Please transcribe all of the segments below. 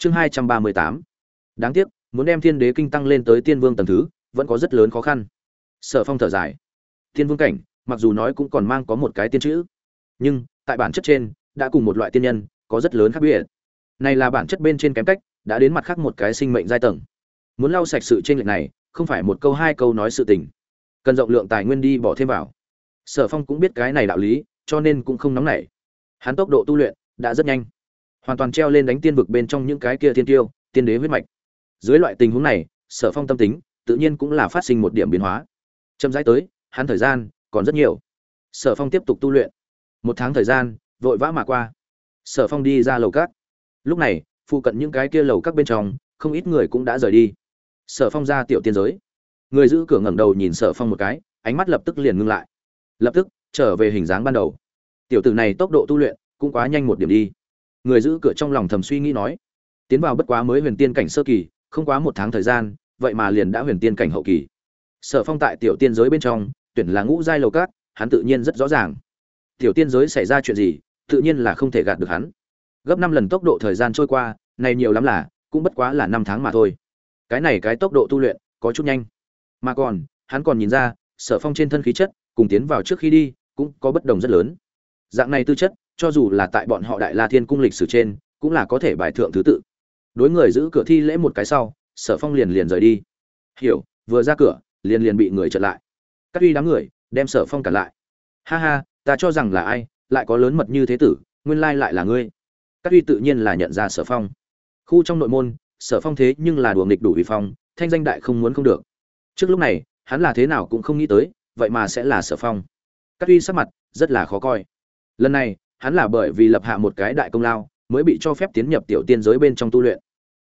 chương hai trăm ba mươi tám. Đáng tiếc, muốn đem thiên đế kinh tăng lên tới tiên vương tầng thứ, vẫn có rất lớn khó khăn. Sở phong thở dài. Tiên vương cảnh, mặc dù nói cũng còn mang có một cái tiên chữ, nhưng tại bản chất trên, đã cùng một loại tiên nhân, có rất lớn khác biệt. Này là bản chất bên trên kém cách, đã đến mặt khác một cái sinh mệnh giai tầng. Muốn lau sạch sự trên lệch này, không phải một câu hai câu nói sự tình. Cần rộng lượng tài nguyên đi bỏ thêm vào. Sở phong cũng biết cái này đạo lý, cho nên cũng không nóng nảy. Hắn tốc độ tu luyện đã rất nhanh hoàn toàn treo lên đánh tiên vực bên trong những cái kia thiên tiêu, tiên đế huyết mạch. Dưới loại tình huống này, sở phong tâm tính, tự nhiên cũng là phát sinh một điểm biến hóa. Chậm rãi tới, hắn thời gian còn rất nhiều. Sở phong tiếp tục tu luyện. Một tháng thời gian, vội vã mà qua. Sở phong đi ra lầu cát. Lúc này, phụ cận những cái kia lầu các bên trong, không ít người cũng đã rời đi. Sở phong ra tiểu tiên giới. Người giữ cửa ngẩng đầu nhìn sở phong một cái, ánh mắt lập tức liền ngưng lại. Lập tức, trở về hình dáng ban đầu. Tiểu tử này tốc độ tu luyện cũng quá nhanh một điểm đi người giữ cửa trong lòng thầm suy nghĩ nói, tiến vào bất quá mới huyền tiên cảnh sơ kỳ, không quá một tháng thời gian, vậy mà liền đã huyền tiên cảnh hậu kỳ. Sở phong tại tiểu tiên giới bên trong, tuyển là ngũ giai lầu cát hắn tự nhiên rất rõ ràng. Tiểu tiên giới xảy ra chuyện gì, tự nhiên là không thể gạt được hắn. Gấp năm lần tốc độ thời gian trôi qua, này nhiều lắm là, cũng bất quá là năm tháng mà thôi. Cái này cái tốc độ tu luyện, có chút nhanh. Mà còn, hắn còn nhìn ra, sở phong trên thân khí chất, cùng tiến vào trước khi đi, cũng có bất đồng rất lớn. Dạng này tư chất cho dù là tại bọn họ đại la thiên cung lịch sử trên, cũng là có thể bài thượng thứ tự. Đối người giữ cửa thi lễ một cái sau, sở phong liền liền rời đi. Hiểu, vừa ra cửa, liền liền bị người chặn lại. Các uy đám người, đem sở phong cản lại. Ha ha, ta cho rằng là ai, lại có lớn mật như thế tử, nguyên lai lại là ngươi. Các uy tự nhiên là nhận ra sở phong. Khu trong nội môn, sở phong thế nhưng là đùa nghịch đủ vì phong, thanh danh đại không muốn không được. Trước lúc này, hắn là thế nào cũng không nghĩ tới, vậy mà sẽ là sở phong. Các uy sắc mặt, rất là khó coi. Lần này hắn là bởi vì lập hạ một cái đại công lao, mới bị cho phép tiến nhập tiểu tiên giới bên trong tu luyện.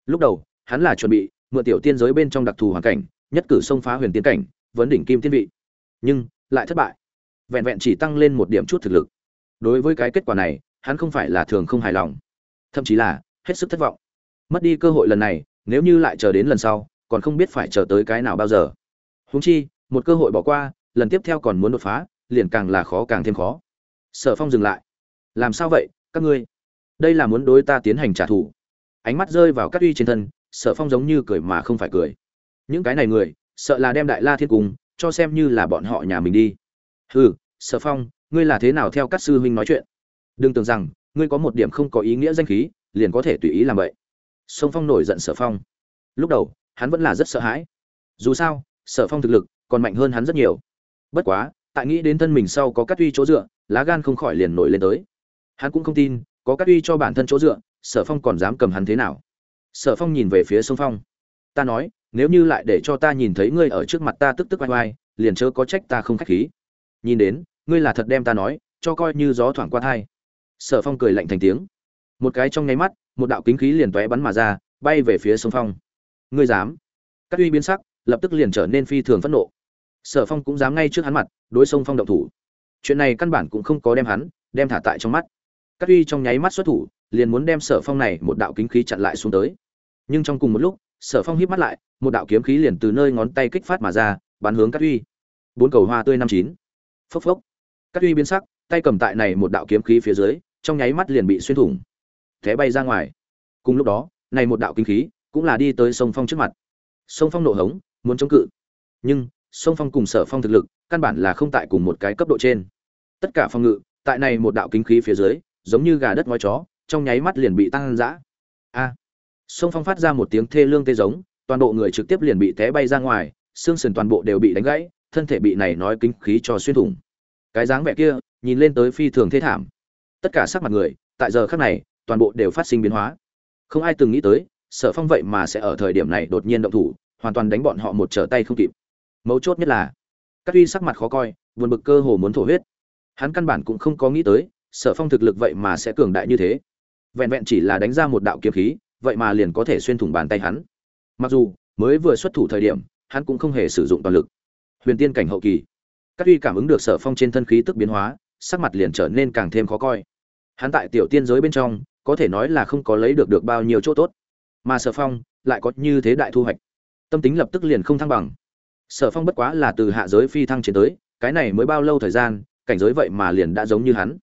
Lúc đầu, hắn là chuẩn bị mượn tiểu tiên giới bên trong đặc thù hoàn cảnh, nhất cử xông phá huyền tiên cảnh, vấn đỉnh kim tiên vị. Nhưng, lại thất bại. Vẹn vẹn chỉ tăng lên một điểm chút thực lực. Đối với cái kết quả này, hắn không phải là thường không hài lòng. Thậm chí là, hết sức thất vọng. Mất đi cơ hội lần này, nếu như lại chờ đến lần sau, còn không biết phải chờ tới cái nào bao giờ. Húng chi, một cơ hội bỏ qua, lần tiếp theo còn muốn đột phá, liền càng là khó càng thêm khó. Sở phong dừng lại làm sao vậy, các ngươi? Đây là muốn đối ta tiến hành trả thù. Ánh mắt rơi vào các uy trên thân, sở phong giống như cười mà không phải cười. Những cái này người, sợ là đem đại la thiên cung, cho xem như là bọn họ nhà mình đi. Hừ, sở phong, ngươi là thế nào theo các sư huynh nói chuyện? Đừng tưởng rằng, ngươi có một điểm không có ý nghĩa danh khí, liền có thể tùy ý làm vậy. Sông phong nổi giận sở phong. Lúc đầu, hắn vẫn là rất sợ hãi. Dù sao, sở phong thực lực còn mạnh hơn hắn rất nhiều. Bất quá, tại nghĩ đến thân mình sau có cắt uy chỗ dựa, lá gan không khỏi liền nổi lên tới hắn cũng không tin, có Cát uy cho bản thân chỗ dựa, sở phong còn dám cầm hắn thế nào? Sở phong nhìn về phía sông phong. Ta nói, nếu như lại để cho ta nhìn thấy ngươi ở trước mặt ta tức tức oai oai, liền chớ có trách ta không khách khí. Nhìn đến, ngươi là thật đem ta nói, cho coi như gió thoảng qua thai. Sở phong cười lạnh thành tiếng. Một cái trong nháy mắt, một đạo kính khí liền tóe bắn mà ra, bay về phía sông phong. Ngươi dám? Các uy biến sắc, lập tức liền trở nên phi thường phẫn nộ. Sở phong cũng dám ngay trước hắn mặt, đối sông phong động thủ. Chuyện này căn bản cũng không có đem hắn, đem thả tại trong mắt. Cát uy trong nháy mắt xuất thủ, liền muốn đem sở phong này một đạo kính khí chặn lại xuống tới. Nhưng trong cùng một lúc, sở phong híp mắt lại, một đạo kiếm khí liền từ nơi ngón tay kích phát mà ra, bắn hướng Cát uy. Bốn cầu hoa tươi năm chín. Phốc phốc. Cát uy biến sắc, tay cầm tại này một đạo kiếm khí phía dưới, trong nháy mắt liền bị xuyên thủng, Thế bay ra ngoài. Cùng lúc đó, này một đạo kinh khí cũng là đi tới sông phong trước mặt. Sông phong nổ hống, muốn chống cự. Nhưng, sông phong cùng sở phong thực lực, căn bản là không tại cùng một cái cấp độ trên. Tất cả phong ngự, tại này một đạo kinh khí phía dưới giống như gà đất ngói chó, trong nháy mắt liền bị tăng dã. A. Sông phong phát ra một tiếng thê lương tê giống, toàn bộ người trực tiếp liền bị té bay ra ngoài, xương sườn toàn bộ đều bị đánh gãy, thân thể bị này nói kinh khí cho xuyên thủng. Cái dáng vẻ kia, nhìn lên tới phi thường thê thảm. Tất cả sắc mặt người, tại giờ khắc này, toàn bộ đều phát sinh biến hóa. Không ai từng nghĩ tới, sở phong vậy mà sẽ ở thời điểm này đột nhiên động thủ, hoàn toàn đánh bọn họ một trở tay không kịp. Mấu chốt nhất là các uy sắc mặt khó coi, buồn bực cơ hồ muốn thổ huyết. Hắn căn bản cũng không có nghĩ tới sở phong thực lực vậy mà sẽ cường đại như thế. Vẹn vẹn chỉ là đánh ra một đạo kiếm khí, vậy mà liền có thể xuyên thủng bàn tay hắn. Mặc dù, mới vừa xuất thủ thời điểm, hắn cũng không hề sử dụng toàn lực. Huyền tiên cảnh hậu kỳ. Các uy cảm ứng được sở phong trên thân khí tức biến hóa, sắc mặt liền trở nên càng thêm khó coi. Hắn tại tiểu tiên giới bên trong, có thể nói là không có lấy được được bao nhiêu chỗ tốt. Mà sở phong lại có như thế đại thu hoạch. Tâm tính lập tức liền không thăng bằng. Sở phong bất quá là từ hạ giới phi thăng chiến tới, cái này mới bao lâu thời gian, cảnh giới vậy mà liền đã giống như hắn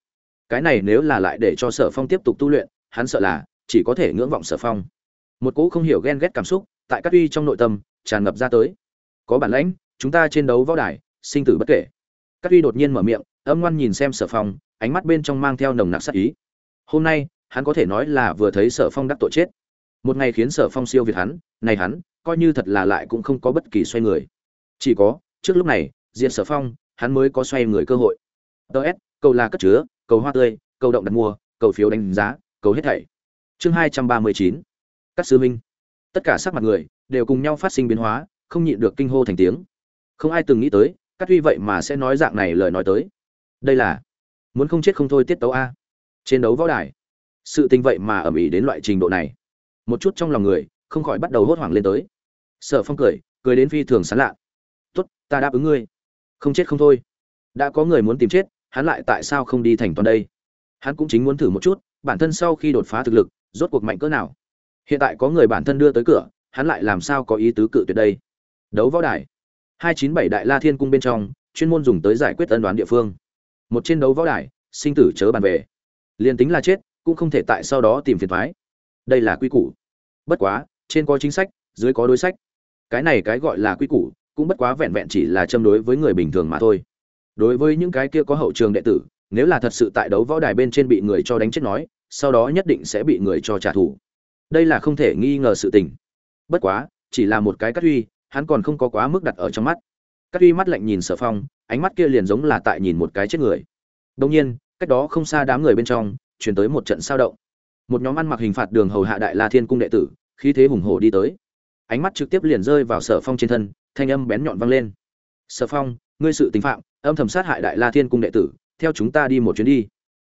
cái này nếu là lại để cho sở phong tiếp tục tu luyện, hắn sợ là chỉ có thể ngưỡng vọng sở phong. Một cỗ không hiểu ghen ghét cảm xúc tại các uy trong nội tâm tràn ngập ra tới. Có bản lãnh, chúng ta trên đấu võ đài, sinh tử bất kể. Các uy đột nhiên mở miệng, âm ngoan nhìn xem sở phong, ánh mắt bên trong mang theo nồng nặc sát ý. Hôm nay, hắn có thể nói là vừa thấy sở phong đắc tội chết. Một ngày khiến sở phong siêu việt hắn, này hắn, coi như thật là lại cũng không có bất kỳ xoay người. Chỉ có, trước lúc này, diện sở phong, hắn mới có xoay người cơ hội. Tờ s cầu là cất chứa cầu hoa tươi, cầu động đặt mua, cầu phiếu đánh giá, cầu hết thảy. Chương hai trăm ba mươi chín. Các sư minh tất cả sắc mặt người đều cùng nhau phát sinh biến hóa, không nhịn được kinh hô thành tiếng. Không ai từng nghĩ tới các tuy vậy mà sẽ nói dạng này lời nói tới. Đây là muốn không chết không thôi tiết tấu a. Trên đấu võ đài. Sự tình vậy mà ầm ĩ đến loại trình độ này. Một chút trong lòng người không khỏi bắt đầu hốt hoảng lên tới. Sở phong cười cười đến phi thường sán lạ. Tốt, ta đáp ứng ngươi. Không chết không thôi. Đã có người muốn tìm chết hắn lại tại sao không đi thành toàn đây? Hắn cũng chính muốn thử một chút, bản thân sau khi đột phá thực lực, rốt cuộc mạnh cỡ nào? Hiện tại có người bản thân đưa tới cửa, hắn lại làm sao có ý tứ cự tuyệt đây? Đấu võ đài. Hai chín bảy đại la thiên cung bên trong, chuyên môn dùng tới giải quyết ân đoán địa phương. Một trên đấu võ đài, sinh tử chớ bàn về. Liền tính là chết, cũng không thể tại sau đó tìm phiền thoái. Đây là quy củ. Bất quá, trên có chính sách, dưới có đối sách. Cái này cái gọi là quy củ, cũng bất quá vẹn vẹn chỉ là châm đối với người bình thường mà thôi đối với những cái kia có hậu trường đệ tử, nếu là thật sự tại đấu võ đài bên trên bị người cho đánh chết nói, sau đó nhất định sẽ bị người cho trả thù. Đây là không thể nghi ngờ sự tình. Bất quá, chỉ là một cái cắt huy, hắn còn không có quá mức đặt ở trong mắt. Cắt huy mắt lạnh nhìn sở phong, ánh mắt kia liền giống là tại nhìn một cái chết người. Đông nhiên, cách đó không xa đám người bên trong chuyển tới một trận sao động. Một nhóm ăn mặc hình phạt đường hầu hạ đại la thiên cung đệ tử, khí thế hùng hổ đi tới. Ánh mắt trực tiếp liền rơi vào sở phong trên thân, thanh âm bén nhọn vang lên. Sở phong ngươi sự tình phạm, âm thầm sát hại đại la thiên cung đệ tử, theo chúng ta đi một chuyến đi.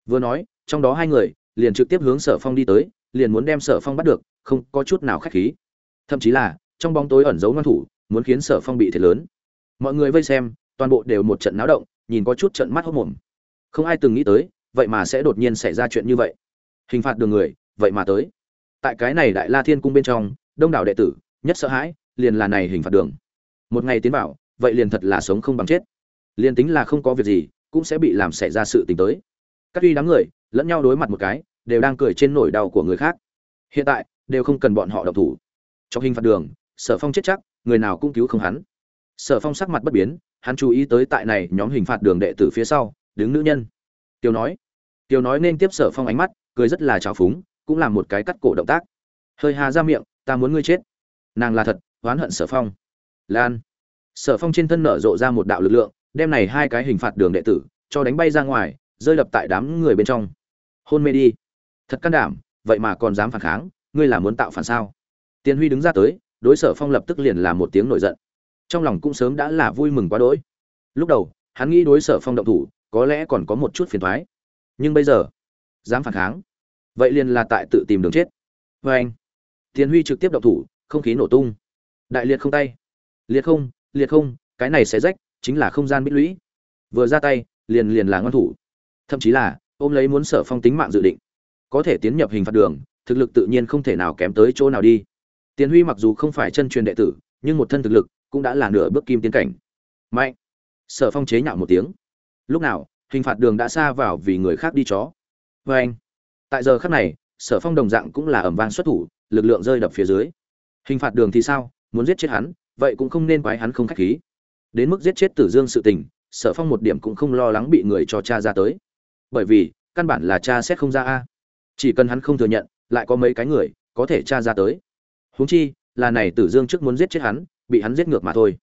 Vừa nói, trong đó hai người, liền trực tiếp hướng sở phong đi tới, liền muốn đem sở phong bắt được, không có chút nào khách khí. Thậm chí là, trong bóng tối ẩn giấu ngoan thủ, muốn khiến sở phong bị thiệt lớn. Mọi người vây xem, toàn bộ đều một trận náo động, nhìn có chút trận mắt hốc mồm. Không ai từng nghĩ tới, vậy mà sẽ đột nhiên xảy ra chuyện như vậy. Hình phạt đường người, vậy mà tới. Tại cái này đại la thiên cung bên trong, đông đảo đệ tử, nhất sợ hãi, liền là này hình phạt đường. Một ngày tiến vào vậy liền thật là sống không bằng chết. Liền tính là không có việc gì, cũng sẽ bị làm xảy ra sự tình tới. Các uy đám người lẫn nhau đối mặt một cái, đều đang cười trên nỗi đau của người khác. Hiện tại, đều không cần bọn họ độc thủ. Trong hình phạt đường, sở phong chết chắc, người nào cũng cứu không hắn. Sở phong sắc mặt bất biến, hắn chú ý tới tại này nhóm hình phạt đường đệ tử phía sau, đứng nữ nhân. Tiêu nói tiêu nói nên tiếp sở phong ánh mắt, cười rất là trào phúng, cũng làm một cái cắt cổ động tác. Hơi hà ra miệng, ta muốn ngươi chết. Nàng là thật, oán hận sở phong. Lan sở phong trên thân nở rộ ra một đạo lực lượng, đem này hai cái hình phạt đường đệ tử cho đánh bay ra ngoài, rơi đập tại đám người bên trong. Hôn mê đi. Thật can đảm, vậy mà còn dám phản kháng, ngươi là muốn tạo phản sao? Tiền huy đứng ra tới, đối sở phong lập tức liền là một tiếng nổi giận. Trong lòng cũng sớm đã là vui mừng quá đỗi. Lúc đầu, hắn nghĩ đối sở phong động thủ, có lẽ còn có một chút phiền thoái nhưng bây giờ, dám phản kháng, vậy liền là tại tự tìm đường chết. Vê anh, tiền huy trực tiếp động thủ, không khí nổ tung. Đại liệt không tay. Liệt không liệt không, cái này sẽ rách, chính là không gian bích lũy. Vừa ra tay, liền liền là ngon thủ. Thậm chí là, ôm lấy muốn sở phong tính mạng dự định. Có thể tiến nhập hình phạt đường, thực lực tự nhiên không thể nào kém tới chỗ nào đi. Tiền huy mặc dù không phải chân truyền đệ tử, nhưng một thân thực lực cũng đã là nửa bước kim tiến cảnh. Mạnh. Sở phong chế nhạo một tiếng. Lúc nào, hình phạt đường đã xa vào vì người khác đi chó. Vê anh. Tại giờ khắc này, sở phong đồng dạng cũng là ẩm vang xuất thủ, lực lượng rơi đập phía dưới. Hình phạt đường thì sao? Muốn giết chết hắn vậy cũng không nên quái hắn không khách khí. Đến mức giết chết tử dương sự tình, sở phong một điểm cũng không lo lắng bị người cho cha ra tới. Bởi vì, căn bản là cha xét không ra a. Chỉ cần hắn không thừa nhận, lại có mấy cái người có thể cha ra tới. Huống chi, là này tử dương trước muốn giết chết hắn, bị hắn giết ngược mà thôi.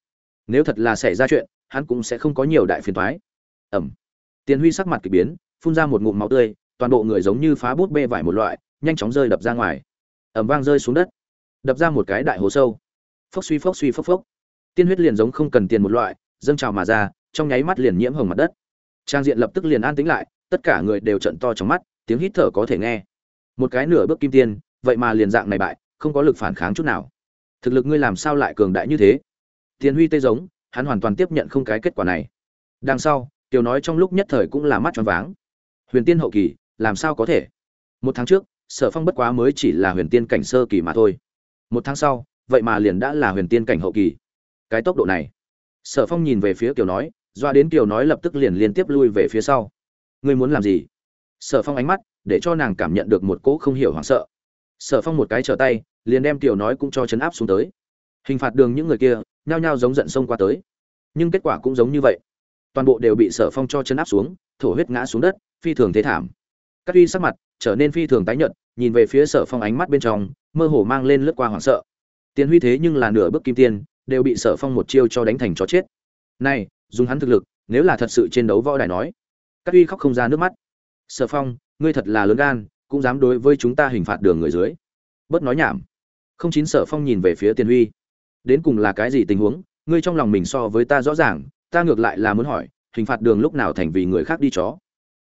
Nếu thật là xảy ra chuyện, hắn cũng sẽ không có nhiều đại phiền toái. ẩm. Tiền huy sắc mặt kỳ biến, phun ra một ngụm máu tươi, toàn bộ người giống như phá bút bê vải một loại, nhanh chóng rơi đập ra ngoài. Ẩm vang rơi xuống đất. Đập ra một cái đại hố sâu phốc suy phốc suy phốc phốc. Tiên huyết liền giống không cần tiền một loại, dâng trào mà ra, trong nháy mắt liền nhiễm hồng mặt đất. Trang diện lập tức liền an tĩnh lại, tất cả người đều trận to trong mắt, tiếng hít thở có thể nghe. Một cái nửa bước kim tiên, vậy mà liền dạng này bại, không có lực phản kháng chút nào. Thực lực ngươi làm sao lại cường đại như thế? Tiền huy tê giống, hắn hoàn toàn tiếp nhận không cái kết quả này. Đằng sau, tiểu nói trong lúc nhất thời cũng là mắt tròn váng. Huyền tiên hậu kỳ, làm sao có thể? Một tháng trước, sở phong bất quá mới chỉ là huyền tiên cảnh sơ kỳ mà thôi. Một tháng sau vậy mà liền đã là huyền tiên cảnh hậu kỳ. Cái tốc độ này, sở phong nhìn về phía kiều nói, doa đến kiều nói lập tức liền liên tiếp lui về phía sau. Ngươi muốn làm gì? Sở phong ánh mắt, để cho nàng cảm nhận được một cỗ không hiểu hoảng sợ. Sở phong một cái trở tay, liền đem tiểu nói cũng cho chấn áp xuống tới. Hình phạt đường những người kia, nhao nhao giống giận sông qua tới. Nhưng kết quả cũng giống như vậy. Toàn bộ đều bị sở phong cho chấn áp xuống, thổ huyết ngã xuống đất, phi thường thế thảm. Các uy sắc mặt trở nên phi thường tái nhợt, nhìn về phía sở phong ánh mắt bên trong, mơ hồ mang lên lướt qua hoảng sợ tiền huy thế nhưng là nửa bước kim tiên, đều bị sở phong một chiêu cho đánh thành chó chết. Này, dùng hắn thực lực, nếu là thật sự trên đấu võ đài nói các uy khóc không ra nước mắt. Sở phong, ngươi thật là lớn gan, cũng dám đối với chúng ta hình phạt đường người dưới. Bớt nói nhảm. Không chín sở phong nhìn về phía tiền huy. Đến cùng là cái gì tình huống, ngươi trong lòng mình so với ta rõ ràng, ta ngược lại là muốn hỏi, hình phạt đường lúc nào thành vì người khác đi chó?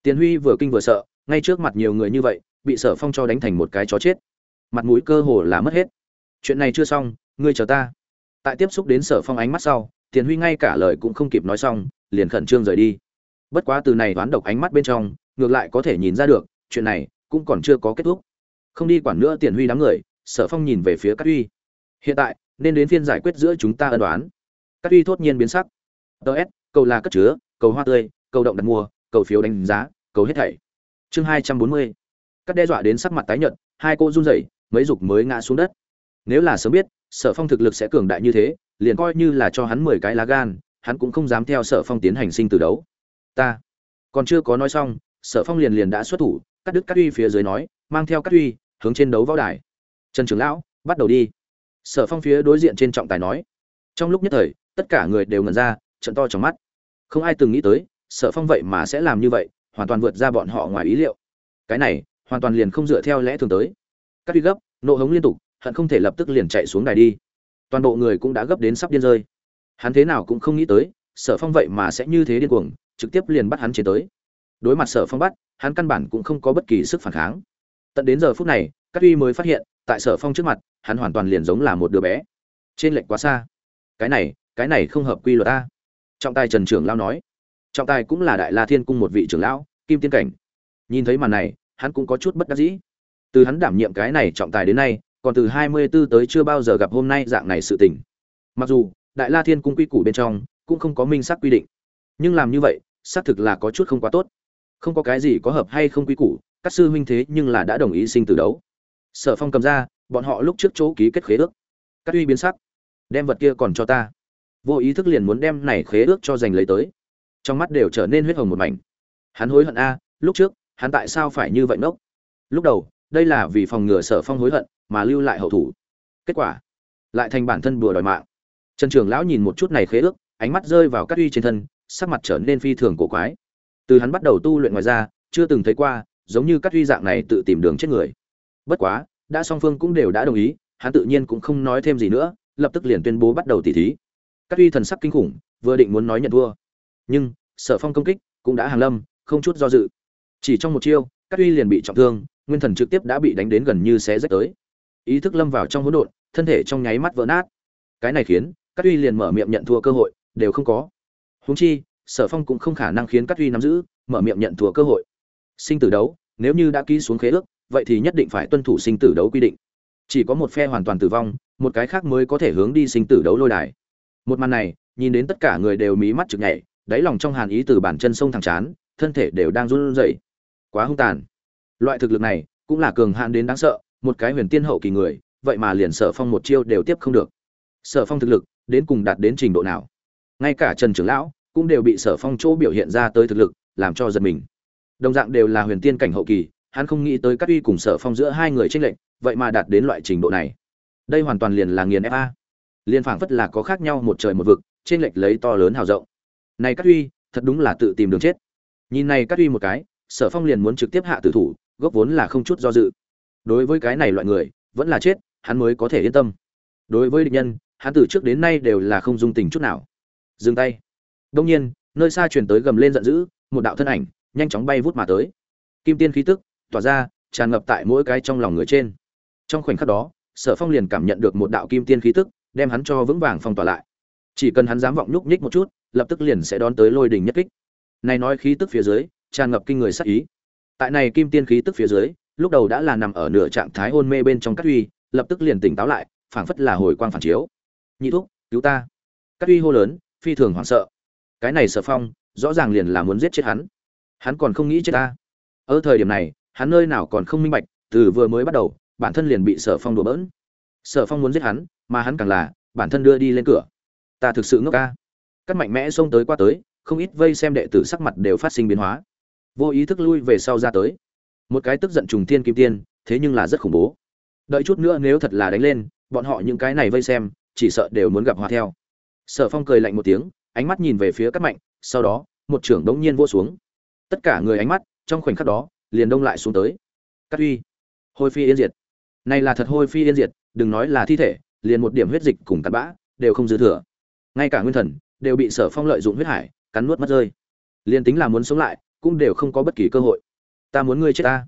Tiền huy vừa kinh vừa sợ, ngay trước mặt nhiều người như vậy, bị sở phong cho đánh thành một cái chó chết. Mặt mũi cơ hồ là mất hết chuyện này chưa xong, ngươi chờ ta. Tại tiếp xúc đến sở phong ánh mắt sau, tiền huy ngay cả lời cũng không kịp nói xong, liền khẩn trương rời đi. Bất quá từ này đoán độc ánh mắt bên trong, ngược lại có thể nhìn ra được, chuyện này cũng còn chưa có kết thúc. Không đi quản nữa tiền huy đám người, sở phong nhìn về phía các huy hiện tại, nên đến phiên giải quyết giữa chúng ta ân đoán. Các huy thốt nhiên biến sắc. Ts cầu là cất chứa, cầu hoa tươi, cầu động đặt mua cầu phiếu đánh giá, cầu hết thảy. Chương hai trăm bốn mươi. Các đe dọa đến sắc mặt tái nhợt, hai cô run rẩy, mấy dục mới ngã xuống đất nếu là sớm biết, sở phong thực lực sẽ cường đại như thế, liền coi như là cho hắn mười cái lá gan, hắn cũng không dám theo sở phong tiến hành sinh từ đấu. Ta còn chưa có nói xong, sở phong liền liền đã xuất thủ, cắt đứt cắt uy phía dưới nói, mang theo cắt uy, hướng trên đấu võ đài. Trần trưởng lão, bắt đầu đi. Sở phong phía đối diện trên trọng tài nói. Trong lúc nhất thời, tất cả người đều ngẩn ra, trận to trong mắt. Không ai từng nghĩ tới, sở phong vậy mà sẽ làm như vậy, hoàn toàn vượt ra bọn họ ngoài ý liệu. Cái này, hoàn toàn liền không dựa theo lẽ thường tới. Các uy gấp, nộ hống liên tục hận không thể lập tức liền chạy xuống đài đi. Toàn bộ người cũng đã gấp đến sắp điên rơi. Hắn thế nào cũng không nghĩ tới, sở phong vậy mà sẽ như thế điên cuồng, trực tiếp liền bắt hắn chiến tới. Đối mặt sở phong bắt, hắn căn bản cũng không có bất kỳ sức phản kháng. Tận đến giờ phút này các uy mới phát hiện, tại sở phong trước mặt, hắn hoàn toàn liền giống là một đứa bé. Trên lệnh quá xa. Cái này cái này không hợp quy luật ta. Trọng tài trần trưởng lao nói. Trọng tài cũng là đại la thiên cung một vị trưởng lão, kim tiên cảnh. Nhìn thấy màn này, hắn cũng có chút bất đắc dĩ. Từ hắn đảm nhiệm cái này trọng tài đến nay còn từ hai mươi 24 tới chưa bao giờ gặp hôm nay dạng này sự tình. Mặc dù, đại la thiên cung quy củ bên trong, cũng không có minh xác quy định. Nhưng làm như vậy, xác thực là có chút không quá tốt. Không có cái gì có hợp hay không quy củ, các sư huynh thế nhưng là đã đồng ý sinh tử đấu. Sở phong cầm ra, bọn họ lúc trước chỗ ký kết khế ước. Các uy biến sắc. Đem vật kia còn cho ta. Vô ý thức liền muốn đem này khế ước cho giành lấy tới. Trong mắt đều trở nên huyết hồng một mảnh. Hắn hối hận a, lúc trước, hắn tại sao phải như vậy nốc? Lúc đầu, đây là vì phòng ngừa sở phong hối hận mà lưu lại hậu thủ. Kết quả, lại thành bản thân bừa đòi mạng. Trần trường lão nhìn một chút này khế ước, ánh mắt rơi vào các uy trên thân, sắc mặt trở nên phi thường cổ quái. Từ hắn bắt đầu tu luyện ngoài ra, chưa từng thấy qua, giống như các uy dạng này tự tìm đường chết người. Bất quá, đã song phương cũng đều đã đồng ý, hắn tự nhiên cũng không nói thêm gì nữa, lập tức liền tuyên bố bắt đầu tỉ thí. Các uy thần sắc kinh khủng, vừa định muốn nói nhận thua. Nhưng, sở phong công kích cũng đã hàng lâm, không chút do dự. Chỉ trong một chiêu các uy liền bị trọng thương, nguyên thần trực tiếp đã bị đánh đến gần như xé rách tới ý thức lâm vào trong hỗn độn, thân thể trong nháy mắt vỡ nát. Cái này khiến các uy liền mở miệng nhận thua cơ hội, đều không có. Húng chi, sở phong cũng không khả năng khiến các uy nắm giữ, mở miệng nhận thua cơ hội. Sinh tử đấu, nếu như đã ký xuống khế ước, vậy thì nhất định phải tuân thủ sinh tử đấu quy định. Chỉ có một phe hoàn toàn tử vong, một cái khác mới có thể hướng đi sinh tử đấu lôi đài. Một màn này, nhìn đến tất cả người đều mí mắt chực nhảy, đáy lòng trong hàn ý từ bản chân sông thẳng chán, thân thể đều đang run rẩy. Quá hung tàn. Loại thực lực này, cũng là cường hạn đến đáng sợ một cái huyền tiên hậu kỳ người, vậy mà liền sở phong một chiêu đều tiếp không được. Sở phong thực lực đến cùng đạt đến trình độ nào? Ngay cả trần trưởng lão cũng đều bị sở phong chỗ biểu hiện ra tới thực lực, làm cho giật mình. Đồng dạng đều là huyền tiên cảnh hậu kỳ, hắn không nghĩ tới các uy cùng sở phong giữa hai người tranh lệch, vậy mà đạt đến loại trình độ này. Đây hoàn toàn liền là nghiền fa liền phảng phất là có khác nhau một trời một vực trên lệch lấy to lớn hào rộng. Này các uy, thật đúng là tự tìm đường chết. Nhìn này các uy một cái, sở phong liền muốn trực tiếp hạ tử thủ, gốc vốn là không chút do dự đối với cái này loại người, vẫn là chết, hắn mới có thể yên tâm. Đối với địch nhân, hắn từ trước đến nay đều là không dung tình chút nào. Dừng tay. Đông nhiên, nơi xa truyền tới gầm lên giận dữ, một đạo thân ảnh, nhanh chóng bay vút mà tới. Kim tiên khí tức, tỏa ra, tràn ngập tại mỗi cái trong lòng người trên. Trong khoảnh khắc đó, sở phong liền cảm nhận được một đạo kim tiên khí tức, đem hắn cho vững vàng phong tỏa lại. Chỉ cần hắn dám vọng nhúc nhích một chút, lập tức liền sẽ đón tới lôi đình nhất kích. Này nói khí tức phía dưới, tràn ngập kinh người sắc ý. Tại này kim tiên khí tức phía dưới lúc đầu đã là nằm ở nửa trạng thái hôn mê bên trong Cát uy, lập tức liền tỉnh táo lại, phảng phất là hồi quang phản chiếu. Nhị thúc, cứu ta. Cát uy hô lớn, phi thường hoảng sợ. Cái này sở phong, rõ ràng liền là muốn giết chết hắn. Hắn còn không nghĩ chết ta. Ở thời điểm này, hắn nơi nào còn không minh bạch, từ vừa mới bắt đầu, bản thân liền bị sở phong đùa bỡn. Sở phong muốn giết hắn, mà hắn càng là, bản thân đưa đi lên cửa. Ta thực sự ngốc ca cắt mạnh mẽ xông tới qua tới, không ít vây xem đệ tử sắc mặt đều phát sinh biến hóa. Vô ý thức lui về sau ra tới một cái tức giận trùng tiên kim tiên, thế nhưng là rất khủng bố. Đợi chút nữa nếu thật là đánh lên, bọn họ những cái này vây xem, chỉ sợ đều muốn gặp hòa theo. Sở phong cười lạnh một tiếng, ánh mắt nhìn về phía cắt mạnh, sau đó, một trưởng đống nhiên vô xuống. Tất cả người ánh mắt, trong khoảnh khắc đó, liền đông lại xuống tới. Cắt uy, hôi phi yên diệt. Này là thật hôi phi yên diệt, đừng nói là thi thể, liền một điểm huyết dịch cùng cặn bã, đều không dư thừa. Ngay cả nguyên thần, đều bị sở phong lợi dụng huyết hải, cắn nuốt mất rơi. Liền tính là muốn sống lại, cũng đều không có bất kỳ cơ hội ta muốn ngươi chết ta.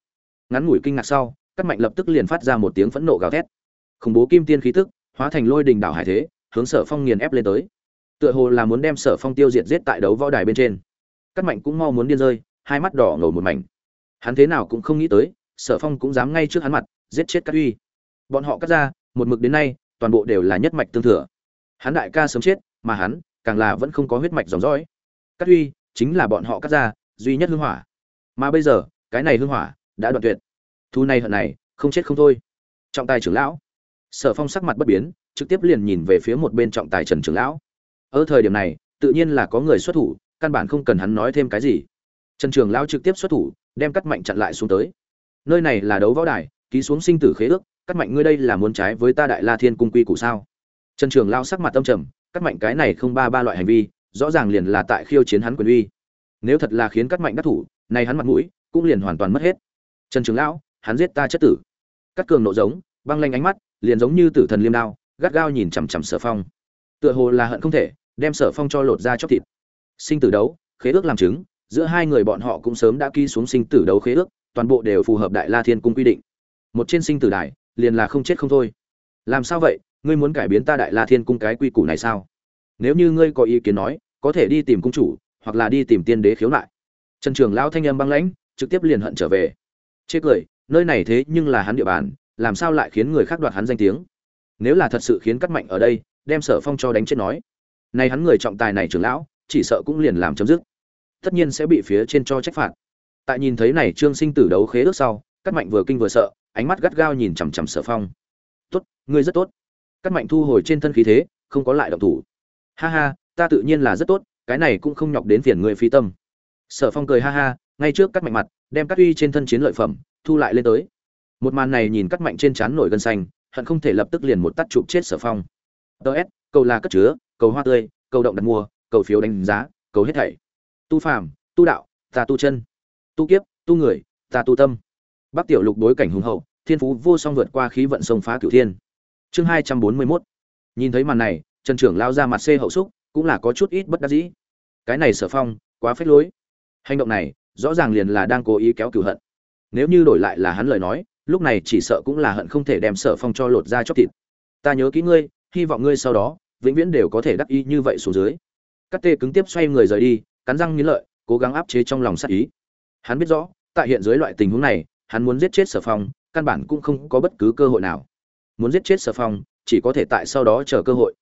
Ngắn ngủi kinh ngạc sau cắt mạnh lập tức liền phát ra một tiếng phẫn nộ gào thét. Khủng bố kim tiên khí tức, hóa thành lôi đình đảo hải thế, hướng sở phong nghiền ép lên tới. Tựa hồ là muốn đem sở phong tiêu diệt giết tại đấu võ đài bên trên. Cắt mạnh cũng mau muốn điên rơi, hai mắt đỏ ngầu một mảnh. Hắn thế nào cũng không nghĩ tới, sở phong cũng dám ngay trước hắn mặt, giết chết cắt uy. Bọn họ cắt ra, một mực đến nay, toàn bộ đều là nhất mạch tương thừa. Hắn đại ca sớm chết, mà hắn, càng là vẫn không có huyết mạch dòng dõi. Cắt uy, chính là bọn họ cắt ra, duy nhất hương hỏa. Mà bây giờ cái này hương hỏa, đã đoạn tuyệt. Thu này hận này, không chết không thôi. Trọng tài trưởng lão. Sở phong sắc mặt bất biến, trực tiếp liền nhìn về phía một bên trọng tài trần trưởng lão. Ở thời điểm này, tự nhiên là có người xuất thủ, căn bản không cần hắn nói thêm cái gì. Trần trưởng lão trực tiếp xuất thủ, đem cắt mạnh chặn lại xuống tới. Nơi này là đấu võ đài, ký xuống sinh tử khế ước, cắt mạnh ngươi đây là muốn trái với ta đại la thiên cung quy củ sao? Trần trưởng lão sắc mặt tâm trầm, cắt mạnh cái này không ba ba loại hành vi, rõ ràng liền là tại khiêu chiến hắn quyền uy. Nếu thật là khiến cắt mạnh đắc thủ, này hắn mặt mũi cũng liền hoàn toàn mất hết. Trần trường lão, hắn giết ta chất tử. Cắt cường nộ giống, băng lanh ánh mắt, liền giống như tử thần liêm đao, gắt gao nhìn chằm chằm sở phong. Tựa hồ là hận không thể, đem sở phong cho lột ra chóc thịt. Sinh tử đấu, khế ước làm chứng, giữa hai người bọn họ cũng sớm đã ký xuống sinh tử đấu khế ước, toàn bộ đều phù hợp đại la thiên cung quy định. Một trên sinh tử đài, liền là không chết không thôi. Làm sao vậy? Ngươi muốn cải biến ta đại la thiên cung cái quy củ này sao? Nếu như ngươi có ý kiến nói, có thể đi tìm cung chủ, hoặc là đi tìm tiên đế khiếu nại. Trần trường lão thanh âm băng lãnh trực tiếp liền hận trở về. Chê cười, nơi này thế nhưng là hắn địa bàn, làm sao lại khiến người khác đoạt hắn danh tiếng? Nếu là thật sự khiến cắt mạnh ở đây, đem sở phong cho đánh chết nói. Nay hắn người trọng tài này trưởng lão, chỉ sợ cũng liền làm chấm dứt. Tất nhiên sẽ bị phía trên cho trách phạt. Tại nhìn thấy này trương sinh tử đấu khế ước sau cắt mạnh vừa kinh vừa sợ, ánh mắt gắt gao nhìn chằm chằm sở phong. Tốt, ngươi rất tốt. Cắt mạnh thu hồi trên thân khí thế, không có lại động thủ. Ha ha, ta tự nhiên là rất tốt, cái này cũng không nhọc đến phiền người phi tâm. Sở phong cười ha ha ngay trước cắt mạnh mặt, đem cắt uy trên thân chiến lợi phẩm, thu lại lên tới. Một màn này nhìn cắt mạnh trên trán nổi gân xanh, hận không thể lập tức liền một tắt chụp chết sở phong. Ts cầu là cất chứa, cầu hoa tươi, cầu động đặt mua, cầu phiếu đánh giá, cầu hết thảy. Tu phàm, tu đạo, ta tu chân. Tu kiếp, tu người, ta tu tâm. Bắc tiểu lục đối cảnh hùng hậu, thiên phú vô song vượt qua khí vận sông phá cửu thiên. Chương hai trăm bốn mươi 241 nhìn thấy màn này, trần trưởng lao ra mặt xê hậu xúc, cũng là có chút ít bất đắc dĩ. Cái này sở phong, quá phết lối. Hành động này rõ ràng liền là đang cố ý kéo cửu hận. Nếu như đổi lại là hắn lời nói, lúc này chỉ sợ cũng là hận không thể đem sở phong cho lột ra chóc thịt. Ta nhớ kỹ ngươi, hy vọng ngươi sau đó, vĩnh viễn đều có thể đắc ý như vậy xuống dưới. Cắt tê cứng tiếp xoay người rời đi, cắn răng nghiến lợi, cố gắng áp chế trong lòng sát ý. Hắn biết rõ, tại hiện dưới loại tình huống này, hắn muốn giết chết sở phong, căn bản cũng không có bất cứ cơ hội nào. Muốn giết chết sở phong, chỉ có thể tại sau đó chờ cơ hội.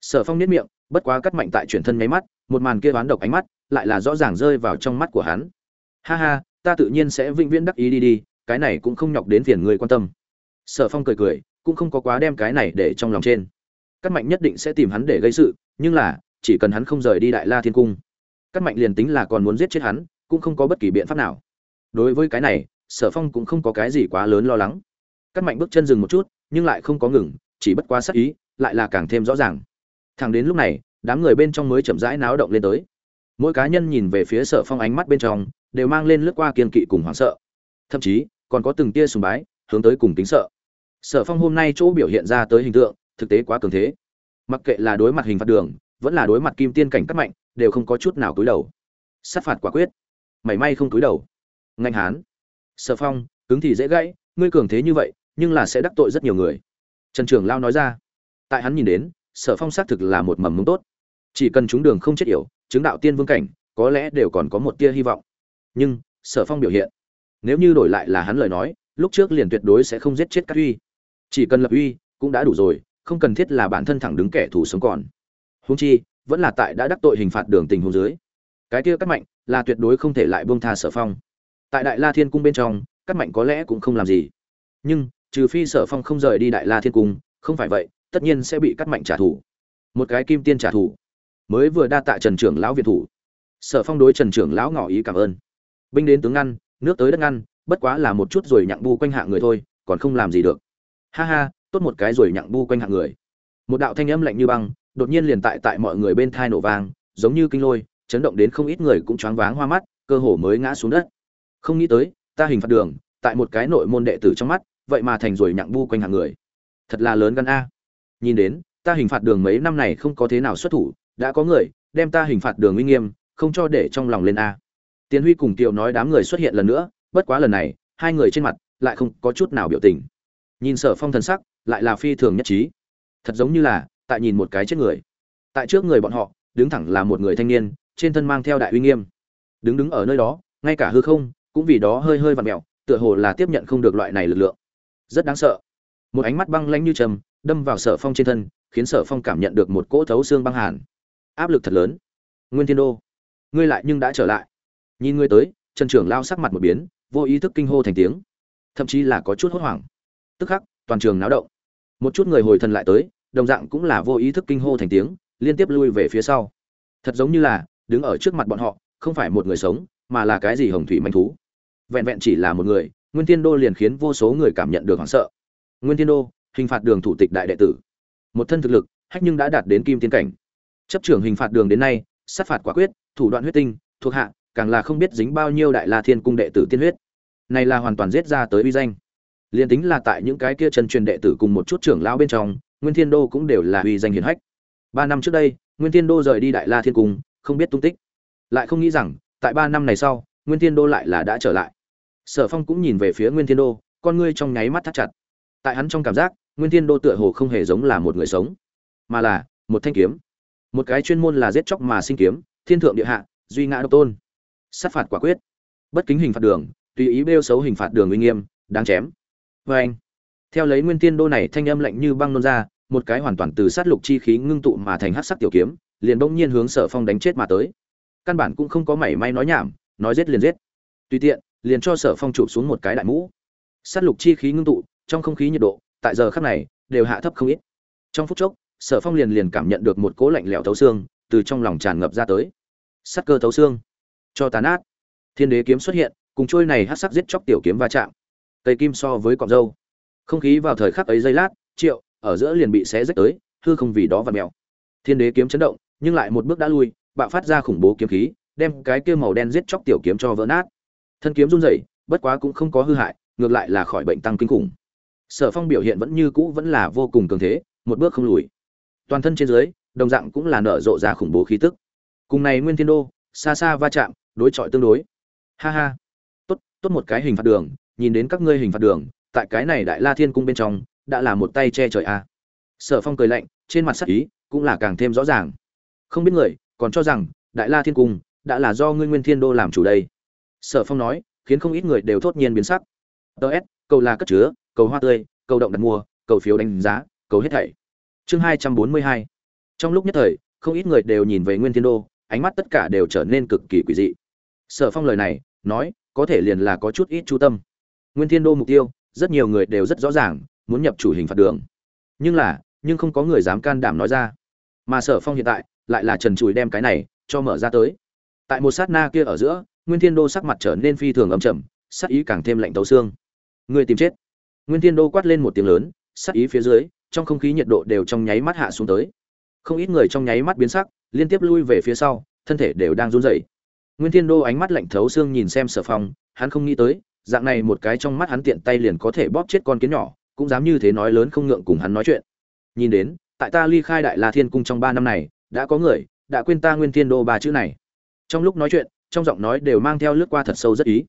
Sở phong niết miệng, bất quá cắt mạnh tại chuyển thân nháy mắt, một màn kia bán độc ánh mắt, lại là rõ ràng rơi vào trong mắt của hắn ha ha, ta tự nhiên sẽ vĩnh viễn đắc ý đi đi, cái này cũng không nhọc đến phiền người quan tâm. Sở phong cười cười, cũng không có quá đem cái này để trong lòng trên. Cắt mạnh nhất định sẽ tìm hắn để gây sự, nhưng là, chỉ cần hắn không rời đi đại la thiên cung cắt mạnh liền tính là còn muốn giết chết hắn, cũng không có bất kỳ biện pháp nào. Đối với cái này, sở phong cũng không có cái gì quá lớn lo lắng. Cắt mạnh bước chân dừng một chút, nhưng lại không có ngừng, chỉ bất quá sắc ý, lại là càng thêm rõ ràng. Thẳng đến lúc này, đám người bên trong mới chậm rãi náo động lên tới. Mỗi cá nhân nhìn về phía sở phong ánh mắt bên trong đều mang lên lướt qua kiên kỵ cùng hoảng sợ. Thậm chí, còn có từng tia sùng bái, hướng tới cùng tính sợ. Sở phong hôm nay chỗ biểu hiện ra tới hình tượng, thực tế quá cường thế. Mặc kệ là đối mặt hình phạt đường, vẫn là đối mặt kim tiên cảnh cắt mạnh, đều không có chút nào cúi đầu. Sát phạt quả quyết. Mảy may không cúi đầu. Ngạnh hán. Sở phong, cứng thì dễ gãy, ngươi cường thế như vậy, nhưng là sẽ đắc tội rất nhiều người. Trần trường lao nói ra. Tại hắn nhìn đến, sở phong xác thực là một mầm mống tốt. Chỉ cần chúng đường không chết yểu, chứng đạo tiên vương cảnh, có lẽ đều còn có một tia hy vọng nhưng sở phong biểu hiện nếu như đổi lại là hắn lời nói lúc trước liền tuyệt đối sẽ không giết chết các uy chỉ cần lập uy cũng đã đủ rồi không cần thiết là bản thân thẳng đứng kẻ thù sống còn húng chi vẫn là tại đã đắc tội hình phạt đường tình hôn dưới cái kia cắt mạnh là tuyệt đối không thể lại buông tha sở phong tại đại la thiên cung bên trong cắt mạnh có lẽ cũng không làm gì nhưng trừ phi sở phong không rời đi đại la thiên cung không phải vậy tất nhiên sẽ bị cắt mạnh trả thù một cái kim tiên trả thù mới vừa đa tạ trần trưởng lão việt thủ sở phong đối trần trưởng lão ngỏ ý cảm ơn binh đến tướng ngăn, nước tới đất ngăn, bất quá là một chút rồi nhặng bu quanh hạ người thôi, còn không làm gì được. Ha ha, tốt một cái rồi nhặng bu quanh hạ người. Một đạo thanh âm lạnh như băng, đột nhiên liền tại tại mọi người bên thai nổ vang, giống như kinh lôi, chấn động đến không ít người cũng choáng váng hoa mắt, cơ hồ mới ngã xuống đất. Không nghĩ tới, ta hình phạt đường, tại một cái nội môn đệ tử trong mắt, vậy mà thành rồi nhặng bu quanh hạng người. Thật là lớn gan a. Nhìn đến, ta hình phạt đường mấy năm này không có thế nào xuất thủ, đã có người đem ta hình phạt đường uy nghiêm, không cho để trong lòng lên a tiến huy cùng kiều nói đám người xuất hiện lần nữa bất quá lần này hai người trên mặt lại không có chút nào biểu tình. Nhìn sở phong thần sắc lại là phi thường nhất trí. Thật giống như là tại nhìn một cái chết người. Tại trước người bọn họ đứng thẳng là một người thanh niên trên thân mang theo đại uy nghiêm. Đứng đứng ở nơi đó ngay cả hư không cũng vì đó hơi hơi vặn mèo, tựa hồ là tiếp nhận không được loại này lực lượng. Rất đáng sợ. Một ánh mắt băng lãnh như trầm đâm vào sở phong trên thân khiến sở phong cảm nhận được một cỗ thấu xương băng hàn. Áp lực thật lớn. Nguyên thiên đô ngươi lại nhưng đã trở lại nhìn ngươi tới, trần trưởng lao sắc mặt một biến, vô ý thức kinh hô thành tiếng. Thậm chí là có chút hốt hoảng. Tức khắc, toàn trường náo động. Một chút người hồi thần lại tới, đồng dạng cũng là vô ý thức kinh hô thành tiếng, liên tiếp lui về phía sau. Thật giống như là, đứng ở trước mặt bọn họ, không phải một người sống, mà là cái gì hồng thủy manh thú. Vẹn vẹn chỉ là một người, nguyên thiên đô liền khiến vô số người cảm nhận được hoảng sợ. Nguyên thiên đô, hình phạt đường thủ tịch đại đệ tử. Một thân thực lực, hách nhưng đã đạt đến kim tiên cảnh. Chấp trưởng hình phạt đường đến nay, sát phạt quả quyết, thủ đoạn huyết tinh, thuộc hạ càng là không biết dính bao nhiêu đại la thiên cung đệ tử tiên huyết. Này là hoàn toàn giết ra tới uy danh. Liền tính là tại những cái kia chân truyền đệ tử cùng một chút trưởng lão bên trong, nguyên thiên đô cũng đều là uy danh hiển hách. Ba năm trước đây, nguyên thiên đô rời đi đại la thiên cung, không biết tung tích. Lại không nghĩ rằng, tại ba năm này sau, nguyên thiên đô lại là đã trở lại. Sở phong cũng nhìn về phía nguyên thiên đô, con ngươi trong nháy mắt thắt chặt. Tại hắn trong cảm giác, nguyên thiên đô tựa hồ không hề giống là một người sống, mà là một thanh kiếm. Một cái chuyên môn là giết chóc mà sinh kiếm, thiên thượng địa hạ, duy ngã độc tôn sát phạt quả quyết. Bất kính hình phạt đường, tùy ý bêu xấu hình phạt đường uy nghiêm, đáng chém. Vê anh, theo lấy nguyên tiên đô này thanh âm lạnh như băng nôn ra, một cái hoàn toàn từ sát lục chi khí ngưng tụ mà thành hắc sắc tiểu kiếm, liền bỗng nhiên hướng sở phong đánh chết mà tới. Căn bản cũng không có mảy may nói nhảm, nói giết liền giết. Tùy tiện, liền cho sở phong chụp xuống một cái đại mũ. Sát lục chi khí ngưng tụ, trong không khí nhiệt độ, tại giờ khắc này, đều hạ thấp không ít. Trong phút chốc, sở phong liền liền cảm nhận được một cố lạnh lẽo thấu xương từ trong lòng tràn ngập ra tới. Sắc cơ thấu xương cho tàn át thiên đế kiếm xuất hiện, cùng trôi này hát sắc giết chóc tiểu kiếm va chạm. Cây kim so với cọc dâu không khí vào thời khắc ấy giây lát, triệu, ở giữa liền bị xé rách tới, hư không vì đó và mèo. Thiên đế kiếm chấn động, nhưng lại một bước đã lui, bạo phát ra khủng bố kiếm khí, đem cái kia màu đen giết chóc tiểu kiếm cho vỡ nát. Thân kiếm run rẩy, bất quá cũng không có hư hại, ngược lại là khỏi bệnh tăng kinh khủng. Sở phong biểu hiện vẫn như cũ vẫn là vô cùng cường thế, một bước không lùi. Toàn thân trên dưới, đồng dạng cũng là nở rộ ra khủng bố khí tức. Cùng này nguyên thiên đô, xa xa va chạm đối chọi tương đối. Ha ha. Tốt tốt một cái hình phạt đường, nhìn đến các ngươi hình phạt đường, tại cái này đại la thiên cung bên trong, đã là một tay che trời a. Sở phong cười lạnh, trên mặt sắc ý cũng là càng thêm rõ ràng. Không biết người, còn cho rằng đại la thiên cung đã là do ngươi nguyên thiên đô làm chủ đây. Sở phong nói, khiến không ít người đều thốt nhiên biến sắc. Ts cầu là cất chứa, cầu hoa tươi, cầu động đặt mua cầu phiếu đánh giá, cầu hết thảy. Chương hai trăm bốn mươi hai. Trong lúc nhất thời, không ít người đều nhìn về nguyên thiên đô, ánh mắt tất cả đều trở nên cực kỳ quỷ dị sở phong lời này, nói, có thể liền là có chút ít chú tâm. Nguyên thiên đô mục tiêu, rất nhiều người đều rất rõ ràng, muốn nhập chủ hình phạt đường. Nhưng là, nhưng không có người dám can đảm nói ra. Mà sở phong hiện tại, lại là trần trùi đem cái này, cho mở ra tới. Tại một sát na kia ở giữa, nguyên thiên đô sắc mặt trở nên phi thường âm trầm, sắc ý càng thêm lạnh tấu xương. Người tìm chết. Nguyên thiên đô quát lên một tiếng lớn, sắc ý phía dưới, trong không khí nhiệt độ đều trong nháy mắt hạ xuống tới. Không ít người trong nháy mắt biến sắc, liên tiếp lui về phía sau, thân thể đều đang run rẩy nguyên thiên đô ánh mắt lạnh thấu xương nhìn xem sở phong, hắn không nghĩ tới, dạng này một cái trong mắt hắn tiện tay liền có thể bóp chết con kiến nhỏ, cũng dám như thế nói lớn không ngượng cùng hắn nói chuyện. Nhìn đến, tại ta ly khai đại la thiên cung trong ba năm này, đã có người, đã quên ta nguyên thiên đô ba chữ này. Trong lúc nói chuyện, trong giọng nói đều mang theo lướt qua thật sâu rất ý.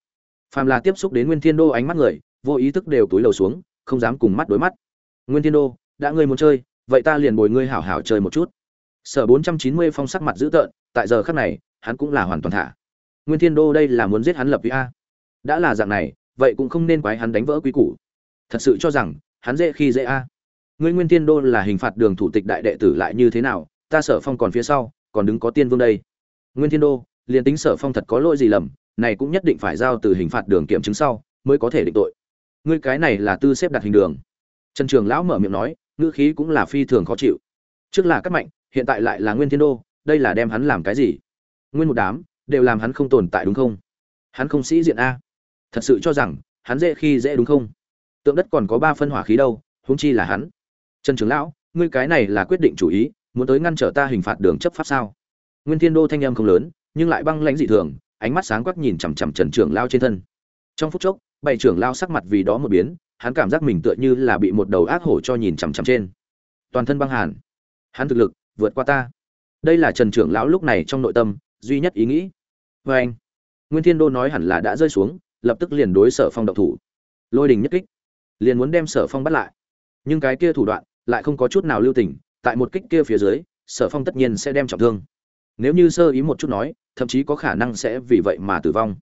Phàm là tiếp xúc đến nguyên thiên đô ánh mắt người, vô ý thức đều túi lầu xuống, không dám cùng mắt đối mắt. Nguyên thiên đô, đã ngươi muốn chơi, vậy ta liền bồi ngươi hảo hảo chơi một chút. Sở bốn trăm chín mươi phong sắc mặt dữ tợn, tại giờ khắc này, hắn cũng là hoàn toàn thả nguyên thiên đô đây là muốn giết hắn lập với a. Đã là dạng này, vậy cũng không nên quái hắn đánh vỡ quy củ. Thật sự cho rằng, hắn dễ khi dễ a. Ngươi nguyên thiên đô là hình phạt đường thủ tịch đại đệ tử lại như thế nào, ta sở phong còn phía sau, còn đứng có tiên vương đây. Nguyên thiên đô, liền tính sở phong thật có lỗi gì lầm, này cũng nhất định phải giao từ hình phạt đường kiểm chứng sau, mới có thể định tội. Ngươi cái này là tư xếp đặt hình đường. Trần trường lão mở miệng nói, ngữ khí cũng là phi thường khó chịu. Trước là cắt mạnh, hiện tại lại là nguyên thiên đô, đây là đem hắn làm cái gì? Nguyên một đám đều làm hắn không tồn tại đúng không? Hắn không sĩ diện a. Thật sự cho rằng, hắn dễ khi dễ đúng không? Tượng đất còn có ba phân hỏa khí đâu, huống chi là hắn. Trần trưởng lão, ngươi cái này là quyết định chủ ý, muốn tới ngăn trở ta hình phạt đường chấp pháp sao? Nguyên thiên đô thanh âm không lớn, nhưng lại băng lãnh dị thường, ánh mắt sáng quắc nhìn chằm chằm trần trưởng lao trên thân. Trong phút chốc, bảy trưởng lao sắc mặt vì đó một biến, hắn cảm giác mình tựa như là bị một đầu ác hổ cho nhìn chằm chằm trên. Toàn thân băng hàn. Hắn thực lực, vượt qua ta. Đây là trần trưởng lão lúc này trong nội tâm, duy nhất ý nghĩ vê anh, nguyên thiên đô nói hẳn là đã rơi xuống, lập tức liền đối sở phong độc thủ. Lôi đình nhất kích, liền muốn đem sở phong bắt lại. Nhưng cái kia thủ đoạn lại không có chút nào lưu tình, tại một kích kia phía dưới, sở phong tất nhiên sẽ đem trọng thương. Nếu như sơ ý một chút nói, thậm chí có khả năng sẽ vì vậy mà tử vong.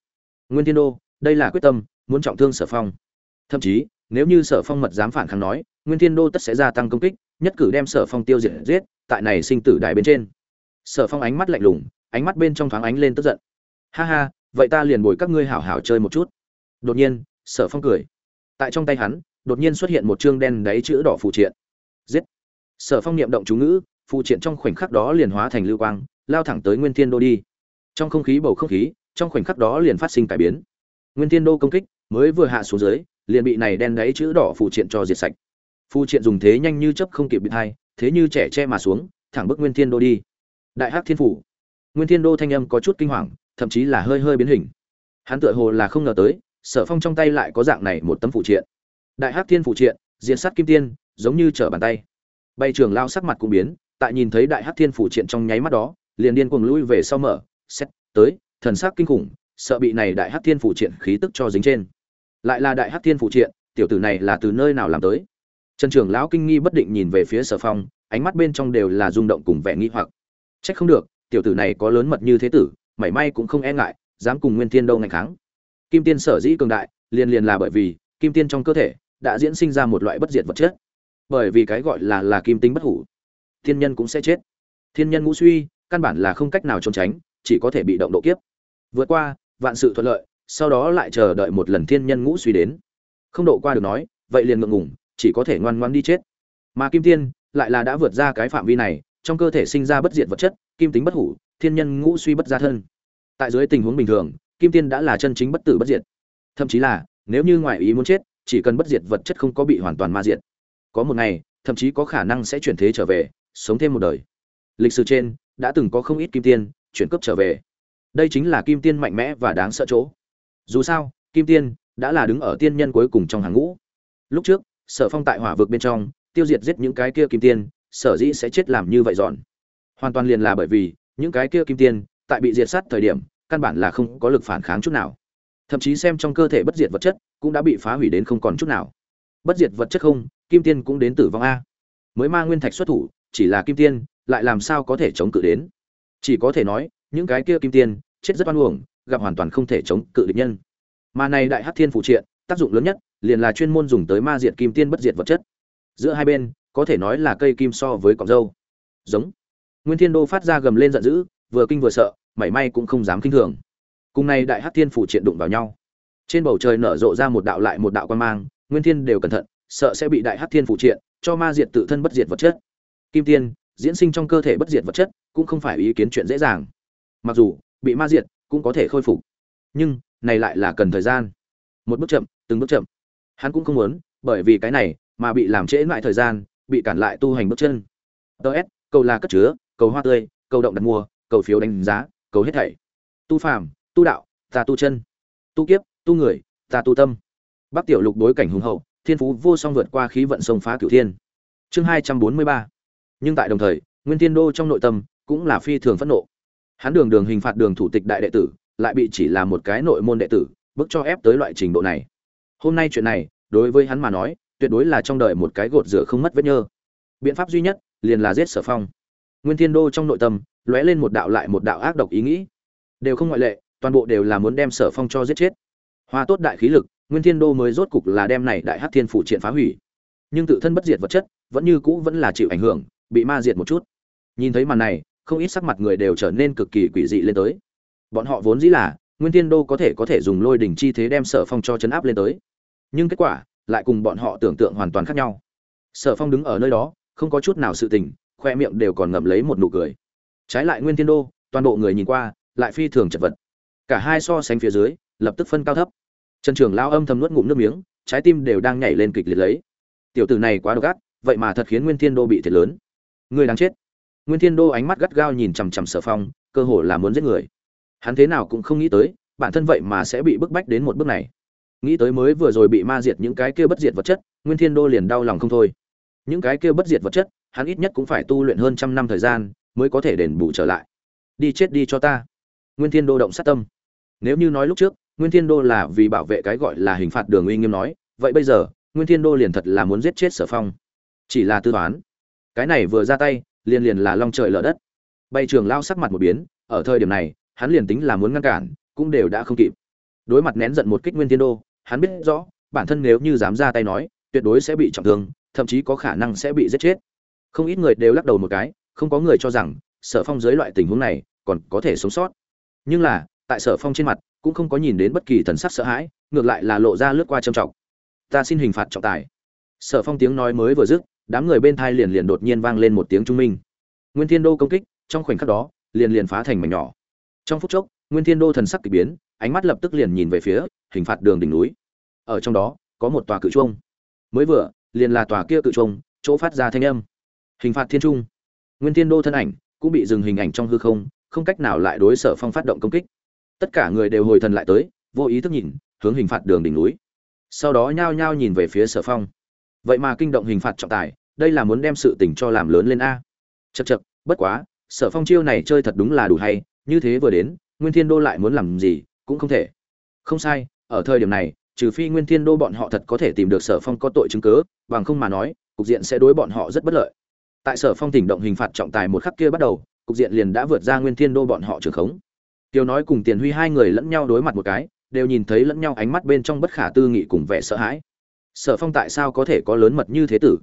Nguyên thiên đô, đây là quyết tâm, muốn trọng thương sở phong. Thậm chí, nếu như sở phong mật dám phản kháng nói, nguyên thiên đô tất sẽ gia tăng công kích, nhất cử đem sở phong tiêu diệt giết, tại này sinh tử đài bên trên. Sở phong ánh mắt lạnh lùng, ánh mắt bên trong thoáng ánh lên tức giận ha ha, vậy ta liền bồi các ngươi hảo hảo chơi một chút. Đột nhiên, sở phong cười. Tại trong tay hắn, đột nhiên xuất hiện một chương đen đáy chữ đỏ phụ triện. Giết. Sở phong niệm động chú ngữ phụ triện trong khoảnh khắc đó liền hóa thành lưu quang, lao thẳng tới nguyên thiên đô đi. Trong không khí bầu không khí, trong khoảnh khắc đó liền phát sinh cải biến. Nguyên thiên đô công kích, mới vừa hạ xuống dưới, liền bị này đen đáy chữ đỏ phụ triện cho diệt sạch. Phụ triện dùng thế nhanh như chấp không kịp bị thai thế như trẻ che mà xuống, thẳng bức nguyên thiên đô đi. Đại hắc thiên phủ. Nguyên thiên đô thanh âm có chút kinh hoàng thậm chí là hơi hơi biến hình. Hắn tựa hồ là không ngờ tới, sở phong trong tay lại có dạng này một tấm phụ triện. Đại hắc thiên phụ triện diện sát kim tiên, giống như trở bàn tay. Bay trường lao sắc mặt cũng biến, tại nhìn thấy đại hắc thiên phụ triện trong nháy mắt đó, liền điên cuồng lui về sau mở, xét, tới, thần sắc kinh khủng, sợ bị này đại hắc thiên phụ triện khí tức cho dính trên. Lại là đại hắc thiên phụ triện, tiểu tử này là từ nơi nào làm tới? Trần trưởng lão kinh nghi bất định nhìn về phía sở phong, ánh mắt bên trong đều là rung động cùng vẻ nghi hoặc. Trách không được, tiểu tử này có lớn mật như thế tử mảy may cũng không e ngại, dám cùng nguyên thiên đâu ngày kháng. Kim tiên sở dĩ cường đại, liền liền là bởi vì, kim tiên trong cơ thể, đã diễn sinh ra một loại bất diệt vật chất. Bởi vì cái gọi là là kim tính bất hủ, thiên nhân cũng sẽ chết. Thiên nhân ngũ suy, căn bản là không cách nào trốn tránh, chỉ có thể bị động độ kiếp. Vượt qua, vạn sự thuận lợi, sau đó lại chờ đợi một lần thiên nhân ngũ suy đến. Không độ qua được nói, vậy liền ngượng ngủng chỉ có thể ngoan ngoan đi chết. Mà kim tiên, lại là đã vượt ra cái phạm vi này trong cơ thể sinh ra bất diệt vật chất, kim tính bất hủ, thiên nhân ngũ suy bất gia thân. Tại dưới tình huống bình thường, kim tiên đã là chân chính bất tử bất diệt. Thậm chí là, nếu như ngoại ý muốn chết, chỉ cần bất diệt vật chất không có bị hoàn toàn ma diệt. Có một ngày, thậm chí có khả năng sẽ chuyển thế trở về, sống thêm một đời. Lịch sử trên, đã từng có không ít kim tiên, chuyển cấp trở về. Đây chính là kim tiên mạnh mẽ và đáng sợ chỗ. Dù sao, kim tiên đã là đứng ở tiên nhân cuối cùng trong hàng ngũ. Lúc trước, sở phong tại hỏa vực bên trong, tiêu diệt giết những cái kia kim tiên sở dĩ sẽ chết làm như vậy dọn. Hoàn toàn liền là bởi vì, những cái kia kim tiên, tại bị diệt sát thời điểm, căn bản là không có lực phản kháng chút nào. Thậm chí xem trong cơ thể bất diệt vật chất, cũng đã bị phá hủy đến không còn chút nào. Bất diệt vật chất không, kim tiên cũng đến tử vong a. Mới ma nguyên thạch xuất thủ, chỉ là kim tiên, lại làm sao có thể chống cự đến? Chỉ có thể nói, những cái kia kim tiên, chết rất oan uổng, gặp hoàn toàn không thể chống cự địch nhân. Mà này đại hắc thiên phụ triện, tác dụng lớn nhất, liền là chuyên môn dùng tới ma diệt kim tiên bất diệt vật chất. Giữa hai bên có thể nói là cây kim so với cọng dâu. Giống. Nguyên thiên đô phát ra gầm lên giận dữ, vừa kinh vừa sợ, mảy may cũng không dám kinh thường. Cùng này đại hắc thiên phủ triện đụng vào nhau. Trên bầu trời nở rộ ra một đạo lại một đạo quan mang, nguyên thiên đều cẩn thận, sợ sẽ bị đại hắc thiên phủ triện, cho ma diệt tự thân bất diệt vật chất. Kim tiên, diễn sinh trong cơ thể bất diệt vật chất, cũng không phải ý kiến chuyện dễ dàng. Mặc dù, bị ma diệt, cũng có thể khôi phục. Nhưng, này lại là cần thời gian. Một bước chậm, từng bước chậm. Hắn cũng không muốn, bởi vì cái này, mà bị làm trễ lại thời gian bị cản lại tu hành bước chân. Ts cầu là cất chứa, cầu hoa tươi, cầu động đặt mua cầu phiếu đánh giá, cầu hết thảy. Tu phàm, tu đạo, ta tu chân. Tu kiếp, tu người, ta tu tâm. Bắc tiểu lục đối cảnh hùng hậu, thiên phú vô song vượt qua khí vận sông phá cửu thiên. Chương hai trăm bốn mươi ba. Nhưng tại đồng thời, nguyên thiên đô trong nội tâm cũng là phi thường phẫn nộ. Hắn đường đường hình phạt đường thủ tịch đại đệ tử, lại bị chỉ là một cái nội môn đệ tử, bức cho ép tới loại trình độ này. Hôm nay chuyện này, đối với hắn mà nói tuyệt đối là trong đời một cái gột rửa không mất vết nhơ. Biện pháp duy nhất, liền là giết sở phong. Nguyên thiên đô trong nội tâm, lóe lên một đạo lại một đạo ác độc ý nghĩ. Đều không ngoại lệ, toàn bộ đều là muốn đem sở phong cho giết chết. Hoa tốt đại khí lực, nguyên thiên đô mới rốt cục là đem này đại hát thiên phủ triện phá hủy. Nhưng tự thân bất diệt vật chất, vẫn như cũ vẫn là chịu ảnh hưởng, bị ma diệt một chút. Nhìn thấy màn này, không ít sắc mặt người đều trở nên cực kỳ quỷ dị lên tới. Bọn họ vốn dĩ là, nguyên thiên đô có thể có thể dùng lôi đỉnh chi thế đem sở phong cho chấn áp lên tới. Nhưng kết quả lại cùng bọn họ tưởng tượng hoàn toàn khác nhau. Sở phong đứng ở nơi đó, không có chút nào sự tình, khoe miệng đều còn ngậm lấy một nụ cười. Trái lại nguyên thiên đô, toàn bộ người nhìn qua, lại phi thường chật vật. Cả hai so sánh phía dưới, lập tức phân cao thấp. Trần trường lao âm thầm nuốt ngụm nước miếng, trái tim đều đang nhảy lên kịch liệt lấy. Tiểu tử này quá độc ác, vậy mà thật khiến nguyên thiên đô bị thiệt lớn. Người đáng chết. Nguyên thiên đô ánh mắt gắt gao nhìn chằm chằm sở phong, cơ hồ là muốn giết người. Hắn thế nào cũng không nghĩ tới, bản thân vậy mà sẽ bị bức bách đến một bước này nghĩ tới mới vừa rồi bị ma diệt những cái kia bất diệt vật chất, nguyên thiên đô liền đau lòng không thôi. Những cái kia bất diệt vật chất, hắn ít nhất cũng phải tu luyện hơn trăm năm thời gian mới có thể đền bù trở lại. Đi chết đi cho ta. Nguyên thiên đô động sát tâm. Nếu như nói lúc trước, nguyên thiên đô là vì bảo vệ cái gọi là hình phạt đường uy nghiêm nói, vậy bây giờ, nguyên thiên đô liền thật là muốn giết chết sở phong. Chỉ là tư toán. Cái này vừa ra tay, liền liền là long trời lở đất. Bay trường lao sắc mặt một biến, ở thời điểm này, hắn liền tính là muốn ngăn cản, cũng đều đã không kịp. Đối mặt nén giận một kích nguyên thiên đô hắn biết rõ, bản thân nếu như dám ra tay nói, tuyệt đối sẽ bị trọng thương, thậm chí có khả năng sẽ bị giết chết. Không ít người đều lắc đầu một cái, không có người cho rằng, sở phong dưới loại tình huống này còn có thể sống sót. Nhưng là, tại sở phong trên mặt, cũng không có nhìn đến bất kỳ thần sắc sợ hãi, ngược lại là lộ ra lướt qua trầm trọng. Ta xin hình phạt trọng tài. Sở phong tiếng nói mới vừa dứt, đám người bên thai liền liền đột nhiên vang lên một tiếng trung minh. Nguyên thiên đô công kích, trong khoảnh khắc đó, liền liền phá thành mảnh nhỏ. Trong phút chốc, nguyên thiên đô thần sắc kỳ biến ánh mắt lập tức liền nhìn về phía hình phạt đường đỉnh núi. Ở trong đó có một tòa cự trung, mới vừa liền là tòa kia cự trung chỗ phát ra thanh âm. Hình phạt thiên trung. Nguyên thiên đô thân ảnh cũng bị dừng hình ảnh trong hư không không cách nào lại đối sở phong phát động công kích. Tất cả người đều hồi thần lại tới vô ý thức nhìn hướng hình phạt đường đỉnh núi. Sau đó nhao nhao nhìn về phía sở phong. Vậy mà kinh động hình phạt trọng tài đây là muốn đem sự tình cho làm lớn lên a. Chật chật bất quá sở phong chiêu này chơi thật đúng là đủ hay như thế vừa đến nguyên thiên đô lại muốn làm gì cũng không thể. Không sai, ở thời điểm này, trừ phi nguyên thiên đô bọn họ thật có thể tìm được sở phong có tội chứng cớ bằng không mà nói, cục diện sẽ đối bọn họ rất bất lợi. Tại sở phong tỉnh động hình phạt trọng tài một khắc kia bắt đầu, cục diện liền đã vượt ra nguyên thiên đô bọn họ trường khống. Tiêu nói cùng tiền huy hai người lẫn nhau đối mặt một cái, đều nhìn thấy lẫn nhau ánh mắt bên trong bất khả tư nghị cùng vẻ sợ hãi. Sở phong tại sao có thể có lớn mật như thế tử?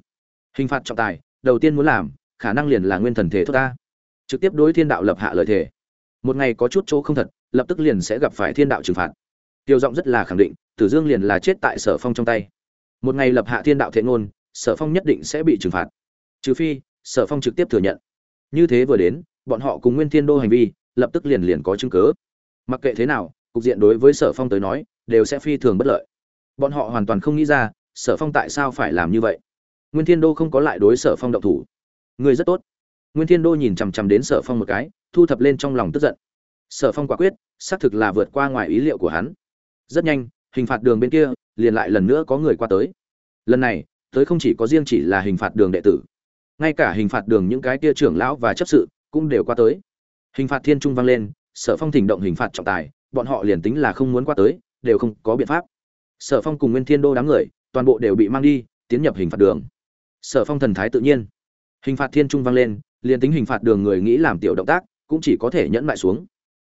Hình phạt trọng tài, đầu tiên muốn làm, khả năng liền là nguyên thần thể thốt ta trực tiếp đối thiên đạo lập hạ lợi thể một ngày có chút chỗ không thật, lập tức liền sẽ gặp phải thiên đạo trừng phạt. Tiêu giọng rất là khẳng định, tử dương liền là chết tại sở phong trong tay. Một ngày lập hạ thiên đạo thệ ngôn, sở phong nhất định sẽ bị trừng phạt. Trừ phi, sở phong trực tiếp thừa nhận. Như thế vừa đến, bọn họ cùng nguyên thiên đô hành vi, lập tức liền liền có chứng cớ mặc kệ thế nào, cục diện đối với sở phong tới nói, đều sẽ phi thường bất lợi. Bọn họ hoàn toàn không nghĩ ra, sở phong tại sao phải làm như vậy. Nguyên thiên đô không có lại đối sở phong động thủ. Người rất tốt nguyên thiên đô nhìn chằm chằm đến sở phong một cái, thu thập lên trong lòng tức giận. Sở phong quả quyết, xác thực là vượt qua ngoài ý liệu của hắn. Rất nhanh, hình phạt đường bên kia, liền lại lần nữa có người qua tới. Lần này, tới không chỉ có riêng chỉ là hình phạt đường đệ tử, ngay cả hình phạt đường những cái kia trưởng lão và chấp sự cũng đều qua tới. Hình phạt thiên trung vang lên, sở phong thỉnh động hình phạt trọng tài, bọn họ liền tính là không muốn qua tới, đều không có biện pháp. Sở phong cùng nguyên thiên đô đám người, toàn bộ đều bị mang đi, tiến nhập hình phạt đường. Sở phong thần thái tự nhiên. Hình phạt thiên trung vang lên liền tính hình phạt đường người nghĩ làm tiểu động tác, cũng chỉ có thể nhẫn lại xuống.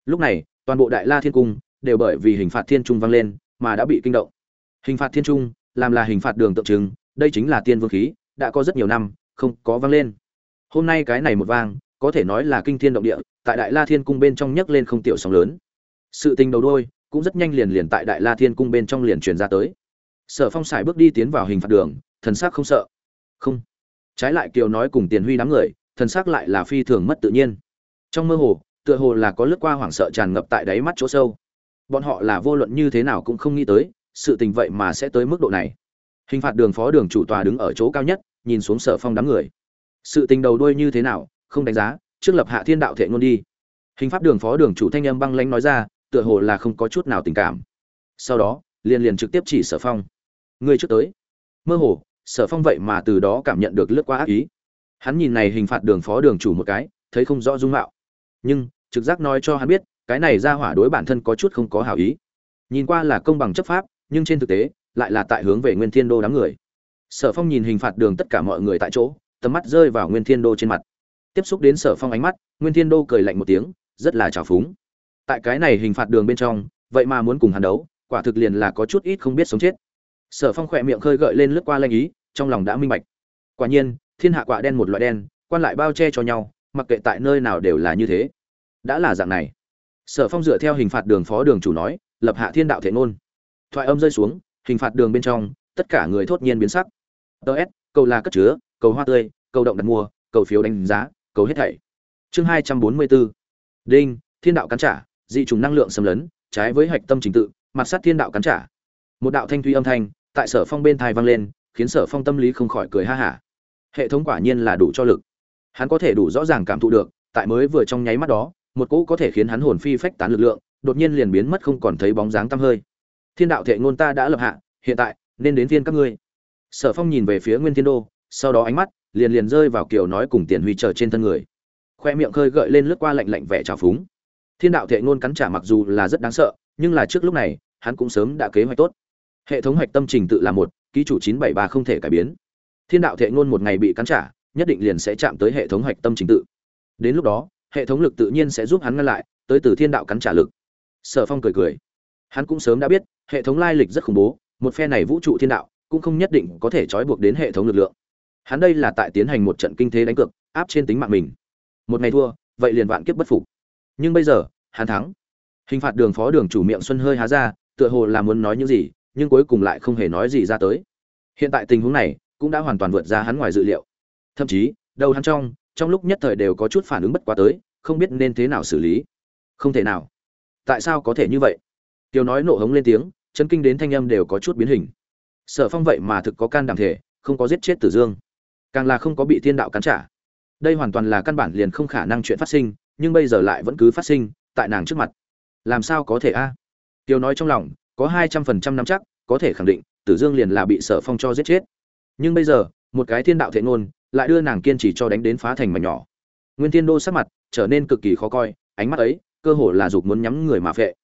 Lúc này, toàn bộ đại la thiên cung đều bởi vì hình phạt thiên trung vang lên mà đã bị kinh động. Hình phạt thiên trung, làm là hình phạt đường tượng trưng, đây chính là tiên vương khí, đã có rất nhiều năm không có vang lên. Hôm nay cái này một vang, có thể nói là kinh thiên động địa, tại đại la thiên cung bên trong nhấc lên không tiểu sóng lớn. Sự tình đầu đôi, cũng rất nhanh liền liền tại đại la thiên cung bên trong liền truyền ra tới. Sở phong sải bước đi tiến vào hình phạt đường, thần sắc không sợ. Không. Trái lại kiều nói cùng tiền huy đám người thần sắc lại là phi thường mất tự nhiên. Trong mơ hồ, tựa hồ là có lướt qua hoảng sợ tràn ngập tại đáy mắt chỗ sâu. Bọn họ là vô luận như thế nào cũng không nghĩ tới, sự tình vậy mà sẽ tới mức độ này. Hình phạt đường phó đường chủ tòa đứng ở chỗ cao nhất, nhìn xuống sở phong đám người. Sự tình đầu đuôi như thế nào, không đánh giá, trước lập hạ thiên đạo thệ ngôn đi. Hình pháp đường phó đường chủ thanh âm băng lãnh nói ra, tựa hồ là không có chút nào tình cảm. Sau đó, liền liền trực tiếp chỉ sở phong. Ngươi trước tới. Mơ hồ, sở phong vậy mà từ đó cảm nhận được lướt qua ác ý hắn nhìn này hình phạt đường phó đường chủ một cái, thấy không rõ dung mạo. Nhưng, trực giác nói cho hắn biết, cái này ra hỏa đối bản thân có chút không có hảo ý. Nhìn qua là công bằng chấp pháp, nhưng trên thực tế, lại là tại hướng về nguyên thiên đô đám người. Sở phong nhìn hình phạt đường tất cả mọi người tại chỗ, tầm mắt rơi vào nguyên thiên đô trên mặt. Tiếp xúc đến sở phong ánh mắt, nguyên thiên đô cười lạnh một tiếng, rất là trào phúng. Tại cái này hình phạt đường bên trong, vậy mà muốn cùng hắn đấu, quả thực liền là có chút ít không biết sống chết. Sở phong khỏe miệng khơi gợi lên lướt qua lanh ý, trong lòng đã minh bạch. Quả nhiên thiên hạ quạ đen một loại đen, quan lại bao che cho nhau, mặc kệ tại nơi nào đều là như thế. Đã là dạng này. Sở phong dựa theo hình phạt đường phó đường chủ nói, lập hạ thiên đạo thể ngôn. Thoại âm rơi xuống, hình phạt đường bên trong, tất cả người thốt nhiên biến sắc. Ts cầu là cất chứa, cầu hoa tươi, cầu động đặt mua, cầu phiếu đánh giá, cầu hết thảy. Chương hai trăm bốn mươi bốn đinh, thiên đạo cắn trả, dị trùng năng lượng xâm lấn, trái với hạch tâm trình tự, mặt sát thiên đạo cắn trả. Một đạo thanh thuy âm thanh, tại sở phong bên thai vang lên, khiến sở phong tâm lý không khỏi cười ha hả hệ thống quả nhiên là đủ cho lực. Hắn có thể đủ rõ ràng cảm thụ được, tại mới vừa trong nháy mắt đó, một cỗ có thể khiến hắn hồn phi phách tán lực lượng, đột nhiên liền biến mất không còn thấy bóng dáng tăm hơi. Thiên đạo thệ ngôn ta đã lập hạ, hiện tại, nên đến thiên các ngươi. Sở phong nhìn về phía nguyên thiên đô, sau đó ánh mắt liền liền rơi vào kiểu nói cùng tiền huy chờ trên thân người. Khoe miệng khơi gợi lên lướt qua lạnh lạnh vẻ trào phúng. Thiên đạo thệ ngôn cắn trả mặc dù là rất đáng sợ, nhưng là trước lúc này, hắn cũng sớm đã kế hoạch tốt. Hệ thống hoạch tâm trình tự là một, ký chủ chín bảy ba không thể cải biến thiên đạo thệ ngôn một ngày bị cắn trả, nhất định liền sẽ chạm tới hệ thống hoạch tâm trình tự. Đến lúc đó, hệ thống lực tự nhiên sẽ giúp hắn ngăn lại, tới từ thiên đạo cắn trả lực. Sở phong cười cười. Hắn cũng sớm đã biết, hệ thống lai lịch rất khủng bố, một phe này vũ trụ thiên đạo cũng không nhất định có thể trói buộc đến hệ thống lực lượng. Hắn đây là tại tiến hành một trận kinh thế đánh cược, áp trên tính mạng mình. Một ngày thua, vậy liền vạn kiếp bất phục. Nhưng bây giờ, hắn thắng. Hình phạt đường phó đường chủ miệng xuân hơi há ra, tựa hồ là muốn nói những gì, nhưng cuối cùng lại không hề nói gì ra tới. Hiện tại tình huống này cũng đã hoàn toàn vượt ra hắn ngoài dự liệu. Thậm chí, đầu hắn trong trong lúc nhất thời đều có chút phản ứng bất quá tới, không biết nên thế nào xử lý. Không thể nào. Tại sao có thể như vậy? Tiêu nói nộ hống lên tiếng, chân kinh đến thanh âm đều có chút biến hình. Sở phong vậy mà thực có can đảm thể, không có giết chết tử dương. Càng là không có bị thiên đạo cắn trả. Đây hoàn toàn là căn bản liền không khả năng chuyện phát sinh, nhưng bây giờ lại vẫn cứ phát sinh, tại nàng trước mặt. Làm sao có thể a? Tiêu nói trong lòng, có hai trăm phần trăm năm chắc, có thể khẳng định, tử dương liền là bị sở phong cho giết chết nhưng bây giờ, một cái thiên đạo thệ ngôn lại đưa nàng kiên trì cho đánh đến phá thành mảnh nhỏ. Nguyên thiên đô sắc mặt trở nên cực kỳ khó coi, ánh mắt ấy cơ hồ là dục muốn nhắm người mà phệ.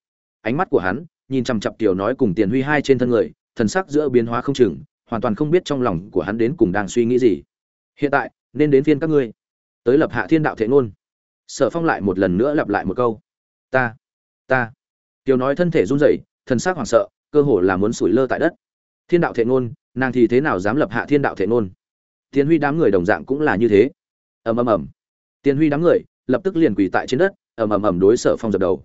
Ánh mắt của hắn nhìn chằm chặp tiểu nói cùng tiền huy hai trên thân người, thần sắc giữa biến hóa không chừng, hoàn toàn không biết trong lòng của hắn đến cùng đang suy nghĩ gì. Hiện tại, nên đến phiên các ngươi. Tới lập hạ thiên đạo thệ ngôn. Sở phong lại một lần nữa lặp lại một câu. Ta ta. Tiểu nói thân thể run rẩy, thần sắc hoảng sợ, cơ hồ là muốn sủi lơ tại đất. Thiên đạo thệ ngôn nàng thì thế nào dám lập hạ thiên đạo thể ngôn? Tiến huy đám người đồng dạng cũng là như thế. Ầm ầm ầm. Tiến huy đám người lập tức liền quỳ tại trên đất, ầm ầm ầm đối sở phong dập đầu.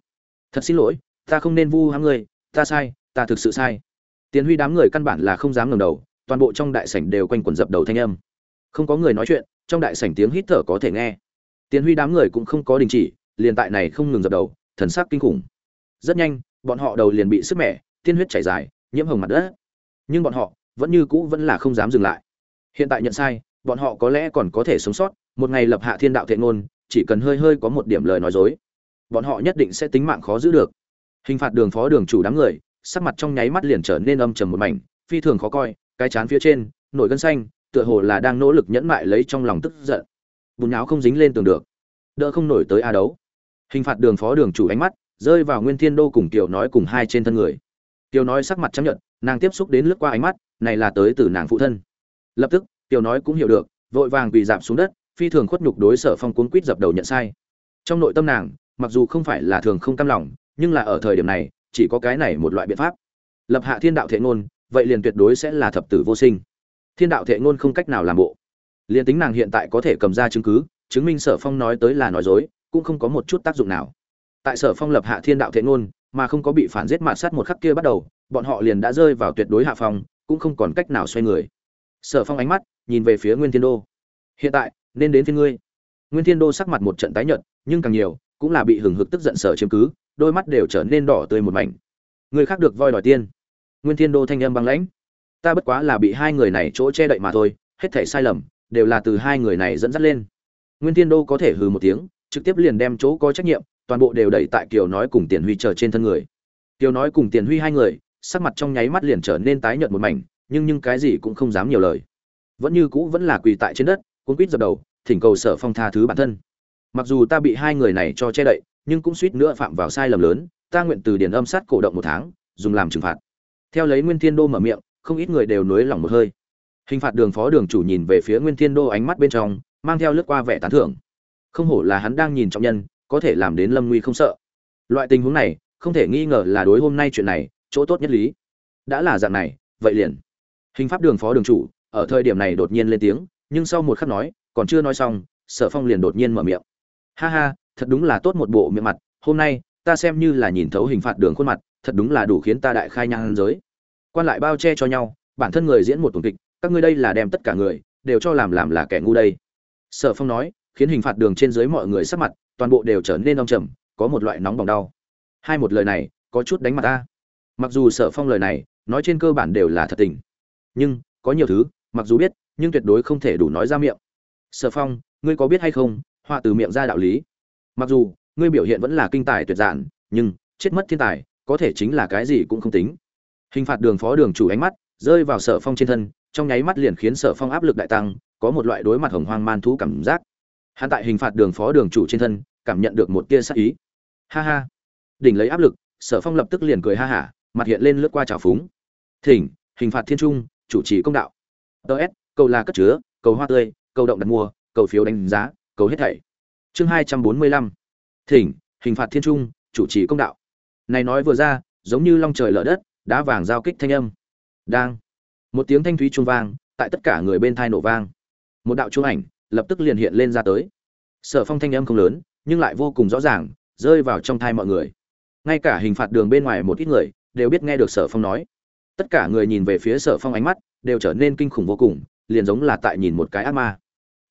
Thật xin lỗi, ta không nên vu hãm ngươi, ta sai, ta thực sự sai. Tiến huy đám người căn bản là không dám ngẩng đầu, toàn bộ trong đại sảnh đều quanh quẩn dập đầu thanh âm. Không có người nói chuyện, trong đại sảnh tiếng hít thở có thể nghe. Tiến huy đám người cũng không có đình chỉ, liền tại này không ngừng dập đầu, thần sắc kinh khủng. Rất nhanh, bọn họ đầu liền bị sức mẻ, tiên huyết chảy dài, nhiễm hồng mặt đất. Nhưng bọn họ vẫn như cũ vẫn là không dám dừng lại. Hiện tại nhận sai, bọn họ có lẽ còn có thể sống sót, một ngày lập hạ thiên đạo thệ ngôn, chỉ cần hơi hơi có một điểm lời nói dối, bọn họ nhất định sẽ tính mạng khó giữ được. Hình phạt đường phó đường chủ đám người, sắc mặt trong nháy mắt liền trở nên âm trầm một mảnh, phi thường khó coi, cái chán phía trên, nổi gân xanh, tựa hồ là đang nỗ lực nhẫn mại lấy trong lòng tức giận. Bùn nháo không dính lên tường được, đỡ không nổi tới a đấu. Hình phạt đường phó đường chủ ánh mắt rơi vào nguyên thiên đô cùng tiểu nói cùng hai trên thân người. Tiểu nói sắc mặt chấp nhận, nàng tiếp xúc đến lướt qua ánh mắt này là tới từ nàng phụ thân. Lập tức, tiểu nói cũng hiểu được, vội vàng quỳ giảm xuống đất, phi thường khuất nhục đối sở phong cuốn quýt dập đầu nhận sai. Trong nội tâm nàng, mặc dù không phải là thường không cam lòng, nhưng là ở thời điểm này, chỉ có cái này một loại biện pháp. Lập hạ thiên đạo thệ ngôn, vậy liền tuyệt đối sẽ là thập tử vô sinh. Thiên đạo thệ ngôn không cách nào làm bộ. Liền tính nàng hiện tại có thể cầm ra chứng cứ, chứng minh sở phong nói tới là nói dối, cũng không có một chút tác dụng nào. Tại sở phong lập hạ thiên đạo thệ ngôn, mà không có bị phản giết mạt sát một khắc kia bắt đầu, bọn họ liền đã rơi vào tuyệt đối hạ phong cũng không còn cách nào xoay người. Sở phong ánh mắt nhìn về phía nguyên thiên đô. Hiện tại, nên đến thiên ngươi. Nguyên thiên đô sắc mặt một trận tái nhợt, nhưng càng nhiều, cũng là bị hừng hực tức giận sở chiếm cứ, đôi mắt đều trở nên đỏ tươi một mảnh. Người khác được voi đòi tiên. Nguyên thiên đô thanh âm băng lãnh. Ta bất quá là bị hai người này chỗ che đậy mà thôi, hết thảy sai lầm, đều là từ hai người này dẫn dắt lên. Nguyên thiên đô có thể hừ một tiếng, trực tiếp liền đem chỗ có trách nhiệm, toàn bộ đều đẩy tại kiều nói cùng tiền huy chờ trên thân người. Kiều nói cùng tiền huy hai người sắc mặt trong nháy mắt liền trở nên tái nhợt một mảnh, nhưng nhưng cái gì cũng không dám nhiều lời. Vẫn như cũ vẫn là quỳ tại trên đất, cuống quýt dập đầu, thỉnh cầu sở phong tha thứ bản thân. Mặc dù ta bị hai người này cho che đậy, nhưng cũng suýt nữa phạm vào sai lầm lớn, ta nguyện từ điển âm sát cổ động một tháng, dùng làm trừng phạt. Theo lấy nguyên thiên đô mở miệng, không ít người đều nuối lòng một hơi. Hình phạt đường phó đường chủ nhìn về phía nguyên thiên đô ánh mắt bên trong, mang theo lướt qua vẻ tán thưởng. Không hổ là hắn đang nhìn trọng nhân, có thể làm đến lâm nguy không sợ. Loại tình huống này, không thể nghi ngờ là đối hôm nay chuyện này chỗ tốt nhất lý. Đã là dạng này, vậy liền. Hình pháp đường phó đường chủ, ở thời điểm này đột nhiên lên tiếng, nhưng sau một khắc nói, còn chưa nói xong, sở phong liền đột nhiên mở miệng. Ha ha, thật đúng là tốt một bộ miệng mặt, hôm nay, ta xem như là nhìn thấu hình phạt đường khuôn mặt, thật đúng là đủ khiến ta đại khai nhang giới. Quan lại bao che cho nhau, bản thân người diễn một tuần kịch, các ngươi đây là đem tất cả người, đều cho làm làm là kẻ ngu đây. Sở phong nói, khiến hình phạt đường trên dưới mọi người sắc mặt, toàn bộ đều trở nên đông trầm, có một loại nóng bỏng đau. Hai một lời này, có chút đánh mặt ta mặc dù sở phong lời này nói trên cơ bản đều là thật tình, nhưng có nhiều thứ, mặc dù biết, nhưng tuyệt đối không thể đủ nói ra miệng. Sở phong, ngươi có biết hay không, họa từ miệng ra đạo lý? Mặc dù, ngươi biểu hiện vẫn là kinh tài tuyệt giản, nhưng chết mất thiên tài, có thể chính là cái gì cũng không tính. Hình phạt đường phó đường chủ ánh mắt rơi vào sở phong trên thân, trong nháy mắt liền khiến sở phong áp lực đại tăng, có một loại đối mặt hồng hoang man thú cảm giác. Hắn tại hình phạt đường phó đường chủ trên thân cảm nhận được một tia sắc ý. Ha ha. Đỉnh lấy áp lực, sở phong lập tức liền cười ha hả mặt hiện lên lướt qua trào phúng. Thỉnh, hình phạt thiên trung, chủ trì công đạo. Ts cầu là cất chứa, cầu hoa tươi, cầu động đặt mua, cầu phiếu đánh giá, cầu hết thảy. Chương hai trăm bốn mươi lăm. Thỉnh, hình phạt thiên trung, chủ trì công đạo. Này nói vừa ra, giống như long trời lở đất, đá vàng giao kích thanh âm. Đang. Một tiếng thanh thúy chuông vang, tại tất cả người bên thai nổ vang. Một đạo chuông ảnh, lập tức liền hiện lên ra tới. Sở phong thanh âm không lớn, nhưng lại vô cùng rõ ràng, rơi vào trong thai mọi người. Ngay cả hình phạt đường bên ngoài một ít người đều biết nghe được sở phong nói. Tất cả người nhìn về phía sở phong ánh mắt đều trở nên kinh khủng vô cùng, liền giống là tại nhìn một cái ác ma.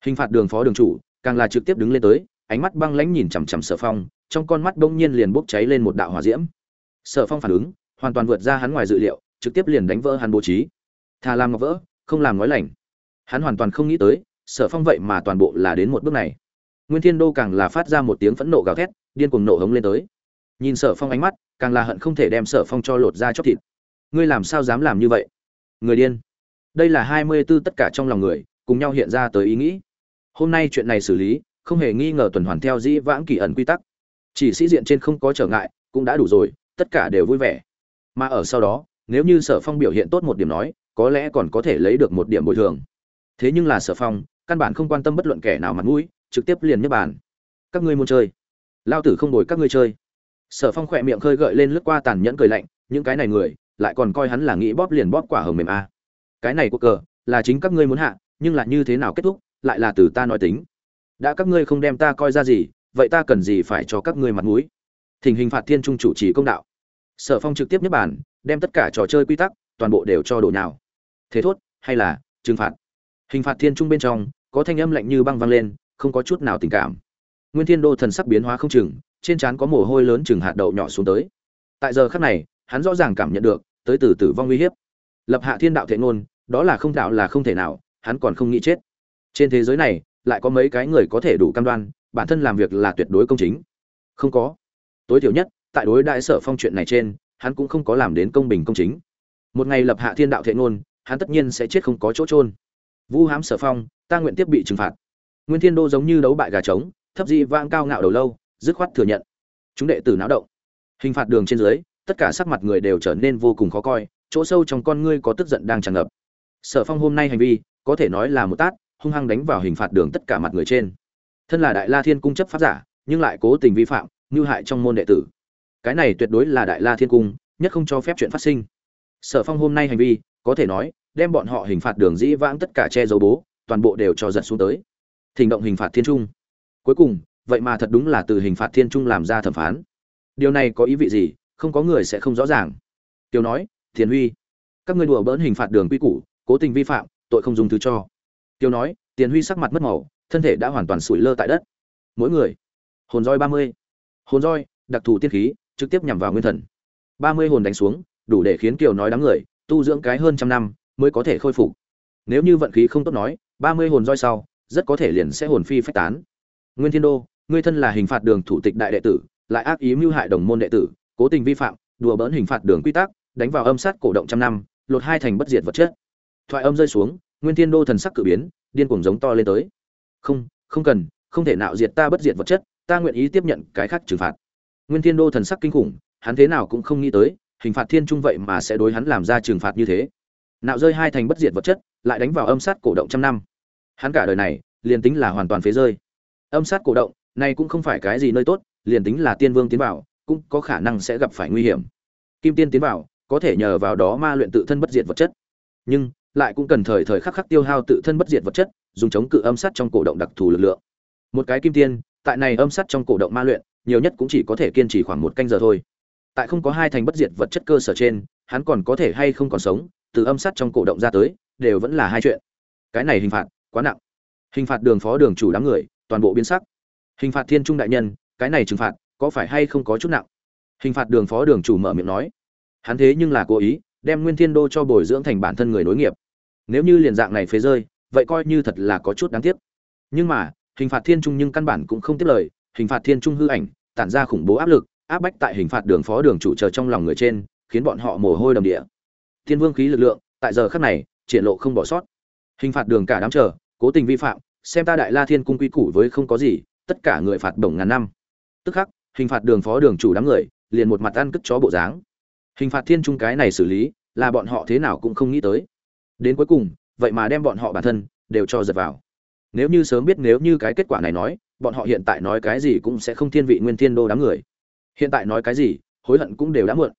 Hình phạt đường phó đường chủ, càng là trực tiếp đứng lên tới, ánh mắt băng lãnh nhìn chằm chằm sở phong, trong con mắt bỗng nhiên liền bốc cháy lên một đạo hỏa diễm. Sở phong phản ứng, hoàn toàn vượt ra hắn ngoài dự liệu, trực tiếp liền đánh vỡ hắn bố trí. Thà làm ngọc vỡ, không làm nói lành. Hắn hoàn toàn không nghĩ tới, sở phong vậy mà toàn bộ là đến một bước này. Nguyên thiên đô càng là phát ra một tiếng phẫn nộ gào thét, điên cuồng nộ hống lên tới nhìn sở phong ánh mắt, càng là hận không thể đem sở phong cho lột ra chóc thịt. Ngươi làm sao dám làm như vậy? Người điên. Đây là hai mươi b ố tất cả trong lòng người, cùng nhau hiện ra tới ý nghĩ. Hôm nay chuyện này xử lý, không hề nghi ngờ tuần hoàn theo dĩ vãng kỳ ẩn quy tắc. Chỉ sĩ diện trên không có trở ngại, cũng đã đủ rồi, tất cả đều vui vẻ. Mà ở sau đó, nếu như sở phong biểu hiện tốt một điểm nói, có lẽ còn có thể lấy được một điểm bồi thường. Thế nhưng là sở phong, căn bản không quan tâm bất luận kẻ nào mặt mũi, trực tiếp liền nhấp bàn. Các ngươi muốn chơi. Lao tử không đổi các ngươi chơi sở phong khỏe miệng khơi gợi lên lướt qua tàn nhẫn cười lạnh, những cái này người, lại còn coi hắn là nghĩ bóp liền bóp quả hồng mềm a cái này của cờ, là chính các ngươi muốn hạ, nhưng là như thế nào kết thúc, lại là từ ta nói tính. Đã các ngươi không đem ta coi ra gì, vậy ta cần gì phải cho các ngươi mặt mũi? Thỉnh hình phạt thiên trung chủ trì công đạo. Sở phong trực tiếp nhất bản đem tất cả trò chơi quy tắc, toàn bộ đều cho đổ nào. thế thốt, hay là trừng phạt? Hình phạt thiên trung bên trong, có thanh âm lạnh như băng vang lên, không có chút nào tình cảm. Nguyên thiên đô thần sắc biến hóa không chừng trên trán có mồ hôi lớn chừng hạt đậu nhỏ xuống tới. Tại giờ khắc này, hắn rõ ràng cảm nhận được, tới từ tử vong uy hiếp. Lập hạ thiên đạo thể ngôn, đó là không đạo là không thể nào, hắn còn không nghĩ chết. Trên thế giới này, lại có mấy cái người có thể đủ cam đoan, bản thân làm việc là tuyệt đối công chính. Không có. Tối thiểu nhất, tại đối đại sở phong chuyện này trên, hắn cũng không có làm đến công bình công chính. Một ngày lập hạ thiên đạo thệ ngôn, hắn tất nhiên sẽ chết không có chỗ trôn vu hám sở phong, ta nguyện tiếp bị trừng phạt. Nguyên thiên đô giống như đấu bại gà trống, thấp dị vang cao ngạo đầu lâu dứt khoát thừa nhận. Chúng đệ tử náo động. Hình phạt đường trên dưới, tất cả sắc mặt người đều trở nên vô cùng khó coi, chỗ sâu trong con ngươi có tức giận đang tràn ngập. Sở phong hôm nay hành vi, có thể nói là một tát, hung hăng đánh vào hình phạt đường tất cả mặt người trên. Thân là đại la thiên cung chấp pháp giả, nhưng lại cố tình vi phạm như hại trong môn đệ tử. Cái này tuyệt đối là đại la thiên cung, nhất không cho phép chuyện phát sinh. Sở phong hôm nay hành vi, có thể nói, đem bọn họ hình phạt đường dĩ vãng tất cả che giấu bố, toàn bộ đều cho giật xuống tới. Thỉnh động hình phạt thiên trung. Cuối cùng vậy mà thật đúng là từ hình phạt thiên trung làm ra thẩm phán. Điều này có ý vị gì? Không có người sẽ không rõ ràng. Tiêu nói, thiền huy, các ngươi đùa bỡn hình phạt đường quy củ, cố tình vi phạm, tội không dùng thứ cho. Tiêu nói tiền huy sắc mặt mất màu, thân thể đã hoàn toàn sủi lơ tại đất. Mỗi người, hồn roi ba mươi. Hồn roi, đặc thù tiên khí, trực tiếp nhằm vào nguyên thần. Ba mươi hồn đánh xuống, đủ để khiến kiều nói đám người, tu dưỡng cái hơn trăm năm, mới có thể khôi phục. Nếu như vận khí không tốt nói, ba mươi hồn roi sau, rất có thể liền sẽ hồn phi phách tán. Nguyên thiên đô ngươi thân là hình phạt đường thủ tịch đại đệ tử, lại ác ý mưu hại đồng môn đệ tử, cố tình vi phạm, đùa bỡn hình phạt đường quy tắc, đánh vào âm sát cổ động trăm năm, lột hai thành bất diệt vật chất. Thoại âm rơi xuống, nguyên thiên đô thần sắc cử biến, điên cuồng giống to lên tới. Không không cần, không thể nào diệt ta bất diệt vật chất, ta nguyện ý tiếp nhận cái khác trừng phạt. Nguyên thiên đô thần sắc kinh khủng, hắn thế nào cũng không nghĩ tới, hình phạt thiên trung vậy mà sẽ đối hắn làm ra trừng phạt như thế. Nạo rơi hai thành bất diệt vật chất, lại đánh vào âm sát cổ động trăm năm. Hắn cả đời này, liền tính là hoàn toàn phế rơi. Âm sát cổ động này cũng không phải cái gì nơi tốt, liền tính là tiên vương tiến vào, cũng có khả năng sẽ gặp phải nguy hiểm. Kim tiên tiến vào, có thể nhờ vào đó ma luyện tự thân bất diệt vật chất. Nhưng, lại cũng cần thời thời khắc khắc tiêu hao tự thân bất diệt vật chất, dùng chống cự âm sát trong cổ động đặc thù lực lượng. Một cái kim tiên, tại này âm sát trong cổ động ma luyện, nhiều nhất cũng chỉ có thể kiên trì khoảng một canh giờ thôi. Tại không có hai thành bất diệt vật chất cơ sở trên, hắn còn có thể hay không còn sống, từ âm sát trong cổ động ra tới, đều vẫn là hai chuyện. Cái này hình phạt quá nặng. Hình phạt đường phó đường chủ đám người, toàn bộ biến sắc hình phạt thiên trung đại nhân, cái này trừng phạt, có phải hay không có chút nặng? Hình phạt đường phó đường chủ mở miệng nói. Hắn thế nhưng là cố ý, đem nguyên thiên đô cho bồi dưỡng thành bản thân người nối nghiệp. Nếu như liền dạng này phế rơi, vậy coi như thật là có chút đáng tiếc. Nhưng mà, hình phạt thiên trung nhưng căn bản cũng không tiếp lời. Hình phạt thiên trung hư ảnh, tản ra khủng bố áp lực, áp bách tại hình phạt đường phó đường chủ chờ trong lòng người trên, khiến bọn họ mồ hôi đầm địa. Thiên vương khí lực lượng, tại giờ khắc này, triển lộ không bỏ sót. Hình phạt đường cả đám chờ, cố tình vi phạm, xem ta đại la thiên cung quy củ với không có gì tất cả người phạt đồng ngàn năm. Tức khắc, hình phạt đường phó đường chủ đám người, liền một mặt ăn cất chó bộ dáng. Hình phạt thiên trung cái này xử lý, là bọn họ thế nào cũng không nghĩ tới. Đến cuối cùng, vậy mà đem bọn họ bản thân, đều cho giật vào. Nếu như sớm biết nếu như cái kết quả này nói, bọn họ hiện tại nói cái gì cũng sẽ không thiên vị nguyên thiên đô đám người. Hiện tại nói cái gì, hối hận cũng đều đã muộn.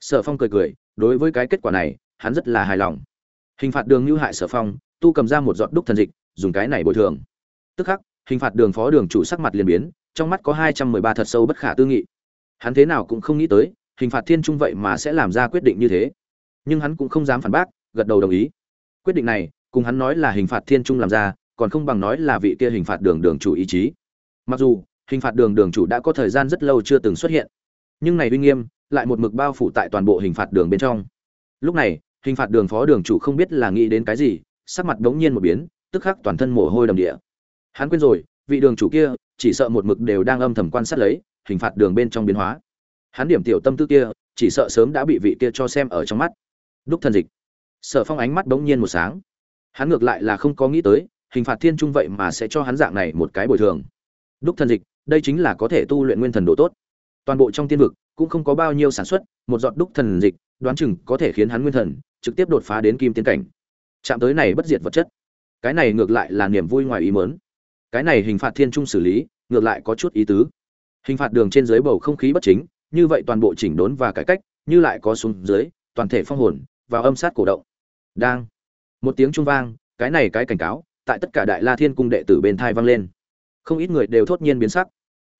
Sở phong cười cười, đối với cái kết quả này, hắn rất là hài lòng. Hình phạt đường như hại sở phong, tu cầm ra một giọt đúc thần dịch, dùng cái này bồi thường. Tức khắc hình phạt đường phó đường chủ sắc mặt liền biến, trong mắt có hai trăm mười ba thật sâu bất khả tư nghị. Hắn thế nào cũng không nghĩ tới, hình phạt thiên trung vậy mà sẽ làm ra quyết định như thế. Nhưng hắn cũng không dám phản bác, gật đầu đồng ý. Quyết định này, cùng hắn nói là hình phạt thiên trung làm ra, còn không bằng nói là vị kia hình phạt đường đường chủ ý chí. Mặc dù, hình phạt đường đường chủ đã có thời gian rất lâu chưa từng xuất hiện. Nhưng này uy nghiêm, lại một mực bao phủ tại toàn bộ hình phạt đường bên trong. Lúc này, hình phạt đường phó đường chủ không biết là nghĩ đến cái gì, sắc mặt đống nhiên một biến, tức khắc toàn thân mồ hôi đầm địa hắn quên rồi, vị đường chủ kia, chỉ sợ một mực đều đang âm thầm quan sát lấy, hình phạt đường bên trong biến hóa. Hắn điểm tiểu tâm tư kia, chỉ sợ sớm đã bị vị kia cho xem ở trong mắt. Đúc thần dịch. Sở phong ánh mắt bỗng nhiên một sáng. Hắn ngược lại là không có nghĩ tới, hình phạt thiên trung vậy mà sẽ cho hắn dạng này một cái bồi thường. Đúc thần dịch, đây chính là có thể tu luyện nguyên thần độ tốt. Toàn bộ trong tiên vực, cũng không có bao nhiêu sản xuất, một giọt đúc thần dịch, đoán chừng có thể khiến hắn nguyên thần, trực tiếp đột phá đến kim tiến cảnh. Chạm tới này bất diệt vật chất. Cái này ngược lại là niềm vui ngoài ý mớn cái này hình phạt thiên trung xử lý, ngược lại có chút ý tứ. Hình phạt đường trên dưới bầu không khí bất chính, như vậy toàn bộ chỉnh đốn và cải cách, như lại có xuống dưới, toàn thể phong hồn, và âm sát cổ động. Đang. Một tiếng trung vang, cái này cái cảnh cáo, tại tất cả đại la thiên cung đệ tử bên thai vang lên. Không ít người đều thốt nhiên biến sắc.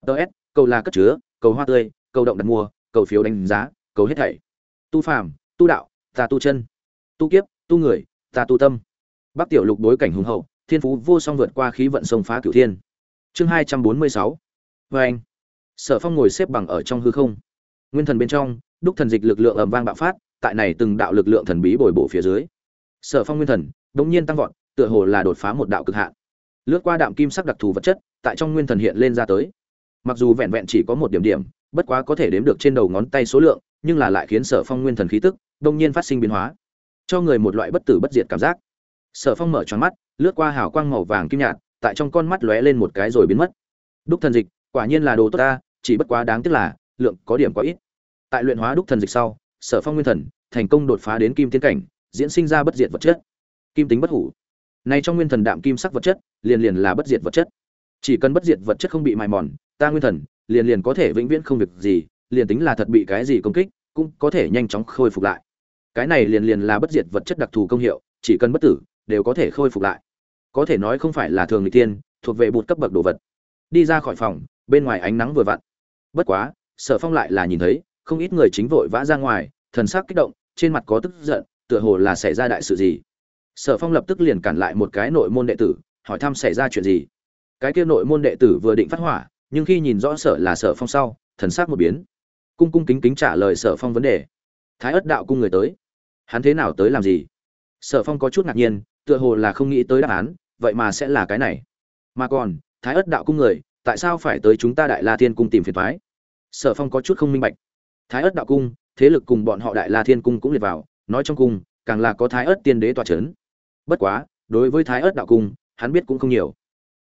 Ts cầu là cất chứa, cầu hoa tươi, cầu động đặt mua cầu phiếu đánh giá, cầu hết thảy. Tu phàm, tu đạo, ta tu chân. Tu kiếp, tu người, ta tu tâm. Bắc tiểu lục đối cảnh hùng hậu thiên phú vô song vượt qua khí vận sông phá cửu thiên. Chương hai trăm bốn mươi sáu. Vê anh, sở phong ngồi xếp bằng ở trong hư không. Nguyên thần bên trong, đúc thần dịch lực lượng ầm vang bạo phát, tại này từng đạo lực lượng thần bí bồi bổ phía dưới. Sở phong nguyên thần, đống nhiên tăng vọt, tựa hồ là đột phá một đạo cực hạn. Lướt qua đạm kim sắc đặc thù vật chất, tại trong nguyên thần hiện lên ra tới. Mặc dù vẹn vẹn chỉ có một điểm điểm, bất quá có thể đếm được trên đầu ngón tay số lượng, nhưng là lại khiến sở phong nguyên thần khí tức đông nhiên phát sinh biến hóa, cho người một loại bất tử bất diệt cảm giác. Sở phong mở tròn mắt lướt qua hào quang màu vàng kim nhạt, tại trong con mắt lóe lên một cái rồi biến mất. Đúc thần dịch, quả nhiên là đồ tốt ta, chỉ bất quá đáng tiếc là, lượng có điểm quá ít. Tại luyện hóa đúc thần dịch sau, sở phong nguyên thần thành công đột phá đến kim tiên cảnh, diễn sinh ra bất diệt vật chất. Kim tính bất hủ. Này trong nguyên thần đạm kim sắc vật chất, liền liền là bất diệt vật chất. Chỉ cần bất diệt vật chất không bị mài mòn, ta nguyên thần, liền liền có thể vĩnh viễn không việc gì, liền tính là thật bị cái gì công kích, cũng có thể nhanh chóng khôi phục lại. Cái này liền liền là bất diệt vật chất đặc thù công hiệu, chỉ cần bất tử, đều có thể khôi phục lại có thể nói không phải là thường người tiên, thuộc về bột cấp bậc đồ vật. Đi ra khỏi phòng, bên ngoài ánh nắng vừa vặn. Bất quá, sở phong lại là nhìn thấy, không ít người chính vội vã ra ngoài, thần sắc kích động, trên mặt có tức giận, tựa hồ là xảy ra đại sự gì. Sở phong lập tức liền cản lại một cái nội môn đệ tử, hỏi thăm xảy ra chuyện gì. Cái kia nội môn đệ tử vừa định phát hỏa, nhưng khi nhìn rõ sở là sở phong sau, thần sắc một biến. Cung cung kính kính trả lời sở phong vấn đề. Thái ất đạo cung người tới. Hắn thế nào tới làm gì? Sở phong có chút ngạc nhiên, tựa hồ là không nghĩ tới đáp án vậy mà sẽ là cái này. Mà còn, thái ất đạo cung người, tại sao phải tới chúng ta đại la thiên cung tìm phiền thoái sở phong có chút không minh bạch. Thái ất đạo cung, thế lực cùng bọn họ đại la thiên cung cũng liệt vào, nói trong cung, càng là có thái ất tiên đế tòa c h ấ n bất quá, đối với thái ất đạo cung, hắn biết cũng không nhiều.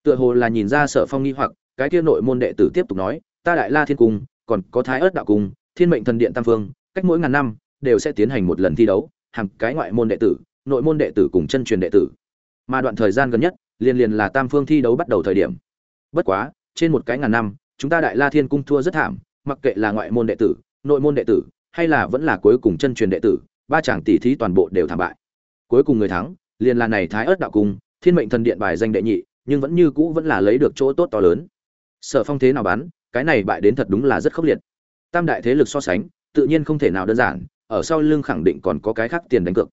Tựa hồ là nhìn ra sở phong nghi hoặc, cái kia nội môn đệ tử tiếp tục nói, ta đại la thiên cung, còn có thái ất đạo cung, thiên mệnh thần điện tam phương, cách mỗi ngàn năm, đều sẽ tiến hành một lần thi đấu hàng cái ngoại môn đệ tử, nội môn đệ tử cùng chân truyền đệ tử mà đoạn thời gian gần nhất liên liền là tam phương thi đấu bắt đầu thời điểm. Bất quá, trên một cái ngàn năm, chúng ta đại la thiên cung thua rất thảm, mặc kệ là ngoại môn đệ tử, nội môn đệ tử, hay là vẫn là cuối cùng chân truyền đệ tử, ba chàng tỷ thí toàn bộ đều thảm bại. Cuối cùng người thắng, liền là này thái ớt đạo cung, thiên mệnh thần điện bài danh đệ nhị, nhưng vẫn như cũ vẫn là lấy được chỗ tốt to lớn. Sở phong thế nào bán, cái này bại đến thật đúng là rất khốc liệt. Tam đại thế lực so sánh, tự nhiên không thể nào đơn giản, ở sau lưng khẳng định còn có cái khác tiền đánh cược.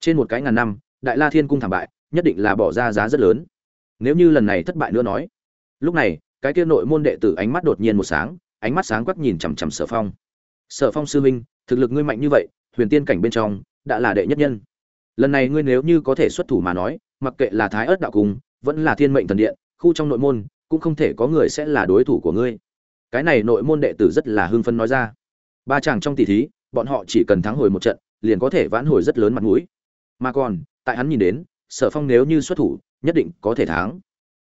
Trên một cái ngàn năm, đại la thiên cung thảm bại nhất định là bỏ ra giá rất lớn. Nếu như lần này thất bại nữa nói, lúc này, cái kia nội môn đệ tử ánh mắt đột nhiên một sáng, ánh mắt sáng quắc nhìn chằm chằm sở phong. Sở phong sư minh thực lực ngươi mạnh như vậy, huyền tiên cảnh bên trong, đã là đệ nhất nhân. Lần này ngươi nếu như có thể xuất thủ mà nói, mặc kệ là thái ớt đạo cung, vẫn là thiên mệnh thần điện, khu trong nội môn, cũng không thể có người sẽ là đối thủ của ngươi. Cái này nội môn đệ tử rất là hưng phấn nói ra. Ba chàng trong tỷ thí, bọn họ chỉ cần thắng hồi một trận, liền có thể vãn hồi rất lớn mặt mũi. Mà còn, tại hắn nhìn đến sở phong nếu như xuất thủ, nhất định có thể thắng.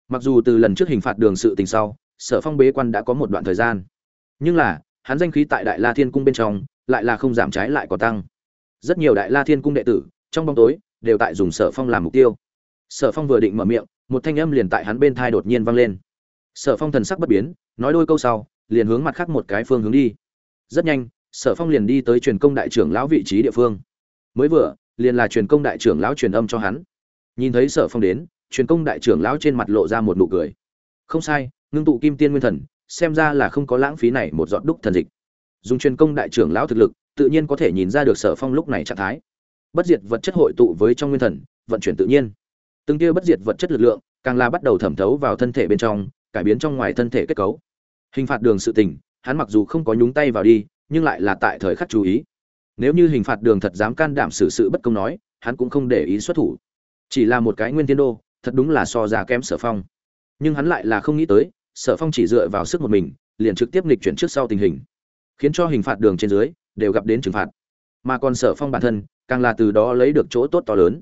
Mặc dù từ lần trước hình phạt đường sự tình sau, sở phong bế quan đã có một đoạn thời gian. Nhưng là, hắn danh khí tại đại la thiên cung bên trong, lại là không giảm trái lại còn tăng. Rất nhiều đại la thiên cung đệ tử, trong bóng tối, đều tại dùng sở phong làm mục tiêu. Sở phong vừa định mở miệng, một thanh âm liền tại hắn bên thai đột nhiên vang lên. Sở phong thần sắc bất biến, nói đôi câu sau, liền hướng mặt khác một cái phương hướng đi. Rất nhanh, sở phong liền đi tới truyền công đại trưởng lão vị trí địa phương. Mới vừa, liền là truyền công đại trưởng lão truyền âm cho hắn nhìn thấy sở phong đến, truyền công đại trưởng lão trên mặt lộ ra một nụ cười. Không sai, ngưng tụ kim tiên nguyên thần, xem ra là không có lãng phí này một giọt đúc thần dịch. Dùng truyền công đại trưởng lão thực lực, tự nhiên có thể nhìn ra được sở phong lúc này trạng thái. Bất diệt vật chất hội tụ với trong nguyên thần, vận chuyển tự nhiên. Từng kia bất diệt vật chất lực lượng, càng là bắt đầu thẩm thấu vào thân thể bên trong, cải biến trong ngoài thân thể kết cấu. Hình phạt đường sự tình, hắn mặc dù không có nhúng tay vào đi, nhưng lại là tại thời khắc chú ý. Nếu như hình phạt đường thật dám can đảm xử sự bất công nói, hắn cũng không để ý xuất thủ chỉ là một cái nguyên tiên đô, thật đúng là so ra kém sở phong. Nhưng hắn lại là không nghĩ tới, sở phong chỉ dựa vào sức một mình, liền trực tiếp nghịch chuyển trước sau tình hình. Khiến cho hình phạt đường trên dưới, đều gặp đến trừng phạt. Mà còn sở phong bản thân, càng là từ đó lấy được chỗ tốt to lớn.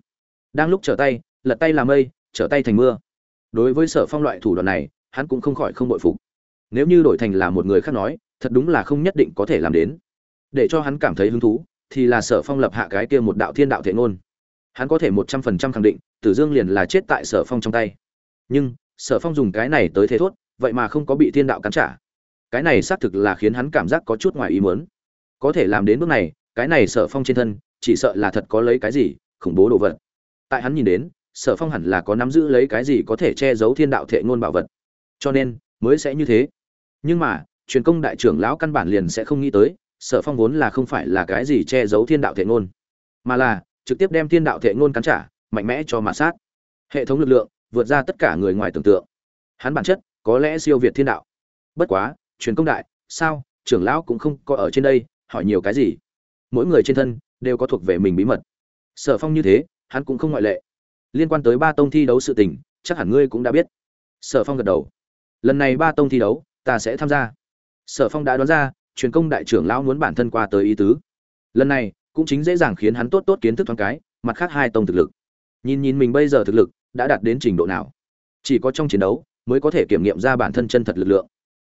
Đang lúc trở tay, lật tay làm mây, trở tay thành mưa. Đối với sở phong loại thủ đoạn này, hắn cũng không khỏi không bội phục. Nếu như đổi thành là một người khác nói, thật đúng là không nhất định có thể làm đến. Để cho hắn cảm thấy hứng thú, thì là sở phong lập hạ cái kia một đạo thiên đạo thể ngôn hắn có thể một trăm phần trăm khẳng định, tử dương liền là chết tại sở phong trong tay. Nhưng, sở phong dùng cái này tới thế thốt, vậy mà không có bị thiên đạo cắn trả. Cái này xác thực là khiến hắn cảm giác có chút ngoài ý muốn. Có thể làm đến bước này, cái này sở phong trên thân, chỉ sợ là thật có lấy cái gì khủng bố đồ vật. Tại hắn nhìn đến, sở phong hẳn là có nắm giữ lấy cái gì có thể che giấu thiên đạo thệ ngôn bảo vật. Cho nên, mới sẽ như thế. Nhưng mà, truyền công đại trưởng lão căn bản liền sẽ không nghĩ tới, sở phong vốn là không phải là cái gì che giấu thiên đạo thệ ngôn. Mà là trực tiếp đem thiên đạo thệ ngôn cắn trả, mạnh mẽ cho mà sát. Hệ thống lực lượng vượt ra tất cả người ngoài tưởng tượng. Hắn bản chất có lẽ siêu việt thiên đạo. Bất quá, truyền công đại, sao, trưởng lão cũng không có ở trên đây, hỏi nhiều cái gì? Mỗi người trên thân đều có thuộc về mình bí mật. Sở phong như thế, hắn cũng không ngoại lệ. Liên quan tới ba tông thi đấu sự tình, chắc hẳn ngươi cũng đã biết. Sở phong gật đầu. Lần này ba tông thi đấu, ta sẽ tham gia. Sở phong đã đoán ra, truyền công đại trưởng lão muốn bản thân qua tới ý tứ. Lần này cũng chính dễ dàng khiến hắn tốt tốt kiến thức thoáng cái, mặt khác hai tông thực lực. Nhìn nhìn mình bây giờ thực lực, đã đạt đến trình độ nào? Chỉ có trong chiến đấu, mới có thể kiểm nghiệm ra bản thân chân thật lực lượng.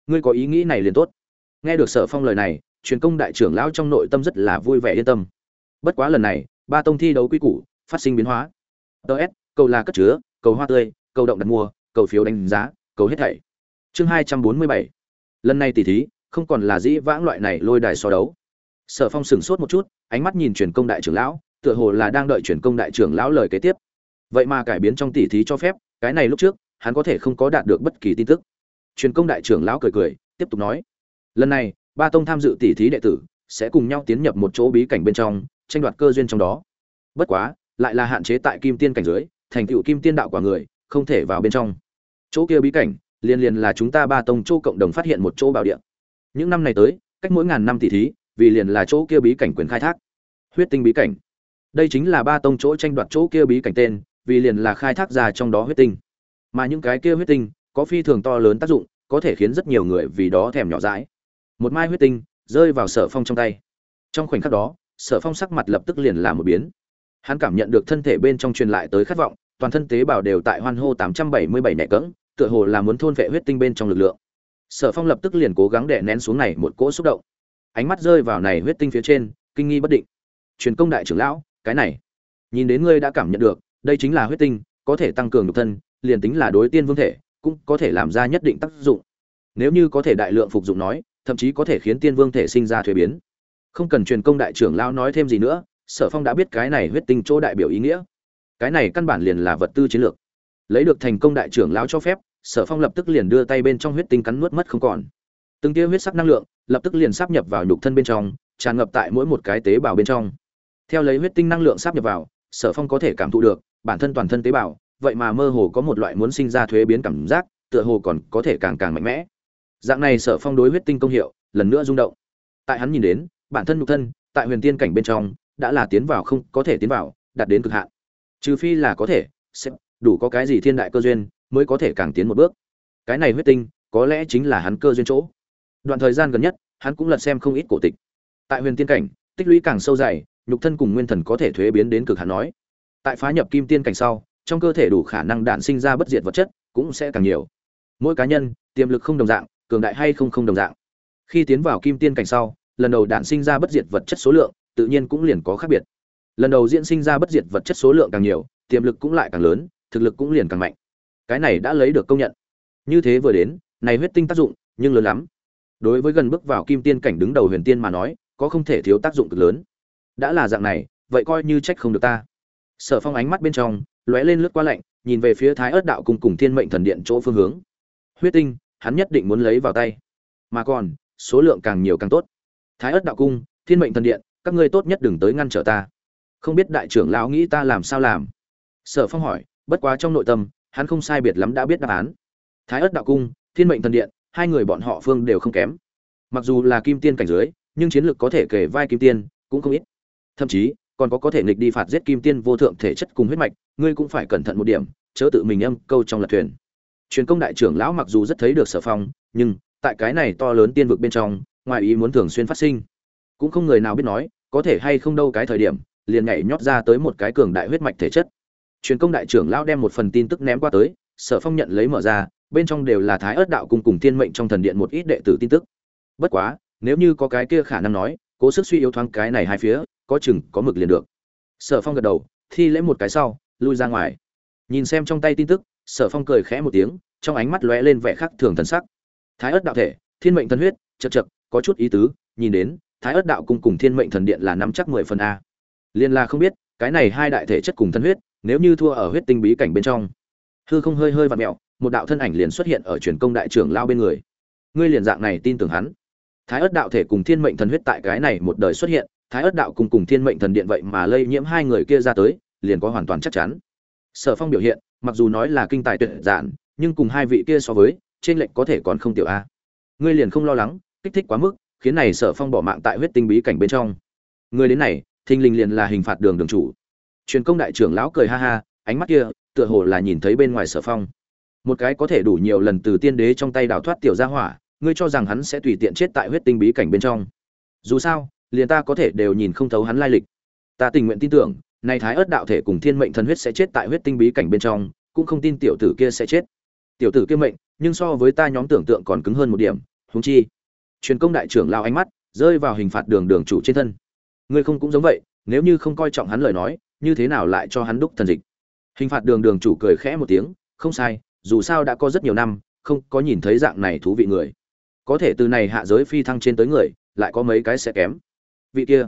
Ngươi có ý nghĩ này liền tốt. Nghe được sở phong lời này, truyền công đại trưởng lão trong nội tâm rất là vui vẻ yên tâm. Bất quá lần này, ba tông thi đấu quy củ, phát sinh biến hóa. Ts cầu là cất chứa, cầu hoa tươi, cầu động đặt mua, cầu phiếu đánh giá, cầu hết thảy. Chương hai trăm bốn mươi bảy. Lần này tỷ thí, không còn là dĩ vãng loại này lôi đài so đấu sở phong sửng sốt một chút, ánh mắt nhìn truyền công đại trưởng lão, tựa hồ là đang đợi truyền công đại trưởng lão lời kế tiếp. Vậy mà cải biến trong tỷ thí cho phép, cái này lúc trước, hắn có thể không có đạt được bất kỳ tin tức. Truyền công đại trưởng lão cười cười, tiếp tục nói, lần này, ba tông tham dự tỷ thí đệ tử sẽ cùng nhau tiến nhập một chỗ bí cảnh bên trong, tranh đoạt cơ duyên trong đó. Bất quá, lại là hạn chế tại kim tiên cảnh dưới, thành tựu kim tiên đạo quả người, không thể vào bên trong. Chỗ kia bí cảnh liên liên là chúng ta ba tông chỗ cộng đồng phát hiện một chỗ bảo địa. Những năm này tới, cách mỗi ngàn năm tỷ thí vì liền là chỗ kia bí cảnh quyền khai thác. Huyết tinh bí cảnh. Đây chính là ba tông chỗ tranh đoạt chỗ kia bí cảnh tên, vì liền là khai thác ra trong đó huyết tinh. Mà những cái kia huyết tinh, có phi thường to lớn tác dụng, có thể khiến rất nhiều người vì đó thèm nhỏ dãi. Một mai huyết tinh, rơi vào sở phong trong tay. Trong khoảnh khắc đó, sở phong sắc mặt lập tức liền là một biến. Hắn cảm nhận được thân thể bên trong truyền lại tới khát vọng, toàn thân tế bào đều tại hoan hô tám trăm bảy mươi bảy nhẹ cỡng tựa hồ là muốn thôn vệ huyết tinh bên trong lực lượng. Sở phong lập tức liền cố gắng đè nén xuống này một cỗ xúc động ánh mắt rơi vào này huyết tinh phía trên, kinh nghi bất định. Truyền công đại trưởng lão, cái này. Nhìn đến ngươi đã cảm nhận được, đây chính là huyết tinh, có thể tăng cường nhục thân, liền tính là đối tiên vương thể, cũng có thể làm ra nhất định tác dụng. Nếu như có thể đại lượng phục dụng nói, thậm chí có thể khiến tiên vương thể sinh ra thuế biến. Không cần truyền công đại trưởng lão nói thêm gì nữa, sở phong đã biết cái này huyết tinh chỗ đại biểu ý nghĩa. Cái này căn bản liền là vật tư chiến lược. Lấy được thành công đại trưởng lão cho phép, sở phong lập tức liền đưa tay bên trong huyết tinh cắn nuốt mất không còn từng tia huyết sắc năng lượng lập tức liền sắp nhập vào nhục thân bên trong, tràn ngập tại mỗi một cái tế bào bên trong. Theo lấy huyết tinh năng lượng sắp nhập vào, sở phong có thể cảm thụ được, bản thân toàn thân tế bào, vậy mà mơ hồ có một loại muốn sinh ra thuế biến cảm giác, tựa hồ còn có thể càng càng mạnh mẽ. Dạng này sở phong đối huyết tinh công hiệu, lần nữa rung động. Tại hắn nhìn đến, bản thân nhục thân, tại huyền tiên cảnh bên trong, đã là tiến vào không có thể tiến vào, đạt đến cực hạn. Trừ phi là có thể, sẽ đủ có cái gì thiên đại cơ duyên, mới có thể càng tiến một bước. Cái này huyết tinh, có lẽ chính là hắn cơ duyên chỗ đoạn thời gian gần nhất, hắn cũng lật xem không ít cổ tịch. Tại huyền tiên cảnh, tích lũy càng sâu dày, nhục thân cùng nguyên thần có thể thuế biến đến cực hạn nói. Tại phá nhập kim tiên cảnh sau, trong cơ thể đủ khả năng đạn sinh ra bất diệt vật chất, cũng sẽ càng nhiều. Mỗi cá nhân, tiềm lực không đồng dạng, cường đại hay không không đồng dạng. Khi tiến vào kim tiên cảnh sau, lần đầu đạn sinh ra bất diệt vật chất số lượng, tự nhiên cũng liền có khác biệt. Lần đầu diễn sinh ra bất diệt vật chất số lượng càng nhiều, tiềm lực cũng lại càng lớn, thực lực cũng liền càng mạnh. Cái này đã lấy được công nhận. Như thế vừa đến, này huyết tinh tác dụng, nhưng lớn lắm đối với gần bước vào kim tiên cảnh đứng đầu huyền tiên mà nói, có không thể thiếu tác dụng cực lớn. Đã là dạng này, vậy coi như trách không được ta. Sở phong ánh mắt bên trong, lóe lên lướt qua lạnh, nhìn về phía thái ớt đạo cùng cùng thiên mệnh thần điện chỗ phương hướng. Huyết tinh, hắn nhất định muốn lấy vào tay. Mà còn, số lượng càng nhiều càng tốt. Thái ớt đạo cung, thiên mệnh thần điện, các ngươi tốt nhất đừng tới ngăn trở ta. Không biết đại trưởng lão nghĩ ta làm sao làm? Sở phong hỏi, bất quá trong nội tâm, hắn không sai biệt lắm đã biết đáp án. Thái ớt đạo cung, thiên mệnh thần điện hai người bọn họ phương đều không kém. Mặc dù là kim tiên cảnh dưới nhưng chiến lược có thể kể vai kim tiên, cũng không ít. Thậm chí, còn có có thể nghịch đi phạt giết kim tiên vô thượng thể chất cùng huyết mạch, ngươi cũng phải cẩn thận một điểm, chớ tự mình âm câu trong lật thuyền. Truyền công đại trưởng lão mặc dù rất thấy được sở phong, nhưng tại cái này to lớn tiên vực bên trong ngoài ý muốn thường xuyên phát sinh. Cũng không người nào biết nói, có thể hay không đâu cái thời điểm, liền nhảy nhót ra tới một cái cường đại huyết mạch thể chất. Truyền công đại trưởng lão đem một phần tin tức ném qua tới, sở phong nhận lấy mở ra bên trong đều là thái ớt đạo cung cùng thiên mệnh trong thần điện một ít đệ tử tin tức. Bất quá, nếu như có cái kia khả năng nói, cố sức suy yếu thoáng cái này hai phía, có chừng, có mực liền được. Sở phong gật đầu, thi lễ một cái sau, lui ra ngoài. Nhìn xem trong tay tin tức, sở phong cười khẽ một tiếng, trong ánh mắt lóe lên vẻ khác thường thần sắc. Thái ớt đạo thể, thiên mệnh thần huyết, chật chật, có chút ý tứ, nhìn đến, thái ớt đạo cung cùng thiên mệnh thần điện là nắm chắc mười phần a. Liên la không biết, cái này hai đại thể chất cùng thân huyết, nếu như thua ở huyết tinh bí cảnh bên trong, hư không hơi hơi và mẹo một đạo thân ảnh liền xuất hiện ở truyền công đại trưởng lao bên người. Ngươi liền dạng này tin tưởng hắn. Thái ớt đạo thể cùng thiên mệnh thần huyết tại cái này một đời xuất hiện, thái ớt đạo cùng cùng thiên mệnh thần điện vậy mà lây nhiễm hai người kia ra tới, liền có hoàn toàn chắc chắn. Sở phong biểu hiện, mặc dù nói là kinh tài tuyệt giản, nhưng cùng hai vị kia so với, trên lệnh có thể còn không tiểu a. Ngươi liền không lo lắng, kích thích quá mức, khiến này sở phong bỏ mạng tại huyết tinh bí cảnh bên trong. Người đến này, thình lình liền là hình phạt đường đường chủ. Truyền công đại trưởng lão cười ha ha, ánh mắt kia, tựa hồ là nhìn thấy bên ngoài sở phong một cái có thể đủ nhiều lần từ tiên đế trong tay đào thoát tiểu gia hỏa, ngươi cho rằng hắn sẽ tùy tiện chết tại huyết tinh bí cảnh bên trong. Dù sao, liền ta có thể đều nhìn không thấu hắn lai lịch. Ta tình nguyện tin tưởng, nay thái ớt đạo thể cùng thiên mệnh thần huyết sẽ chết tại huyết tinh bí cảnh bên trong, cũng không tin tiểu tử kia sẽ chết. Tiểu tử kia mệnh, nhưng so với ta nhóm tưởng tượng còn cứng hơn một điểm húng chi. Truyền công đại trưởng lao ánh mắt, rơi vào hình phạt đường đường chủ trên thân. Ngươi không cũng giống vậy, nếu như không coi trọng hắn lời nói, như thế nào lại cho hắn đúc thần dịch? Hình phạt đường đường chủ cười khẽ một tiếng, không sai dù sao đã có rất nhiều năm, không có nhìn thấy dạng này thú vị người. Có thể từ này hạ giới phi thăng trên tới người, lại có mấy cái sẽ kém. Vị kia,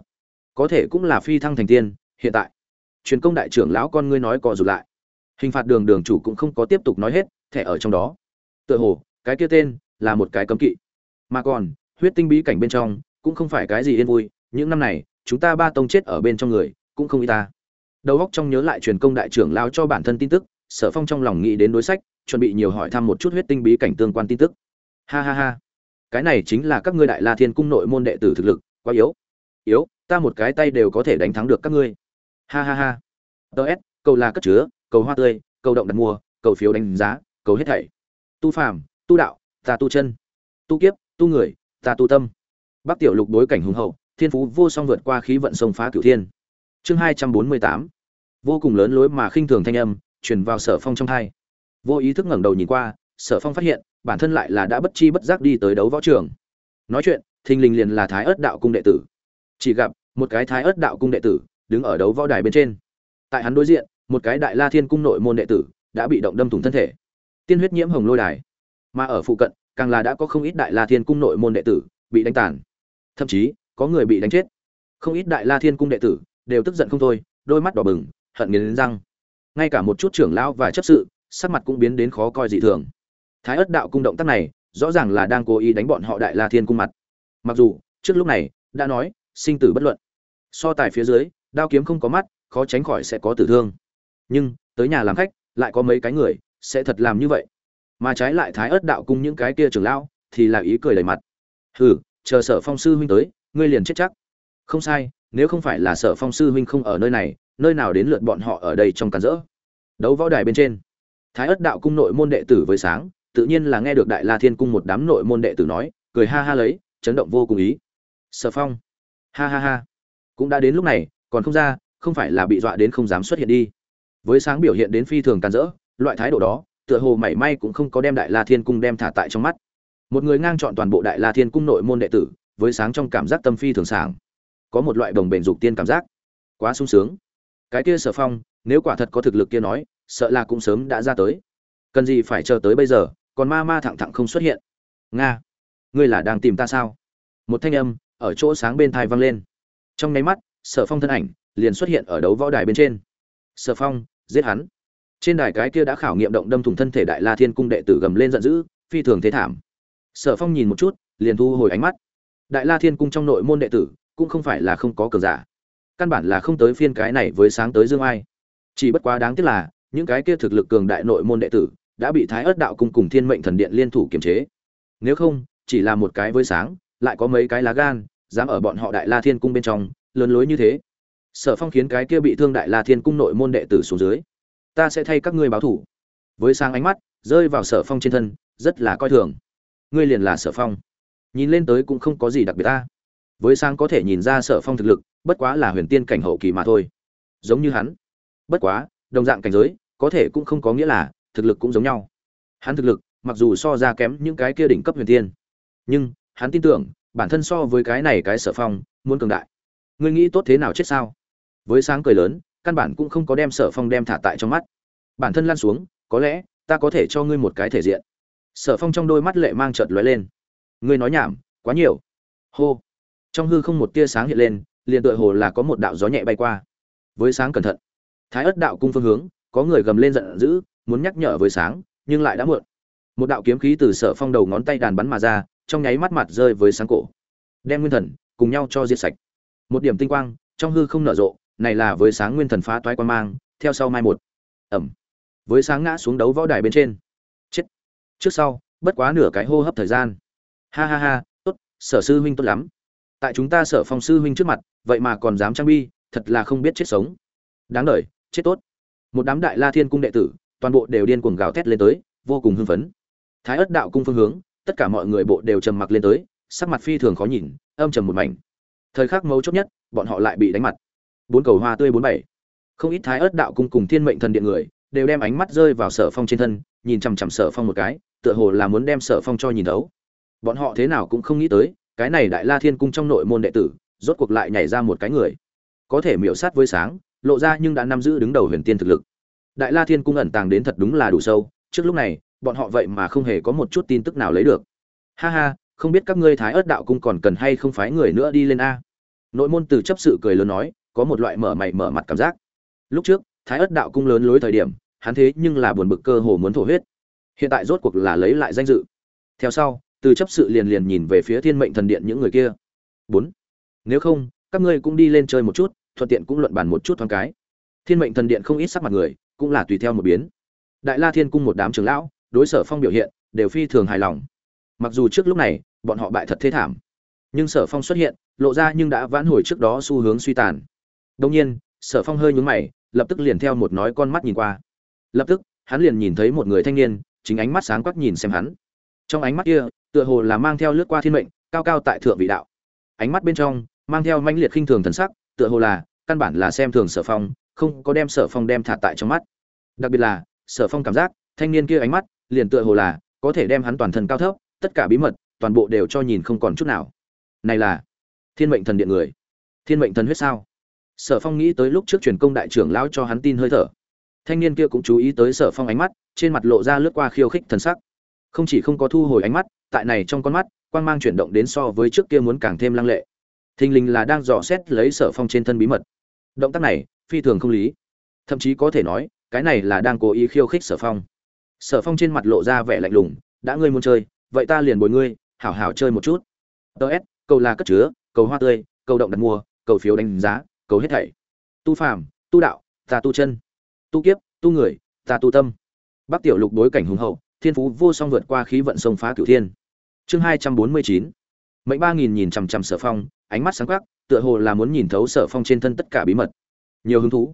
có thể cũng là phi thăng thành tiên, hiện tại. Truyền công đại trưởng lão con ngươi nói cọ rụt lại. Hình phạt đường đường chủ cũng không có tiếp tục nói hết, thẻ ở trong đó. Tựa hồ, cái kia tên, là một cái cấm kỵ. Mà còn, huyết tinh bí cảnh bên trong, cũng không phải cái gì yên vui, những năm này, chúng ta ba tông chết ở bên trong người, cũng không y ta. Đầu óc trong nhớ lại truyền công đại trưởng lao cho bản thân tin tức, sở phong trong lòng nghĩ đến đối sách chuẩn bị nhiều hỏi thăm một chút huyết tinh bí cảnh tương quan tin tức. Ha ha ha. Cái này chính là các ngươi đại la thiên cung nội môn đệ tử thực lực, quá yếu. Yếu, ta một cái tay đều có thể đánh thắng được các ngươi. Ha ha ha. Ts cầu là cất chứa, cầu hoa tươi, cầu động đặt mua cầu phiếu đánh giá, cầu hết thảy. Tu phàm, tu đạo, ta tu chân. Tu kiếp, tu người, ta tu tâm. Bắc tiểu lục đối cảnh hùng hậu, thiên phú vô song vượt qua khí vận sông phá cửu thiên. Chương hai trăm bốn mươi tám. Vô cùng lớn lối mà khinh thường thanh âm, truyền vào sở phong trong hai vô ý thức ngẩng đầu nhìn qua, sở phong phát hiện, bản thân lại là đã bất chi bất giác đi tới đấu võ trường. Nói chuyện, thình lình liền là thái ớt đạo cung đệ tử. Chỉ gặp, một cái thái ớt đạo cung đệ tử, đứng ở đấu võ đài bên trên. Tại hắn đối diện, một cái đại la thiên cung nội môn đệ tử, đã bị động đâm thủng thân thể. Tiên huyết nhiễm hồng lôi đài. Mà ở phụ cận, càng là đã có không ít đại la thiên cung nội môn đệ tử, bị đánh tàn. Thậm chí, có người bị đánh chết. Không ít đại la thiên cung đệ tử, đều tức giận không thôi, đôi mắt đỏ bừng, hận nghiến răng. Ngay cả một chút trưởng lão và chấp sự sắc mặt cũng biến đến khó coi dị thường. Thái ất đạo cung động tác này, rõ ràng là đang cố ý đánh bọn họ đại la thiên cung mặt. Mặc dù, trước lúc này, đã nói, sinh tử bất luận. So tài phía dưới, đao kiếm không có mắt, khó tránh khỏi sẽ có tử thương. Nhưng, tới nhà làm khách, lại có mấy cái người, sẽ thật làm như vậy. Mà trái lại thái ớt đạo cung những cái kia trưởng lão, thì là ý cười đầy mặt. Hừ, chờ sở phong sư huynh tới, ngươi liền chết chắc. Không sai, nếu không phải là sở phong sư huynh không ở nơi này, nơi nào đến lượt bọn họ ở đây trong càn rỡ. Đấu võ đài bên trên thái ất đạo cung nội môn đệ tử với sáng, tự nhiên là nghe được đại la thiên cung một đám nội môn đệ tử nói, cười ha ha lấy, chấn động vô cùng ý. Sở phong. Ha ha ha. Cũng đã đến lúc này, còn không ra, không phải là bị dọa đến không dám xuất hiện đi. Với sáng biểu hiện đến phi thường tàn rỡ, loại thái độ đó, tựa hồ mảy may cũng không có đem đại la thiên cung đem thả tại trong mắt. Một người ngang chọn toàn bộ đại la thiên cung nội môn đệ tử, với sáng trong cảm giác tâm phi thường sảng. Có một loại đồng bền dục tiên cảm giác. Quá sung sướng. Cái kia sở phong, nếu quả thật có thực lực kia nói sợ là cũng sớm đã ra tới. Cần gì phải chờ tới bây giờ, còn ma ma thẳng thẳng không xuất hiện. Nga, ngươi là đang tìm ta sao? Một thanh âm ở chỗ sáng bên thai vang lên. Trong nháy mắt, sở phong thân ảnh liền xuất hiện ở đấu võ đài bên trên. Sở phong, giết hắn. Trên đài cái kia đã khảo nghiệm động đâm thủng thân thể đại la thiên cung đệ tử gầm lên giận dữ, phi thường thế thảm. Sở phong nhìn một chút, liền thu hồi ánh mắt. Đại la thiên cung trong nội môn đệ tử cũng không phải là không có cờ giả. Căn bản là không tới phiên cái này với sáng tới dương ai. Chỉ bất quá đáng tiếc là những cái kia thực lực cường đại nội môn đệ tử đã bị thái ớt đạo cung cùng thiên mệnh thần điện liên thủ kiềm chế. Nếu không, chỉ là một cái với sáng, lại có mấy cái lá gan, dám ở bọn họ đại la thiên cung bên trong, lớn lối như thế. Sở phong khiến cái kia bị thương đại la thiên cung nội môn đệ tử xuống dưới. Ta sẽ thay các ngươi báo thủ. Với sáng ánh mắt, rơi vào sở phong trên thân, rất là coi thường. Ngươi liền là sở phong. Nhìn lên tới cũng không có gì đặc biệt ta. Với sáng có thể nhìn ra sở phong thực lực, bất quá là huyền tiên cảnh hậu kỳ mà thôi. Giống như hắn. Bất quá đồng dạng cảnh giới, có thể cũng không có nghĩa là thực lực cũng giống nhau. Hắn thực lực, mặc dù so ra kém những cái kia đỉnh cấp huyền tiên, nhưng hắn tin tưởng, bản thân so với cái này cái sở phong, muốn cường đại. Ngươi nghĩ tốt thế nào chết sao? Với sáng cười lớn, căn bản cũng không có đem sở phong đem thả tại trong mắt. Bản thân lăn xuống, có lẽ, ta có thể cho ngươi một cái thể diện. Sở phong trong đôi mắt lệ mang trợt lóe lên. Ngươi nói nhảm, quá nhiều. Hô. Trong hư không một tia sáng hiện lên, liền tựa hồ là có một đạo gió nhẹ bay qua. Với sáng cẩn thận thái ất đạo cung phương hướng, có người gầm lên giận dữ, muốn nhắc nhở với sáng, nhưng lại đã muộn. Một đạo kiếm khí từ sở phong đầu ngón tay đàn bắn mà ra, trong nháy mắt mặt rơi với sáng cổ. Đem nguyên thần, cùng nhau cho diệt sạch. Một điểm tinh quang, trong hư không nở rộ, này là với sáng nguyên thần phá toái quan mang, theo sau mai một. Ẩm. Với sáng ngã xuống đấu võ đài bên trên. Chết. Trước sau, bất quá nửa cái hô hấp thời gian. Ha ha ha, tốt, sở sư huynh tốt lắm. Tại chúng ta sở phong sư huynh trước mặt, vậy mà còn dám trang bi, thật là không biết chết sống. Đáng đời chết tốt. Một đám đại la thiên cung đệ tử, toàn bộ đều điên cuồng gào thét lên tới, vô cùng hưng phấn. Thái ất đạo cung phương hướng, tất cả mọi người bộ đều trầm mặc lên tới, sắc mặt phi thường khó nhìn, âm trầm một mảnh. Thời khắc mấu chốt nhất, bọn họ lại bị đánh mặt. Bốn cầu hoa tươi bốn bảy. Không ít thái ớt đạo cung cùng thiên mệnh thần điện người, đều đem ánh mắt rơi vào sở phong trên thân, nhìn chằm chằm sở phong một cái, tựa hồ là muốn đem sở phong cho nhìn thấu. bọn họ thế nào cũng không nghĩ tới, cái này đại la thiên cung trong nội môn đệ tử, rốt cuộc lại nhảy ra một cái người. Có thể miểu sát với sáng lộ ra nhưng đã nắm giữ đứng đầu huyền tiên thực lực. Đại la thiên cung ẩn tàng đến thật đúng là đủ sâu, trước lúc này, bọn họ vậy mà không hề có một chút tin tức nào lấy được. Ha ha, không biết các ngươi thái ớt đạo cung còn cần hay không phái người nữa đi lên a? Nội môn từ chấp sự cười lớn nói, có một loại mở mày mở mặt cảm giác. Lúc trước, thái ớt đạo cung lớn lối thời điểm, hắn thế nhưng là buồn bực cơ hồ muốn thổ huyết. Hiện tại rốt cuộc là lấy lại danh dự. Theo sau, từ chấp sự liền liền nhìn về phía thiên mệnh thần điện những người kia. Bốn. Nếu không, các ngươi cũng đi lên chơi một chút thuận tiện cũng luận bàn một chút thoáng cái. Thiên mệnh thần điện không ít sắc mặt người, cũng là tùy theo một biến. Đại la thiên cung một đám trưởng lão, đối sở phong biểu hiện, đều phi thường hài lòng. Mặc dù trước lúc này, bọn họ bại thật thế thảm, nhưng sở phong xuất hiện, lộ ra nhưng đã vãn hồi trước đó xu hướng suy tàn. Đông nhiên, sở phong hơi nhúng mày, lập tức liền theo một nói con mắt nhìn qua. Lập tức, hắn liền nhìn thấy một người thanh niên, chính ánh mắt sáng quắc nhìn xem hắn. Trong ánh mắt kia, tựa hồ là mang theo lướt qua thiên mệnh, cao cao tại thượng vị đạo. Ánh mắt bên trong, mang theo mãnh liệt khinh thường thần sắc tựa hồ là, căn bản là xem thường sở phong, không có đem sở phong đem thả tại trong mắt. Đặc biệt là, sở phong cảm giác, thanh niên kia ánh mắt, liền tựa hồ là, có thể đem hắn toàn thân cao thấp, tất cả bí mật, toàn bộ đều cho nhìn không còn chút nào. Này là, thiên mệnh thần điện người. Thiên mệnh thần huyết sao? Sở phong nghĩ tới lúc trước truyền công đại trưởng lão cho hắn tin hơi thở. Thanh niên kia cũng chú ý tới sở phong ánh mắt, trên mặt lộ ra lướt qua khiêu khích thần sắc. Không chỉ không có thu hồi ánh mắt, tại này trong con mắt, quang mang chuyển động đến so với trước kia muốn càng thêm lăng lệ thình lình là đang dò xét lấy sở phong trên thân bí mật. Động tác này, phi thường không lý. Thậm chí có thể nói, cái này là đang cố ý khiêu khích sở phong. Sở phong trên mặt lộ ra vẻ lạnh lùng, đã ngươi muốn chơi, vậy ta liền bồi ngươi, hảo hảo chơi một chút. Tớ s, cầu là cất chứa, cầu hoa tươi, cầu động đặt mua, cầu phiếu đánh giá, cầu hết thảy. Tu phàm, tu đạo, ta tu chân. Tu kiếp, tu người, ta tu tâm. Bắc tiểu lục đối cảnh hùng hậu, thiên phú vô song vượt qua khí vận sông phá cửu thiên. Chương hai trăm bốn mươi chín. Mệnh ba nghìn nhìn chằm chằm sở phong ánh mắt sáng quắc, tựa hồ là muốn nhìn thấu sở phong trên thân tất cả bí mật. Nhiều hứng thú.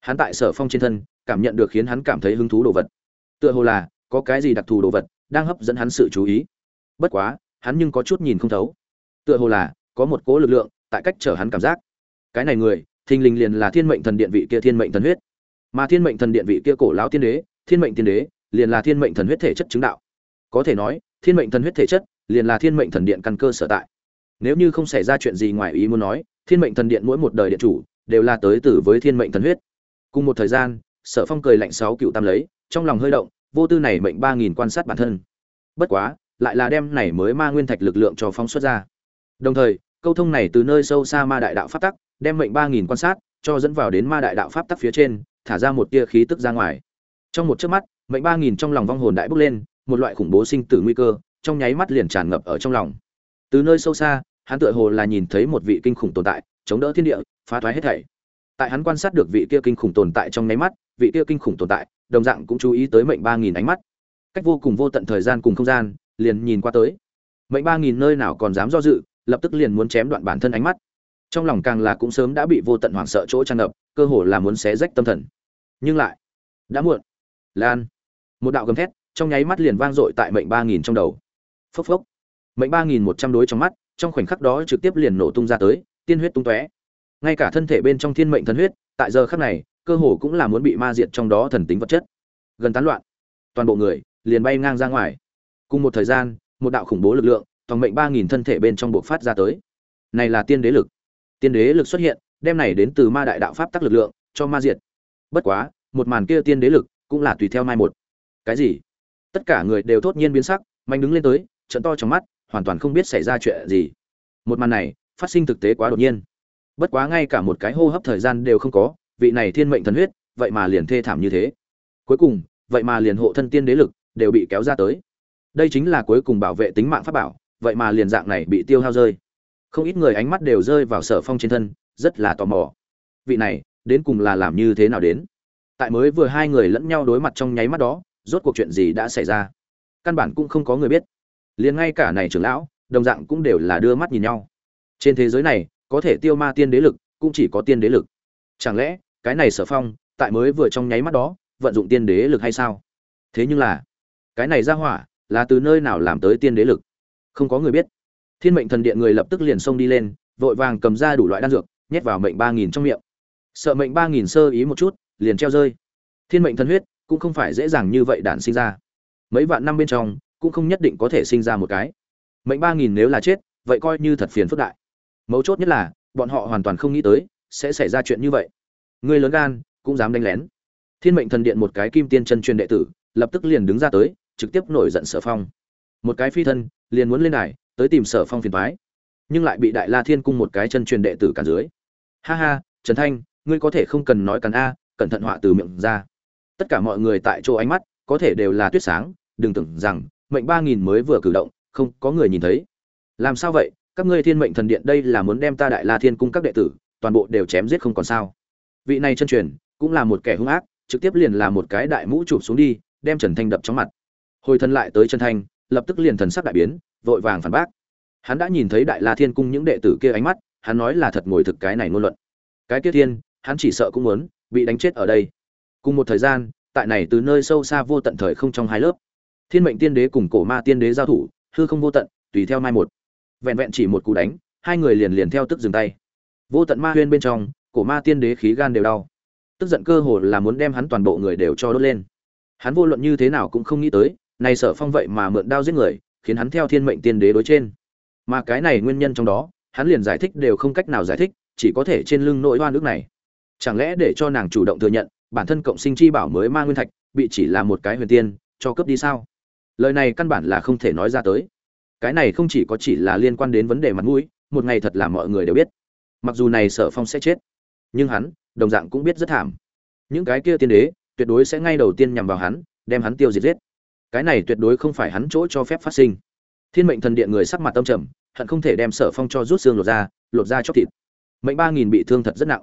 Hắn tại sở phong trên thân, cảm nhận được khiến hắn cảm thấy hứng thú đồ vật. Tựa hồ là, có cái gì đặc thù đồ vật đang hấp dẫn hắn sự chú ý. Bất quá, hắn nhưng có chút nhìn không thấu. Tựa hồ là, có một cố lực lượng tại cách trở hắn cảm giác. Cái này người, thình lình liền là thiên mệnh thần điện vị kia thiên mệnh thần huyết. Mà thiên mệnh thần điện vị kia cổ lão tiên đế, thiên mệnh tiên đế, liền là thiên mệnh thần huyết thể chất chứng đạo. Có thể nói, thiên mệnh thần huyết thể chất liền là thiên mệnh thần điện căn cơ sở tại nếu như không xảy ra chuyện gì ngoài ý muốn nói, thiên mệnh thần điện mỗi một đời điện chủ đều là tới từ với thiên mệnh thần huyết. Cùng một thời gian, sở phong cười lạnh sáu cựu tam lấy, trong lòng hơi động, vô tư này mệnh ba nghìn quan sát bản thân. Bất quá, lại là đem này mới ma nguyên thạch lực lượng cho phóng xuất ra. Đồng thời, câu thông này từ nơi sâu xa ma đại đạo pháp tắc, đem mệnh ba nghìn quan sát cho dẫn vào đến ma đại đạo pháp tắc phía trên, thả ra một tia khí tức ra ngoài. Trong một chớp mắt, mệnh ba nghìn trong lòng vong hồn đại bốc lên, một loại khủng bố sinh tử nguy cơ, trong nháy mắt liền tràn ngập ở trong lòng. Từ nơi sâu xa hắn tựa hồ là nhìn thấy một vị kinh khủng tồn tại, chống đỡ thiên địa, phá thoái hết thảy. Tại hắn quan sát được vị kia kinh khủng tồn tại trong nháy mắt, vị kia kinh khủng tồn tại, đồng dạng cũng chú ý tới mệnh ba nghìn ánh mắt. Cách vô cùng vô tận thời gian cùng không gian, liền nhìn qua tới. Mệnh ba nghìn nơi nào còn dám do dự, lập tức liền muốn chém đoạn bản thân ánh mắt. Trong lòng càng là cũng sớm đã bị vô tận hoảng sợ chỗ tràn ngập, cơ hồ là muốn xé rách tâm thần. Nhưng lại, đã muộn. Lan, một đạo gầm thét, trong nháy mắt liền vang dội tại mệnh ba nghìn trong đầu. Phốc phốc. Mệnh ba nghìn một trăm đối trong mắt trong khoảnh khắc đó trực tiếp liền nổ tung ra tới, tiên huyết tung tóe. Ngay cả thân thể bên trong thiên mệnh thần huyết, tại giờ khắc này, cơ hồ cũng là muốn bị ma diệt trong đó thần tính vật chất. Gần tán loạn, toàn bộ người liền bay ngang ra ngoài. Cùng một thời gian, một đạo khủng bố lực lượng, toàn mệnh ba nghìn thân thể bên trong buộc phát ra tới. Này là tiên đế lực. Tiên đế lực xuất hiện, đem này đến từ ma đại đạo pháp tắc lực lượng, cho ma diệt. Bất quá, một màn kia tiên đế lực cũng là tùy theo mai một. Cái gì? Tất cả người đều thốt nhiên biến sắc mạnh đứng lên tới, trận to trong mắt hoàn toàn không biết xảy ra chuyện gì. Một màn này, phát sinh thực tế quá đột nhiên. Bất quá ngay cả một cái hô hấp thời gian đều không có, vị này thiên mệnh thần huyết, vậy mà liền thê thảm như thế. Cuối cùng, vậy mà liền hộ thân tiên đế lực đều bị kéo ra tới. Đây chính là cuối cùng bảo vệ tính mạng pháp bảo, vậy mà liền dạng này bị tiêu hao rơi. Không ít người ánh mắt đều rơi vào sở phong trên thân, rất là tò mò. Vị này, đến cùng là làm như thế nào đến? Tại mới vừa hai người lẫn nhau đối mặt trong nháy mắt đó, rốt cuộc chuyện gì đã xảy ra? Căn bản cũng không có người biết liền ngay cả này trưởng lão, đồng dạng cũng đều là đưa mắt nhìn nhau. Trên thế giới này, có thể tiêu ma tiên đế lực, cũng chỉ có tiên đế lực. Chẳng lẽ, cái này sở phong, tại mới vừa trong nháy mắt đó, vận dụng tiên đế lực hay sao? Thế nhưng là, cái này ra hỏa, là từ nơi nào làm tới tiên đế lực? Không có người biết. Thiên mệnh thần điện người lập tức liền xông đi lên, vội vàng cầm ra đủ loại đan dược, nhét vào mệnh ba nghìn trong miệng. Sợ mệnh ba nghìn sơ ý một chút, liền treo rơi. Thiên mệnh thần huyết, cũng không phải dễ dàng như vậy đản sinh ra. Mấy vạn năm bên trong cũng không nhất định có thể sinh ra một cái. Mệnh ba nghìn nếu là chết, vậy coi như thật phiền phức đại. Mấu chốt nhất là, bọn họ hoàn toàn không nghĩ tới, sẽ xảy ra chuyện như vậy. Người lớn gan, cũng dám đánh lén. Thiên mệnh thần điện một cái kim tiên chân truyền đệ tử, lập tức liền đứng ra tới, trực tiếp nổi giận sở phong. Một cái phi thân, liền muốn lên đài, tới tìm sở phong phiền thoái nhưng lại bị đại la thiên cung một cái chân truyền đệ tử cản dưới. Ha ha, trần thanh, ngươi có thể không cần nói cắn a, cẩn thận họa từ miệng ra. Tất cả mọi người tại chỗ ánh mắt, có thể đều là tuyết sáng, đừng tưởng rằng mệnh ba nghìn mới vừa cử động, không có người nhìn thấy. Làm sao vậy? Các ngươi thiên mệnh thần điện đây là muốn đem ta đại la thiên cung các đệ tử, toàn bộ đều chém giết không còn sao? Vị này chân truyền, cũng là một kẻ hung ác, trực tiếp liền là một cái đại mũ chụp xuống đi, đem trần thanh đập trong mặt. Hồi thân lại tới trần thanh, lập tức liền thần sắc đại biến, vội vàng phản bác. Hắn đã nhìn thấy đại la thiên cung những đệ tử kia ánh mắt, hắn nói là thật ngồi thực cái này ngôn luận. Cái kia thiên, hắn chỉ sợ cũng muốn, bị đánh chết ở đây. Cùng một thời gian, tại này từ nơi sâu xa vô tận thời không trong hai lớp thiên mệnh tiên đế cùng cổ ma tiên đế giao thủ, hư không vô tận, tùy theo mai một. Vẹn vẹn chỉ một cú đánh, hai người liền liền theo tức dừng tay. Vô tận ma huyên bên trong, cổ ma tiên đế khí gan đều đau. Tức giận cơ hồ là muốn đem hắn toàn bộ người đều cho đốt lên. Hắn vô luận như thế nào cũng không nghĩ tới, này sở phong vậy mà mượn đao giết người, khiến hắn theo thiên mệnh tiên đế đối trên. Mà cái này nguyên nhân trong đó, hắn liền giải thích đều không cách nào giải thích, chỉ có thể trên lưng nỗi oan nước này. Chẳng lẽ để cho nàng chủ động thừa nhận, bản thân cộng sinh chi bảo mới ma nguyên thạch, bị chỉ là một cái huyền tiên, cho cướp đi sao? Lời này căn bản là không thể nói ra tới. Cái này không chỉ có chỉ là liên quan đến vấn đề mặt mũi, một ngày thật là mọi người đều biết. Mặc dù này sở phong sẽ chết, nhưng hắn, đồng dạng cũng biết rất thảm. Những cái kia tiên đế, tuyệt đối sẽ ngay đầu tiên nhằm vào hắn, đem hắn tiêu diệt giết. Cái này tuyệt đối không phải hắn chỗ cho phép phát sinh. Thiên mệnh thần điện người sắc mặt tâm trầm, hận không thể đem sở phong cho rút xương lột ra lột ra chóc thịt. Mệnh ba nghìn bị thương thật rất nặng.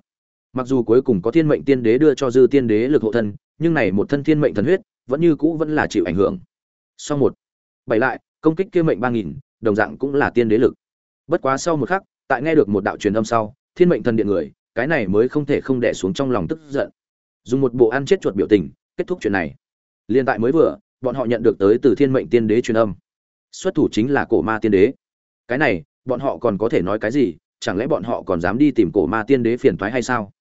Mặc dù cuối cùng có thiên mệnh tiên đế đưa cho dư tiên đế lực hộ thân, nhưng này một thân thiên mệnh thần huyết, vẫn như cũ vẫn là chịu ảnh hưởng sau một, bảy lại, công kích kia mệnh ba nghìn, đồng dạng cũng là tiên đế lực. Bất quá sau một khắc, tại nghe được một đạo truyền âm sau, thiên mệnh thần điện người, cái này mới không thể không đẻ xuống trong lòng tức giận. Dùng một bộ ăn chết chuột biểu tình, kết thúc chuyện này. Liên tại mới vừa, bọn họ nhận được tới từ thiên mệnh tiên đế truyền âm. Xuất thủ chính là cổ ma tiên đế. Cái này, bọn họ còn có thể nói cái gì? Chẳng lẽ bọn họ còn dám đi tìm cổ ma tiên đế phiền toái hay sao?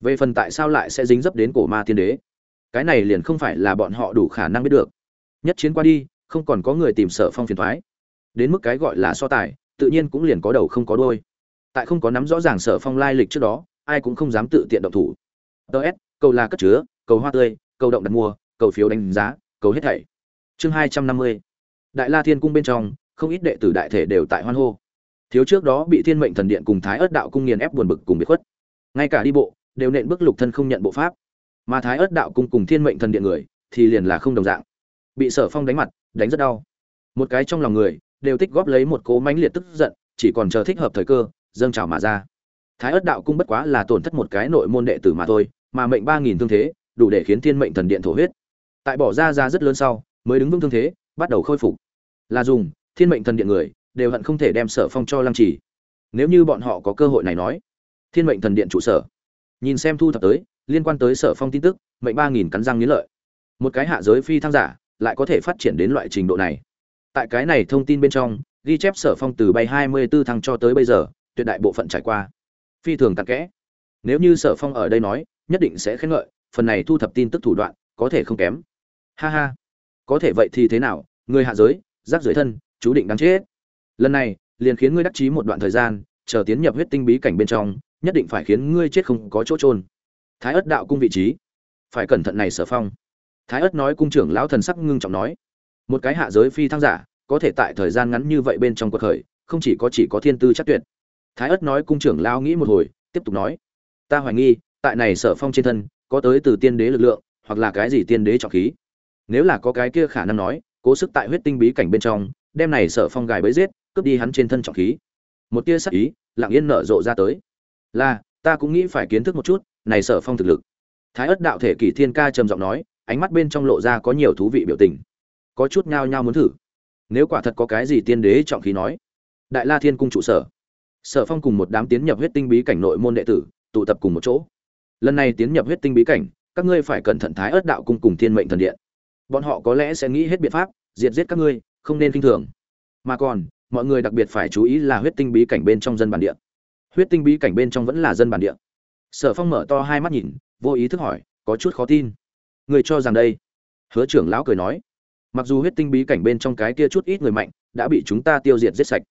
Về phần tại sao lại sẽ dính dấp đến cổ ma tiên đế? Cái này liền không phải là bọn họ đủ khả năng biết được nhất chiến qua đi, không còn có người tìm sở phong phiền thoái. Đến mức cái gọi là so tài, tự nhiên cũng liền có đầu không có đôi tại không có nắm rõ ràng sở phong lai lịch trước đó, ai cũng không dám tự tiện động thủ. Ts cầu là cất chứa, cầu hoa tươi, cầu động đặt mua, cầu phiếu đánh giá, cầu hết thảy. Chương hai trăm năm mươi. Đại la thiên cung bên trong, không ít đệ tử đại thể đều tại hoan hô. Thiếu trước đó bị thiên mệnh thần điện cùng thái ớt đạo cung nghiền ép buồn bực cùng biệt khuất. Ngay cả đi bộ, đều nện bước lục thân không nhận bộ pháp. Mà thái ớt đạo cung cùng thiên mệnh thần điện người, thì liền là không đồng dạng bị sở phong đánh mặt, đánh rất đau. Một cái trong lòng người, đều tích góp lấy một cố mãnh liệt tức giận, chỉ còn chờ thích hợp thời cơ, dâng trào mà ra. Thái ớt đạo cung bất quá là tổn thất một cái nội môn đệ tử mà thôi, mà mệnh ba nghìn thương thế, đủ để khiến thiên mệnh thần điện thổ huyết. Tại bỏ ra ra rất lớn sau, mới đứng vững thương thế, bắt đầu khôi phục. Là dùng, thiên mệnh thần điện người, đều hận không thể đem sở phong cho lăng trì. Nếu như bọn họ có cơ hội này nói, thiên mệnh thần điện trụ sở. Nhìn xem thu thập tới, liên quan tới sở phong tin tức, mệnh ba nghìn cắn răng nghiến lợi. Một cái hạ giới phi thăng giả lại có thể phát triển đến loại trình độ này. Tại cái này thông tin bên trong, ghi chép sở phong từ bay hai mươi 24 thăng cho tới bây giờ, tuyệt đại bộ phận trải qua. Phi thường tặc kẽ. Nếu như sở phong ở đây nói, nhất định sẽ khen ngợi, phần này thu thập tin tức thủ đoạn, có thể không kém. Ha ha. Có thể vậy thì thế nào? Người hạ giới, rác rưởi thân, chú định đáng chết. Lần này, liền khiến ngươi đắc chí một đoạn thời gian, chờ tiến nhập huyết tinh bí cảnh bên trong, nhất định phải khiến ngươi chết không có chỗ trôn thái ất đạo cung vị trí. Phải cẩn thận này, sở phong thái ất nói cung trưởng lão thần sắc ngưng trọng nói, một cái hạ giới phi thăng giả, có thể tại thời gian ngắn như vậy bên trong cuộc khởi, không chỉ có chỉ có thiên tư chắc tuyệt. Thái ất nói cung trưởng lão nghĩ một hồi, tiếp tục nói, ta hoài nghi, tại này sở phong trên thân, có tới từ tiên đế lực lượng, hoặc là cái gì tiên đế trọng khí. Nếu là có cái kia khả năng nói, cố sức tại huyết tinh bí cảnh bên trong, đem này sở phong gài bấy giết, cướp đi hắn trên thân trọng khí. Một tia sắc ý, lặng yên nở rộ ra tới. Là, ta cũng nghĩ phải kiến thức một chút, này sở phong thực lực. Thái ất đạo thể kỷ thiên ca trầm giọng nói ánh mắt bên trong lộ ra có nhiều thú vị biểu tình. Có chút nhao nhao muốn thử. Nếu quả thật có cái gì tiên đế trọng khí nói. Đại la thiên cung trụ sở. Sở phong cùng một đám tiến nhập huyết tinh bí cảnh nội môn đệ tử, tụ tập cùng một chỗ. Lần này tiến nhập huyết tinh bí cảnh, các ngươi phải cẩn thận thái ớt đạo cung cùng thiên mệnh thần điện. Bọn họ có lẽ sẽ nghĩ hết biện pháp, diệt giết các ngươi, không nên kinh thường. Mà còn, mọi người đặc biệt phải chú ý là huyết tinh bí cảnh bên trong dân bản địa. Huyết tinh bí cảnh bên trong vẫn là dân bản địa. Sở phong mở to hai mắt nhìn, vô ý thức hỏi, có chút khó tin người cho rằng đây? Hứa trưởng lão cười nói, mặc dù huyết tinh bí cảnh bên trong cái kia chút ít người mạnh đã bị chúng ta tiêu diệt giết sạch,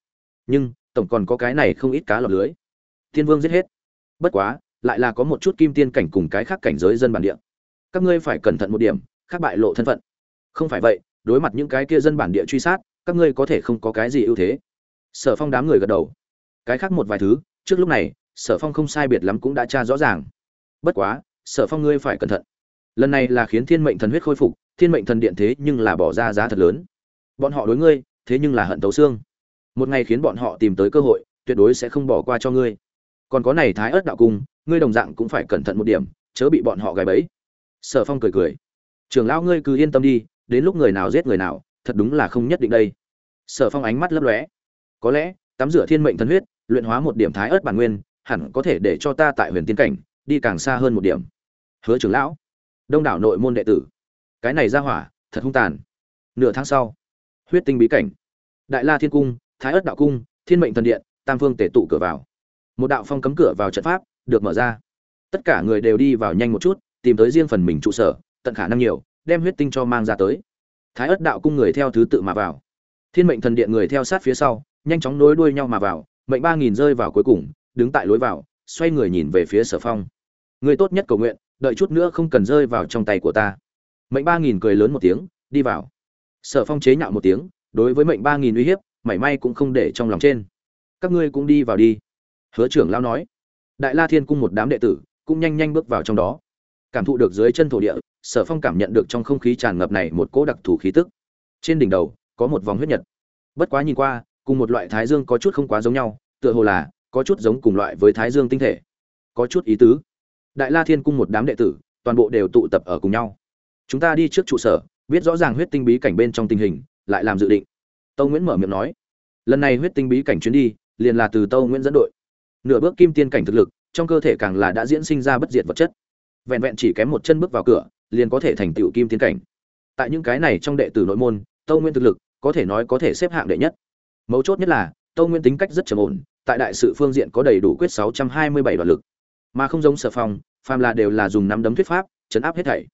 nhưng tổng còn có cái này không ít cá lọt lưới. Thiên vương giết hết. Bất quá, lại là có một chút kim tiên cảnh cùng cái khác cảnh giới dân bản địa. Các ngươi phải cẩn thận một điểm, khác bại lộ thân phận. Không phải vậy, đối mặt những cái kia dân bản địa truy sát, các ngươi có thể không có cái gì ưu thế. Sở phong đám người gật đầu. Cái khác một vài thứ, trước lúc này, sở phong không sai biệt lắm cũng đã tra rõ ràng. Bất quá, sở phong ngươi phải cẩn thận lần này là khiến thiên mệnh thần huyết khôi phục, thiên mệnh thần điện thế nhưng là bỏ ra giá thật lớn. Bọn họ đối ngươi, thế nhưng là hận tấu xương. Một ngày khiến bọn họ tìm tới cơ hội, tuyệt đối sẽ không bỏ qua cho ngươi. Còn có này thái ớt đạo cung, ngươi đồng dạng cũng phải cẩn thận một điểm, chớ bị bọn họ gài bẫy. Sở phong cười cười. Trưởng lão ngươi cứ yên tâm đi, đến lúc người nào giết người nào, thật đúng là không nhất định đây. Sở phong ánh mắt lấp lóe. Có lẽ, tắm rửa thiên mệnh thần huyết, luyện hóa một điểm thái ớt bản nguyên, hẳn có thể để cho ta tại huyền tiên cảnh, đi càng xa hơn một điểm. Hứa trưởng lão đông đảo nội môn đệ tử. Cái này ra hỏa, thật hung tàn. Nửa tháng sau, huyết tinh bí cảnh. Đại la thiên cung, thái ớt đạo cung, thiên mệnh thần điện, tam phương tể tụ cửa vào. Một đạo phong cấm cửa vào trận pháp được mở ra. Tất cả người đều đi vào nhanh một chút, tìm tới riêng phần mình trụ sở, tận khả năng nhiều, đem huyết tinh cho mang ra tới. Thái ớt đạo cung người theo thứ tự mà vào. Thiên mệnh thần điện người theo sát phía sau, nhanh chóng nối đuôi nhau mà vào, mệnh ba nghìn rơi vào cuối cùng, đứng tại lối vào, xoay người nhìn về phía sở phong. Người tốt nhất cầu nguyện đợi chút nữa không cần rơi vào trong tay của ta. Mệnh ba nghìn cười lớn một tiếng, đi vào. Sở phong chế nhạo một tiếng, đối với mệnh ba nghìn uy hiếp, mảy may cũng không để trong lòng trên. Các ngươi cũng đi vào đi. Hứa trưởng lao nói. Đại la thiên cung một đám đệ tử cũng nhanh nhanh bước vào trong đó. Cảm thụ được dưới chân thổ địa, sở phong cảm nhận được trong không khí tràn ngập này một cỗ đặc thù khí tức. Trên đỉnh đầu, có một vòng huyết nhật. Bất quá nhìn qua, cùng một loại thái dương có chút không quá giống nhau, tựa hồ là có chút giống cùng loại với thái dương tinh thể. Có chút ý tứ đại la thiên cung một đám đệ tử, toàn bộ đều tụ tập ở cùng nhau. Chúng ta đi trước trụ sở, biết rõ ràng huyết tinh bí cảnh bên trong tình hình, lại làm dự định. Tâu nguyễn mở miệng nói. Lần này huyết tinh bí cảnh chuyến đi, liền là từ tâu nguyễn dẫn đội. Nửa bước kim tiên cảnh thực lực, trong cơ thể càng là đã diễn sinh ra bất diệt vật chất. Vẹn vẹn chỉ kém một chân bước vào cửa, liền có thể thành tựu kim tiên cảnh. Tại những cái này trong đệ tử nội môn, tâu nguyên thực lực, có thể nói có thể xếp hạng đệ nhất. Mấu chốt nhất là, tâu nguyên tính cách rất trầm ổn, tại đại sự phương diện có đầy đủ quyết 627 đoạn lực mà không giống sở phong, phàm là đều là dùng nắm đấm thuyết pháp, chấn áp hết thảy.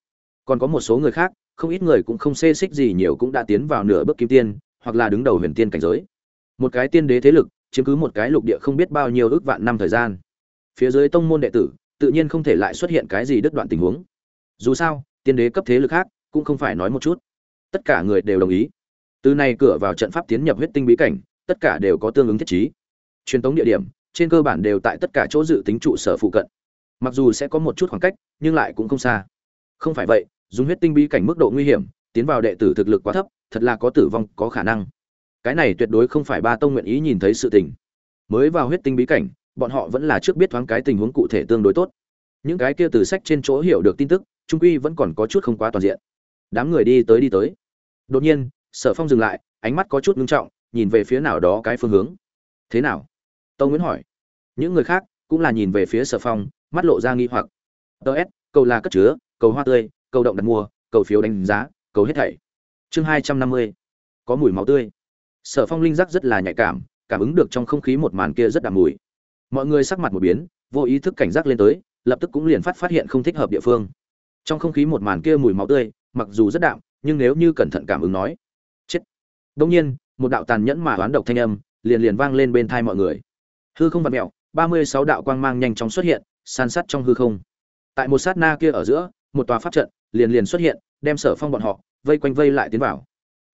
Còn có một số người khác, không ít người cũng không xê xích gì nhiều cũng đã tiến vào nửa bước kim tiên, hoặc là đứng đầu huyền tiên cảnh giới. Một cái tiên đế thế lực, chiếm cứ một cái lục địa không biết bao nhiêu ước vạn năm thời gian. Phía dưới tông môn đệ tử, tự nhiên không thể lại xuất hiện cái gì đứt đoạn tình huống. Dù sao, tiên đế cấp thế lực khác, cũng không phải nói một chút. Tất cả người đều đồng ý. Từ này cửa vào trận pháp tiến nhập huyết tinh bí cảnh, tất cả đều có tương ứng thiết trí. Truyền tống địa điểm trên cơ bản đều tại tất cả chỗ dự tính trụ sở phụ cận. Mặc dù sẽ có một chút khoảng cách, nhưng lại cũng không xa. Không phải vậy, dùng huyết tinh bí cảnh mức độ nguy hiểm, tiến vào đệ tử thực lực quá thấp, thật là có tử vong, có khả năng. Cái này tuyệt đối không phải ba tông nguyện ý nhìn thấy sự tình. Mới vào huyết tinh bí cảnh, bọn họ vẫn là trước biết thoáng cái tình huống cụ thể tương đối tốt. Những cái kia từ sách trên chỗ hiểu được tin tức, trung quy vẫn còn có chút không quá toàn diện. Đám người đi tới đi tới. Đột nhiên, sở phong dừng lại, ánh mắt có chút ngưng trọng, nhìn về phía nào đó cái phương hướng. Thế nào? Tâu nguyễn hỏi. Những người khác cũng là nhìn về phía sở phong, mắt lộ ra nghi hoặc. Tờ s, cầu là cất chứa, cầu hoa tươi, cầu động đặt mua, cầu phiếu đánh giá, cầu hết thảy. Chương hai trăm năm mươi, có mùi máu tươi. Sở phong linh giác rất là nhạy cảm cảm ứng được trong không khí một màn kia rất đậm mùi. Mọi người sắc mặt một biến, vô ý thức cảnh giác lên tới, lập tức cũng liền phát phát hiện không thích hợp địa phương. Trong không khí một màn kia mùi máu tươi, mặc dù rất đạm, nhưng nếu như cẩn thận cảm ứng nói, chết. Đông nhiên, một đạo tàn nhẫn mà oán độc thanh âm liền liền vang lên bên thai mọi người hư không vặt mẹo, ba mươi sáu đạo quang mang nhanh chóng xuất hiện, san sát trong hư không. Tại một sát na kia ở giữa, một tòa pháp trận liền liền xuất hiện, đem sở phong bọn họ vây quanh vây lại tiến vào.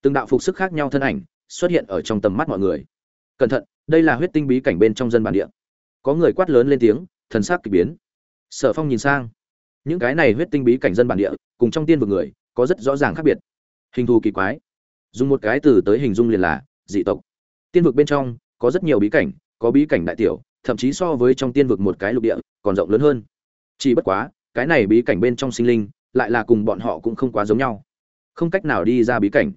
Từng đạo phục sức khác nhau thân ảnh xuất hiện ở trong tầm mắt mọi người. Cẩn thận, đây là huyết tinh bí cảnh bên trong dân bản địa. Có người quát lớn lên tiếng, thần sắc kỳ biến. Sở phong nhìn sang. Những cái này huyết tinh bí cảnh dân bản địa, cùng trong tiên vực người, có rất rõ ràng khác biệt. Hình thù kỳ quái. Dùng một cái từ tới hình dung liền là dị tộc. Tiên vực bên trong có rất nhiều bí cảnh có bí cảnh đại tiểu, thậm chí so với trong tiên vực một cái lục địa, còn rộng lớn hơn. Chỉ bất quá, cái này bí cảnh bên trong sinh linh, lại là cùng bọn họ cũng không quá giống nhau. Không cách nào đi ra bí cảnh.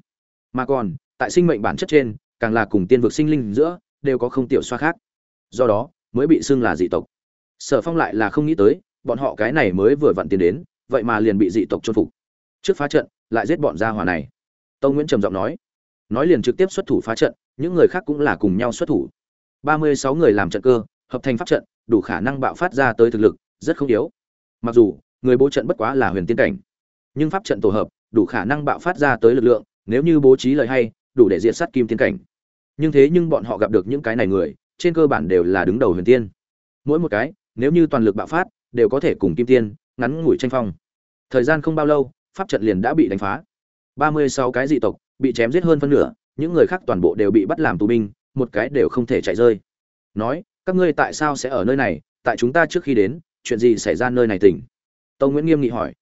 Mà còn, tại sinh mệnh bản chất trên, càng là cùng tiên vực sinh linh giữa, đều có không tiểu xoa khác. Do đó, mới bị xưng là dị tộc. Sở phong lại là không nghĩ tới, bọn họ cái này mới vừa vặn tiến đến, vậy mà liền bị dị tộc chôn phục. Trước phá trận, lại giết bọn gia hỏa này. Tâu nguyễn trầm giọng nói. Nói liền trực tiếp xuất thủ phá trận, những người khác cũng là cùng nhau xuất thủ ba mươi sáu người làm trận cơ, hợp thành pháp trận, đủ khả năng bạo phát ra tới thực lực, rất không yếu. Mặc dù, người bố trận bất quá là huyền tiên cảnh, nhưng pháp trận tổ hợp, đủ khả năng bạo phát ra tới lực lượng, nếu như bố trí lời hay, đủ để diệt sát kim tiên cảnh. Nhưng thế nhưng bọn họ gặp được những cái này người, trên cơ bản đều là đứng đầu huyền tiên. Mỗi một cái, nếu như toàn lực bạo phát, đều có thể cùng kim tiên, ngắn ngủi tranh phong. Thời gian không bao lâu, pháp trận liền đã bị đánh phá. Ba mươi sáu cái dị tộc, bị chém giết hơn phân nửa, những người khác toàn bộ đều bị bắt làm tù binh một cái đều không thể chạy rơi. Nói, các ngươi tại sao sẽ ở nơi này? Tại chúng ta trước khi đến, chuyện gì xảy ra nơi này tỉnh? Tâu nguyễn nghiêm nghị hỏi.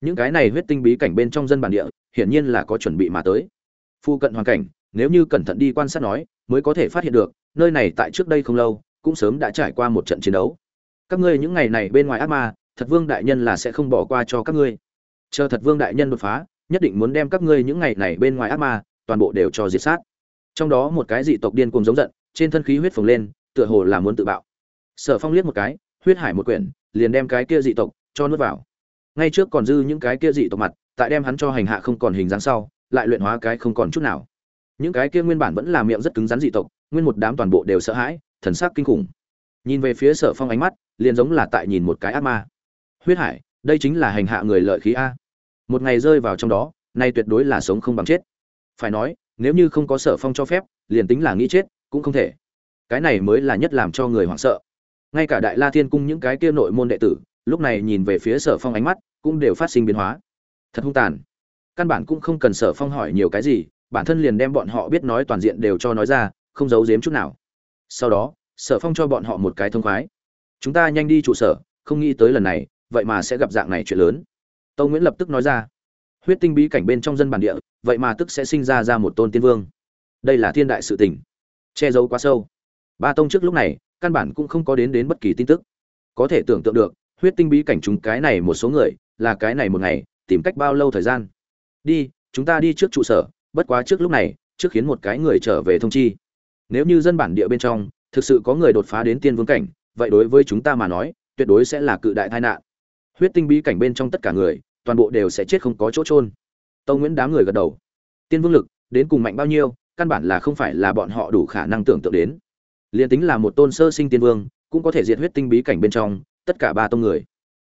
Những cái này huyết tinh bí cảnh bên trong dân bản địa, hiển nhiên là có chuẩn bị mà tới. Phu cận hoàn cảnh, nếu như cẩn thận đi quan sát nói, mới có thể phát hiện được, nơi này tại trước đây không lâu, cũng sớm đã trải qua một trận chiến đấu. Các ngươi những ngày này bên ngoài ác ma, thật vương đại nhân là sẽ không bỏ qua cho các ngươi. Chờ thật vương đại nhân đột phá, nhất định muốn đem các ngươi những ngày này bên ngoài ác ma, toàn bộ đều cho diệt sát trong đó một cái dị tộc điên cuồng giống giận, trên thân khí huyết phồng lên, tựa hồ là muốn tự bạo. Sở phong liếc một cái, huyết hải một quyển, liền đem cái kia dị tộc cho nuốt vào. Ngay trước còn dư những cái kia dị tộc mặt, tại đem hắn cho hành hạ không còn hình dáng sau, lại luyện hóa cái không còn chút nào. Những cái kia nguyên bản vẫn là miệng rất cứng rắn dị tộc, nguyên một đám toàn bộ đều sợ hãi, thần sắc kinh khủng. Nhìn về phía sở phong ánh mắt, liền giống là tại nhìn một cái ác ma. Huyết hải, đây chính là hành hạ người lợi khí a. Một ngày rơi vào trong đó, nay tuyệt đối là sống không bằng chết. Phải nói nếu như không có sở phong cho phép, liền tính là nghĩ chết, cũng không thể. Cái này mới là nhất làm cho người hoảng sợ. Ngay cả đại la thiên cung những cái kia nội môn đệ tử, lúc này nhìn về phía sở phong ánh mắt, cũng đều phát sinh biến hóa. Thật hung tàn. Căn bản cũng không cần sở phong hỏi nhiều cái gì, bản thân liền đem bọn họ biết nói toàn diện đều cho nói ra, không giấu giếm chút nào. Sau đó, sở phong cho bọn họ một cái thông khoái. Chúng ta nhanh đi trụ sở, không nghĩ tới lần này, vậy mà sẽ gặp dạng này chuyện lớn. Tâu nguyễn lập tức nói ra huyết tinh bí cảnh bên trong dân bản địa, vậy mà tức sẽ sinh ra ra một tôn tiên vương. Đây là thiên đại sự tình. Che giấu quá sâu. Ba tông trước lúc này, căn bản cũng không có đến đến bất kỳ tin tức. Có thể tưởng tượng được, huyết tinh bí cảnh chúng cái này một số người, là cái này một ngày, tìm cách bao lâu thời gian. Đi, chúng ta đi trước trụ sở, bất quá trước lúc này, trước khiến một cái người trở về thông chi. Nếu như dân bản địa bên trong, thực sự có người đột phá đến tiên vương cảnh, vậy đối với chúng ta mà nói, tuyệt đối sẽ là cự đại tai nạn. Huyết tinh bí cảnh bên trong tất cả người toàn bộ đều sẽ chết không có chỗ trôn tâu nguyễn đám người gật đầu. Tiên vương lực, đến cùng mạnh bao nhiêu, căn bản là không phải là bọn họ đủ khả năng tưởng tượng đến. Liền tính là một tôn sơ sinh tiên vương, cũng có thể diệt huyết tinh bí cảnh bên trong, tất cả ba tông người.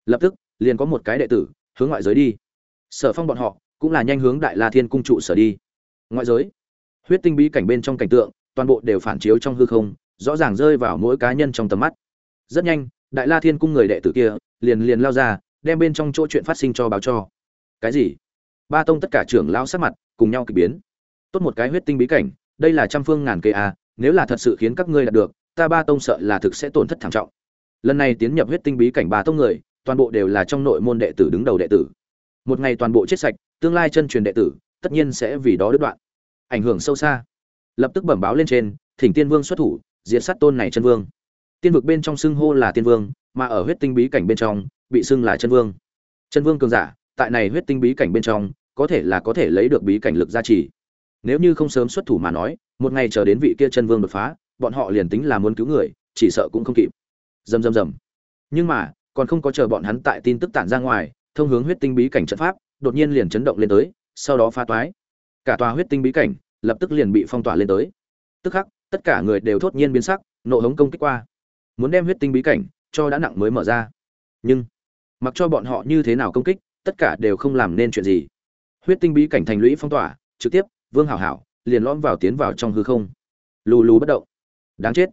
Lập tức, liền có một cái đệ tử, hướng ngoại giới đi. Sở phong bọn họ, cũng là nhanh hướng đại la thiên cung trụ sở đi. Ngoại giới, huyết tinh bí cảnh bên trong cảnh tượng, toàn bộ đều phản chiếu trong hư không, rõ ràng rơi vào mỗi cá nhân trong tầm mắt. Rất nhanh, đại la thiên cung người đệ tử kia, liền liền lao ra đem bên trong chỗ chuyện phát sinh cho báo cho. Cái gì? Ba tông tất cả trưởng lao sát mặt cùng nhau kỳ biến. Tốt một cái huyết tinh bí cảnh đây là trăm phương ngàn cây à, nếu là thật sự khiến các ngươi đạt được ta ba tông sợ là thực sẽ tổn thất thảm trọng. Lần này tiến nhập huyết tinh bí cảnh ba tông người toàn bộ đều là trong nội môn đệ tử đứng đầu đệ tử. Một ngày toàn bộ chết sạch tương lai chân truyền đệ tử tất nhiên sẽ vì đó đứt đoạn. Ảnh hưởng sâu xa. Lập tức bẩm báo lên trên thỉnh tiên vương xuất thủ diệt sát tôn này chân vương. Tiên vực bên trong xưng hô là tiên vương mà ở huyết tinh bí cảnh bên trong bị xưng là chân vương. Chân vương cường giả, tại này huyết tinh bí cảnh bên trong, có thể là có thể lấy được bí cảnh lực gia trì. Nếu như không sớm xuất thủ mà nói, một ngày chờ đến vị kia chân vương đột phá, bọn họ liền tính là muốn cứu người, chỉ sợ cũng không kịp. Rầm rầm rầm. Nhưng mà, còn không có chờ bọn hắn tại tin tức tản ra ngoài, thông hướng huyết tinh bí cảnh trận pháp, đột nhiên liền chấn động lên tới, sau đó phá toái. Cả tòa huyết tinh bí cảnh, lập tức liền bị phong tỏa lên tới. Tức khắc, tất cả người đều thốt nhiên biến sắc, nộ hống công kích qua. Muốn đem huyết tinh bí cảnh, cho đã nặng mới mở ra. Nhưng mặc cho bọn họ như thế nào công kích, tất cả đều không làm nên chuyện gì. Huyết tinh bí cảnh thành lũy phong tỏa, trực tiếp, vương hảo hảo, liền lõm vào tiến vào trong hư không. Lù lù bất động. Đáng chết.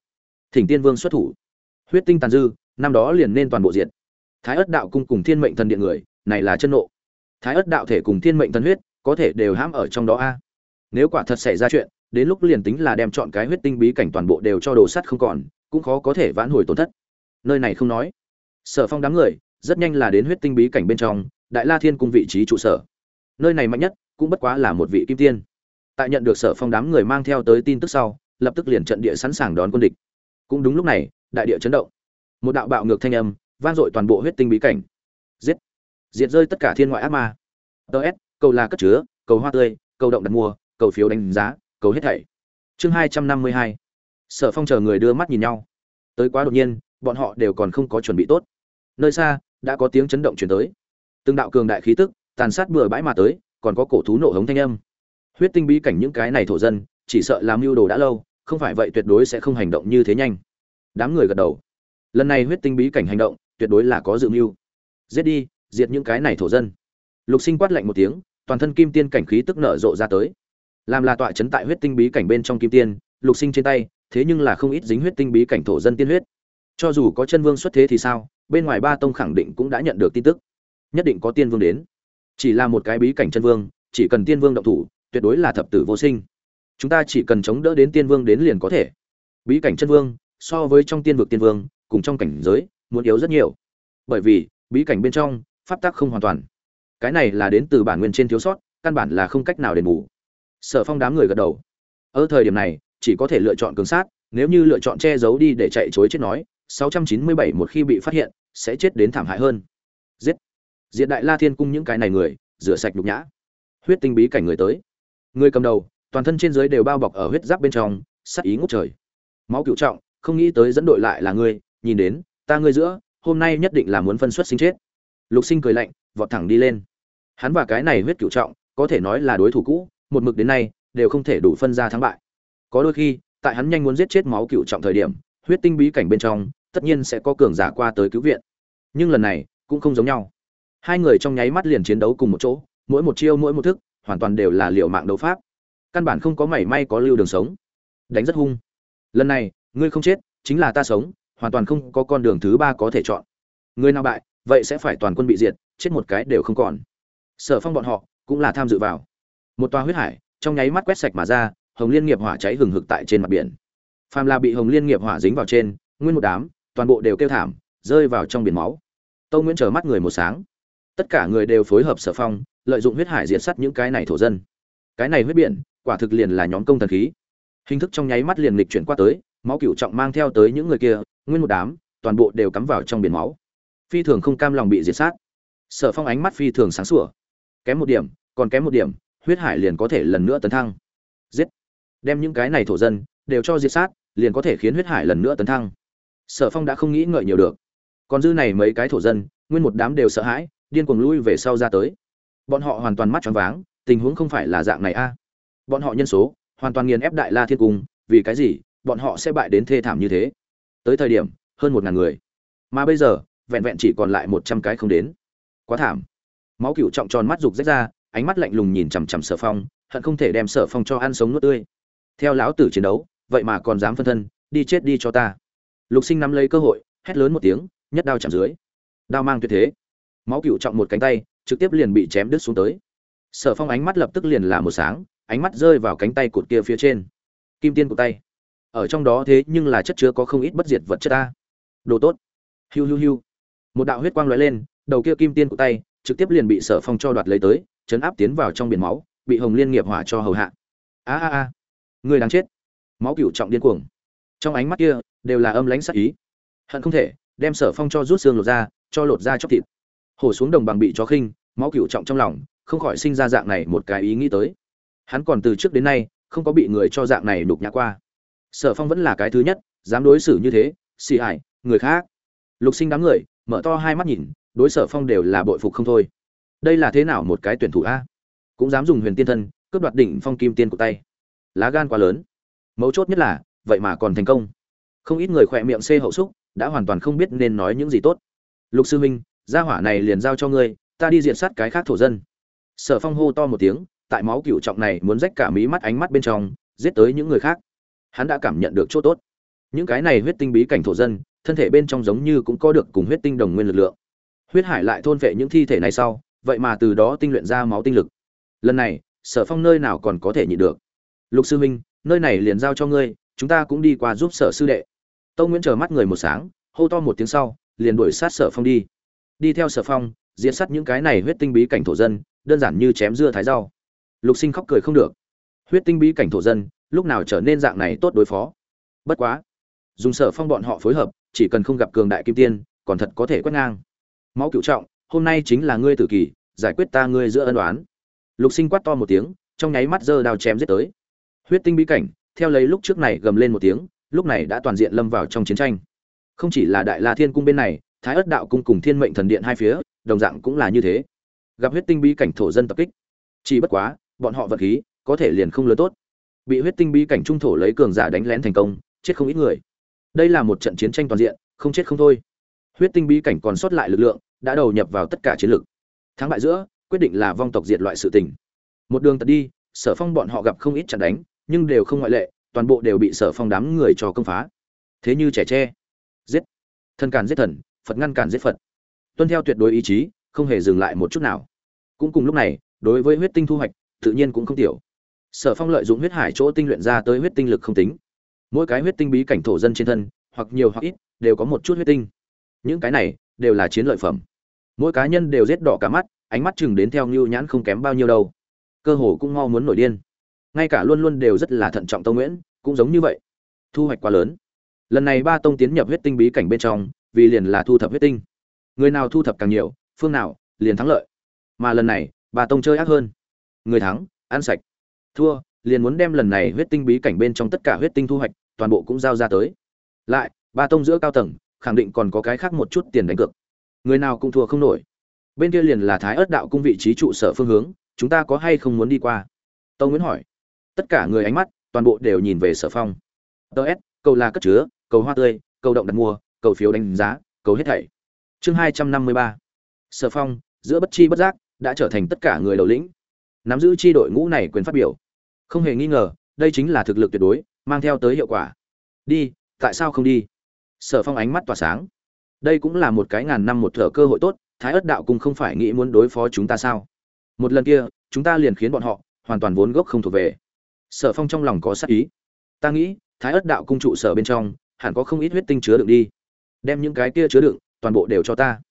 Thỉnh tiên vương xuất thủ. Huyết tinh tàn dư, năm đó liền nên toàn bộ diện thái ất đạo cung cùng thiên mệnh thần điện người, này là chân nộ. Thái ất đạo thể cùng thiên mệnh thần huyết, có thể đều hãm ở trong đó a. Nếu quả thật xảy ra chuyện, đến lúc liền tính là đem chọn cái huyết tinh bí cảnh toàn bộ đều cho đồ sắt không còn, cũng khó có thể vãn hồi tổn thất. Nơi này không nói. Sở phong đám người rất nhanh là đến huyết tinh bí cảnh bên trong, đại la thiên cung vị trí trụ sở. Nơi này mạnh nhất cũng bất quá là một vị kim tiên. Tại nhận được sở phong đám người mang theo tới tin tức sau, lập tức liền trận địa sẵn sàng đón quân địch. Cũng đúng lúc này, đại địa chấn động. Một đạo bạo ngược thanh âm vang dội toàn bộ huyết tinh bí cảnh. Giết! Diệt rơi tất cả thiên ngoại ác ma. Ts cầu là cất chứa, cầu hoa tươi, cầu động đặt mua, cầu phiếu đánh giá, cầu hết thảy. Chương hai trăm năm mươi hai. Sở phong chờ người đưa mắt nhìn nhau. Tới quá đột nhiên, bọn họ đều còn không có chuẩn bị tốt. Nơi xa đã có tiếng chấn động truyền tới. Từng đạo cường đại khí tức tàn sát bừa bãi mà tới, còn có cổ thú nổ hống thanh âm. Huyết tinh bí cảnh những cái này thổ dân, chỉ sợ làm mưu đồ đã lâu, không phải vậy tuyệt đối sẽ không hành động như thế nhanh. Đám người gật đầu. Lần này huyết tinh bí cảnh hành động, tuyệt đối là có dự mưu. Giết đi, diệt những cái này thổ dân. Lục sinh quát lạnh một tiếng, toàn thân kim tiên cảnh khí tức nở rộ ra tới. Làm là tọa chấn tại huyết tinh bí cảnh bên trong kim tiên, lục sinh trên tay, thế nhưng là không ít dính huyết tinh bí cảnh thổ dân tiên huyết cho dù có chân vương xuất thế thì sao, bên ngoài ba tông khẳng định cũng đã nhận được tin tức. Nhất định có tiên vương đến. Chỉ là một cái bí cảnh chân vương, chỉ cần tiên vương động thủ, tuyệt đối là thập tử vô sinh. Chúng ta chỉ cần chống đỡ đến tiên vương đến liền có thể. Bí cảnh chân vương, so với trong tiên vực tiên vương, cùng trong cảnh giới, muốn yếu rất nhiều. Bởi vì, bí cảnh bên trong, pháp tắc không hoàn toàn. Cái này là đến từ bản nguyên trên thiếu sót, căn bản là không cách nào đền bù. Sở phong đám người gật đầu. Ở thời điểm này, chỉ có thể lựa chọn cường sát, nếu như lựa chọn che giấu đi để chạy chối chết nói 697 một khi bị phát hiện, sẽ chết đến thảm hại hơn. Giết. Diệt đại la thiên cung những cái này người, rửa sạch nhục nhã. Huyết tinh bí cảnh người tới. Người cầm đầu, toàn thân trên dưới đều bao bọc ở huyết giáp bên trong sắc ý ngút trời. Máu cựu trọng, không nghĩ tới dẫn đội lại là ngươi nhìn đến, ta ngươi giữa, hôm nay nhất định là muốn phân xuất sinh chết. Lục sinh cười lạnh, vọt thẳng đi lên. Hắn và cái này huyết cựu trọng, có thể nói là đối thủ cũ, một mực đến nay, đều không thể đủ phân ra thắng bại. Có đôi khi, tại hắn nhanh muốn giết chết máu cựu trọng thời điểm huyết tinh bí cảnh bên trong, tất nhiên sẽ có cường giả qua tới cứu viện. Nhưng lần này, cũng không giống nhau. Hai người trong nháy mắt liền chiến đấu cùng một chỗ, mỗi một chiêu, mỗi một thức, hoàn toàn đều là liệu mạng đấu pháp. Căn bản không có mảy may có lưu đường sống. Đánh rất hung. Lần này, ngươi không chết, chính là ta sống, hoàn toàn không có con đường thứ ba có thể chọn. Người nào bại, vậy sẽ phải toàn quân bị diệt, chết một cái đều không còn. Sở phong bọn họ cũng là tham dự vào. Một toa huyết hải, trong nháy mắt quét sạch mà ra, hồng liên nghiệp hỏa cháy hừng hực tại trên mặt biển phàm là bị hồng liên nghiệp hỏa dính vào trên, nguyên một đám, toàn bộ đều kêu thảm, rơi vào trong biển máu. Tâu nguyễn chờ mắt người một sáng. Tất cả người đều phối hợp sở phong, lợi dụng huyết hải diệt sắt những cái này thổ dân. Cái này huyết biển, quả thực liền là nhóm công thần khí. Hình thức trong nháy mắt liền lịch chuyển qua tới, máu cựu trọng mang theo tới những người kia, nguyên một đám, toàn bộ đều cắm vào trong biển máu. Phi thường không cam lòng bị diệt sát. Sở phong ánh mắt phi thường sáng sủa. Kém một điểm, còn kém một điểm, huyết hải liền có thể lần nữa tấn thăng. Giết! Đem những cái này thổ dân đều cho diệt sát, liền có thể khiến huyết hải lần nữa tấn thăng. Sở phong đã không nghĩ ngợi nhiều được. Còn dư này mấy cái thổ dân, nguyên một đám đều sợ hãi, điên cuồng lui về sau ra tới. Bọn họ hoàn toàn mắt tròn váng, tình huống không phải là dạng này a. Bọn họ nhân số, hoàn toàn nghiền ép đại la thiên cung, vì cái gì bọn họ sẽ bại đến thê thảm như thế? Tới thời điểm, hơn một ngàn người. Mà bây giờ, vẹn vẹn chỉ còn lại một trăm cái không đến. Quá thảm. Máu cựu trọng tròn mắt rục rách ra, ánh mắt lạnh lùng nhìn chằm chằm sở phong, hận không thể đem sở phong cho ăn sống nuốt tươi. Theo lão tử chiến đấu vậy mà còn dám phân thân, đi chết đi cho ta. Lục sinh nắm lấy cơ hội, hét lớn một tiếng, nhất đao chạm dưới. Đao mang tuyệt thế. Máu cựu trọng một cánh tay, trực tiếp liền bị chém đứt xuống tới. Sở phong ánh mắt lập tức liền là một sáng, ánh mắt rơi vào cánh tay cột kia phía trên. Kim tiên của tay. Ở trong đó thế nhưng là chất chứa có không ít bất diệt vật chất ta. Đồ tốt. Hiu hiu hiu. Một đạo huyết quang lóe lên, đầu kia kim tiên của tay, trực tiếp liền bị sở phong cho đoạt lấy tới, chấn áp tiến vào trong biển máu, bị hồng liên nghiệp hỏa cho hầu hạ. A a a. Người đáng chết máu cựu trọng điên cuồng. Trong ánh mắt kia, đều là âm lãnh sắc ý. Hận không thể, đem sở phong cho rút xương lột ra cho lột ra chóc thịt. Hổ xuống đồng bằng bị chó khinh, máu cựu trọng trong lòng, không khỏi sinh ra dạng này một cái ý nghĩ tới. Hắn còn từ trước đến nay, không có bị người cho dạng này đục nhã qua. Sở phong vẫn là cái thứ nhất, dám đối xử như thế, xì ải người khác. Lục sinh đám người, mở to hai mắt nhìn, đối sở phong đều là bội phục không thôi. Đây là thế nào một cái tuyển thủ a? Cũng dám dùng huyền tiên thân, cướp đoạt đỉnh phong kim tiên của tay. Lá gan quá lớn mấu chốt nhất là, vậy mà còn thành công. Không ít người khỏe miệng xê hậu xúc, đã hoàn toàn không biết nên nói những gì tốt. Lục sư minh gia hỏa này liền giao cho ngươi, ta đi diện sát cái khác thổ dân. Sở phong hô to một tiếng, tại máu cựu trọng này muốn rách cả mí mắt ánh mắt bên trong, giết tới những người khác. Hắn đã cảm nhận được chỗ tốt. Những cái này huyết tinh bí cảnh thổ dân, thân thể bên trong giống như cũng có được cùng huyết tinh đồng nguyên lực lượng. Huyết hải lại thôn vệ những thi thể này sau, vậy mà từ đó tinh luyện ra máu tinh lực. Lần này, sở phong nơi nào còn có thể nhịn được? Lục sư minh nơi này liền giao cho ngươi, chúng ta cũng đi qua giúp sở sư đệ. Tâu nguyễn chờ mắt người một sáng, hô to một tiếng sau, liền đuổi sát sở phong đi. Đi theo sở phong diễn sát những cái này huyết tinh bí cảnh thổ dân, đơn giản như chém dưa thái rau. Lục sinh khóc cười không được. Huyết tinh bí cảnh thổ dân, lúc nào trở nên dạng này tốt đối phó? Bất quá, dùng sở phong bọn họ phối hợp, chỉ cần không gặp cường đại kim tiên, còn thật có thể quét ngang. Máu cựu trọng, hôm nay chính là ngươi tử kỳ, giải quyết ta ngươi giữa ân đoán lục sinh quát to một tiếng, trong nháy mắt giơ đao chém giết tới huyết tinh bí cảnh, theo lấy lúc trước này gầm lên một tiếng, lúc này đã toàn diện lâm vào trong chiến tranh. Không chỉ là đại la thiên cung bên này, thái ất đạo cung cùng thiên mệnh thần điện hai phía, đồng dạng cũng là như thế. Gặp huyết tinh bí cảnh thổ dân tập kích. Chỉ bất quá, bọn họ vật khí, có thể liền không lớn tốt. Bị huyết tinh bí cảnh trung thổ lấy cường giả đánh lén thành công, chết không ít người. Đây là một trận chiến tranh toàn diện, không chết không thôi. Huyết tinh bí cảnh còn sót lại lực lượng, đã đầu nhập vào tất cả chiến lực. Thắng bại giữa, quyết định là vong tộc diệt loại sự tình. Một đường tật đi, sở phong bọn họ gặp không ít trận đánh nhưng đều không ngoại lệ, toàn bộ đều bị sở phong đám người cho công phá. Thế như trẻ tre, giết thần càn giết thần, phật ngăn càn giết phật. Tuân theo tuyệt đối ý chí, không hề dừng lại một chút nào. Cũng cùng lúc này, đối với huyết tinh thu hoạch, tự nhiên cũng không tiểu. Sở phong lợi dụng huyết hải chỗ tinh luyện ra tới huyết tinh lực không tính. Mỗi cái huyết tinh bí cảnh thổ dân trên thân, hoặc nhiều hoặc ít, đều có một chút huyết tinh. Những cái này, đều là chiến lợi phẩm. Mỗi cá nhân đều rết đỏ cả mắt, ánh mắt chừng đến theo ngưu nhãn không kém bao nhiêu đâu. Cơ hồ cũng mau muốn nổi điên ngay cả luôn luôn đều rất là thận trọng tông nguyễn, cũng giống như vậy. Thu hoạch quá lớn. Lần này ba tông tiến nhập huyết tinh bí cảnh bên trong, vì liền là thu thập huyết tinh. Người nào thu thập càng nhiều, phương nào, liền thắng lợi. Mà lần này, ba tông chơi ác hơn. Người thắng, ăn sạch. Thua, liền muốn đem lần này huyết tinh bí cảnh bên trong tất cả huyết tinh thu hoạch, toàn bộ cũng giao ra tới. Lại, ba tông giữa cao tầng, khẳng định còn có cái khác một chút tiền đánh cược. Người nào cũng thua không nổi. Bên kia liền là thái ớt đạo cung vị trí trụ sở phương hướng, chúng ta có hay không muốn đi qua? Tâu nguyễn hỏi tất cả người ánh mắt, toàn bộ đều nhìn về sở phong. Tờ s, cầu là cất chứa, cầu hoa tươi, cầu động đặt mua, cầu phiếu đánh giá, cầu hết thảy. Chương hai trăm năm mươi ba. Sở phong, giữa bất chi bất giác, đã trở thành tất cả người đầu lĩnh. Nắm giữ chi đội ngũ này quyền phát biểu. Không hề nghi ngờ, đây chính là thực lực tuyệt đối, mang theo tới hiệu quả. Đi, tại sao không đi? Sở phong ánh mắt tỏa sáng. Đây cũng là một cái ngàn năm một thở cơ hội tốt, thái ất đạo cung không phải nghĩ muốn đối phó chúng ta sao? Một lần kia, chúng ta liền khiến bọn họ hoàn toàn vốn gốc không thuộc về sở phong trong lòng có sắc ý. Ta nghĩ, thái ất đạo cung trụ sở bên trong, hẳn có không ít huyết tinh chứa đựng đi. Đem những cái kia chứa đựng, toàn bộ đều cho ta.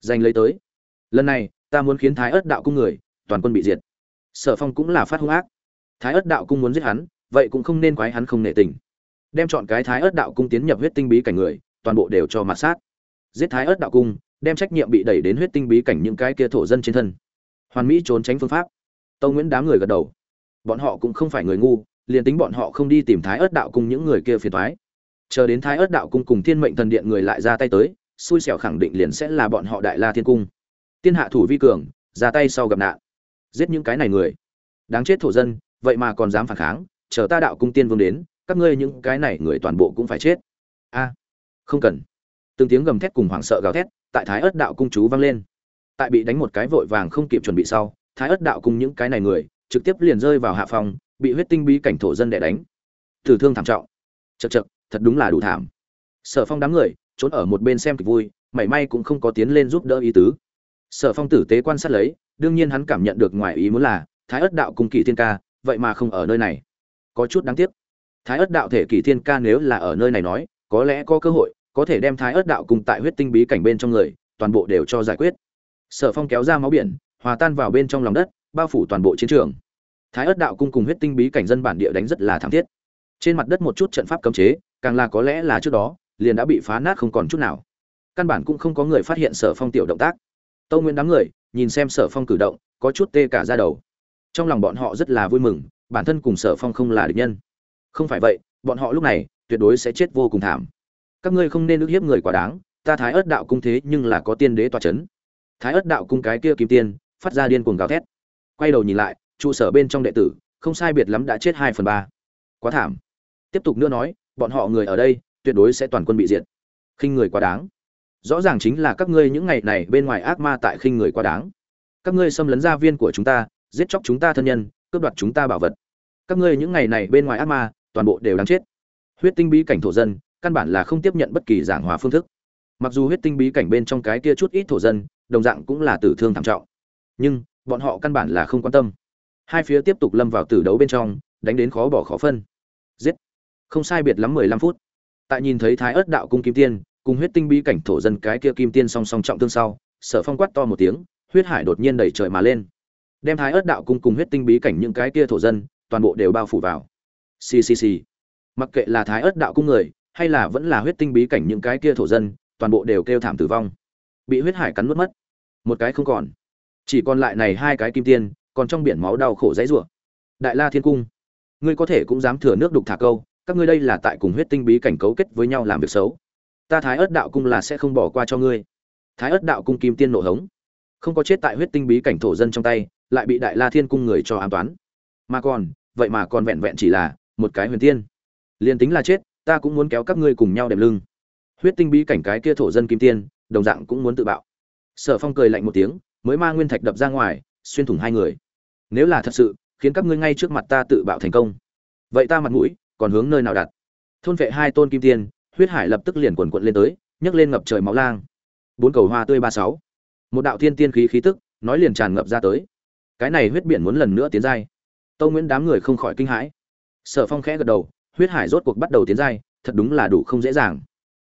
Giành lấy tới. Lần này, ta muốn khiến thái ất đạo cung người, toàn quân bị diệt. Sở phong cũng là phát hung ác. Thái ất đạo cung muốn giết hắn, vậy cũng không nên quái hắn không nệ tình. Đem chọn cái thái ớt đạo cung tiến nhập huyết tinh bí cảnh người, toàn bộ đều cho mặt sát. Giết thái ớt đạo cung, đem trách nhiệm bị đẩy đến huyết tinh bí cảnh những cái kia thổ dân trên thân. Hoàn mỹ trốn tránh phương pháp. Tâu nguyễn đám người gật đầu bọn họ cũng không phải người ngu, liền tính bọn họ không đi tìm thái ớt đạo cùng những người kia phiền thoái chờ đến thái ớt đạo cung cùng thiên mệnh thần điện người lại ra tay tới, xui xẻo khẳng định liền sẽ là bọn họ đại la thiên cung. Tiên hạ thủ vi cường, ra tay sau gặp nạn. Giết những cái này người. Đáng chết thổ dân, vậy mà còn dám phản kháng, chờ ta đạo cung tiên vương đến, các ngươi những cái này người toàn bộ cũng phải chết. A, không cần. Từng tiếng gầm thét cùng hoảng sợ gào thét tại thái ớt đạo cung chú vang lên. Tại bị đánh một cái vội vàng không kịp chuẩn bị sau, thái ớt đạo cung những cái này người trực tiếp liền rơi vào hạ phòng bị huyết tinh bí cảnh thổ dân đè đánh. Tử thương thảm trọng. Chật chật thật đúng là đủ thảm. Sở phong đám người, trốn ở một bên xem kịch vui, mảy may cũng không có tiến lên giúp đỡ ý tứ. Sở phong tử tế quan sát lấy, đương nhiên hắn cảm nhận được ngoài ý muốn là, thái ất đạo cùng kỳ thiên ca, vậy mà không ở nơi này. Có chút đáng tiếc. Thái ất đạo thể kỳ thiên ca nếu là ở nơi này nói, có lẽ có cơ hội, có thể đem thái ất đạo cùng tại huyết tinh bí cảnh bên trong người, toàn bộ đều cho giải quyết. Sở phong kéo ra máu biển, hòa tan vào bên trong lòng đất bao phủ toàn bộ chiến trường. Thái ất đạo cung cùng huyết tinh bí cảnh dân bản địa đánh rất là thảm thiết. Trên mặt đất một chút trận pháp cấm chế, càng là có lẽ là trước đó, liền đã bị phá nát không còn chút nào. Căn bản cũng không có người phát hiện sở phong tiểu động tác. Tâu nguyên đám người, nhìn xem sở phong cử động, có chút tê cả ra đầu. Trong lòng bọn họ rất là vui mừng, bản thân cùng sở phong không là địch nhân. Không phải vậy, bọn họ lúc này, tuyệt đối sẽ chết vô cùng thảm. Các ngươi không nên ức hiếp người quá đáng, ta thái ớt đạo cung thế nhưng là có tiên đế tòa c h ấ n thái ớt đạo cung cái kia kim tiên, phát ra điên cuồng gào thét quay đầu nhìn lại, trụ sở bên trong đệ tử, không sai biệt lắm đã chết hai phần ba. Quá thảm. Tiếp tục nữa nói, bọn họ người ở đây, tuyệt đối sẽ toàn quân bị diệt. Khinh người quá đáng. Rõ ràng chính là các ngươi những ngày này bên ngoài ác ma tại khinh người quá đáng. Các ngươi xâm lấn gia viên của chúng ta, giết chóc chúng ta thân nhân, cướp đoạt chúng ta bảo vật. Các ngươi những ngày này bên ngoài ác ma, toàn bộ đều đáng chết. Huyết tinh bí cảnh thổ dân, căn bản là không tiếp nhận bất kỳ giảng hòa phương thức. Mặc dù huyết tinh bí cảnh bên trong cái kia chút ít thổ dân, đồng dạng cũng là tử thương thảm trọng. Nhưng bọn họ căn bản là không quan tâm. Hai phía tiếp tục lâm vào tử đấu bên trong, đánh đến khó bỏ khó phân. Giết. Không sai biệt lắm mười lăm phút. Tại nhìn thấy thái ớt đạo cung kim tiên, cùng huyết tinh bí cảnh thổ dân cái kia kim tiên song song trọng thương sau, sở phong quát to một tiếng, huyết hải đột nhiên đẩy trời mà lên. Đem thái ớt đạo cung cùng huyết tinh bí cảnh những cái kia thổ dân, toàn bộ đều bao phủ vào. Ccc mặc kệ là thái ớt đạo cung người, hay là vẫn là huyết tinh bí cảnh những cái kia thổ dân, toàn bộ đều kêu thảm tử vong. Bị huyết hải cắn nuốt mất. Một cái không còn chỉ còn lại này hai cái kim tiên, còn trong biển máu đau khổ dãy rủa. Đại la thiên cung, ngươi có thể cũng dám thừa nước đục thả câu, các ngươi đây là tại cùng huyết tinh bí cảnh cấu kết với nhau làm việc xấu. Ta thái ớt đạo cung là sẽ không bỏ qua cho ngươi. Thái ớt đạo cung kim tiên nổ hống. Không có chết tại huyết tinh bí cảnh thổ dân trong tay, lại bị đại la thiên cung người cho an toán. Mà còn, vậy mà còn vẹn vẹn chỉ là một cái huyền tiên. Liền tính là chết, ta cũng muốn kéo các ngươi cùng nhau đệm lưng. Huyết tinh bí cảnh cái kia thổ dân kim tiên, đồng dạng cũng muốn tự bạo. Sở phong cười lạnh một tiếng mới ma nguyên thạch đập ra ngoài, xuyên thủng hai người. Nếu là thật sự, khiến các ngươi ngay trước mặt ta tự bạo thành công. Vậy ta mặt mũi, còn hướng nơi nào đặt? Thôn vệ hai tôn kim tiên, huyết hải lập tức liền quần quận lên tới, nhấc lên ngập trời máu lang. Bốn cầu hoa tươi ba sáu. Một đạo thiên tiên khí khí tức, nói liền tràn ngập ra tới. Cái này huyết biển muốn lần nữa tiến giai. Tâu nguyễn đám người không khỏi kinh hãi. Sở phong khẽ gật đầu, huyết hải rốt cuộc bắt đầu tiến giai, thật đúng là đủ không dễ dàng.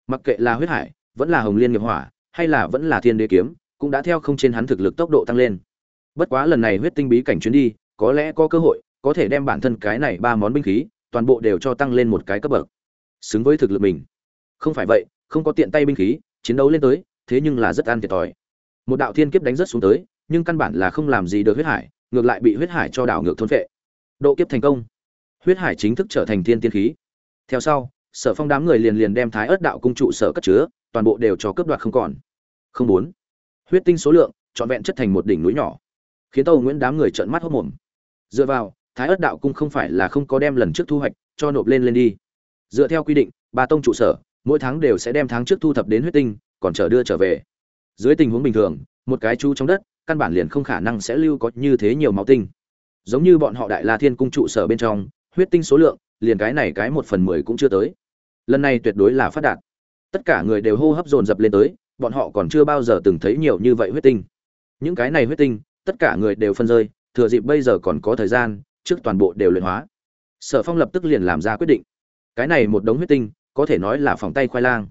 Mặc kệ là huyết hải, vẫn là hồng liên nghiệp hỏa, hay là vẫn là thiên đế kiếm cũng đã theo không trên hắn thực lực tốc độ tăng lên. Bất quá lần này huyết tinh bí cảnh chuyến đi, có lẽ có cơ hội, có thể đem bản thân cái này ba món binh khí, toàn bộ đều cho tăng lên một cái cấp bậc. Xứng với thực lực mình. Không phải vậy, không có tiện tay binh khí, chiến đấu lên tới, thế nhưng là rất ăn thiệt thòi. Một đạo thiên kiếp đánh rất xuống tới, nhưng căn bản là không làm gì được huyết hải, ngược lại bị huyết hải cho đảo ngược thôn vệ độ kiếp thành công. Huyết hải chính thức trở thành thiên tiên khí. Theo sau, sở phong đám người liền liền đem thái ớt đạo cung trụ sở cất chứa, toàn bộ đều cho cướp đoạt không còn. Không bốn huyết tinh số lượng, trọn vẹn chất thành một đỉnh núi nhỏ. Khiến tâu nguyễn đám người trợn mắt hốc mồm. Dựa vào, thái ớt đạo cung không phải là không có đem lần trước thu hoạch, cho nộp lên lên đi. Dựa theo quy định ba tông trụ sở, mỗi tháng đều sẽ đem tháng trước thu thập đến huyết tinh, còn chờ đưa trở về. Dưới tình huống bình thường, một cái chú trong đất, căn bản liền không khả năng sẽ lưu có như thế nhiều máu tinh. Giống như bọn họ đại la thiên cung trụ sở bên trong, huyết tinh số lượng, liền cái này cái một phần mười cũng chưa tới. Lần này tuyệt đối là phát đạt. Tất cả người đều hô hấp dồn dập lên tới bọn họ còn chưa bao giờ từng thấy nhiều như vậy huyết tinh. Những cái này huyết tinh, tất cả người đều phân rơi, thừa dịp bây giờ còn có thời gian, trước toàn bộ đều luyện hóa. Sở phong lập tức liền làm ra quyết định. Cái này một đống huyết tinh, có thể nói là phòng tay khoai lang.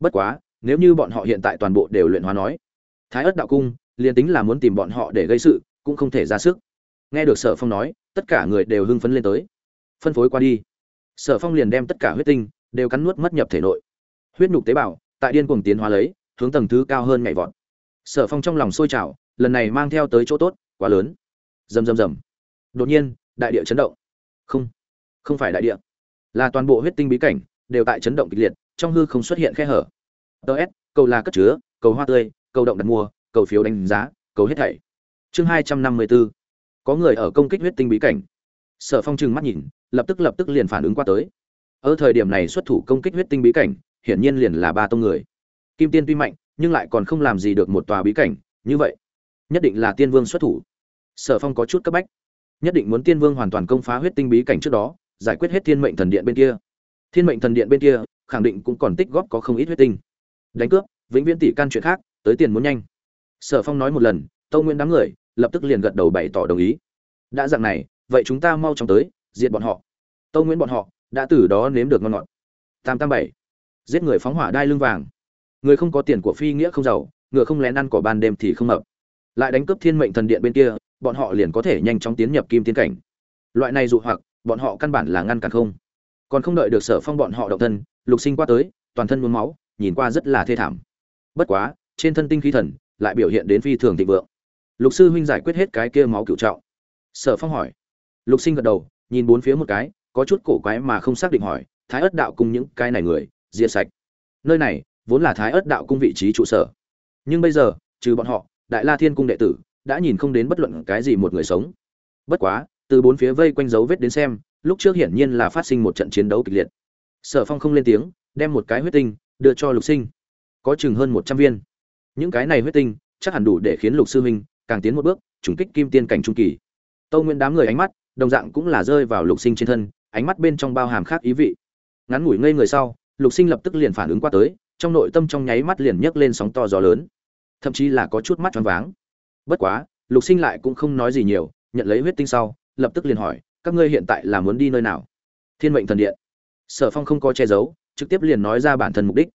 Bất quá, nếu như bọn họ hiện tại toàn bộ đều luyện hóa nói, thái ất đạo cung, liền tính là muốn tìm bọn họ để gây sự, cũng không thể ra sức. Nghe được sở phong nói, tất cả người đều hưng phấn lên tới. Phân phối qua đi. Sở phong liền đem tất cả huyết tinh, đều cắn nuốt mất nhập thể nội. Huyết nhục tế bào, tại điên cuồng tiến hóa lấy hướng tầng thứ cao hơn nhảy vọt. Sở phong trong lòng sôi trào, lần này mang theo tới chỗ tốt, quá lớn. Rầm rầm rầm. Đột nhiên, đại địa chấn động. Không không phải đại địa, là toàn bộ huyết tinh bí cảnh đều tại chấn động kịch liệt, trong hư không xuất hiện khe hở. Ts cầu là cất chứa, cầu hoa tươi, cầu động đặt mua, cầu phiếu đánh giá, cầu hết thảy. Chương hai trăm năm mươi bốn có người ở công kích huyết tinh bí cảnh. Sở phong trừng mắt nhìn, lập tức lập tức liền phản ứng qua tới. Ở thời điểm này xuất thủ công kích huyết tinh bí cảnh, hiển nhiên liền là ba tông người kim tiên tuy mạnh, nhưng lại còn không làm gì được một tòa bí cảnh, như vậy, nhất định là tiên vương xuất thủ. Sở phong có chút cấp bách. Nhất định muốn tiên vương hoàn toàn công phá huyết tinh bí cảnh trước đó, giải quyết hết thiên mệnh thần điện bên kia. Thiên mệnh thần điện bên kia, khẳng định cũng còn tích góp có không ít huyết tinh. Đánh cướp, vĩnh viễn tỷ can chuyện khác, tới tiền muốn nhanh. Sở phong nói một lần, tâu nguyễn đám người, lập tức liền gật đầu bày tỏ đồng ý. Đã dạng này, vậy chúng ta mau chóng tới, diệt bọn họ. Tâu nguyễn bọn họ, đã từ đó nếm được ngon ngọt. Tam tam bảy. Giết người phóng hỏa đai lưng vàng người không có tiền của phi nghĩa không giàu, ngựa không lén ăn cỏ ban đêm thì không hợp. Lại đánh cướp thiên mệnh thần điện bên kia, bọn họ liền có thể nhanh chóng tiến nhập kim tiến cảnh. Loại này dụ hoặc, bọn họ căn bản là ngăn cản không. Còn không đợi được sở phong bọn họ động thân, lục sinh qua tới, toàn thân nhuốm máu, nhìn qua rất là thê thảm. Bất quá, trên thân tinh khí thần lại biểu hiện đến phi thường thịnh vượng. Lục sư huynh giải quyết hết cái kia máu cựu trọng. Sở phong hỏi. Lục sinh gật đầu, nhìn bốn phía một cái, có chút cổ quái mà không xác định hỏi, thái ất đạo cùng những cái này người, diệt sạch. Nơi này vốn là thái ớt đạo cung vị trí trụ sở. Nhưng bây giờ, trừ bọn họ, đại la thiên cung đệ tử đã nhìn không đến bất luận cái gì một người sống. Bất quá, từ bốn phía vây quanh dấu vết đến xem, lúc trước hiển nhiên là phát sinh một trận chiến đấu kịch liệt. Sở phong không lên tiếng, đem một cái huyết tinh đưa cho lục sinh. Có chừng hơn một trăm viên. Những cái này huyết tinh chắc hẳn đủ để khiến lục sư huynh càng tiến một bước, trùng kích kim tiên cảnh trung kỳ. Tâu nguyên đám người ánh mắt, đồng dạng cũng là rơi vào lục sinh trên thân, ánh mắt bên trong bao hàm khác ý vị. Ngắn ngủi ngây người sau, lục sinh lập tức liền phản ứng qua tới trong nội tâm trong nháy mắt liền nhấc lên sóng to gió lớn. Thậm chí là có chút mắt choáng váng. Bất quá, lục sinh lại cũng không nói gì nhiều, nhận lấy huyết tinh sau, lập tức liền hỏi, các ngươi hiện tại là muốn đi nơi nào? Thiên mệnh thần điện. Sở phong không có che giấu, trực tiếp liền nói ra bản thân mục đích.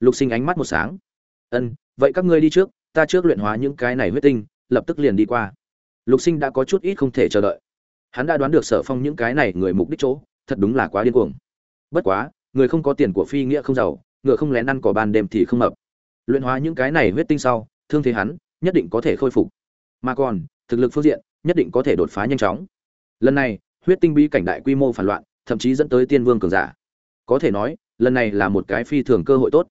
Lục sinh ánh mắt một sáng. Ân, vậy các ngươi đi trước, ta trước luyện hóa những cái này huyết tinh, lập tức liền đi qua. Lục sinh đã có chút ít không thể chờ đợi. Hắn đã đoán được sở phong những cái này người mục đích chỗ, thật đúng là quá điên cuồng. Bất quá, người không có tiền của phi nghĩa không giàu ngựa không lén ăn cỏ ban đêm thì không mập. Luyện hóa những cái này huyết tinh sau, thương thế hắn nhất định có thể khôi phục. Mà còn, thực lực phương diện nhất định có thể đột phá nhanh chóng. Lần này, huyết tinh bí cảnh đại quy mô phản loạn, thậm chí dẫn tới tiên vương cường giả. Có thể nói, lần này là một cái phi thường cơ hội tốt.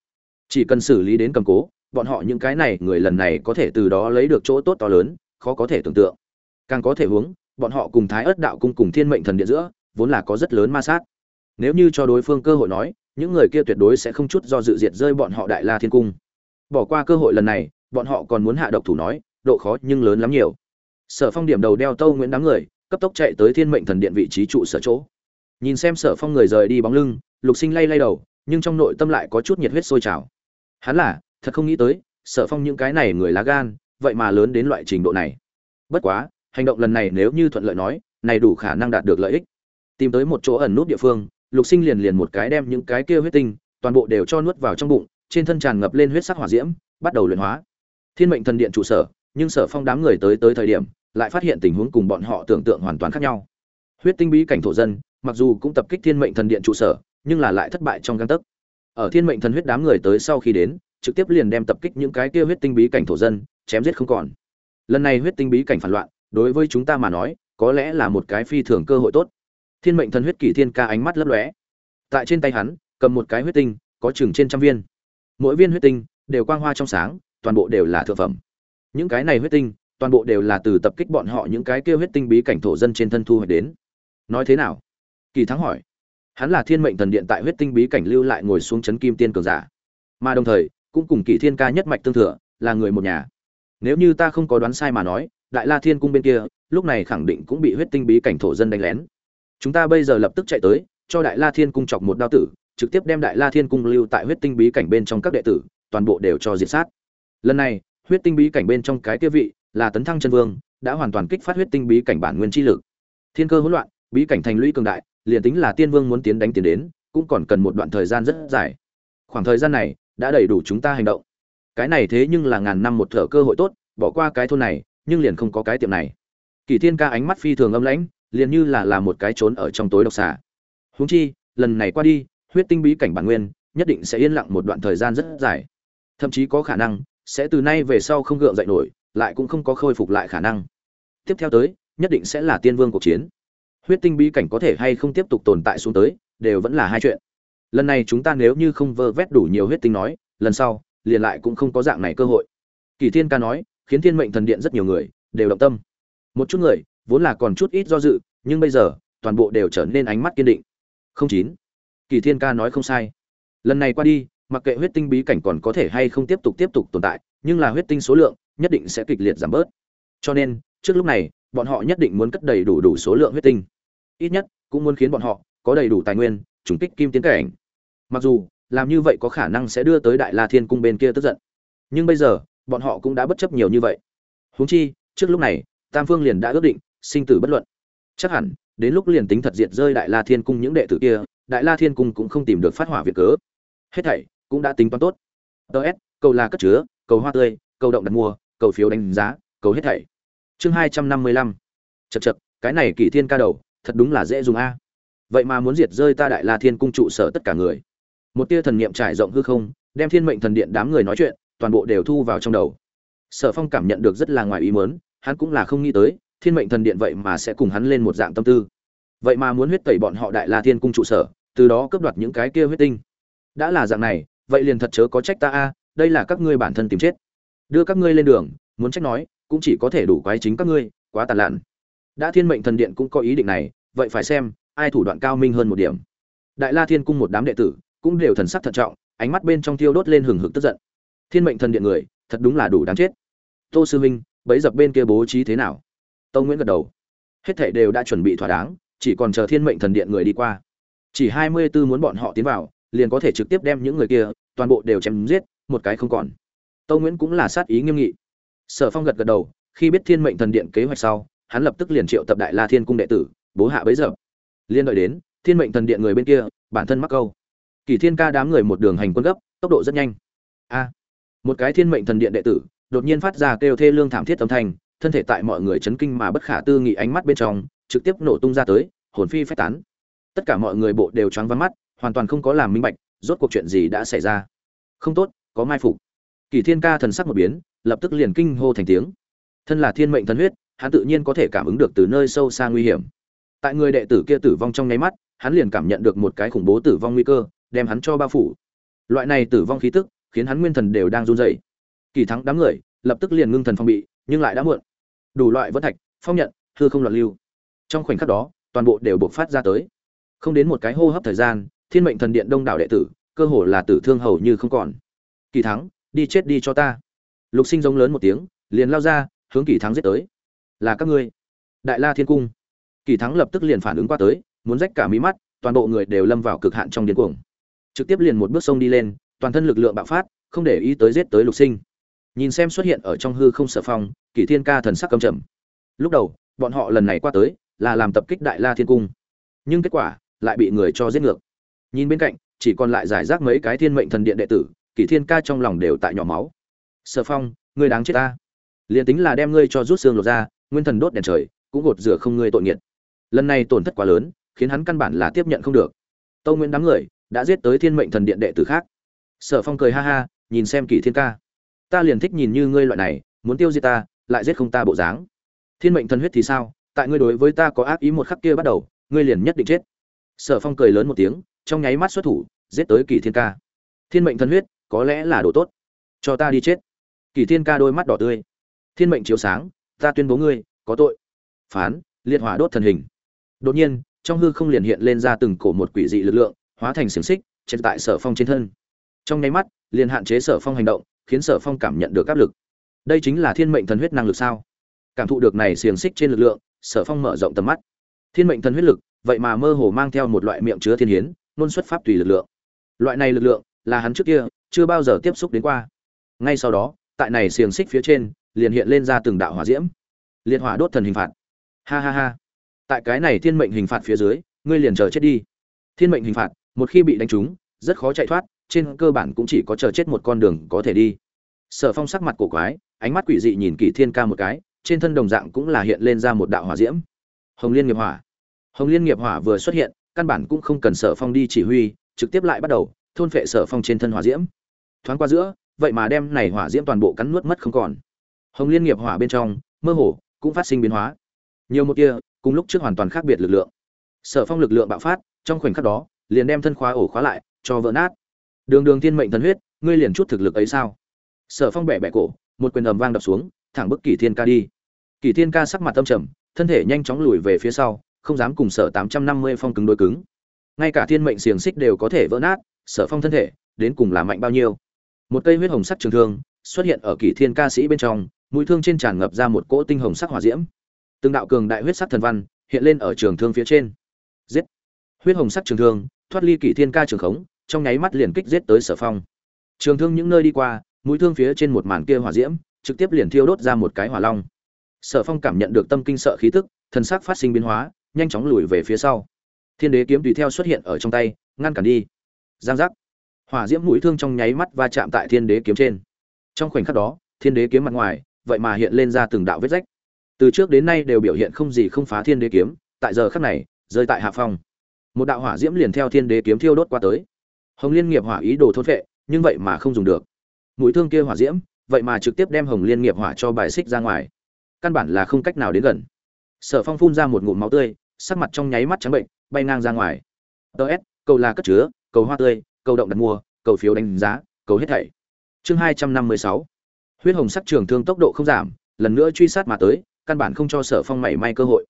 Chỉ cần xử lý đến cầm cố, bọn họ những cái này người lần này có thể từ đó lấy được chỗ tốt to lớn, khó có thể tưởng tượng. Càng có thể hướng, bọn họ cùng thái ớt đạo cung cùng thiên mệnh thần điện giữa, vốn là có rất lớn ma sát. Nếu như cho đối phương cơ hội nói những người kia tuyệt đối sẽ không chút do dự diệt rơi bọn họ đại la thiên cung. Bỏ qua cơ hội lần này, bọn họ còn muốn hạ độc thủ nói, độ khó nhưng lớn lắm nhiều. Sở phong điểm đầu đeo tâu nguyễn đám người, cấp tốc chạy tới thiên mệnh thần điện vị trí trụ sở chỗ. Nhìn xem sở phong người rời đi bóng lưng, lục sinh lay lay đầu, nhưng trong nội tâm lại có chút nhiệt huyết sôi trào. Hắn là, thật không nghĩ tới, sở phong những cái này người lá gan, vậy mà lớn đến loại trình độ này. Bất quá, hành động lần này nếu như thuận lợi nói, này đủ khả năng đạt được lợi ích. Tìm tới một chỗ ẩn nút địa phương lục sinh liền liền một cái đem những cái kia huyết tinh, toàn bộ đều cho nuốt vào trong bụng, trên thân tràn ngập lên huyết sắc hỏa diễm, bắt đầu luyện hóa. Thiên mệnh thần điện trụ sở, nhưng sở phong đám người tới tới thời điểm, lại phát hiện tình huống cùng bọn họ tưởng tượng hoàn toàn khác nhau. Huyết tinh bí cảnh thổ dân, mặc dù cũng tập kích thiên mệnh thần điện trụ sở, nhưng là lại thất bại trong găng tấc. Ở thiên mệnh thần huyết đám người tới sau khi đến, trực tiếp liền đem tập kích những cái kia huyết tinh bí cảnh thổ dân, chém giết không còn. Lần này huyết tinh bí cảnh phản loạn, đối với chúng ta mà nói, có lẽ là một cái phi thường cơ hội tốt thiên mệnh thần huyết kỷ thiên ca ánh mắt lấp lóe. Tại trên tay hắn, cầm một cái huyết tinh, có chừng trên trăm viên. Mỗi viên huyết tinh đều quang hoa trong sáng, toàn bộ đều là thượng phẩm. Những cái này huyết tinh, toàn bộ đều là từ tập kích bọn họ những cái kia huyết tinh bí cảnh thổ dân trên thân thu hoạch đến. Nói thế nào? Kỳ thắng hỏi. Hắn là thiên mệnh thần điện tại huyết tinh bí cảnh lưu lại ngồi xuống chấn kim tiên cường giả. Mà đồng thời, cũng cùng kỳ thiên ca nhất mạch tương thừa, là người một nhà. Nếu như ta không có đoán sai mà nói, đại la thiên cung bên kia, lúc này khẳng định cũng bị huyết tinh bí cảnh thổ dân đánh lén chúng ta bây giờ lập tức chạy tới, cho đại la thiên cung chọc một đao tử, trực tiếp đem đại la thiên cung lưu tại huyết tinh bí cảnh bên trong các đệ tử, toàn bộ đều cho diệt sát. Lần này, huyết tinh bí cảnh bên trong cái kia vị là tấn thăng chân vương, đã hoàn toàn kích phát huyết tinh bí cảnh bản nguyên chi lực. Thiên cơ hỗn loạn, bí cảnh thành lũy cường đại, liền tính là tiên vương muốn tiến đánh tiến đến, cũng còn cần một đoạn thời gian rất dài. Khoảng thời gian này, đã đầy đủ chúng ta hành động. Cái này thế nhưng là ngàn năm một thở cơ hội tốt, bỏ qua cái thôn này, nhưng liền không có cái tiệm này. Kỳ thiên ca ánh mắt phi thường âm lãnh liền như là là một cái trốn ở trong tối độc xà. Huống chi, lần này qua đi, huyết tinh bí cảnh bản nguyên nhất định sẽ yên lặng một đoạn thời gian rất dài. Thậm chí có khả năng sẽ từ nay về sau không gượng dậy nổi, lại cũng không có khôi phục lại khả năng. Tiếp theo tới, nhất định sẽ là tiên vương cuộc chiến. Huyết tinh bí cảnh có thể hay không tiếp tục tồn tại xuống tới, đều vẫn là hai chuyện. Lần này chúng ta nếu như không vơ vét đủ nhiều huyết tinh nói, lần sau, liền lại cũng không có dạng này cơ hội. Kỳ thiên ca nói, khiến thiên mệnh thần điện rất nhiều người đều động tâm. Một chút người vốn là còn chút ít do dự, nhưng bây giờ, toàn bộ đều trở nên ánh mắt kiên định. Không chín. Kỳ thiên ca nói không sai. Lần này qua đi, mặc kệ huyết tinh bí cảnh còn có thể hay không tiếp tục tiếp tục tồn tại, nhưng là huyết tinh số lượng nhất định sẽ kịch liệt giảm bớt. Cho nên, trước lúc này, bọn họ nhất định muốn cất đầy đủ đủ số lượng huyết tinh. Ít nhất, cũng muốn khiến bọn họ có đầy đủ tài nguyên, trùng kích kim tiến cảnh. Mặc dù, làm như vậy có khả năng sẽ đưa tới đại la thiên cung bên kia tức giận. Nhưng bây giờ, bọn họ cũng đã bất chấp nhiều như vậy. Huống chi, trước lúc này, tam phương liền đã ước định sinh tử bất luận. Chắc hẳn, đến lúc liền tính thật diệt rơi đại la thiên cung những đệ tử kia, đại la thiên cung cũng không tìm được phát hỏa việc cớ. Hết thảy cũng đã tính toán tốt. Ts cầu là cất chứa, cầu hoa tươi, cầu động đặt mua, cầu phiếu đánh giá, cầu hết thảy. Chương hai trăm năm mươi lăm. Chật chật cái này kỷ thiên ca đầu, thật đúng là dễ dùng a. Vậy mà muốn diệt rơi ta đại la thiên cung trụ sở tất cả người. Một tia thần niệm trải rộng hư không, đem thiên mệnh thần điện đám người nói chuyện, toàn bộ đều thu vào trong đầu. Sở phong cảm nhận được rất là ngoài ý mớn hắn cũng là không nghĩ tới thiên mệnh thần điện vậy mà sẽ cùng hắn lên một dạng tâm tư. Vậy mà muốn huyết tẩy bọn họ đại la thiên cung trụ sở, từ đó cướp đoạt những cái kia huyết tinh. Đã là dạng này, vậy liền thật chớ có trách ta a, đây là các ngươi bản thân tìm chết. Đưa các ngươi lên đường, muốn trách nói, cũng chỉ có thể đủ quái chính các ngươi, quá tàn lạn. Đã thiên mệnh thần điện cũng có ý định này, vậy phải xem, ai thủ đoạn cao minh hơn một điểm. Đại la thiên cung một đám đệ tử, cũng đều thần sắc thận trọng, ánh mắt bên trong tiêu đốt lên hừng hực tức giận. Thiên mệnh thần điện người, thật đúng là đủ đáng chết. Tô sư minh, bấy dập bên kia bố trí thế nào? Tâu nguyễn gật đầu. Hết thảy đều đã chuẩn bị thỏa đáng, chỉ còn chờ thiên mệnh thần điện người đi qua. Chỉ hai mươi 24 muốn bọn họ tiến vào, liền có thể trực tiếp đem những người kia, toàn bộ đều chém giết, một cái không còn. Tâu nguyễn cũng là sát ý nghiêm nghị. Sở phong gật gật đầu, khi biết thiên mệnh thần điện kế hoạch sau, hắn lập tức liền triệu tập đại la thiên cung đệ tử, bố hạ bấy giờ. Liên đợi đến, thiên mệnh thần điện người bên kia, bản thân mắc câu. Kỳ thiên ca đám người một đường hành quân gấp, tốc độ rất nhanh. A! Một cái thiên mệnh thần điện đệ tử, đột nhiên phát ra kêu thê lương thảm thiết âm thanh thân thể tại mọi người chấn kinh mà bất khả tư nghị ánh mắt bên trong, trực tiếp nổ tung ra tới, hồn phi phách tán. Tất cả mọi người bộ đều choáng vắng mắt, hoàn toàn không có làm minh bạch, rốt cuộc chuyện gì đã xảy ra. Không tốt, có mai phục. Kỳ thiên ca thần sắc một biến, lập tức liền kinh hô thành tiếng. Thân là thiên mệnh thần huyết, hắn tự nhiên có thể cảm ứng được từ nơi sâu xa nguy hiểm. Tại người đệ tử kia tử vong trong nháy mắt, hắn liền cảm nhận được một cái khủng bố tử vong nguy cơ, đem hắn cho bao phủ. Loại này tử vong khí tức, khiến hắn nguyên thần đều đang run rẩy. Kỳ thắng đám người, lập tức liền ngưng thần phong bị nhưng lại đã muộn. Đủ loại vân thạch, phong nhận, hư không loạn lưu. Trong khoảnh khắc đó, toàn bộ đều buộc phát ra tới. Không đến một cái hô hấp thời gian, thiên mệnh thần điện đông đảo đệ tử, cơ hồ là tử thương hầu như không còn. Kỳ thắng, đi chết đi cho ta. Lục sinh giống lớn một tiếng, liền lao ra, hướng kỳ thắng giết tới. Là các ngươi. Đại la thiên cung. Kỳ thắng lập tức liền phản ứng qua tới, muốn rách cả mí mắt, toàn bộ người đều lâm vào cực hạn trong điên cuồng. Trực tiếp liền một bước sông đi lên, toàn thân lực lượng bạo phát, không để ý tới giết tới lục sinh nhìn xem xuất hiện ở trong hư không sở phong, kỷ thiên ca thần sắc cầm chậm lúc đầu, bọn họ lần này qua tới là làm tập kích đại la thiên cung, nhưng kết quả lại bị người cho giết ngược. Nhìn bên cạnh, chỉ còn lại giải rác mấy cái thiên mệnh thần điện đệ tử, kỷ thiên ca trong lòng đều tại nhỏ máu. Sở phong, ngươi đáng chết ta. Liền tính là đem ngươi cho rút xương lột ra nguyên thần đốt đèn trời, cũng gột rửa không ngươi tội nghiệt. Lần này tổn thất quá lớn, khiến hắn căn bản là tiếp nhận không được. Tâu nguyễn đám người đã giết tới thiên mệnh thần điện đệ tử khác. Sở phong cười ha ha, nhìn xem kỷ thiên ca ta liền thích nhìn như ngươi loại này, muốn tiêu diệt ta, lại giết không ta bộ dáng. Thiên mệnh thần huyết thì sao? Tại ngươi đối với ta có ác ý một khắc kia bắt đầu, ngươi liền nhất định chết. Sở phong cười lớn một tiếng, trong nháy mắt xuất thủ, giết tới kỳ thiên ca. Thiên mệnh thần huyết, có lẽ là đồ tốt. Cho ta đi chết. Kỳ thiên ca đôi mắt đỏ tươi. Thiên mệnh chiếu sáng, ta tuyên bố ngươi, có tội. Phán, liệt hỏa đốt thần hình. Đột nhiên, trong hư không liền hiện lên ra từng cổ một quỷ dị lực lượng, hóa thành xiềng xích trên tại sở phong trên thân. Trong nháy mắt, liền hạn chế sở phong hành động khiến sở phong cảm nhận được áp lực. Đây chính là thiên mệnh thần huyết năng lực sao? Cảm thụ được này xiềng xích trên lực lượng, sở phong mở rộng tầm mắt. Thiên mệnh thần huyết lực, vậy mà mơ hồ mang theo một loại miệng chứa thiên hiến, nôn xuất pháp tùy lực lượng. Loại này lực lượng, là hắn trước kia, chưa bao giờ tiếp xúc đến qua. Ngay sau đó, tại này xiềng xích phía trên, liền hiện lên ra từng đạo hỏa diễm. Liệt hỏa đốt thần hình phạt. Ha ha ha. Tại cái này thiên mệnh hình phạt phía dưới, ngươi liền chờ chết đi. Thiên mệnh hình phạt, một khi bị đánh trúng, rất khó chạy thoát trên cơ bản cũng chỉ có chờ chết một con đường có thể đi. Sở phong sắc mặt cổ quái, ánh mắt quỷ dị nhìn kỳ thiên ca một cái, trên thân đồng dạng cũng là hiện lên ra một đạo hỏa diễm. Hồng liên nghiệp hỏa. Hồng liên nghiệp hỏa vừa xuất hiện, căn bản cũng không cần sở phong đi chỉ huy, trực tiếp lại bắt đầu, thôn phệ sở phong trên thân hỏa diễm. Thoáng qua giữa, vậy mà đem này hỏa diễm toàn bộ cắn nuốt mất không còn. Hồng liên nghiệp hỏa bên trong, mơ hồ, cũng phát sinh biến hóa. Nhiều một kia cùng lúc trước hoàn toàn khác biệt lực lượng. Sở phong lực lượng bạo phát, trong khoảnh khắc đó, liền đem thân khóa ổ khóa lại, cho vỡ nát đường đường thiên mệnh thần huyết, ngươi liền chút thực lực ấy sao? Sở phong bẻ bẻ cổ, một quyền ầm vang đập xuống, thẳng bức kỷ thiên ca đi. Kỷ thiên ca sắc mặt tâm trầm, thân thể nhanh chóng lùi về phía sau, không dám cùng sở tám trăm năm mươi phong cứng đối cứng. Ngay cả thiên mệnh xiềng xích đều có thể vỡ nát, sở phong thân thể, đến cùng là mạnh bao nhiêu? Một cây huyết hồng sắc trường thương, xuất hiện ở kỷ thiên ca sĩ bên trong, mũi thương trên tràn ngập ra một cỗ tinh hồng sắc hỏa diễm. Từng đạo cường đại huyết sắc thần văn hiện lên ở trường thương phía trên. Giết! Huyết hồng sắc trường thương, thoát ly kỷ thiên ca trường khống trong nháy mắt liền kích giết tới sở phong. Trường thương những nơi đi qua, mũi thương phía trên một màn kia hỏa diễm, trực tiếp liền thiêu đốt ra một cái hỏa long. Sở phong cảm nhận được tâm kinh sợ khí tức, thần sắc phát sinh biến hóa, nhanh chóng lùi về phía sau. Thiên đế kiếm tùy theo xuất hiện ở trong tay, ngăn cản đi. Giang giác. Hỏa diễm mũi thương trong nháy mắt va chạm tại thiên đế kiếm trên. Trong khoảnh khắc đó, thiên đế kiếm mặt ngoài, vậy mà hiện lên ra từng đạo vết rách. Từ trước đến nay đều biểu hiện không gì không phá thiên đế kiếm, tại giờ khắc này, rơi tại hạ phong. Một đạo hỏa diễm liền theo thiên đế kiếm thiêu đốt qua tới hồng liên nghiệp hỏa ý đồ thốt vệ nhưng vậy mà không dùng được. Mũi thương kia hỏa diễm, vậy mà trực tiếp đem hồng liên nghiệp hỏa cho bài xích ra ngoài. Căn bản là không cách nào đến gần. Sở phong phun ra một ngụm máu tươi, sắc mặt trong nháy mắt trắng bệnh, bay ngang ra ngoài. Ts cầu là cất chứa, cầu hoa tươi, cầu động đặt mua, cầu phiếu đánh giá, cầu hết thảy. Chương hai trăm năm mươi sáu. Huyết hồng sắc trường thương tốc độ không giảm, lần nữa truy sát mà tới, căn bản không cho sở phong mảy may cơ hội.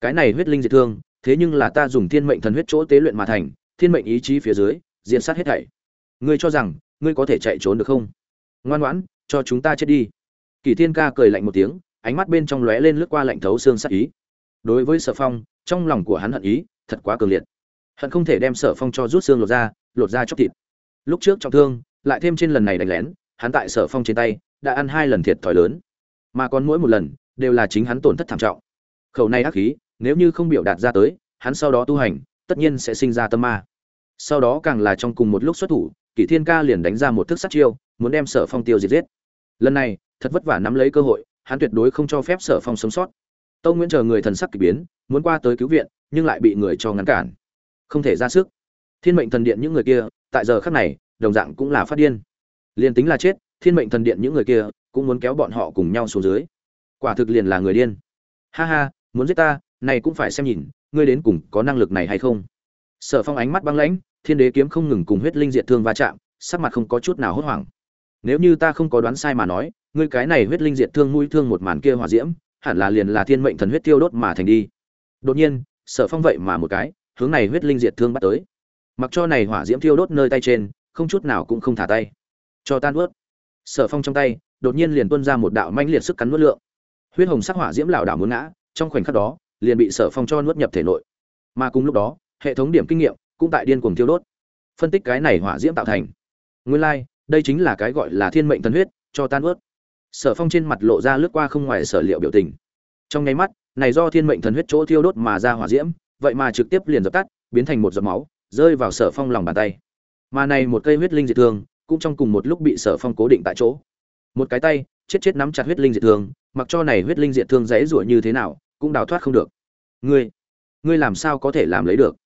Cái này huyết linh diệt thương, thế nhưng là ta dùng thiên mệnh thần huyết chỗ tế luyện mà thành, thiên mệnh ý chí phía dưới diện sát hết thảy. Ngươi cho rằng, ngươi có thể chạy trốn được không? Ngoan ngoãn, cho chúng ta chết đi. Kỳ thiên ca cười lạnh một tiếng, ánh mắt bên trong lóe lên lướt qua lạnh thấu xương sát ý. Đối với sở phong, trong lòng của hắn hận ý, thật quá cường liệt. Hận không thể đem sở phong cho rút xương lột ra lột ra chóc thịt. Lúc trước trọng thương, lại thêm trên lần này đánh lén, hắn tại sở phong trên tay, đã ăn hai lần thiệt thòi lớn. Mà còn mỗi một lần, đều là chính hắn tổn thất thảm trọng. Khẩu này ác khí, nếu như không biểu đạt ra tới, hắn sau đó tu hành, tất nhiên sẽ sinh ra tâm ma sau đó càng là trong cùng một lúc xuất thủ, kỷ thiên ca liền đánh ra một thức sát chiêu, muốn đem sở phong tiêu diệt giết. Lần này, thật vất vả nắm lấy cơ hội, hắn tuyệt đối không cho phép sở phong sống sót. Tâu nguyễn chờ người thần sắc kỳ biến, muốn qua tới cứu viện, nhưng lại bị người cho ngăn cản. Không thể ra sức. Thiên mệnh thần điện những người kia, tại giờ khắc này, đồng dạng cũng là phát điên. Liền tính là chết, thiên mệnh thần điện những người kia cũng muốn kéo bọn họ cùng nhau xuống dưới. Quả thực liền là người điên. Ha ha, muốn giết ta, này cũng phải xem nhìn, ngươi đến cùng có năng lực này hay không? Sở phong ánh mắt băng lãnh thiên đế kiếm không ngừng cùng huyết linh diệt thương va chạm, sắc mặt không có chút nào hốt hoảng. Nếu như ta không có đoán sai mà nói, ngươi cái này huyết linh diệt thương mũi thương một màn kia hỏa diễm, hẳn là liền là thiên mệnh thần huyết tiêu đốt mà thành đi. Đột nhiên, sở phong vậy mà một cái, hướng này huyết linh diệt thương bắt tới. Mặc cho này hỏa diễm tiêu đốt nơi tay trên, không chút nào cũng không thả tay. Cho tan ướt sở phong trong tay, đột nhiên liền tuôn ra một đạo manh liệt sức cắn nuốt lượng. Huyết hồng sắc hỏa diễm lảo đảo muốn ngã, trong khoảnh khắc đó, liền bị sở phong cho nuốt nhập thể nội. Mà cùng lúc đó, hệ thống điểm kinh nghiệm cũng tại điên cuồng tiêu đốt. Phân tích cái này hỏa diễm tạo thành. Nguyên lai、like, đây chính là cái gọi là thiên mệnh thần huyết cho tan ướt. Sở phong trên mặt lộ ra lướt qua không ngoài sở liệu biểu tình. Trong nháy mắt này do thiên mệnh thần huyết chỗ thiêu đốt mà ra hỏa diễm vậy mà trực tiếp liền dập tắt biến thành một giọt máu rơi vào sở phong lòng bàn tay. Mà này một cây huyết linh diệt thương cũng trong cùng một lúc bị sở phong cố định tại chỗ. Một cái tay chết chết nắm chặt huyết linh diệt thương mặc cho này huyết linh diệt thương dễ rủa như thế nào cũng đào thoát không được. Ngươi ngươi làm sao có thể làm lấy được?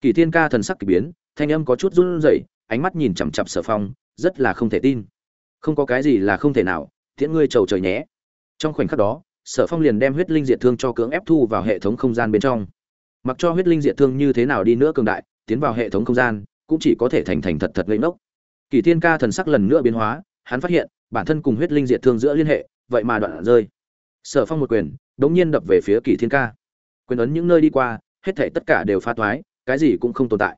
Kỳ thiên ca thần sắc kỳ biến, thanh âm có chút run rẩy, ánh mắt nhìn chằm chằm sở phong, rất là không thể tin. Không có cái gì là không thể nào, tiễn ngươi trầu trời nhé. Trong khoảnh khắc đó, sở phong liền đem huyết linh diệt thương cho cưỡng ép thu vào hệ thống không gian bên trong. Mặc cho huyết linh diệt thương như thế nào đi nữa cường đại, tiến vào hệ thống không gian, cũng chỉ có thể thành thành thật thật lấy ngốc. Kỳ thiên ca thần sắc lần nữa biến hóa, hắn phát hiện, bản thân cùng huyết linh diệt thương giữa liên hệ, vậy mà đoạn rơi. Sở phong một quyền, đống nhiên đập về phía kỳ thiên ca. Quyền ấn những nơi đi qua, hết thảy tất cả đều phá toái cái gì cũng không tồn tại.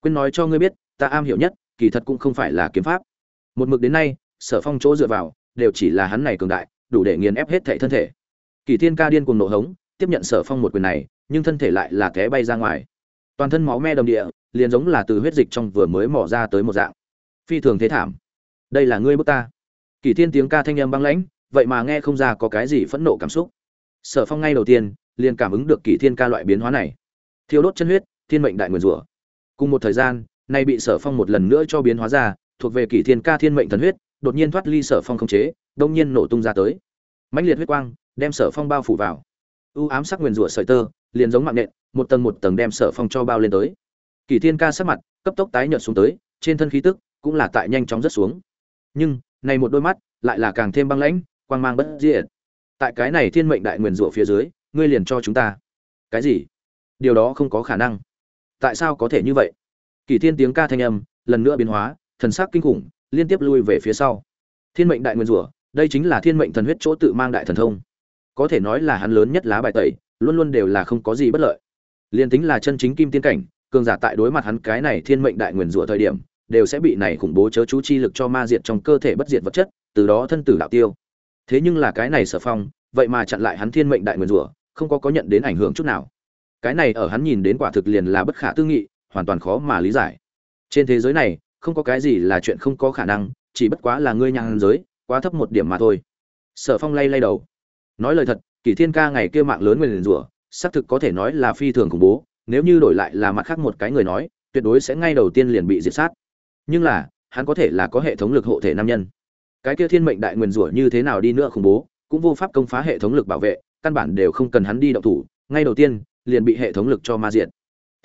Quên nói cho ngươi biết, ta am hiểu nhất, kỳ thật cũng không phải là kiếm pháp. Một mực đến nay, sở phong chỗ dựa vào, đều chỉ là hắn này cường đại, đủ để nghiền ép hết thể thân thể. Kỳ thiên ca điên cuồng nổ hống, tiếp nhận sở phong một quyền này, nhưng thân thể lại là té bay ra ngoài. Toàn thân máu me đầm địa, liền giống là từ huyết dịch trong vừa mới mỏ ra tới một dạng. Phi thường thế thảm. Đây là ngươi bức ta. Kỳ thiên tiếng ca thanh âm băng lãnh, vậy mà nghe không ra có cái gì phẫn nộ cảm xúc. Sở phong ngay đầu tiên, liền cảm ứng được kỳ thiên ca loại biến hóa này. Thiêu đốt chân huyết thiên mệnh đại nguyền rủa. Cùng một thời gian, nay bị sở phong một lần nữa cho biến hóa ra, thuộc về kỷ thiên ca thiên mệnh thần huyết, đột nhiên thoát ly sở phong không chế, đông nhiên nổ tung ra tới. Mãnh liệt huyết quang, đem sở phong bao phủ vào. U ám sắc nguyền rủa sợi tơ, liền giống mạng nện, một tầng một tầng đem sở phong cho bao lên tới. Kỷ thiên ca sắc mặt, cấp tốc tái nhợt xuống tới, trên thân khí tức cũng là tại nhanh chóng rất xuống. Nhưng, này một đôi mắt lại là càng thêm băng lãnh, quang mang bất diệt. Tại cái này thiên mệnh đại nguyền rủa phía dưới, ngươi liền cho chúng ta. Cái gì? Điều đó không có khả năng tại sao có thể như vậy? Kỳ thiên tiếng ca thanh âm lần nữa biến hóa, thần sắc kinh khủng, liên tiếp lui về phía sau. Thiên mệnh đại nguyên rủa, đây chính là thiên mệnh thần huyết chỗ tự mang đại thần thông. Có thể nói là hắn lớn nhất lá bài tẩy, luôn luôn đều là không có gì bất lợi. Liên tính là chân chính kim tiên cảnh, cường giả tại đối mặt hắn cái này thiên mệnh đại nguyên rủa thời điểm, đều sẽ bị này khủng bố chớ chú chi lực cho ma diệt trong cơ thể bất diệt vật chất, từ đó thân tử đạo tiêu. Thế nhưng là cái này sở phong, vậy mà chặn lại hắn thiên mệnh đại nguyên rủa, không có có nhận đến ảnh hưởng chút nào cái này ở hắn nhìn đến quả thực liền là bất khả tư nghị, hoàn toàn khó mà lý giải. Trên thế giới này, không có cái gì là chuyện không có khả năng, chỉ bất quá là ngươi nhàn giới, quá thấp một điểm mà thôi. Sở phong lay lay đầu. Nói lời thật, kỷ thiên ca ngày kia mạng lớn nguyền rủa, xác thực có thể nói là phi thường khủng bố, nếu như đổi lại là mặt khác một cái người nói, tuyệt đối sẽ ngay đầu tiên liền bị diệt sát. Nhưng là, hắn có thể là có hệ thống lực hộ thể nam nhân. Cái kia thiên mệnh đại nguyền rủa như thế nào đi nữa khủng bố, cũng vô pháp công phá hệ thống lực bảo vệ, căn bản đều không cần hắn đi động thủ. Ngay đầu tiên liền bị hệ thống lực cho ma diện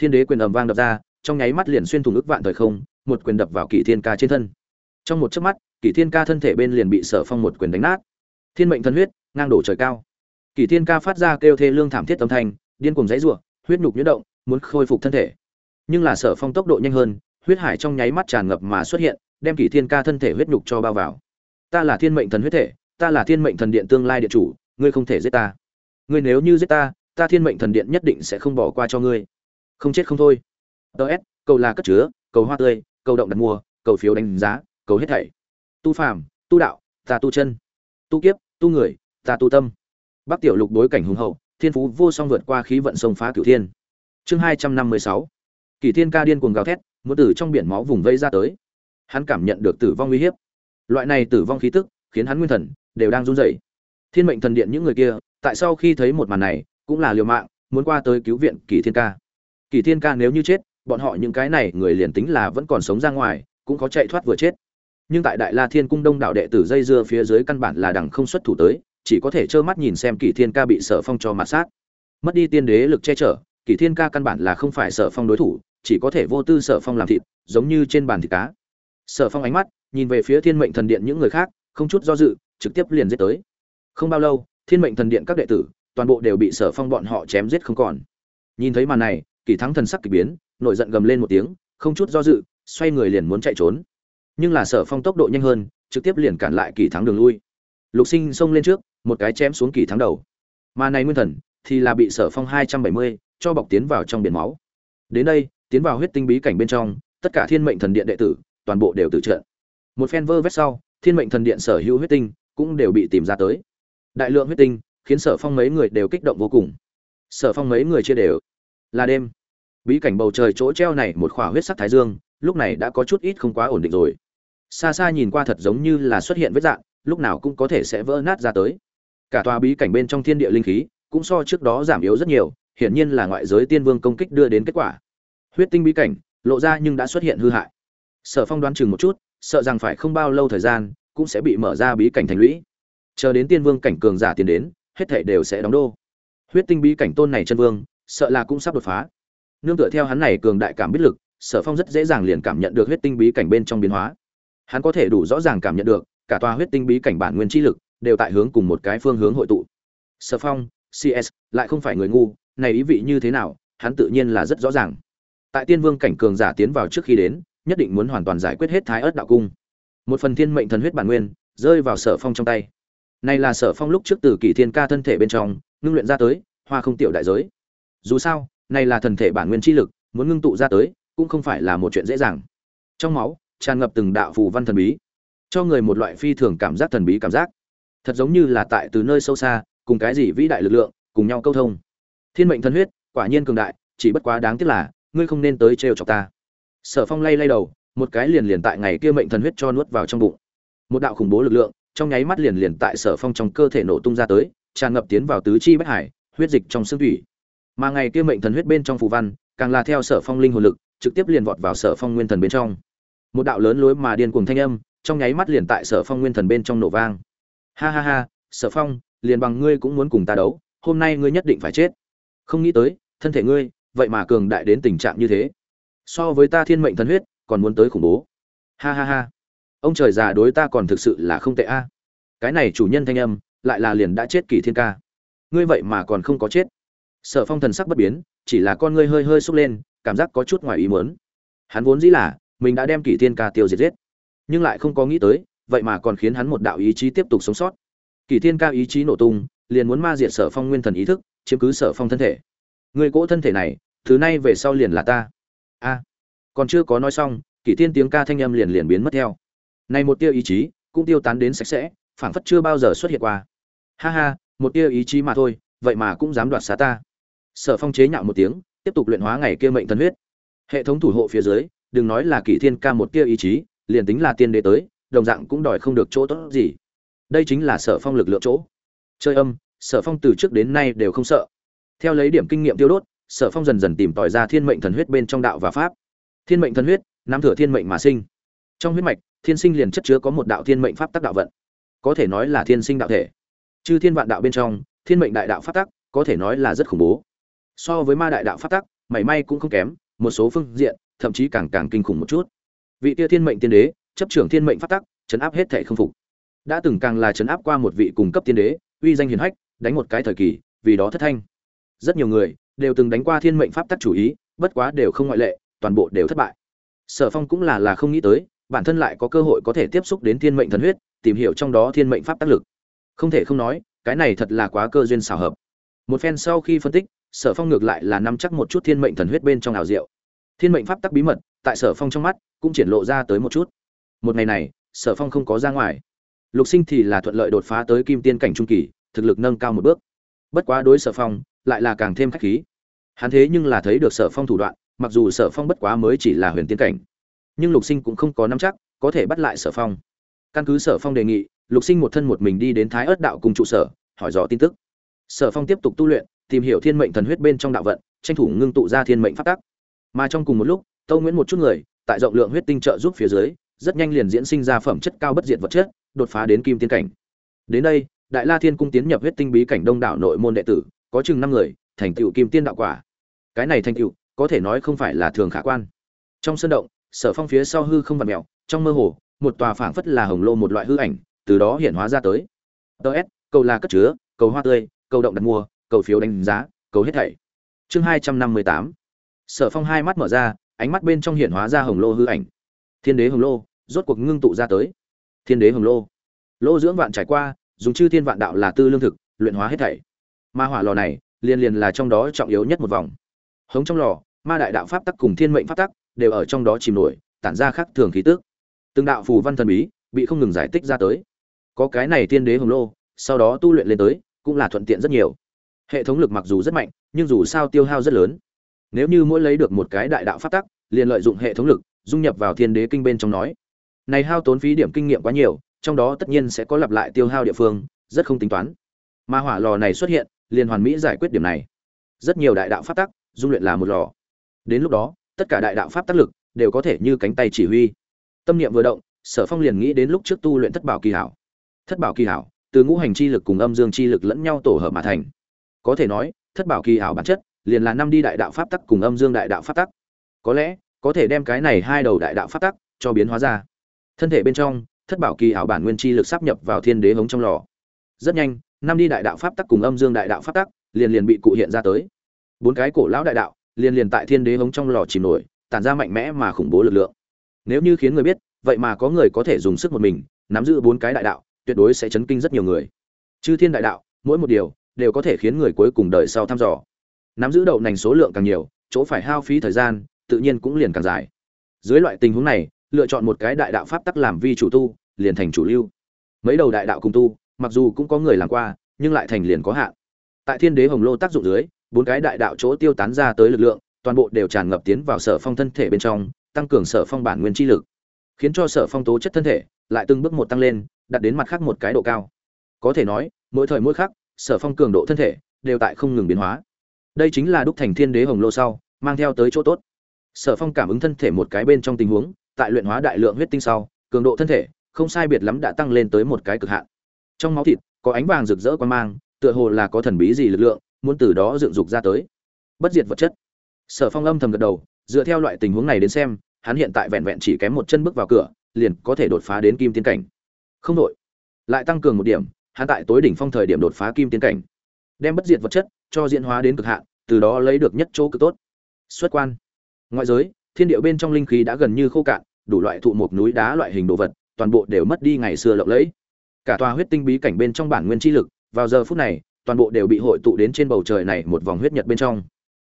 thiên đế quyền ầm vang đập ra, trong nháy mắt liền xuyên thủng ức vạn thời không, một quyền đập vào kỷ thiên ca trên thân. Trong một chớp mắt, kỷ thiên ca thân thể bên liền bị sở phong một quyền đánh nát. Thiên mệnh thân huyết, ngang đổ trời cao. Kỷ thiên ca phát ra kêu thê lương thảm thiết âm thanh, điên cuồng dãy rủa huyết nhục nhuyễn động, muốn khôi phục thân thể. Nhưng là sở phong tốc độ nhanh hơn, huyết hải trong nháy mắt tràn ngập mà xuất hiện, đem kỷ thiên ca thân thể huyết nhục cho bao vào. Ta là thiên mệnh thần huyết thể, ta là thiên mệnh thần điện tương lai điện chủ, ngươi không thể giết ta. Ngươi nếu như giết ta ta thiên mệnh thần điện nhất định sẽ không bỏ qua cho ngươi. Không chết không thôi. Ts cầu là cất chứa, cầu hoa tươi, cầu động đặt mua cầu phiếu đánh giá, cầu hết thảy. Tu phàm, tu đạo, ta tu chân. Tu kiếp, tu người, ta tu tâm. Bắc tiểu lục đối cảnh hùng hậu, thiên phú vô song vượt qua khí vận sông phá cửu thiên. Chương hai trăm năm mươi sáu. Kỷ thiên ca điên cuồng gào thét, muốn tử trong biển máu vùng vây ra tới. Hắn cảm nhận được tử vong uy hiếp. Loại này tử vong khí tức, khiến hắn nguyên thần đều đang run rẩy. Thiên mệnh thần điện những người kia, tại sau khi thấy một màn này cũng là liều mạng, muốn qua tới cứu viện kỳ thiên ca. Kỳ thiên ca nếu như chết, bọn họ những cái này người liền tính là vẫn còn sống ra ngoài, cũng có chạy thoát vừa chết. Nhưng tại đại la thiên cung đông đảo đệ tử dây dưa phía dưới căn bản là đằng không xuất thủ tới, chỉ có thể trơ mắt nhìn xem kỳ thiên ca bị sở phong cho mặt sát. Mất đi tiên đế lực che chở, kỳ thiên ca căn bản là không phải sở phong đối thủ, chỉ có thể vô tư sở phong làm thịt, giống như trên bàn thịt cá. Sở phong ánh mắt nhìn về phía thiên mệnh thần điện những người khác, không chút do dự, trực tiếp liền giết tới. Không bao lâu, thiên mệnh thần điện các đệ tử toàn bộ đều bị sở phong bọn họ chém giết không còn. Nhìn thấy màn này, kỳ thắng thần sắc kỳ biến, nổi giận gầm lên một tiếng, không chút do dự, xoay người liền muốn chạy trốn. Nhưng là sở phong tốc độ nhanh hơn, trực tiếp liền cản lại kỳ thắng đường lui. Lục sinh xông lên trước, một cái chém xuống kỳ thắng đầu. Mà này nguyên thần, thì là bị sở phong hai trăm bảy mươi cho bọc tiến vào trong biển máu. Đến đây, tiến vào huyết tinh bí cảnh bên trong, tất cả thiên mệnh thần điện đệ tử, toàn bộ đều tự trận. Một phen vơ vét sau, thiên mệnh thần điện sở hữu huyết tinh cũng đều bị tìm ra tới. Đại lượng huyết tinh khiến sở phong mấy người đều kích động vô cùng. Sở phong mấy người chia đều. Là đêm. Bí cảnh bầu trời chỗ treo này một khỏa huyết sắc thái dương, lúc này đã có chút ít không quá ổn định rồi. Xa xa nhìn qua thật giống như là xuất hiện vết dạng, lúc nào cũng có thể sẽ vỡ nát ra tới. Cả tòa bí cảnh bên trong thiên địa linh khí cũng so trước đó giảm yếu rất nhiều, hiển nhiên là ngoại giới tiên vương công kích đưa đến kết quả. Huyết tinh bí cảnh, lộ ra nhưng đã xuất hiện hư hại. Sở phong đoán chừng một chút, sợ rằng phải không bao lâu thời gian, cũng sẽ bị mở ra bí cảnh thành lũy. Chờ đến tiên vương cảnh cường giả tiến đến hết thảy đều sẽ đóng đô. Huyết tinh bí cảnh tôn này chân vương, sợ là cũng sắp đột phá. Nương tựa theo hắn này cường đại cảm biết lực, sở phong rất dễ dàng liền cảm nhận được huyết tinh bí cảnh bên trong biến hóa. Hắn có thể đủ rõ ràng cảm nhận được, cả tòa huyết tinh bí cảnh bản nguyên chi lực đều tại hướng cùng một cái phương hướng hội tụ. Sở phong cs lại không phải người ngu, này ý vị như thế nào, hắn tự nhiên là rất rõ ràng. Tại tiên vương cảnh cường giả tiến vào trước khi đến, nhất định muốn hoàn toàn giải quyết hết thái Ức đạo cung. Một phần thiên mệnh thần huyết bản nguyên rơi vào sở phong trong tay này là sở phong lúc trước từ kỷ thiên ca thân thể bên trong, ngưng luyện ra tới, hoa không tiểu đại giới. Dù sao, này là thần thể bản nguyên chi lực, muốn ngưng tụ ra tới, cũng không phải là một chuyện dễ dàng. Trong máu, tràn ngập từng đạo phù văn thần bí, cho người một loại phi thường cảm giác thần bí cảm giác. Thật giống như là tại từ nơi sâu xa, cùng cái gì vĩ đại lực lượng, cùng nhau câu thông. Thiên mệnh thần huyết, quả nhiên cường đại, chỉ bất quá đáng tiếc là, ngươi không nên tới trêu chọc ta. Sở phong lay lay đầu, một cái liền liền tại ngày kia mệnh thần huyết cho nuốt vào trong bụng. Một đạo khủng bố lực lượng trong nháy mắt liền liền tại sở phong trong cơ thể nổ tung ra tới, tràn ngập tiến vào tứ chi bách hải, huyết dịch trong xương thủy. Mà ngày kia mệnh thần huyết bên trong phù văn, càng là theo sở phong linh hồn lực, trực tiếp liền vọt vào sở phong nguyên thần bên trong. Một đạo lớn lối mà điên cuồng thanh âm, trong nháy mắt liền tại sở phong nguyên thần bên trong nổ vang. Ha ha ha, sở phong, liền bằng ngươi cũng muốn cùng ta đấu, hôm nay ngươi nhất định phải chết. Không nghĩ tới, thân thể ngươi, vậy mà cường đại đến tình trạng như thế. So với ta thiên mệnh thần huyết, còn muốn tới khủng bố. Ha ha ha ông trời già đối ta còn thực sự là không tệ a. Cái này chủ nhân thanh âm, lại là liền đã chết kỷ thiên ca. Ngươi vậy mà còn không có chết. Sở phong thần sắc bất biến, chỉ là con ngươi hơi hơi xúc lên, cảm giác có chút ngoài ý muốn. Hắn vốn dĩ là, mình đã đem kỷ thiên ca tiêu diệt giết. Nhưng lại không có nghĩ tới, vậy mà còn khiến hắn một đạo ý chí tiếp tục sống sót. Kỷ thiên ca ý chí nổ tung, liền muốn ma diệt sở phong nguyên thần ý thức, chiếm cứ sở phong thân thể. Người cỗ thân thể này, thứ nay về sau liền là ta. A. Còn chưa có nói xong kỷ thiên tiếng ca thanh âm liền liền biến mất theo này một tia ý chí cũng tiêu tán đến sạch sẽ, phảng phất chưa bao giờ xuất hiện qua. Ha ha, một tia ý chí mà thôi, vậy mà cũng dám đoạt xá ta. Sở phong chế nhạo một tiếng, tiếp tục luyện hóa ngày kia mệnh thần huyết. Hệ thống thủ hộ phía dưới, đừng nói là kỷ thiên ca một tia ý chí, liền tính là tiên đế tới, đồng dạng cũng đòi không được chỗ tốt gì. Đây chính là sở phong lực lượng chỗ. Chơi âm, sở phong từ trước đến nay đều không sợ. Theo lấy điểm kinh nghiệm tiêu đốt, sở phong dần dần tìm tòi ra thiên mệnh thần huyết bên trong đạo và pháp. Thiên mệnh thần huyết, nắm thừa thiên mệnh mà sinh. Trong huyết mạch thiên sinh liền chất chứa có một đạo thiên mệnh pháp tắc đạo vận. Có thể nói là thiên sinh đạo thể. Chư thiên vạn đạo bên trong, thiên mệnh đại đạo pháp tắc, có thể nói là rất khủng bố. So với ma đại đạo pháp tắc, mảy may cũng không kém, một số phương diện, thậm chí càng càng kinh khủng một chút. Vị tia thiên mệnh tiên đế, chấp trưởng thiên mệnh pháp tắc, chấn áp hết thể không phục. Đã từng càng là chấn áp qua một vị cung cấp tiên đế, uy danh hiền hách, đánh một cái thời kỳ, vì đó thất thanh. Rất nhiều người đều từng đánh qua thiên mệnh pháp tắc chủ ý, bất quá đều không ngoại lệ, toàn bộ đều thất bại. Sở phong cũng là là không nghĩ tới bản thân lại có cơ hội có thể tiếp xúc đến thiên mệnh thần huyết, tìm hiểu trong đó thiên mệnh pháp tác lực. Không thể không nói, cái này thật là quá cơ duyên xảo hợp. Một phen sau khi phân tích, sở phong ngược lại là nắm chắc một chút thiên mệnh thần huyết bên trong ảo diệu. Thiên mệnh pháp tắc bí mật, tại sở phong trong mắt, cũng triển lộ ra tới một chút. Một ngày này, sở phong không có ra ngoài. Lục sinh thì là thuận lợi đột phá tới kim tiên cảnh trung kỳ, thực lực nâng cao một bước. Bất quá đối sở phong, lại là càng thêm khách khí. Hắn thế nhưng là thấy được sở phong thủ đoạn, mặc dù sở phong bất quá mới chỉ là huyền tiên cảnh nhưng lục sinh cũng không có nắm chắc, có thể bắt lại sở phong. Căn cứ sở phong đề nghị, lục sinh một thân một mình đi đến thái ớt đạo cùng trụ sở, hỏi dò tin tức. Sở phong tiếp tục tu luyện, tìm hiểu thiên mệnh thần huyết bên trong đạo vận, tranh thủ ngưng tụ ra thiên mệnh phát tắc. Mà trong cùng một lúc, tâu nguyễn một chút người, tại rộng lượng huyết tinh trợ giúp phía dưới, rất nhanh liền diễn sinh ra phẩm chất cao bất diệt vật chất, đột phá đến kim tiên cảnh. Đến đây, đại la thiên cung tiến nhập huyết tinh bí cảnh đông đảo nội môn đệ tử, có chừng năm người, thành tựu kim tiên đạo quả. Cái này thành tựu, có thể nói không phải là thường khả quan. Trong sân động sở phong phía sau hư không vặt mèo trong mơ hồ, một tòa phảng phất là hồng lô một loại hư ảnh, từ đó hiện hóa ra tới. Ts cầu là cất chứa, cầu hoa tươi, cầu động đặt mua, cầu phiếu đánh giá, cầu hết thảy. Chương hai trăm năm mươi tám. Sở phong hai mắt mở ra, ánh mắt bên trong hiện hóa ra hồng lô hư ảnh. Thiên đế hồng lô, rốt cuộc ngưng tụ ra tới. Thiên đế hồng lô. Lô dưỡng vạn trải qua, dùng chư thiên vạn đạo là tư lương thực, luyện hóa hết thảy. Ma hỏa lò này liên liền là trong đó trọng yếu nhất một vòng. Hống trong lò, ma đại đạo pháp tắc cùng thiên mệnh pháp tắc đều ở trong đó chìm nổi, tản ra khác thường khí tức. Từng đạo phù văn thần bí bị không ngừng giải tích ra tới. Có cái này tiên đế hồng lô, sau đó tu luyện lên tới, cũng là thuận tiện rất nhiều. Hệ thống lực mặc dù rất mạnh, nhưng dù sao tiêu hao rất lớn. Nếu như mỗi lấy được một cái đại đạo phát tắc, liền lợi dụng hệ thống lực, dung nhập vào thiên đế kinh bên trong nói. Này hao tốn phí điểm kinh nghiệm quá nhiều, trong đó tất nhiên sẽ có lặp lại tiêu hao địa phương, rất không tính toán. Mà hỏa lò này xuất hiện, liền hoàn mỹ giải quyết điểm này. Rất nhiều đại đạo phát tắc, dung luyện là một lò. Đến lúc đó tất cả đại đạo pháp tác lực đều có thể như cánh tay chỉ huy. Tâm niệm vừa động, sở phong liền nghĩ đến lúc trước tu luyện thất bảo kỳ hảo. Thất bảo kỳ hảo, từ ngũ hành chi lực cùng âm dương chi lực lẫn nhau tổ hợp mà thành. Có thể nói, thất bảo kỳ hảo bản chất liền là năm đi đại đạo pháp tắc cùng âm dương đại đạo pháp tắc. Có lẽ, có thể đem cái này hai đầu đại đạo pháp tắc cho biến hóa ra. Thân thể bên trong, thất bảo kỳ hảo bản nguyên chi lực sắp nhập vào thiên đế hống trong lò. Rất nhanh, năm đi đại đạo pháp tắc cùng âm dương đại đạo pháp tắc liền liền bị cụ hiện ra tới. Bốn cái cổ lão đại đạo liền liền tại thiên đế hống trong lò chìm nổi, tản ra mạnh mẽ mà khủng bố lực lượng. Nếu như khiến người biết, vậy mà có người có thể dùng sức một mình, nắm giữ bốn cái đại đạo, tuyệt đối sẽ chấn kinh rất nhiều người. Chư thiên đại đạo, mỗi một điều, đều có thể khiến người cuối cùng đời sau thăm dò. Nắm giữ đậu nành số lượng càng nhiều, chỗ phải hao phí thời gian, tự nhiên cũng liền càng dài. Dưới loại tình huống này, lựa chọn một cái đại đạo pháp tắc làm vi chủ tu, liền thành chủ lưu. Mấy đầu đại đạo cùng tu, mặc dù cũng có người làm qua, nhưng lại thành liền có hạn. Tại thiên đế hồng lô tác dụng dưới bốn cái đại đạo chỗ tiêu tán ra tới lực lượng, toàn bộ đều tràn ngập tiến vào sở phong thân thể bên trong, tăng cường sở phong bản nguyên chi lực. Khiến cho sở phong tố chất thân thể lại từng bước một tăng lên, đạt đến mặt khác một cái độ cao. Có thể nói, mỗi thời mỗi khắc, sở phong cường độ thân thể đều tại không ngừng biến hóa. Đây chính là đúc thành thiên đế hồng lô sau, mang theo tới chỗ tốt. Sở phong cảm ứng thân thể một cái bên trong tình huống, tại luyện hóa đại lượng huyết tinh sau, cường độ thân thể không sai biệt lắm đã tăng lên tới một cái cực hạn. Trong máu thịt, có ánh vàng rực rỡ quan mang, tựa hồ là có thần bí gì lực lượng muốn từ đó dựng dục ra tới. Bất diệt vật chất. Sở phong âm thầm gật đầu, dựa theo loại tình huống này đến xem, hắn hiện tại vẹn vẹn chỉ kém một chân bước vào cửa, liền có thể đột phá đến kim tiên cảnh. Không đội lại tăng cường một điểm, hắn tại tối đỉnh phong thời điểm đột phá kim tiên cảnh. Đem bất diệt vật chất cho diễn hóa đến cực hạn, từ đó lấy được nhất chỗ cực tốt. Xuất quan. Ngoại giới, thiên địa bên trong linh khí đã gần như khô cạn, đủ loại thụ mộc núi đá loại hình đồ vật, toàn bộ đều mất đi ngày xưa lộng lẫy. Cả tòa huyết tinh bí cảnh bên trong bản nguyên chi lực, vào giờ phút này toàn bộ đều bị hội tụ đến trên bầu trời này một vòng huyết nhật bên trong.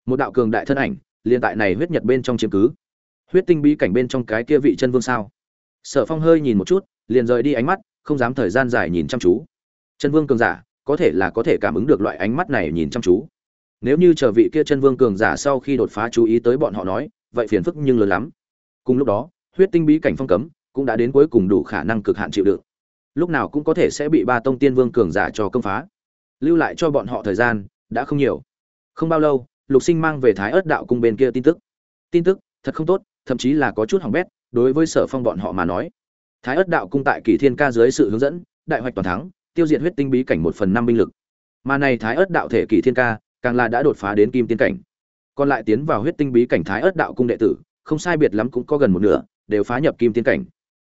Một đạo cường đại thân ảnh liền tại này huyết nhật bên trong chiếm cứ. Huyết tinh bí cảnh bên trong cái kia vị chân vương sao? Sở phong hơi nhìn một chút, liền rời đi ánh mắt, không dám thời gian dài nhìn chăm chú. Chân vương cường giả, có thể là có thể cảm ứng được loại ánh mắt này nhìn chăm chú. Nếu như chờ vị kia chân vương cường giả sau khi đột phá chú ý tới bọn họ nói, vậy phiền phức nhưng lớn lắm. Cùng lúc đó, huyết tinh bí cảnh phong cấm cũng đã đến cuối cùng đủ khả năng cực hạn chịu đựng. Lúc nào cũng có thể sẽ bị ba tông tiên vương cường giả cho công phá lưu lại cho bọn họ thời gian, đã không nhiều. Không bao lâu, lục sinh mang về thái ớt đạo cung bên kia tin tức. Tin tức, thật không tốt, thậm chí là có chút hỏng bét, đối với sở phong bọn họ mà nói. Thái ớt đạo cung tại kỳ thiên ca dưới sự hướng dẫn, đại hoạch toàn thắng, tiêu diệt huyết tinh bí cảnh một phần năm binh lực. Mà này thái ớt đạo thể kỳ thiên ca, càng là đã đột phá đến kim tiên cảnh. Còn lại tiến vào huyết tinh bí cảnh thái ớt đạo cung đệ tử, không sai biệt lắm cũng có gần một nửa, đều phá nhập kim tiên cảnh.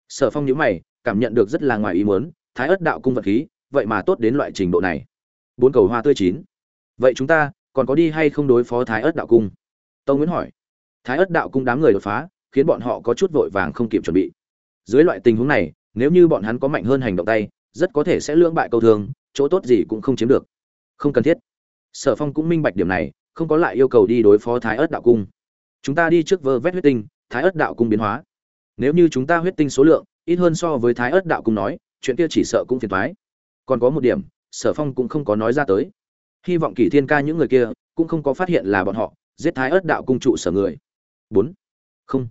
Sở phong nhữ mày, cảm nhận được rất là ngoài ý muốn, thái ớt đạo cung vật khí, vậy mà tốt đến loại trình độ này bốn cầu hoa tươi chín. Vậy chúng ta còn có đi hay không đối phó thái ớt đạo cung? Tâu nguyễn hỏi. Thái ớt đạo cung đám người đột phá, khiến bọn họ có chút vội vàng không kịp chuẩn bị. Dưới loại tình huống này, nếu như bọn hắn có mạnh hơn hành động tay, rất có thể sẽ lưỡng bại câu thương, chỗ tốt gì cũng không chiếm được. Không cần thiết. Sở phong cũng minh bạch điểm này, không có lại yêu cầu đi đối phó thái ớt đạo cung. Chúng ta đi trước vơ vét huyết tinh, thái ớt đạo cung biến hóa. Nếu như chúng ta huyết tinh số lượng ít hơn so với thái ớt đạo cung nói, chuyện kia chỉ sợ cũng phiền thoái còn có một điểm sở phong cũng không có nói ra tới. Hy vọng kỷ thiên ca những người kia cũng không có phát hiện là bọn họ, giết thái ớt đạo cung trụ sở người. Bốn. Không.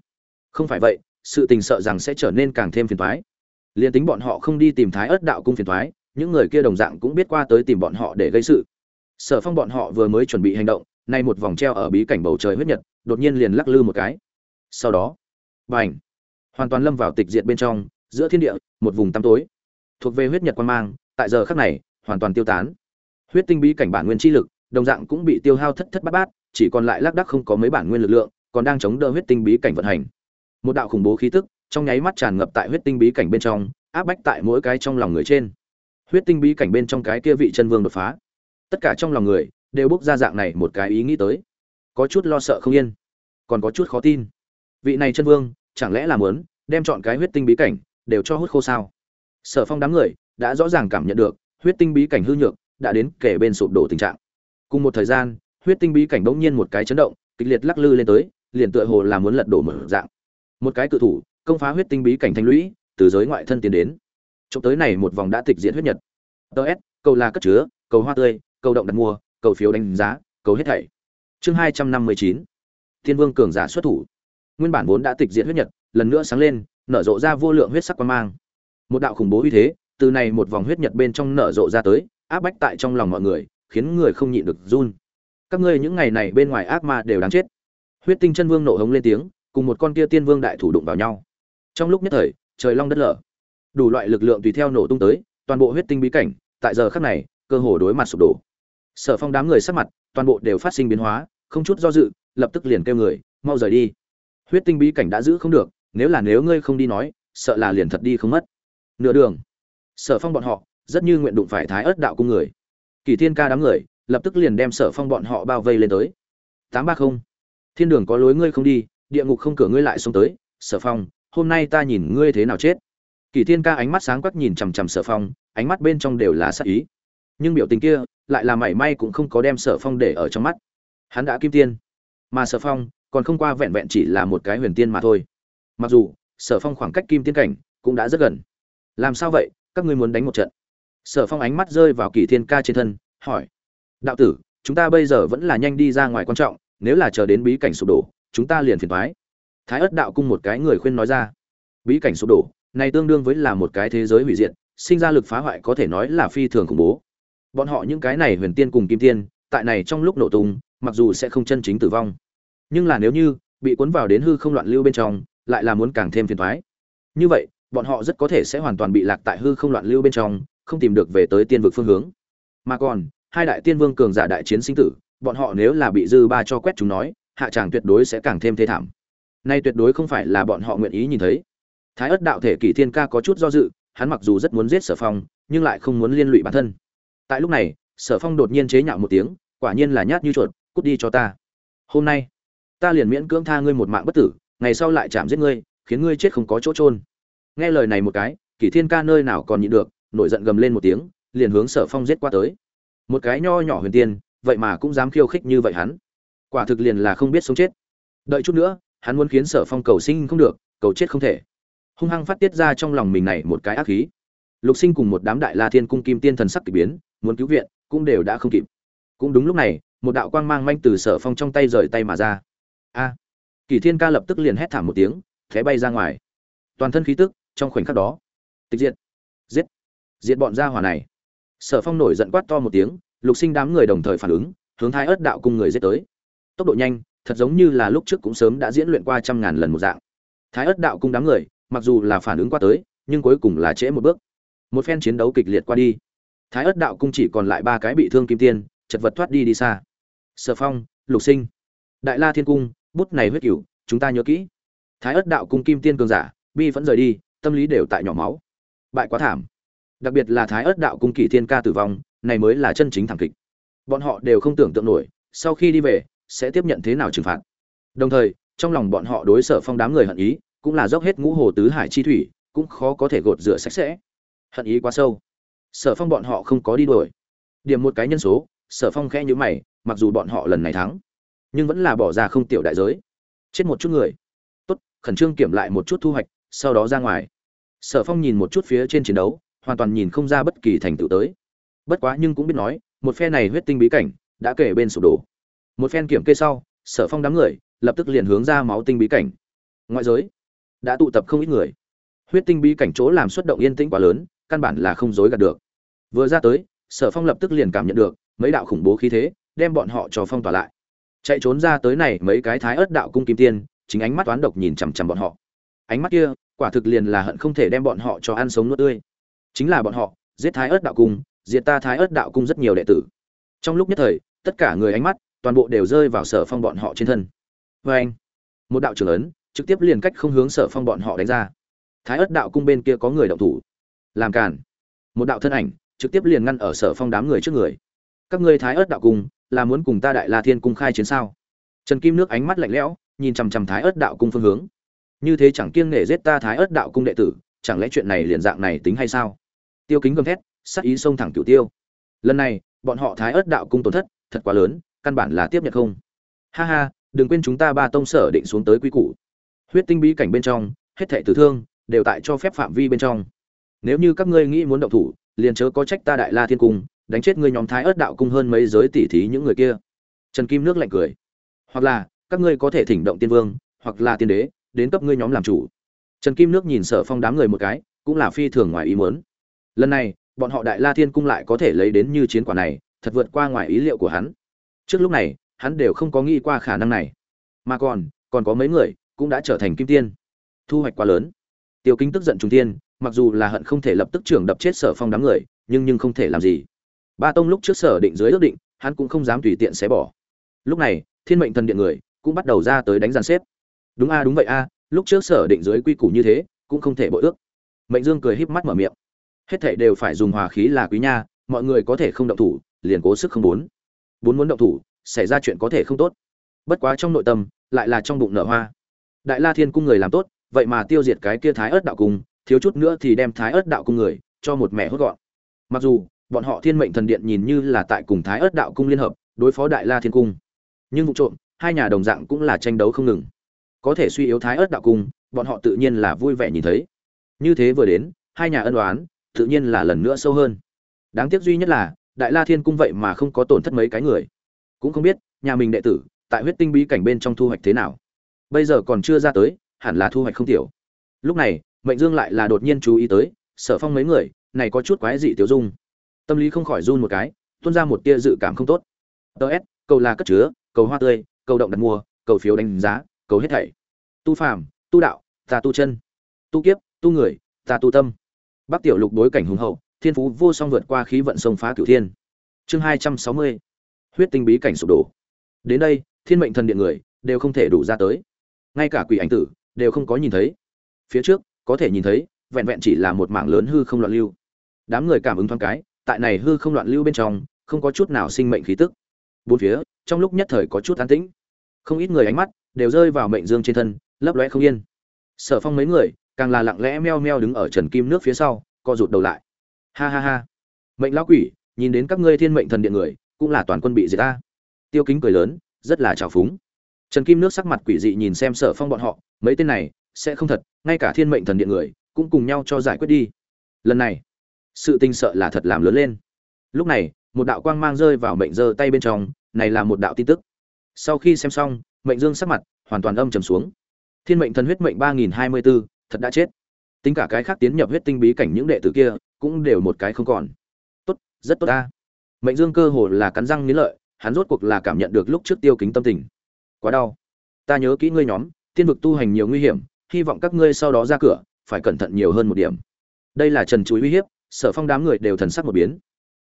Không phải vậy, sự tình sợ rằng sẽ trở nên càng thêm phiền thoái liền tính bọn họ không đi tìm thái ớt đạo cung phiền thoái những người kia đồng dạng cũng biết qua tới tìm bọn họ để gây sự. Sở phong bọn họ vừa mới chuẩn bị hành động, nay một vòng treo ở bí cảnh bầu trời huyết nhật, đột nhiên liền lắc lư một cái. Sau đó b à n h hoàn toàn lâm vào tịch diệt bên trong, giữa thiên địa, một vùng tăm tối. Thuộc về huyết nhật quan mang, tại giờ khác này hoàn toàn tiêu tán. Huyết tinh bí cảnh bản nguyên chi lực, đồng dạng cũng bị tiêu hao thất thất bát bát, chỉ còn lại lác đác không có mấy bản nguyên lực lượng, còn đang chống đỡ huyết tinh bí cảnh vận hành. Một đạo khủng bố khí tức, trong nháy mắt tràn ngập tại huyết tinh bí cảnh bên trong, áp bách tại mỗi cái trong lòng người trên. Huyết tinh bí cảnh bên trong cái kia vị chân vương đột phá. Tất cả trong lòng người đều bước ra dạng này một cái ý nghĩ tới. Có chút lo sợ không yên, còn có chút khó tin. Vị này chân vương, chẳng lẽ là muốn đem chọn cái huyết tinh bí cảnh đều cho hút khô sao? Sở phong đám người đã rõ ràng cảm nhận được huyết tinh bí cảnh hư nhược đã đến kể bên sụp đổ tình trạng. Cùng một thời gian, huyết tinh bí cảnh bỗng nhiên một cái chấn động, kịch liệt lắc lư lên tới, liền tựa hồ là muốn lật đổ mở dạng. Một cái cự thủ, công phá huyết tinh bí cảnh thanh lũy, từ giới ngoại thân tiến đến. Trộm tới này một vòng đã tịch diện huyết nhật. Ts cầu là cất chứa, cầu hoa tươi, cầu động đặt mua, cầu phiếu đánh giá, cầu hết thảy. Chương hai trăm năm mươi chín, thiên vương cường giả xuất thủ. Nguyên bản vốn đã tịch diện huyết nhật, lần nữa sáng lên, nở rộ ra vô lượng huyết sắc quan mang. Một đạo khủng bố uy thế từ này một vòng huyết nhật bên trong nở rộ ra tới, áp bách tại trong lòng mọi người, khiến người không nhịn được run. Các ngươi những ngày này bên ngoài ác ma đều đáng chết. Huyết tinh chân vương nộ hống lên tiếng, cùng một con kia tiên vương đại thủ đụng vào nhau. Trong lúc nhất thời, trời long đất lở. Đủ loại lực lượng tùy theo nổ tung tới, toàn bộ huyết tinh bí cảnh, tại giờ khắc này, cơ hồ đối mặt sụp đổ. Sở phong đám người sắc mặt, toàn bộ đều phát sinh biến hóa, không chút do dự, lập tức liền kêu người, mau rời đi. Huyết tinh bí cảnh đã giữ không được, nếu là nếu ngươi không đi nói, sợ là liền thật đi không mất. Nửa đường sở phong bọn họ, rất như nguyện đụng phải thái ớt đạo cung người. Kỳ thiên ca đám người, lập tức liền đem sở phong bọn họ bao vây lên tới. Tám ba không. Thiên đường có lối ngươi không đi, địa ngục không cửa ngươi lại xông tới. Sở phong, hôm nay ta nhìn ngươi thế nào chết? Kỳ thiên ca ánh mắt sáng quắc nhìn chằm chằm sở phong, ánh mắt bên trong đều là sắc ý. Nhưng biểu tình kia, lại là mảy may cũng không có đem sở phong để ở trong mắt. Hắn đã kim tiên, mà sở phong còn không qua vẹn vẹn chỉ là một cái huyền tiên mà thôi. Mặc dù, sở phong khoảng cách kim tiên cảnh cũng đã rất gần. Làm sao vậy? Các ngươi muốn đánh một trận. Sở phong ánh mắt rơi vào kỳ thiên ca trên thân, hỏi, đạo tử, chúng ta bây giờ vẫn là nhanh đi ra ngoài quan trọng, nếu là chờ đến bí cảnh sụp đổ, chúng ta liền phiền thoái thái ất đạo cung một cái người khuyên nói ra, bí cảnh sụp đổ, này tương đương với là một cái thế giới hủy diệt, sinh ra lực phá hoại có thể nói là phi thường khủng bố. Bọn họ những cái này huyền tiên cùng kim tiên, tại này trong lúc nổ tung, mặc dù sẽ không chân chính tử vong, nhưng là nếu như bị cuốn vào đến hư không loạn lưu bên trong, lại là muốn càng thêm phiền thoái như vậy bọn họ rất có thể sẽ hoàn toàn bị lạc tại hư không loạn lưu bên trong, không tìm được về tới tiên vực phương hướng. Mà còn, hai đại tiên vương cường giả đại chiến sinh tử, bọn họ nếu là bị dư ba cho quét chúng nói, hạ tràng tuyệt đối sẽ càng thêm thê thảm. Nay tuyệt đối không phải là bọn họ nguyện ý nhìn thấy. Thái ất đạo thể kỷ thiên ca có chút do dự, hắn mặc dù rất muốn giết sở phong, nhưng lại không muốn liên lụy bản thân. Tại lúc này, sở phong đột nhiên chế nhạo một tiếng, quả nhiên là nhát như chuột, cút đi cho ta. Hôm nay, ta liền miễn cưỡng tha ngươi một mạng bất tử, ngày sau lại chạm giết ngươi, khiến ngươi chết không có chỗ trôn nghe lời này một cái kỷ thiên ca nơi nào còn nhịn được, nổi giận gầm lên một tiếng, liền hướng sở phong giết qua tới. Một cái nho nhỏ huyền tiên, vậy mà cũng dám khiêu khích như vậy hắn. Quả thực liền là không biết sống chết. Đợi chút nữa, hắn muốn khiến sở phong cầu sinh không được, cầu chết không thể. Hung hăng phát tiết ra trong lòng mình này một cái ác khí. Lục sinh cùng một đám đại la thiên cung kim tiên thần sắc k ỳ biến, muốn cứu viện, cũng đều đã không kịp. Cũng đúng lúc này, một đạo quang mang manh từ sở phong trong tay rời tay mà ra. A! Kỳ thiên ca lập tức liền hét thảm một tiếng, thế bay ra ngoài. Toàn thân khí tức trong khoảnh khắc đó. Tịch diệt. Giết. Diệt bọn gia hỏa này. Sở phong nổi giận quát to một tiếng, lục sinh đám người đồng thời phản ứng, hướng thái ớt đạo cung người giết tới. Tốc độ nhanh, thật giống như là lúc trước cũng sớm đã diễn luyện qua trăm ngàn lần một dạng. Thái ớt đạo cung đám người, mặc dù là phản ứng qua tới, nhưng cuối cùng là trễ một bước. Một phen chiến đấu kịch liệt qua đi. Thái ớt đạo cung chỉ còn lại ba cái bị thương kim tiên, chật vật thoát đi đi xa. Sở phong, lục sinh. Đại la thiên cung, bút này huyết cửu, chúng ta nhớ kỹ. Thái ớt đạo cung kim tiên cường giả, bi vẫn rời đi tâm lý đều tại nhỏ máu. Bại quá thảm. Đặc biệt là thái ớt đạo cung kỳ thiên ca tử vong, này mới là chân chính thảm kịch. Bọn họ đều không tưởng tượng nổi, sau khi đi về, sẽ tiếp nhận thế nào trừng phạt. Đồng thời, trong lòng bọn họ đối sở phong đám người hận ý, cũng là dốc hết ngũ hồ tứ hải chi thủy, cũng khó có thể gột rửa sạch sẽ. Hận ý quá sâu. Sở phong bọn họ không có đi đuổi. Điểm một cái nhân số, sở phong khẽ nhữ mày, mặc dù bọn họ lần này thắng, nhưng vẫn là bỏ ra không tiểu đại giới. Chết một chút người. Tốt, khẩn trương kiểm lại một chút thu hoạch, sau đó ra ngoài sở phong nhìn một chút phía trên chiến đấu, hoàn toàn nhìn không ra bất kỳ thành tựu tới. Bất quá nhưng cũng biết nói, một phe này huyết tinh bí cảnh, đã kể bên sụp đổ. Một phen kiểm kê sau, sở phong đám người, lập tức liền hướng ra máu tinh bí cảnh. Ngoại giới, đã tụ tập không ít người. Huyết tinh bí cảnh chỗ làm xuất động yên tĩnh quá lớn, căn bản là không dối gạt được. Vừa ra tới, sở phong lập tức liền cảm nhận được, mấy đạo khủng bố khí thế, đem bọn họ cho phong tỏa lại. Chạy trốn ra tới này mấy cái thái ớt đạo cung kim tiên, chính ánh mắt toán độc nhìn chằm chằm bọn họ ánh mắt kia, quả thực liền là hận không thể đem bọn họ cho ăn sống nuốt tươi. Chính là bọn họ, giết thái ớt đạo cung, diệt ta thái ớt đạo cung rất nhiều đệ tử. Trong lúc nhất thời, tất cả người ánh mắt, toàn bộ đều rơi vào sở phong bọn họ trên thân. Vê anh, một đạo trưởng ấn, trực tiếp liền cách không hướng sở phong bọn họ đánh ra. Thái ớt đạo cung bên kia có người động thủ. Làm cản một đạo thân ảnh, trực tiếp liền ngăn ở sở phong đám người trước người. Các ngươi thái ớt đạo cung, là muốn cùng ta đại la thiên cung khai chiến sao? Trần kim nước ánh mắt lạnh lẽo, nhìn chằm chằm thái ớt đạo cung phương hướng như thế chẳng kiêng nể giết ta thái ớt đạo cung đệ tử, chẳng lẽ chuyện này liền dạng này tính hay sao? Tiêu kính gầm thét sắc ý xông thẳng cửu tiêu. Lần này, bọn họ thái ớt đạo cung tổn thất, thật quá lớn, căn bản là tiếp nhận không. Ha ha, đừng quên chúng ta ba tông sở định xuống tới quy củ. Huyết tinh bí cảnh bên trong, hết thệ tử thương, đều tại cho phép phạm vi bên trong. Nếu như các ngươi nghĩ muốn động thủ, liền chớ có trách ta đại la thiên cung, đánh chết ngươi nhóm thái ớt đạo cung hơn mấy giới tỷ thí những người kia. Trần kim nước lạnh cười. Hoặc là, các ngươi có thể thỉnh động tiên vương, hoặc là tiên đế đến cấp ngươi nhóm làm chủ. Trần kim nước nhìn sở phong đám người một cái, cũng là phi thường ngoài ý muốn. Lần này, bọn họ đại la thiên cung lại có thể lấy đến như chiến quả này, thật vượt qua ngoài ý liệu của hắn. Trước lúc này, hắn đều không có nghĩ qua khả năng này. Mà còn còn có mấy người cũng đã trở thành kim tiên. Thu hoạch quá lớn. Tiêu kính tức giận trung tiên mặc dù là hận không thể lập tức trưởng đập chết sở phong đám người, nhưng nhưng không thể làm gì. Ba tông lúc trước sở định dưới ước định, hắn cũng không dám tùy tiện xé bỏ. Lúc này, thiên mệnh thần điện người cũng bắt đầu ra tới đánh giàn xếp đúng a, đúng vậy a, lúc trước sở định dưới quy củ như thế, cũng không thể bội ước. Mệnh dương cười híp mắt mở miệng. Hết thảy đều phải dùng hòa khí là quý nha, mọi người có thể không động thủ, liền cố sức không muốn bốn muốn động thủ, xảy ra chuyện có thể không tốt. Bất quá trong nội tâm, lại là trong bụng nở hoa. Đại la thiên cung người làm tốt, vậy mà tiêu diệt cái kia thái ớt đạo cung, thiếu chút nữa thì đem thái ớt đạo cung người, cho một mẹ hốt gọn. Mặc dù, bọn họ thiên mệnh thần điện nhìn như là tại cùng thái ớt đạo cung liên hợp, đối phó đại la thiên cung. Nhưng vụ trộm, hai nhà đồng dạng cũng là tranh đấu không ngừng có thể suy yếu thái ớt đạo cung, bọn họ tự nhiên là vui vẻ nhìn thấy. Như thế vừa đến, hai nhà ân đoán tự nhiên là lần nữa sâu hơn. Đáng tiếc duy nhất là, đại la thiên cung vậy mà không có tổn thất mấy cái người. Cũng không biết, nhà mình đệ tử, tại huyết tinh bí cảnh bên trong thu hoạch thế nào. Bây giờ còn chưa ra tới, hẳn là thu hoạch không tiểu. Lúc này, mệnh dương lại là đột nhiên chú ý tới, sở phong mấy người, này có chút quái dị tiêu dung. Tâm lý không khỏi run một cái, tuôn ra một tia dự cảm không tốt. Ts cầu là cất chứa, cầu hoa tươi, cầu động đặt mua, cầu phiếu đánh giá cầu hết thảy. Tu phàm, tu đạo, ta tu chân. Tu kiếp, tu người, ta tu tâm. Bắc tiểu lục đối cảnh hùng hậu, thiên phú vô song vượt qua khí vận sông phá cửu thiên. Chương hai trăm sáu mươi, huyết tinh bí cảnh sụp đổ. Đến đây, thiên mệnh thần điện người đều không thể đủ ra tới. Ngay cả quỷ ảnh tử đều không có nhìn thấy. Phía trước, có thể nhìn thấy, vẹn vẹn chỉ là một mảng lớn hư không loạn lưu. Đám người cảm ứng thoáng cái, tại này hư không loạn lưu bên trong, không có chút nào sinh mệnh khí tức. Bốn phía, trong lúc nhất thời có chút an tĩnh không ít người ánh mắt đều rơi vào mệnh dương trên thân, lấp lóe không yên. Sở phong mấy người càng là lặng lẽ meo meo đứng ở trần kim nước phía sau, co rụt đầu lại. Ha ha ha. Mệnh lão quỷ, nhìn đến các ngươi thiên mệnh thần điện người, cũng là toàn quân bị diệt ta. Tiêu kính cười lớn, rất là trào phúng. Trần kim nước sắc mặt quỷ dị nhìn xem sở phong bọn họ, mấy tên này, sẽ không thật, ngay cả thiên mệnh thần điện người, cũng cùng nhau cho giải quyết đi. Lần này, sự tình sợ là thật làm lớn lên. Lúc này, một đạo quang mang rơi vào mệnh giơ tay bên trong, này là một đạo tin tức sau khi xem xong, mệnh dương sắc mặt hoàn toàn âm trầm xuống. Thiên mệnh thần huyết mệnh ba nghìn hai mươi b ố thật đã chết. Tính cả cái khác tiến nhập huyết tinh bí cảnh những đệ tử kia cũng đều một cái không còn. Tốt, rất tốt ta. Mệnh dương cơ hồ là cắn răng nghiến lợi, hắn rốt cuộc là cảm nhận được lúc trước tiêu kính tâm tình. Quá đau. Ta nhớ kỹ ngươi nhóm, tiên vực tu hành nhiều nguy hiểm, hy vọng các ngươi sau đó ra cửa, phải cẩn thận nhiều hơn một điểm. Đây là trần chuối uy hiếp, sở phong đám người đều thần sắc một biến.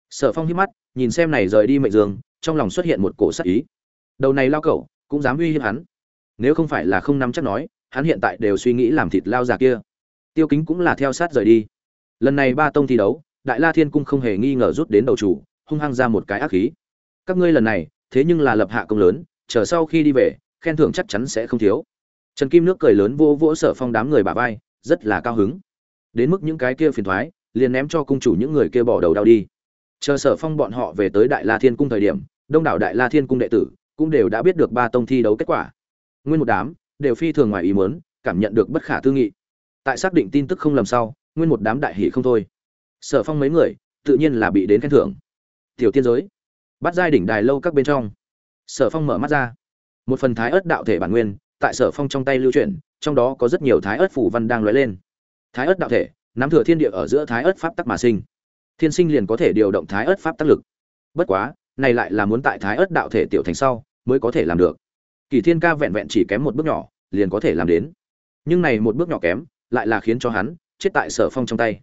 Sở phong hít mắt, nhìn xem này rời đi mệnh dương, trong lòng xuất hiện một cổ sắc ý đầu này lao cẩu cũng dám uy hiếp hắn. Nếu không phải là không nắm chắc nói, hắn hiện tại đều suy nghĩ làm thịt lao già kia. Tiêu kính cũng là theo sát rời đi. Lần này ba tông thi đấu, đại la thiên cung không hề nghi ngờ rút đến đầu chủ, hung hăng ra một cái ác khí. Các ngươi lần này, thế nhưng là lập hạ công lớn, chờ sau khi đi về, khen thưởng chắc chắn sẽ không thiếu. Trần kim nước cười lớn vô vỗ sở phong đám người bà vai, rất là cao hứng. Đến mức những cái kia phiền thoái, liền ném cho cung chủ những người kia bỏ đầu đau đi. Chờ sở phong bọn họ về tới đại la thiên cung thời điểm, đông đảo đại la thiên cung đệ tử cũng đều đã biết được ba tông thi đấu kết quả. Nguyên một đám đều phi thường ngoài ý muốn, cảm nhận được bất khả tư nghị. Tại xác định tin tức không lầm sau, nguyên một đám đại hỷ không thôi. Sở phong mấy người tự nhiên là bị đến khen thưởng. Tiểu tiên giới, bắt giai đỉnh đài lâu các bên trong. Sở phong mở mắt ra. Một phần thái ớt đạo thể bản nguyên tại sở phong trong tay lưu chuyển, trong đó có rất nhiều thái ớt phủ văn đang lóe lên. Thái ớt đạo thể, nắm thừa thiên địa ở giữa thái ớt pháp tắc mà sinh. Thiên sinh liền có thể điều động thái ớt pháp tác lực. Bất quá này lại là muốn tại thái ớt đạo thể tiểu thành sau, mới có thể làm được. Kỳ thiên ca vẹn vẹn chỉ kém một bước nhỏ, liền có thể làm đến. Nhưng này một bước nhỏ kém, lại là khiến cho hắn chết tại sở phong trong tay.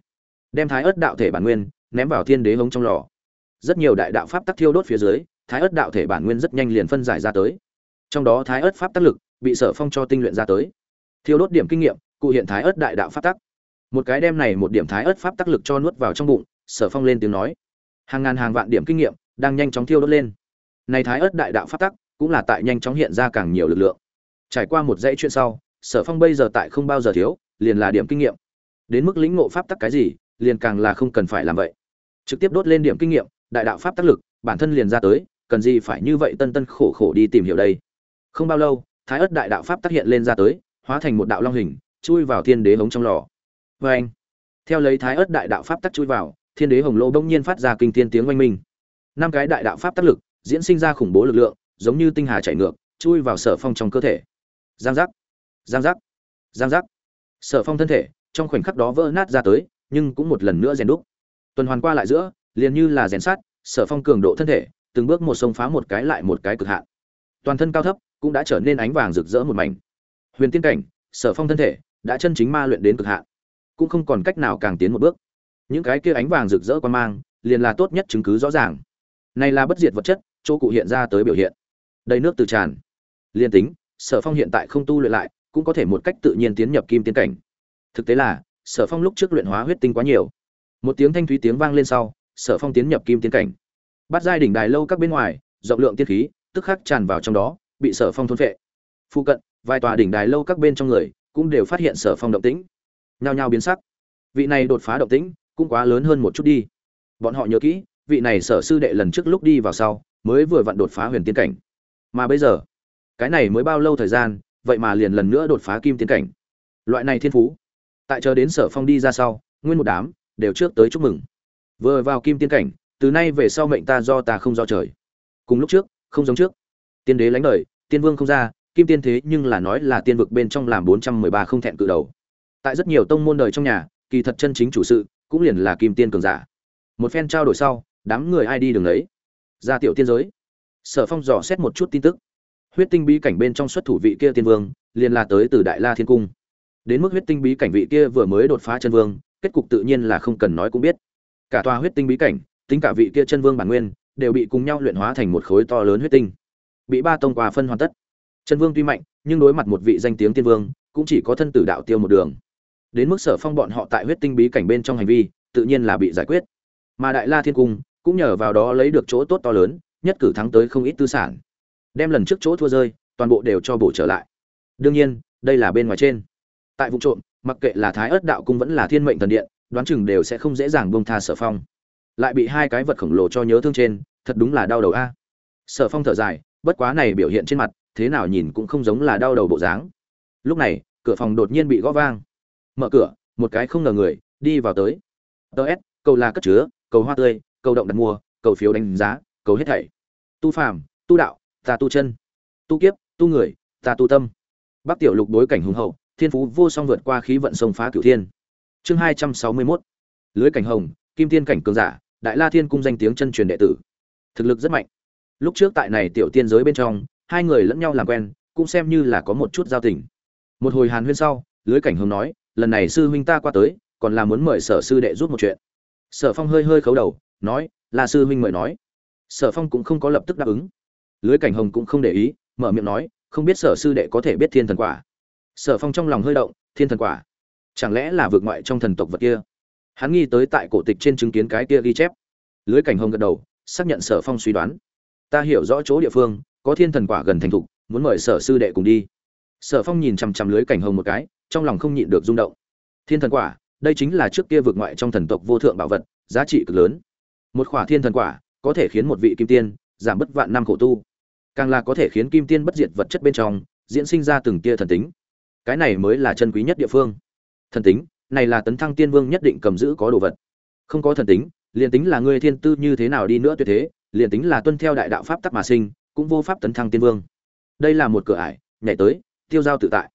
Đem thái ớt đạo thể bản nguyên ném vào thiên đế hống trong lò. Rất nhiều đại đạo pháp tắc thiêu đốt phía dưới, thái ớt đạo thể bản nguyên rất nhanh liền phân giải ra tới. Trong đó thái ớt pháp tác lực bị sở phong cho tinh luyện ra tới. Thiêu đốt điểm kinh nghiệm, cụ hiện thái ớt đại đạo pháp tắc. Một cái đem này một điểm thái ớt pháp tác lực cho nuốt vào trong bụng, sở phong lên tiếng nói. Hàng ngàn hàng vạn điểm kinh nghiệm đang nhanh chóng thiêu đốt lên. Này thái ớt đại đạo pháp tắc cũng là tại nhanh chóng hiện ra càng nhiều lực lượng. Trải qua một dãy chuyện sau, sở phong bây giờ tại không bao giờ thiếu, liền là điểm kinh nghiệm. Đến mức lĩnh ngộ pháp tắc cái gì, liền càng là không cần phải làm vậy. Trực tiếp đốt lên điểm kinh nghiệm, đại đạo pháp tác lực, bản thân liền ra tới, cần gì phải như vậy tân tân khổ khổ đi tìm hiểu đây. Không bao lâu, thái ớt đại đạo pháp tác hiện lên ra tới, hóa thành một đạo long hình, chui vào thiên đế hống trong lò. Vê anh theo lấy thái ớt đại đạo pháp tắc chui vào, thiên đế hồng lô bỗng nhiên phát ra kinh thiên tiếng oanh minh năm cái đại đạo pháp tác lực, diễn sinh ra khủng bố lực lượng, giống như tinh hà chảy ngược, chui vào sở phong trong cơ thể. Giang giác giang giác giang giác. Sở phong thân thể, trong khoảnh khắc đó vỡ nát ra tới, nhưng cũng một lần nữa rèn đúc. Tuần hoàn qua lại giữa, liền như là rèn sát, sở phong cường độ thân thể, từng bước một sông phá một cái lại một cái cực hạn. Toàn thân cao thấp, cũng đã trở nên ánh vàng rực rỡ một mảnh. Huyền tiên cảnh, sở phong thân thể, đã chân chính ma luyện đến cực hạn. Cũng không còn cách nào càng tiến một bước. Những cái kia ánh vàng rực rỡ quan mang, liền là tốt nhất chứng cứ rõ ràng này là bất diệt vật chất, chỗ cụ hiện ra tới biểu hiện. Đầy nước từ tràn. Liên tính, sở phong hiện tại không tu luyện lại, cũng có thể một cách tự nhiên tiến nhập kim tiến cảnh. Thực tế là, sở phong lúc trước luyện hóa huyết tinh quá nhiều. Một tiếng thanh thúy tiếng vang lên sau, sở phong tiến nhập kim tiến cảnh. Bắt giai đỉnh đài lâu các bên ngoài, rộng lượng tiên khí, tức khắc tràn vào trong đó, bị sở phong thôn vệ. phụ cận, vài tòa đỉnh đài lâu các bên trong người, cũng đều phát hiện sở phong động tĩnh. Nhao nhao biến sắc. Vị này đột phá động tĩnh, cũng quá lớn hơn một chút đi. Bọn họ nhớ kỹ vị này sở sư đệ lần trước lúc đi vào sau, mới vừa vặn đột phá huyền tiên cảnh. Mà bây giờ, cái này mới bao lâu thời gian, vậy mà liền lần nữa đột phá kim tiên cảnh. Loại này thiên phú. Tại chờ đến sở phong đi ra sau, nguyên một đám đều trước tới chúc mừng. Vừa vào kim tiên cảnh, từ nay về sau mệnh ta do ta không do trời. Cùng lúc trước, không giống trước. Tiên đế lánh đời, tiên vương không ra, kim tiên thế nhưng là nói là tiên vực bên trong làm bốn trăm mười ba không thẹn cự đầu. Tại rất nhiều tông môn đời trong nhà, kỳ thật chân chính chủ sự cũng liền là kim tiên cường giả. Một phen trao đổi sau đám người ai đi đường đấy ra tiểu tiên giới. Sở phong dò xét một chút tin tức. Huyết tinh bí cảnh bên trong xuất thủ vị kia tiên vương, liền là tới từ đại la thiên cung. Đến mức huyết tinh bí cảnh vị kia vừa mới đột phá chân vương, kết cục tự nhiên là không cần nói cũng biết. Cả tòa huyết tinh bí cảnh, tính cả vị kia chân vương bản nguyên, đều bị cùng nhau luyện hóa thành một khối to lớn huyết tinh. Bị ba tông quà phân hoàn tất. Chân vương tuy mạnh, nhưng đối mặt một vị danh tiếng tiên vương, cũng chỉ có thân tử đạo tiêu một đường. Đến mức sở phong bọn họ tại huyết tinh bí cảnh bên trong hành vi, tự nhiên là bị giải quyết. Mà đại la thiên cung cũng nhờ vào đó lấy được chỗ tốt to lớn, nhất cử thắng tới không ít tư sản. Đem lần trước chỗ thua rơi, toàn bộ đều cho bổ trở lại. Đương nhiên, đây là bên ngoài trên. Tại vụ trộm, mặc kệ là thái ớt đạo cung vẫn là thiên mệnh thần điện, đoán chừng đều sẽ không dễ dàng buông tha sở phong. Lại bị hai cái vật khổng lồ cho nhớ thương trên, thật đúng là đau đầu a. Sở phong thở dài, bất quá này biểu hiện trên mặt, thế nào nhìn cũng không giống là đau đầu bộ dáng. Lúc này, cửa phòng đột nhiên bị gõ vang. Mở cửa, một cái không ngờ người, đi vào tới. Tớ s, cầu là cất chứa, cầu hoa tươi cầu động đặt mua, cầu phiếu đánh giá, cầu hết thảy. Tu phàm, tu đạo, ta tu chân. Tu kiếp, tu người, ta tu tâm. Bắc tiểu lục đối cảnh hùng hậu, thiên phú vô song vượt qua khí vận sông phá cửu thiên. Chương hai trăm sáu mươi 261 lưới cảnh hồng, kim tiên cảnh cường giả, đại la thiên cung danh tiếng chân truyền đệ tử. Thực lực rất mạnh. Lúc trước tại này tiểu tiên giới bên trong, hai người lẫn nhau làm quen, cũng xem như là có một chút giao tình. Một hồi hàn huyên sau, lưới cảnh hồng nói, lần này sư huynh ta qua tới, còn là muốn mời sở sư đệ giúp một chuyện. Sở phong hơi hơi khấu đầu nói là sư huynh mời nói. Sở phong cũng không có lập tức đáp ứng. Lưới cảnh hồng cũng không để ý, mở miệng nói, không biết sở sư đệ có thể biết thiên thần quả. Sở phong trong lòng hơi động, thiên thần quả? Chẳng lẽ là vượt ngoại trong thần tộc vật kia? Hắn nghi tới tại cổ tịch trên chứng kiến cái kia ghi chép. Lưới cảnh hồng gật đầu, xác nhận sở phong suy đoán. Ta hiểu rõ chỗ địa phương, có thiên thần quả gần thành thục, muốn mời sở sư đệ cùng đi. Sở phong nhìn chằm chằm lưới cảnh hồng một cái, trong lòng không nhịn được rung động. Thiên thần quả? Đây chính là trước kia vượt ngoại trong thần tộc vô thượng bảo vật, giá trị cực lớn một khỏa thiên thần quả, có thể khiến một vị kim tiên giảm bất vạn năm khổ tu. Càng là có thể khiến kim tiên bất diệt vật chất bên trong, diễn sinh ra từng tia thần tính. Cái này mới là chân quý nhất địa phương. Thần tính, này là tấn thăng tiên vương nhất định cầm giữ có đồ vật. Không có thần tính, liền tính là ngươi thiên tư như thế nào đi nữa tuyệt thế, liền tính là tuân theo đại đạo pháp tắc mà sinh, cũng vô pháp tấn thăng tiên vương. Đây là một cửa ải, nhảy tới, tiêu giao tự tại.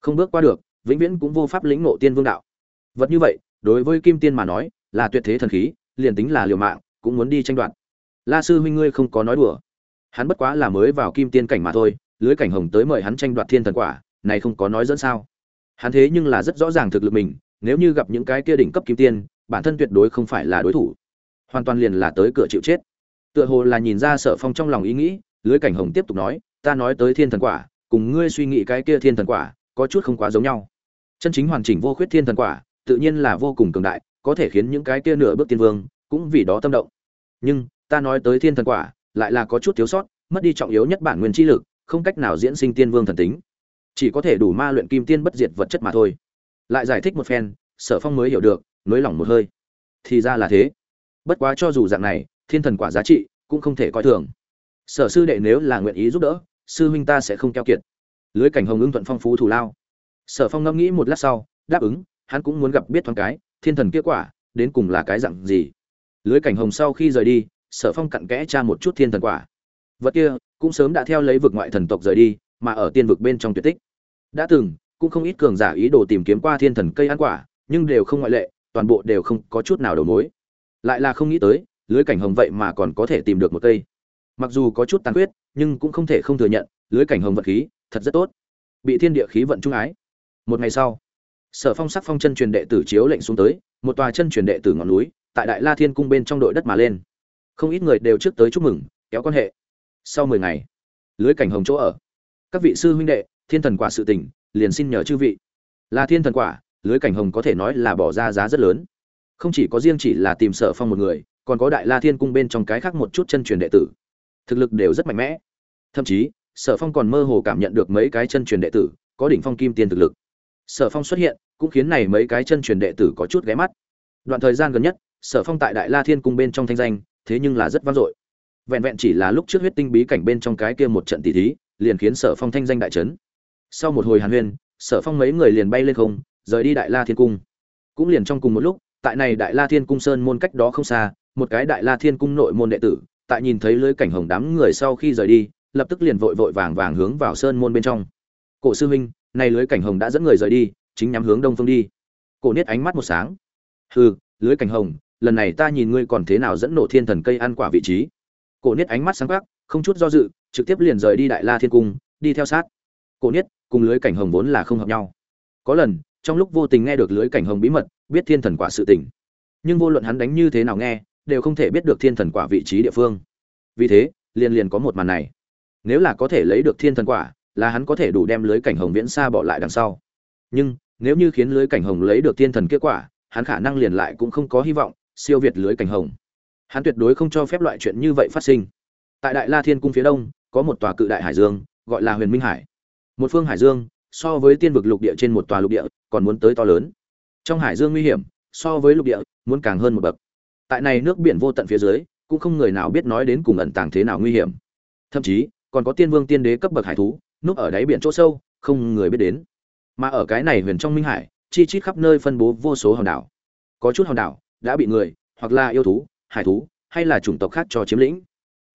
Không bước qua được, vĩnh viễn cũng vô pháp lĩnh ngộ tiên vương đạo. Vật như vậy, đối với kim tiên mà nói, là tuyệt thế thần khí liền tính là liều mạng, cũng muốn đi tranh đoạt. La sư huynh ngươi không có nói đùa. Hắn bất quá là mới vào kim tiên cảnh mà thôi, lưới cảnh hồng tới mời hắn tranh đoạt thiên thần quả, này không có nói dẫn sao. Hắn thế nhưng là rất rõ ràng thực lực mình, nếu như gặp những cái kia đỉnh cấp kim tiên, bản thân tuyệt đối không phải là đối thủ. Hoàn toàn liền là tới cửa chịu chết. Tựa hồ là nhìn ra sở phong trong lòng ý nghĩ, lưới cảnh hồng tiếp tục nói, ta nói tới thiên thần quả, cùng ngươi suy nghĩ cái kia thiên thần quả, có chút không quá giống nhau. Chân chính hoàn chỉnh vô khuyết thiên thần quả, tự nhiên là vô cùng cường đại có thể khiến những cái kia nửa bước tiên vương cũng vì đó tâm động. Nhưng, ta nói tới thiên thần quả, lại là có chút thiếu sót, mất đi trọng yếu nhất bản nguyên chi lực, không cách nào diễn sinh tiên vương thần tính. Chỉ có thể đủ ma luyện kim tiên bất diệt vật chất mà thôi. Lại giải thích một phen, sở phong mới hiểu được, nới lỏng một hơi. Thì ra là thế. Bất quá cho dù dạng này, thiên thần quả giá trị cũng không thể coi thường. Sở sư đệ nếu là nguyện ý giúp đỡ, sư huynh ta sẽ không keo kiệt. Lưới cảnh hồng ứng thuận phong phú thủ lao. Sở phong ngẫm nghĩ một lát sau, đáp ứng, hắn cũng muốn gặp biết thoáng cái thiên thần kia quả, đến cùng là cái dặn gì? Lưới cảnh hồng sau khi rời đi, sở phong cặn kẽ tra một chút thiên thần quả. Vật kia cũng sớm đã theo lấy vực ngoại thần tộc rời đi, mà ở tiên vực bên trong tuyệt tích. Đã từng, cũng không ít cường giả ý đồ tìm kiếm qua thiên thần cây ăn quả, nhưng đều không ngoại lệ, toàn bộ đều không có chút nào đầu mối. Lại là không nghĩ tới, lưới cảnh hồng vậy mà còn có thể tìm được một cây. Mặc dù có chút tàn khuyết, nhưng cũng không thể không thừa nhận, lưới cảnh hồng vật khí, thật rất tốt. Bị thiên địa khí vận trung ái. Một ngày sau sở phong sắc phong chân truyền đệ tử chiếu lệnh xuống tới, một tòa chân truyền đệ tử ngọn núi, tại đại la thiên cung bên trong đội đất mà lên. Không ít người đều trước tới chúc mừng, kéo quan hệ. Sau mười ngày, lưới cảnh hồng chỗ ở. Các vị sư huynh đệ, thiên thần quả sự tình, liền xin nhờ chư vị. Là thiên thần quả, lưới cảnh hồng có thể nói là bỏ ra giá rất lớn. Không chỉ có riêng chỉ là tìm sở phong một người, còn có đại la thiên cung bên trong cái khác một chút chân truyền đệ tử. Thực lực đều rất mạnh mẽ. Thậm chí, sở phong còn mơ hồ cảm nhận được mấy cái chân truyền đệ tử, có đỉnh phong kim tiên thực lực sở phong xuất hiện, cũng khiến này mấy cái chân truyền đệ tử có chút ghé mắt. Đoạn thời gian gần nhất, sở phong tại đại la thiên cung bên trong thanh danh, thế nhưng là rất vang dội. Vẹn vẹn chỉ là lúc trước huyết tinh bí cảnh bên trong cái kia một trận tỷ thí, liền khiến sở phong thanh danh đại trấn sau một hồi hàn huyên, sở phong mấy người liền bay lên không, rời đi đại la thiên cung. Cũng liền trong cùng một lúc, tại này đại la thiên cung sơn môn cách đó không xa, một cái đại la thiên cung nội môn đệ tử, tại nhìn thấy lưới cảnh hồng đám người sau khi rời đi, lập tức liền vội vội vàng vàng hướng vào sơn môn bên trong. Cổ sư huynh này lưới cảnh hồng đã dẫn người rời đi, chính nhắm hướng đông phương đi. Cổ niết ánh mắt một sáng. Hừ, lưới cảnh hồng, lần này ta nhìn ngươi còn thế nào dẫn nổ thiên thần cây ăn quả vị trí. Cổ niết ánh mắt sáng quắc, không chút do dự, trực tiếp liền rời đi đại la thiên cung, đi theo sát. Cổ niết, cùng lưới cảnh hồng vốn là không hợp nhau. Có lần, trong lúc vô tình nghe được lưới cảnh hồng bí mật, biết thiên thần quả sự tình. Nhưng vô luận hắn đánh như thế nào nghe, đều không thể biết được thiên thần quả vị trí địa phương. Vì thế, liền liền có một màn này. Nếu là có thể lấy được thiên thần quả là hắn có thể đủ đem lưới cảnh hồng viễn xa bỏ lại đằng sau. Nhưng, nếu như khiến lưới cảnh hồng lấy được thiên thần kết quả, hắn khả năng liền lại cũng không có hy vọng siêu việt lưới cảnh hồng. Hắn tuyệt đối không cho phép loại chuyện như vậy phát sinh. Tại đại la thiên cung phía đông, có một tòa cự đại hải dương, gọi là huyền minh hải. Một phương hải dương, so với tiên vực lục địa trên một tòa lục địa, còn muốn tới to lớn. Trong hải dương nguy hiểm, so với lục địa, muốn càng hơn một bậc. Tại này nước biển vô tận phía dưới, cũng không người nào biết nói đến cùng ẩn tàng thế nào nguy hiểm. Thậm chí, còn có tiên vương tiên đế cấp bậc hải thú núp ở đáy biển chỗ sâu, không người biết đến. Mà ở cái này huyền trong minh hải, chi chít khắp nơi phân bố vô số hòn đảo. Có chút hòn đảo đã bị người, hoặc là yêu thú, hải thú, hay là chủng tộc khác cho chiếm lĩnh.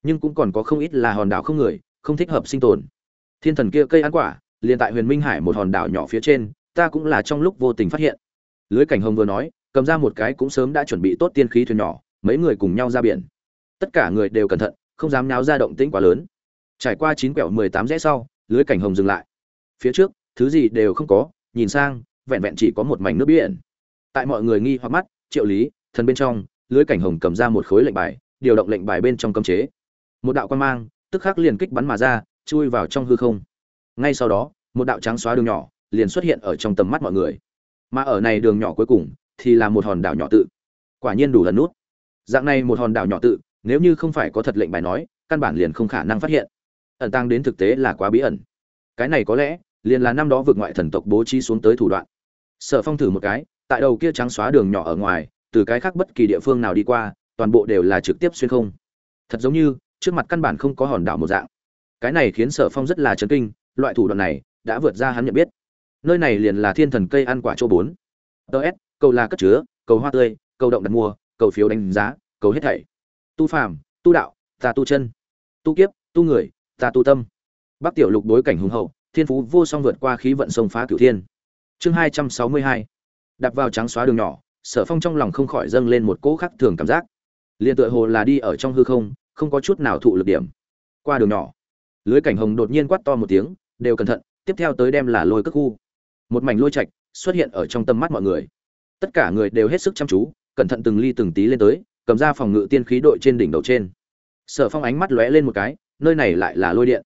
Nhưng cũng còn có không ít là hòn đảo không người, không thích hợp sinh tồn. Thiên thần kia cây ăn quả, liền tại huyền minh hải một hòn đảo nhỏ phía trên, ta cũng là trong lúc vô tình phát hiện. Lưới cảnh hồng vừa nói, cầm ra một cái cũng sớm đã chuẩn bị tốt tiên khí thuyền nhỏ, mấy người cùng nhau ra biển. Tất cả người đều cẩn thận, không dám náo ra động tĩnh quá lớn. Trải qua chín quẹo mười tám rẽ sau lưới cảnh hồng dừng lại. Phía trước, thứ gì đều không có, nhìn sang, vẹn vẹn chỉ có một mảnh nước biển. Tại mọi người nghi hoặc mắt, triệu lý, thần bên trong, lưới cảnh hồng cầm ra một khối lệnh bài, điều động lệnh bài bên trong cấm chế. Một đạo quan mang, tức khắc liền kích bắn mà ra, chui vào trong hư không. Ngay sau đó, một đạo trắng xóa đường nhỏ liền xuất hiện ở trong tầm mắt mọi người. Mà ở này đường nhỏ cuối cùng, thì là một hòn đảo nhỏ tự. Quả nhiên đủ lần nút. Dạng này một hòn đảo nhỏ tự, nếu như không phải có thật lệnh bài nói, căn bản liền không khả năng phát hiện ẩn tăng đến thực tế là quá bí ẩn. Cái này có lẽ, liền là năm đó vượt ngoại thần tộc bố trí xuống tới thủ đoạn. Sở phong thử một cái, tại đầu kia trắng xóa đường nhỏ ở ngoài, từ cái khác bất kỳ địa phương nào đi qua, toàn bộ đều là trực tiếp xuyên không. Thật giống như, trước mặt căn bản không có hòn đảo một dạng. Cái này khiến sở phong rất là chấn kinh, loại thủ đoạn này đã vượt ra hắn nhận biết. Nơi này liền là thiên thần cây ăn quả chỗ bốn. Ts cầu là cất chứa, cầu hoa tươi, cầu động đặt mua, cầu phiếu đánh giá, cầu hết thảy. Tu phàm, tu đạo, ta tu chân. Tu kiếp, tu người ta tu tâm. Bắc tiểu lục đối cảnh hùng hậu, thiên phú vô song vượt qua khí vận sông phá cửu thiên. Chương hai trăm sáu mươi hai. Đặt vào trắng xóa đường nhỏ, sở phong trong lòng không khỏi dâng lên một cỗ khắc thường cảm giác. Liền tựa hồ là đi ở trong hư không không có chút nào thụ lực điểm. Qua đường nhỏ, lưới cảnh hồng đột nhiên quát to một tiếng, đều cẩn thận, tiếp theo tới đem là lôi cất khu. Một mảnh lôi trạch xuất hiện ở trong tâm mắt mọi người. Tất cả người đều hết sức chăm chú, cẩn thận từng ly từng tí lên tới, cầm ra phòng ngự tiên khí đội trên đỉnh đầu trên. Sở phong ánh mắt lóe lên một cái nơi này lại là lôi điện.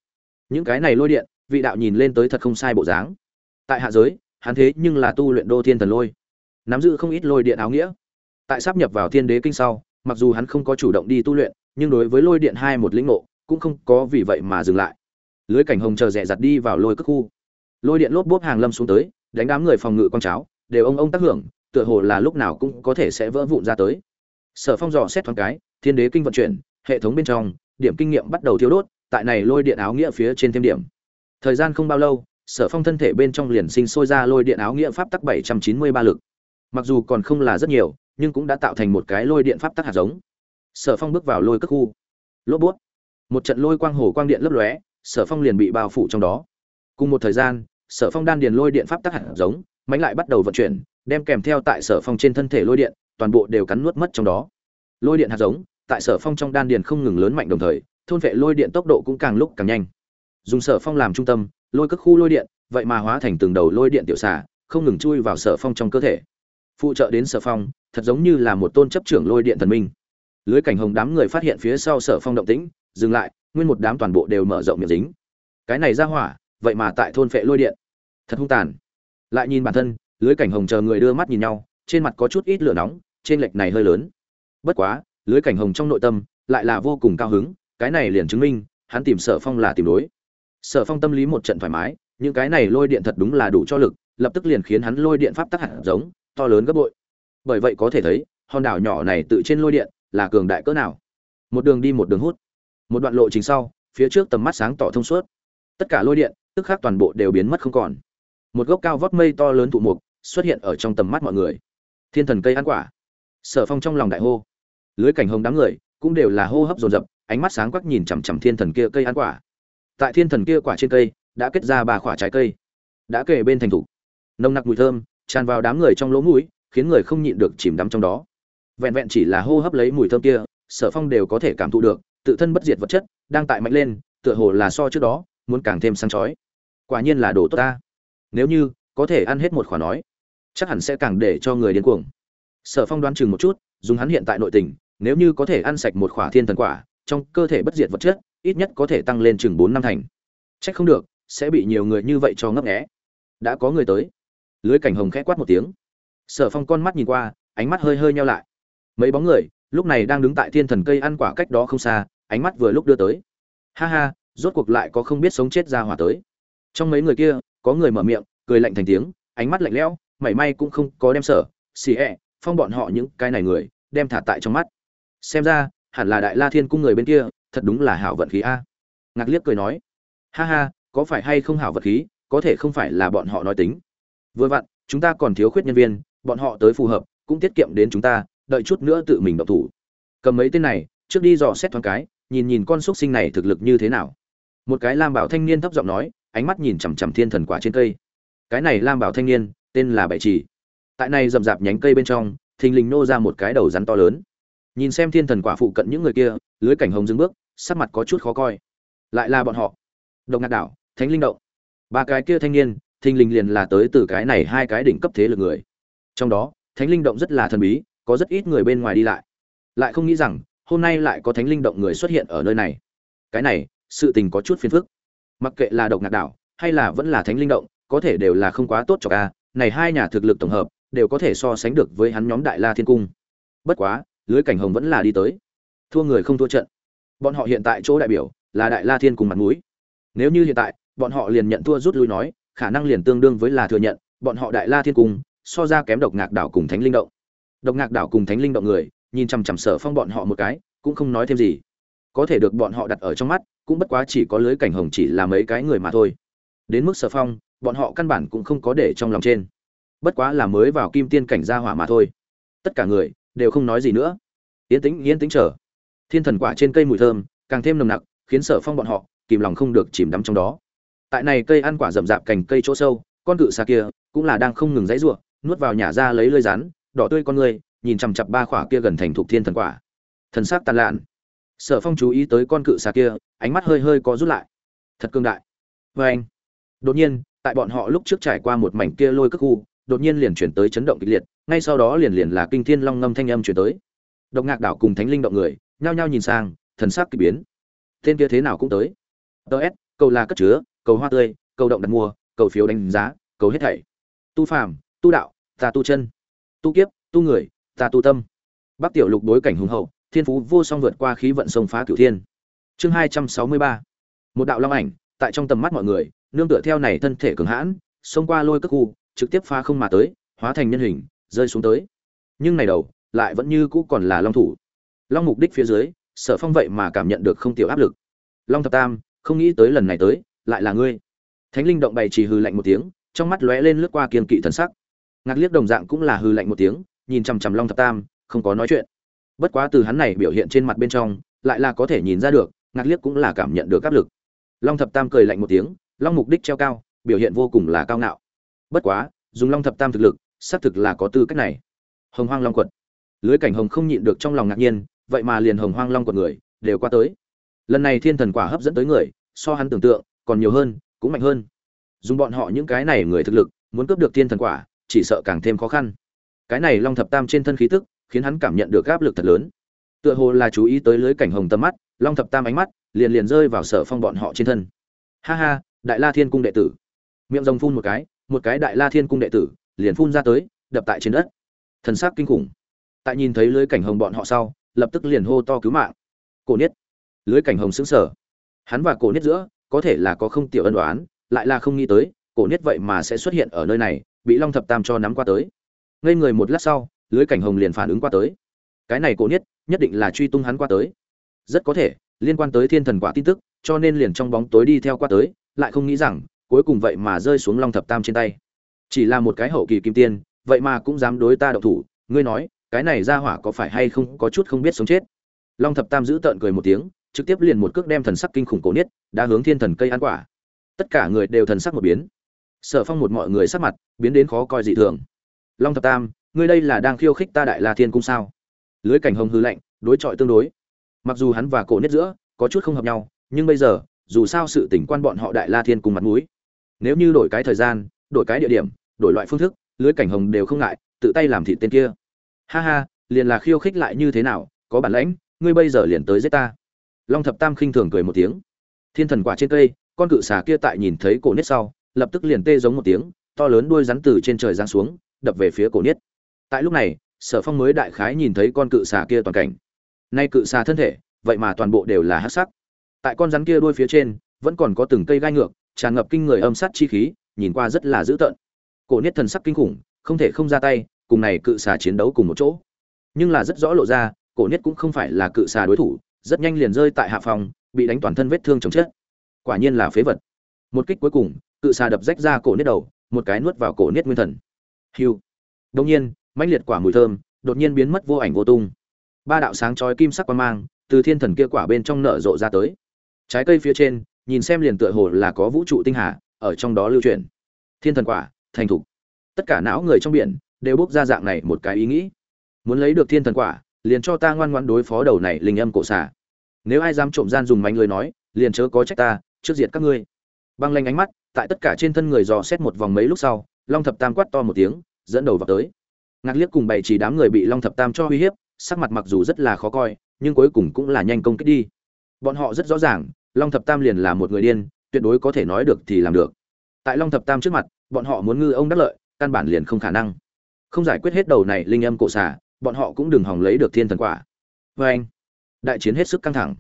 Những cái này lôi điện, vị đạo nhìn lên tới thật không sai bộ dáng. Tại hạ giới, hắn thế nhưng là tu luyện đô thiên thần lôi. Nắm giữ không ít lôi điện áo nghĩa. Tại sắp nhập vào thiên đế kinh sau, mặc dù hắn không có chủ động đi tu luyện, nhưng đối với lôi điện hai một lĩnh ngộ, cũng không có vì vậy mà dừng lại. Lưới cảnh hồng chờ rẻ giặt đi vào lôi cất khu. Lôi điện lốp bốp hàng lâm xuống tới, đánh đám người phòng ngự con cháo, đều ông ông tác hưởng, tựa hồ là lúc nào cũng có thể sẽ vỡ vụn ra tới. Sở phong dò xét thoáng cái, thiên đế kinh vận chuyển, hệ thống bên trong điểm kinh nghiệm bắt đầu thiếu đốt, tại này lôi điện áo nghĩa phía trên thêm điểm. Thời gian không bao lâu, sở phong thân thể bên trong liền sinh sôi ra lôi điện áo nghĩa pháp tắc bảy trăm chín mươi ba lực. Mặc dù còn không là rất nhiều, nhưng cũng đã tạo thành một cái lôi điện pháp tắc hạt giống. Sở phong bước vào lôi cất khu. Lốp bút. Một trận lôi quang hồ quang điện lấp lóe, sở phong liền bị bao phủ trong đó. Cùng một thời gian, sở phong đan điền lôi điện pháp tắc hạt giống mánh lại bắt đầu vận chuyển, đem kèm theo tại sở phong trên thân thể lôi điện, toàn bộ đều cắn nuốt mất trong đó. Lôi điện hạt giống tại sở phong trong đan điền không ngừng lớn mạnh đồng thời, thôn vệ lôi điện tốc độ cũng càng lúc càng nhanh. Dùng sở phong làm trung tâm, lôi các khu lôi điện, vậy mà hóa thành từng đầu lôi điện tiểu xả không ngừng chui vào sở phong trong cơ thể. Phụ trợ đến sở phong, thật giống như là một tôn chấp trưởng lôi điện thần minh. Lưới cảnh hồng đám người phát hiện phía sau sở phong động tĩnh, dừng lại, nguyên một đám toàn bộ đều mở rộng miệng dính. Cái này ra hỏa, vậy mà tại thôn phệ lôi điện. Thật hung tàn. Lại nhìn bản thân, lưới cảnh hồng chờ người đưa mắt nhìn nhau, trên mặt có chút ít lửa nóng, trên lệch này hơi lớn. Bất quá lưới cảnh hồng trong nội tâm lại là vô cùng cao hứng, cái này liền chứng minh, hắn tìm sở phong là tìm đối. Sở phong tâm lý một trận thoải mái, những cái này lôi điện thật đúng là đủ cho lực, lập tức liền khiến hắn lôi điện pháp tắc hạt giống, to lớn gấp bội. Bởi vậy có thể thấy, hòn đảo nhỏ này tự trên lôi điện là cường đại cỡ nào. Một đường đi một đường hút. Một đoạn lộ trình sau, phía trước tầm mắt sáng tỏ thông suốt. Tất cả lôi điện, tức khác toàn bộ đều biến mất không còn. Một gốc cao vót mây to lớn thụ mục xuất hiện ở trong tầm mắt mọi người. Thiên thần cây ăn quả. Sở phong trong lòng đại hô lưới cảnh hồng đám người cũng đều là hô hấp dồn dập, ánh mắt sáng quắc nhìn chằm chằm thiên thần kia cây ăn quả. Tại thiên thần kia quả trên cây đã kết ra ba quả trái cây, đã kể bên thành thủ. Nồng nặc mùi thơm tràn vào đám người trong lỗ mũi, khiến người không nhịn được chìm đắm trong đó. Vẹn vẹn chỉ là hô hấp lấy mùi thơm kia, sở phong đều có thể cảm thụ được, tự thân bất diệt vật chất đang tại mạnh lên, tựa hồ là so trước đó, muốn càng thêm sáng chói. Quả nhiên là đồ tốt ta. Nếu như có thể ăn hết một khoản nói, chắc hẳn sẽ càng để cho người điên cuồng. Sở phong đoán chừng một chút, dùng hắn hiện tại nội tình nếu như có thể ăn sạch một khỏa thiên thần quả, trong cơ thể bất diệt vật chất, ít nhất có thể tăng lên chừng bốn năm thành. Trách không được, sẽ bị nhiều người như vậy cho ngấp nghé. Đã có người tới. Lưới cảnh hồng khẽ quát một tiếng. Sở phong con mắt nhìn qua, ánh mắt hơi hơi nhau lại. Mấy bóng người, lúc này đang đứng tại thiên thần cây ăn quả cách đó không xa, ánh mắt vừa lúc đưa tới. Ha ha, rốt cuộc lại có không biết sống chết ra hỏa tới. Trong mấy người kia, có người mở miệng, cười lạnh thành tiếng, ánh mắt lạnh lẽo, mảy may cũng không có đem sở, xì ẹ, phong bọn họ những cái này người, đem thả tại trong mắt xem ra, hẳn là đại la thiên cung người bên kia, thật đúng là hảo vận khí a. Ngạc liếc cười nói, ha ha, có phải hay không hảo vận khí, có thể không phải là bọn họ nói tính. Vừa vặn, chúng ta còn thiếu khuyết nhân viên, bọn họ tới phù hợp, cũng tiết kiệm đến chúng ta, đợi chút nữa tự mình động thủ. Cầm mấy tên này, trước đi dò xét thoáng cái, nhìn nhìn con xúc sinh này thực lực như thế nào. Một cái lam bảo thanh niên thấp giọng nói, ánh mắt nhìn chằm chằm thiên thần quả trên cây. Cái này lam bảo thanh niên, tên là bảy trì. Tại này rậm rạp nhánh cây bên trong, thình lình nô ra một cái đầu rắn to lớn nhìn xem thiên thần quả phụ cận những người kia, lưới cảnh hồng dừng bước, sắc mặt có chút khó coi. Lại là bọn họ. Độc ngạc đảo, thánh linh động. Ba cái kia thanh niên, thình lình liền là tới từ cái này hai cái đỉnh cấp thế lực người. Trong đó, thánh linh động rất là thần bí, có rất ít người bên ngoài đi lại. Lại không nghĩ rằng, hôm nay lại có thánh linh động người xuất hiện ở nơi này. Cái này, sự tình có chút phiền phức. Mặc kệ là độc ngạc đảo, hay là vẫn là thánh linh động, có thể đều là không quá tốt cho ca này hai nhà thực lực tổng hợp, đều có thể so sánh được với hắn nhóm đại la thiên cung. Bất quá lưới cảnh hồng vẫn là đi tới. Thua người không thua trận. Bọn họ hiện tại chỗ đại biểu là đại la thiên cung mặt mũi. Nếu như hiện tại, bọn họ liền nhận thua rút lui nói, khả năng liền tương đương với là thừa nhận, bọn họ đại la thiên cung so ra kém độc ngạc đảo cùng thánh linh động. Độc ngạc đảo cùng thánh linh động người, nhìn chằm chằm sở phong bọn họ một cái, cũng không nói thêm gì. Có thể được bọn họ đặt ở trong mắt, cũng bất quá chỉ có lưới cảnh hồng chỉ là mấy cái người mà thôi. Đến mức sở phong, bọn họ căn bản cũng không có để trong lòng trên. Bất quá là mới vào kim tiên cảnh gia hỏa mà thôi. Tất cả người đều không nói gì nữa. Yên tĩnh yên tĩnh chờ. Thiên thần quả trên cây mùi thơm càng thêm nồng nặc khiến sở phong bọn họ kìm lòng không được chìm đắm trong đó. Tại này cây ăn quả rậm rạp cành cây chỗ sâu con cự xa kia cũng là đang không ngừng dãy ruộng nuốt vào nhà ra lấy lơi rán, đỏ tươi con người nhìn chằm chặp ba khỏa kia gần thành thục thiên thần quả. Thần sắc tàn lạn. Sở phong chú ý tới con cự xà kia ánh mắt hơi hơi có rút lại. Thật cương đại. Vê anh. Đột nhiên tại bọn họ lúc trước trải qua một mảnh kia lôi cất khu đột nhiên liền chuyển tới chấn động kịch liệt ngay sau đó liền liền là kinh thiên long ngâm thanh âm chuyển tới. Độc ngạc đảo cùng thánh linh động người, nhao nhao nhìn sang, thần sắc kỳ biến. Tên kia thế nào cũng tới. Ts cầu là cất chứa, cầu hoa tươi, cầu động đặt mua cầu phiếu đánh giá, cầu hết thảy. Tu phàm, tu đạo, ta tu chân. Tu kiếp, tu người, ta tu tâm. Bắc tiểu lục đối cảnh hùng hậu, thiên phú vô song vượt qua khí vận sông phá cửu thiên. Chương hai trăm sáu mươi ba. Một đạo long ảnh, tại trong tầm mắt mọi người, nương tựa theo này thân thể cường hãn, xông qua lôi các khu, trực tiếp phá không mà tới, hóa thành nhân hình rơi xuống tới. Nhưng này đầu, lại vẫn như cũ còn là long thủ. Long mục đích phía dưới, sở phong vậy mà cảm nhận được không tiểu áp lực. Long thập tam, không nghĩ tới lần này tới, lại là ngươi. Thánh linh động bày chỉ hư lạnh một tiếng, trong mắt lóe lên lướt qua kiên kỵ thần sắc. Ngạc liếc đồng dạng cũng là hư lạnh một tiếng, nhìn chằm chằm long thập tam, không có nói chuyện. Bất quá từ hắn này biểu hiện trên mặt bên trong, lại là có thể nhìn ra được, ngạc liếc cũng là cảm nhận được áp lực. Long thập tam cười lạnh một tiếng, long mục đích treo cao, biểu hiện vô cùng là cao ngạo. Bất quá, dùng long thập tam thực lực xác thực là có tư cách này. Hồng hoang long quật. Lưới cảnh hồng không nhịn được trong lòng ngạc nhiên, vậy mà liền hồng hoang long quật người, đều qua tới. Lần này thiên thần quả hấp dẫn tới người, so hắn tưởng tượng, còn nhiều hơn, cũng mạnh hơn. Dùng bọn họ những cái này người thực lực, muốn cướp được thiên thần quả, chỉ sợ càng thêm khó khăn. Cái này long thập tam trên thân khí tức, khiến hắn cảm nhận được áp lực thật lớn. Tựa hồ là chú ý tới lưới cảnh hồng tâm mắt, long thập tam ánh mắt, liền liền rơi vào sở phong bọn họ trên thân. Ha ha, đại la thiên cung đệ tử. Miệng rồng phun một cái một cái đại la thiên cung đệ tử liền phun ra tới, đập tại trên đất. Thần sắc kinh khủng. Tại nhìn thấy lưới cảnh hồng bọn họ sau, lập tức liền hô to cứu mạng. Cổ niết. Lưới cảnh hồng xứng sở hắn và cổ niết giữa, có thể là có không tiểu ân đoán lại là không nghĩ tới, cổ niết vậy mà sẽ xuất hiện ở nơi này, bị long thập tam cho nắm qua tới. Ngây người một lát sau, lưới cảnh hồng liền phản ứng qua tới. Cái này cổ niết, nhất định là truy tung hắn qua tới. Rất có thể, liên quan tới thiên thần quả tin tức, cho nên liền trong bóng tối đi theo qua tới, lại không nghĩ rằng, cuối cùng vậy mà rơi xuống long thập tam trên tay chỉ là một cái hậu kỳ kim tiên, vậy mà cũng dám đối ta động thủ. Ngươi nói, cái này ra hỏa có phải hay không có chút không biết sống chết? Long thập tam giữ tợn cười một tiếng, trực tiếp liền một cước đem thần sắc kinh khủng cổ niết, đã hướng thiên thần cây ăn quả. Tất cả người đều thần sắc một biến. Sở phong một mọi người sắc mặt biến đến khó coi dị thường. Long thập tam, ngươi đây là đang khiêu khích ta đại la thiên cung sao? Lưới cảnh hồng hư lạnh, đối chọi tương đối. Mặc dù hắn và cổ niết giữa có chút không hợp nhau, nhưng bây giờ, dù sao sự tỉnh quan bọn họ đại la thiên cung mặt mũi. Nếu như đổi cái thời gian, đổi cái địa điểm đổi loại phương thức, lưới cảnh hồng đều không ngại, tự tay làm thịt tên kia. Ha ha, liền là khiêu khích lại như thế nào, có bản lãnh, ngươi bây giờ liền tới giết ta. Long thập tam khinh thường cười một tiếng. Thiên thần quả trên cây, con cự xà kia tại nhìn thấy cổ nết sau, lập tức liền tê giống một tiếng, to lớn đuôi rắn từ trên trời giáng xuống, đập về phía cổ nết tại lúc này, sở phong mới đại khái nhìn thấy con cự xà kia toàn cảnh. Nay cự xà thân thể, vậy mà toàn bộ đều là hắc sắc. Tại con rắn kia đuôi phía trên, vẫn còn có từng cây gai ngược, tràn ngập kinh người âm sát chi khí, nhìn qua rất là dữ tợn cổ niết thần sắc kinh khủng, không thể không ra tay, cùng này cự xà chiến đấu cùng một chỗ. Nhưng là rất rõ lộ ra, cổ niết cũng không phải là cự xà đối thủ, rất nhanh liền rơi tại hạ phòng, bị đánh toàn thân vết thương chồng chết. Quả nhiên là phế vật. Một kích cuối cùng, cự xà đập rách ra cổ niết đầu, một cái nuốt vào cổ niết nguyên thần. Hiu. Đông nhiên, mãnh liệt quả mùi thơm, đột nhiên biến mất vô ảnh vô tung. Ba đạo sáng chói kim sắc quang mang, từ thiên thần kia quả bên trong nở rộ ra tới. Trái cây phía trên, nhìn xem liền tựa hồ là có vũ trụ tinh hà, ở trong đó lưu truyền thiên thần quả thành thục. Tất cả não người trong biển đều bốc ra dạng này một cái ý nghĩ. Muốn lấy được thiên thần quả, liền cho ta ngoan ngoan đối phó đầu này linh âm cổ xà. Nếu ai dám trộm gian dùng mánh lưới nói, liền chớ có trách ta, trước diệt các ngươi. Băng lanh ánh mắt, tại tất cả trên thân người dò xét một vòng mấy lúc sau, long thập tam quát to một tiếng, dẫn đầu vào tới. Ngạc liếc cùng bảy chỉ đám người bị long thập tam cho uy hiếp, sắc mặt mặc dù rất là khó coi, nhưng cuối cùng cũng là nhanh công kích đi. Bọn họ rất rõ ràng, long thập tam liền là một người điên, tuyệt đối có thể nói được thì làm được. Tại long thập tam trước mặt bọn họ muốn ngư ông đắc lợi, căn bản liền không khả năng. Không giải quyết hết đầu này linh âm cổ xả bọn họ cũng đừng hòng lấy được thiên thần quả. Vê anh, đại chiến hết sức căng thẳng.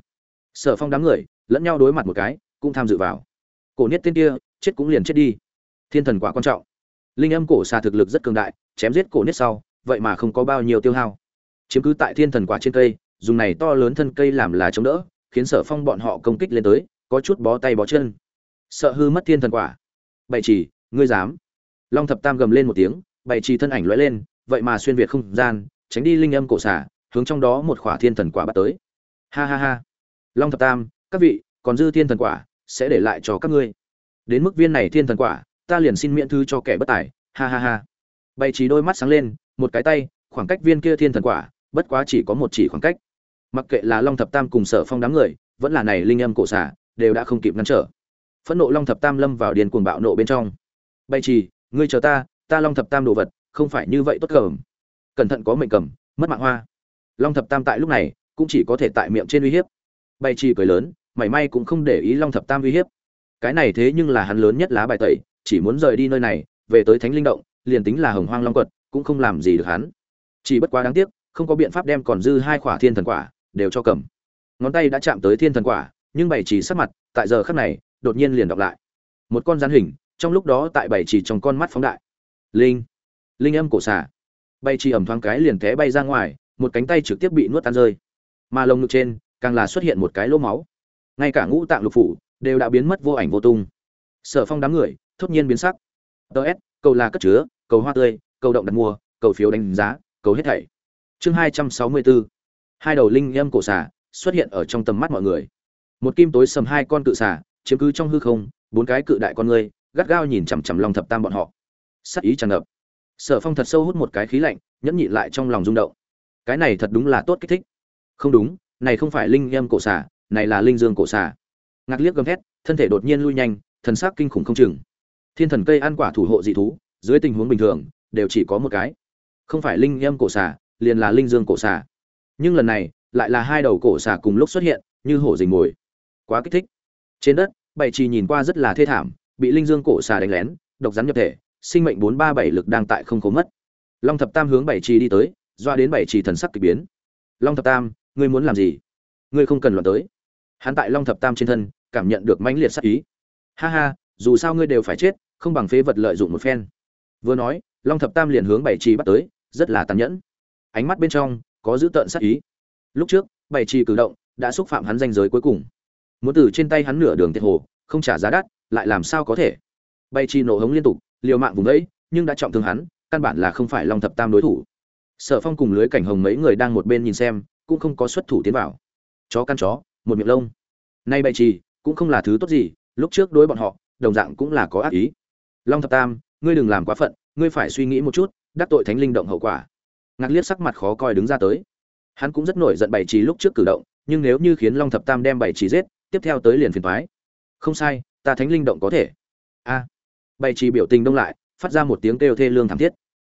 Sở phong đám người, lẫn nhau đối mặt một cái, cũng tham dự vào. Cổ niết tên kia, chết cũng liền chết đi. Thiên thần quả quan trọng. Linh âm cổ xà thực lực rất cường đại, chém giết cổ niết sau, vậy mà không có bao nhiêu tiêu hao. Chiếm cứ tại thiên thần quả trên cây, dùng này to lớn thân cây làm là chống đỡ, khiến sở phong bọn họ công kích lên tới, có chút bó tay bó chân. Sợ hư mất thiên thần quả. Bậy chỉ ngươi dám. Long thập tam gầm lên một tiếng, bày trì thân ảnh lóe lên, vậy mà xuyên việt không gian, tránh đi linh âm cổ xả, hướng trong đó một khỏa thiên thần quả bắt tới. Ha ha ha. Long thập tam, các vị, còn dư thiên thần quả, sẽ để lại cho các ngươi. Đến mức viên này thiên thần quả, ta liền xin miễn thư cho kẻ bất tài. Ha ha ha. Bày trí đôi mắt sáng lên, một cái tay, khoảng cách viên kia thiên thần quả, bất quá chỉ có một chỉ khoảng cách. Mặc kệ là long thập tam cùng sở phong đám người, vẫn là này linh âm cổ xả, đều đã không kịp ngăn trở. Phẫn nộ long thập tam lâm vào điền cuồng bạo nộ bên trong bay trì, ngươi chờ ta ta long thập tam đồ vật, không phải như vậy tốt cầm cẩn thận có mệnh cầm, mất mạng hoa. Long thập tam tại lúc này, cũng chỉ có thể tại miệng trên uy hiếp. Bay trì cười lớn, mảy may cũng không để ý long thập tam uy hiếp. Cái này thế nhưng là hắn lớn nhất lá bài tẩy, chỉ muốn rời đi nơi này, về tới thánh linh động, liền tính là hồng hoang long quật, cũng không làm gì được hắn. Chỉ bất quá đáng tiếc, không có biện pháp đem còn dư hai khỏa thiên thần quả, đều cho cầm. Ngón tay đã chạm tới thiên thần quả, nhưng bảy chỉ sắc mặt, tại giờ khắc này, đột nhiên liền đọc lại. Một con rắn hình trong lúc đó tại bảy chỉ trong con mắt phóng đại. Linh linh âm cổ xà. Bay chỉ ẩm thoáng cái liền té bay ra ngoài, một cánh tay trực tiếp bị nuốt tan rơi. Mà lồng ngực trên, càng là xuất hiện một cái lỗ máu. Ngay cả ngũ tạng lục phủ đều đã biến mất vô ảnh vô tung. Sở phong đám người, thốt nhiên biến sắc. Ts cầu là cất chứa, cầu hoa tươi, cầu động đặt mua, cầu phiếu đánh giá, cầu hết thảy. Chương hai trăm sáu mươi bốn. Hai đầu linh âm cổ xà xuất hiện ở trong tầm mắt mọi người. Một kim tối sầm hai con cự xà, chiếm cứ trong hư không, bốn cái cự đại con người gắt gao nhìn chằm chằm long thập tam bọn họ. Sắc ý tràn ngập. Sở phong thật sâu hút một cái khí lạnh, nhẫn nhịn lại trong lòng rung động. Cái này thật đúng là tốt kích thích. Không đúng, này không phải linh em cổ xà, này là linh dương cổ xà. Ngạc liếc gầm thét, thân thể đột nhiên lui nhanh, thần sắc kinh khủng không chừng. Thiên thần cây ăn quả thủ hộ dị thú, dưới tình huống bình thường, đều chỉ có một cái. Không phải linh em cổ xà, liền là linh dương cổ xà. Nhưng lần này, lại là hai đầu cổ xà cùng lúc xuất hiện, như hổ dình mồi. Quá kích thích. Trên đất bảy trì nhìn qua rất là thê thảm bị linh dương cổ xà đánh lén, độc rắn nhập thể, sinh mệnh bốn ba bảy lực đang tại không cố mất. Long thập tam hướng bảy trì đi tới, doa đến bảy trì thần sắc kỳ biến. Long thập tam, ngươi muốn làm gì? Ngươi không cần luận tới. Hắn tại long thập tam trên thân, cảm nhận được mãnh liệt sắc ý. Ha ha, dù sao ngươi đều phải chết, không bằng phế vật lợi dụng một phen. Vừa nói, long thập tam liền hướng bảy trì bắt tới, rất là tàn nhẫn. Ánh mắt bên trong, có dữ tợn sắc ý. Lúc trước, bảy trì cử động, đã xúc phạm hắn danh giới cuối cùng. Muốn từ trên tay hắn nửa đường tiệt hồ, không trả giá đắt lại làm sao có thể? Bảy chi nổ hống liên tục, liều mạng vùng đấy nhưng đã trọng thương hắn, căn bản là không phải long thập tam đối thủ. Sở phong cùng lưới cảnh hồng mấy người đang một bên nhìn xem, cũng không có xuất thủ tiến vào. Chó căn chó, một miệng lông. Nay bay trì cũng không là thứ tốt gì, lúc trước đối bọn họ, đồng dạng cũng là có ác ý. Long thập tam, ngươi đừng làm quá phận, ngươi phải suy nghĩ một chút, đắc tội thánh linh động hậu quả. Ngạc liếc sắc mặt khó coi đứng ra tới. Hắn cũng rất nổi giận bảy trì lúc trước cử động, nhưng nếu như khiến long thập tam đem bảy trì giết, tiếp theo tới liền phiền thoái không sai ta thánh linh động có thể. A. Bày trì biểu tình đông lại, phát ra một tiếng kêu thê lương thảm thiết.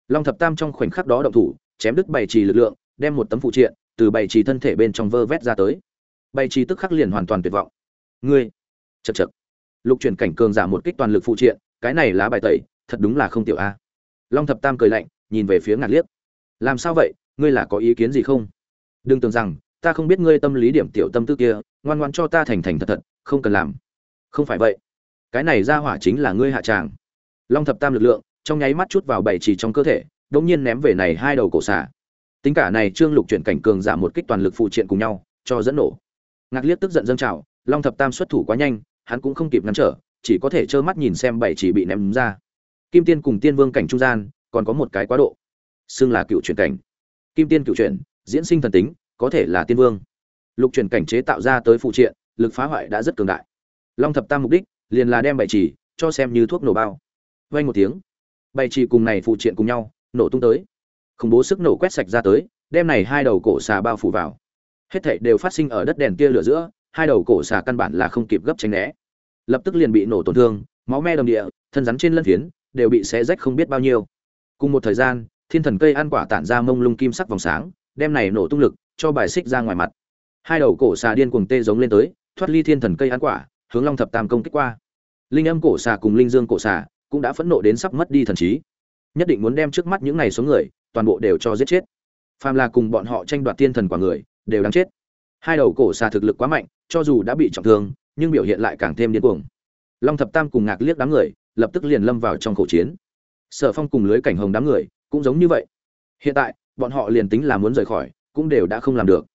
Long thập tam trong khoảnh khắc đó động thủ, chém đứt bày trì lực lượng, đem một tấm phụ triện từ bày trì thân thể bên trong vơ vét ra tới. Bày trì tức khắc liền hoàn toàn tuyệt vọng. Ngươi chật chật lục chuyển cảnh cường giả một kích toàn lực phụ triện, cái này lá bài tẩy, thật đúng là không tiểu a. Long thập tam cười lạnh, nhìn về phía ngạc liếc. Làm sao vậy, ngươi là có ý kiến gì không? Đừng tưởng rằng, ta không biết ngươi tâm lý điểm tiểu tâm tư kia, ngoan ngoan cho ta thành thành thật thật, không cần làm không phải vậy. Cái này ra hỏa chính là ngươi hạ tràng. Long thập tam lực lượng, trong nháy mắt chút vào bảy chỉ trong cơ thể đống nhiên ném về này hai đầu cổ xả tính cả này trương lục chuyển cảnh cường giảm một kích toàn lực phụ triện cùng nhau, cho dẫn nổ. Ngạc liếc tức giận dâng trào, long thập tam xuất thủ quá nhanh, hắn cũng không kịp ngăn trở, chỉ có thể trơ mắt nhìn xem bảy chỉ bị ném ra. Kim tiên cùng tiên vương cảnh trung gian, còn có một cái quá độ. Xưng là cựu chuyển cảnh. Kim tiên cựu chuyển, diễn sinh thần tính, có thể là tiên vương. Lục chuyển cảnh chế tạo ra tới phụ triện, lực phá hoại đã rất cường đại long thập tam mục đích, liền là đem bảy chỉ cho xem như thuốc nổ bao. Vay một tiếng, bảy chỉ cùng này phụ triện cùng nhau, nổ tung tới. Khủng bố sức nổ quét sạch ra tới, đem này hai đầu cổ xà bao phủ vào. Hết thảy đều phát sinh ở đất đèn tia lửa giữa, hai đầu cổ xà căn bản là không kịp gấp tránh né. Lập tức liền bị nổ tổn thương, máu me đồng địa, thân rắn trên lân phiến, đều bị xé rách không biết bao nhiêu. Cùng một thời gian, thiên thần cây ăn quả tản ra mông lung kim sắc vòng sáng, đem này nổ tung lực cho bài xích ra ngoài mặt. Hai đầu cổ xà điên cuồng tê giống lên tới, thoát ly thiên thần cây ăn quả hướng long thập tam công kích qua. Linh âm cổ xà cùng linh dương cổ xà cũng đã phẫn nộ đến sắp mất đi thần trí. Nhất định muốn đem trước mắt những này số người, toàn bộ đều cho giết chết. Phàm là cùng bọn họ tranh đoạt tiên thần quả người, đều đáng chết. Hai đầu cổ xà thực lực quá mạnh, cho dù đã bị trọng thương, nhưng biểu hiện lại càng thêm điên cuồng. Long thập tam cùng ngạc liếc đám người, lập tức liền lâm vào trong khẩu chiến. Sở phong cùng lưới cảnh hồng đám người cũng giống như vậy. Hiện tại, bọn họ liền tính là muốn rời khỏi, cũng đều đã không làm được.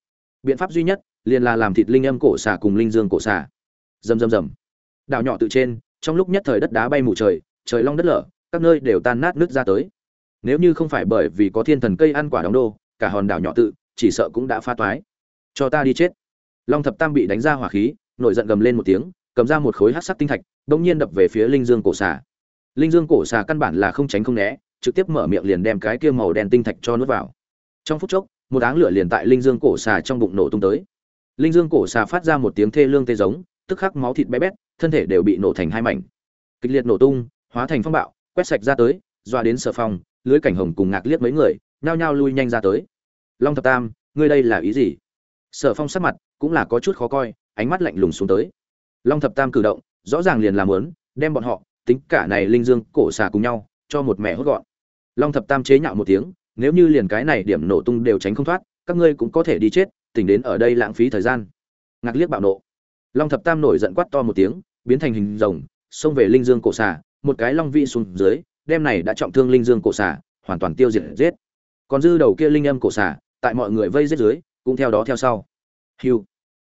Biện pháp duy nhất, liền là làm thịt linh âm cổ xà cùng linh dương cổ xà rầm rầm rầm. Đảo nhỏ tự trên, trong lúc nhất thời đất đá bay mù trời trời long đất lở, các nơi đều tan nát nước ra tới. Nếu như không phải bởi vì có thiên thần cây ăn quả đóng đô, cả hòn đảo nhỏ tự, chỉ sợ cũng đã pha toái. Cho ta đi chết. Long thập tam bị đánh ra hỏa khí, nổi giận gầm lên một tiếng, cầm ra một khối hát sắc tinh thạch bỗng nhiên đập về phía linh dương cổ xà. Linh dương cổ xà căn bản là không tránh không né, trực tiếp mở miệng liền đem cái kia màu đen tinh thạch cho nuốt vào. Trong phút chốc, một áng lửa liền tại linh dương cổ xà trong bụng nổ tung tới. Linh dương cổ xà phát ra một tiếng thê lương tê giống tức khắc máu thịt bé bét, thân thể đều bị nổ thành hai mảnh. Kịch liệt nổ tung, hóa thành phong bạo, quét sạch ra tới doa đến sở phòng, lưới cảnh hồng cùng ngạc liếc mấy người, nhao nhao lui nhanh ra tới. Long thập tam, ngươi đây là ý gì? Sở phong sắc mặt cũng là có chút khó coi, ánh mắt lạnh lùng xuống tới. Long thập tam cử động, rõ ràng liền làm lớn đem bọn họ, tính cả này linh dương cổ xà cùng nhau, cho một mẹ hốt gọn. Long thập tam chế nhạo một tiếng, nếu như liền cái này điểm nổ tung đều tránh không thoát, các ngươi cũng có thể đi chết, tỉnh đến ở đây lãng phí thời gian. Ngạc liếc bạo nộ long thập tam nổi giận quát to một tiếng, biến thành hình rồng, xông về linh dương cổ xà, một cái long vị xuống dưới đem này đã trọng thương linh dương cổ xà, hoàn toàn tiêu diệt giết. Còn dư đầu kia linh âm cổ xà, tại mọi người vây giết dưới, cũng theo đó theo sau. Hiu.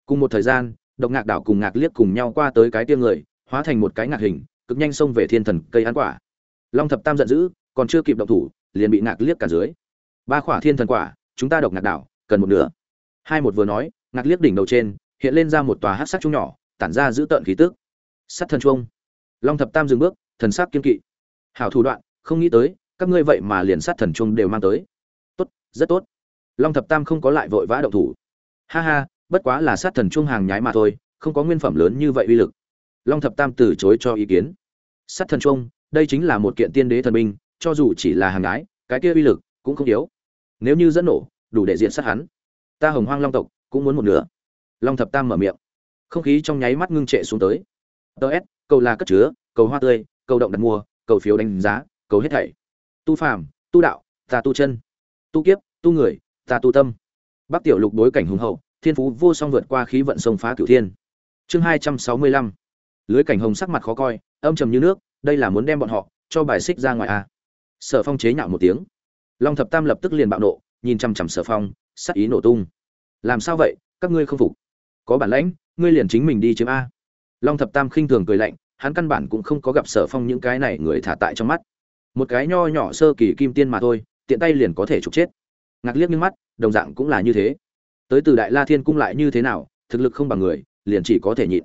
Cùng một thời gian, độc ngạc đảo cùng ngạc liếc cùng nhau qua tới cái tiêm người, hóa thành một cái ngạc hình, cực nhanh xông về thiên thần cây ăn quả. Long thập tam giận dữ, còn chưa kịp động thủ, liền bị ngạc liếc cả dưới. Ba khỏa thiên thần quả, chúng ta độc ngạc đảo, cần một nửa. Hai một vừa nói, ngạc liếc đỉnh đầu trên hiện lên ra một tòa hát sắc trung nhỏ tản ra giữ tợn khí tức. Sắt thần chuông, long thập tam dừng bước thần sắc kiên kỵ. Hảo thủ đoạn không nghĩ tới các ngươi vậy mà liền sát thần chuông đều mang tới. Tốt rất tốt. Long thập tam không có lại vội vã động thủ. Ha ha bất quá là sát thần chuông hàng nhái mà thôi không có nguyên phẩm lớn như vậy uy lực. Long thập tam từ chối cho ý kiến. Sát thần chuông, đây chính là một kiện tiên đế thần binh cho dù chỉ là hàng nhái cái kia uy lực cũng không yếu. Nếu như dẫn nổ đủ để diện sát hắn. Ta hồng hoang long tộc cũng muốn một nửa long thập tam mở miệng. Không khí trong nháy mắt ngưng trệ xuống tới. Ts cầu là cất chứa, cầu hoa tươi, cầu động đặt mua, cầu phiếu đánh giá, cầu hết thảy. Tu phàm, tu đạo, ta tu chân. Tu kiếp, tu người, ta tu tâm. Bắc tiểu lục đối cảnh hùng hậu, thiên phú vô song vượt qua khí vận sông phá cửu thiên. Chương hai trăm sáu mươi lăm. Lưới cảnh hồng sắc mặt khó coi, âm trầm như nước, đây là muốn đem bọn họ cho bài xích ra ngoài à. sở phong chế nhạo một tiếng. Long thập tam lập tức liền bạo nộ, nhìn chằm chằm sở phong, sắc ý nổ tung. Làm sao vậy? Các ngươi không phục có bản lãnh, ngươi liền chính mình đi chiếm a. Long thập tam khinh thường cười lạnh, hắn căn bản cũng không có gặp sở phong những cái này người thả tại trong mắt. Một cái nho nhỏ sơ kỳ kim tiên mà thôi, tiện tay liền có thể trục chết. Ngạc liếc như mắt, đồng dạng cũng là như thế. Tới từ đại la thiên cung lại như thế nào, thực lực không bằng người, liền chỉ có thể nhịn.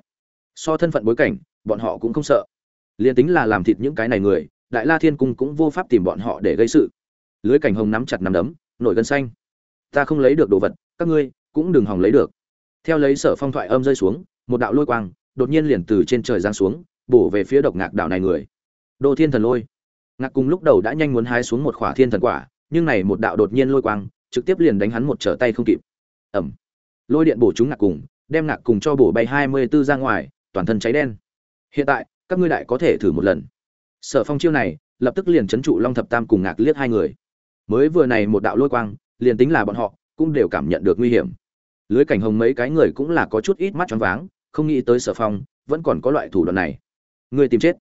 So thân phận bối cảnh, bọn họ cũng không sợ. Liền tính là làm thịt những cái này người, đại la thiên cung cũng vô pháp tìm bọn họ để gây sự. Lưới cảnh hồng nắm chặt nắm đấm, nổi gân xanh. Ta không lấy được đồ vật, các ngươi cũng đừng hòng lấy được theo lấy sở phong thoại âm rơi xuống, một đạo lôi quang đột nhiên liền từ trên trời giáng xuống, bổ về phía độc ngạc đảo này người. Đô thiên thần lôi. Ngạc cùng lúc đầu đã nhanh muốn hái xuống một khỏa thiên thần quả, nhưng này một đạo đột nhiên lôi quang trực tiếp liền đánh hắn một trở tay không kịp. Ẩm lôi điện bổ chúng ngạc cùng, đem ngạc cùng cho bổ bay hai mươi 24 ra ngoài, toàn thân cháy đen. Hiện tại, các ngươi đại có thể thử một lần. Sở phong chiêu này, lập tức liền chấn trụ long thập tam cùng ngạc liếc hai người. Mới vừa này một đạo lôi quang, liền tính là bọn họ, cũng đều cảm nhận được nguy hiểm lưới cảnh hồng mấy cái người cũng là có chút ít mắt choáng váng, không nghĩ tới sở phong, vẫn còn có loại thủ đoạn này. Người tìm chết.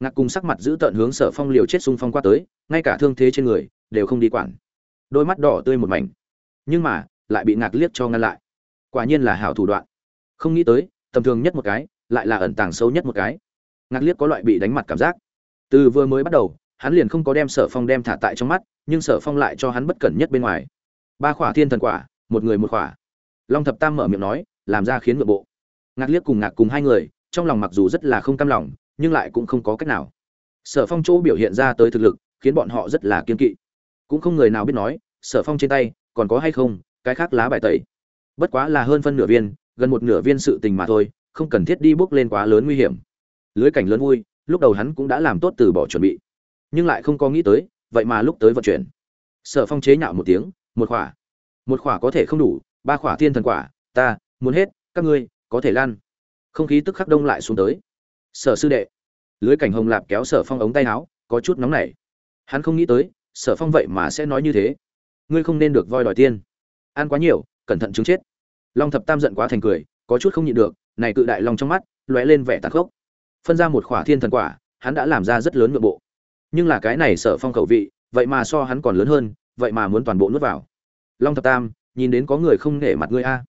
Ngạc cùng sắc mặt giữ tợn hướng sở phong liều chết xung phong qua tới, ngay cả thương thế trên người, đều không đi quản. Đôi mắt đỏ tươi một mảnh. Nhưng mà, lại bị ngạc liếc cho ngăn lại. Quả nhiên là hảo thủ đoạn. Không nghĩ tới, tầm thường nhất một cái, lại là ẩn tàng sâu nhất một cái. Ngạc liếc có loại bị đánh mặt cảm giác. Từ vừa mới bắt đầu, hắn liền không có đem sở phong đem thả tại trong mắt, nhưng sở phong lại cho hắn bất cẩn nhất bên ngoài. Ba khỏa thiên thần quả, một người một khỏa long thập tam mở miệng nói, làm ra khiến ngựa bộ. Ngạc liếc cùng ngạc cùng hai người, trong lòng mặc dù rất là không cam lòng, nhưng lại cũng không có cách nào. Sở phong chỗ biểu hiện ra tới thực lực, khiến bọn họ rất là kiên kỵ. Cũng không người nào biết nói, sở phong trên tay, còn có hay không, cái khác lá bài tẩy. Bất quá là hơn phân nửa viên, gần một nửa viên sự tình mà thôi, không cần thiết đi bước lên quá lớn nguy hiểm. Lưới cảnh lớn vui, lúc đầu hắn cũng đã làm tốt từ bỏ chuẩn bị. Nhưng lại không có nghĩ tới, vậy mà lúc tới vận chuyển. Sở phong chế nhạo một tiếng, một khỏa. Một khỏa có thể không đủ ba khỏa thiên thần quả, ta, muốn hết, các ngươi, có thể lan. Không khí tức khắc đông lại xuống tới. Sở sư đệ. Lưới cảnh hồng lạp kéo sở phong ống tay áo, có chút nóng nảy. Hắn không nghĩ tới, sở phong vậy mà sẽ nói như thế. Ngươi không nên được voi đòi tiên. Ăn quá nhiều, cẩn thận chứng chết. Long thập tam giận quá thành cười, có chút không nhịn được, này cự đại long trong mắt, lóe lên vẻ tàn khốc. Phân ra một khỏa thiên thần quả, hắn đã làm ra rất lớn nội bộ. Nhưng là cái này sở phong khẩu vị, vậy mà so hắn còn lớn hơn, vậy mà muốn toàn bộ nuốt vào. Long thập tam nhìn đến có người không nể mặt ngươi a.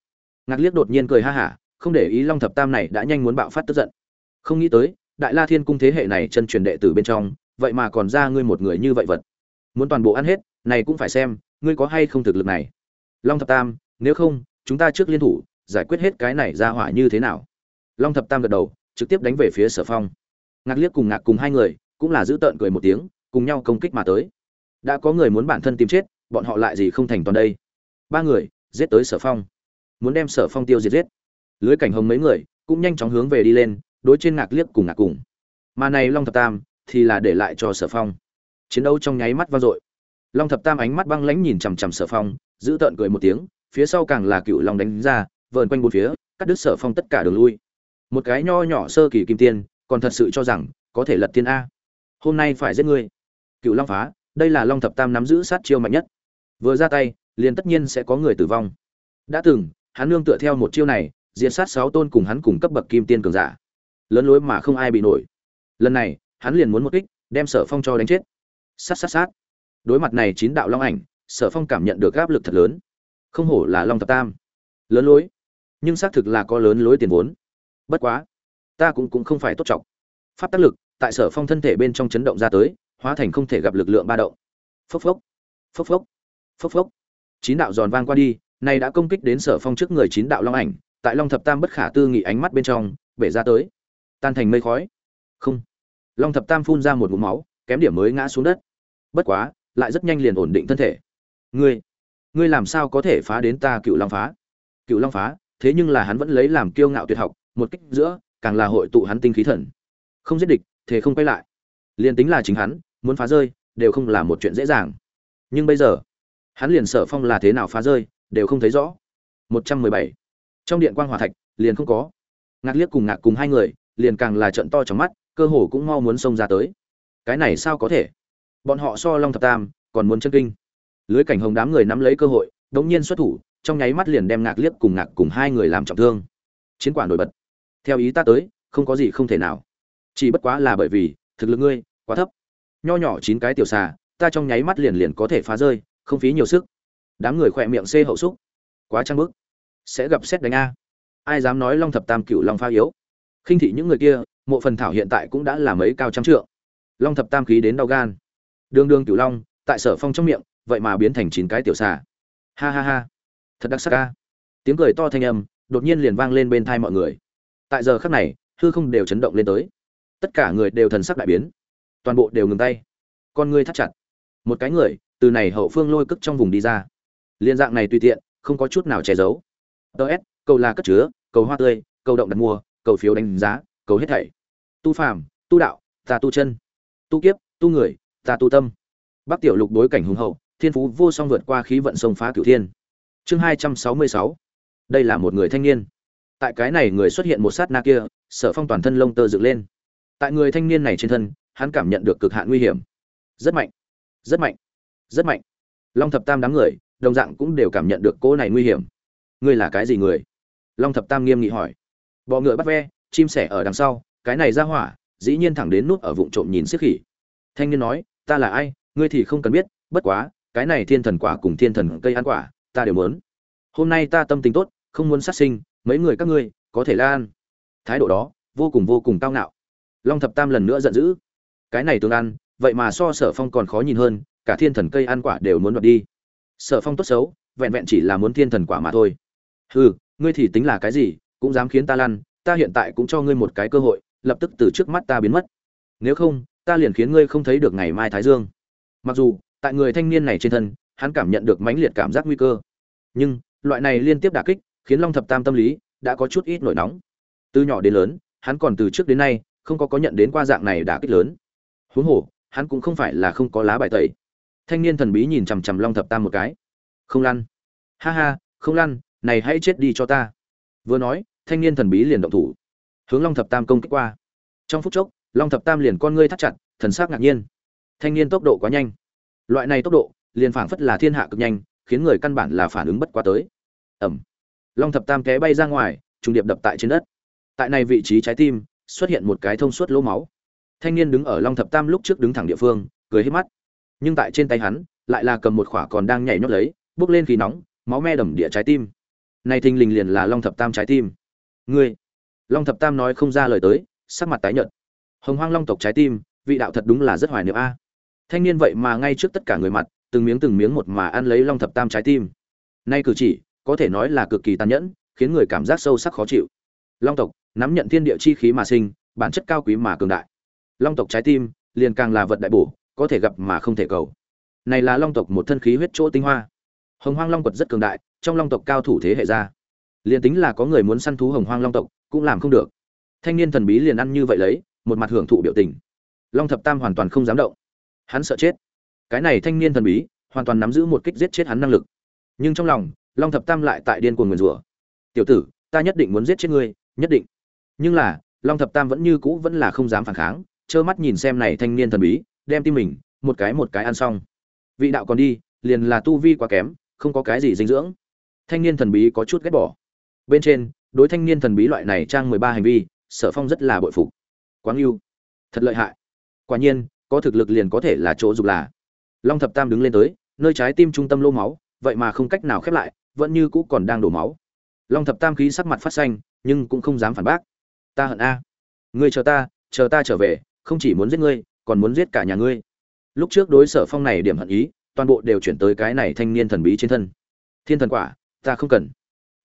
Ngạc liếc đột nhiên cười ha hả, không để ý long thập tam này đã nhanh muốn bạo phát tức giận. Không nghĩ tới, đại la thiên cung thế hệ này chân truyền đệ tử bên trong, vậy mà còn ra ngươi một người như vậy vật. Muốn toàn bộ ăn hết, này cũng phải xem, ngươi có hay không thực lực này. Long thập tam, nếu không, chúng ta trước liên thủ, giải quyết hết cái này ra hỏa như thế nào? Long thập tam gật đầu, trực tiếp đánh về phía sở phong. Ngạc liếc cùng ngạc cùng hai người, cũng là giữ tợn cười một tiếng, cùng nhau công kích mà tới. Đã có người muốn bản thân tìm chết, bọn họ lại gì không thành toàn đây? Ba người, giết tới sở phong. Muốn đem sở phong tiêu diệt giết. Lưới cảnh hồng mấy người cũng nhanh chóng hướng về đi lên, đối trên ngạc liếc cùng ngạc cùng. Mà này long thập tam thì là để lại cho sở phong. Chiến đấu trong nháy mắt vang dội. Long thập tam ánh mắt băng lãnh nhìn chằm chằm sở phong, giữ tợn cười một tiếng, phía sau càng là cựu long đánh ra, vờn quanh bốn phía, cắt đứt sở phong tất cả đường lui. Một cái nho nhỏ sơ kỳ kim tiên, còn thật sự cho rằng có thể lật tiên a. Hôm nay phải giết ngươi. Cựu long phá, đây là long thập tam nắm giữ sát chiêu mạnh nhất. Vừa ra tay liền tất nhiên sẽ có người tử vong. Đã từng, hắn nương tựa theo một chiêu này, diệt sát sáu tôn cùng hắn cùng cấp bậc kim tiên cường giả. Lớn lối mà không ai bị nổi. Lần này, hắn liền muốn một kích, đem sở phong cho đánh chết. Sát sát sát. Đối mặt này chín đạo long ảnh, sở phong cảm nhận được áp lực thật lớn. Không hổ là long thập tam. Lớn lối. Nhưng xác thực là có lớn lối tiền vốn. Bất quá, ta cũng cũng không phải tốt trọng. Pháp tác lực, tại sở phong thân thể bên trong chấn động ra tới, hóa thành không thể gặp lực lượng ba động. Phốc phốc. Phốc phốc. Phốc phốc chín đạo giòn vang qua đi này đã công kích đến sở phong trước người chín đạo long ảnh, tại long thập tam bất khả tư nghị ánh mắt bên trong, bể ra tới. Tan thành mây khói. Không. Long thập tam phun ra một ngụm máu, kém điểm mới ngã xuống đất. Bất quá, lại rất nhanh liền ổn định thân thể. Ngươi ngươi làm sao có thể phá đến ta cựu long phá? Cựu long phá, thế nhưng là hắn vẫn lấy làm kiêu ngạo tuyệt học, một kích giữa, càng là hội tụ hắn tinh khí thần. Không giết địch, thế không quay lại. Liền tính là chính hắn, muốn phá rơi, đều không là một chuyện dễ dàng. Nhưng bây giờ hắn liền sở phong là thế nào phá rơi, đều không thấy rõ. Một trăm mười bảy. Trong điện quan hòa thạch, liền không có. Ngạc liếc cùng ngạc cùng hai người, liền càng là trận to trong mắt, cơ hồ cũng mau muốn xông ra tới. Cái này sao có thể? Bọn họ so long thập tam, còn muốn chân kinh. Lưới cảnh hồng đám người nắm lấy cơ hội, đống nhiên xuất thủ, trong nháy mắt liền đem ngạc liếc cùng ngạc cùng hai người làm trọng thương. Chiến quả nổi bật. Theo ý ta tới, không có gì không thể nào. Chỉ bất quá là bởi vì, thực lực ngươi, quá thấp. Nho nhỏ chín cái tiểu xà, ta trong nháy mắt liền liền có thể phá rơi không phí nhiều sức. Đám người khỏe miệng xê hậu xúc. Quá trăng bức. Sẽ gặp xét đánh a. Ai dám nói long thập tam cựu long pha yếu? Khinh thị những người kia, mộ phần thảo hiện tại cũng đã là mấy cao trăm trượng. Long thập tam khí đến đau gan. Đường đường cửu long, tại sở phong trong miệng, vậy mà biến thành chín cái tiểu xà. Ha ha ha. Thật đặc sắc ca tiếng cười to thanh âm, đột nhiên liền vang lên bên thai mọi người. Tại giờ khắc này, hư không đều chấn động lên tới. Tất cả người đều thần sắc đại biến. Toàn bộ đều ngừng tay. Con ngươi thắt chặt. Một cái người từ này hậu phương lôi cức trong vùng đi ra. Liên dạng này tùy tiện, không có chút nào che giấu. Ts cầu là cất chứa, cầu hoa tươi, cầu động đặt mua, cầu phiếu đánh giá, cầu hết thảy. Tu phàm, tu đạo, ta tu chân. Tu kiếp, tu người, ta tu tâm. Bắc tiểu lục đối cảnh hùng hậu, thiên phú vô song vượt qua khí vận sông phá cửu thiên. Chương hai trăm sáu mươi sáu. Đây là một người thanh niên. Tại cái này người xuất hiện một sát na kia, sở phong toàn thân lông tơ dựng lên. Tại người thanh niên này trên thân, hắn cảm nhận được cực hạn nguy hiểm. Rất mạnh. Rất mạnh rất mạnh. Long thập tam đám người, đồng dạng cũng đều cảm nhận được cỗ này nguy hiểm. Ngươi là cái gì người? Long thập tam nghiêm nghị hỏi. Bọ ngựa bắt ve, chim sẻ ở đằng sau, cái này ra hỏa, dĩ nhiên thẳng đến nút ở vụng trộm nhìn xiếc khỉ. Thanh niên nói, ta là ai? Ngươi thì không cần biết, bất quá, cái này thiên thần quả cùng thiên thần cây ăn quả, ta đều muốn. Hôm nay ta tâm tình tốt, không muốn sát sinh, mấy người các ngươi, có thể lan thái độ đó, vô cùng vô cùng cao ngạo. Long thập tam lần nữa giận dữ. Cái này tương ăn, vậy mà so sở phong còn khó nhìn hơn cả thiên thần cây ăn quả đều muốn đoạt đi. Sở phong tốt xấu, vẹn vẹn chỉ là muốn thiên thần quả mà thôi. Hừ, ngươi thì tính là cái gì, cũng dám khiến ta lăn, ta hiện tại cũng cho ngươi một cái cơ hội, lập tức từ trước mắt ta biến mất. Nếu không, ta liền khiến ngươi không thấy được ngày mai thái dương. Mặc dù, tại người thanh niên này trên thân, hắn cảm nhận được mãnh liệt cảm giác nguy cơ. Nhưng, loại này liên tiếp đả kích, khiến long thập tam tâm lý đã có chút ít nổi nóng. Từ nhỏ đến lớn, hắn còn từ trước đến nay không có có nhận đến qua dạng này đả kích lớn. Huống hồ, hắn cũng không phải là không có lá bài tẩy thanh niên thần bí nhìn chằm chằm long thập tam một cái. Không lăn. Ha ha, không lăn, này hãy chết đi cho ta. Vừa nói, thanh niên thần bí liền động thủ. Hướng long thập tam công kích qua. Trong phút chốc, long thập tam liền con ngươi thắt chặt, thần sắc ngạc nhiên. Thanh niên tốc độ quá nhanh. Loại này tốc độ, liền phảng phất là thiên hạ cực nhanh, khiến người căn bản là phản ứng bất quá tới. Ẩm. Long thập tam té bay ra ngoài, trùng điệp đập tại trên đất. Tại này vị trí trái tim, xuất hiện một cái thông suốt lỗ máu. Thanh niên đứng ở long thập tam lúc trước đứng thẳng địa phương, cười hết mắt nhưng tại trên tay hắn, lại là cầm một khỏa còn đang nhảy nhót lấy bước lên khí nóng, máu me đầm địa trái tim. Này thình lình liền là long thập tam trái tim. Ngươi, long thập tam nói không ra lời tới, sắc mặt tái nhợt. Hồng hoang long tộc trái tim, vị đạo thật đúng là rất hoài niệm a. Thanh niên vậy mà ngay trước tất cả người mặt, từng miếng từng miếng một mà ăn lấy long thập tam trái tim. Nay cử chỉ, có thể nói là cực kỳ tàn nhẫn, khiến người cảm giác sâu sắc khó chịu. Long tộc, nắm nhận thiên địa chi khí mà sinh, bản chất cao quý mà cường đại. Long tộc trái tim, liền càng là vật đại bổ có thể gặp mà không thể cầu. Này là long tộc một thân khí huyết chỗ tinh hoa. Hồng hoang long quật rất cường đại, trong long tộc cao thủ thế hệ ra. Liền tính là có người muốn săn thú hồng hoang long tộc, cũng làm không được. Thanh niên thần bí liền ăn như vậy lấy, một mặt hưởng thụ biểu tình. Long thập tam hoàn toàn không dám động. Hắn sợ chết. Cái này thanh niên thần bí, hoàn toàn nắm giữ một kích giết chết hắn năng lực. Nhưng trong lòng, long thập tam lại tại điên cuồng nguyền rủa. Tiểu tử, ta nhất định muốn giết chết ngươi, nhất định. Nhưng là, long thập tam vẫn như cũ vẫn là không dám phản kháng, trơ mắt nhìn xem này thanh niên thần bí đem tim mình, một cái một cái ăn xong. Vị đạo còn đi, liền là tu vi quá kém, không có cái gì dinh dưỡng. Thanh niên thần bí có chút ghét bỏ. Bên trên, đối thanh niên thần bí loại này trang mười ba hành vi, sở phong rất là bội phục. Quáng yêu, thật lợi hại. Quả nhiên, có thực lực liền có thể là chỗ dục là. Long thập tam đứng lên tới, nơi trái tim trung tâm lô máu, vậy mà không cách nào khép lại, vẫn như cũ còn đang đổ máu. Long thập tam khí sắc mặt phát xanh, nhưng cũng không dám phản bác. Ta hận a. Ngươi chờ ta chờ ta trở về, không chỉ muốn giết ngươi còn muốn giết cả nhà ngươi. Lúc trước đối sở phong này điểm hận ý, toàn bộ đều chuyển tới cái này thanh niên thần bí trên thân. Thiên thần quả, ta không cần.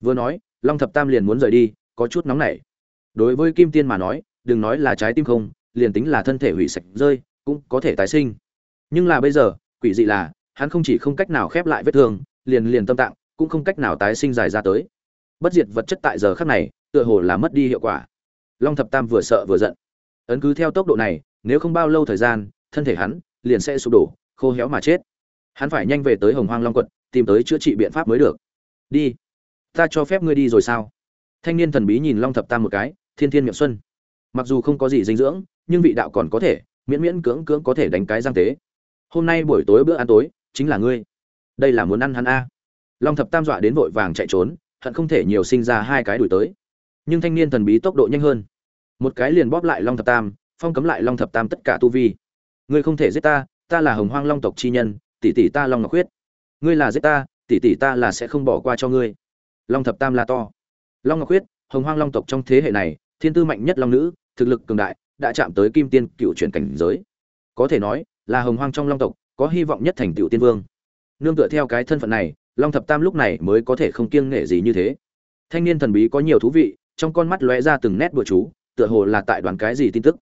Vừa nói, long thập tam liền muốn rời đi, có chút nóng nảy. Đối với kim tiên mà nói, đừng nói là trái tim không, liền tính là thân thể hủy sạch rơi, cũng có thể tái sinh. Nhưng là bây giờ, quỷ dị là, hắn không chỉ không cách nào khép lại vết thương, liền liền tâm tạng, cũng không cách nào tái sinh dài ra tới. Bất diệt vật chất tại giờ khắc này, tựa hồ là mất đi hiệu quả. Long thập tam vừa sợ vừa giận. Ấn cứ theo tốc độ này nếu không bao lâu thời gian, thân thể hắn liền sẽ sụp đổ, khô héo mà chết. Hắn phải nhanh về tới hồng hoang long quật, tìm tới chữa trị biện pháp mới được. Đi, ta cho phép ngươi đi rồi sao? Thanh niên thần bí nhìn long thập tam một cái, thiên thiên miệng xuân. Mặc dù không có gì dinh dưỡng, nhưng vị đạo còn có thể, miễn miễn cưỡng cưỡng có thể đánh cái giang tế. Hôm nay buổi tối bữa ăn tối, chính là ngươi. Đây là muốn ăn hắn a. Long thập tam dọa đến vội vàng chạy trốn, hận không thể nhiều sinh ra hai cái đuổi tới. Nhưng thanh niên thần bí tốc độ nhanh hơn. Một cái liền bóp lại long thập tam phong cấm lại long thập tam tất cả tu vi. Ngươi không thể giết ta ta là hồng hoang long tộc chi nhân, tỷ tỷ ta long ngọc huyết ngươi là giết ta, tỷ tỷ ta là sẽ không bỏ qua cho ngươi. Long thập tam là to. Long ngọc huyết hồng hoang long tộc trong thế hệ này, thiên tư mạnh nhất long nữ, thực lực cường đại, đã chạm tới kim tiên cựu chuyển cảnh giới. Có thể nói, là hồng hoang trong long tộc, có hy vọng nhất thành tựu tiên vương. Nương tựa theo cái thân phận này, long thập tam lúc này mới có thể không kiêng nghệ gì như thế. Thanh niên thần bí có nhiều thú vị, trong con mắt lóe ra từng nét bừa chú, tựa hồ là tại đoàn cái gì tin tức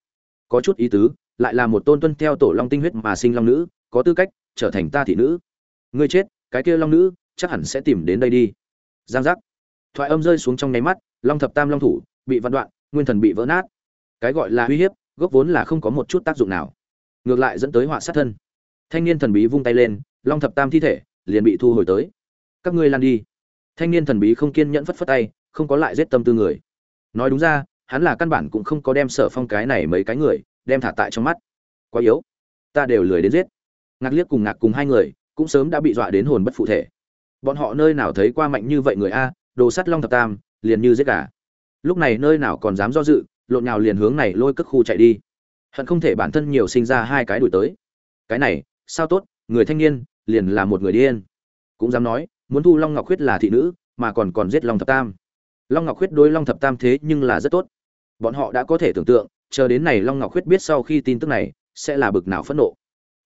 có chút ý tứ, lại là một tôn tuân theo tổ long tinh huyết mà sinh long nữ, có tư cách trở thành ta thị nữ. Ngươi chết, cái kia long nữ, chắc hẳn sẽ tìm đến đây đi. Giang giác. Thoại âm rơi xuống trong nháy mắt, long thập tam long thủ bị vạn đoạn, nguyên thần bị vỡ nát. Cái gọi là uy hiếp, gốc vốn là không có một chút tác dụng nào. Ngược lại dẫn tới họa sát thân. Thanh niên thần bí vung tay lên, long thập tam thi thể liền bị thu hồi tới. Các ngươi lan đi. Thanh niên thần bí không kiên nhẫn phất phất tay, không có lại giết tâm tư người. Nói đúng ra hắn là căn bản cũng không có đem sở phong cái này mấy cái người đem thả tại trong mắt. Quá yếu. Ta đều lười đến giết. Ngạc liếc cùng ngạc cùng hai người cũng sớm đã bị dọa đến hồn bất phụ thể. Bọn họ nơi nào thấy qua mạnh như vậy người a, đồ sắt long thập tam, liền như giết cả. lúc này nơi nào còn dám do dự, lộn nhào liền hướng này lôi cất khu chạy đi. Hận không thể bản thân nhiều sinh ra hai cái đuổi tới. Cái này, sao tốt, người thanh niên liền là một người điên. Cũng dám nói, muốn thu long ngọc khuyết là thị nữ, mà còn còn giết long thập tam long ngọc khuyết đối long thập tam thế nhưng là rất tốt. Bọn họ đã có thể tưởng tượng, chờ đến này long ngọc khuyết biết sau khi tin tức này, sẽ là bực nào phẫn nộ.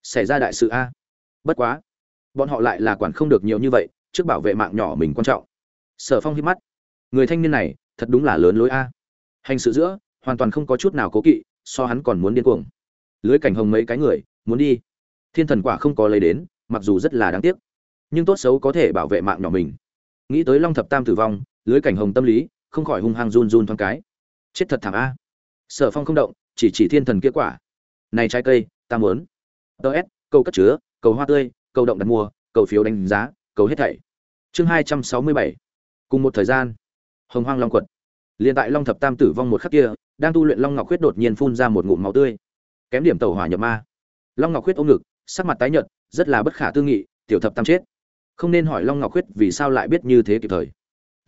Xảy ra đại sự a? Bất quá, bọn họ lại là quản không được nhiều như vậy, trước bảo vệ mạng nhỏ mình quan trọng. Sở phong hít mắt. Người thanh niên này, thật đúng là lớn lối a. Hành sự giữa, hoàn toàn không có chút nào cố kỵ, so hắn còn muốn điên cuồng. Lưới cảnh hồng mấy cái người, muốn đi. Thiên thần quả không có lấy đến, mặc dù rất là đáng tiếc. Nhưng tốt xấu có thể bảo vệ mạng nhỏ mình. Nghĩ tới long thập tam tử vong lưới cảnh hồng tâm lý, không khỏi hung hăng run run thoáng cái. Chết thật thảm a. Sở phong không động, chỉ chỉ thiên thần kia quả. Này trái cây, ta muốn. Ts câu cất chứa, cầu hoa tươi, cầu động đặt mua cầu phiếu đánh giá, cầu hết thảy. Chương hai trăm sáu mươi bảy. Cùng một thời gian. Hồng hoang long quật. Liền tại long thập tam tử vong một khắc kia, đang tu luyện long ngọc khuyết đột nhiên phun ra một ngụm máu tươi. Kém điểm tàu hỏa nhập ma. Long ngọc khuyết ôm ngực, sắc mặt tái nhợt, rất là bất khả tư nghị, tiểu thập tam chết. Không nên hỏi long ngọc khuyết vì sao lại biết như thế kịp thời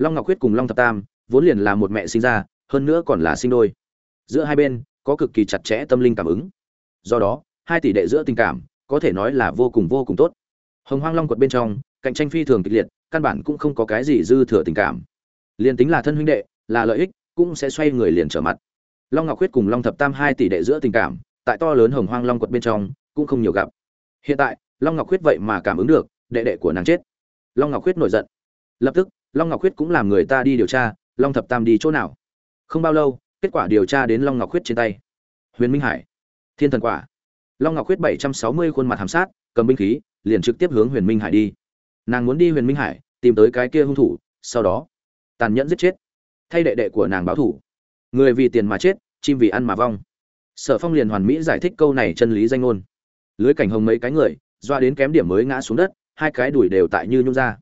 long ngọc khuyết cùng long thập tam vốn liền là một mẹ sinh ra, hơn nữa còn là sinh đôi. Giữa hai bên có cực kỳ chặt chẽ tâm linh cảm ứng. Do đó, hai tỷ đệ giữa tình cảm có thể nói là vô cùng vô cùng tốt. Hồng hoang long quật bên trong, cạnh tranh phi thường kịch liệt, căn bản cũng không có cái gì dư thừa tình cảm. Liền tính là thân huynh đệ, là lợi ích, cũng sẽ xoay người liền trở mặt. Long ngọc khuyết cùng long thập tam hai tỷ đệ giữa tình cảm, tại to lớn hồng hoang long quật bên trong, cũng không nhiều gặp. Hiện tại, long ngọc khuyết vậy mà cảm ứng được đệ đệ của nàng chết. Long ngọc khuyết nổi giận. Lập tức long ngọc khuyết cũng làm người ta đi điều tra, long thập tam đi chỗ nào? Không bao lâu, kết quả điều tra đến long ngọc khuyết trên tay. Huyền minh hải, thiên thần quả. Long ngọc khuyết bảy trăm sáu mươi khuôn mặt hàm sát, cầm binh khí, liền trực tiếp hướng huyền minh hải đi. Nàng muốn đi huyền minh hải, tìm tới cái kia hung thủ, sau đó, tàn nhẫn giết chết. Thay đệ đệ của nàng báo thủ. Người vì tiền mà chết, chim vì ăn mà vong. Sở phong liền hoàn mỹ giải thích câu này chân lý danh ngôn. Lưới cảnh hồng mấy cái người, doa đến kém điểm mới ngã xuống đất, hai cái đùi đều tại như nhung ra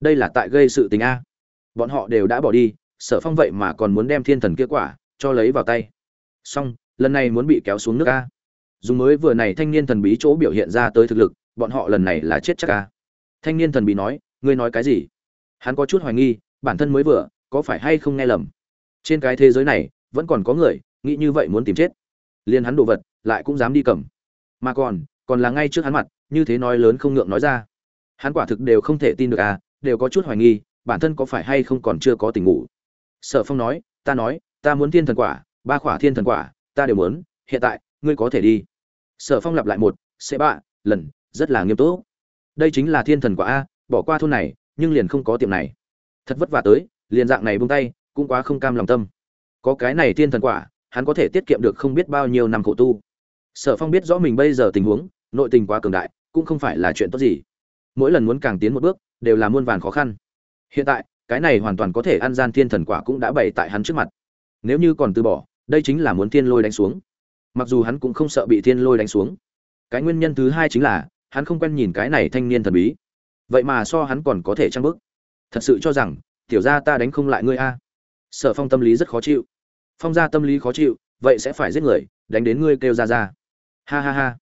đây là tại gây sự tình a. Bọn họ đều đã bỏ đi, sở phong vậy mà còn muốn đem thiên thần kia quả cho lấy vào tay. Xong, lần này muốn bị kéo xuống nước a. Dùng mới vừa này thanh niên thần bí chỗ biểu hiện ra tới thực lực, bọn họ lần này là chết chắc a. Thanh niên thần bí nói, ngươi nói cái gì? Hắn có chút hoài nghi, bản thân mới vừa, có phải hay không nghe lầm? Trên cái thế giới này, vẫn còn có người, nghĩ như vậy muốn tìm chết. Liền hắn đồ vật, lại cũng dám đi cầm. Mà còn còn là ngay trước hắn mặt, như thế nói lớn không ngượng nói ra. Hắn quả thực đều không thể tin được à đều có chút hoài nghi, bản thân có phải hay không còn chưa có tình ngủ. Sở phong nói, ta nói, ta muốn thiên thần quả, ba khỏa thiên thần quả, ta đều muốn, hiện tại, ngươi có thể đi. Sở phong lặp lại một, sẽ bạ, lần, rất là nghiêm túc. Đây chính là thiên thần quả a, bỏ qua thôn này, nhưng liền không có tiệm này. Thật vất vả tới, liền dạng này buông tay, cũng quá không cam lòng tâm. Có cái này thiên thần quả, hắn có thể tiết kiệm được không biết bao nhiêu năm khổ tu. Sở phong biết rõ mình bây giờ tình huống, nội tình quá cường đại, cũng không phải là chuyện tốt gì mỗi lần muốn càng tiến một bước, đều là muôn vàn khó khăn. Hiện tại, cái này hoàn toàn có thể ăn gian thiên thần quả cũng đã bày tại hắn trước mặt. Nếu như còn từ bỏ, đây chính là muốn thiên lôi đánh xuống. Mặc dù hắn cũng không sợ bị thiên lôi đánh xuống. Cái nguyên nhân thứ hai chính là, hắn không quen nhìn cái này thanh niên thần bí. Vậy mà so hắn còn có thể trang bức thật sự cho rằng, tiểu gia ta đánh không lại ngươi a. Sở phong tâm lý rất khó chịu. Phong gia tâm lý khó chịu, vậy sẽ phải giết người, đánh đến ngươi kêu ra ra. Ha ha ha.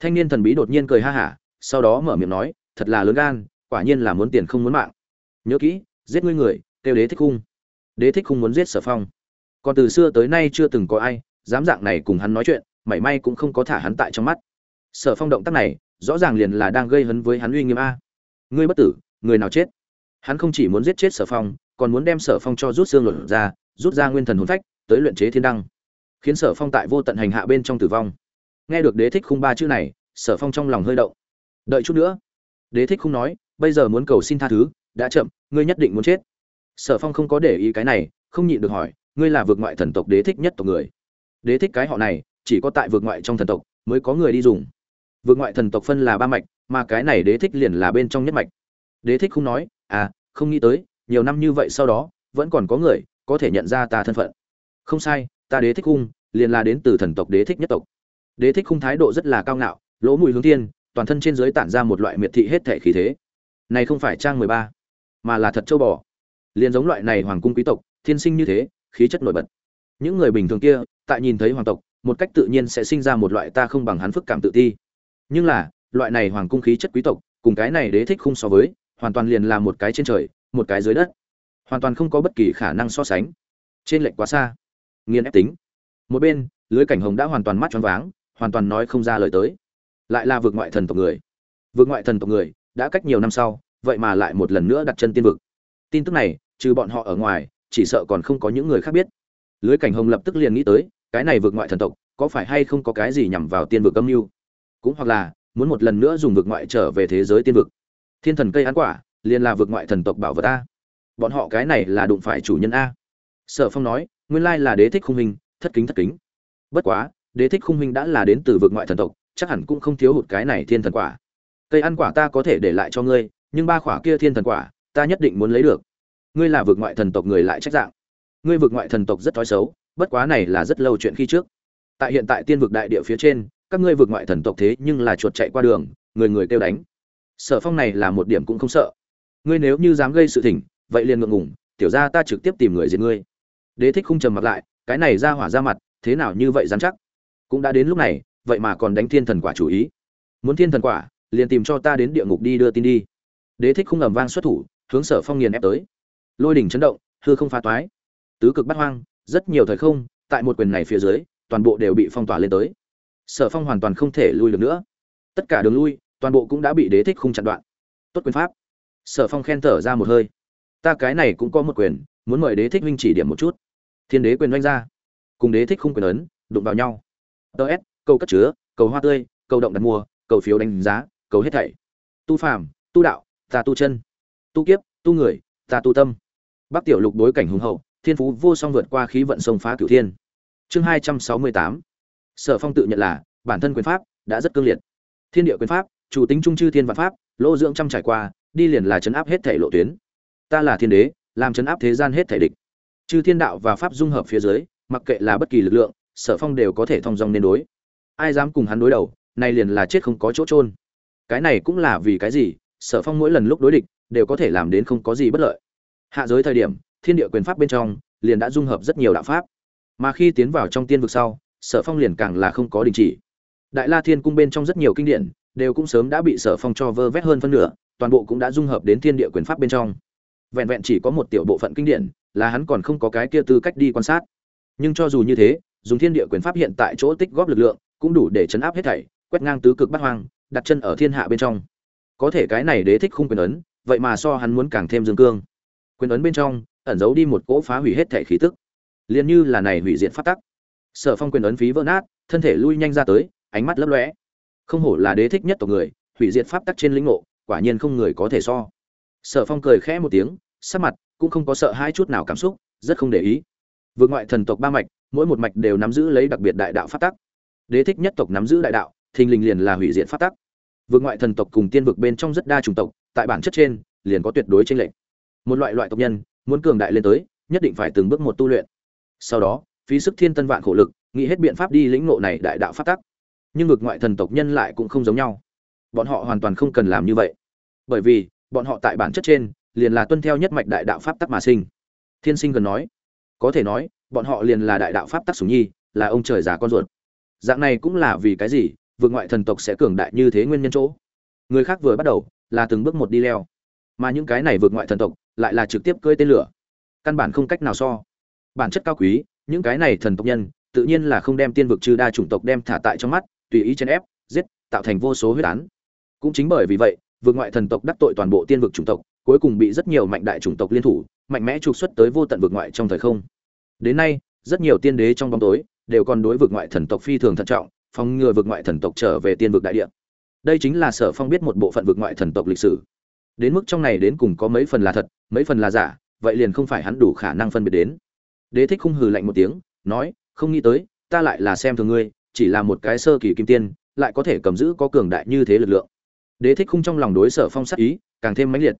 Thanh niên thần bí đột nhiên cười ha hả, sau đó mở miệng nói thật là lớn gan, quả nhiên là muốn tiền không muốn mạng. Nhớ kỹ, giết ngươi người, kêu đế thích khung đế thích khung muốn giết sở phong. Còn từ xưa tới nay chưa từng có ai dám dạng này cùng hắn nói chuyện, mảy may cũng không có thả hắn tại trong mắt. Sở phong động tác này, rõ ràng liền là đang gây hấn với hắn uy nghiêm a. Ngươi bất tử, người nào chết? Hắn không chỉ muốn giết chết sở phong, còn muốn đem sở phong cho rút xương luận ra, rút ra nguyên thần hồn phách, tới luyện chế thiên đăng. Khiến sở phong tại vô tận hành hạ bên trong tử vong. Nghe được đế thích khung ba chữ này, sở phong trong lòng hơi động. Đợi chút nữa đế thích không nói, bây giờ muốn cầu xin tha thứ, đã chậm, ngươi nhất định muốn chết. Sở phong không có để ý cái này, không nhịn được hỏi, ngươi là vượt ngoại thần tộc đế thích nhất tộc người. Đế thích cái họ này, chỉ có tại vượt ngoại trong thần tộc mới có người đi dùng. Vượt ngoại thần tộc phân là ba mạch, mà cái này đế thích liền là bên trong nhất mạch. Đế thích không nói à không nghĩ tới, nhiều năm như vậy sau đó, vẫn còn có người có thể nhận ra ta thân phận. Không sai, ta đế thích cung liền là đến từ thần tộc đế thích nhất tộc. Đế thích không thái độ rất là cao ngạo, lỗ mùi hướng thiên toàn thân trên dưới tản ra một loại miệt thị hết thể khí thế. Này không phải trang mười ba, mà là thật châu bò. Liền giống loại này hoàng cung quý tộc, thiên sinh như thế, khí chất nổi bật. Những người bình thường kia, tại nhìn thấy hoàng tộc, một cách tự nhiên sẽ sinh ra một loại ta không bằng hắn phức cảm tự ti. Nhưng là, loại này hoàng cung khí chất quý tộc, cùng cái này đế thích không so với, hoàn toàn liền là một cái trên trời, một cái dưới đất. Hoàn toàn không có bất kỳ khả năng so sánh. Trên lệnh quá xa. Nghiền ép tính. Một bên, lưới cảnh hồng đã hoàn toàn mắt choáng váng, hoàn toàn nói không ra lời tới lại là vượt ngoại thần tộc người. Vượt ngoại thần tộc người, đã cách nhiều năm sau, vậy mà lại một lần nữa đặt chân tiên vực. Tin tức này, trừ bọn họ ở ngoài, chỉ sợ còn không có những người khác biết. Lưới cảnh hồng lập tức liền nghĩ tới, cái này vượt ngoại thần tộc, có phải hay không có cái gì nhằm vào tiên vực âm mưu? Cũng hoặc là, muốn một lần nữa dùng vượt ngoại trở về thế giới tiên vực. Thiên thần cây ăn quả, liền là vượt ngoại thần tộc bảo vật a. Bọn họ cái này là đụng phải chủ nhân a. Sở phong nói, nguyên lai là đế thích khung hình, thất kính thất kính. Bất quá, đế thích khung hình đã là đến từ vượt ngoại thần tộc chắc hẳn cũng không thiếu hụt cái này thiên thần quả. Cây ăn quả ta có thể để lại cho ngươi, nhưng ba quả kia thiên thần quả, ta nhất định muốn lấy được. Ngươi là vượt ngoại thần tộc người lại trách dạng. Ngươi vượt ngoại thần tộc rất thói xấu, bất quá này là rất lâu chuyện khi trước. Tại hiện tại tiên vực đại địa phía trên, các ngươi vượt ngoại thần tộc thế nhưng là chuột chạy qua đường, người người kêu đánh. Sở phong này là một điểm cũng không sợ. Ngươi nếu như dám gây sự thỉnh, vậy liền ngượng ngủng tiểu ra ta trực tiếp tìm người diệt ngươi. Đế thích không trầm mặt lại, cái này ra hỏa ra mặt, thế nào như vậy dám chắc? Cũng đã đến lúc này vậy mà còn đánh thiên thần quả chủ ý. Muốn thiên thần quả, liền tìm cho ta đến địa ngục đi đưa tin đi. Đế thích không ầm vang xuất thủ, hướng sở phong nghiền ép tới. Lôi đỉnh chấn động, hư không phá toái. Tứ cực bắt hoang, rất nhiều thời không, tại một quyền này phía dưới, toàn bộ đều bị phong tỏa lên tới. Sở phong hoàn toàn không thể lui được nữa. Tất cả đường lui, toàn bộ cũng đã bị đế thích không chặn đoạn. Tốt quyền pháp. Sở phong khen thở ra một hơi. Ta cái này cũng có một quyền, muốn mời đế thích huynh chỉ điểm một chút. Thiên đế quyền doanh ra. Cùng đế thích không quyền ấn, đụng vào nhau. Ts câu cất chứa, cầu hoa tươi, cầu động đặt mua cầu phiếu đánh giá, cầu hết thảy. Tu phàm, tu đạo, ta tu chân. Tu kiếp, tu người, ta tu tâm. Bắc tiểu lục đối cảnh hùng hậu, thiên phú vô song vượt qua khí vận sông phá cửu thiên. Chương hai trăm sáu mươi tám. Sở phong tự nhận là, bản thân quyền pháp, đã rất cương liệt. Thiên địa quyền pháp, chủ tính trung chư thiên vạn pháp lô dưỡng trăm trải qua, đi liền là chấn áp hết thể lộ tuyến. Ta là thiên đế, làm chấn áp thế gian hết thể địch. Chư thiên đạo và pháp dung hợp phía dưới, mặc kệ là bất kỳ lực lượng, sở phong đều có thể thông dong nên đối ai dám cùng hắn đối đầu, nay liền là chết không có chỗ trôn cái này cũng là vì cái gì, sở phong mỗi lần lúc đối địch, đều có thể làm đến không có gì bất lợi. Hạ giới thời điểm, thiên địa quyền pháp bên trong, liền đã dung hợp rất nhiều đạo pháp. Mà khi tiến vào trong tiên vực sau, sở phong liền càng là không có đình chỉ. Đại la thiên cung bên trong rất nhiều kinh điển, đều cũng sớm đã bị sở phong cho vơ vét hơn phân nửa, toàn bộ cũng đã dung hợp đến thiên địa quyền pháp bên trong. Vẹn vẹn chỉ có một tiểu bộ phận kinh điển, là hắn còn không có cái kia tư cách đi quan sát. Nhưng cho dù như thế, dùng thiên địa quyền pháp hiện tại chỗ tích góp lực lượng cũng đủ để chấn áp hết thảy, quét ngang tứ cực bát hoang, đặt chân ở thiên hạ bên trong. Có thể cái này đế thích khung quyền ấn, vậy mà so hắn muốn càng thêm dương cương. Quyền ấn bên trong, ẩn giấu đi một cỗ phá hủy hết thảy khí tức. Liền như là này hủy diệt phát tắc. Sở phong quyền ấn phí vỡ nát, thân thể lui nhanh ra tới, ánh mắt lấp lóe. Không hổ là đế thích nhất tộc người, hủy diệt pháp tắc trên lĩnh ngộ, quả nhiên không người có thể so. Sở phong cười khẽ một tiếng, sắc mặt cũng không có sợ hai chút nào cảm xúc, rất không để ý. Vượt ngoại thần tộc ba mạch, mỗi một mạch đều nắm giữ lấy đặc biệt đại đạo pháp tắc đế thích nhất tộc nắm giữ đại đạo, thình lình liền là hủy diệt phát tắc. Vượt ngoại thần tộc cùng tiên vực bên trong rất đa chủng tộc, tại bản chất trên, liền có tuyệt đối tranh lệch. Một loại loại tộc nhân, muốn cường đại lên tới, nhất định phải từng bước một tu luyện. Sau đó, phí sức thiên tân vạn khổ lực, nghĩ hết biện pháp đi lĩnh ngộ này đại đạo phát tắc. Nhưng vượt ngoại thần tộc nhân lại cũng không giống nhau. Bọn họ hoàn toàn không cần làm như vậy. Bởi vì, bọn họ tại bản chất trên, liền là tuân theo nhất mạch đại đạo pháp tắc mà sinh. Thiên sinh gần nói, có thể nói, bọn họ liền là đại đạo pháp tắc sủng nhi, là ông trời già con ruột dạng này cũng là vì cái gì, vượt ngoại thần tộc sẽ cường đại như thế nguyên nhân chỗ? Người khác vừa bắt đầu, là từng bước một đi leo. Mà những cái này vượt ngoại thần tộc, lại là trực tiếp cơi tên lửa. Căn bản không cách nào so. Bản chất cao quý, những cái này thần tộc nhân, tự nhiên là không đem tiên vực trừ đa chủng tộc đem thả tại trong mắt, tùy ý chèn ép, giết, tạo thành vô số huyết án. Cũng chính bởi vì vậy, vượt ngoại thần tộc đắc tội toàn bộ tiên vực chủng tộc, cuối cùng bị rất nhiều mạnh đại chủng tộc liên thủ, mạnh mẽ trục xuất tới vô tận vượt ngoại trong thời không. Đến nay, rất nhiều tiên đế trong bóng tối đều còn đối vực ngoại thần tộc phi thường thận trọng, phòng ngừa vực ngoại thần tộc trở về tiên vực đại địa. Đây chính là sở phong biết một bộ phận vực ngoại thần tộc lịch sử. Đến mức trong này đến cùng có mấy phần là thật, mấy phần là giả, vậy liền không phải hắn đủ khả năng phân biệt đến. Đế thích khung hừ lạnh một tiếng, nói, không nghĩ tới, ta lại là xem thường ngươi, chỉ là một cái sơ kỳ kim tiên, lại có thể cầm giữ có cường đại như thế lực lượng. Đế thích khung trong lòng đối sở phong sát ý càng thêm mãnh liệt.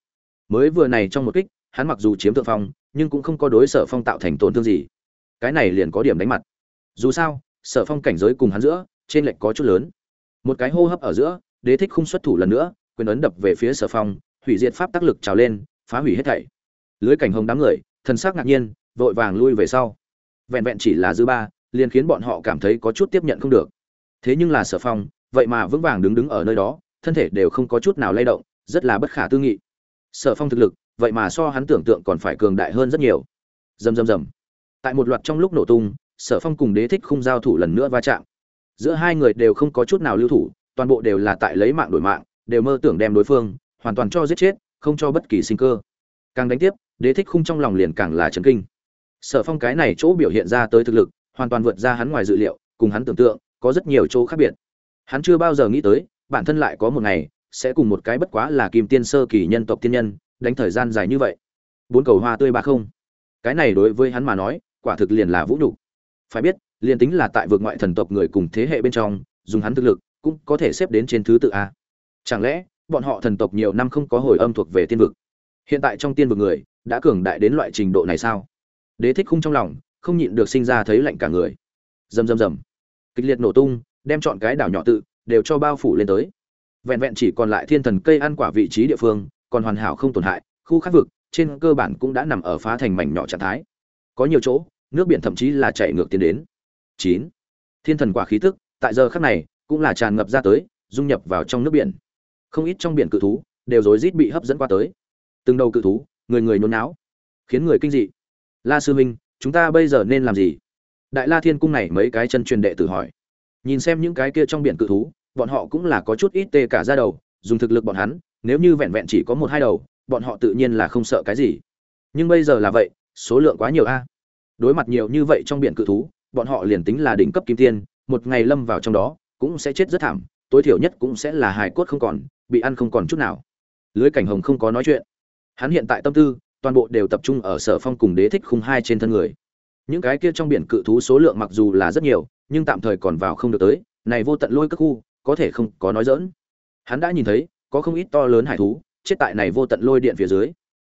Mới vừa này trong một kích, hắn mặc dù chiếm thượng phong, nhưng cũng không có đối sở phong tạo thành tổn thương gì. Cái này liền có điểm đánh mặt dù sao, sở phong cảnh giới cùng hắn giữa, trên lệch có chút lớn. Một cái hô hấp ở giữa, đế thích không xuất thủ lần nữa, quyền ấn đập về phía sở phong, hủy diệt pháp tác lực trào lên, phá hủy hết thảy. Lưới cảnh hồng đám người, thần sắc ngạc nhiên, vội vàng lui về sau. Vẹn vẹn chỉ là dư ba, liền khiến bọn họ cảm thấy có chút tiếp nhận không được. Thế nhưng là sở phong, vậy mà vững vàng đứng đứng ở nơi đó, thân thể đều không có chút nào lay động, rất là bất khả tư nghị. Sở phong thực lực, vậy mà so hắn tưởng tượng còn phải cường đại hơn rất nhiều. Rầm rầm rầm. Tại một loạt trong lúc nổ tung sở phong cùng đế thích khung giao thủ lần nữa va chạm. Giữa hai người đều không có chút nào lưu thủ, toàn bộ đều là tại lấy mạng đổi mạng, đều mơ tưởng đem đối phương, hoàn toàn cho giết chết, không cho bất kỳ sinh cơ. Càng đánh tiếp, đế thích khung trong lòng liền càng là chấn kinh. Sở phong cái này chỗ biểu hiện ra tới thực lực, hoàn toàn vượt ra hắn ngoài dự liệu, cùng hắn tưởng tượng, có rất nhiều chỗ khác biệt. Hắn chưa bao giờ nghĩ tới, bản thân lại có một ngày, sẽ cùng một cái bất quá là kim tiên sơ kỳ nhân tộc tiên nhân, đánh thời gian dài như vậy. Bốn cầu hoa tươi ba không. Cái này đối với hắn mà nói, quả thực liền là vũ nhục phải biết, liền tính là tại vượt ngoại thần tộc người cùng thế hệ bên trong, dùng hắn thực lực, cũng có thể xếp đến trên thứ tự a. Chẳng lẽ, bọn họ thần tộc nhiều năm không có hồi âm thuộc về tiên vực? Hiện tại trong tiên vực người, đã cường đại đến loại trình độ này sao? Đế thích khung trong lòng, không nhịn được sinh ra thấy lạnh cả người. Rầm rầm rầm. Kịch liệt nổ tung, đem chọn cái đảo nhỏ tự, đều cho bao phủ lên tới. Vẹn vẹn chỉ còn lại thiên thần cây ăn quả vị trí địa phương, còn hoàn hảo không tổn hại, khu khắc vực, trên cơ bản cũng đã nằm ở phá thành mảnh nhỏ trạng thái. Có nhiều chỗ nước biển thậm chí là chảy ngược tiến đến. Chín. Thiên thần quả khí tức tại giờ khắc này cũng là tràn ngập ra tới dung nhập vào trong nước biển. Không ít trong biển cự thú đều rối rít bị hấp dẫn qua tới. Từng đầu cự thú người người nhốn náo khiến người kinh dị. La sư huynh, chúng ta bây giờ nên làm gì? Đại la thiên cung này mấy cái chân truyền đệ tử hỏi. Nhìn xem những cái kia trong biển cự thú bọn họ cũng là có chút ít tê cả ra đầu dùng thực lực bọn hắn nếu như vẹn vẹn chỉ có một hai đầu bọn họ tự nhiên là không sợ cái gì. Nhưng bây giờ là vậy số lượng quá nhiều a đối mặt nhiều như vậy trong biển cự thú, bọn họ liền tính là đỉnh cấp kim tiên, một ngày lâm vào trong đó, cũng sẽ chết rất thảm, tối thiểu nhất cũng sẽ là hài cốt không còn, bị ăn không còn chút nào. Lưới cảnh hồng không có nói chuyện. Hắn hiện tại tâm tư, toàn bộ đều tập trung ở sở phong cùng đế thích khung hai trên thân người. Những cái kia trong biển cự thú số lượng mặc dù là rất nhiều, nhưng tạm thời còn vào không được tới, này vô tận lôi các khu, có thể không có nói dỡn hắn đã nhìn thấy, có không ít to lớn hải thú, chết tại này vô tận lôi điện phía dưới.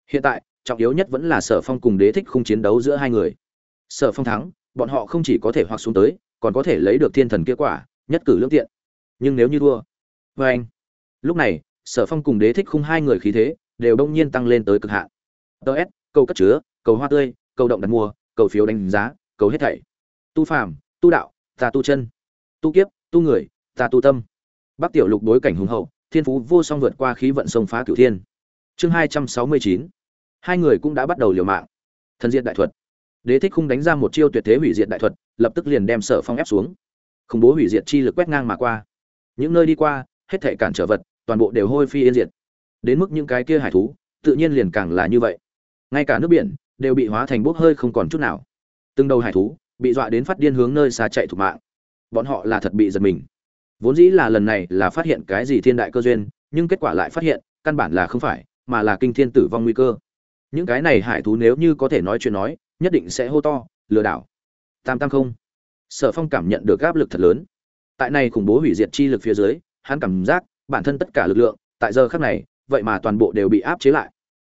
Hiện tại, trọng yếu nhất vẫn là sở phong cùng đế thích khung chiến đấu giữa hai người sở phong thắng, bọn họ không chỉ có thể hoặc xuống tới, còn có thể lấy được thiên thần kết quả, nhất cử lương tiện. Nhưng nếu như thua vê anh. Lúc này, sở phong cùng đế thích khung hai người khí thế, đều đông nhiên tăng lên tới cực hạn. Ts câu cất chứa, cầu hoa tươi, cầu động đặt mua cầu phiếu đánh giá, cầu hết thảy. Tu phàm, tu đạo, ta tu chân. Tu kiếp, tu người, ta tu tâm. Bắc tiểu lục đối cảnh hùng hậu, thiên phú vô song vượt qua khí vận sông phá cửu thiên. Chương hai trăm sáu mươi chín. Hai người cũng đã bắt đầu liều mạng. Thần diện đại thuật đế thích khung đánh ra một chiêu tuyệt thế hủy diệt đại thuật, lập tức liền đem sở phong ép xuống. Khủng bố hủy diệt chi lực quét ngang mà qua. Những nơi đi qua, hết thể cản trở vật, toàn bộ đều hôi phi yên diệt. Đến mức những cái kia hải thú, tự nhiên liền càng là như vậy. Ngay cả nước biển, đều bị hóa thành bốc hơi không còn chút nào. Từng đầu hải thú, bị dọa đến phát điên hướng nơi xa chạy thủ mạng. Bọn họ là thật bị giật mình. Vốn dĩ là lần này là phát hiện cái gì thiên đại cơ duyên, nhưng kết quả lại phát hiện, căn bản là không phải, mà là kinh thiên tử vong nguy cơ. Những cái này hải thú nếu như có thể nói chuyện nói nhất định sẽ hô to, lừa đảo. Tam tam không. Sở phong cảm nhận được áp lực thật lớn. Tại này khủng bố hủy diệt chi lực phía dưới, hắn cảm giác bản thân tất cả lực lượng, tại giờ khác này, vậy mà toàn bộ đều bị áp chế lại.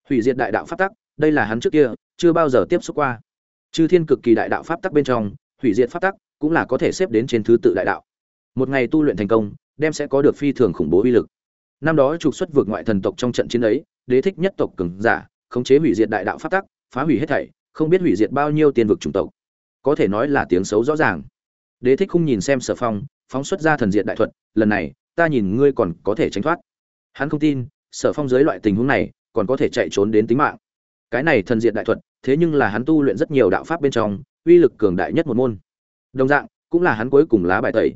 Hủy diệt đại đạo pháp tắc, đây là hắn trước kia, chưa bao giờ tiếp xúc qua. Chư thiên cực kỳ đại đạo pháp tắc bên trong, hủy diệt pháp tắc cũng là có thể xếp đến trên thứ tự đại đạo. Một ngày tu luyện thành công, đem sẽ có được phi thường khủng bố uy lực. Năm đó trục xuất vượt ngoại thần tộc trong trận chiến ấy, đế thích nhất tộc cường giả, khống chế hủy diệt đại đạo pháp tắc, phá hủy hết thảy không biết hủy diệt bao nhiêu tiên vực chủng tộc. Có thể nói là tiếng xấu rõ ràng. Đế thích không nhìn xem sở phong, phóng xuất ra thần diện đại thuật, lần này, ta nhìn ngươi còn có thể tránh thoát. Hắn không tin, sở phong dưới loại tình huống này, còn có thể chạy trốn đến tính mạng. Cái này thần diện đại thuật, thế nhưng là hắn tu luyện rất nhiều đạo pháp bên trong, uy lực cường đại nhất một môn. Đồng dạng, cũng là hắn cuối cùng lá bài tẩy.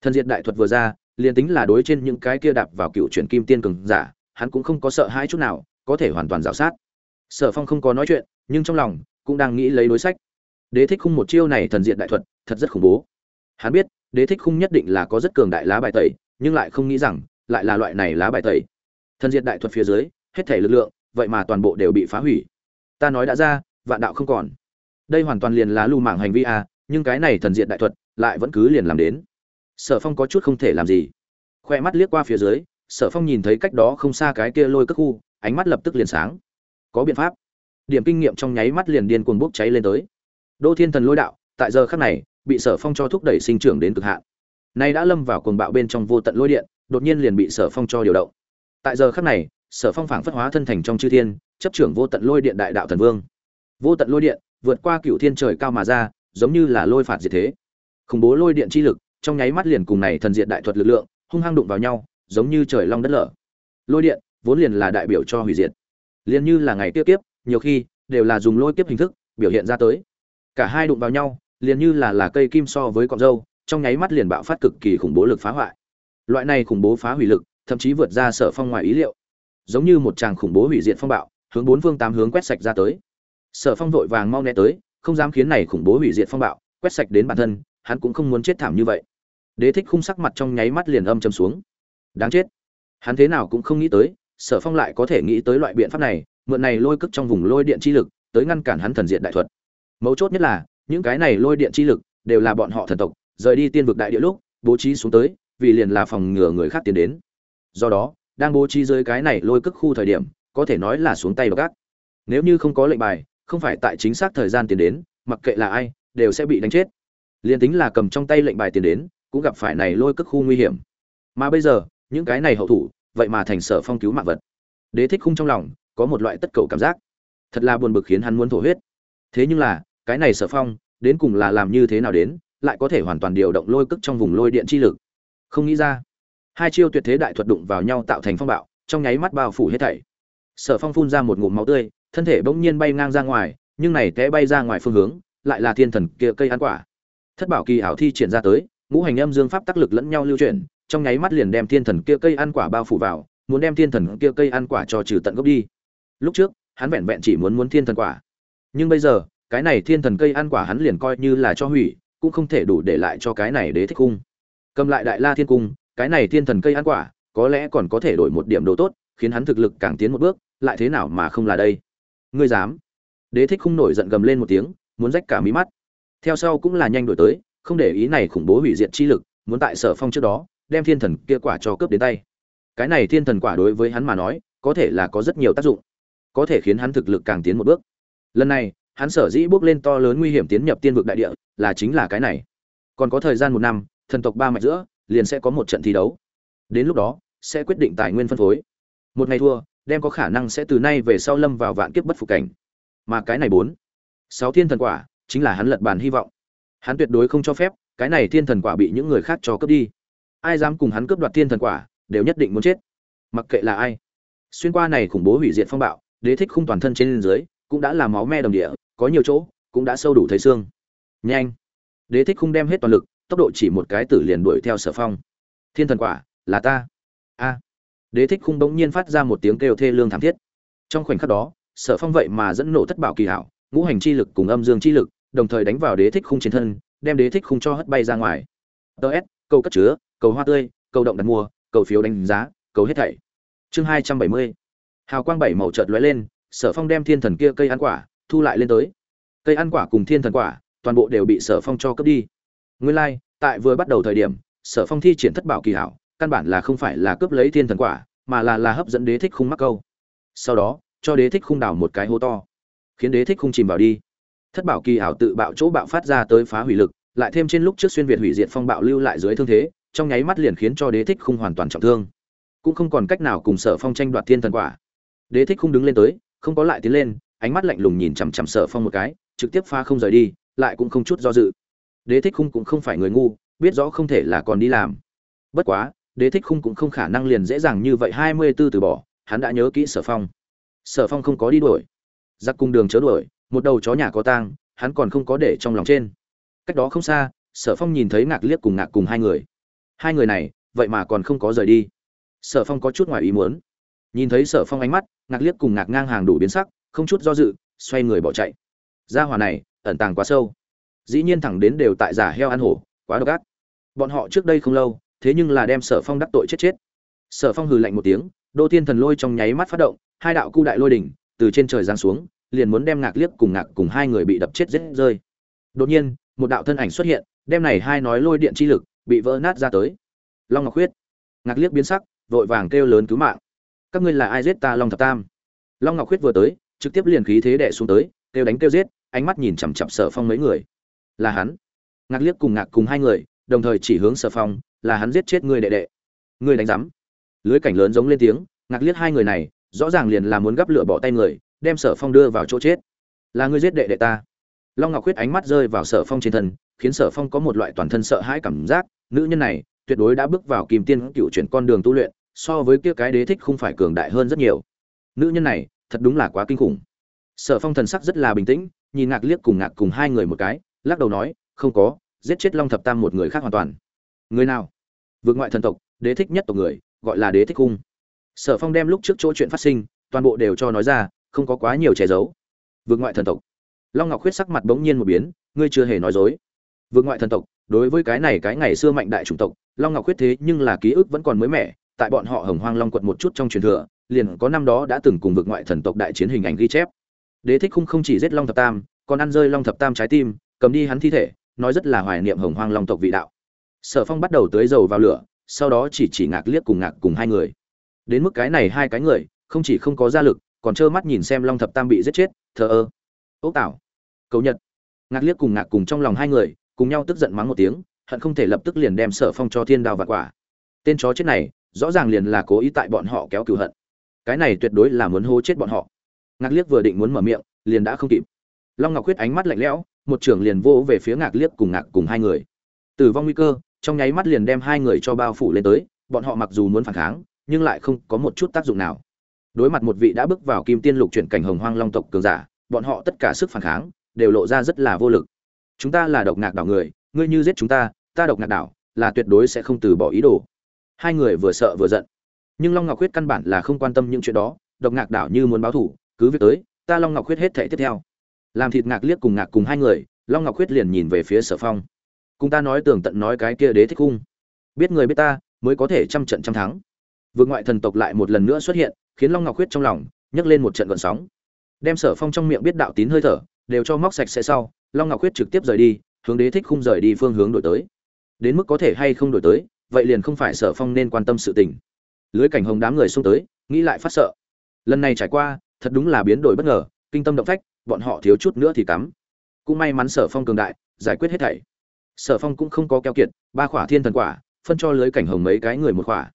Thần diện đại thuật vừa ra, liền tính là đối trên những cái kia đạp vào cựu chuyển kim tiên cường giả, hắn cũng không có sợ hãi chút nào, có thể hoàn toàn rào sát. Sở phong không có nói chuyện, nhưng trong lòng cũng đang nghĩ lấy đối sách. Đế thích khung một chiêu này thần diện đại thuật, thật rất khủng bố. Hắn biết, đế thích khung nhất định là có rất cường đại lá bài tẩy, nhưng lại không nghĩ rằng, lại là loại này lá bài tẩy. Thần diện đại thuật phía dưới, hết thể lực lượng, vậy mà toàn bộ đều bị phá hủy. Ta nói đã ra, vạn đạo không còn. Đây hoàn toàn liền là lù mạng hành vi a nhưng cái này thần diện đại thuật, lại vẫn cứ liền làm đến. Sở phong có chút không thể làm gì. Khoe mắt liếc qua phía dưới, sở phong nhìn thấy cách đó không xa cái kia lôi cất khu, ánh mắt lập tức liền sáng. Có biện pháp điểm kinh nghiệm trong nháy mắt liền điên cuồng bốc cháy lên tới. Đô thiên thần lôi đạo, tại giờ khắc này, bị sở phong cho thúc đẩy sinh trưởng đến cực hạn. Nay đã lâm vào cuồng bạo bên trong vô tận lôi điện, đột nhiên liền bị sở phong cho điều động. Tại giờ khắc này, sở phong phảng phất hóa thân thành trong chư thiên, chấp trưởng vô tận lôi điện đại đạo thần vương. Vô tận lôi điện, vượt qua cựu thiên trời cao mà ra, giống như là lôi phạt diệt thế. Khủng bố lôi điện chi lực, trong nháy mắt liền cùng này thần diện đại thuật lực lượng, hung hăng đụng vào nhau, giống như trời long đất lở. Lôi điện vốn liền là đại biểu cho hủy diệt. Liên như là ngày tiếp tiếp nhiều khi đều là dùng lôi kiếp hình thức biểu hiện ra tới. Cả hai đụng vào nhau, liền như là là cây kim so với cọng dâu, trong nháy mắt liền bạo phát cực kỳ khủng bố lực phá hoại. Loại này khủng bố phá hủy lực, thậm chí vượt ra sở phong ngoài ý liệu. Giống như một tràng khủng bố hủy diệt phong bạo, hướng bốn phương tám hướng quét sạch ra tới. Sở phong vội vàng mau né tới, không dám khiến này khủng bố hủy diệt phong bạo, quét sạch đến bản thân, hắn cũng không muốn chết thảm như vậy. Đế thích khung sắc mặt trong nháy mắt liền âm trầm xuống. Đáng chết. Hắn thế nào cũng không nghĩ tới, sở phong lại có thể nghĩ tới loại biện pháp này mượn này lôi cức trong vùng lôi điện chi lực tới ngăn cản hắn thần diện đại thuật. Mấu chốt nhất là, những cái này lôi điện chi lực đều là bọn họ thần tộc, rời đi tiên vực đại địa lúc, bố trí xuống tới, vì liền là phòng ngừa người khác tiến đến. Do đó, đang bố trí dưới cái này lôi cức khu thời điểm, có thể nói là xuống tay độc gác. nếu như không có lệnh bài, không phải tại chính xác thời gian tiến đến, mặc kệ là ai, đều sẽ bị đánh chết. Liền tính là cầm trong tay lệnh bài tiến đến, cũng gặp phải này lôi cức khu nguy hiểm. Mà bây giờ, những cái này hậu thủ, vậy mà thành sở phong cứu mạng vật. Đế thích khung trong lòng có một loại tất cầu cảm giác. Thật là buồn bực khiến hắn muốn thổ huyết. Thế nhưng là, cái này sở phong, đến cùng là làm như thế nào đến, lại có thể hoàn toàn điều động lôi cức trong vùng lôi điện chi lực? Không nghĩ ra. Hai chiêu tuyệt thế đại thuật đụng vào nhau tạo thành phong bạo, trong nháy mắt bao phủ hết thảy. Sở phong phun ra một ngụm máu tươi, thân thể bỗng nhiên bay ngang ra ngoài, nhưng này té bay ra ngoài phương hướng, lại là thiên thần kia cây ăn quả. Thất bảo kỳ ảo thi triển ra tới, ngũ hành âm dương pháp tác lực lẫn nhau lưu chuyển, trong nháy mắt liền đem thiên thần kia cây ăn quả bao phủ vào, muốn đem thiên thần kia cây ăn quả cho trừ tận gốc đi lúc trước, hắn vẹn vẹn chỉ muốn muốn thiên thần quả. Nhưng bây giờ, cái này thiên thần cây ăn quả hắn liền coi như là cho hủy, cũng không thể đủ để lại cho cái này đế thích cung. Cầm lại đại la thiên cung, cái này thiên thần cây ăn quả, có lẽ còn có thể đổi một điểm đồ tốt, khiến hắn thực lực càng tiến một bước, lại thế nào mà không là đây? Ngươi dám? Đế thích không nổi giận gầm lên một tiếng, muốn rách cả mí mắt. Theo sau cũng là nhanh đổi tới, không để ý này khủng bố hủy diệt chi lực, muốn tại sở phong trước đó, đem thiên thần kia quả cho cướp đến tay. Cái này thiên thần quả đối với hắn mà nói, có thể là có rất nhiều tác dụng có thể khiến hắn thực lực càng tiến một bước. Lần này, hắn sở dĩ bước lên to lớn nguy hiểm tiến nhập tiên vực đại địa là chính là cái này. Còn có thời gian một năm, thần tộc ba mạch giữa liền sẽ có một trận thi đấu. Đến lúc đó, sẽ quyết định tài nguyên phân phối. Một ngày thua, đem có khả năng sẽ từ nay về sau lâm vào vạn kiếp bất phục cảnh. Mà cái này bốn, sáu thiên thần quả chính là hắn lật bàn hy vọng. Hắn tuyệt đối không cho phép, cái này thiên thần quả bị những người khác cho cướp đi. Ai dám cùng hắn cướp đoạt thiên thần quả, đều nhất định muốn chết. Mặc kệ là ai. Xuyên qua này khủng bố hủy diệt phong bạo đế thích khung toàn thân trên dưới, cũng đã là máu me đồng địa, có nhiều chỗ, cũng đã sâu đủ thấy xương. Nhanh. Đế thích khung đem hết toàn lực, tốc độ chỉ một cái tử liền đuổi theo sở phong. Thiên thần quả, là ta. A. Đế thích khung bỗng nhiên phát ra một tiếng kêu thê lương thảm thiết. Trong khoảnh khắc đó, sở phong vậy mà dẫn nổ thất bảo kỳ hảo, ngũ hành chi lực cùng âm dương chi lực, đồng thời đánh vào đế thích khung trên thân, đem đế thích khung cho hất bay ra ngoài. Ts câu cất chứa, cầu hoa tươi, cầu động đặt mua cầu phiếu đánh giá, cầu hết thảy. Chương hai trăm bảy mươi hào quang bảy màu chợt lóe lên, sở phong đem thiên thần kia cây ăn quả thu lại lên tới. Cây ăn quả cùng thiên thần quả, toàn bộ đều bị sở phong cho cướp đi. Nguyên lai, tại vừa bắt đầu thời điểm, sở phong thi triển thất bảo kỳ hảo, căn bản là không phải là cướp lấy thiên thần quả, mà là là hấp dẫn đế thích khung mắc câu. Sau đó, cho đế thích khung đào một cái hố to, khiến đế thích khung chìm vào đi. Thất bảo kỳ hảo tự bạo chỗ bạo phát ra tới phá hủy lực, lại thêm trên lúc trước xuyên việt hủy diệt phong bạo lưu lại dưới thương thế, trong nháy mắt liền khiến cho đế thích khung hoàn toàn trọng thương. Cũng không còn cách nào cùng sở phong tranh đoạt thiên thần quả đế thích khung đứng lên tới, không có lại tiến lên, ánh mắt lạnh lùng nhìn chằm chằm sở phong một cái, trực tiếp pha không rời đi, lại cũng không chút do dự. Đế thích khung cũng không phải người ngu, biết rõ không thể là còn đi làm. Bất quá, đế thích khung cũng không khả năng liền dễ dàng như vậy hai mươi b ố từ bỏ, hắn đã nhớ kỹ sở phong. Sở phong không có đi đuổi. Giặc cung đường chớ đuổi, một đầu chó nhà có tang, hắn còn không có để trong lòng trên. Cách đó không xa, sở phong nhìn thấy ngạc liếc cùng ngạc cùng hai người. Hai người này, vậy mà còn không có rời đi. Sở phong có chút ngoài ý muốn nhìn thấy sở phong ánh mắt, ngạc liếc cùng ngạc ngang hàng đủ biến sắc, không chút do dự, xoay người bỏ chạy. Ra hòa này, ẩn tàng quá sâu. Dĩ nhiên thẳng đến đều tại giả heo ăn hổ, quá độc ác. Bọn họ trước đây không lâu, thế nhưng là đem sở phong đắc tội chết chết. Sở phong hừ lạnh một tiếng, đô thiên thần lôi trong nháy mắt phát động, hai đạo cu đại lôi đỉnh, từ trên trời giáng xuống, liền muốn đem ngạc liếc cùng ngạc cùng hai người bị đập chết rết rơi. Đột nhiên, một đạo thân ảnh xuất hiện, đem này hai nói lôi điện chi lực, bị vỡ nát ra tới. Long ngọc huyết ngạc liếc biến sắc, vội vàng kêu lớn cứu mạng các ngươi là ai giết ta long thập tam? Long ngọc khuyết vừa tới, trực tiếp liền khí thế đẻ xuống tới, kêu đánh kêu giết, ánh mắt nhìn chằm chằm sở phong mấy người. Là hắn. Ngạc liếc cùng ngạc cùng hai người, đồng thời chỉ hướng sở phong, là hắn giết chết người đệ đệ. Người đánh rắm lưới cảnh lớn giống lên tiếng, ngạc liếc hai người này, rõ ràng liền là muốn gắp lửa bỏ tay người, đem sở phong đưa vào chỗ chết. Là ngươi giết đệ đệ ta. Long ngọc khuyết ánh mắt rơi vào sở phong trên thân, khiến sở phong có một loại toàn thân sợ hãi cảm giác, nữ nhân này tuyệt đối đã bước vào kim tiên cựu chuyển con đường tu luyện so với kia cái đế thích không phải cường đại hơn rất nhiều. Nữ nhân này, thật đúng là quá kinh khủng. Sở phong thần sắc rất là bình tĩnh, nhìn ngạc liếc cùng ngạc cùng hai người một cái, lắc đầu nói, không có, giết chết long thập tam một người khác hoàn toàn. Người nào? Vượt ngoại thần tộc, đế thích nhất tộc người, gọi là đế thích cung. Sở phong đem lúc trước chỗ chuyện phát sinh, toàn bộ đều cho nói ra, không có quá nhiều che giấu. Vượt ngoại thần tộc. Long ngọc khuyết sắc mặt bỗng nhiên một biến, ngươi chưa hề nói dối. Vượt ngoại thần tộc, đối với cái này cái ngày xưa mạnh đại chủng tộc, long ngọc khuyết thế nhưng là ký ức vẫn còn mới mẻ tại bọn họ hồng hoang long quật một chút trong truyền thừa, liền có năm đó đã từng cùng vực ngoại thần tộc đại chiến hình ảnh ghi chép. Đế thích khung không chỉ giết long thập tam, còn ăn rơi long thập tam trái tim, cầm đi hắn thi thể, nói rất là hoài niệm hồng hoang long tộc vị đạo. Sở phong bắt đầu tưới dầu vào lửa, sau đó chỉ chỉ ngạc liếc cùng ngạc cùng hai người. Đến mức cái này hai cái người, không chỉ không có gia lực, còn trơ mắt nhìn xem long thập tam bị giết chết, thờ ơ. Ốc tảo, cầu nhật. Ngạc liếc cùng ngạc cùng trong lòng hai người, cùng nhau tức giận mắng một tiếng, hận không thể lập tức liền đem sở phong cho thiên đao và quả. Tên chó chết này rõ ràng liền là cố ý tại bọn họ kéo cửu hận. Cái này tuyệt đối là muốn hô chết bọn họ. Ngạc liếc vừa định muốn mở miệng, liền đã không kịp. Long ngọc quyết ánh mắt lạnh lẽo, một trưởng liền vô về phía ngạc liếc cùng ngạc cùng hai người. Tử vong nguy cơ, trong nháy mắt liền đem hai người cho bao phủ lên tới, bọn họ mặc dù muốn phản kháng, nhưng lại không có một chút tác dụng nào. Đối mặt một vị đã bước vào kim tiên lục chuyển cảnh hồng hoang long tộc cường giả, bọn họ tất cả sức phản kháng, đều lộ ra rất là vô lực. Chúng ta là độc ngạc đảo người, ngươi như giết chúng ta ta độc ngạc đảo là tuyệt đối sẽ không từ bỏ ý đồ hai người vừa sợ vừa giận. Nhưng long ngọc quyết căn bản là không quan tâm những chuyện đó, độc ngạc đảo như muốn báo thủ cứ việc tới, ta long ngọc quyết hết thể tiếp theo. Làm thịt ngạc liếc cùng ngạc cùng hai người, long ngọc quyết liền nhìn về phía sở phong. Cùng ta nói tường tận nói cái kia đế thích cung biết người biết ta, mới có thể trăm trận trăm thắng. Vượt ngoại thần tộc lại một lần nữa xuất hiện, khiến long ngọc quyết trong lòng nhấc lên một trận gọn sóng. Đem sở phong trong miệng biết đạo tín hơi thở, đều cho móc sạch sẽ sau, long ngọc quyết trực tiếp rời đi, hướng đế thích khung rời đi phương hướng đổi tới. Đến mức có thể hay không đổi tới vậy liền không phải sở phong nên quan tâm sự tình. Lưới cảnh hồng đám người xông tới, nghĩ lại phát sợ. Lần này trải qua, thật đúng là biến đổi bất ngờ, kinh tâm động phách, bọn họ thiếu chút nữa thì cắm. Cũng may mắn sở phong cường đại, giải quyết hết thảy. Sở phong cũng không có keo kiệt, ba khỏa thiên thần quả, phân cho lưới cảnh hồng mấy cái người một khỏa.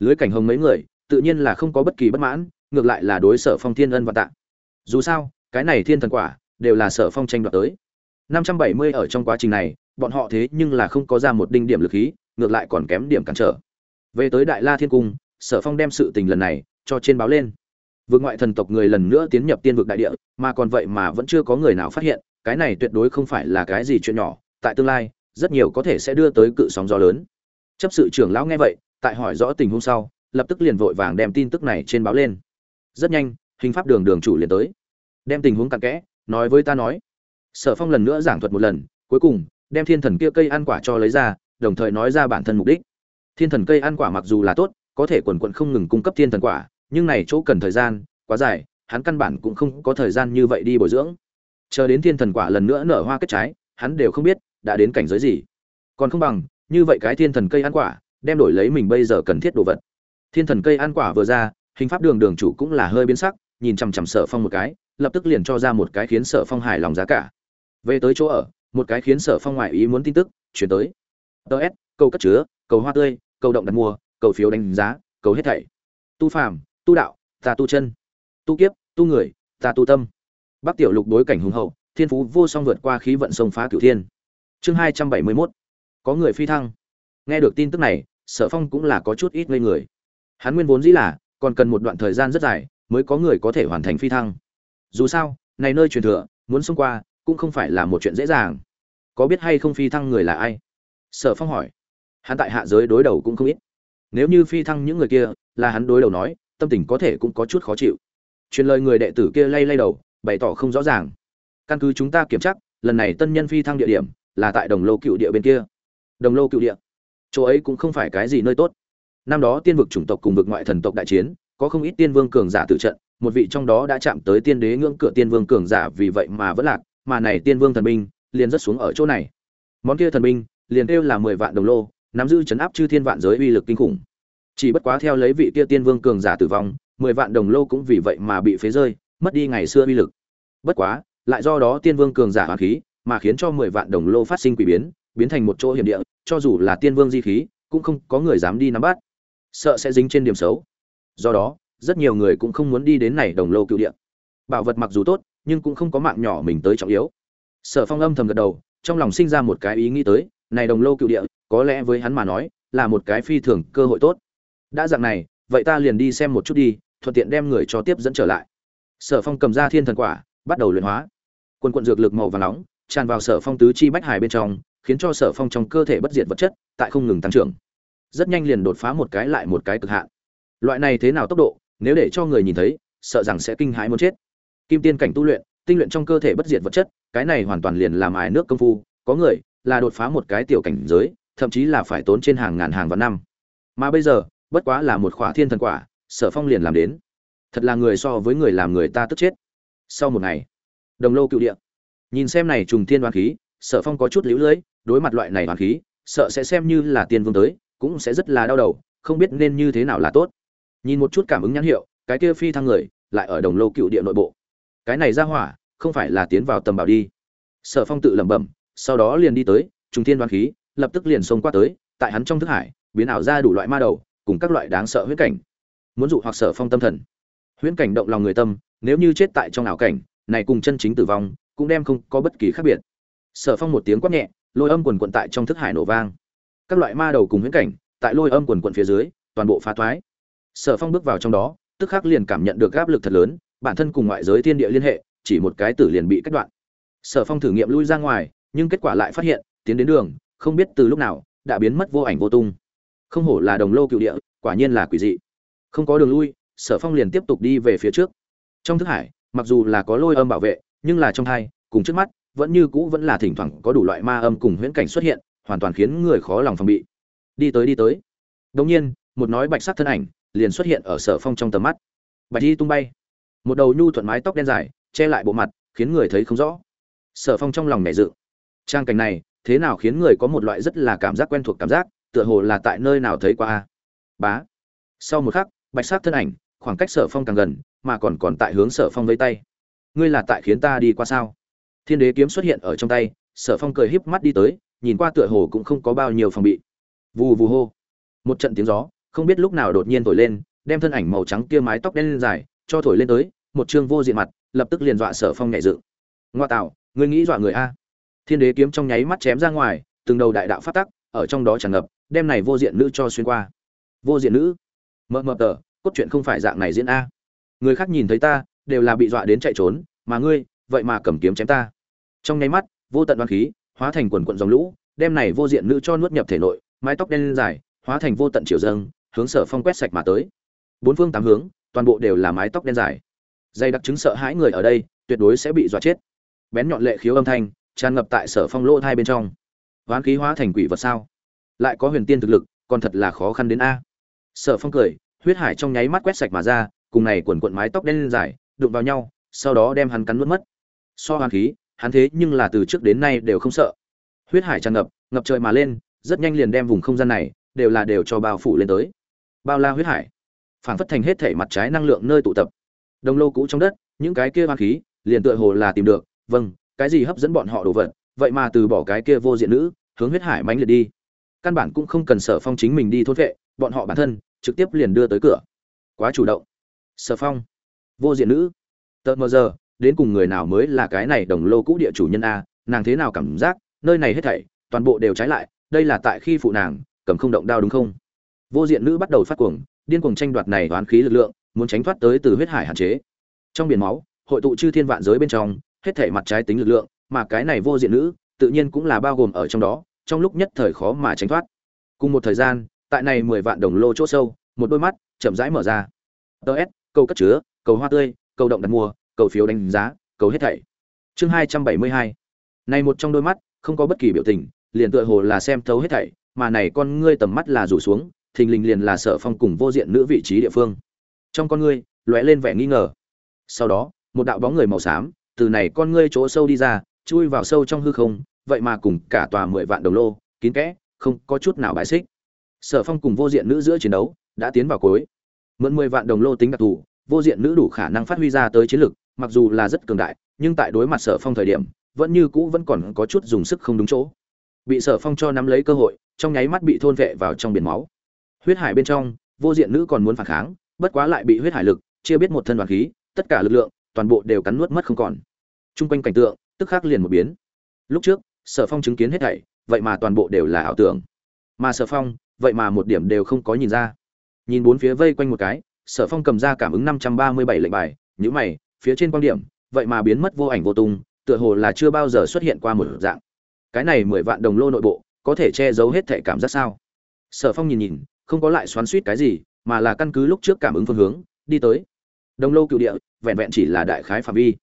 Lưới cảnh hồng mấy người, tự nhiên là không có bất kỳ bất mãn, ngược lại là đối sở phong thiên ân và tạ. Dù sao, cái này thiên thần quả, đều là sở phong tranh đoạt tới. 570 ở trong quá trình này, bọn họ thế nhưng là không có ra một đinh điểm lực khí ngược lại còn kém điểm cản trở. Về tới đại la thiên cung, sở phong đem sự tình lần này cho trên báo lên. Vượt ngoại thần tộc người lần nữa tiến nhập tiên vực đại địa, mà còn vậy mà vẫn chưa có người nào phát hiện, cái này tuyệt đối không phải là cái gì chuyện nhỏ, tại tương lai, rất nhiều có thể sẽ đưa tới cự sóng gió lớn. Chấp sự trưởng lão nghe vậy, tại hỏi rõ tình huống sau, lập tức liền vội vàng đem tin tức này trên báo lên. Rất nhanh, hình pháp đường đường chủ liền tới. Đem tình huống cặn kẽ, nói với ta nói. Sở phong lần nữa giảng thuật một lần, cuối cùng, đem thiên thần kia cây ăn quả cho lấy ra đồng thời nói ra bản thân mục đích. Thiên thần cây ăn quả mặc dù là tốt, có thể quần quận không ngừng cung cấp thiên thần quả, nhưng này chỗ cần thời gian, quá dài, hắn căn bản cũng không có thời gian như vậy đi bồi dưỡng. Chờ đến thiên thần quả lần nữa nở hoa kết trái, hắn đều không biết đã đến cảnh giới gì. Còn không bằng, như vậy cái thiên thần cây ăn quả, đem đổi lấy mình bây giờ cần thiết đồ vật. Thiên thần cây ăn quả vừa ra, hình pháp đường đường chủ cũng là hơi biến sắc, nhìn chằm chằm sở phong một cái, lập tức liền cho ra một cái khiến sở phong hài lòng giá cả. Về tới chỗ ở, một cái khiến sở phong ngoại ý muốn tin tức chuyển tới ts câu cất chứa, cầu hoa tươi, cầu động đặt mua, cầu phiếu đánh giá, cầu hết thảy. Tu phàm, tu đạo, ta tu chân. Tu kiếp, tu người, ta tu tâm. Bắc tiểu lục đối cảnh hùng hậu, thiên phú vô song vượt qua khí vận sông phá cửu thiên. Chương hai trăm bảy mươi mốt. Có người phi thăng. Nghe được tin tức này, sở phong cũng là có chút ít ngây người. Hắn nguyên vốn dĩ là, còn cần một đoạn thời gian rất dài mới có người có thể hoàn thành phi thăng. Dù sao, này nơi truyền thừa, muốn xông qua, cũng không phải là một chuyện dễ dàng. Có biết hay không phi thăng người là ai? Sở phong hỏi. Hắn tại hạ giới đối đầu cũng không ít. Nếu như phi thăng những người kia, là hắn đối đầu nói, tâm tình có thể cũng có chút khó chịu. Truyền lời người đệ tử kia lay lay đầu, bày tỏ không rõ ràng. Căn cứ chúng ta kiểm tra, lần này tân nhân phi thăng địa điểm là tại đồng lô cựu địa bên kia. Đồng lô cựu địa. Chỗ ấy cũng không phải cái gì nơi tốt. Năm đó tiên vực chủng tộc cùng vực ngoại thần tộc đại chiến, có không ít tiên vương cường giả tự trận, một vị trong đó đã chạm tới tiên đế ngưỡng cửa tiên vương cường giả vì vậy mà vẫn lạc, mà này tiên vương thần binh liền rất xuống ở chỗ này. Món kia thần binh liền kêu là mười vạn đồng lô, nắm giữ chấn áp chư thiên vạn giới uy lực kinh khủng. Chỉ bất quá theo lấy vị kia tiên vương cường giả tử vong, mười vạn đồng lô cũng vì vậy mà bị phế rơi, mất đi ngày xưa uy lực. Bất quá, lại do đó tiên vương cường giả hoàng khí, mà khiến cho mười vạn đồng lô phát sinh quỷ biến biến thành một chỗ hiểm địa, cho dù là tiên vương di khí, cũng không có người dám đi nắm bắt. Sợ sẽ dính trên điểm xấu. Do đó, rất nhiều người cũng không muốn đi đến này đồng lô cựu địa. Bảo vật mặc dù tốt, nhưng cũng không có mạng nhỏ mình tới trọng yếu. Sở phong âm thầm gật đầu, trong lòng sinh ra một cái ý nghĩ tới này đồng lô cựu địa, có lẽ với hắn mà nói, là một cái phi thường cơ hội tốt. Đã dạng này, vậy ta liền đi xem một chút đi, thuận tiện đem người cho tiếp dẫn trở lại. Sở phong cầm ra thiên thần quả, bắt đầu luyện hóa. Quân quận dược lực màu và nóng, tràn vào sở phong tứ chi bách hải bên trong, khiến cho sở phong trong cơ thể bất diệt vật chất, tại không ngừng tăng trưởng. Rất nhanh liền đột phá một cái lại một cái cực hạn. Loại này thế nào tốc độ, nếu để cho người nhìn thấy, sợ rằng sẽ kinh hãi muốn chết. Kim tiên cảnh tu luyện, tinh luyện trong cơ thể bất diệt vật chất, cái này hoàn toàn liền làm ải nước công phu, có người là đột phá một cái tiểu cảnh giới, thậm chí là phải tốn trên hàng ngàn hàng vạn năm. Mà bây giờ, bất quá là một khỏa thiên thần quả, sở phong liền làm đến. Thật là người so với người làm người ta tức chết. Sau một ngày, đồng lô cựu địa. Nhìn xem này trùng thiên đoán khí, sở phong có chút liễu lưỡi đối mặt loại này đoán khí, sợ sẽ xem như là tiên vương tới, cũng sẽ rất là đau đầu, không biết nên như thế nào là tốt. Nhìn một chút cảm ứng nhãn hiệu, cái kia phi thăng người, lại ở đồng lô cựu địa nội bộ. Cái này ra hỏa, không phải là tiến vào tầm bảo đi. Sở phong tự lẩm bẩm sau đó liền đi tới, trùng thiên đoán khí, lập tức liền xông qua tới, tại hắn trong thức hải, biến ảo ra đủ loại ma đầu, cùng các loại đáng sợ huyễn cảnh. Muốn dụ hoặc sở phong tâm thần. Huyễn cảnh động lòng người tâm, nếu như chết tại trong ảo cảnh, này cùng chân chính tử vong, cũng đem không có bất kỳ khác biệt. Sở phong một tiếng quát nhẹ, lôi âm quần quận tại trong thức hải nổ vang. Các loại ma đầu cùng huyễn cảnh, tại lôi âm quần quận phía dưới, toàn bộ phá thoái. Sở phong bước vào trong đó, tức khắc liền cảm nhận được áp lực thật lớn, bản thân cùng ngoại giới thiên địa liên hệ, chỉ một cái tử liền bị cắt đoạn. Sở phong thử nghiệm lui ra ngoài nhưng kết quả lại phát hiện, tiến đến đường, không biết từ lúc nào, đã biến mất vô ảnh vô tung. Không hổ là đồng lô cựu địa, quả nhiên là quỷ dị. Không có đường lui, sở phong liền tiếp tục đi về phía trước. Trong thức hải, mặc dù là có lôi âm bảo vệ, nhưng là trong thai cùng trước mắt, vẫn như cũ vẫn là thỉnh thoảng có đủ loại ma âm cùng huyễn cảnh xuất hiện, hoàn toàn khiến người khó lòng phòng bị. Đi tới đi tới. Đống nhiên, một nói bạch sắc thân ảnh liền xuất hiện ở sở phong trong tầm mắt. Bạch đi tung bay. Một đầu nhu thuận mái tóc đen dài, che lại bộ mặt, khiến người thấy không rõ. Sở phong trong lòng nảy dự trang cảnh này, thế nào khiến người có một loại rất là cảm giác quen thuộc cảm giác, tựa hồ là tại nơi nào thấy qua bá. Sau một khắc, bạch sắc thân ảnh, khoảng cách sở phong càng gần, mà còn còn tại hướng sở phong vây tay. Ngươi là tại khiến ta đi qua sao? Thiên đế kiếm xuất hiện ở trong tay, sở phong cười híp mắt đi tới, nhìn qua tựa hồ cũng không có bao nhiêu phòng bị. Vù vù hô. Một trận tiếng gió, không biết lúc nào đột nhiên thổi lên, đem thân ảnh màu trắng kia mái tóc đen lên dài, cho thổi lên tới, một chương vô diện mặt, lập tức liền dọa sở phong nhẹ dựng. Ngoa tạo, ngươi nghĩ dọa người a? Thiên đế kiếm trong nháy mắt chém ra ngoài, từng đầu đại đạo phát tắc, ở trong đó tràn ngập, đem này vô diện nữ cho xuyên qua. Vô diện nữ? Mờ mờ tờ, cốt truyện không phải dạng này diễn a. Người khác nhìn thấy ta, đều là bị dọa đến chạy trốn, mà ngươi, vậy mà cầm kiếm chém ta. Trong nháy mắt, vô tận đoan khí, hóa thành quần quận dòng lũ, đem này vô diện nữ cho nuốt nhập thể nội, mái tóc đen dài, hóa thành vô tận chiều dâng, hướng sở phong quét sạch mà tới. Bốn phương tám hướng, toàn bộ đều là mái tóc đen dài. Dây đặc chứng sợ hãi người ở đây, tuyệt đối sẽ bị dọa chết. Bén nhọn lệ khiếu âm thanh tràn ngập tại sở phong lỗ hai bên trong. Hoán khí hóa thành quỷ vật sao? Lại có huyền tiên thực lực, còn thật là khó khăn đến a. Sở phong cười, huyết hải trong nháy mắt quét sạch mà ra, cùng này quần quận mái tóc đen dài, đụng vào nhau, sau đó đem hắn cắn nuốt mất. So hoán khí, hắn thế nhưng là từ trước đến nay đều không sợ. Huyết hải tràn ngập ngập trời mà lên, rất nhanh liền đem vùng không gian này, đều là đều cho bao phủ lên tới. Bao la huyết hải, phảng phất thành hết thể mặt trái năng lượng nơi tụ tập. Đồng lô cũ trong đất, những cái kia hoán khí, liền tựa hồ là tìm được vâng cái gì hấp dẫn bọn họ đồ vật, vậy mà từ bỏ cái kia vô diện nữ, hướng huyết hải mánh liệt đi. Căn bản cũng không cần sở phong chính mình đi thốt vệ, bọn họ bản thân, trực tiếp liền đưa tới cửa. Quá chủ động. Sở phong. Vô diện nữ. Tợt mờ giờ, đến cùng người nào mới là cái này đồng lô cũ địa chủ nhân a, nàng thế nào cảm giác, nơi này hết thảy, toàn bộ đều trái lại, đây là tại khi phụ nàng, cầm không động đao đúng không? Vô diện nữ bắt đầu phát cuồng, điên cuồng tranh đoạt này toán khí lực lượng, muốn tránh thoát tới từ huyết hải hạn chế. Trong biển máu, hội tụ chư thiên vạn giới bên trong hết thảy mặt trái tính lực lượng, mà cái này vô diện nữ, tự nhiên cũng là bao gồm ở trong đó, trong lúc nhất thời khó mà tránh thoát. Cùng một thời gian, tại này mười vạn đồng lô chỗ sâu, một đôi mắt chậm rãi mở ra. Ts câu cất chứa, cầu hoa tươi, cầu động đặt mua cầu phiếu đánh giá, cầu hết thảy. Chương hai trăm bảy mươi hai. Này một trong đôi mắt, không có bất kỳ biểu tình, liền tựa hồ là xem thấu hết thảy, mà này con ngươi tầm mắt là rủ xuống, thình lình liền là sợ phong cùng vô diện nữ vị trí địa phương. Trong con ngươi, lóe lên vẻ nghi ngờ. Sau đó, một đạo bóng người màu xám từ này con ngươi chỗ sâu đi ra, chui vào sâu trong hư không, vậy mà cùng cả tòa mười vạn đồng lô, kín kẽ, không có chút nào bài xích. Sở phong cùng vô diện nữ giữa chiến đấu, đã tiến vào cuối. Mượn mười vạn đồng lô tính đặc thù, vô diện nữ đủ khả năng phát huy ra tới chiến lực, mặc dù là rất cường đại, nhưng tại đối mặt sở phong thời điểm, vẫn như cũ vẫn còn có chút dùng sức không đúng chỗ. Bị sở phong cho nắm lấy cơ hội, trong nháy mắt bị thôn vệ vào trong biển máu. Huyết hải bên trong, vô diện nữ còn muốn phản kháng, bất quá lại bị huyết hải lực, chia biết một thân đoàn khí, tất cả lực lượng, toàn bộ đều cắn nuốt mất không còn. Trung quanh cảnh tượng, tức khắc liền một biến. Lúc trước, sở phong chứng kiến hết thảy, vậy mà toàn bộ đều là ảo tưởng. Mà sở phong, vậy mà một điểm đều không có nhìn ra. Nhìn bốn phía vây quanh một cái, sở phong cầm ra cảm ứng năm trăm ba mươi bảy lệnh bài nhữ mày, phía trên quan điểm, vậy mà biến mất vô ảnh vô tung, tựa hồ là chưa bao giờ xuất hiện qua một dạng. Cái này mười vạn đồng lô nội bộ, có thể che giấu hết thảy cảm giác sao? Sở phong nhìn nhìn, không có lại xoắn suýt cái gì, mà là căn cứ lúc trước cảm ứng phương hướng, đi tới. Đồng lô cựu địa, vẹn vẹn chỉ là đại khái phạm vi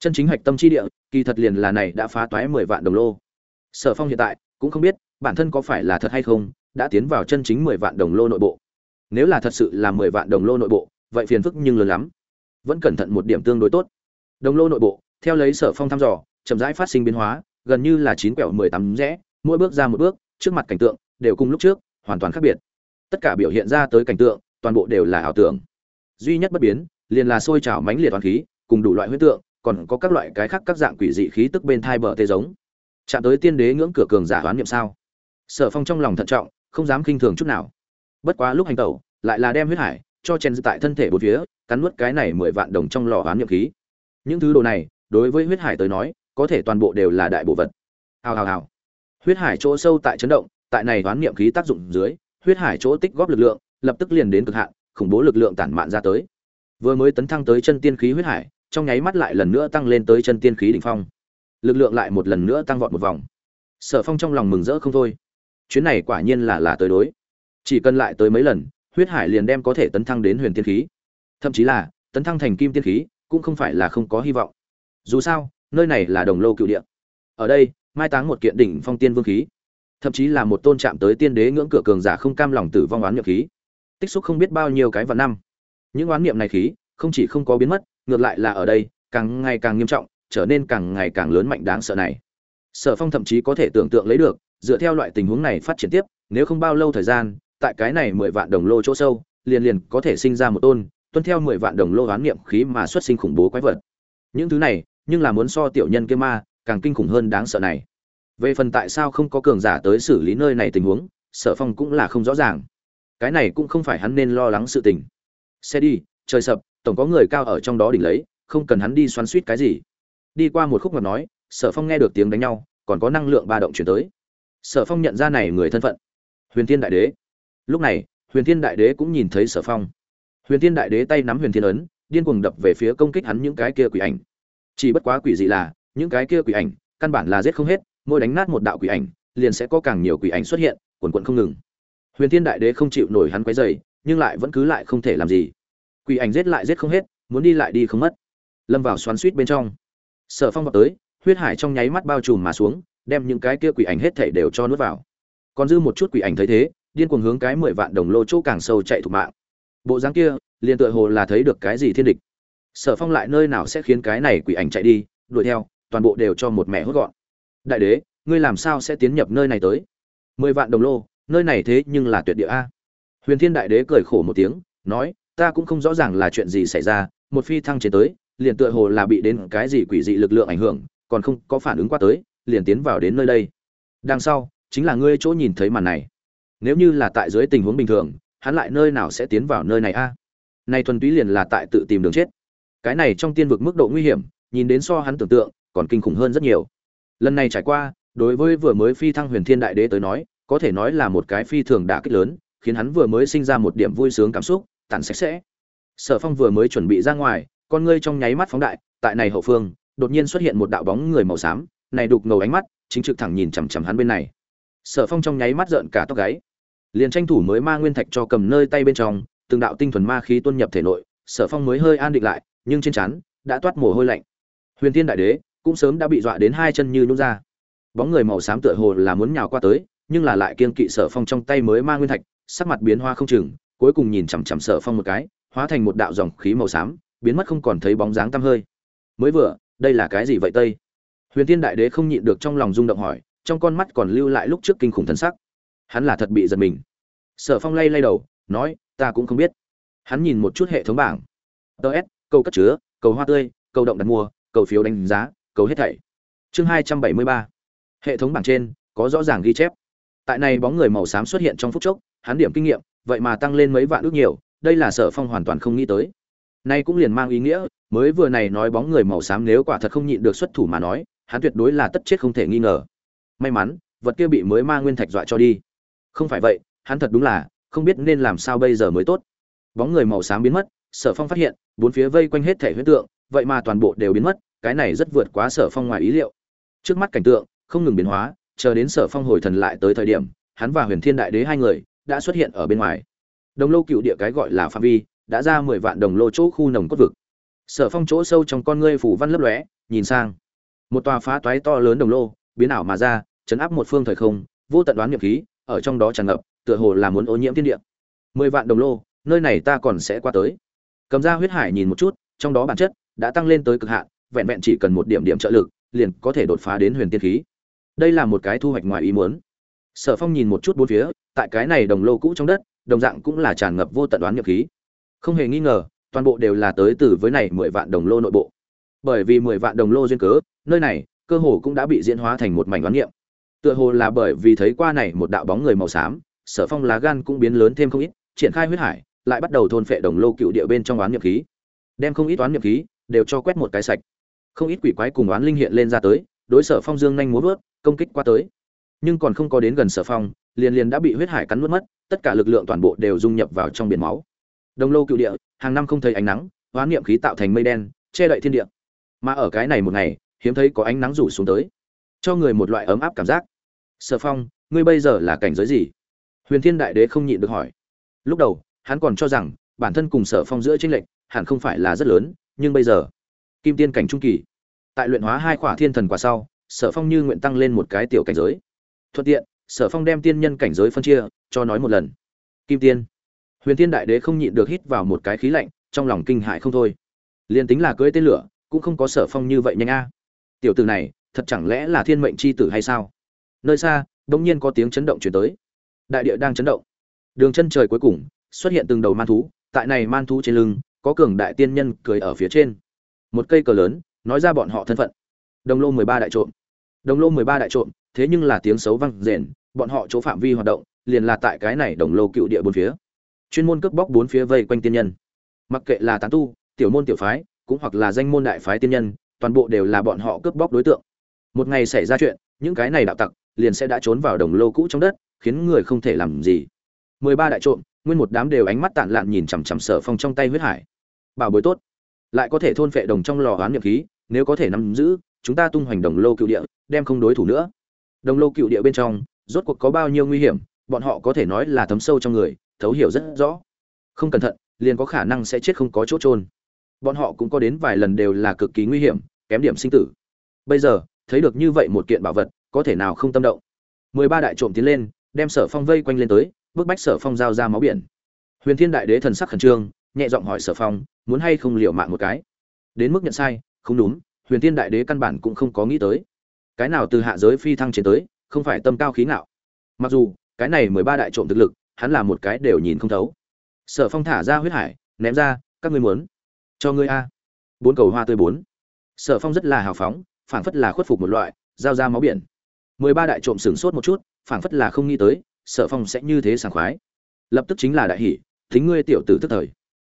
chân chính hạch tâm chi địa, kỳ thật liền là này đã phá toái mười vạn đồng lô. Sở phong hiện tại cũng không biết, bản thân có phải là thật hay không, đã tiến vào chân chính mười vạn đồng lô nội bộ. Nếu là thật sự là mười vạn đồng lô nội bộ, vậy phiền phức nhưng lớn lắm. Vẫn cẩn thận một điểm tương đối tốt. Đồng lô nội bộ, theo lấy sở phong thăm dò, chậm rãi phát sinh biến hóa, gần như là chín quẹo mười tám rẽ, mỗi bước ra một bước, trước mặt cảnh tượng đều cùng lúc trước, hoàn toàn khác biệt. Tất cả biểu hiện ra tới cảnh tượng, toàn bộ đều là ảo tưởng. Duy nhất bất biến, liền là sôi trào mãnh liệt toàn khí, cùng đủ loại huyết tượng còn có các loại cái khác các dạng quỷ dị khí tức bên thai bờ tê giống. Chạm tới tiên đế ngưỡng cửa cường giả đoán niệm sao? Sở phong trong lòng thận trọng, không dám khinh thường chút nào. Bất quá lúc hành tẩu, lại là đem huyết hải cho chen tại thân thể bốn phía, cắn nuốt cái này mười vạn đồng trong lò đoán niệm khí. Những thứ đồ này, đối với huyết hải tới nói, có thể toàn bộ đều là đại bộ vật. Hào hào hào. Huyết hải chỗ sâu tại chấn động, tại này đoán niệm khí tác dụng dưới, huyết hải chỗ tích góp lực lượng, lập tức liền đến cực hạn, khủng bố lực lượng tản mạn ra tới. Vừa mới tấn thăng tới chân tiên khí huyết hải trong nháy mắt lại lần nữa tăng lên tới chân tiên khí đỉnh phong. Lực lượng lại một lần nữa tăng vọt một vòng. Sở phong trong lòng mừng rỡ không thôi. Chuyến này quả nhiên là là tới đối. Chỉ cần lại tới mấy lần, huyết hải liền đem có thể tấn thăng đến huyền tiên khí. Thậm chí là, tấn thăng thành kim tiên khí, cũng không phải là không có hy vọng. Dù sao, nơi này là đồng lô cựu địa. Ở đây, mai táng một kiện đỉnh phong tiên vương khí. Thậm chí là một tôn chạm tới tiên đế ngưỡng cửa cường giả không cam lòng tử vong oán nhập khí. Tích xúc không biết bao nhiêu cái vạn năm. Những oán niệm này khí, không chỉ không có biến mất ngược lại là ở đây, càng ngày càng nghiêm trọng, trở nên càng ngày càng lớn mạnh đáng sợ này. Sở phong thậm chí có thể tưởng tượng lấy được, dựa theo loại tình huống này phát triển tiếp, nếu không bao lâu thời gian, tại cái này mười vạn đồng lô chỗ sâu, liền liền có thể sinh ra một tôn, tuân theo mười vạn đồng lô oán niệm khí mà xuất sinh khủng bố quái vật. Những thứ này, nhưng là muốn so tiểu nhân kia ma, càng kinh khủng hơn đáng sợ này. Về phần tại sao không có cường giả tới xử lý nơi này tình huống, sở phong cũng là không rõ ràng. Cái này cũng không phải hắn nên lo lắng sự tình. Xe đi, trời sập tổng có người cao ở trong đó đỉnh lấy, không cần hắn đi xoắn suýt cái gì. Đi qua một khúc ngọc nói, sở phong nghe được tiếng đánh nhau, còn có năng lượng ba động chuyển tới. Sở phong nhận ra này người thân phận. Huyền thiên đại đế. Lúc này, huyền thiên đại đế cũng nhìn thấy sở phong. Huyền thiên đại đế tay nắm huyền thiên ấn, điên cuồng đập về phía công kích hắn những cái kia quỷ ảnh. Chỉ bất quá quỷ dị là, những cái kia quỷ ảnh, căn bản là giết không hết, mỗi đánh nát một đạo quỷ ảnh, liền sẽ có càng nhiều quỷ ảnh xuất hiện, quần quận không ngừng. Huyền thiên đại đế không chịu nổi hắn quấy dày nhưng lại vẫn cứ lại không thể làm gì quỷ ảnh giết lại giết không hết, muốn đi lại đi không mất. Lâm vào xoắn suýt bên trong. Sở phong vào tới, huyết hải trong nháy mắt bao trùm mà xuống, đem những cái kia quỷ ảnh hết thảy đều cho nuốt vào. Còn dư một chút quỷ ảnh thấy thế, điên cuồng hướng cái mười vạn đồng lô chỗ càng sâu chạy thục mạng. Bộ dáng kia, liền tựa hồ là thấy được cái gì thiên địch. Sở phong lại nơi nào sẽ khiến cái này quỷ ảnh chạy đi, đuổi theo, toàn bộ đều cho một mẹ hốt gọn. Đại đế, ngươi làm sao sẽ tiến nhập nơi này tới? Mười vạn đồng lô, nơi này thế nhưng là tuyệt địa a. Huyền thiên đại đế cười khổ một tiếng, nói ta cũng không rõ ràng là chuyện gì xảy ra, một phi thăng chế tới, liền tựa hồ là bị đến cái gì quỷ dị lực lượng ảnh hưởng, còn không có phản ứng qua tới, liền tiến vào đến nơi đây. Đằng sau, chính là ngươi chỗ nhìn thấy màn này. Nếu như là tại dưới tình huống bình thường, hắn lại nơi nào sẽ tiến vào nơi này a? Này thuần túy liền là tại tự tìm đường chết. Cái này trong tiên vực mức độ nguy hiểm, nhìn đến so hắn tưởng tượng, còn kinh khủng hơn rất nhiều. Lần này trải qua, đối với vừa mới phi thăng huyền thiên đại đế tới nói, có thể nói là một cái phi thường đả kích lớn, khiến hắn vừa mới sinh ra một điểm vui sướng cảm xúc tản sạch sẽ. Sở phong vừa mới chuẩn bị ra ngoài, con ngươi trong nháy mắt phóng đại, tại này hậu phương, đột nhiên xuất hiện một đạo bóng người màu xám, này đục ngầu ánh mắt, chính trực thẳng nhìn chằm chằm hắn bên này. Sở phong trong nháy mắt rợn cả tóc gáy. Liền tranh thủ mới ma nguyên thạch cho cầm nơi tay bên trong, từng đạo tinh thuần ma khí tuôn nhập thể nội, sở phong mới hơi an định lại, nhưng trên chắn đã toát mồ hôi lạnh. Huyền thiên đại đế cũng sớm đã bị dọa đến hai chân như nhún ra. Bóng người màu xám tựa hồ là muốn nhào qua tới, nhưng là lại kiên kỵ sở phong trong tay mới ma nguyên thạch, sắc mặt biến hoa không chừng cuối cùng nhìn chằm chằm sở phong một cái, hóa thành một đạo dòng khí màu xám, biến mất không còn thấy bóng dáng tăm hơi. Mới vừa, đây là cái gì vậy tây? Huyền thiên đại đế không nhịn được trong lòng rung động hỏi, trong con mắt còn lưu lại lúc trước kinh khủng thần sắc. Hắn là thật bị giật mình. Sở phong lay lay đầu, nói, ta cũng không biết. Hắn nhìn một chút hệ thống bảng. Tờ s câu cất chứa, cầu hoa tươi, cầu động đặt mua, cầu phiếu đánh giá, cầu hết thảy. Chương hai trăm bảy mươi ba. Hệ thống bảng trên có rõ ràng ghi chép. Tại này bóng người màu xám xuất hiện trong phút chốc, hắn điểm kinh nghiệm vậy mà tăng lên mấy vạn ước nhiều, đây là sở phong hoàn toàn không nghĩ tới. Nay cũng liền mang ý nghĩa, mới vừa này nói bóng người màu xám nếu quả thật không nhịn được xuất thủ mà nói, hắn tuyệt đối là tất chết không thể nghi ngờ. May mắn, vật kia bị mới ma nguyên thạch dọa cho đi. Không phải vậy, hắn thật đúng là, không biết nên làm sao bây giờ mới tốt. Bóng người màu xám biến mất, sở phong phát hiện, bốn phía vây quanh hết thể huyết tượng, vậy mà toàn bộ đều biến mất, cái này rất vượt quá sở phong ngoài ý liệu. Trước mắt cảnh tượng, không ngừng biến hóa, chờ đến sở phong hồi thần lại tới thời điểm, hắn và huyền thiên đại đế hai người đã xuất hiện ở bên ngoài. Đồng lô cựu địa cái gọi là phạm vi, đã ra mười vạn đồng lô chỗ khu nồng cốt vực. Sở phong chỗ sâu trong con ngươi phủ văn lấp lóe, nhìn sang. Một tòa phá toái to lớn đồng lô, biến ảo mà ra, chấn áp một phương thời không, vô tận đoán nghiệp khí, ở trong đó tràn ngập, tựa hồ là muốn ô nhiễm thiên địa. Mười vạn đồng lô, nơi này ta còn sẽ qua tới. Cầm ra huyết hải nhìn một chút, trong đó bản chất đã tăng lên tới cực hạn, vẹn vẹn chỉ cần một điểm điểm trợ lực, liền có thể đột phá đến huyền tiên khí. Đây là một cái thu hoạch ngoài ý muốn sở phong nhìn một chút bốn phía, tại cái này đồng lô cũ trong đất, đồng dạng cũng là tràn ngập vô tận đoán nhập khí. Không hề nghi ngờ, toàn bộ đều là tới từ với này mười vạn đồng lô nội bộ. Bởi vì mười vạn đồng lô duyên cớ, nơi này, cơ hồ cũng đã bị diễn hóa thành một mảnh đoán nghiệm. tựa hồ là bởi vì thấy qua này một đạo bóng người màu xám, sở phong lá gan cũng biến lớn thêm không ít, triển khai huyết hải, lại bắt đầu thôn phệ đồng lô cựu địa bên trong oán nhập khí. Đem không ít oán nhập khí, đều cho quét một cái sạch. Không ít quỷ quái cùng oán linh hiện lên ra tới, đối sở phong dương nhanh muốn vớt, công kích qua tới nhưng còn không có đến gần sở phong, liền liền đã bị huyết hải cắn nuốt mất, tất cả lực lượng toàn bộ đều dung nhập vào trong biển máu. Đồng lô cựu địa, hàng năm không thấy ánh nắng oán niệm khí tạo thành mây đen, che đậy thiên địa. Mà ở cái này một ngày, hiếm thấy có ánh nắng rủ xuống tới, cho người một loại ấm áp cảm giác. Sở phong, ngươi bây giờ là cảnh giới gì? Huyền thiên đại đế không nhịn được hỏi. Lúc đầu, hắn còn cho rằng, bản thân cùng sở phong giữa tranh lệch, hẳn không phải là rất lớn, nhưng bây giờ, kim tiên cảnh trung kỳ. Tại luyện hóa hai khỏa thiên thần quả sau, sở phong như nguyện tăng lên một cái tiểu cảnh giới thuận tiện, sở phong đem tiên nhân cảnh giới phân chia, cho nói một lần. Kim tiên. Huyền tiên đại đế không nhịn được hít vào một cái khí lạnh, trong lòng kinh hại không thôi. Liền tính là cưới tên lửa, cũng không có sở phong như vậy nhanh a. Tiểu tử này, thật chẳng lẽ là thiên mệnh c h i tử hay sao? Nơi xa đ ỗ n g nhiên có tiếng chấn động chuyển tới. Đại địa đang chấn động. Đường chân trời cuối cùng, xuất hiện từng đầu man thú, tại này man thú trên lưng, có cường đại tiên nhân cười ở phía trên. Một cây cờ lớn, nói ra bọn họ thân phận. Đồng lô mười ba đại trộm đồng lô mười ba đại trộm, thế nhưng là tiếng xấu vang rền, bọn họ chỗ phạm vi hoạt động, liền là tại cái này đồng lô cựu địa bốn phía. Chuyên môn cướp bóc bốn phía vây quanh tiên nhân. Mặc kệ là tán tu, tiểu môn tiểu phái, cũng hoặc là danh môn đại phái tiên nhân, toàn bộ đều là bọn họ cướp bóc đối tượng. Một ngày xảy ra chuyện, những cái này đạo tặc, liền sẽ đã trốn vào đồng lô cũ trong đất, khiến người không thể làm gì. Mười ba đại trộm, nguyên một đám đều ánh mắt tản lạn nhìn chằm chằm sở phong trong tay huyết hải. Bảo bối tốt. Lại có thể thôn phệ đồng trong lò hoán nhập khí, nếu có thể nắm giữ chúng ta tung hoành đồng lô cựu địa, đem không đối thủ nữa. Đồng lô cựu địa bên trong, rốt cuộc có bao nhiêu nguy hiểm, bọn họ có thể nói là thấm sâu trong người, thấu hiểu rất rõ. Không cẩn thận, liền có khả năng sẽ chết không có chỗ trôn bọn họ cũng có đến vài lần đều là cực kỳ nguy hiểm, kém điểm sinh tử. Bây giờ, thấy được như vậy một kiện bảo vật, có thể nào không tâm động? Mười ba đại trộm tiến lên, đem sở phong vây quanh lên tới, bức bách sở phong giao ra máu biển. Huyền thiên đại đế thần sắc khẩn trương, nhẹ giọng hỏi sở phong, muốn hay không liều mạng một cái? Đến mức nhận sai, không đúng huyền thiên đại đế căn bản cũng không có nghĩ tới. Cái nào từ hạ giới phi thăng trên tới, không phải tâm cao khí ngạo. Mặc dù, cái này mười ba đại trộm thực lực, hắn là một cái đều nhìn không thấu. Sở phong thả ra huyết hải, ném ra, các ngươi muốn cho ngươi a. Bốn cầu hoa tươi bốn. Sở phong rất là hào phóng, phảng phất là khuất phục một loại, giao ra máu biển. Mười ba đại trộm sửng sốt một chút, phảng phất là không nghĩ tới, sở phong sẽ như thế sảng khoái. Lập tức chính là đại hỷ thính ngươi tiểu tử tức thời.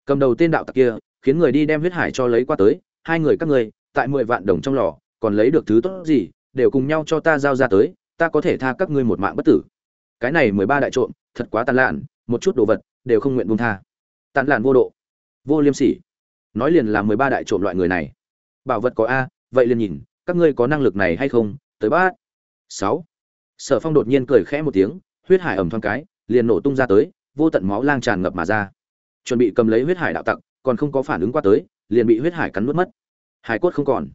Cầm đầu tên đạo tặc kia, khiến người đi đem huyết hải cho lấy qua tới, hai người các ngươi tại mười vạn đồng trong lò, còn lấy được thứ tốt gì, đều cùng nhau cho ta giao ra tới, ta có thể tha các ngươi một mạng bất tử. Cái này mười ba đại trộm, thật quá tàn lạn, một chút đồ vật, đều không nguyện buông tha. Tàn lạn vô độ. Vô liêm sỉ. Nói liền là mười ba đại trộm loại người này. Bảo vật có a, vậy liền nhìn, các ngươi có năng lực này hay không, tới bát. Sáu. Sở phong đột nhiên cười khẽ một tiếng, huyết hải ẩm thoáng cái, liền nổ tung ra tới, vô tận máu lang tràn ngập mà ra. Chuẩn bị cầm lấy huyết hải đạo tặc, còn không có phản ứng qua tới, liền bị huyết hải cắn nuốt mất hải cốt không còn.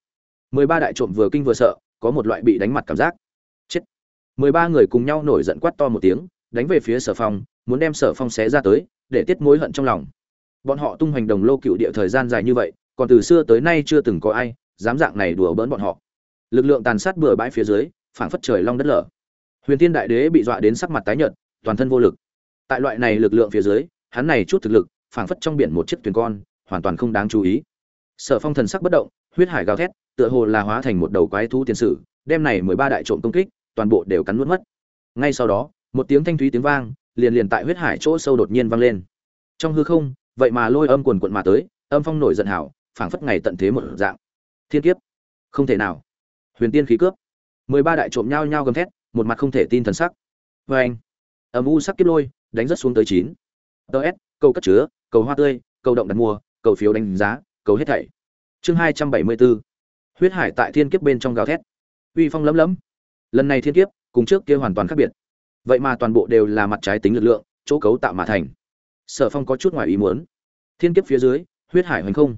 Mười ba đại trộm vừa kinh vừa sợ, có một loại bị đánh mặt cảm giác. Chết. Mười ba người cùng nhau nổi giận quát to một tiếng, đánh về phía sở phong, muốn đem sở phong xé ra tới, để tiết mối hận trong lòng. Bọn họ tung hoành đồng lô cựu địa thời gian dài như vậy, còn từ xưa tới nay chưa từng có ai dám dạng này đùa bỡn bọn họ. Lực lượng tàn sát bừa bãi phía dưới, phảng phất trời long đất lở. Huyền Thiên đại đế bị dọa đến sắc mặt tái nhợt, toàn thân vô lực. Tại loại này lực lượng phía dưới, hắn này chút thực lực, phảng phất trong biển một chiếc thuyền con, hoàn toàn không đáng chú ý. Sở phong thần sắc bất động huyết hải gào thét tựa hồ là hóa thành một đầu quái thú tiền sử đem này mười ba đại trộm công kích toàn bộ đều cắn nuốt mất. Ngay sau đó một tiếng thanh thúy tiếng vang liền liền tại huyết hải chỗ sâu đột nhiên vang lên. Trong hư không vậy mà lôi âm quần quần mà tới âm phong nổi giận hảo phảng phất ngày tận thế một dạng. Thiên kiếp không thể nào. Huyền tiên khí cướp. Mười ba đại trộm nhao nhao gầm thét một mặt không thể tin thần sắc. Oeng. âm u sắc kiếp lôi đánh rất xuống tới chín. DS, câu cất chứa cầu hoa tươi cầu động đặt mua cầu phiếu đánh giá cầu hết thảy chương hai trăm bảy mươi bốn huyết hải tại thiên kiếp bên trong gào thét. Uy phong lấm lấm. Lần này thiên kiếp cùng trước kia hoàn toàn khác biệt. Vậy mà toàn bộ đều là mặt trái tính lực lượng, chỗ cấu tạo mà thành. Sở phong có chút ngoài ý muốn. Thiên kiếp phía dưới, huyết hải hoành không.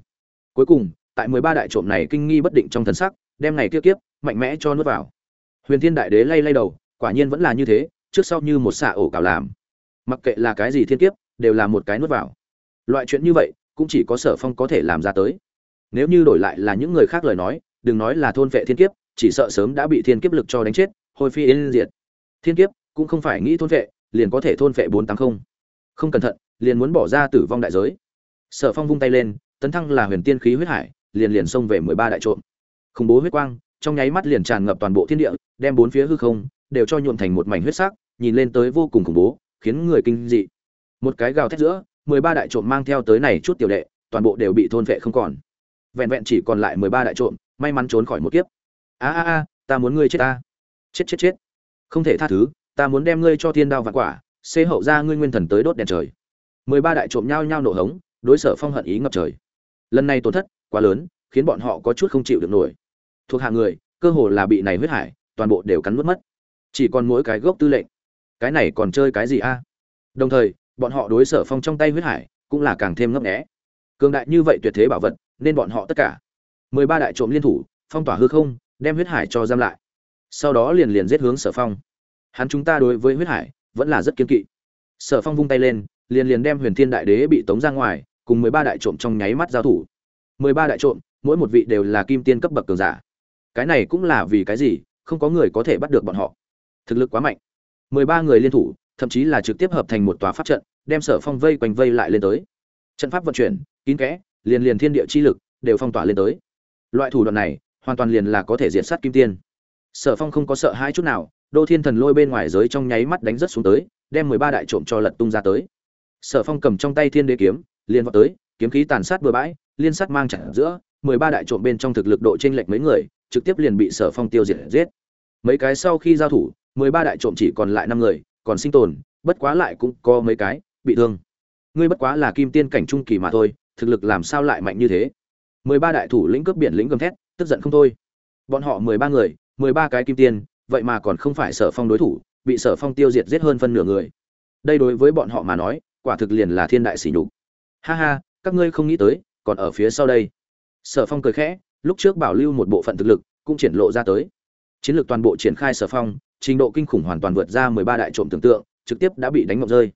Cuối cùng, tại mười ba đại trộm này kinh nghi bất định trong thần sắc, đem này kia kiếp mạnh mẽ cho nuốt vào. Huyền thiên đại đế lay lay đầu, quả nhiên vẫn là như thế, trước sau như một xạ ổ cào làm. Mặc kệ là cái gì thiên kiếp, đều là một cái nuốt vào. Loại chuyện như vậy, cũng chỉ có sở phong có thể làm ra tới nếu như đổi lại là những người khác lời nói, đừng nói là thôn vệ thiên kiếp, chỉ sợ sớm đã bị thiên kiếp lực cho đánh chết hồi phi yên diệt. Thiên kiếp cũng không phải nghĩ thôn vệ, liền có thể thôn vệ bốn tám không. Không cẩn thận, liền muốn bỏ ra tử vong đại giới. Sở phong vung tay lên, tấn thăng là huyền tiên khí huyết hải, liền liền xông về mười ba đại trộm. Khủng bố huyết quang, trong nháy mắt liền tràn ngập toàn bộ thiên địa, đem bốn phía hư không đều cho nhuộm thành một mảnh huyết sắc, nhìn lên tới vô cùng khủng bố, khiến người kinh dị. Một cái gào thét giữa, mười ba đại trộm mang theo tới này chút tiểu đệ, toàn bộ đều bị thôn vệ không còn vẹn vẹn chỉ còn lại mười ba đại trộm, may mắn trốn khỏi một kiếp. A a a, ta muốn ngươi chết ta. Chết chết chết. Không thể tha thứ, ta muốn đem ngươi cho thiên đao vạn quả, xê hậu ra ngươi nguyên thần tới đốt đèn trời. Mười ba đại trộm nhao nhao nổ hống, đối sở phong hận ý ngập trời. Lần này tổn thất quá lớn, khiến bọn họ có chút không chịu được nổi. Thuộc hạ người, cơ hồ là bị này huyết hải, toàn bộ đều cắn nuốt mất. Chỉ còn mỗi cái gốc tư lệnh. Cái này còn chơi cái gì a? Đồng thời, bọn họ đối sở phong trong tay huyết hải, cũng là càng thêm ngấp nghé. Cường đại như vậy tuyệt thế bảo vật nên bọn họ tất cả. Mười ba đại trộm liên thủ, phong tỏa hư không, đem huyết hải cho giam lại. Sau đó liền liền giết hướng sở phong. Hắn chúng ta đối với huyết hải, vẫn là rất kiên kỵ. Sở phong vung tay lên, liền liền đem huyền thiên đại đế bị tống ra ngoài, cùng mười ba đại trộm trong nháy mắt giao thủ. Mười ba đại trộm, mỗi một vị đều là kim tiên cấp bậc cường giả. Cái này cũng là vì cái gì, không có người có thể bắt được bọn họ. Thực lực quá mạnh. Mười ba người liên thủ, thậm chí là trực tiếp hợp thành một tòa pháp trận, đem sở phong vây quanh vây lại lên tới. Trận pháp vận chuyển, kín kẽ liền liền thiên địa chi lực đều phong tỏa lên tới. Loại thủ đoạn này hoàn toàn liền là có thể diệt sát kim tiên. Sở phong không có sợ hai chút nào, đô thiên thần lôi bên ngoài giới trong nháy mắt đánh rất xuống tới, đem mười ba đại trộm cho lật tung ra tới. Sở phong cầm trong tay thiên đế kiếm, liền vào tới, kiếm khí tàn sát bừa bãi, liên sát mang chặt giữa, mười ba đại trộm bên trong thực lực độ chênh lệch mấy người, trực tiếp liền bị sở phong tiêu diệt giết. Mấy cái sau khi giao thủ, mười ba đại trộm chỉ còn lại năm người, còn sinh tồn, bất quá lại cũng có mấy cái bị thương. Ngươi bất quá là kim tiên cảnh trung kỳ mà thôi thực lực làm sao lại mạnh như thế? Mười ba đại thủ lĩnh cướp biển lĩnh gầm thét tức giận không thôi. Bọn họ mười ba người mười ba cái kim tiền, vậy mà còn không phải sở phong đối thủ bị sở phong tiêu diệt giết hơn phân nửa người. Đây đối với bọn họ mà nói quả thực liền là thiên đại sỉ nhục. Ha ha các ngươi không nghĩ tới còn ở phía sau đây. Sở phong cười khẽ lúc trước bảo lưu một bộ phận thực lực cũng triển lộ ra tới. Chiến lược toàn bộ triển khai sở phong trình độ kinh khủng hoàn toàn vượt ra mười ba đại trộm tưởng tượng trực tiếp đã bị đánh ngọc rơi.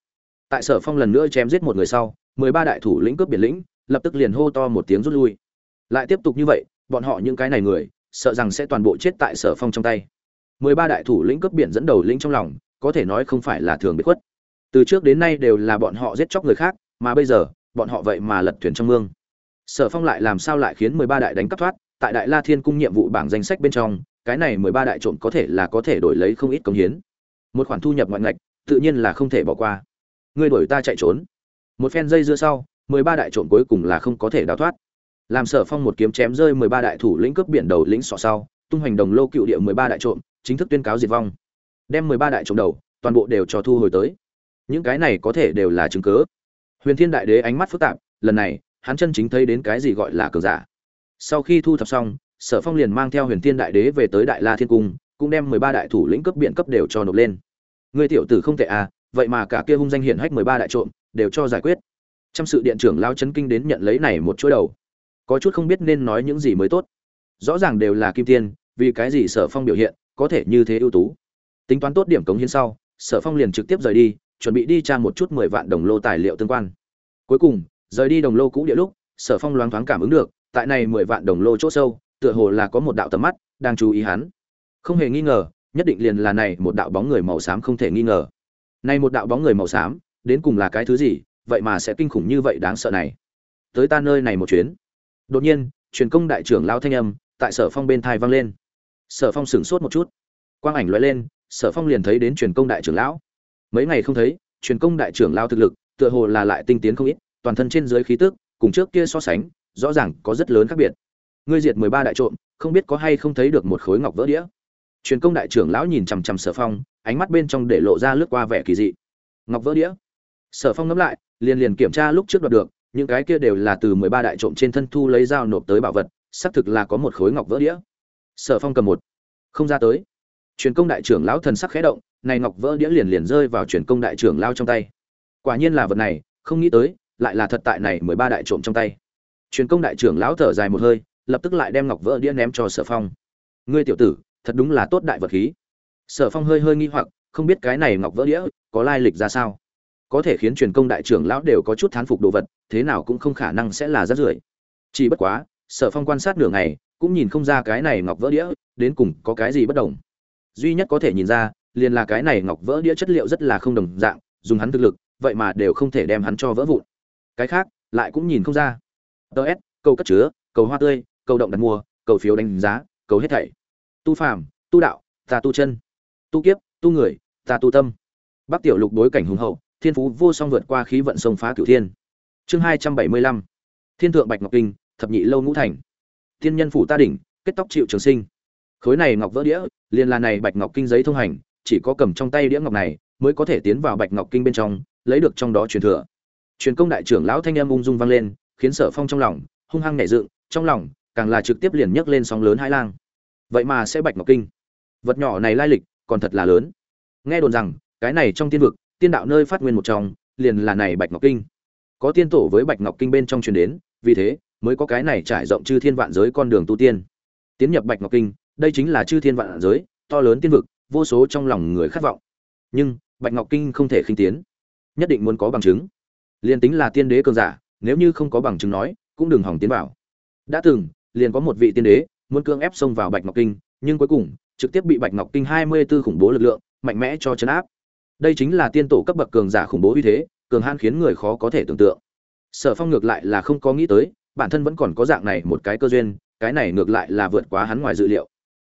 Tại sở phong lần nữa chém giết một người sau mười ba đại thủ lĩnh cướp biển lĩnh lập tức liền hô to một tiếng rút lui. Lại tiếp tục như vậy, bọn họ những cái này người, sợ rằng sẽ toàn bộ chết tại sở phong trong tay. Mười ba đại thủ lĩnh cướp biển dẫn đầu lĩnh trong lòng, có thể nói không phải là thường bị khuất. Từ trước đến nay đều là bọn họ giết chóc người khác, mà bây giờ, bọn họ vậy mà lật thuyền trong mương. Sở phong lại làm sao lại khiến mười ba đại đánh cắp thoát? Tại đại la thiên cung nhiệm vụ bảng danh sách bên trong, cái này mười ba đại trộm có thể là có thể đổi lấy không ít công hiến. Một khoản thu nhập ngoại ngạch, tự nhiên là không thể bỏ qua. Ngươi đuổi ta chạy trốn. Một phen dây dưa sau mười ba đại trộm cuối cùng là không có thể đào thoát. Làm sở phong một kiếm chém rơi mười ba đại thủ lĩnh cướp biển đầu lĩnh sọ sau, tung hoành đồng lô cựu địa mười ba đại trộm, chính thức tuyên cáo diệt vong. Đem mười ba đại trộm đầu, toàn bộ đều cho thu hồi tới. Những cái này có thể đều là chứng cớ huyền thiên đại đế ánh mắt phức tạp, lần này, hắn chân chính thấy đến cái gì gọi là cường giả. Sau khi thu thập xong, sở phong liền mang theo huyền thiên đại đế về tới đại la thiên cung, cũng đem mười ba đại thủ lĩnh cấp biện cấp đều cho nộp lên. Người tiểu tử không tệ à vậy mà cả kia hung danh hiển hách mười ba đại trộm, đều cho giải quyết trong sự điện trưởng lao chấn kinh đến nhận lấy này một chuỗi đầu. Có chút không biết nên nói những gì mới tốt. Rõ ràng đều là kim tiên, vì cái gì sở phong biểu hiện có thể như thế ưu tú? Tính toán tốt điểm cống hiến sau, sở phong liền trực tiếp rời đi, chuẩn bị đi tra một chút mười vạn đồng lô tài liệu tương quan. Cuối cùng, rời đi đồng lô cũ địa lúc, sở phong loáng thoáng cảm ứng được, tại này mười vạn đồng lô chỗ sâu, tựa hồ là có một đạo tầm mắt đang chú ý hắn. Không hề nghi ngờ, nhất định liền là này một đạo bóng người màu xám không thể nghi ngờ. Này một đạo bóng người màu xám, đến cùng là cái thứ gì vậy mà sẽ kinh khủng như vậy đáng sợ này. Tới ta nơi này một chuyến. Đột nhiên, truyền công đại trưởng lao thanh âm tại sở phong bên thai vang lên. Sở phong sửng sốt một chút. Quang ảnh lóe lên, sở phong liền thấy đến truyền công đại trưởng lão. Mấy ngày không thấy, truyền công đại trưởng lao thực lực tựa hồ là lại tinh tiến không ít, toàn thân trên dưới khí tức cùng trước kia so sánh, rõ ràng có rất lớn khác biệt. Ngươi diệt mười ba đại trộm, không biết có hay không thấy được một khối ngọc vỡ đĩa. Truyền công đại trưởng lão nhìn chằm chằm sở phong, ánh mắt bên trong để lộ ra lướt qua vẻ kỳ dị. Ngọc vỡ đĩa. Sở phong ngẫm lại liền liền kiểm tra lúc trước đoạt được, những cái kia đều là từ mười ba đại trộm trên thân thu lấy dao nộp tới bảo vật, xác thực là có một khối ngọc vỡ đĩa. Sở phong cầm một. Không ra tới. Truyền công đại trưởng lão thần sắc khẽ động, này ngọc vỡ đĩa liền liền rơi vào truyền công đại trưởng lao trong tay. Quả nhiên là vật này, không nghĩ tới, lại là thật tại này mười ba đại trộm trong tay. Truyền công đại trưởng lão thở dài một hơi, lập tức lại đem ngọc vỡ đĩa ném cho sở phong. Ngươi tiểu tử, thật đúng là tốt đại vật khí. Sở phong hơi hơi nghi hoặc, không biết cái này ngọc vỡ đĩa có lai lịch ra sao? Có thể khiến truyền công đại trưởng lão đều có chút thán phục đồ vật, thế nào cũng không khả năng sẽ là rác rưởi. Chỉ bất quá, sở phong quan sát nửa ngày, cũng nhìn không ra cái này ngọc vỡ đĩa, đến cùng có cái gì bất đồng. Duy nhất có thể nhìn ra, liền là cái này ngọc vỡ đĩa chất liệu rất là không đồng dạng, dùng hắn thực lực, vậy mà đều không thể đem hắn cho vỡ vụn. Cái khác, lại cũng nhìn không ra. Tờ s câu cất chứa, cầu hoa tươi, cầu động đặt mua, cầu phiếu đánh giá, cầu hết thảy. Tu phàm, tu đạo, ta tu chân. Tu kiếp, tu người, ta tu tâm. Bác tiểu lục đối cảnh hùng hậu thiên phú vô song vượt qua khí vận sông phá cửu thiên. Chương hai trăm bảy mươi lăm. Thiên thượng bạch ngọc kinh, thập nhị lâu ngũ thành. Thiên nhân phủ ta đỉnh, kết tóc chịu trường sinh. Khối này ngọc vỡ đĩa, liền là này bạch ngọc kinh giấy thông hành, chỉ có cầm trong tay đĩa ngọc này mới có thể tiến vào bạch ngọc kinh bên trong, lấy được trong đó truyền thừa. Truyền công đại trưởng lão thanh âm ung dung vang lên, khiến sở phong trong lòng hung hăng nảy dựng, trong lòng càng là trực tiếp liền nhấc lên sóng lớn hai lang. Vậy mà sẽ bạch ngọc kinh. Vật nhỏ này lai lịch còn thật là lớn. Nghe đồn rằng, cái này trong tiên vực tiên đạo nơi phát nguyên một trong, liền là này bạch ngọc kinh. Có tiên tổ với bạch ngọc kinh bên trong truyền đến, vì thế, mới có cái này trải rộng chư thiên vạn giới con đường tu tiên. Tiến nhập bạch ngọc kinh, đây chính là chư thiên vạn giới, to lớn tiên vực, vô số trong lòng người khát vọng. Nhưng, bạch ngọc kinh không thể khinh tiến. Nhất định muốn có bằng chứng. Liên tính là tiên đế cường giả, nếu như không có bằng chứng nói, cũng đừng hỏng tiến vào. Đã từng, liền có một vị tiên đế, muốn cương ép xông vào bạch ngọc kinh, nhưng cuối cùng, trực tiếp bị bạch ngọc kinh hai mươi 24 khủng bố lực lượng, mạnh mẽ cho chấn áp đây chính là tiên tổ cấp bậc cường giả khủng bố uy thế, cường han khiến người khó có thể tưởng tượng. Sở phong ngược lại là không có nghĩ tới, bản thân vẫn còn có dạng này một cái cơ duyên, cái này ngược lại là vượt quá hắn ngoài dự liệu.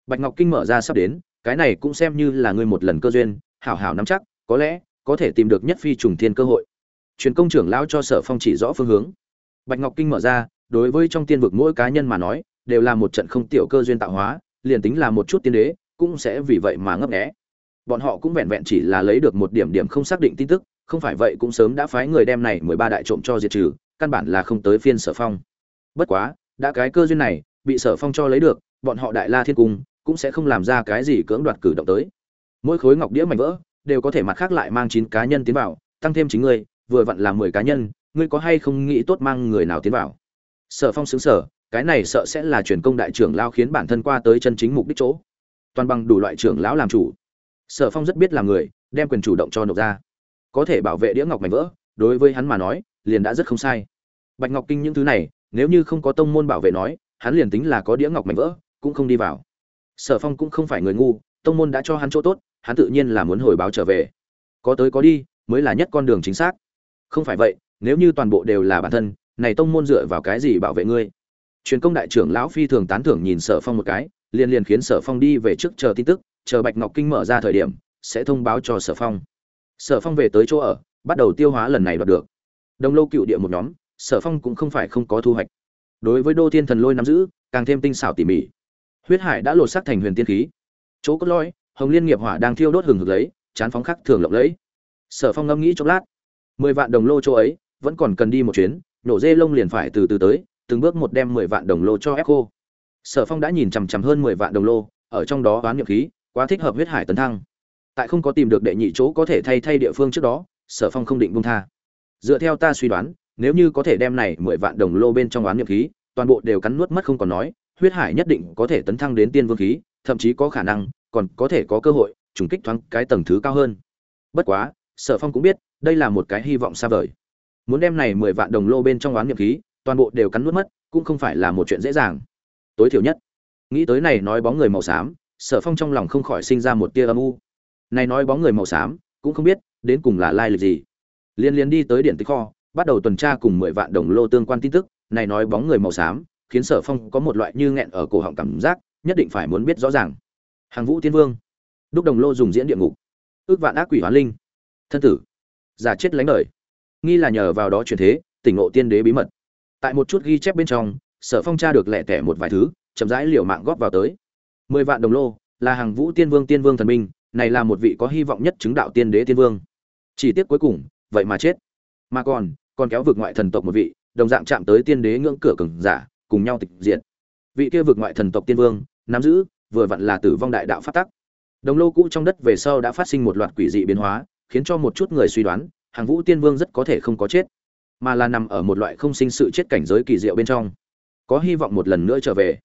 Bạch ngọc kinh mở ra sắp đến, cái này cũng xem như là ngươi một lần cơ duyên, hảo hảo nắm chắc, có lẽ, có thể tìm được nhất phi trùng thiên cơ hội. Truyền công trưởng lão cho sở phong chỉ rõ phương hướng. Bạch ngọc kinh mở ra, đối với trong tiên vực mỗi cá nhân mà nói, đều là một trận không tiểu cơ duyên tạo hóa, liền tính là một chút tiên đế, cũng sẽ vì vậy mà ngấp nghé bọn họ cũng vẹn vẹn chỉ là lấy được một điểm điểm không xác định tin tức, không phải vậy cũng sớm đã phái người đem này mười ba đại trộm cho diệt trừ, căn bản là không tới phiên sở phong. Bất quá, đã cái cơ duyên này, bị sở phong cho lấy được, bọn họ đại la thiên cung cũng sẽ không làm ra cái gì cưỡng đoạt cử động tới. Mỗi khối ngọc đĩa mảnh vỡ đều có thể mặt khác lại mang chín cá nhân tiến vào, tăng thêm chính ngươi, vừa vặn là mười cá nhân, ngươi có hay không nghĩ tốt mang người nào tiến vào? Sở phong xứng sở cái này sợ sẽ là truyền công đại trưởng lao khiến bản thân qua tới chân chính mục đích chỗ. Toàn bằng đủ loại trưởng lão làm chủ sở phong rất biết làm người, đem quyền chủ động cho nộp ra. Có thể bảo vệ đĩa ngọc mảnh vỡ, đối với hắn mà nói, liền đã rất không sai. Bạch ngọc kinh những thứ này, nếu như không có tông môn bảo vệ nói, hắn liền tính là có đĩa ngọc mảnh vỡ, cũng không đi vào. Sở phong cũng không phải người ngu, tông môn đã cho hắn chỗ tốt, hắn tự nhiên là muốn hồi báo trở về. Có tới có đi, mới là nhất con đường chính xác. Không phải vậy, nếu như toàn bộ đều là bản thân, này tông môn dựa vào cái gì bảo vệ ngươi? Truyền công đại trưởng lão phi thường tán thưởng nhìn sở phong một cái, liền liền khiến sở phong đi về trước chờ tin tức chờ bạch ngọc kinh mở ra thời điểm, sẽ thông báo cho sở phong. Sở phong về tới chỗ ở, bắt đầu tiêu hóa lần này đoạt được. Đồng lâu cựu địa một nhóm, sở phong cũng không phải không có thu hoạch. Đối với đô thiên thần lôi nắm giữ, càng thêm tinh xảo tỉ mỉ. Huyết hải đã lột sắc thành huyền tiên khí. Chỗ cốt lõi, hồng liên nghiệp hỏa đang thiêu đốt hừng hực lấy, chán phóng khắc thường lộng lẫy. Sở phong ngẫm nghĩ chốc lát. Mười vạn đồng lô chỗ ấy, vẫn còn cần đi một chuyến, nổ dê lông liền phải từ từ tới, từng bước một đem mười vạn đồng lô cho ép cô sở phong đã nhìn chằm chằm hơn mười vạn đồng lô, ở trong đó oán nhập khí quá thích hợp huyết hải tấn thăng. Tại không có tìm được đệ nhị chỗ có thể thay thay địa phương trước đó, sở phong không định buông tha. Dựa theo ta suy đoán, nếu như có thể đem này mười vạn đồng lô bên trong oán nhập khí, toàn bộ đều cắn nuốt mất không còn nói, huyết hải nhất định có thể tấn thăng đến tiên vương khí, thậm chí có khả năng, còn có thể có cơ hội, trùng kích thoáng cái tầng thứ cao hơn. Bất quá, sở phong cũng biết, đây là một cái hy vọng xa vời. Muốn đem này mười vạn đồng lô bên trong oán nhập khí, toàn bộ đều cắn nuốt mất, cũng không phải là một chuyện dễ dàng. Tối thiểu nhất, nghĩ tới này nói bóng người màu xám sở phong trong lòng không khỏi sinh ra một tia âm u. Này nói bóng người màu xám, cũng không biết đến cùng là lai lịch gì. Liên liên đi tới điện tích kho, bắt đầu tuần tra cùng mười vạn đồng lô tương quan tin tức. Này nói bóng người màu xám, khiến sở phong có một loại như nghẹn ở cổ họng cảm giác, nhất định phải muốn biết rõ ràng. Hàng vũ tiên vương. Đúc đồng lô dùng diễn địa ngục. Ước vạn ác quỷ hoán linh. Thân tử. Giả chết lánh đời. Nghi là nhờ vào đó chuyển thế, tỉnh ngộ tiên đế bí mật. Tại một chút ghi chép bên trong, sở phong tra được lẻ tẻ một vài thứ, chậm rãi liều mạng góp vào tới mười vạn đồng lô, là hàng vũ tiên vương tiên vương thần minh, này là một vị có hy vọng nhất chứng đạo tiên đế tiên vương. Chỉ tiếc cuối cùng, vậy mà chết. Mà còn còn kéo vực ngoại thần tộc một vị, đồng dạng chạm tới tiên đế ngưỡng cửa cường giả, cùng nhau tịch diệt. Vị kia vực ngoại thần tộc tiên vương, nắm giữ, vừa vặn là tử vong đại đạo phát tắc. Đồng lô cũ trong đất về sau đã phát sinh một loạt quỷ dị biến hóa, khiến cho một chút người suy đoán, hàng vũ tiên vương rất có thể không có chết, mà là nằm ở một loại không sinh sự chết cảnh giới kỳ diệu bên trong. Có hy vọng một lần nữa trở về.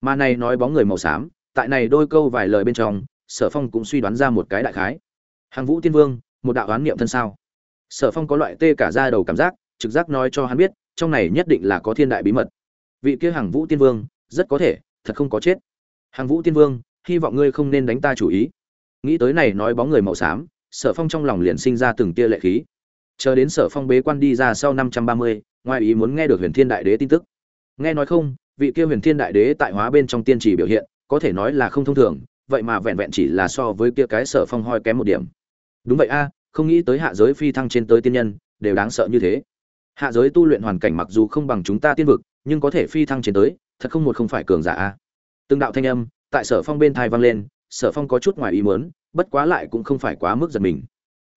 Mà này nói bóng người màu xám tại này đôi câu vài lời bên trong, sở phong cũng suy đoán ra một cái đại khái. Hàng vũ tiên vương, một đạo oán niệm thân sao? Sở phong có loại tê cả ra đầu cảm giác, trực giác nói cho hắn biết, trong này nhất định là có thiên đại bí mật. Vị kia hàng vũ tiên vương, rất có thể, thật không có chết. Hàng vũ tiên vương, hy vọng ngươi không nên đánh ta chủ ý. Nghĩ tới này nói bóng người màu xám, sở phong trong lòng liền sinh ra từng tia lệ khí. Chờ đến sở phong bế quan đi ra sau năm trăm ba mươi, ngoài ý muốn nghe được huyền thiên đại đế tin tức. Nghe nói không, vị kia huyền thiên đại đế tại hóa bên trong tiên trì biểu hiện có thể nói là không thông thường, vậy mà vẹn vẹn chỉ là so với kia cái sở phong hoi kém một điểm. Đúng vậy a, không nghĩ tới hạ giới phi thăng trên tới tiên nhân, đều đáng sợ như thế. Hạ giới tu luyện hoàn cảnh mặc dù không bằng chúng ta tiên vực, nhưng có thể phi thăng trên tới, thật không một không phải cường giả a. Từng đạo thanh âm tại sở phong bên thai vang lên, sở phong có chút ngoài ý muốn, bất quá lại cũng không phải quá mức giật mình.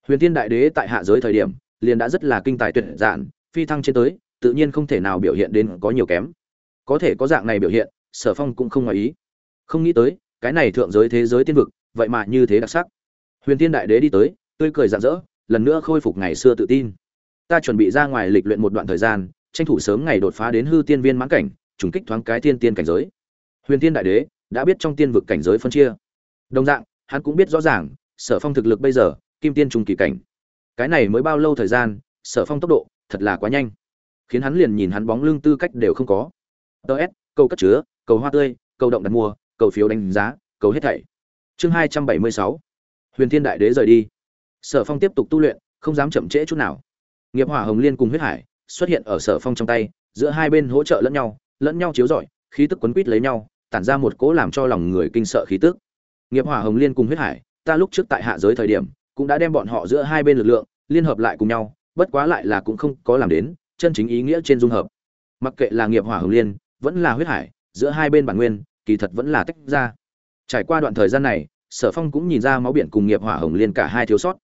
Huyền tiên đại đế tại hạ giới thời điểm, liền đã rất là kinh tài tuyệt dạn phi thăng trên tới, tự nhiên không thể nào biểu hiện đến có nhiều kém. Có thể có dạng này biểu hiện, sở phong cũng không ngoài ý không nghĩ tới, cái này thượng giới thế giới tiên vực, vậy mà như thế đặc sắc. Huyền tiên đại đế đi tới, tươi cười rạng rỡ, lần nữa khôi phục ngày xưa tự tin. Ta chuẩn bị ra ngoài lịch luyện một đoạn thời gian, tranh thủ sớm ngày đột phá đến hư tiên viên mãn cảnh, trùng kích thoáng cái tiên tiên cảnh giới. Huyền tiên đại đế đã biết trong tiên vực cảnh giới phân chia. Đồng dạng, hắn cũng biết rõ ràng, sở phong thực lực bây giờ, kim tiên trùng kỳ cảnh. Cái này mới bao lâu thời gian, sở phong tốc độ, thật là quá nhanh. Khiến hắn liền nhìn hắn bóng lưng tư cách đều không có. Ts câu cất chứa, cầu hoa tươi câu động đặt mua cầu phiếu đánh giá, cầu hết thảy. Chương hai trăm bảy mươi sáu. Huyền thiên đại đế rời đi. Sở phong tiếp tục tu luyện, không dám chậm trễ chút nào. Nghiệp hỏa hồng liên cùng huyết hải xuất hiện ở sở phong trong tay, giữa hai bên hỗ trợ lẫn nhau lẫn nhau chiếu rọi, khí tức quấn quýt lấy nhau, tản ra một cỗ làm cho lòng người kinh sợ khí tức. Nghiệp hỏa hồng liên cùng huyết hải, ta lúc trước tại hạ giới thời điểm, cũng đã đem bọn họ giữa hai bên lực lượng liên hợp lại cùng nhau, bất quá lại là cũng không có làm đến, chân chính ý nghĩa trên dung hợp. Mặc kệ là nghiệp hỏa hồng liên, vẫn là huyết hải, giữa hai bên bản nguyên kỳ thật vẫn là tách ra. Trải qua đoạn thời gian này, sở phong cũng nhìn ra máu biển cùng nghiệp hỏa hồng liên cả hai thiếu sót.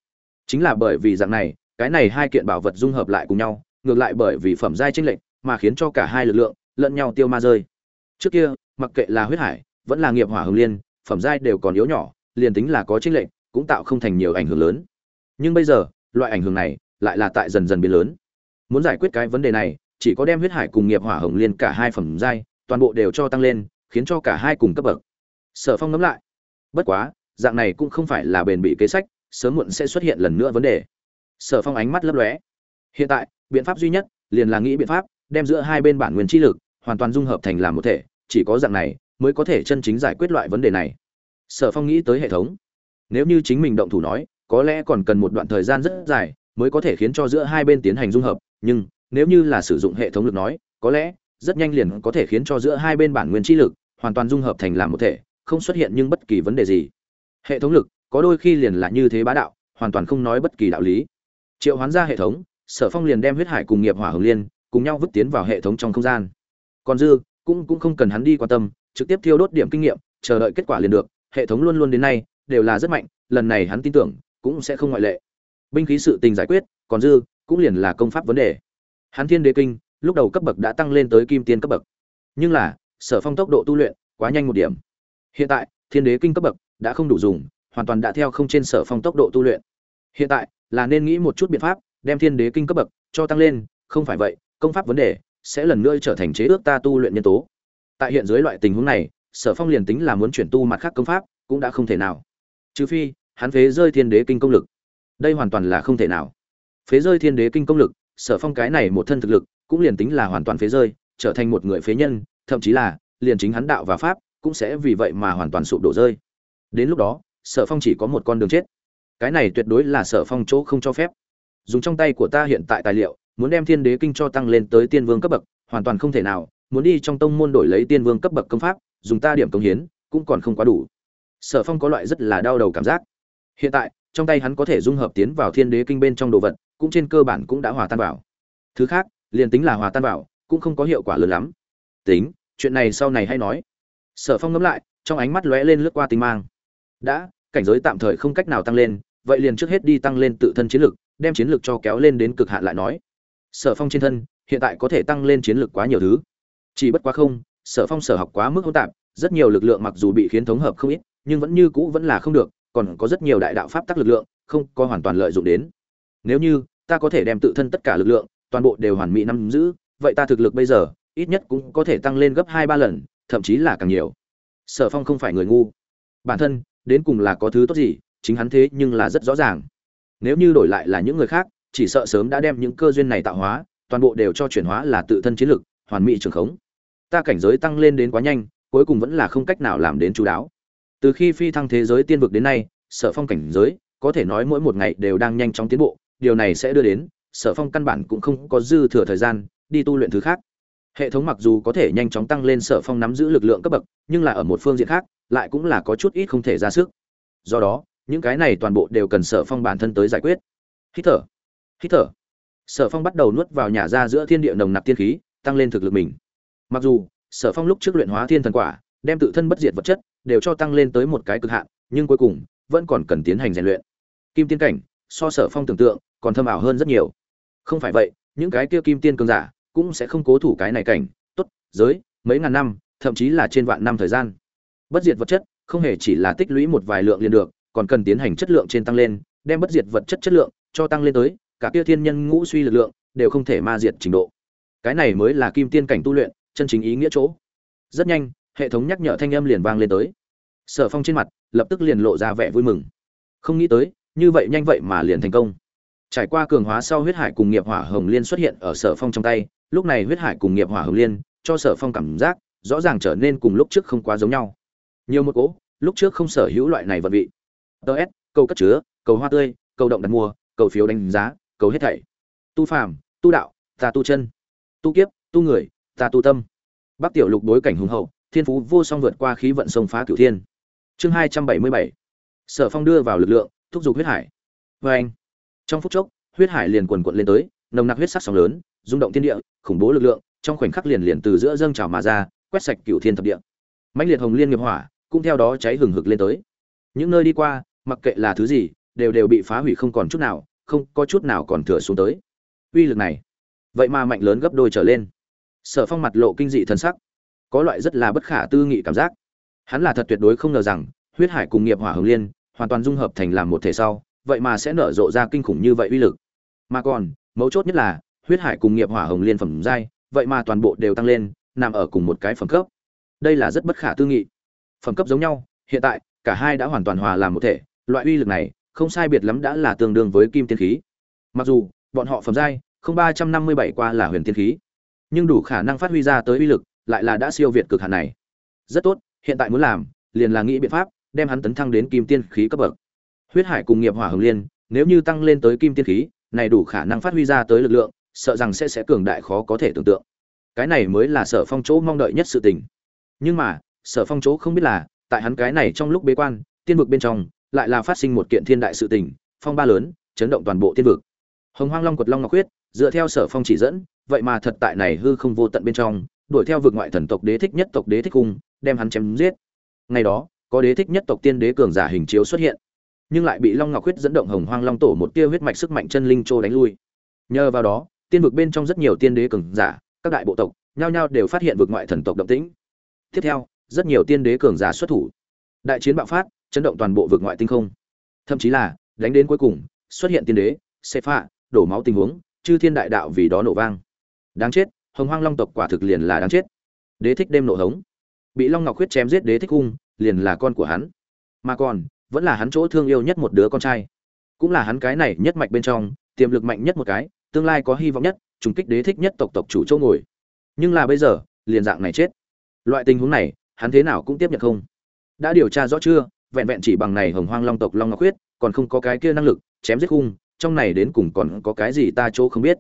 Chính là bởi vì dạng này, cái này hai kiện bảo vật dung hợp lại cùng nhau, ngược lại bởi vì phẩm giai tranh lệch mà khiến cho cả hai lực lượng lẫn nhau tiêu ma rơi. Trước kia, mặc kệ là huyết hải, vẫn là nghiệp hỏa hồng liên, phẩm giai đều còn yếu nhỏ, liền tính là có tranh lệch, cũng tạo không thành nhiều ảnh hưởng lớn. Nhưng bây giờ, loại ảnh hưởng này lại là tại dần dần biến lớn. Muốn giải quyết cái vấn đề này, chỉ có đem huyết hải cùng nghiệp hỏa hồng liên cả hai phẩm giai toàn bộ đều cho tăng lên khiến cho cả hai cùng cấp bậc. Sở phong ngẫm lại, bất quá, dạng này cũng không phải là bền bị kế sách, sớm muộn sẽ xuất hiện lần nữa vấn đề. Sở phong ánh mắt lấp lóe. Hiện tại, biện pháp duy nhất liền là nghĩ biện pháp đem giữa hai bên bản nguyên chi lực hoàn toàn dung hợp thành làm một thể, chỉ có dạng này mới có thể chân chính giải quyết loại vấn đề này. Sở phong nghĩ tới hệ thống. Nếu như chính mình động thủ nói, có lẽ còn cần một đoạn thời gian rất dài mới có thể khiến cho giữa hai bên tiến hành dung hợp, nhưng nếu như là sử dụng hệ thống lực nói, có lẽ rất nhanh liền có thể khiến cho giữa hai bên bản nguyên chi lực hoàn toàn dung hợp thành làm một thể, không xuất hiện nhưng bất kỳ vấn đề gì. Hệ thống lực có đôi khi liền là như thế bá đạo, hoàn toàn không nói bất kỳ đạo lý. Triệu hoán ra hệ thống, sở phong liền đem huyết hải cùng nghiệp hỏa hồng liên cùng nhau vứt tiến vào hệ thống trong không gian. Còn dư, cũng cũng không cần hắn đi quan tâm, trực tiếp thiêu đốt điểm kinh nghiệm, chờ đợi kết quả liền được, hệ thống luôn luôn đến nay đều là rất mạnh, lần này hắn tin tưởng cũng sẽ không ngoại lệ. Binh khí sự tình giải quyết, còn dư cũng liền là công pháp vấn đề. Hắn thiên đế kinh lúc đầu cấp bậc đã tăng lên tới kim tiên cấp bậc. Nhưng là, sở phong tốc độ tu luyện quá nhanh một điểm. Hiện tại, thiên đế kinh cấp bậc đã không đủ dùng, hoàn toàn đã theo không trên sở phong tốc độ tu luyện. Hiện tại, là nên nghĩ một chút biện pháp, đem thiên đế kinh cấp bậc cho tăng lên, không phải vậy, công pháp vấn đề sẽ lần nữa trở thành chế ước ta tu luyện nhân tố. Tại hiện dưới loại tình huống này, sở phong liền tính là muốn chuyển tu mặt khác công pháp, cũng đã không thể nào. Trừ phi, hắn phế rơi thiên đế kinh công lực. Đây hoàn toàn là không thể nào. Phế rơi thiên đế kinh công lực, sở phong cái này một thân thực lực cũng liền tính là hoàn toàn phế rơi, trở thành một người phế nhân, thậm chí là liền chính hắn đạo và pháp cũng sẽ vì vậy mà hoàn toàn sụp đổ rơi. Đến lúc đó, sở phong chỉ có một con đường chết. Cái này tuyệt đối là sở phong chỗ không cho phép. Dùng trong tay của ta hiện tại tài liệu, muốn đem thiên đế kinh cho tăng lên tới tiên vương cấp bậc, hoàn toàn không thể nào, muốn đi trong tông môn đổi lấy tiên vương cấp bậc công pháp, dùng ta điểm công hiến, cũng còn không quá đủ. Sở phong có loại rất là đau đầu cảm giác. Hiện tại, trong tay hắn có thể dung hợp tiến vào thiên đế kinh bên trong đồ vật, cũng trên cơ bản cũng đã hòa tan vào. Thứ khác liền tính là hòa tan vào, cũng không có hiệu quả lớn lắm. Tính, chuyện này sau này hay nói. Sở phong ngẫm lại, trong ánh mắt lóe lên lướt qua tinh mang. Đã, cảnh giới tạm thời không cách nào tăng lên, vậy liền trước hết đi tăng lên tự thân chiến lực, đem chiến lực cho kéo lên đến cực hạn lại nói. Sở phong trên thân, hiện tại có thể tăng lên chiến lược quá nhiều thứ. Chỉ bất quá không, sở phong sở học quá mức hỗn tạp, rất nhiều lực lượng mặc dù bị khiến thống hợp không ít, nhưng vẫn như cũ vẫn là không được, còn có rất nhiều đại đạo pháp tắc lực lượng, không có hoàn toàn lợi dụng đến. Nếu như, ta có thể đem tự thân tất cả lực lượng toàn bộ đều hoàn mỹ nắm giữ, vậy ta thực lực bây giờ, ít nhất cũng có thể tăng lên gấp hai ba lần, thậm chí là càng nhiều. Sở phong không phải người ngu. Bản thân, đến cùng là có thứ tốt gì, chính hắn thế nhưng là rất rõ ràng. Nếu như đổi lại là những người khác, chỉ sợ sớm đã đem những cơ duyên này tạo hóa, toàn bộ đều cho chuyển hóa là tự thân chiến lực, hoàn mỹ trường khống. Ta cảnh giới tăng lên đến quá nhanh, cuối cùng vẫn là không cách nào làm đến chú đáo. Từ khi phi thăng thế giới tiên vực đến nay, sở phong cảnh giới, có thể nói mỗi một ngày đều đang nhanh chóng tiến bộ, điều này sẽ đưa đến sở phong căn bản cũng không có dư thừa thời gian, đi tu luyện thứ khác. Hệ thống mặc dù có thể nhanh chóng tăng lên sở phong nắm giữ lực lượng cấp bậc, nhưng là ở một phương diện khác, lại cũng là có chút ít không thể ra sức. Do đó, những cái này toàn bộ đều cần sở phong bản thân tới giải quyết. Hít thở hít thở. Sở phong bắt đầu nuốt vào nhà ra giữa thiên địa nồng nặc tiên khí, tăng lên thực lực mình. Mặc dù, sở phong lúc trước luyện hóa thiên thần quả, đem tự thân bất diệt vật chất, đều cho tăng lên tới một cái cực hạn, nhưng cuối cùng, vẫn còn cần tiến hành rèn luyện. Kim tiên cảnh, so sở phong tưởng tượng còn thâm ảo hơn rất nhiều. Không phải vậy, những cái kia kim tiên cường giả cũng sẽ không cố thủ cái này cảnh. Tốt, giới, mấy ngàn năm, thậm chí là trên vạn năm thời gian. Bất diệt vật chất không hề chỉ là tích lũy một vài lượng liền được, còn cần tiến hành chất lượng trên tăng lên, đem bất diệt vật chất chất lượng cho tăng lên tới, cả kia thiên nhân ngũ suy lực lượng đều không thể ma diệt trình độ. Cái này mới là kim tiên cảnh tu luyện chân chính ý nghĩa chỗ. Rất nhanh, hệ thống nhắc nhở thanh âm liền vang lên tới. Sở phong trên mặt lập tức liền lộ ra vẻ vui mừng. Không nghĩ tới, như vậy nhanh vậy mà liền thành công trải qua cường hóa sau huyết hải cùng nghiệp hỏa hồng liên xuất hiện ở sở phong trong tay, lúc này huyết hải cùng nghiệp hỏa hồng liên cho sở phong cảm giác rõ ràng trở nên cùng lúc trước không quá giống nhau. Nhiều một cỗ, lúc trước không sở hữu loại này vật vị. Ts câu cất chứa, cầu hoa tươi, cầu động đặt mua, cầu phiếu đánh giá, cầu hết thảy. Tu phàm, tu đạo, ta tu chân. Tu kiếp, tu người, ta tu tâm. Bắc tiểu lục đối cảnh hùng hậu, thiên phú vô song vượt qua khí vận sông phá cửu thiên. Chương hai trăm bảy mươi bảy. Sở phong đưa vào lực lượng, thúc giục huyết hải. Vê anh trong phút chốc, huyết hải liền quần quận lên tới, nồng nặc huyết sắc sóng lớn, rung động thiên địa, khủng bố lực lượng, trong khoảnh khắc liền liền từ giữa dâng trào mà ra, quét sạch cửu thiên thập địa. Mãnh liệt hồng liên nghiệp hỏa cũng theo đó cháy hừng hực lên tới. Những nơi đi qua, mặc kệ là thứ gì, đều đều bị phá hủy không còn chút nào, không có chút nào còn thừa xuống tới. Uy lực này, vậy mà mạnh lớn gấp đôi trở lên. Sở phong mặt lộ kinh dị thân sắc, có loại rất là bất khả tư nghị cảm giác. Hắn là thật tuyệt đối không ngờ rằng, huyết hải cùng nghiệp hỏa hồng liên hoàn toàn dung hợp thành làm một thể sau vậy mà sẽ nở rộ ra kinh khủng như vậy uy lực. Mà còn, mấu chốt nhất là, huyết hải cùng nghiệp hỏa hồng liên phẩm giai, vậy mà toàn bộ đều tăng lên, nằm ở cùng một cái phẩm cấp. Đây là rất bất khả tư nghị. Phẩm cấp giống nhau, hiện tại, cả hai đã hoàn toàn hòa làm một thể, loại uy lực này, không sai biệt lắm đã là tương đương với kim tiên khí. Mặc dù, bọn họ phẩm giai, không ba trăm năm mươi bảy qua là huyền tiên khí, nhưng đủ khả năng phát huy ra tới uy lực, lại là đã siêu việt cực hạn này. Rất tốt, hiện tại muốn làm, liền là nghĩ biện pháp, đem hắn tấn thăng đến kim tiên khí cấp bậc huyết hải cùng nghiệp hỏa hồng liên, nếu như tăng lên tới kim tiên khí, này đủ khả năng phát huy ra tới lực lượng, sợ rằng sẽ sẽ cường đại khó có thể tưởng tượng. Cái này mới là sở phong chỗ mong đợi nhất sự tình. Nhưng mà, sở phong chỗ không biết là, tại hắn cái này trong lúc bế quan, tiên vực bên trong, lại là phát sinh một kiện thiên đại sự tình, phong ba lớn, chấn động toàn bộ tiên vực. Hồng hoang long quật long ngọc huyết, dựa theo sở phong chỉ dẫn, vậy mà thật tại này hư không vô tận bên trong, đuổi theo vực ngoại thần tộc đế thích nhất tộc đế thích cung, đem hắn chém giết. Ngày đó, có đế thích nhất tộc tiên đế cường giả hình chiếu xuất hiện nhưng lại bị long ngọc huyết dẫn động hồng hoang long tổ một tia huyết mạch sức mạnh chân linh trô đánh lui. Nhờ vào đó, tiên vực bên trong rất nhiều tiên đế cường giả, các đại bộ tộc, nhao nhao đều phát hiện vực ngoại thần tộc động tĩnh. Tiếp theo, rất nhiều tiên đế cường giả xuất thủ. Đại chiến bạo phát, chấn động toàn bộ vực ngoại tinh không. Thậm chí là, đánh đến cuối cùng, xuất hiện tiên đế xe phạ, đổ máu tình huống, chư thiên đại đạo vì đó nổ vang. Đáng chết, hồng hoang long tộc quả thực liền là đáng chết. Đế thích đêm nổ hống. Bị long ngọc khuyết chém giết đế thích cung liền là con của hắn. Mà còn vẫn là hắn chỗ thương yêu nhất một đứa con trai. Cũng là hắn cái này nhất mạch bên trong, tiềm lực mạnh nhất một cái, tương lai có hy vọng nhất, trùng kích đế thích nhất tộc tộc chủ châu ngồi. Nhưng là bây giờ, liền dạng này chết. Loại tình huống này, hắn thế nào cũng tiếp nhận không. Đã điều tra rõ chưa, vẹn vẹn chỉ bằng này hồng hoang long tộc long ngọc huyết còn không có cái kia năng lực, chém giết khung, trong này đến cùng còn có cái gì ta chỗ không biết.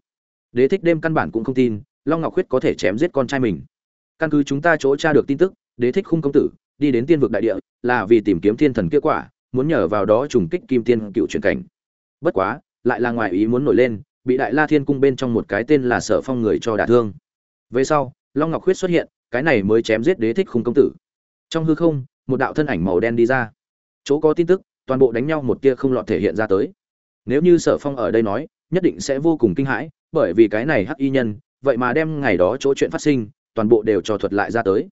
Đế thích đêm căn bản cũng không tin, long ngọc huyết có thể chém giết con trai mình. Căn cứ chúng ta chỗ tra được tin tức, đế thích khung công tử, đi đến tiên vực đại địa, là vì tìm kiếm thiên thần kết quả muốn nhờ vào đó trùng kích kim tiên cựu truyền cảnh. Bất quá, lại là ngoài ý muốn nổi lên, bị đại la thiên cung bên trong một cái tên là sở phong người cho đả thương. Về sau, long ngọc huyết xuất hiện, cái này mới chém giết đế thích khung công tử. Trong hư không, một đạo thân ảnh màu đen đi ra. Chỗ có tin tức, toàn bộ đánh nhau một tia không lọt thể hiện ra tới. Nếu như sở phong ở đây nói, nhất định sẽ vô cùng kinh hãi, bởi vì cái này hắc y nhân, vậy mà đem ngày đó chỗ chuyện phát sinh, toàn bộ đều cho thuật lại ra tới.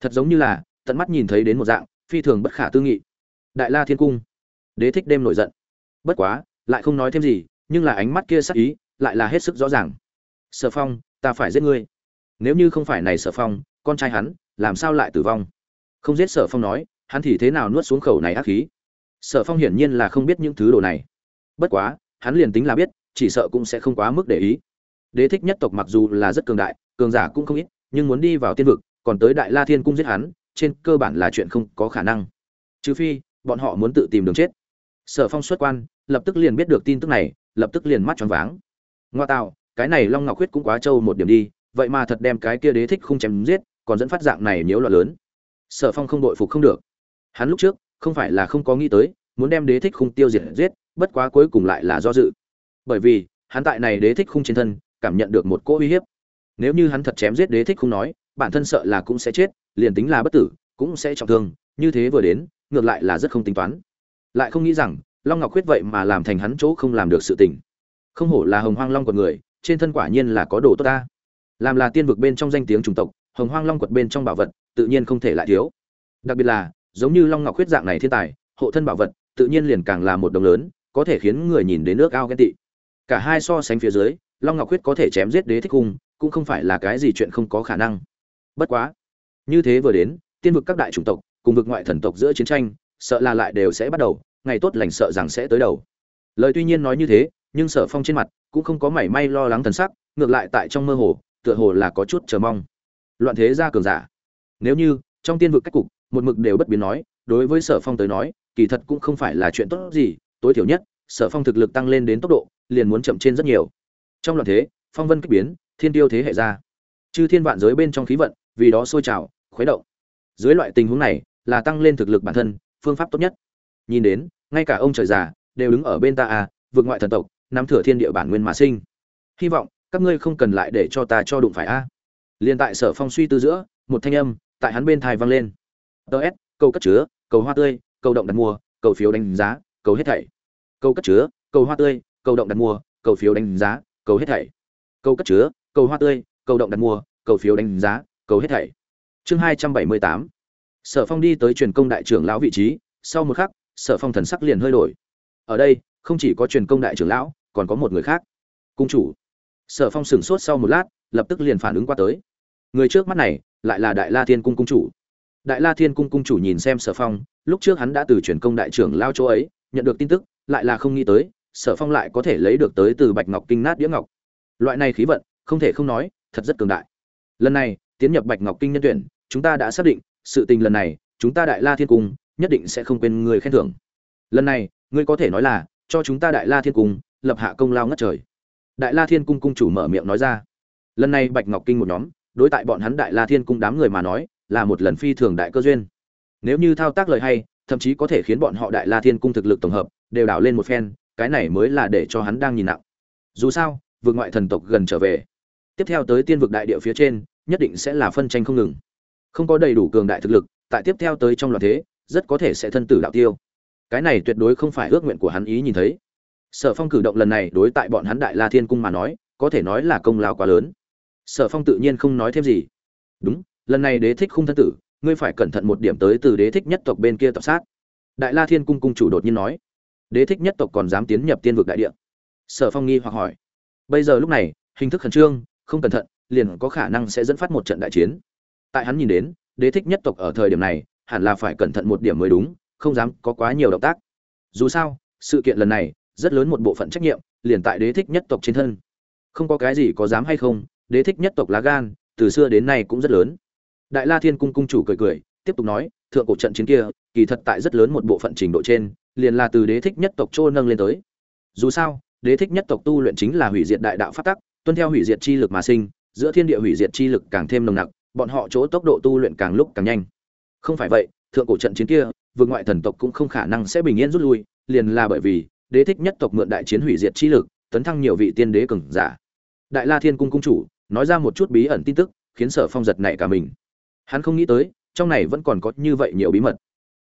Thật giống như là, tận mắt nhìn thấy đến một dạng, phi thường bất khả tư nghị đại la thiên cung. Đế thích đêm nổi giận. Bất quá, lại không nói thêm gì, nhưng là ánh mắt kia sắc ý, lại là hết sức rõ ràng. Sở phong, ta phải giết ngươi. Nếu như không phải này sở phong, con trai hắn, làm sao lại tử vong? Không giết sở phong nói, hắn thì thế nào nuốt xuống khẩu này ác khí? Sở phong hiển nhiên là không biết những thứ đồ này. Bất quá, hắn liền tính là biết, chỉ sợ cũng sẽ không quá mức để ý. Đế thích nhất tộc mặc dù là rất cường đại, cường giả cũng không ít, nhưng muốn đi vào tiên vực, còn tới đại la thiên cung giết hắn, trên cơ bản là chuyện không có khả năng. Trừ phi bọn họ muốn tự tìm đường chết. Sở phong xuất quan, lập tức liền biết được tin tức này, lập tức liền mắt tròn váng. Ngoa tạo, cái này long ngọc huyết cũng quá trâu một điểm đi, vậy mà thật đem cái kia đế thích không chém giết, còn dẫn phát dạng này nhiễu loạn lớn. Sở phong không đội phục không được. Hắn lúc trước, không phải là không có nghĩ tới, muốn đem đế thích khung tiêu diệt giết, bất quá cuối cùng lại là do dự. Bởi vì, hắn tại này đế thích khung trên thân, cảm nhận được một cỗ uy hiếp. Nếu như hắn thật chém giết đế thích khung nói, bản thân sợ là cũng sẽ chết, liền tính là bất tử, cũng sẽ trọng thương, như thế vừa đến ngược lại là rất không tính toán. Lại không nghĩ rằng, long ngọc khuyết vậy mà làm thành hắn chỗ không làm được sự tình. Không hổ là hồng hoang long quật người, trên thân quả nhiên là có đồ tốt ta. Làm là tiên vực bên trong danh tiếng chủng tộc, hồng hoang long quật bên trong bảo vật, tự nhiên không thể lại thiếu. Đặc biệt là, giống như long ngọc khuyết dạng này thiên tài, hộ thân bảo vật, tự nhiên liền càng là một đồng lớn, có thể khiến người nhìn đến nước ao ghen tị. Cả hai so sánh phía dưới, long ngọc khuyết có thể chém giết đế thích cung cũng không phải là cái gì chuyện không có khả năng. Bất quá, như thế vừa đến, tiên vực các đại chủng tộc cùng vực ngoại thần tộc giữa chiến tranh, sợ là lại đều sẽ bắt đầu, ngày tốt lành sợ rằng sẽ tới đầu. Lời tuy nhiên nói như thế, nhưng sở phong trên mặt cũng không có mảy may lo lắng thần sắc, ngược lại tại trong mơ hồ, tựa hồ là có chút chờ mong. Loạn thế ra cường giả. Nếu như, trong tiên vực cách cục, một mực đều bất biến nói, đối với sở phong tới nói, kỳ thật cũng không phải là chuyện tốt gì, tối thiểu nhất, sở phong thực lực tăng lên đến tốc độ, liền muốn chậm trên rất nhiều. Trong loạn thế, phong vân kích biến, thiên tiêu thế hệ ra. Chư thiên vạn giới bên trong khí vận, vì đó sôi trào, khuấy động. Dưới loại tình huống này là tăng lên thực lực bản thân, phương pháp tốt nhất. Nhìn đến, ngay cả ông trời già đều đứng ở bên ta à vượt ngoại thần tộc, nắm thừa thiên địa bản nguyên mà sinh. Hy vọng các ngươi không cần lại để cho ta cho đụng phải a. À. liền tại sở phong suy tư giữa, một thanh âm tại hắn bên thai vang lên. Ts câu cất chứa, cầu hoa tươi, cầu động đặt mua cầu phiếu đánh giá, cầu hết thảy. Câu cất chứa, cầu hoa tươi, cầu động đặt mua cầu phiếu đánh giá, cầu hết thảy. Câu cất chứa, cầu hoa tươi, cầu động đặt mua cầu phiếu đánh giá, cầu hết thảy. Chương hai trăm bảy mươi tám sở phong đi tới truyền công đại trưởng lão vị trí, sau một khắc, sở phong thần sắc liền hơi đổi. Ở đây, không chỉ có truyền công đại trưởng lão, còn có một người khác. Cung chủ. Sở phong sửng sốt sau một lát, lập tức liền phản ứng qua tới. Người trước mắt này, lại là đại la thiên cung cung chủ. Đại la thiên cung cung chủ nhìn xem sở phong, lúc trước hắn đã từ truyền công đại trưởng lao chỗ ấy, nhận được tin tức, lại là không nghĩ tới, sở phong lại có thể lấy được tới từ bạch ngọc kinh nát đĩa ngọc. Loại này khí vận, không thể không nói, thật rất cường đại. Lần này, tiến nhập bạch ngọc kinh nhân tuyển, chúng ta đã xác định sự tình lần này, chúng ta đại la thiên cung nhất định sẽ không quên người khen thưởng. Lần này, ngươi có thể nói là, cho chúng ta đại la thiên cung lập hạ công lao ngất trời. Đại la thiên cung cung chủ mở miệng nói ra. Lần này bạch ngọc kinh một nhóm, đối tại bọn hắn đại la thiên cung đám người mà nói, là một lần phi thường đại cơ duyên. Nếu như thao tác lời hay, thậm chí có thể khiến bọn họ đại la thiên cung thực lực tổng hợp đều đảo lên một phen, cái này mới là để cho hắn đang nhìn nặng. Dù sao vượt ngoại thần tộc gần trở về. Tiếp theo tới tiên vực đại địa phía trên, nhất định sẽ là phân tranh không ngừng không có đầy đủ cường đại thực lực, tại tiếp theo tới trong loạt thế, rất có thể sẽ thân tử đạo tiêu. Cái này tuyệt đối không phải ước nguyện của hắn ý nhìn thấy. Sở phong cử động lần này đối tại bọn hắn đại la thiên cung mà nói, có thể nói là công lao quá lớn. Sở phong tự nhiên không nói thêm gì. Đúng, lần này đế thích không thân tử, ngươi phải cẩn thận một điểm tới từ đế thích nhất tộc bên kia tập sát. Đại la thiên cung cung chủ đột nhiên nói. Đế thích nhất tộc còn dám tiến nhập tiên vực đại địa. Sở phong nghi hoặc hỏi. Bây giờ lúc này, hình thức khẩn trương, không cẩn thận, liền có khả năng sẽ dẫn phát một trận đại chiến tại hắn nhìn đến, đế thích nhất tộc ở thời điểm này, hẳn là phải cẩn thận một điểm mới đúng, không dám có quá nhiều động tác. Dù sao, sự kiện lần này, rất lớn một bộ phận trách nhiệm, liền tại đế thích nhất tộc trên thân. Không có cái gì có dám hay không, đế thích nhất tộc lá gan, từ xưa đến nay cũng rất lớn. Đại la thiên cung cung chủ cười cười, tiếp tục nói, thượng cổ trận chiến kia, kỳ thật tại rất lớn một bộ phận trình độ trên, liền là từ đế thích nhất tộc trô nâng lên tới. Dù sao, đế thích nhất tộc tu luyện chính là hủy diệt đại đạo phát tắc, tuân theo hủy diệt chi lực mà sinh, giữa thiên địa hủy diệt chi lực càng thêm nồng nặc bọn họ chỗ tốc độ tu luyện càng lúc càng nhanh. Không phải vậy, thượng cổ trận chiến kia vượt ngoại thần tộc cũng không khả năng sẽ bình yên rút lui, liền là bởi vì, đế thích nhất tộc mượn đại chiến hủy diệt chi lực, tấn thăng nhiều vị tiên đế cường giả. Đại la thiên cung cung chủ, nói ra một chút bí ẩn tin tức, khiến sở phong giật nảy cả mình. Hắn không nghĩ tới, trong này vẫn còn có như vậy nhiều bí mật.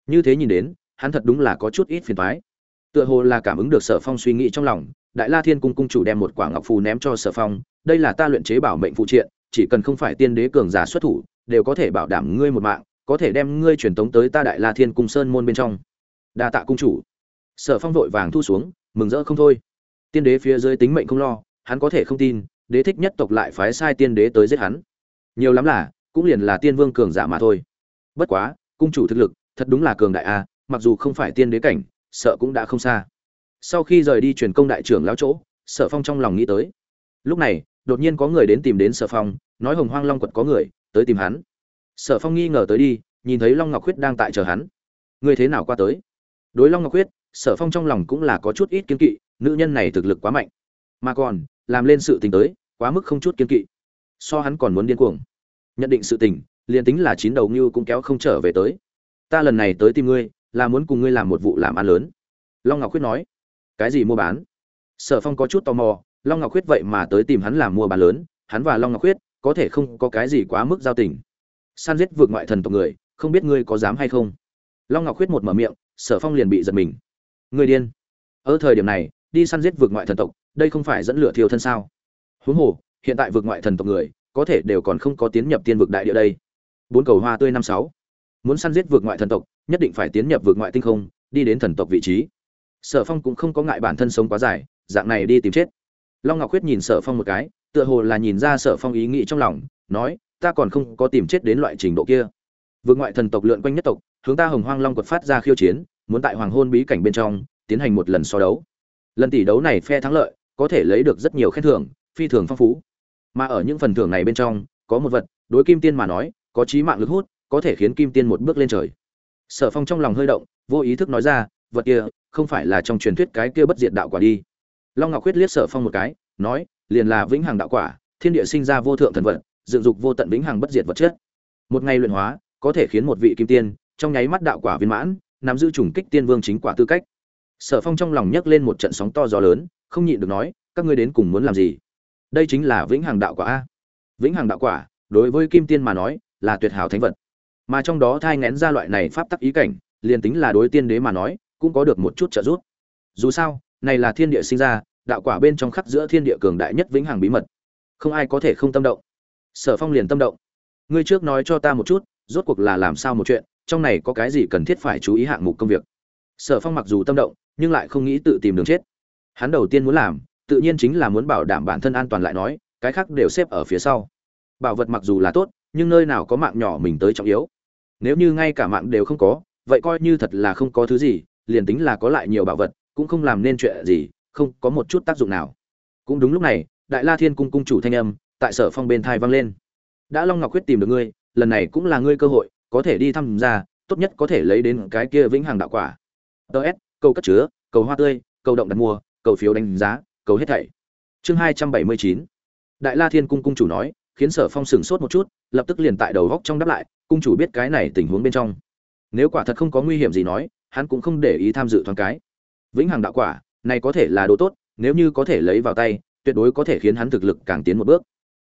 Như thế nhìn đến, hắn thật đúng là có chút ít phiền toái. Tựa hồ là cảm ứng được sở phong suy nghĩ trong lòng, đại la thiên cung cung chủ đem một quả ngọc phù ném cho sở phong, đây là ta luyện chế bảo mệnh phụ triện chỉ cần không phải tiên đế cường giả xuất thủ, đều có thể bảo đảm ngươi một mạng, có thể đem ngươi truyền tống tới ta đại la thiên cung sơn môn bên trong. Đa tạ cung chủ. Sở phong vội vàng thu xuống, mừng rỡ không thôi. Tiên đế phía dưới tính mệnh không lo, hắn có thể không tin, đế thích nhất tộc lại phái sai tiên đế tới giết hắn. Nhiều lắm là, cũng liền là tiên vương cường giả mà thôi. Bất quá, cung chủ thực lực, thật đúng là cường đại a, mặc dù không phải tiên đế cảnh, sợ cũng đã không xa. Sau khi rời đi truyền công đại trưởng lão chỗ, sở phong trong lòng nghĩ tới. Lúc này, đột nhiên có người đến tìm đến sở phong nói hồng hoang long quật có người, tới tìm hắn. Sở phong nghi ngờ tới đi, nhìn thấy long ngọc khuyết đang tại chờ hắn. Ngươi thế nào qua tới? Đối long ngọc khuyết, sở phong trong lòng cũng là có chút ít kiên kỵ, nữ nhân này thực lực quá mạnh. Mà còn, làm lên sự tình tới, quá mức không chút kiên kỵ. So hắn còn muốn điên cuồng. Nhận định sự tình, liền tính là chín đầu ngưu cũng kéo không trở về tới. Ta lần này tới tìm ngươi, là muốn cùng ngươi làm một vụ làm ăn lớn. Long ngọc khuyết nói. Cái gì mua bán? Sở phong có chút tò mò, long ngọc khuyết vậy mà tới tìm hắn làm mua bán lớn, hắn và long ngọc khuyết có thể không có cái gì quá mức giao tình. San giết vượt ngoại thần tộc người, không biết ngươi có dám hay không? Long ngọc khuyết một mở miệng, sở phong liền bị giật mình. Người điên. Ở thời điểm này, đi săn giết vượt ngoại thần tộc, đây không phải dẫn lửa thiêu thân sao? Huống hồ, hiện tại vượt ngoại thần tộc người, có thể đều còn không có tiến nhập tiên vực đại địa đây. Bốn cầu hoa tươi năm sáu. Muốn săn giết vượt ngoại thần tộc, nhất định phải tiến nhập vượt ngoại tinh không, đi đến thần tộc vị trí. Sở phong cũng không có ngại bản thân sống quá dài, dạng này đi tìm chết. Long ngọc khuyết nhìn sở phong một cái tựa hồ là nhìn ra sở phong ý nghĩ trong lòng, nói, ta còn không có tìm chết đến loại trình độ kia. Vượt ngoại thần tộc lượn quanh nhất tộc, hướng ta hồng hoang long quật phát ra khiêu chiến, muốn tại hoàng hôn bí cảnh bên trong, tiến hành một lần so đấu. Lần tỷ đấu này phe thắng lợi, có thể lấy được rất nhiều khen thưởng, phi thường phong phú. Mà ở những phần thưởng này bên trong, có một vật, đối kim tiên mà nói, có trí mạng lực hút, có thể khiến kim tiên một bước lên trời. Sở phong trong lòng hơi động, vô ý thức nói ra, vật kia, không phải là trong truyền thuyết cái kia bất diệt đạo quả đi. Long ngọc quyết liếc sở phong một cái, nói liền là vĩnh hằng đạo quả, thiên địa sinh ra vô thượng thần vật, dựng dục vô tận vĩnh hằng bất diệt vật chất. Một ngày luyện hóa, có thể khiến một vị kim tiên, trong nháy mắt đạo quả viên mãn, nắm giữ trùng kích tiên vương chính quả tư cách. Sở phong trong lòng nhấc lên một trận sóng to gió lớn, không nhịn được nói, các ngươi đến cùng muốn làm gì? Đây chính là vĩnh hằng đạo quả a. Vĩnh hằng đạo quả, đối với kim tiên mà nói, là tuyệt hảo thánh vật. Mà trong đó thai nghén ra loại này pháp tắc ý cảnh, liền tính là đối tiên đế mà nói, cũng có được một chút trợ giúp. Dù sao, này là thiên địa sinh ra đạo quả bên trong khắc giữa thiên địa cường đại nhất vĩnh hằng bí mật. Không ai có thể không tâm động. Sở phong liền tâm động. Ngươi trước nói cho ta một chút, rốt cuộc là làm sao một chuyện, trong này có cái gì cần thiết phải chú ý hạng mục công việc? Sở phong mặc dù tâm động, nhưng lại không nghĩ tự tìm đường chết. Hắn đầu tiên muốn làm, tự nhiên chính là muốn bảo đảm bản thân an toàn lại nói, cái khác đều xếp ở phía sau. Bảo vật mặc dù là tốt, nhưng nơi nào có mạng nhỏ mình tới trọng yếu. Nếu như ngay cả mạng đều không có, vậy coi như thật là không có thứ gì, liền tính là có lại nhiều bảo vật, cũng không làm nên chuyện gì không có một chút tác dụng nào. Cũng đúng lúc này, đại la thiên cung cung chủ thanh âm tại sở phong bên thai vang lên. Đã long ngọc quyết tìm được ngươi, lần này cũng là ngươi cơ hội, có thể đi thăm ra, tốt nhất có thể lấy đến cái kia vĩnh hằng đạo quả. Ts câu cất chứa, cầu hoa tươi, cầu động đặt mua, cầu phiếu đánh giá, cầu hết thảy. Chương hai trăm bảy mươi chín. Đại la thiên cung cung chủ nói, khiến sở phong sửng sốt một chút, lập tức liền tại đầu góc trong đáp lại, cung chủ biết cái này tình huống bên trong. Nếu quả thật không có nguy hiểm gì nói, hắn cũng không để ý tham dự thoáng cái. Vĩnh hằng đạo quả này có thể là đồ tốt, nếu như có thể lấy vào tay, tuyệt đối có thể khiến hắn thực lực càng tiến một bước.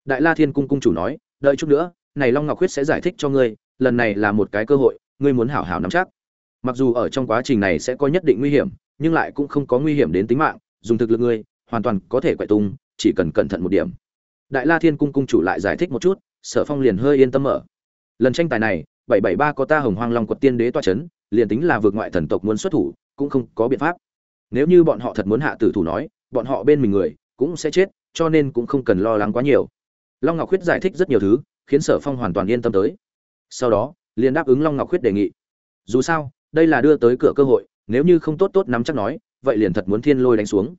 Đại la thiên cung cung chủ nói, đợi chút nữa, này long ngọc huyết sẽ giải thích cho ngươi, lần này là một cái cơ hội, ngươi muốn hảo hảo nắm chắc. Mặc dù ở trong quá trình này sẽ có nhất định nguy hiểm, nhưng lại cũng không có nguy hiểm đến tính mạng, dùng thực lực ngươi, hoàn toàn có thể quậy tung, chỉ cần cẩn thận một điểm. Đại la thiên cung cung chủ lại giải thích một chút, sở phong liền hơi yên tâm ở. lần tranh tài này, bảy bảy ba có ta hồng hoang long quật tiên đế toa c h ấ n liền tính là vượt ngoại thần tộc muốn xuất thủ, cũng không có biện pháp nếu như bọn họ thật muốn hạ tử thủ nói, bọn họ bên mình người cũng sẽ chết, cho nên cũng không cần lo lắng quá nhiều. Long ngọc khuyết giải thích rất nhiều thứ, khiến sở phong hoàn toàn yên tâm tới. Sau đó, liền đáp ứng long ngọc khuyết đề nghị. Dù sao, đây là đưa tới cửa cơ hội, nếu như không tốt tốt nắm chắc nói, vậy liền thật muốn thiên lôi đánh xuống.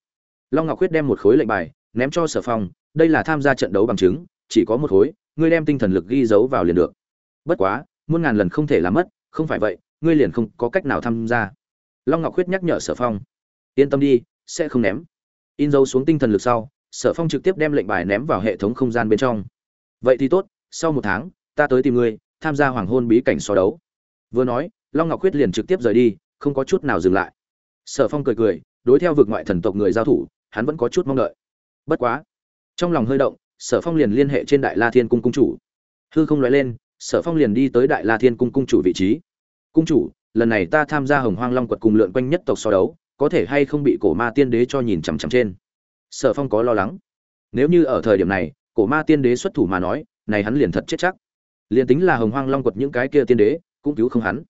Long ngọc khuyết đem một khối lệnh bài ném cho sở phong, đây là tham gia trận đấu bằng chứng, chỉ có một khối, ngươi đem tinh thần lực ghi dấu vào liền được. Bất quá, muôn ngàn lần không thể làm mất, không phải vậy, ngươi liền không có cách nào tham gia. Long ngọc khuyết nhắc nhở sở phong yên tâm đi, sẽ không ném. In dấu xuống tinh thần lực sau, sở phong trực tiếp đem lệnh bài ném vào hệ thống không gian bên trong. Vậy thì tốt, sau một tháng, ta tới tìm ngươi, tham gia hoàng hôn bí cảnh so đấu. Vừa nói, long ngọc Quyết liền trực tiếp rời đi, không có chút nào dừng lại. Sở phong cười cười, đối theo vực ngoại thần tộc người giao thủ, hắn vẫn có chút mong đợi. Bất quá, trong lòng hơi động, sở phong liền liên hệ trên đại la thiên cung cung chủ. Hư không nói lên, sở phong liền đi tới đại la thiên cung cung chủ vị trí. Cung chủ, lần này ta tham gia hồng hoang long quật cùng lượn quanh nhất tộc so đấu có thể hay không bị cổ ma tiên đế cho nhìn chằm chằm trên. Sở phong có lo lắng. Nếu như ở thời điểm này, cổ ma tiên đế xuất thủ mà nói, này hắn liền thật chết chắc. Liền tính là hồng hoang long quật những cái kia tiên đế, cũng cứu không hắn.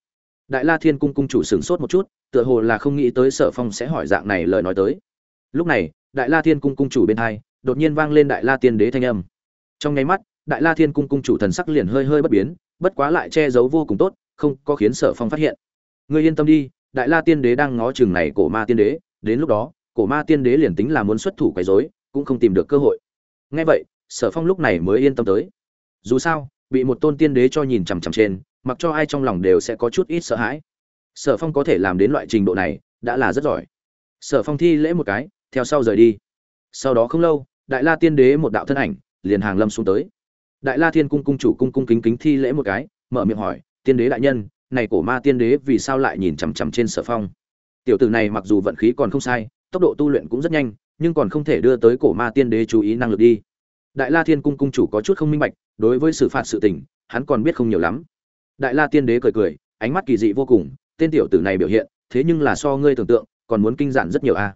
Đại la thiên cung cung chủ sửng sốt một chút, tựa hồ là không nghĩ tới sở phong sẽ hỏi dạng này lời nói tới. Lúc này, đại la thiên cung cung chủ bên hai, đột nhiên vang lên đại la tiên đế thanh âm. Trong nháy mắt, đại la thiên cung cung chủ thần sắc liền hơi hơi bất biến, bất quá lại che giấu vô cùng tốt, không có khiến sở phong phát hiện. Ngươi yên tâm đi đại la tiên đế đang ngó chừng này cổ ma tiên đế, đến lúc đó, cổ ma tiên đế liền tính là muốn xuất thủ quấy rối, cũng không tìm được cơ hội. Ngay vậy, sở phong lúc này mới yên tâm tới. Dù sao, bị một tôn tiên đế cho nhìn chằm chằm trên, mặc cho ai trong lòng đều sẽ có chút ít sợ hãi. Sở phong có thể làm đến loại trình độ này, đã là rất giỏi. Sở phong thi lễ một cái, theo sau rời đi. Sau đó không lâu, đại la tiên đế một đạo thân ảnh, liền hàng lâm xuống tới. Đại la thiên cung cung chủ cung cung kính kính thi lễ một cái, mở miệng hỏi, tiên đế đại nhân này cổ ma tiên đế vì sao lại nhìn chằm chằm trên sở phong? Tiểu tử này mặc dù vận khí còn không sai, tốc độ tu luyện cũng rất nhanh, nhưng còn không thể đưa tới cổ ma tiên đế chú ý năng lực đi. Đại la thiên cung cung chủ có chút không minh bạch, đối với xử phạt sự tình, hắn còn biết không nhiều lắm. Đại la tiên đế cười cười, ánh mắt kỳ dị vô cùng, tên tiểu tử này biểu hiện, thế nhưng là so ngươi tưởng tượng, còn muốn kinh giản rất nhiều a.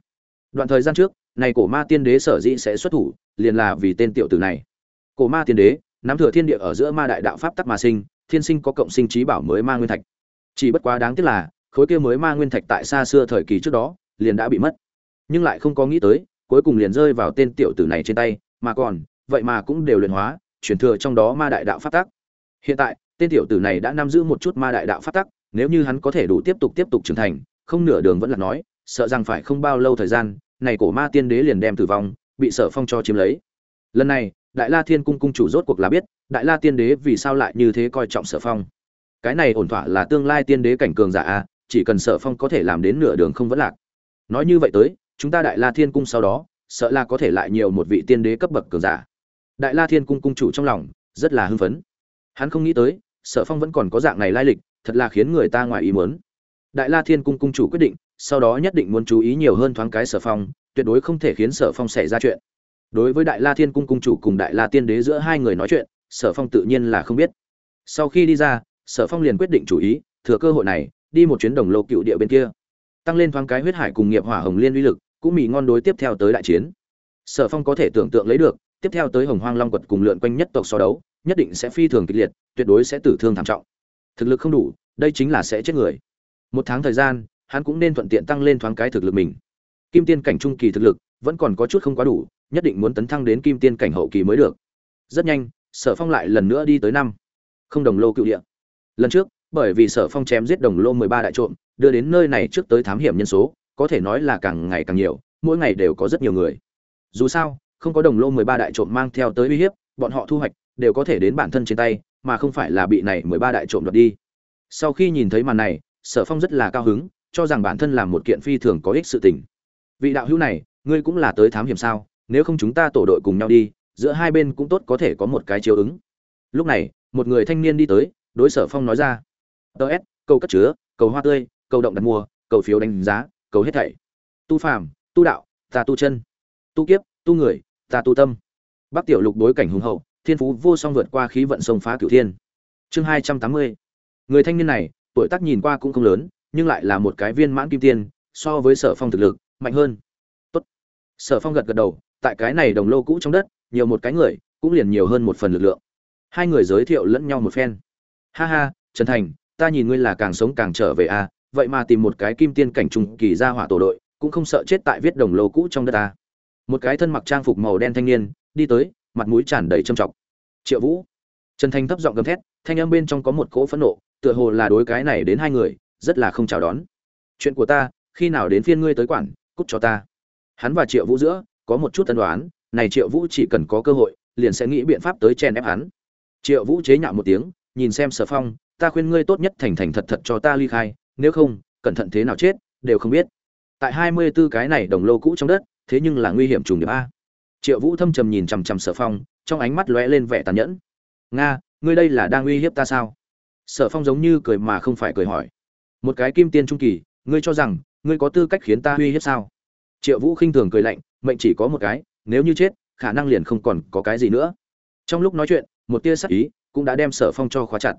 Đoạn thời gian trước, này cổ ma tiên đế sở dĩ sẽ xuất thủ, liền là vì tên tiểu tử này. Cổ ma tiên đế, nắm thừa thiên địa ở giữa ma đại đạo pháp tắc mà sinh thiên sinh có cộng sinh trí bảo mới ma nguyên thạch. Chỉ bất quá đáng tiếc là, khối kia mới ma nguyên thạch tại xa xưa thời kỳ trước đó, liền đã bị mất. Nhưng lại không có nghĩ tới, cuối cùng liền rơi vào tên tiểu tử này trên tay, mà còn, vậy mà cũng đều luyện hóa, truyền thừa trong đó ma đại đạo phát tắc. Hiện tại, tên tiểu tử này đã nắm giữ một chút ma đại đạo phát tắc, nếu như hắn có thể đủ tiếp tục tiếp tục trưởng thành, không nửa đường vẫn là nói, sợ rằng phải không bao lâu thời gian, này cổ ma tiên đế liền đem tử vong, bị sở phong cho chiếm lấy. Lần này, đại la thiên cung cung chủ rốt cuộc là biết đại la tiên đế vì sao lại như thế coi trọng sở phong? Cái này ổn thỏa là tương lai tiên đế cảnh cường giả a, chỉ cần sở phong có thể làm đến nửa đường không vẫn lạc. Nói như vậy tới, chúng ta đại la thiên cung sau đó, sợ là có thể lại nhiều một vị tiên đế cấp bậc cường giả. Đại la thiên cung cung chủ trong lòng, rất là hưng phấn. Hắn không nghĩ tới, sở phong vẫn còn có dạng này lai lịch, thật là khiến người ta ngoài ý muốn. Đại la thiên cung cung chủ quyết định, sau đó nhất định muốn chú ý nhiều hơn thoáng cái sở phong, tuyệt đối không thể khiến sở phong xảy ra chuyện. Đối với đại la thiên cung cung chủ cùng đại la tiên đế giữa hai người nói chuyện sở phong tự nhiên là không biết. Sau khi đi ra, sở phong liền quyết định chủ ý, thừa cơ hội này, đi một chuyến đồng lô cựu địa bên kia. Tăng lên thoáng cái huyết hải cùng nghiệp hỏa hồng liên uy lực, cũng mì ngon đối tiếp theo tới đại chiến. Sở phong có thể tưởng tượng lấy được, tiếp theo tới hồng hoang long quật cùng lượn quanh nhất tộc so đấu, nhất định sẽ phi thường kịch liệt, tuyệt đối sẽ tử thương thảm trọng. Thực lực không đủ, đây chính là sẽ chết người. Một tháng thời gian, hắn cũng nên thuận tiện tăng lên thoáng cái thực lực mình. Kim tiên cảnh trung kỳ thực lực vẫn còn có chút không quá đủ, nhất định muốn tấn thăng đến kim tiên cảnh hậu kỳ mới được. Rất nhanh sở phong lại lần nữa đi tới năm. Không đồng lô cựu địa. Lần trước, bởi vì sở phong chém giết đồng lô mười ba đại trộm, đưa đến nơi này trước tới thám hiểm nhân số, có thể nói là càng ngày càng nhiều, mỗi ngày đều có rất nhiều người. Dù sao, không có đồng lô mười ba đại trộm mang theo tới uy hiếp, bọn họ thu hoạch đều có thể đến bản thân trên tay, mà không phải là bị này mười ba đại trộm đoạt đi. Sau khi nhìn thấy màn này, sở phong rất là cao hứng, cho rằng bản thân làm một kiện phi thường có ích sự tình. Vị đạo hữu này, ngươi cũng là tới thám hiểm sao? Nếu không chúng ta tổ đội cùng nhau đi giữa hai bên cũng tốt có thể có một cái chiếu ứng. Lúc này, một người thanh niên đi tới, đối sở phong nói ra ts cầu cất chứa, cầu hoa tươi, cầu động đặt mua cầu phiếu đánh giá, cầu hết thảy. Tu phàm, tu đạo, ta tu chân. Tu kiếp, tu người, ta tu tâm. Bắc tiểu lục đối cảnh hùng hậu, thiên phú vô song vượt qua khí vận sông phá cửu thiên. Chương hai trăm tám mươi. Người thanh niên này, tuổi tác nhìn qua cũng không lớn, nhưng lại là một cái viên mãn kim tiên, so với sở phong thực lực, mạnh hơn. Tốt. sở phong gật gật đầu, tại cái này đồng lô cũ trong đất nhiều một cái người cũng liền nhiều hơn một phần lực lượng. Hai người giới thiệu lẫn nhau một phen. Ha ha trần thành ta nhìn ngươi là càng sống càng trở về a à, vậy mà tìm một cái kim tiên cảnh trùng kỳ ra hỏa tổ đội cũng không sợ chết tại viết đồng lô cũ trong đất ta. Một cái thân mặc trang phục màu đen thanh niên đi tới mặt mũi tràn đầy trầm trọng. Triệu vũ. Trần thành thấp giọng gầm thét thanh âm bên trong có một cỗ phẫn nộ tựa hồ là đối cái này đến hai người rất là không chào đón. Chuyện của ta khi nào đến phiên ngươi tới quản cút cho ta. Hắn và triệu vũ giữa có một chút tân đoán này triệu vũ chỉ cần có cơ hội, liền sẽ nghĩ biện pháp tới chen ép hắn. Triệu vũ chế nhạo một tiếng, nhìn xem sở phong, ta khuyên ngươi tốt nhất thành thành thật thật cho ta ly khai, nếu không, cẩn thận thế nào chết, đều không biết. Tại hai mươi 24 cái này đồng lô cũ trong đất, thế nhưng là nguy hiểm trùng điệp a. Triệu vũ thâm trầm nhìn chằm chằm sở phong, trong ánh mắt lóe lên vẻ tàn nhẫn. Nga, ngươi đây là đang uy hiếp ta sao? Sở phong giống như cười mà không phải cười hỏi. Một cái kim tiên trung kỳ, ngươi cho rằng, ngươi có tư cách khiến ta uy hiếp sao? Triệu vũ khinh thường cười lạnh, mệnh chỉ có một cái nếu như chết, khả năng liền không còn có cái gì nữa. Trong lúc nói chuyện, một tia sắc ý cũng đã đem sở phong cho khóa chặt.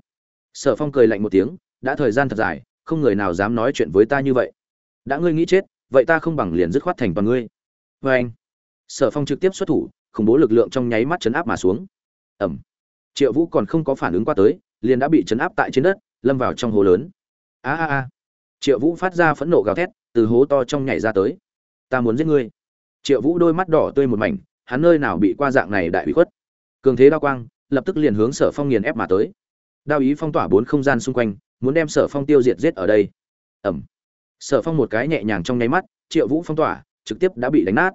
Sở phong cười lạnh một tiếng, đã thời gian thật dài, không người nào dám nói chuyện với ta như vậy. Đã ngươi nghĩ chết, vậy ta không bằng liền dứt khoát thành bằng ngươi. Vê anh, sở phong trực tiếp xuất thủ, khủng bố lực lượng trong nháy mắt chấn áp mà xuống. Ẩm. Triệu vũ còn không có phản ứng qua tới, liền đã bị chấn áp tại trên đất, lâm vào trong hồ lớn. A a a. Triệu vũ phát ra phẫn nộ gào thét, từ hố to trong nhảy ra tới. Ta muốn giết ngươi triệu vũ đôi mắt đỏ tươi một mảnh, hắn nơi nào bị qua dạng này đại bị khuất. Cường thế đao quang, lập tức liền hướng sở phong nghiền ép mà tới. Đao ý phong tỏa bốn không gian xung quanh, muốn đem sở phong tiêu diệt giết ở đây. Ẩm sở phong một cái nhẹ nhàng trong nháy mắt, triệu vũ phong tỏa, trực tiếp đã bị đánh nát.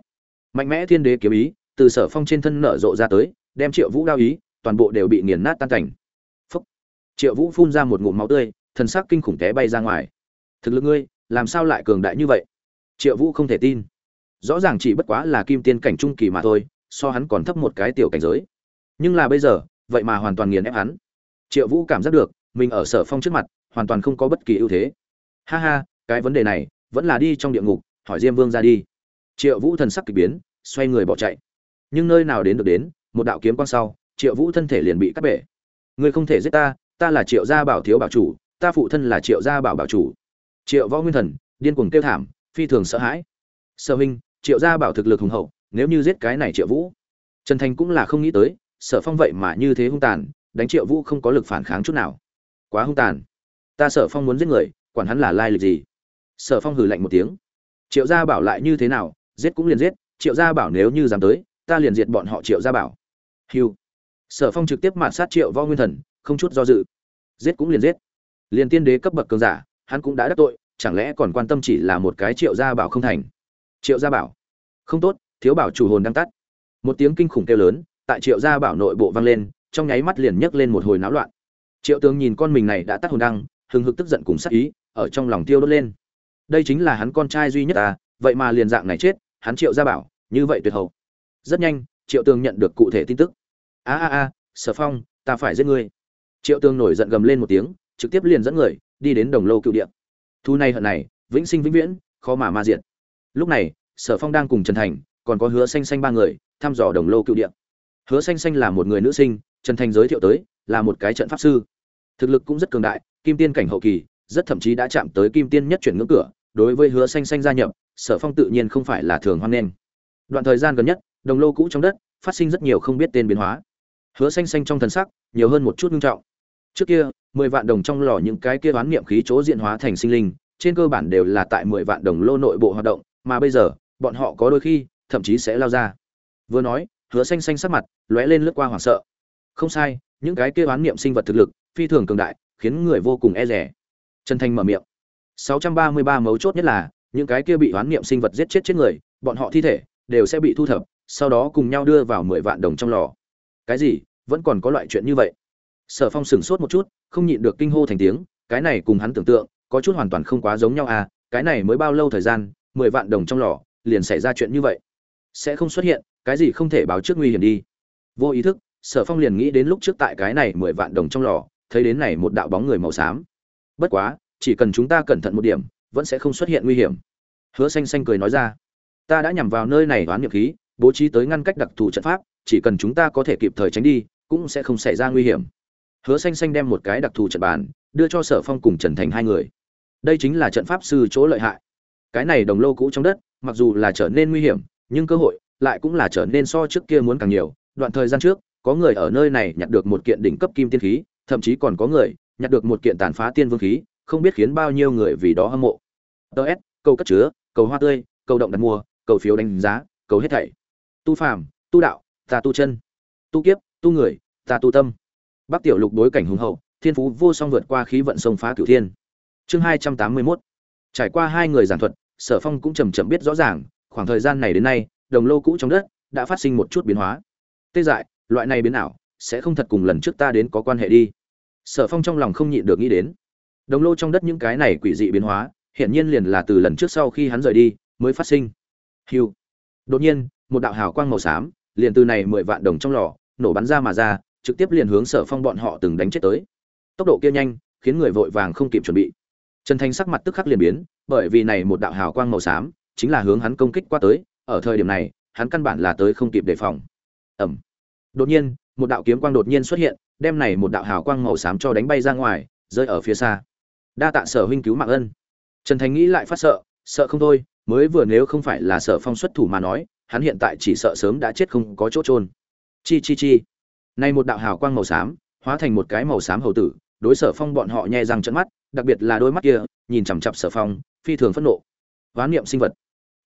Mạnh mẽ thiên đế kiếm ý, từ sở phong trên thân nở rộ ra tới, đem triệu vũ đao ý, toàn bộ đều bị nghiền nát tan cảnh. Phúc. triệu vũ phun ra một ngụm máu tươi, thần sắc kinh khủng té bay ra ngoài. Thực lực ngươi, làm sao lại cường đại như vậy? Triệu vũ không thể tin rõ ràng chỉ bất quá là kim tiên cảnh trung kỳ mà thôi, so hắn còn thấp một cái tiểu cảnh giới. Nhưng là bây giờ, vậy mà hoàn toàn nghiền ép hắn. Triệu vũ cảm giác được, mình ở sở phong trước mặt, hoàn toàn không có bất kỳ ưu thế. Ha ha, cái vấn đề này, vẫn là đi trong địa ngục, hỏi diêm vương ra đi. Triệu vũ thần sắc k ỳ biến, xoay người bỏ chạy. Nhưng nơi nào đến được đến, một đạo kiếm quang sau, triệu vũ thân thể liền bị cắt bể. Ngươi không thể giết ta ta là triệu gia bảo thiếu bảo chủ, ta phụ thân là triệu gia bảo bảo chủ. Triệu võ nguyên thần, điên cuồng kêu thảm, phi thường sợ hãi. Sơ huynh triệu gia bảo thực lực hùng hậu, nếu như giết cái này triệu vũ, trần thành cũng là không nghĩ tới, sở phong vậy mà như thế hung tàn, đánh triệu vũ không có lực phản kháng chút nào. Quá hung tàn. Ta sở phong muốn giết người, quản hắn là lai lịch gì? Sở phong hừ lạnh một tiếng. Triệu gia bảo lại như thế nào, giết cũng liền giết, triệu gia bảo nếu như dám tới, ta liền diệt bọn họ triệu gia bảo. Hiu sở phong trực tiếp mạt sát triệu võ nguyên thần, không chút do dự. Giết cũng liền giết. Liền tiên đế cấp bậc cường giả, hắn cũng đã đắc tội, chẳng lẽ còn quan tâm chỉ là một cái triệu gia bảo không thành? Triệu gia bảo. Không tốt, thiếu bảo chủ hồn đang tắt. Một tiếng kinh khủng kêu lớn, tại triệu gia bảo nội bộ vang lên, trong nháy mắt liền nhấc lên một hồi náo loạn. Triệu tướng nhìn con mình này đã tắt hồn đăng, hừng hực tức giận cùng sắc ý, ở trong lòng tiêu đốt lên. Đây chính là hắn con trai duy nhất à vậy mà liền dạng này chết, hắn triệu gia bảo, như vậy tuyệt hậu. Rất nhanh, triệu tường nhận được cụ thể tin tức. A a a, sở phong, ta phải giết ngươi. Triệu tường nổi giận gầm lên một tiếng, trực tiếp liền dẫn người, đi đến đồng lô cựu điện thu này hận này, vĩnh sinh vĩnh viễn, khó mà ma diệt lúc này, sở phong đang cùng trần thành, còn có hứa xanh xanh ba người, thăm dò đồng lô cựu điện hứa xanh xanh là một người nữ sinh, trần thành giới thiệu tới, là một cái trận pháp sư. Thực lực cũng rất cường đại, kim tiên cảnh hậu kỳ, rất thậm chí đã chạm tới kim tiên nhất chuyển ngưỡng cửa. Đối với hứa xanh xanh gia nhập, sở phong tự nhiên không phải là thường hoan nghênh. Đoạn thời gian gần nhất, đồng lô cũ trong đất, phát sinh rất nhiều không biết tên biến hóa. Hứa xanh xanh trong thần sắc, nhiều hơn một chút nghiêm trọng. Trước kia, mười vạn đồng trong lò những cái kia đoán niệm khí chỗ diện hóa thành sinh linh, trên cơ bản đều là tại mười vạn đồng lô nội bộ hoạt động mà bây giờ, bọn họ có đôi khi, thậm chí sẽ lao ra. Vừa nói, hứa xanh xanh sắc mặt, lóe lên lướt qua hoảng sợ. Không sai, những cái kia oán niệm sinh vật thực lực, phi thường cường đại, khiến người vô cùng e rẻ trần thanh mở miệng. 633 mấu chốt nhất là, những cái kia bị oán niệm sinh vật giết chết chết người, bọn họ thi thể, đều sẽ bị thu thập, sau đó cùng nhau đưa vào mười vạn đồng trong lò. Cái gì? Vẫn còn có loại chuyện như vậy. Sở phong sửng sốt một chút, không nhịn được kinh hô thành tiếng, cái này cùng hắn tưởng tượng, có chút hoàn toàn không quá giống nhau à cái này mới bao lâu thời gian mười vạn đồng trong lò, liền xảy ra chuyện như vậy. Sẽ không xuất hiện, cái gì không thể báo trước nguy hiểm đi. Vô ý thức, sở phong liền nghĩ đến lúc trước tại cái này mười vạn đồng trong lò, thấy đến này một đạo bóng người màu xám. Bất quá, chỉ cần chúng ta cẩn thận một điểm, vẫn sẽ không xuất hiện nguy hiểm. Hứa xanh xanh cười nói ra. Ta đã nhằm vào nơi này đoán nghiệp khí, bố trí tới ngăn cách đặc thù trận pháp, chỉ cần chúng ta có thể kịp thời tránh đi, cũng sẽ không xảy ra nguy hiểm. Hứa xanh xanh đem một cái đặc thù trận bàn, đưa cho sở phong cùng trần thành hai người. Đây chính là trận pháp sư chỗ lợi hại cái này đồng lô cũ trong đất, mặc dù là trở nên nguy hiểm, nhưng cơ hội lại cũng là trở nên so trước kia muốn càng nhiều. Đoạn thời gian trước, có người ở nơi này nhặt được một kiện đỉnh cấp kim tiên khí, thậm chí còn có người nhặt được một kiện tàn phá tiên vương khí, không biết khiến bao nhiêu người vì đó hâm mộ. Ts câu cất chứa, cầu hoa tươi, cầu động đặt mua, cầu phiếu đánh giá, cầu hết thảy. Tu phàm, tu đạo, ta tu chân. Tu kiếp, tu người, ta tu tâm. Bắc tiểu lục đối cảnh hùng hậu, thiên phú vô song vượt qua khí vận sông phá cửu thiên. Chương hai trăm tám mươi 281 trải qua hai người giảng thuật sở phong cũng chầm chậm biết rõ ràng, khoảng thời gian này đến nay, đồng lô cũ trong đất đã phát sinh một chút biến hóa. Tê dại, loại này biến ảo sẽ không thật cùng lần trước ta đến có quan hệ đi. Sở phong trong lòng không nhịn được nghĩ đến. Đồng lô trong đất những cái này quỷ dị biến hóa, hiển nhiên liền là từ lần trước sau khi hắn rời đi mới phát sinh. Hiu. Đột nhiên, một đạo hào quang màu xám liền từ này mười vạn đồng trong lò nổ bắn ra mà ra, trực tiếp liền hướng sở phong bọn họ từng đánh chết tới. Tốc độ kia nhanh, khiến người vội vàng không kịp chuẩn bị trần thanh sắc mặt tức khắc liền biến, bởi vì này một đạo hào quang màu xám, chính là hướng hắn công kích qua tới, ở thời điểm này, hắn căn bản là tới không kịp đề phòng. Ầm! đột nhiên, một đạo kiếm quang đột nhiên xuất hiện, đem này một đạo hào quang màu xám cho đánh bay ra ngoài, rơi ở phía xa. Đa tạ sở huynh cứu mạng ân. Trần thành nghĩ lại phát sợ sợ không thôi, mới vừa nếu không phải là sở phong xuất thủ mà nói, hắn hiện tại chỉ sợ sớm đã chết không có chỗ trôn chi chi chi. Nay một đạo hào quang màu xám, hóa thành một cái màu xám hầu tử đối sở phong bọn họ nhẹ răng trận mắt, đặc biệt là đôi mắt kia, nhìn chằm chặp sở phong, phi thường phẫn nộ. Hoán niệm sinh vật.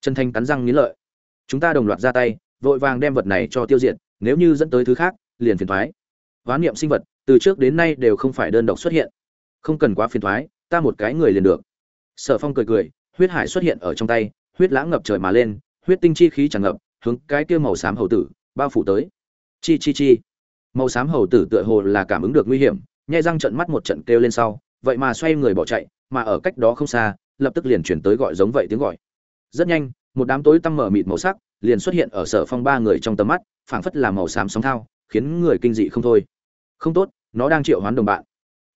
Chân thanh cắn răng nghĩ lợi. Chúng ta đồng loạt ra tay, vội vàng đem vật này cho tiêu diệt, nếu như dẫn tới thứ khác, liền phiền thoái. Hoán niệm sinh vật, từ trước đến nay đều không phải đơn độc xuất hiện. Không cần quá phiền thoái, ta một cái người liền được. Sở phong cười cười, huyết hải xuất hiện ở trong tay, huyết lãng ngập trời mà lên, huyết tinh chi khí tràn ngập, hướng cái kia màu xám hầu tử, bao phủ tới. Chi chi chi. Màu xám hầu tử tựa hồ là cảm ứng được nguy hiểm nhai răng trận mắt một trận kêu lên sau, vậy mà xoay người bỏ chạy, mà ở cách đó không xa, lập tức liền chuyển tới gọi giống vậy tiếng gọi. Rất nhanh, một đám tối tăm mở mịt màu sắc liền xuất hiện ở sở phong ba người trong tầm mắt, phảng phất là màu xám sóng thao, khiến người kinh dị không thôi. Không tốt, nó đang triệu hoán đồng bạn.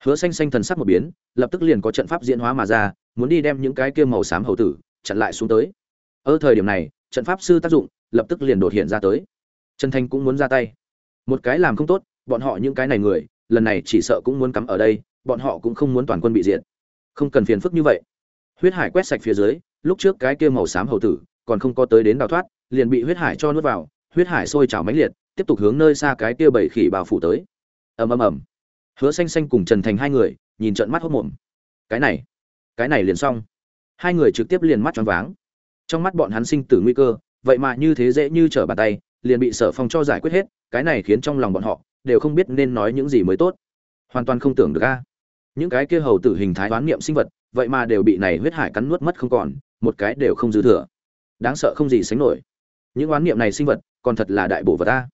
Hứa xanh xanh thần sắc một biến, lập tức liền có trận pháp diễn hóa mà ra, muốn đi đem những cái kia màu xám hầu tử chặn lại xuống tới. Ở thời điểm này, trận pháp sư tác dụng lập tức liền đột hiện ra tới. Trần thanh cũng muốn ra tay. Một cái làm không tốt, bọn họ những cái này người lần này chỉ sợ cũng muốn cắm ở đây, bọn họ cũng không muốn toàn quân bị diệt. Không cần phiền phức như vậy. Huyết hải quét sạch phía dưới, lúc trước cái kia màu xám hầu tử, còn không có tới đến đào thoát, liền bị huyết hải cho nuốt vào, huyết hải sôi trào mãnh liệt, tiếp tục hướng nơi xa cái kia bảy khỉ bào phủ tới. Ầm ầm ầm. Hứa xanh xanh cùng trần thành hai người, nhìn trợn mắt hốt mồm. Cái này cái này liền xong. Hai người trực tiếp liền mắt tròn váng. Trong mắt bọn hắn sinh tử nguy cơ, vậy mà như thế dễ như trở bàn tay, liền bị sở phong cho giải quyết hết, cái này khiến trong lòng bọn họ đều không biết nên nói những gì mới tốt. Hoàn toàn không tưởng được a. Những cái kia hầu tử hình thái đoán niệm sinh vật, vậy mà đều bị này huyết hải cắn nuốt mất không còn, một cái đều không dư thừa. Đáng sợ không gì sánh nổi. Những oán niệm này sinh vật, còn thật là đại bổ vật ta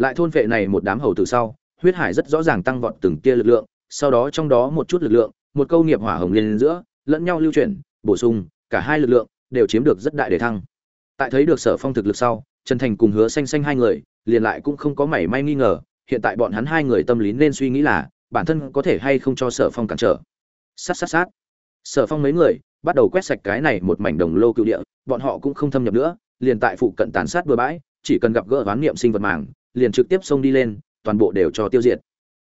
lại thôn vệ này một đám hầu tử sau, huyết hải rất rõ ràng tăng vọt từng tia lực lượng, sau đó trong đó một chút lực lượng, một câu nghiệp hỏa hồng lên giữa, lẫn nhau lưu chuyển, bổ sung, cả hai lực lượng đều chiếm được rất đại đề thăng. Tại thấy được sở phong thực lực sau, trần thành cùng hứa xanh xanh hai người, liền lại cũng không có mảy may nghi ngờ hiện tại bọn hắn hai người tâm lý nên suy nghĩ là, bản thân có thể hay không cho sở phong cản trở. Sát sát sát. Sở phong mấy người bắt đầu quét sạch cái này một mảnh đồng lô cựu địa, bọn họ cũng không thâm nhập nữa, liền tại phụ cận tàn sát bừa bãi, chỉ cần gặp gỡ oán niệm sinh vật màng, liền trực tiếp xông đi lên, toàn bộ đều cho tiêu diệt.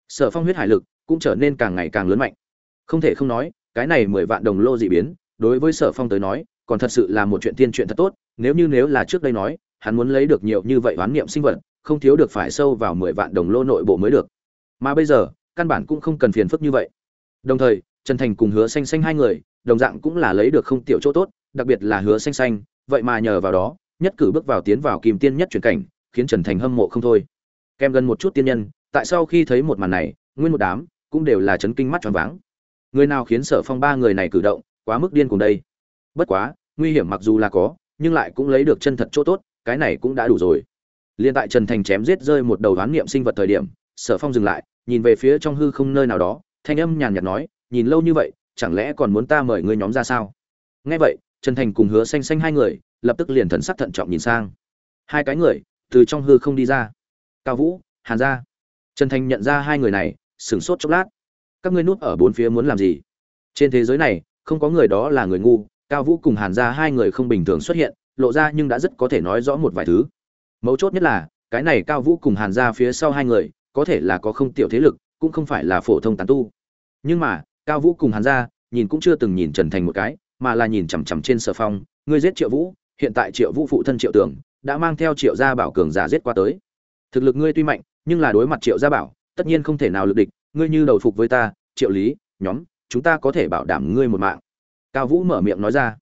Sở phong huyết hải lực cũng trở nên càng ngày càng lớn mạnh. Không thể không nói, cái này mười vạn đồng lô dị biến, đối với sở phong tới nói, còn thật sự là một chuyện tiên chuyện thật tốt, nếu như nếu là trước đây nói, hắn muốn lấy được nhiều như vậy oán niệm sinh vật không thiếu được phải sâu vào mười vạn đồng lô nội bộ mới được. Mà bây giờ, căn bản cũng không cần phiền phức như vậy. Đồng thời, trần thành cùng hứa xanh xanh hai người, đồng dạng cũng là lấy được không tiểu chỗ tốt, đặc biệt là hứa xanh xanh, vậy mà nhờ vào đó, nhất cử bước vào tiến vào kim tiên nhất chuyển cảnh, khiến trần thành hâm mộ không thôi. Kèm gần một chút tiên nhân, tại sau khi thấy một màn này, nguyên một đám cũng đều là chấn kinh mắt tròn váng. Người nào khiến sở phong ba người này cử động, quá mức điên cùng đây. Bất quá, nguy hiểm mặc dù là có, nhưng lại cũng lấy được chân thật chỗ tốt, cái này cũng đã đủ rồi liên tại trần thành chém giết rơi một đầu đoán niệm sinh vật thời điểm, sở phong dừng lại, nhìn về phía trong hư không nơi nào đó, thanh âm nhàn nhạt nói, nhìn lâu như vậy, chẳng lẽ còn muốn ta mời ngươi nhóm ra sao? Nghe vậy, trần thành cùng hứa xanh xanh hai người, lập tức liền thần sắc thận trọng nhìn sang. Hai cái người, từ trong hư không đi ra. Cao vũ, hàn gia. Trần thành nhận ra hai người này, sửng sốt chốc lát. Các ngươi núp ở bốn phía muốn làm gì? Trên thế giới này, không có người đó là người ngu, cao vũ cùng hàn gia hai người không bình thường xuất hiện, lộ ra nhưng đã rất có thể nói rõ một vài thứ mấu chốt nhất là, cái này cao vũ cùng hàn gia phía sau hai người, có thể là có không tiểu thế lực, cũng không phải là phổ thông tán tu. Nhưng mà, cao vũ cùng hàn gia, nhìn cũng chưa từng nhìn trần thành một cái, mà là nhìn chằm chằm trên sở phong, ngươi giết triệu vũ, hiện tại triệu vũ phụ thân triệu tường đã mang theo triệu gia bảo cường giả giết qua tới. Thực lực ngươi tuy mạnh, nhưng là đối mặt triệu gia bảo, tất nhiên không thể nào lực địch, ngươi như đầu phục với ta, triệu lý, nhóm, chúng ta có thể bảo đảm ngươi một mạng. Cao vũ mở miệng nói ra,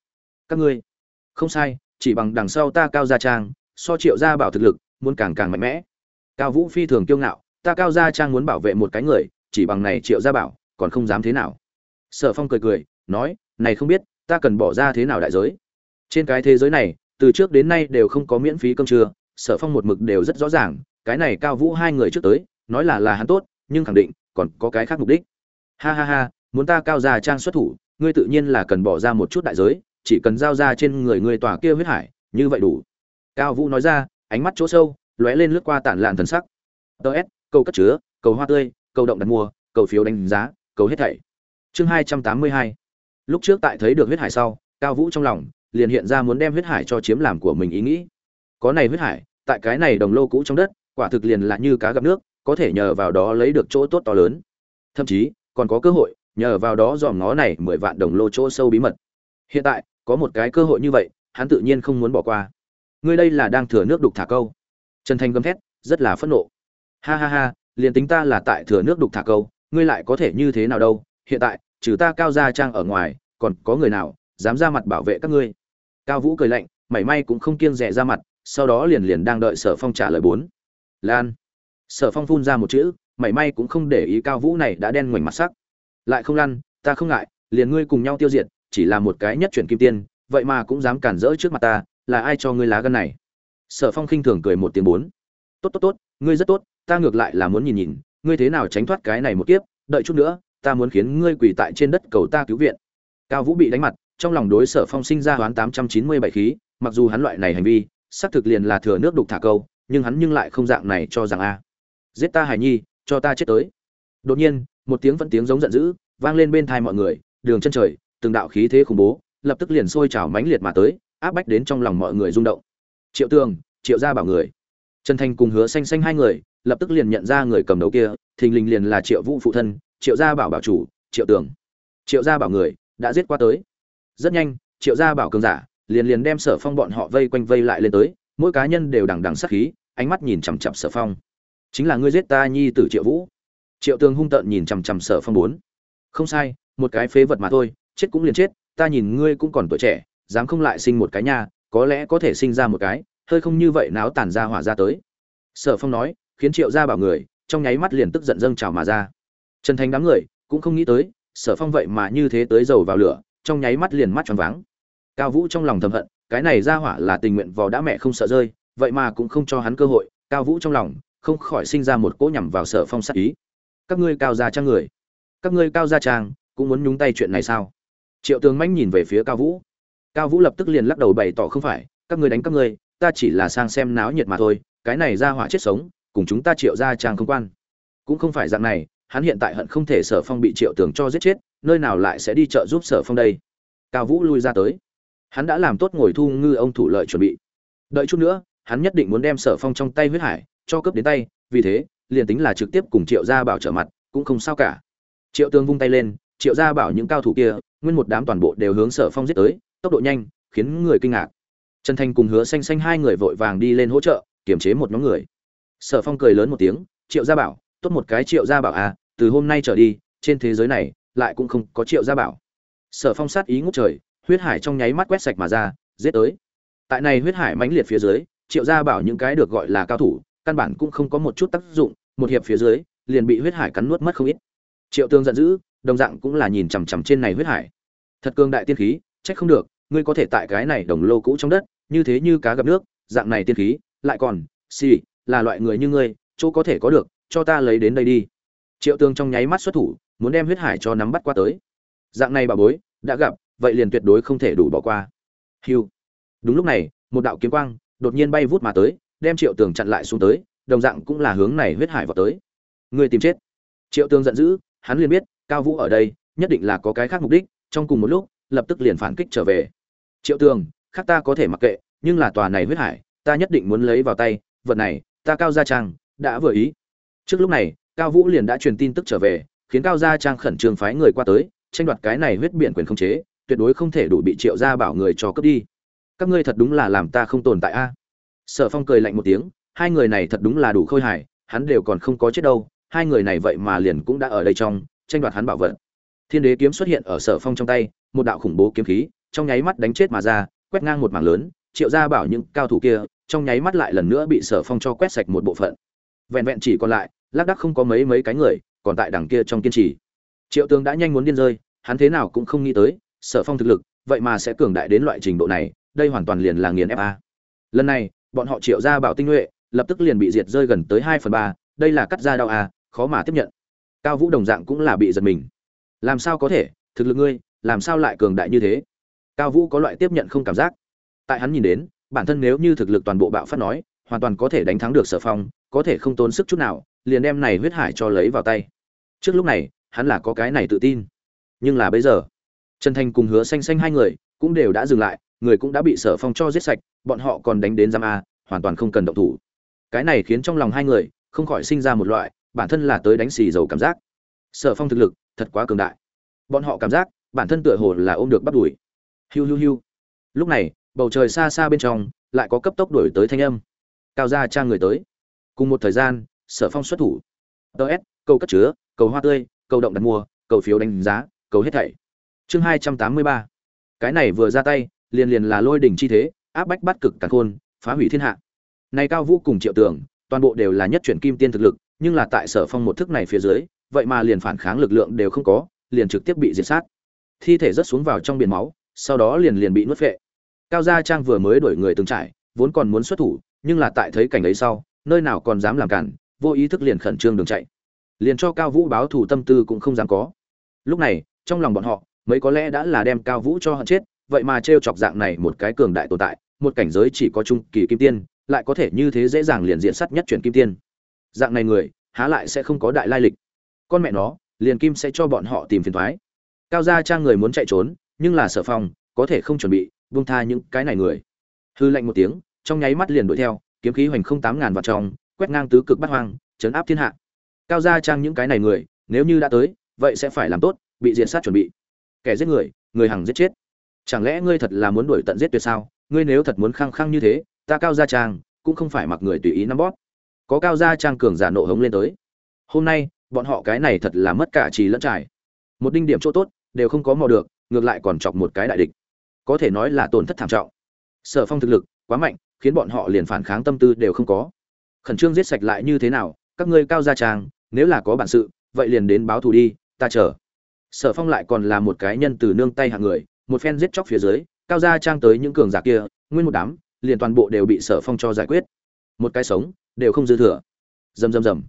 các ngươi, không sai, chỉ bằng đằng sau ta cao gia trang so triệu gia bảo thực lực, muốn càng càng mạnh mẽ. Cao vũ phi thường kiêu ngạo, ta cao gia trang muốn bảo vệ một cái người, chỉ bằng này triệu gia bảo, còn không dám thế nào. Sở phong cười cười, nói, này không biết, ta cần bỏ ra thế nào đại giới? Trên cái thế giới này, từ trước đến nay đều không có miễn phí cơm trưa, sở phong một mực đều rất rõ ràng, cái này cao vũ hai người trước tới, nói là là hắn tốt, nhưng khẳng định còn có cái khác mục đích. Ha ha ha, muốn ta cao gia trang xuất thủ, ngươi tự nhiên là cần bỏ ra một chút đại giới, chỉ cần giao ra trên người ngươi tòa kia huyết hải, như vậy đủ cao vũ nói ra, ánh mắt chỗ sâu, lóe lên lướt qua tản lạn thần sắc. Ts câu cất chứa, cầu hoa tươi, cầu động đặt mua cầu phiếu đánh giá, cầu hết thảy. Chương hai trăm tám mươi hai. Lúc trước tại thấy được huyết hải sau, cao vũ trong lòng liền hiện ra muốn đem huyết hải cho chiếm làm của mình ý nghĩ. Có này huyết hải, tại cái này đồng lô cũ trong đất, quả thực liền là như cá gặp nước, có thể nhờ vào đó lấy được chỗ tốt to lớn. Thậm chí, còn có cơ hội nhờ vào đó dòm ngó này mười vạn đồng lô chỗ sâu bí mật. Hiện tại, có một cái cơ hội như vậy, hắn tự nhiên không muốn bỏ qua ngươi đây là đang thừa nước đục thả câu. Trần thành gầm thét, rất là phẫn nộ. Ha ha ha, liền tính ta là tại thừa nước đục thả câu, ngươi lại có thể như thế nào đâu? Hiện tại, trừ ta cao gia trang ở ngoài, còn có người nào dám ra mặt bảo vệ các ngươi? Cao vũ cười lạnh, mảy may cũng không kiêng rẻ ra mặt, sau đó liền liền đang đợi sở phong trả lời bốn. Lan. Sở phong phun ra một chữ, mảy may cũng không để ý cao vũ này đã đen ngoảnh mặt sắc. Lại không lăn, ta không ngại, liền ngươi cùng nhau tiêu diệt, chỉ là một cái nhất chuyển kim tiên, vậy mà cũng dám cản rỡ trước mặt ta là ai cho ngươi lá gan này? Sở phong khinh thường cười một tiếng bốn. Tốt tốt tốt, ngươi rất tốt, ta ngược lại là muốn nhìn nhìn, ngươi thế nào tránh thoát cái này một kiếp, đợi chút nữa, ta muốn khiến ngươi quỳ tại trên đất cầu ta cứu viện. Cao vũ bị đánh mặt, trong lòng đối sở phong sinh ra hoán tám trăm chín mươi bảy khí, mặc dù hắn loại này hành vi, xác thực liền là thừa nước đục thả câu, nhưng hắn nhưng lại không dạng này cho rằng a. Giết ta hải nhi, cho ta chết tới. Đột nhiên, một tiếng vẫn tiếng giống giận dữ, vang lên bên thai mọi người, đường chân trời, từng đạo khí thế khủng bố, lập tức liền sôi trào mãnh liệt mà tới áp bách đến trong lòng mọi người rung động. Triệu tường, triệu gia bảo người. Trần thành cùng hứa xanh xanh hai người, lập tức liền nhận ra người cầm đầu kia, thình lình liền là triệu vũ phụ thân, triệu gia bảo bảo chủ, triệu tường. Triệu gia bảo người, đã giết qua tới. Rất nhanh, triệu gia bảo cường giả, liền liền đem sở phong bọn họ vây quanh vây lại lên tới, mỗi cá nhân đều đằng đằng sát khí, ánh mắt nhìn chằm chằm sở phong. Chính là ngươi giết ta, nhi tử triệu vũ. Triệu tường hung tợn nhìn chằm chằm sở phong bốn. Không sai, một cái phế vật mà thôi, chết cũng liền chết, ta nhìn ngươi cũng còn tuổi trẻ dám không lại sinh một cái nha, có lẽ có thể sinh ra một cái, hơi không như vậy náo tàn ra hỏa ra tới. Sở phong nói, khiến triệu gia bảo người, trong nháy mắt liền tức giận dâng trào mà ra. Trần thành đám người, cũng không nghĩ tới, sở phong vậy mà như thế tới dầu vào lửa, trong nháy mắt liền mắt tròn váng. Cao vũ trong lòng thầm hận, cái này ra hỏa là tình nguyện vò đã mẹ không sợ rơi, vậy mà cũng không cho hắn cơ hội, cao vũ trong lòng, không khỏi sinh ra một cỗ nhằm vào sở phong sát ý. Các ngươi cao gia trang người. Các ngươi cao gia trang, cũng muốn nhúng tay chuyện này sao? Triệu tường mãnh nhìn về phía cao vũ cao vũ lập tức liền lắc đầu bày tỏ không phải các người đánh các người, ta chỉ là sang xem náo nhiệt mà thôi cái này ra hỏa chết sống cùng chúng ta triệu gia trang không quan. Cũng không phải dạng này hắn hiện tại hận không thể sở phong bị triệu tường cho giết chết nơi nào lại sẽ đi chợ giúp sở phong đây? Cao vũ lui ra tới. Hắn đã làm tốt ngồi thu ngư ông thủ lợi chuẩn bị. Đợi chút nữa hắn nhất định muốn đem sở phong trong tay huyết hải cho cướp đến tay vì thế liền tính là trực tiếp cùng triệu gia bảo trở mặt cũng không sao cả. Triệu tường vung tay lên triệu gia bảo những cao thủ kia nguyên một đám toàn bộ đều hướng sở phong giết tới tốc độ nhanh, khiến người kinh ngạc. Trần thanh cùng hứa xanh xanh hai người vội vàng đi lên hỗ trợ, kiềm chế một nhóm người. Sở phong cười lớn một tiếng, triệu gia bảo, tốt một cái triệu gia bảo à từ hôm nay trở đi, trên thế giới này, lại cũng không có triệu gia bảo. Sở phong sát ý ngút trời, huyết hải trong nháy mắt quét sạch mà ra, giết tới. Tại này huyết hải mãnh liệt phía dưới, triệu gia bảo những cái được gọi là cao thủ, căn bản cũng không có một chút tác dụng, một hiệp phía dưới, liền bị huyết hải cắn nuốt mất không ít. Triệu tương giận dữ, đồng dạng cũng là nhìn chằm chằm trên này huyết hải. Thật cương đại tiên khí trách không được ngươi có thể tại cái này đồng lô cũ trong đất, như thế như cá gặp nước, dạng này tiên khí, lại còn, xì, là loại người như ngươi, chỗ có thể có được, cho ta lấy đến đây đi. Triệu tương trong nháy mắt xuất thủ, muốn đem huyết hải cho nắm bắt qua tới. Dạng này bà bối, đã gặp, vậy liền tuyệt đối không thể đủ bỏ qua. Hiu. Đúng lúc này, một đạo kiếm quang, đột nhiên bay vút mà tới, đem triệu tường chặn lại xuống tới, đồng dạng cũng là hướng này huyết hải vào tới. Người tìm chết. Triệu tường giận dữ, hắn liền biết, cao vũ ở đây, nhất định là có cái khác mục đích, trong cùng một lúc, lập tức liền phản kích trở về triệu tường, khác ta có thể mặc kệ, nhưng là tòa này huyết hải, ta nhất định muốn lấy vào tay, vật này, ta cao gia trang đã vừa ý. Trước lúc này, cao vũ liền đã truyền tin tức trở về, khiến cao gia trang khẩn trương phái người qua tới, tranh đoạt cái này huyết biển quyền không chế, tuyệt đối không thể đủ bị triệu gia bảo người cho cướp đi. Các ngươi thật đúng là làm ta không tồn tại a. Sở phong cười lạnh một tiếng, hai người này thật đúng là đủ khôi hài, hắn đều còn không có chết đâu, hai người này vậy mà liền cũng đã ở đây trong, tranh đoạt hắn bảo vật. Thiên đế kiếm xuất hiện ở sở phong trong tay, một đạo khủng bố kiếm khí trong nháy mắt đánh chết mà ra, quét ngang một mảng lớn, triệu gia bảo những cao thủ kia, trong nháy mắt lại lần nữa bị sở phong cho quét sạch một bộ phận. Vẹn vẹn chỉ còn lại, lác đắc không có mấy mấy cái người, còn tại đằng kia trong kiên trì. Triệu tướng đã nhanh muốn điên rơi, hắn thế nào cũng không nghĩ tới, sở phong thực lực, vậy mà sẽ cường đại đến loại trình độ này, đây hoàn toàn liền là nghiền ép a. Lần này, bọn họ triệu ra bảo tinh nhuệ, lập tức liền bị diệt rơi gần tới hai phần ba, đây là cắt ra đau a, khó mà tiếp nhận. Cao vũ đồng dạng cũng là bị giật mình. Làm sao có thể, thực lực ngươi, làm sao lại cường đại như thế? Cao vũ có loại tiếp nhận không cảm giác. Tại hắn nhìn đến, bản thân nếu như thực lực toàn bộ bạo phát nói, hoàn toàn có thể đánh thắng được sở phong, có thể không tốn sức chút nào, liền đem này huyết hải cho lấy vào tay. Trước lúc này, hắn là có cái này tự tin. Nhưng là bây giờ, trần thành cùng hứa xanh xanh hai người cũng đều đã dừng lại, người cũng đã bị sở phong cho giết sạch, bọn họ còn đánh đến giam a, hoàn toàn không cần động thủ. Cái này khiến trong lòng hai người không khỏi sinh ra một loại, bản thân là tới đánh xì dầu cảm giác. Sở phong thực lực thật quá cường đại. Bọn họ cảm giác bản thân tựa hồ là ôm được bắt đuổi hiu hiu hiu. Lúc này, bầu trời xa xa bên trong, lại có cấp tốc đổi tới thanh âm. Cao gia trang người tới. Cùng một thời gian, sở phong xuất thủ. Ts câu cất chứa, cầu hoa tươi, cầu động đặt mua cầu phiếu đánh giá, cầu hết thảy. Chương hai trăm tám mươi ba. Cái này vừa ra tay, liền liền là lôi đỉnh chi thế, áp bách bắt cực cả khôn, phá hủy thiên hạ. Này cao vũ cùng triệu tưởng toàn bộ đều là nhất chuyển kim tiên thực lực, nhưng là tại sở phong một thức này phía dưới, vậy mà liền phản kháng lực lượng đều không có, liền trực tiếp bị diệt sát. Thi thể rớt xuống vào trong biển máu sau đó liền liền bị nuốt phệ cao gia trang vừa mới đuổi người từng trải, vốn còn muốn xuất thủ, nhưng là tại thấy cảnh ấy sau, nơi nào còn dám làm cản, vô ý thức liền khẩn trương đường chạy. Liền cho cao vũ báo thủ tâm tư cũng không dám có. Lúc này, trong lòng bọn họ, mấy có lẽ đã là đem cao vũ cho hận chết, vậy mà t chọc dạng này một cái cường đại tồn tại, một cảnh giới chỉ có trung kỳ kim tiên, lại có thể như thế dễ dàng liền diện sắt nhất chuyển kim tiên. Dạng này người, há lại sẽ không có đại lai lịch. Con mẹ nó, liền kim sẽ cho bọn họ tìm phiền thoái. Cao gia trang người muốn chạy trốn nhưng là sở phong, có thể không chuẩn bị, buông tha những cái này người. Hư lạnh một tiếng, trong nháy mắt liền đuổi theo, kiếm khí hoành không tám ngàn vào trong, quét ngang tứ cực bắt hoang chấn áp thiên hạ. Cao gia trang những cái này người, nếu như đã tới, vậy sẽ phải làm tốt, bị diện sát chuẩn bị. Kẻ giết người người hằng giết chết. Chẳng lẽ ngươi thật là muốn đuổi tận giết tuyệt sao? Ngươi nếu thật muốn khăng khăng như thế, ta cao gia trang cũng không phải mặc người tùy ý nắm bót. có cao gia trang cường giả nộ hống lên tới. Hôm nay, bọn họ cái này thật là mất cả trì lẫn trải. Một đinh điểm chỗ tốt, đều không có mò được ngược lại còn chọc một cái đại địch. Có thể nói là tổn thất thảm trọng. Sở phong thực lực quá mạnh, khiến bọn họ liền phản kháng tâm tư đều không có. Khẩn trương giết sạch lại như thế nào, các ngươi cao gia trang nếu là có bản sự, vậy liền đến báo thù đi, ta chờ. Sở phong lại còn là một cái nhân từ nương tay hạng người, một phen giết chóc phía dưới, cao gia trang tới những cường giả kia, nguyên một đám, liền toàn bộ đều bị sở phong cho giải quyết. Một cái sống, đều không dư thừa. Rầm rầm rầm.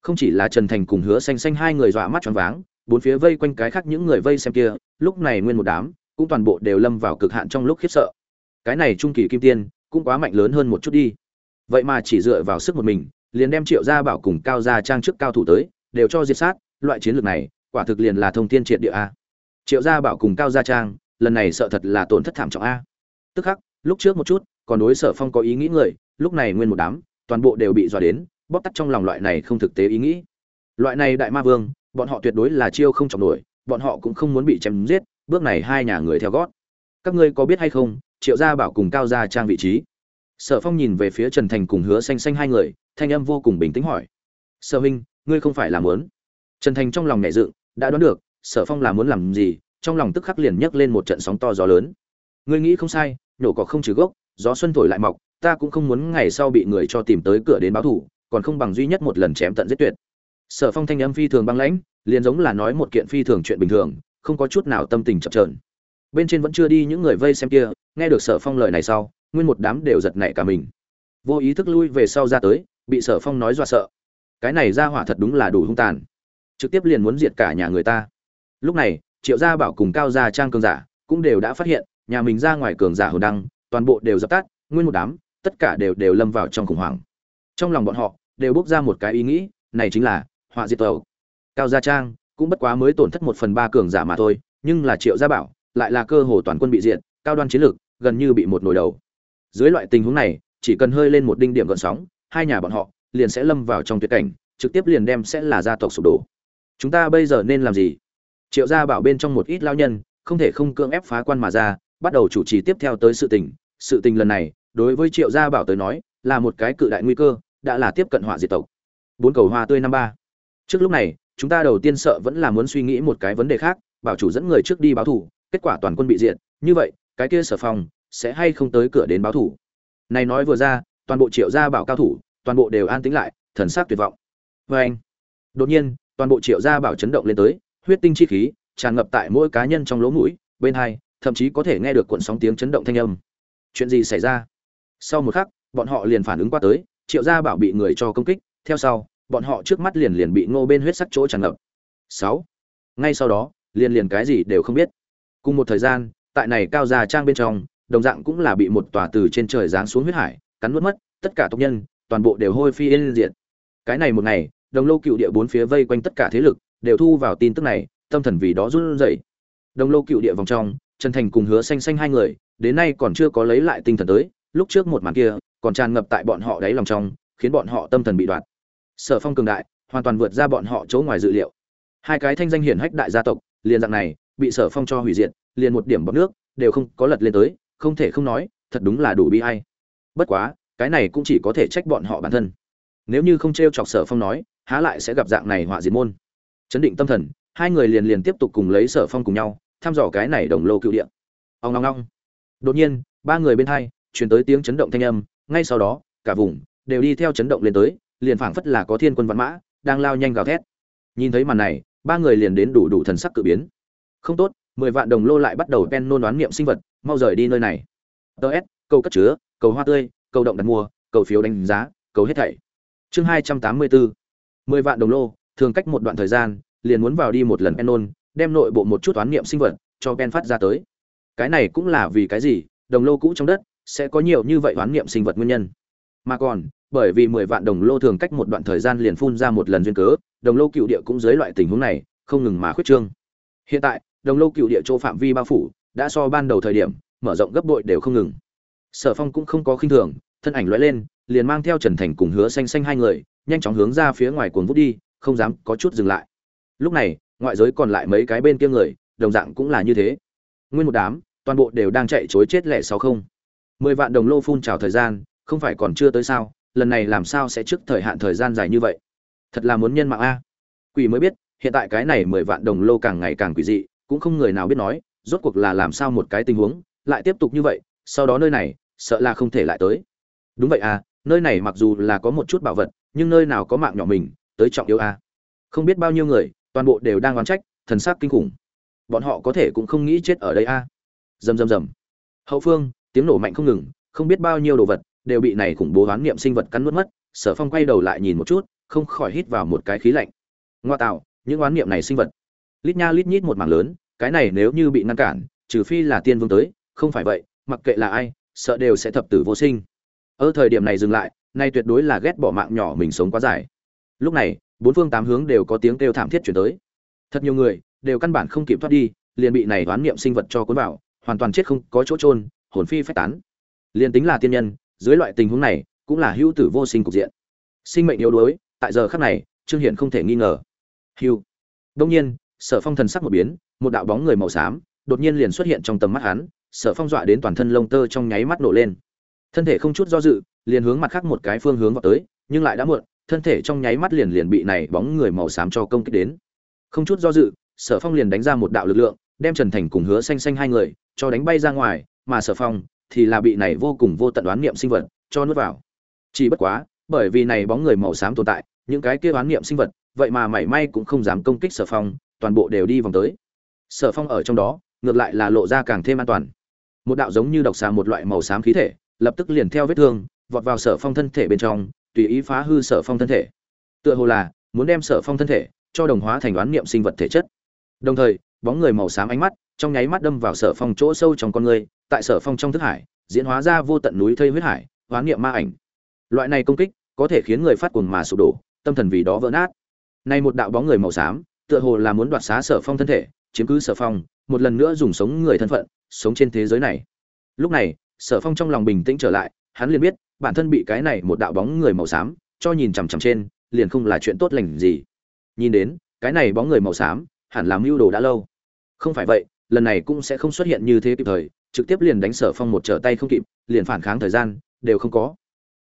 Không chỉ là trần thành cùng hứa xanh xanh hai người dọa mắt choáng váng bốn phía vây quanh cái khác những người vây xem kia, lúc này nguyên một đám cũng toàn bộ đều lâm vào cực hạn trong lúc khiếp sợ. Cái này trung kỳ kim tiên cũng quá mạnh lớn hơn một chút đi. Vậy mà chỉ dựa vào sức một mình, liền đem triệu gia bảo cùng cao gia trang trước cao thủ tới, đều cho diệt sát, loại chiến lược này, quả thực liền là thông thiên triệt địa a. Triệu gia bảo cùng cao gia trang, lần này sợ thật là tổn thất thảm trọng a. Tức khắc, lúc trước một chút, còn đối sở phong có ý nghĩ người, lúc này nguyên một đám toàn bộ đều bị dọa đến, bóp tắt trong lòng loại này không thực tế ý nghĩ. Loại này đại ma vương bọn họ tuyệt đối là chiêu không trọng nổi, bọn họ cũng không muốn bị chém giết, bước này hai nhà người theo gót. Các ngươi có biết hay không, triệu gia bảo cùng cao gia trang vị trí? Sở phong nhìn về phía trần thành cùng hứa xanh xanh hai người, thanh âm vô cùng bình tĩnh hỏi. Sở huynh, ngươi không phải là muốn? Trần thành trong lòng nhẹ dựng, đã đoán được, sở phong là muốn làm gì? Trong lòng tức khắc liền nhấc lên một trận sóng to gió lớn. Ngươi nghĩ không sai, nhổ cỏ không trừ gốc, gió xuân thổi lại mọc, ta cũng không muốn ngày sau bị người cho tìm tới cửa đến báo thủ còn không bằng duy nhất một lần chém tận giết tuyệt sở phong thanh âm phi thường băng lãnh, liền giống là nói một kiện phi thường chuyện bình thường, không có chút nào tâm tình chập trờn bên trên vẫn chưa đi những người vây xem kia, nghe được sở phong lời này sau, nguyên một đám đều giật nảy cả mình. Vô ý thức lui về sau ra tới, bị sở phong nói dọa sợ. Cái này ra hỏa thật đúng là đủ hung tàn. Trực tiếp liền muốn diệt cả nhà người ta. Lúc này, triệu gia bảo cùng cao gia trang cường giả cũng đều đã phát hiện, nhà mình ra ngoài cường giả hồ đăng, toàn bộ đều dập tắt, nguyên một đám, tất cả đều đều lâm vào trong khủng hoảng. Trong lòng bọn họ, đều bốc ra một cái ý nghĩ, này chính là họa diệt tàu cao gia trang cũng bất quá mới tổn thất một phần ba cường giả mà thôi, nhưng là triệu gia bảo lại là cơ hồ toàn quân bị diệt, cao đoan chiến lược gần như bị một nồi đầu. Dưới loại tình huống này, chỉ cần hơi lên một đinh điểm gợn sóng, hai nhà bọn họ liền sẽ lâm vào trong tuyệt cảnh, trực tiếp liền đem sẽ là gia tộc sụp đổ. Chúng ta bây giờ nên làm gì? Triệu gia bảo bên trong một ít lao nhân, không thể không cưỡng ép phá quan mà ra, bắt đầu chủ trì tiếp theo tới sự tình. Sự tình lần này, đối với triệu gia bảo tới nói, là một cái cự đại nguy cơ, đã là tiếp cận họa diệt tộc. Bốn cầu hoa tươi năm ba trước lúc này, chúng ta đầu tiên sợ vẫn là muốn suy nghĩ một cái vấn đề khác, bảo chủ dẫn người trước đi báo thủ, kết quả toàn quân bị diệt, như vậy, cái kia sở phòng sẽ hay không tới cửa đến báo thủ? Này nói vừa ra, toàn bộ triệu gia bảo cao thủ, toàn bộ đều an tĩnh lại, thần sắc tuyệt vọng. Vê anh, đột nhiên, toàn bộ triệu gia bảo chấn động lên tới, huyết tinh chi khí tràn ngập tại mỗi cá nhân trong lỗ mũi, bên hai, thậm chí có thể nghe được cuộn sóng tiếng chấn động thanh âm. Chuyện gì xảy ra? Sau một khắc, bọn họ liền phản ứng qua tới, triệu gia bảo bị người cho công kích, theo sau bọn họ trước mắt liền liền bị ngô bên huyết sắc chỗ tràn ngập. Sáu, ngay sau đó, liền liền cái gì đều không biết. Cùng một thời gian, tại này cao già trang bên trong, đồng dạng cũng là bị một tòa từ trên trời giáng xuống huyết hải, cắn nuốt mất, tất cả tộc nhân, toàn bộ đều hôi phi yên diệt. Cái này một ngày, đồng lô cựu địa bốn phía vây quanh tất cả thế lực, đều thu vào tin tức này, tâm thần vì đó run rẩy. Đồng lô cựu địa vòng trong, trần thành cùng hứa xanh xanh hai người, đến nay còn chưa có lấy lại tinh thần tới, lúc trước một màn kia, còn tràn ngập tại bọn họ đáy lòng trong, khiến bọn họ tâm thần bị đoạt sở phong cường đại, hoàn toàn vượt ra bọn họ chỗ ngoài dự liệu. Hai cái thanh danh hiển hách đại gia tộc, liền dạng này, bị sở phong cho hủy diệt, liền một điểm bọc nước, đều không có lật lên tới, không thể không nói, thật đúng là đủ bi ai. Bất quá, cái này cũng chỉ có thể trách bọn họ bản thân. Nếu như không t r e o chọc sở phong nói, há lại sẽ gặp dạng này họa diệt môn. Chấn định tâm thần, hai người liền liền tiếp tục cùng lấy sở phong cùng nhau, thăm dò cái này đồng lô cựu điện ông long long đột nhiên, ba người bên hai chuyển tới tiếng chấn động thanh âm, ngay sau đó, cả vùng, đều đi theo chấn động lên tới liền phảng phất là có thiên quân văn mã, đang lao nhanh gào thét. Nhìn thấy màn này, ba người liền đến đủ đủ thần sắc cự biến. Không tốt, mười vạn đồng lô lại bắt đầu pen nôn đoán niệm sinh vật, mau rời đi nơi này. Ts câu cất chứa, cầu hoa tươi, cầu động đặt mua, cầu phiếu đánh giá, cầu hết thảy. Chương hai trăm tám mươi bốn. Mười vạn đồng lô, thường cách một đoạn thời gian, liền muốn vào đi một lần pen nôn, đem nội bộ một chút toán niệm sinh vật cho pen phát ra tới. Cái này cũng là vì cái gì, đồng lô cũ trong đất, sẽ có nhiều như vậy toán niệm sinh vật nguyên nhân. Mà còn bởi vì mười vạn đồng lô thường cách một đoạn thời gian liền phun ra một lần duyên cớ, đồng lô cựu địa cũng dưới loại tình huống này, không ngừng mà khuyết trương. Hiện tại, đồng lô cựu địa chỗ phạm vi bao phủ, đã so ban đầu thời điểm, mở rộng gấp bội đều không ngừng. Sở phong cũng không có khinh thường, thân ảnh lóe lên, liền mang theo trần thành cùng hứa xanh xanh hai người, nhanh chóng hướng ra phía ngoài cuồng vút đi, không dám có chút dừng lại. Lúc này, ngoại giới còn lại mấy cái bên kia người, đồng dạng cũng là như thế. Nguyên một đám, toàn bộ đều đang chạy chối chết lẻ sáu không. Mười vạn đồng lô phun trào thời gian, không phải còn chưa tới sao lần này làm sao sẽ trước thời hạn thời gian dài như vậy? Thật là muốn nhân mạng a. Quỷ mới biết, hiện tại cái này mười vạn đồng lô càng ngày càng quỷ dị, cũng không người nào biết nói, rốt cuộc là làm sao một cái tình huống, lại tiếp tục như vậy, sau đó nơi này, sợ là không thể lại tới. Đúng vậy à nơi này mặc dù là có một chút bảo vật, nhưng nơi nào có mạng nhỏ mình, tới trọng yếu a. Không biết bao nhiêu người, toàn bộ đều đang oán trách, thần sắc kinh khủng. Bọn họ có thể cũng không nghĩ chết ở đây a. À. rầm rầm rầm. Hậu phương, tiếng nổ mạnh không ngừng, không biết bao nhiêu đồ vật đều bị này khủng bố hoán niệm sinh vật cắn nuốt mất, sở phong quay đầu lại nhìn một chút, không khỏi hít vào một cái khí lạnh. Ngoa tạo, những hoán niệm này sinh vật. Lít nha lít nhít một mảng lớn, cái này nếu như bị ngăn cản, trừ phi là tiên vương tới, không phải vậy, mặc kệ là ai, sợ đều sẽ thập tử vô sinh. Ở thời điểm này dừng lại, nay tuyệt đối là ghét bỏ mạng nhỏ mình sống quá dài. Lúc này, bốn phương tám hướng đều có tiếng kêu thảm thiết chuyển tới. Thật nhiều người, đều căn bản không kịp thoát đi, liền bị này đoán niệm sinh vật cho cuốn vào, hoàn toàn chết không có chỗ trôn hồn phi phách tán. Liền tính là tiên nhân dưới loại tình huống này, cũng là hữu tử vô sinh cục diện. Sinh mệnh yếu đuối, tại giờ khắc này, trương hiển không thể nghi ngờ. Hưu. Đông nhiên, sở phong thần sắc một biến, một đạo bóng người màu xám, đột nhiên liền xuất hiện trong tầm mắt hắn, sở phong dọa đến toàn thân lông tơ trong nháy mắt nổ lên. Thân thể không chút do dự, liền hướng mặt khác một cái phương hướng vào tới, nhưng lại đã muộn, thân thể trong nháy mắt liền liền bị này bóng người màu xám cho công kích đến. Không chút do dự, sở phong liền đánh ra một đạo lực lượng, đem trần thành cùng hứa xanh xanh hai người cho đánh bay ra ngoài, mà sở phong thì là bị này vô cùng vô tận đoán niệm sinh vật cho nuốt vào. Chỉ bất quá, bởi vì này bóng người màu xám tồn tại, những cái kia đoán niệm sinh vật, vậy mà mảy may cũng không dám công kích sở phong, toàn bộ đều đi vòng tới. Sở phong ở trong đó, ngược lại là lộ ra càng thêm an toàn. Một đạo giống như độc xà một loại màu xám khí thể, lập tức liền theo vết thương, vọt vào sở phong thân thể bên trong, tùy ý phá hư sở phong thân thể. Tựa hồ là, muốn đem sở phong thân thể cho đồng hóa thành đoán niệm sinh vật thể chất. Đồng thời, bóng người màu xám ánh mắt trong nháy mắt đâm vào sở phong chỗ sâu trong con người, tại sở phong trong thức hải, diễn hóa ra vô tận núi thây huyết hải hoán niệm ma ảnh. Loại này công kích, có thể khiến người phát cuồng mà sụp đổ, tâm thần vì đó vỡ nát. Nay một đạo bóng người màu xám, tựa hồ là muốn đoạt xá sở phong thân thể, chiếm cứ sở phong, một lần nữa dùng sống người thân phận, sống trên thế giới này. Lúc này, sở phong trong lòng bình tĩnh trở lại, hắn liền biết, bản thân bị cái này một đạo bóng người màu xám, cho nhìn chằm chằm trên, liền không là chuyện tốt lành gì. Nhìn đến, cái này bóng người màu xám, hẳn làm mưu đồ đã lâu. Không phải vậy lần này cũng sẽ không xuất hiện như thế kịp thời, trực tiếp liền đánh sở phong một trở tay không kịp, liền phản kháng thời gian, đều không có.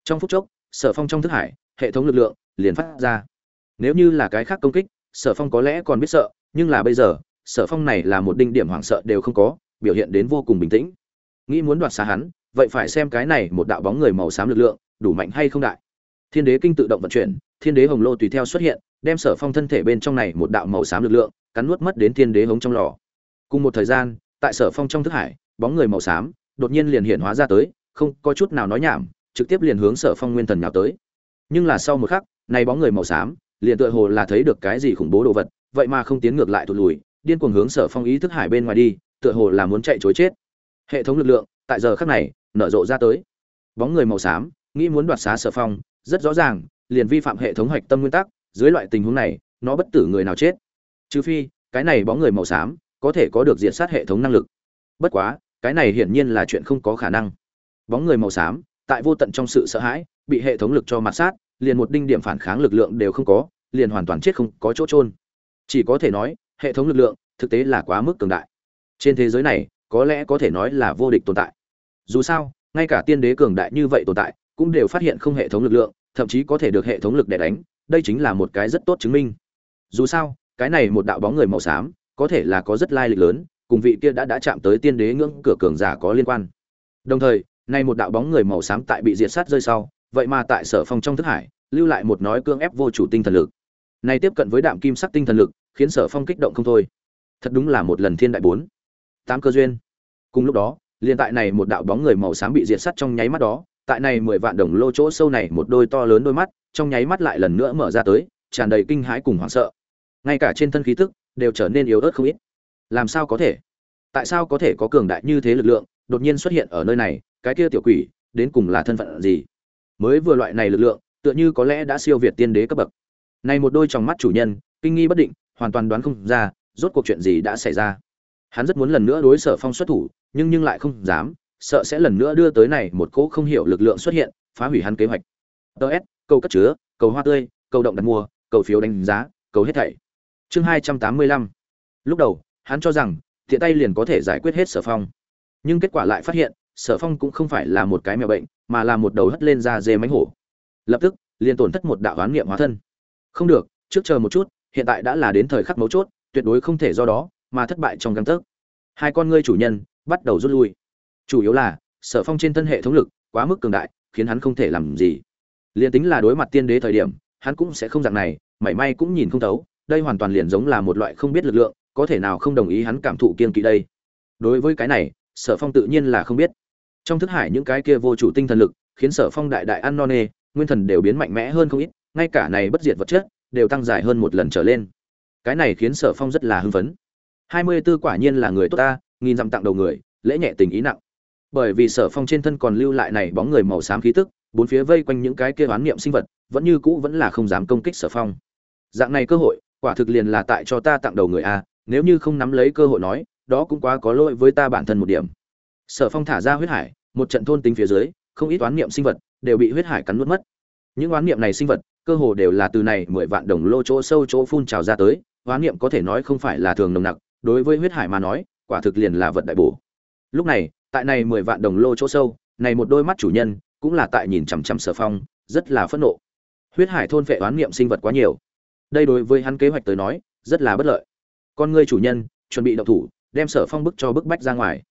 Trong phút chốc, sở phong trong thức hải, hệ thống lực lượng liền phát ra. Nếu như là cái khác công kích, sở phong có lẽ còn biết sợ, nhưng là bây giờ, sở phong này là một đinh điểm hoảng sợ đều không có, biểu hiện đến vô cùng bình tĩnh. Nghĩ muốn đoạt xa hắn, vậy phải xem cái này một đạo bóng người màu xám lực lượng, đủ mạnh hay không đại. Thiên đế kinh tự động vận chuyển, thiên đế hồng lô tùy theo xuất hiện, đem sở phong thân thể bên trong này một đạo màu xám lực lượng, cắn nuốt mất đến thiên đế hống trong lò cùng một thời gian, tại sở phong trong thức hải, bóng người màu xám đột nhiên liền hiện hóa ra tới, không có chút nào nói nhảm, trực tiếp liền hướng sở phong nguyên thần nhào tới. Nhưng là sau một khắc, này bóng người màu xám liền tựa hồ là thấy được cái gì khủng bố đồ vật, vậy mà không tiến ngược lại thụt lùi, điên cuồng hướng sở phong ý thức hải bên ngoài đi, tựa hồ là muốn chạy chối chết. Hệ thống lực lượng tại giờ khắc này nở rộ ra tới. Bóng người màu xám nghĩ muốn đoạt xá sở phong, rất rõ ràng, liền vi phạm hệ thống hoạch tâm nguyên tắc, dưới loại tình huống này, nó bất tử người nào chết. Trừ phi, cái này bóng người màu xám có thể có được diện sát hệ thống năng lực. Bất quá, cái này hiển nhiên là chuyện không có khả năng. Bóng người màu xám, tại vô tận trong sự sợ hãi, bị hệ thống lực cho mặt sát, liền một đinh điểm phản kháng lực lượng đều không có, liền hoàn toàn chết không có chỗ trôn chỉ có thể nói, hệ thống lực lượng, thực tế là quá mức cường đại. Trên thế giới này, có lẽ có thể nói là vô địch tồn tại. Dù sao, ngay cả tiên đế cường đại như vậy tồn tại, cũng đều phát hiện không hệ thống lực lượng, thậm chí có thể được hệ thống lực để đánh, đây chính là một cái rất tốt chứng minh. Dù sao, cái này một đạo bóng người màu xám có thể là có rất lai lịch lớn, cùng vị kia đã đã chạm tới tiên đế ngưỡng cửa cường giả có liên quan. Đồng thời, nay một đạo bóng người màu xám tại bị diệt sát rơi sau, vậy mà tại sở phong trong thức hải, lưu lại một nói cương ép vô chủ tinh thần lực. Này tiếp cận với đạm kim sắc tinh thần lực, khiến sở phong kích động không thôi. Thật đúng là một lần thiên đại bốn. Tám cơ duyên. Cùng lúc đó, liền tại này một đạo bóng người màu xám bị diệt sát trong nháy mắt đó, tại này mười vạn đồng lô chỗ sâu này một đôi to lớn đôi mắt, trong nháy mắt lại lần nữa mở ra tới, tràn đầy kinh hãi cùng hoảng sợ. Ngay cả trên thân khí tức đều trở nên yếu ớt không ít. Làm sao có thể? Tại sao có thể có cường đại như thế lực lượng đột nhiên xuất hiện ở nơi này? Cái kia tiểu quỷ, đến cùng là thân phận gì? Mới vừa loại này lực lượng, tựa như có lẽ đã siêu việt tiên đế cấp bậc. Này một đôi tròng mắt chủ nhân, kinh nghi bất định, hoàn toàn đoán không ra, rốt cuộc chuyện gì đã xảy ra. Hắn rất muốn lần nữa đối sở phong xuất thủ, nhưng nhưng lại không dám, sợ sẽ lần nữa đưa tới này một cỗ không hiểu lực lượng xuất hiện, phá hủy hắn kế hoạch. Ts câu cất chứa, cầu hoa tươi, cầu động đặt mua, cầu phiếu đánh giá, cầu hết thảy chương hai trăm tám mươi lăm. Lúc đầu, hắn cho rằng, tiện tay liền có thể giải quyết hết sở phong. Nhưng kết quả lại phát hiện, sở phong cũng không phải là một cái mèo bệnh, mà là một đầu hất lên ra dê mánh hổ. Lập tức, liền tổn thất một đạo oán niệm hóa thân. Không được, trước chờ một chút, hiện tại đã là đến thời khắc mấu chốt, tuyệt đối không thể do đó, mà thất bại trong găng tấc. Hai con ngươi chủ nhân, bắt đầu rút lui. Chủ yếu là, sở phong trên thân hệ thống lực, quá mức cường đại, khiến hắn không thể làm gì. Liền tính là đối mặt tiên đế thời điểm, hắn cũng sẽ không dạng này, mảy may cũng nhìn không thấu đây hoàn toàn liền giống là một loại không biết lực lượng, có thể nào không đồng ý hắn cảm thụ kiên kỵ đây? Đối với cái này, sở phong tự nhiên là không biết. Trong thức hải những cái kia vô chủ tinh thần lực, khiến sở phong đại đại ăn no nê, nguyên thần đều biến mạnh mẽ hơn không ít, ngay cả này bất diệt vật chất, đều tăng dài hơn một lần trở lên. Cái này khiến sở phong rất là hưng phấn. Hai mươi tư quả nhiên là người tốt ta, nghìn dặm tặng đầu người, lễ nhẹ tình ý nặng. Bởi vì sở phong trên thân còn lưu lại này bóng người màu xám khí tức, bốn phía vây quanh những cái kia oán niệm sinh vật, vẫn như cũ vẫn là không dám công kích sở phong. Dạng này cơ hội quả thực liền là tại cho ta tặng đầu người a, nếu như không nắm lấy cơ hội nói, đó cũng quá có lỗi với ta bản thân một điểm. Sở phong thả ra huyết hải, một trận thôn tính phía dưới, không ít oán niệm sinh vật đều bị huyết hải cắn nuốt mất. Những oán niệm này sinh vật, cơ hồ đều là từ này mười vạn đồng lô chỗ sâu chỗ phun trào ra tới, oán niệm có thể nói không phải là thường nồng nặc, đối với huyết hải mà nói, quả thực liền là vật đại bổ. Lúc này, tại này mười vạn đồng lô chỗ sâu, này một đôi mắt chủ nhân cũng là tại nhìn chằm chằm sở phong, rất là phẫn nộ. Huyết hải thôn vệ oán niệm sinh vật quá nhiều đây đối với hắn kế hoạch tới nói, rất là bất lợi. Con ngươi chủ nhân, chuẩn bị động thủ, đem sở phong bức cho bức bách ra ngoài.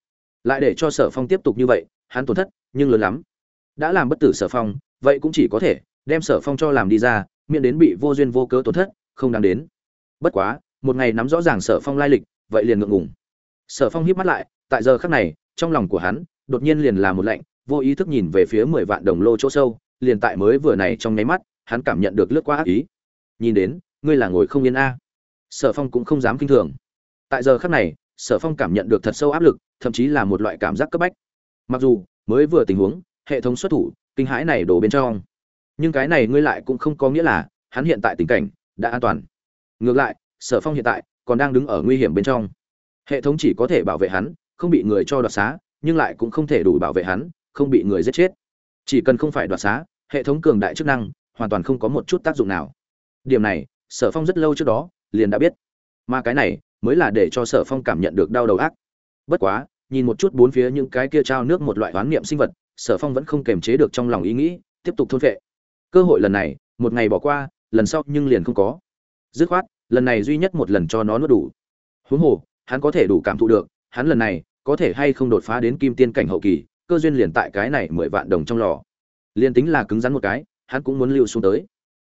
Lại để cho sở phong tiếp tục như vậy, hắn tổn thất, nhưng lớn lắm. Đã làm bất tử sở phong, vậy cũng chỉ có thể đem sở phong cho làm đi ra, miễn đến bị vô duyên vô cớ tổn thất, không đáng đến. Bất quá, một ngày nắm rõ ràng sở phong lai lịch, vậy liền ngượng ngùng. Sở phong híp mắt lại, tại giờ khắc này, trong lòng của hắn, đột nhiên liền là một lạnh, vô ý thức nhìn về phía mười vạn đồng lô chỗ sâu, liền tại mới vừa này trong nháy mắt, hắn cảm nhận được lướt qua ác ý. Nhìn đến ngươi là ngồi không yên a. Sở phong cũng không dám kinh thường. Tại giờ khắc này, sở phong cảm nhận được thật sâu áp lực, thậm chí là một loại cảm giác cấp bách. Mặc dù, mới vừa tình huống, hệ thống xuất thủ, kinh hãi này đổ bên trong. Nhưng cái này ngươi lại cũng không có nghĩa là, hắn hiện tại tình cảnh, đã an toàn. Ngược lại, sở phong hiện tại, còn đang đứng ở nguy hiểm bên trong. Hệ thống chỉ có thể bảo vệ hắn, không bị người cho đoạt xá, nhưng lại cũng không thể đủ bảo vệ hắn, không bị người giết chết. Chỉ cần không phải đoạt xá, hệ thống cường đại chức năng, hoàn toàn không có một chút tác dụng nào. Điểm này sở phong rất lâu trước đó liền đã biết. Mà cái này mới là để cho sở phong cảm nhận được đau đầu ác. Bất quá, nhìn một chút bốn phía những cái kia trao nước một loại oán niệm sinh vật, sở phong vẫn không kềm chế được trong lòng ý nghĩ, tiếp tục thôn vệ. Cơ hội lần này, một ngày bỏ qua, lần sau nhưng liền không có. Dứt khoát, lần này duy nhất một lần cho nó nuốt đủ. Huống hồ, hắn có thể đủ cảm thụ được, hắn lần này có thể hay không đột phá đến kim tiên cảnh hậu kỳ, cơ duyên liền tại cái này mười vạn đồng trong lò. Liền tính là cứng rắn một cái, hắn cũng muốn lưu xuống tới.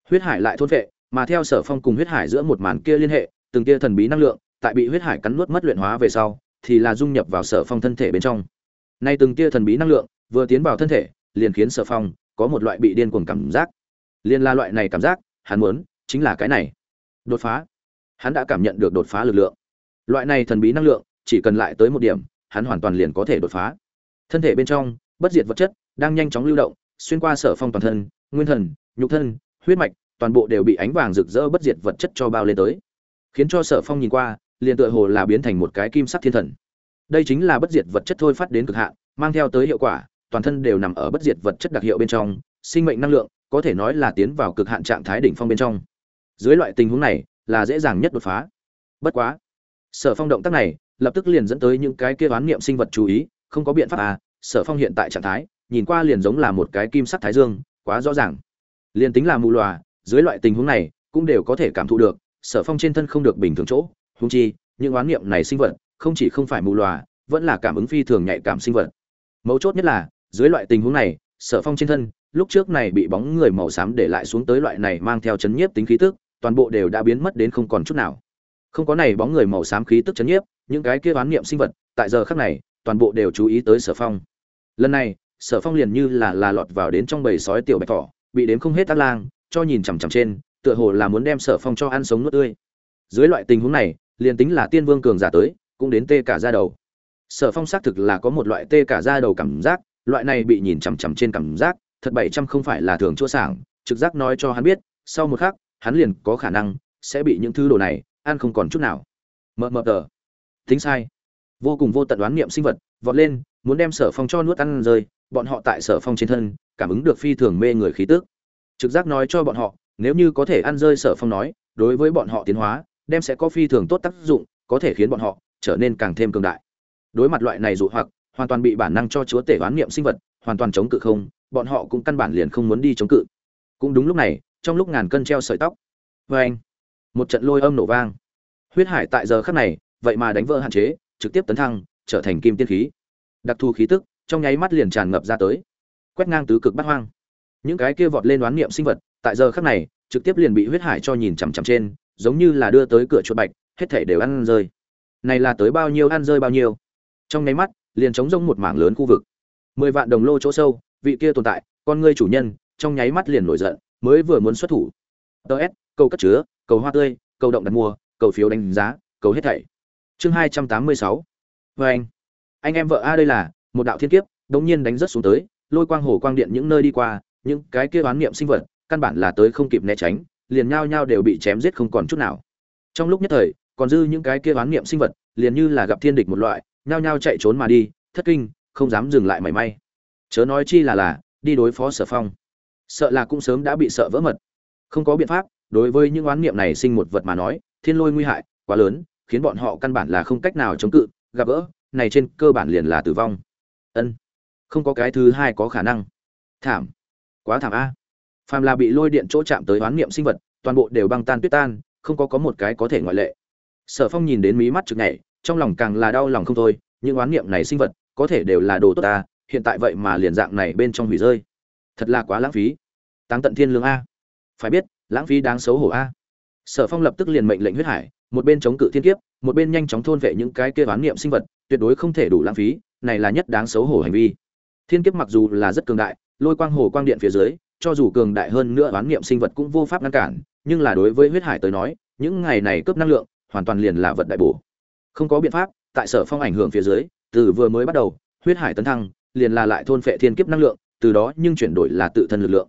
Huyết hải lại thôn vệ mà theo sở phong cùng huyết hải giữa một màn kia liên hệ, từng kia thần bí năng lượng tại bị huyết hải cắn nuốt mất luyện hóa về sau, thì là dung nhập vào sở phong thân thể bên trong. Nay từng kia thần bí năng lượng vừa tiến vào thân thể, liền khiến sở phong có một loại bị điên cuồng cảm giác. Liên la loại này cảm giác, hắn muốn chính là cái này. Đột phá. Hắn đã cảm nhận được đột phá lực lượng. Loại này thần bí năng lượng, chỉ cần lại tới một điểm, hắn hoàn toàn liền có thể đột phá. Thân thể bên trong, bất diệt vật chất đang nhanh chóng lưu động, xuyên qua sở phong toàn thân, nguyên thần, nhục thân, huyết mạch toàn bộ đều bị ánh vàng rực rỡ bất diệt vật chất cho bao lên tới. Khiến cho sở phong nhìn qua, liền tựa hồ là biến thành một cái kim sắc thiên thần. Đây chính là bất diệt vật chất thôi phát đến cực hạn, mang theo tới hiệu quả, toàn thân đều nằm ở bất diệt vật chất đặc hiệu bên trong, sinh mệnh năng lượng, có thể nói là tiến vào cực hạn trạng thái đỉnh phong bên trong. Dưới loại tình huống này, là dễ dàng nhất đột phá. Bất quá, sở phong động tác này, lập tức liền dẫn tới những cái kia oán niệm sinh vật chú ý, không có biện pháp à sở phong hiện tại trạng thái, nhìn qua liền giống là một cái kim sắc thái dương, quá rõ ràng. Liền tính là mù lòa dưới loại tình huống này, cũng đều có thể cảm thụ được, sở phong trên thân không được bình thường chỗ. Húng chi, những oán niệm này sinh vật, không chỉ không phải mù lòa vẫn là cảm ứng phi thường nhạy cảm sinh vật. Mấu chốt nhất là, dưới loại tình huống này, sở phong trên thân, lúc trước này bị bóng người màu xám để lại xuống tới loại này mang theo chấn nhiếp tính khí tức, toàn bộ đều đã biến mất đến không còn chút nào. Không có này bóng người màu xám khí tức chấn nhiếp, những cái kia oán niệm sinh vật, tại giờ khắc này, toàn bộ đều chú ý tới sở phong. Lần này, sở phong liền như là là lọt vào đến trong bầy sói tiểu bạch thỏ, bị đếm không hết tác lang cho nhìn chằm chằm trên, tựa hồ là muốn đem sở phong cho ăn sống nuốt tươi. Dưới loại tình huống này, liền tính là tiên vương cường giả tới, cũng đến tê cả ra đầu. Sở phong xác thực là có một loại tê cả ra đầu cảm giác, loại này bị nhìn chằm chằm trên cảm giác, thật bảy trăm không phải là thường chỗ sảng, trực giác nói cho hắn biết, sau một khắc, hắn liền có khả năng sẽ bị những thứ đồ này ăn không còn chút nào. Mờ mờ tờ. Tính sai. Vô cùng vô tận đoán niệm sinh vật vọt lên, muốn đem sở phong cho nuốt ăn rơi, bọn họ tại sở phong trên thân, cảm ứng được phi thường mê người khí tức trực giác nói cho bọn họ, nếu như có thể ăn rơi sở phong nói, đối với bọn họ tiến hóa, đem sẽ có phi thường tốt tác dụng, có thể khiến bọn họ trở nên càng thêm cường đại. Đối mặt loại này dụ hoặc, hoàn toàn bị bản năng cho chúa tể oán niệm sinh vật, hoàn toàn chống cự không, bọn họ cũng căn bản liền không muốn đi chống cự. Cũng đúng lúc này, trong lúc ngàn cân treo sợi tóc vê anh, một trận lôi âm nổ vang. Huyết hải tại giờ khắc này, vậy mà đánh vỡ hạn chế, trực tiếp tấn thăng, trở thành kim tiên khí. Đặc thù khí tức, trong nháy mắt liền tràn ngập ra tới. Quét ngang tứ cực bát hoang những cái kia vọt lên đoán niệm sinh vật, tại giờ khắc này, trực tiếp liền bị huyết hải cho nhìn chằm chằm trên, giống như là đưa tới cửa chuột bạch, hết thảy đều ăn rơi. Này là tới bao nhiêu, ăn rơi bao nhiêu? Trong nháy mắt, liền chống rông một mảng lớn khu vực. Mười vạn đồng lô chỗ sâu, vị kia tồn tại, con ngươi chủ nhân, trong nháy mắt liền nổi giận, mới vừa muốn xuất thủ. Ts cầu cất chứa, cầu hoa tươi, cầu động đặt mua, cầu phiếu đánh giá, cầu hết thảy. Chương hai trăm tám mươi sáu. Vê anh. Anh em vợ a đây là, một đạo thiên kiếp đống nhiên đánh rất xuống tới, lôi quang hồ quang điện những nơi đi qua những cái kia oán niệm sinh vật, căn bản là tới không kịp né tránh, liền nhao nhao đều bị chém giết không còn chút nào. Trong lúc nhất thời, còn dư những cái kia oán niệm sinh vật, liền như là gặp thiên địch một loại, nhao nhao chạy trốn mà đi, thất kinh, không dám dừng lại mảy may. Chớ nói chi là là, đi đối phó sở phong. Sợ là cũng sớm đã bị sợ vỡ mật. Không có biện pháp, đối với những oán niệm này sinh một vật mà nói, thiên lôi nguy hại, quá lớn, khiến bọn họ căn bản là không cách nào chống cự, gặp gỡ, này trên cơ bản liền là tử vong. Ân, không có cái thứ hai có khả năng. Thảm quá thảm a. Phàm là bị lôi điện chỗ chạm tới oán niệm sinh vật, toàn bộ đều băng tan tuyết tan, không có có một cái có thể ngoại lệ. Sở phong nhìn đến mí mắt chực nhảy, trong lòng càng là đau lòng không thôi, những oán niệm này sinh vật, có thể đều là đồ tốt ta, hiện tại vậy mà liền dạng này bên trong hủy rơi. Thật là quá lãng phí. Táng tận thiên lương a. Phải biết, lãng phí đáng xấu hổ a. Sở phong lập tức liền mệnh lệnh huyết hải, một bên chống cự thiên kiếp, một bên nhanh chóng thôn vệ những cái kia oán niệm sinh vật, tuyệt đối không thể đủ lãng phí, này là nhất đáng xấu hổ hành vi. Thiên kiếp mặc dù là rất cường đại lôi quang hồ quang điện phía dưới, cho dù cường đại hơn nữa oán niệm sinh vật cũng vô pháp ngăn cản, nhưng là đối với huyết hải tới nói, những ngày này cướp năng lượng, hoàn toàn liền là vật đại bổ. Không có biện pháp, tại sở phong ảnh hưởng phía dưới, từ vừa mới bắt đầu, huyết hải tấn thăng, liền là lại thôn phệ thiên kiếp năng lượng, từ đó nhưng chuyển đổi là tự thân lực lượng.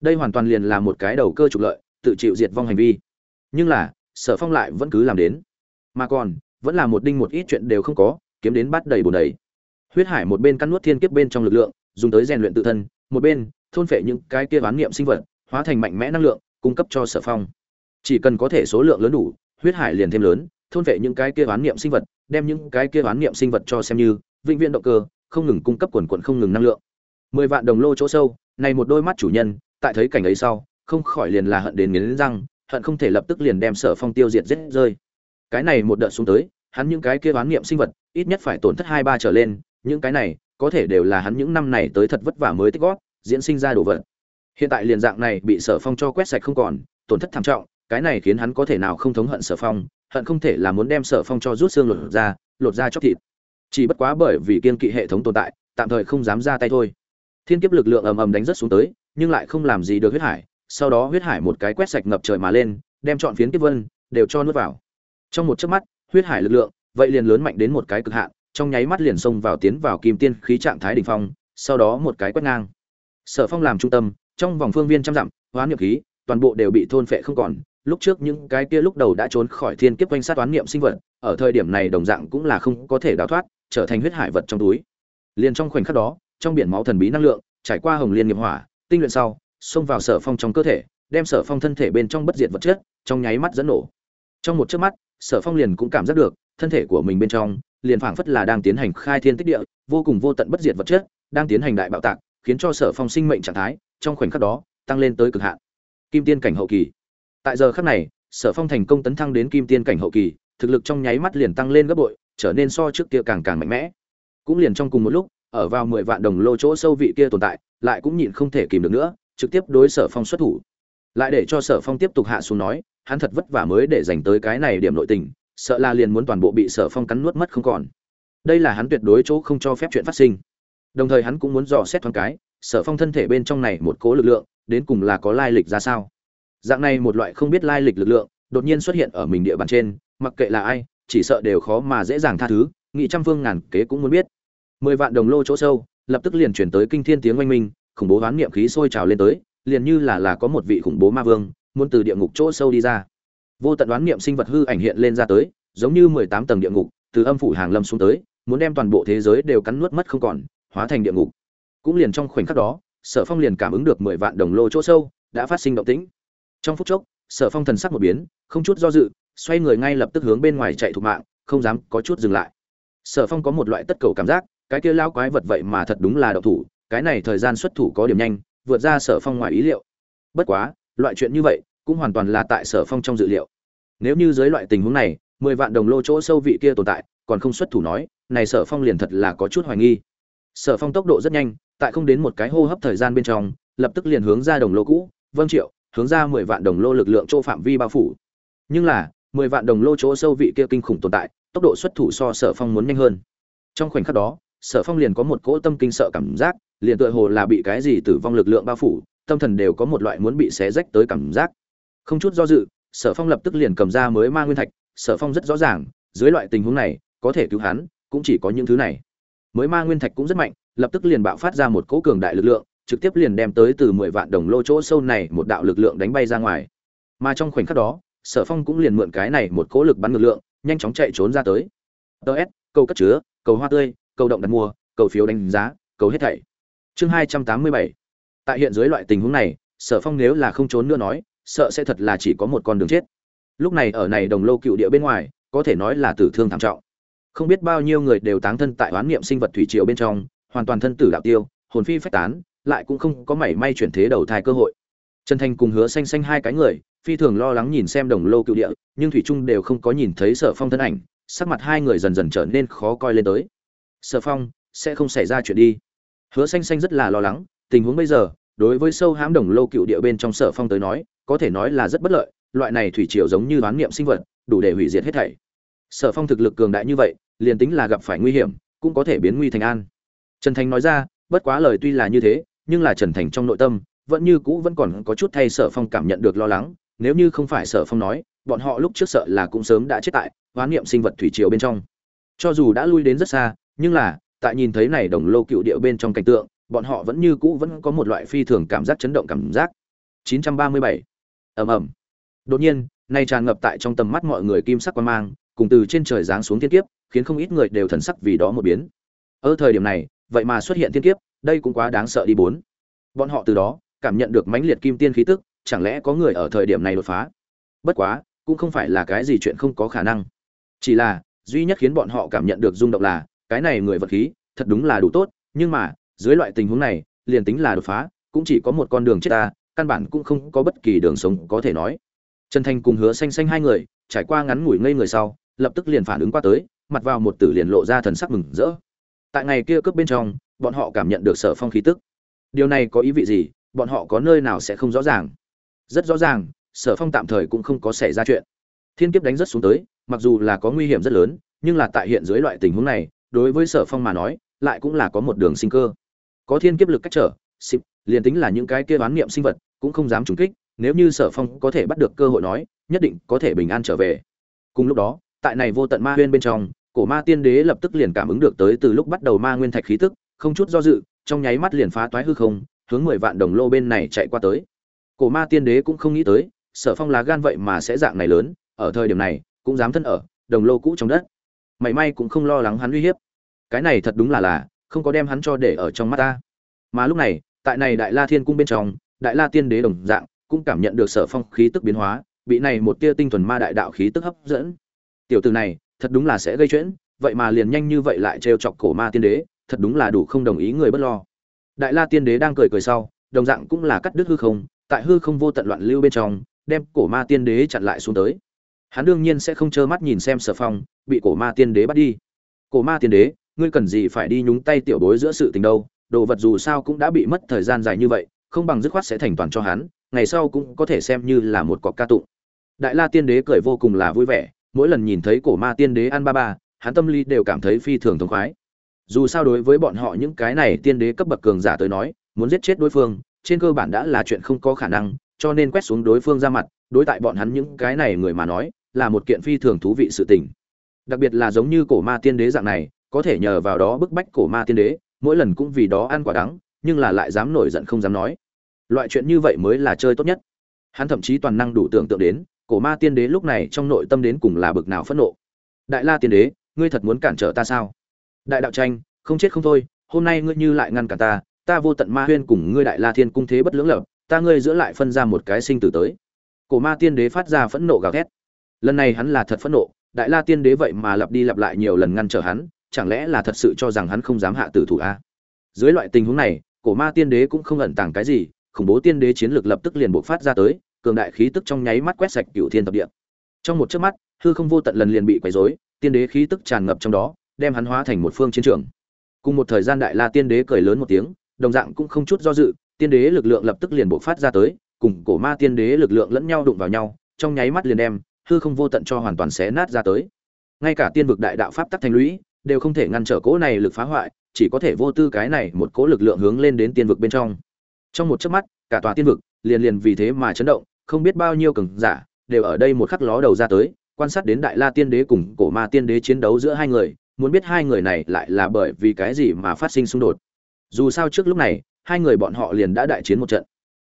Đây hoàn toàn liền là một cái đầu cơ trục lợi, tự chịu diệt vong hành vi. Nhưng là, sở phong lại vẫn cứ làm đến. Mà còn, vẫn là một đinh một ít chuyện đều không có, kiếm đến bắt đầy bồn đầy. Huyết hải một bên căn nuốt thiên kiếp bên trong lực lượng dùng tới rèn luyện tự thân, một bên, thôn phệ những cái kia bán niệm sinh vật, hóa thành mạnh mẽ năng lượng, cung cấp cho sở phong. Chỉ cần có thể số lượng lớn đủ, huyết hải liền thêm lớn, thôn phệ những cái kia bán niệm sinh vật, đem những cái kia bán niệm sinh vật cho xem như vĩnh viễn động cơ, không ngừng cung cấp quần quận không ngừng năng lượng. Mười vạn đồng lô chỗ sâu, này một đôi mắt chủ nhân, tại thấy cảnh ấy sau, không khỏi liền là hận đến nghiến răng, hận không thể lập tức liền đem sở phong tiêu diệt giết rơi. Cái này một đợt xuống tới, hắn những cái kia bán niệm sinh vật, ít nhất phải tổn thất hai ba trở lên, những cái này có thể đều là hắn những năm này tới thật vất vả mới tích góp, diễn sinh ra đồ vật. Hiện tại liền dạng này bị sở phong cho quét sạch không còn, tổn thất thảm trọng, cái này khiến hắn có thể nào không thống hận sở phong, hận không thể là muốn đem sở phong cho rút xương lột ra lột ra chóc thịt. Chỉ bất quá bởi vì kiên kỵ hệ thống tồn tại, tạm thời không dám ra tay thôi. Thiên kiếp lực lượng ầm ầm đánh rất xuống tới, nhưng lại không làm gì được huyết hải, sau đó huyết hải một cái quét sạch ngập trời mà lên, đem chọn phiến kiếp vân, đều cho nuốt vào. Trong một chớp mắt, huyết hải lực lượng, vậy liền lớn mạnh đến một cái cực hạn trong nháy mắt liền xông vào tiến vào kim tiên khí trạng thái đỉnh phong, sau đó một cái quét ngang. Sở phong làm trung tâm, trong vòng phương viên trăm dặm, hóa niệm khí, toàn bộ đều bị thôn phệ không còn. Lúc trước những cái kia lúc đầu đã trốn khỏi thiên kiếp quanh sát toán niệm sinh vật, ở thời điểm này đồng dạng cũng là không có thể đào thoát, trở thành huyết hải vật trong túi. Liền trong khoảnh khắc đó, trong biển máu thần bí năng lượng, trải qua hồng liên nghiệp hỏa, tinh luyện sau, xông vào sở phong trong cơ thể, đem sở phong thân thể bên trong bất diệt vật chất, trong nháy mắt dẫn nổ. Trong một chớp mắt, sở phong liền cũng cảm giác được, thân thể của mình bên trong liền phảng phất là đang tiến hành khai thiên tích địa, vô cùng vô tận bất diệt vật chất, đang tiến hành đại bạo tạc, khiến cho sở phong sinh mệnh trạng thái, trong khoảnh khắc đó, tăng lên tới cực hạn. Kim tiên cảnh hậu kỳ. Tại giờ khắc này, sở phong thành công tấn thăng đến kim tiên cảnh hậu kỳ, thực lực trong nháy mắt liền tăng lên gấp bội, trở nên so trước kia càng càng mạnh mẽ. Cũng liền trong cùng một lúc, ở vào mười vạn đồng lô chỗ sâu vị kia tồn tại, lại cũng nhịn không thể kìm được nữa, trực tiếp đối sở phong xuất thủ. Lại để cho sở phong tiếp tục hạ xuống nói, hắn thật vất vả mới để dành tới cái này điểm nội tình sợ là liền muốn toàn bộ bị sở phong cắn nuốt mất không còn. Đây là hắn tuyệt đối chỗ không cho phép chuyện phát sinh. Đồng thời hắn cũng muốn dò xét thoáng cái, sở phong thân thể bên trong này một cố lực lượng, đến cùng là có lai lịch ra sao? Dạng này một loại không biết lai lịch lực lượng, đột nhiên xuất hiện ở mình địa bàn trên, mặc kệ là ai, chỉ sợ đều khó mà dễ dàng tha thứ, nghị trăm phương ngàn kế cũng muốn biết. Mười vạn đồng lô chỗ sâu, lập tức liền chuyển tới kinh thiên tiếng oanh minh, khủng bố hoán niệm khí sôi trào lên tới, liền như là là có một vị khủng bố ma vương, muốn từ địa ngục chỗ sâu đi ra vô tận đoán niệm sinh vật hư ảnh hiện lên ra tới, giống như mười tám tầng địa ngục, từ âm phủ hàng lâm xuống tới, muốn đem toàn bộ thế giới đều cắn nuốt mất không còn, hóa thành địa ngục. Cũng liền trong khoảnh khắc đó, sở phong liền cảm ứng được mười vạn đồng lô chỗ sâu, đã phát sinh động tĩnh. Trong phút chốc, sở phong thần sắc một biến, không chút do dự, xoay người ngay lập tức hướng bên ngoài chạy thục mạng, không dám có chút dừng lại. Sở phong có một loại tất cầu cảm giác, cái kia lao quái vật vậy mà thật đúng là độc thủ, cái này thời gian xuất thủ có điểm nhanh, vượt ra sở phong ngoài ý liệu. Bất quá, loại chuyện như vậy cũng hoàn toàn là tại sở phong trong dự liệu. Nếu như dưới loại tình huống này, mười vạn đồng lô chỗ sâu vị kia tồn tại, còn không xuất thủ nói, này sở phong liền thật là có chút hoài nghi. Sở phong tốc độ rất nhanh, tại không đến một cái hô hấp thời gian bên trong, lập tức liền hướng ra đồng lô cũ vâng triệu, hướng ra mười vạn đồng lô lực lượng chỗ phạm vi bao phủ. Nhưng là, mười vạn đồng lô chỗ sâu vị kia kinh khủng tồn tại, tốc độ xuất thủ so sở phong muốn nhanh hơn. Trong khoảnh khắc đó, sở phong liền có một cỗ tâm kinh sợ cảm giác, liền tựa hồ là bị cái gì tử vong lực lượng bao phủ, tâm thần đều có một loại muốn bị xé rách tới cảm giác không chút do dự, sở phong lập tức liền cầm ra mới ma nguyên thạch, sở phong rất rõ ràng, dưới loại tình huống này, có thể cứu hắn, cũng chỉ có những thứ này. Mới ma nguyên thạch cũng rất mạnh, lập tức liền bạo phát ra một cỗ cường đại lực lượng, trực tiếp liền đem tới từ mười vạn đồng lô chỗ sâu này một đạo lực lượng đánh bay ra ngoài. Mà trong khoảnh khắc đó, sở phong cũng liền mượn cái này một cỗ lực bắn lực lượng, nhanh chóng chạy trốn ra tới. Ts câu cất chứa, cầu hoa tươi, cầu động đặt mua, cầu phiếu đánh giá, cầu hết thảy. Chương hai trăm tám mươi bảy. Tại hiện dưới loại tình huống này, sở phong nếu là không trốn nữa nói sợ sẽ thật là chỉ có một con đường chết. Lúc này ở này đồng lô cựu địa bên ngoài, có thể nói là tử thương thảm trọng. Không biết bao nhiêu người đều táng thân tại oán niệm sinh vật thủy triều bên trong, hoàn toàn thân tử đạo tiêu, hồn phi phách tán, lại cũng không có mảy may chuyển thế đầu thai cơ hội. Trần thành cùng hứa xanh xanh hai cái người, phi thường lo lắng nhìn xem đồng lô cựu địa, nhưng thủy trung đều không có nhìn thấy sở phong thân ảnh, sắc mặt hai người dần dần trở nên khó coi lên tới. Sở phong, sẽ không xảy ra chuyện đi. Hứa xanh xanh rất là lo lắng, tình huống bây giờ, đối với sâu hãm đồng lô cựu địa bên trong sở phong tới nói có thể nói là rất bất lợi, loại này thủy triều giống như đoán niệm sinh vật, đủ để hủy diệt hết thảy. Sở phong thực lực cường đại như vậy, liền tính là gặp phải nguy hiểm, cũng có thể biến nguy thành an. Trần thành nói ra, bất quá lời tuy là như thế, nhưng là trần thành trong nội tâm, vẫn như cũ vẫn còn có chút thay sở phong cảm nhận được lo lắng, nếu như không phải sở phong nói, bọn họ lúc trước sợ là cũng sớm đã chết tại hoán niệm sinh vật thủy triều bên trong. Cho dù đã lui đến rất xa, nhưng là, tại nhìn thấy này đồng lô cựu điệu bên trong cảnh tượng, bọn họ vẫn như cũ vẫn có một loại phi thường cảm giác chấn động cảm giác. 937 ầm ầm. Đột nhiên, nay tràn ngập tại trong tầm mắt mọi người kim sắc quan mang, cùng từ trên trời giáng xuống thiên kiếp, khiến không ít người đều thần sắc vì đó một biến. Ở thời điểm này, vậy mà xuất hiện thiên kiếp, đây cũng quá đáng sợ đi bốn. Bọn họ từ đó, cảm nhận được mãnh liệt kim tiên khí tức, chẳng lẽ có người ở thời điểm này đột phá? Bất quá, cũng không phải là cái gì chuyện không có khả năng. Chỉ là, duy nhất khiến bọn họ cảm nhận được rung động là, cái này người vật khí, thật đúng là đủ tốt, nhưng mà, dưới loại tình huống này, liền tính là đột phá, cũng chỉ có một con đường chết ta căn bản cũng không có bất kỳ đường sống có thể nói. Trần thành cùng hứa xanh xanh hai người, trải qua ngắn ngủi ngây người sau, lập tức liền phản ứng qua tới, mặt vào một tử liền lộ ra thần sắc mừng rỡ. Tại ngày kia cướp bên trong, bọn họ cảm nhận được sở phong khí tức. Điều này có ý vị gì, bọn họ có nơi nào sẽ không rõ ràng? Rất rõ ràng, sở phong tạm thời cũng không có xảy ra chuyện. Thiên kiếp đánh rất xuống tới, mặc dù là có nguy hiểm rất lớn, nhưng là tại hiện dưới loại tình huống này, đối với sở phong mà nói, lại cũng là có một đường sinh cơ. Có thiên kiếp lực cách trở, xịp, liền tính là những cái kia bán niệm sinh vật cũng không dám trúng kích, nếu như sở phong có thể bắt được cơ hội nói, nhất định có thể bình an trở về. Cùng lúc đó, tại này vô tận ma huyên bên trong, cổ ma tiên đế lập tức liền cảm ứng được tới từ lúc bắt đầu ma nguyên thạch khí tức, không chút do dự, trong nháy mắt liền phá toái hư không, hướng mười vạn đồng lô bên này chạy qua tới. Cổ ma tiên đế cũng không nghĩ tới, sở phong lá gan vậy mà sẽ dạng này lớn, ở thời điểm này, cũng dám thân ở, đồng lô cũ trong đất. Mảy may cũng không lo lắng hắn uy hiếp. Cái này thật đúng là là, không có đem hắn cho để ở trong mắt ta. Mà lúc này, tại này đại la thiên cung bên trong đại la tiên đế đồng dạng, cũng cảm nhận được sở phong khí tức biến hóa, bị này một tia tinh thuần ma đại đạo khí tức hấp dẫn. Tiểu từ này, thật đúng là sẽ gây chuyện, vậy mà liền nhanh như vậy lại trêu chọc cổ ma tiên đế, thật đúng là đủ không đồng ý người bất lo. Đại la tiên đế đang cười cười sau, đồng dạng cũng là cắt đứt hư không, tại hư không vô tận loạn lưu bên trong, đem cổ ma tiên đế chặn lại xuống tới. Hắn đương nhiên sẽ không trơ mắt nhìn xem sở phong, bị cổ ma tiên đế bắt đi. Cổ ma tiên đế, ngươi cần gì phải đi nhúng tay tiểu bối giữa sự tình đâu, đồ vật dù sao cũng đã bị mất thời gian dài như vậy không bằng dứt khoát sẽ thành toàn cho hắn, ngày sau cũng có thể xem như là một cọc ca tụng. Đại la tiên đế cười vô cùng là vui vẻ, mỗi lần nhìn thấy cổ ma tiên đế ăn ba ba, hắn tâm lý đều cảm thấy phi thường thống khoái. Dù sao đối với bọn họ những cái này tiên đế cấp bậc cường giả tới nói, muốn giết chết đối phương, trên cơ bản đã là chuyện không có khả năng, cho nên quét xuống đối phương ra mặt, đối tại bọn hắn những cái này người mà nói, là một kiện phi thường thú vị sự tình. Đặc biệt là giống như cổ ma tiên đế dạng này, có thể nhờ vào đó bức bách cổ ma tiên đế, mỗi lần cũng vì đó ăn quả đắng nhưng là lại dám nổi giận không dám nói. Loại chuyện như vậy mới là chơi tốt nhất. Hắn thậm chí toàn năng đủ tưởng tượng đến, cổ ma tiên đế lúc này trong nội tâm đến cùng là bực nào phẫn nộ. Đại la tiên đế, ngươi thật muốn cản trở ta sao? Đại đạo tranh, không chết không thôi, hôm nay ngươi như lại ngăn cản ta ta vô tận ma huyên cùng ngươi đại la thiên cung thế bất lưỡng lập, ta ngươi giữa lại phân ra một cái sinh tử tới. Cổ ma tiên đế phát ra phẫn nộ gào thét. Lần này hắn là thật phẫn nộ, đại la tiên đế vậy mà lặp đi lặp lại nhiều lần ngăn trở hắn, chẳng lẽ là thật sự cho rằng hắn không dám hạ tử thủ a? Dưới loại tình huống này cổ ma tiên đế cũng không ẩn tàng cái gì, khủng bố tiên đế chiến lược lập tức liền bộc phát ra tới, cường đại khí tức trong nháy mắt quét sạch cựu thiên thập địa. Trong một chớp mắt, hư không vô tận lần liền bị quấy rối, tiên đế khí tức tràn ngập trong đó, đem hắn hóa thành một phương chiến trường. Cùng một thời gian đại la tiên đế cười lớn một tiếng, đồng dạng cũng không chút do dự, tiên đế lực lượng lập tức liền bộc phát ra tới, cùng cổ ma tiên đế lực lượng lẫn nhau đụng vào nhau, trong nháy mắt liền đem hư không vô tận cho hoàn toàn xé nát ra tới. Ngay cả tiên vực đại đạo pháp tắc thành lũy, đều không thể ngăn trở cỗ này lực phá hoại chỉ có thể vô tư cái này một cố lực lượng hướng lên đến tiên vực bên trong. Trong một chớp mắt, cả tòa tiên vực liền liền vì thế mà chấn động, không biết bao nhiêu cường giả đều ở đây một khắc ló đầu ra tới, quan sát đến đại la tiên đế cùng cổ ma tiên đế chiến đấu giữa hai người, muốn biết hai người này lại là bởi vì cái gì mà phát sinh xung đột. Dù sao trước lúc này, hai người bọn họ liền đã đại chiến một trận.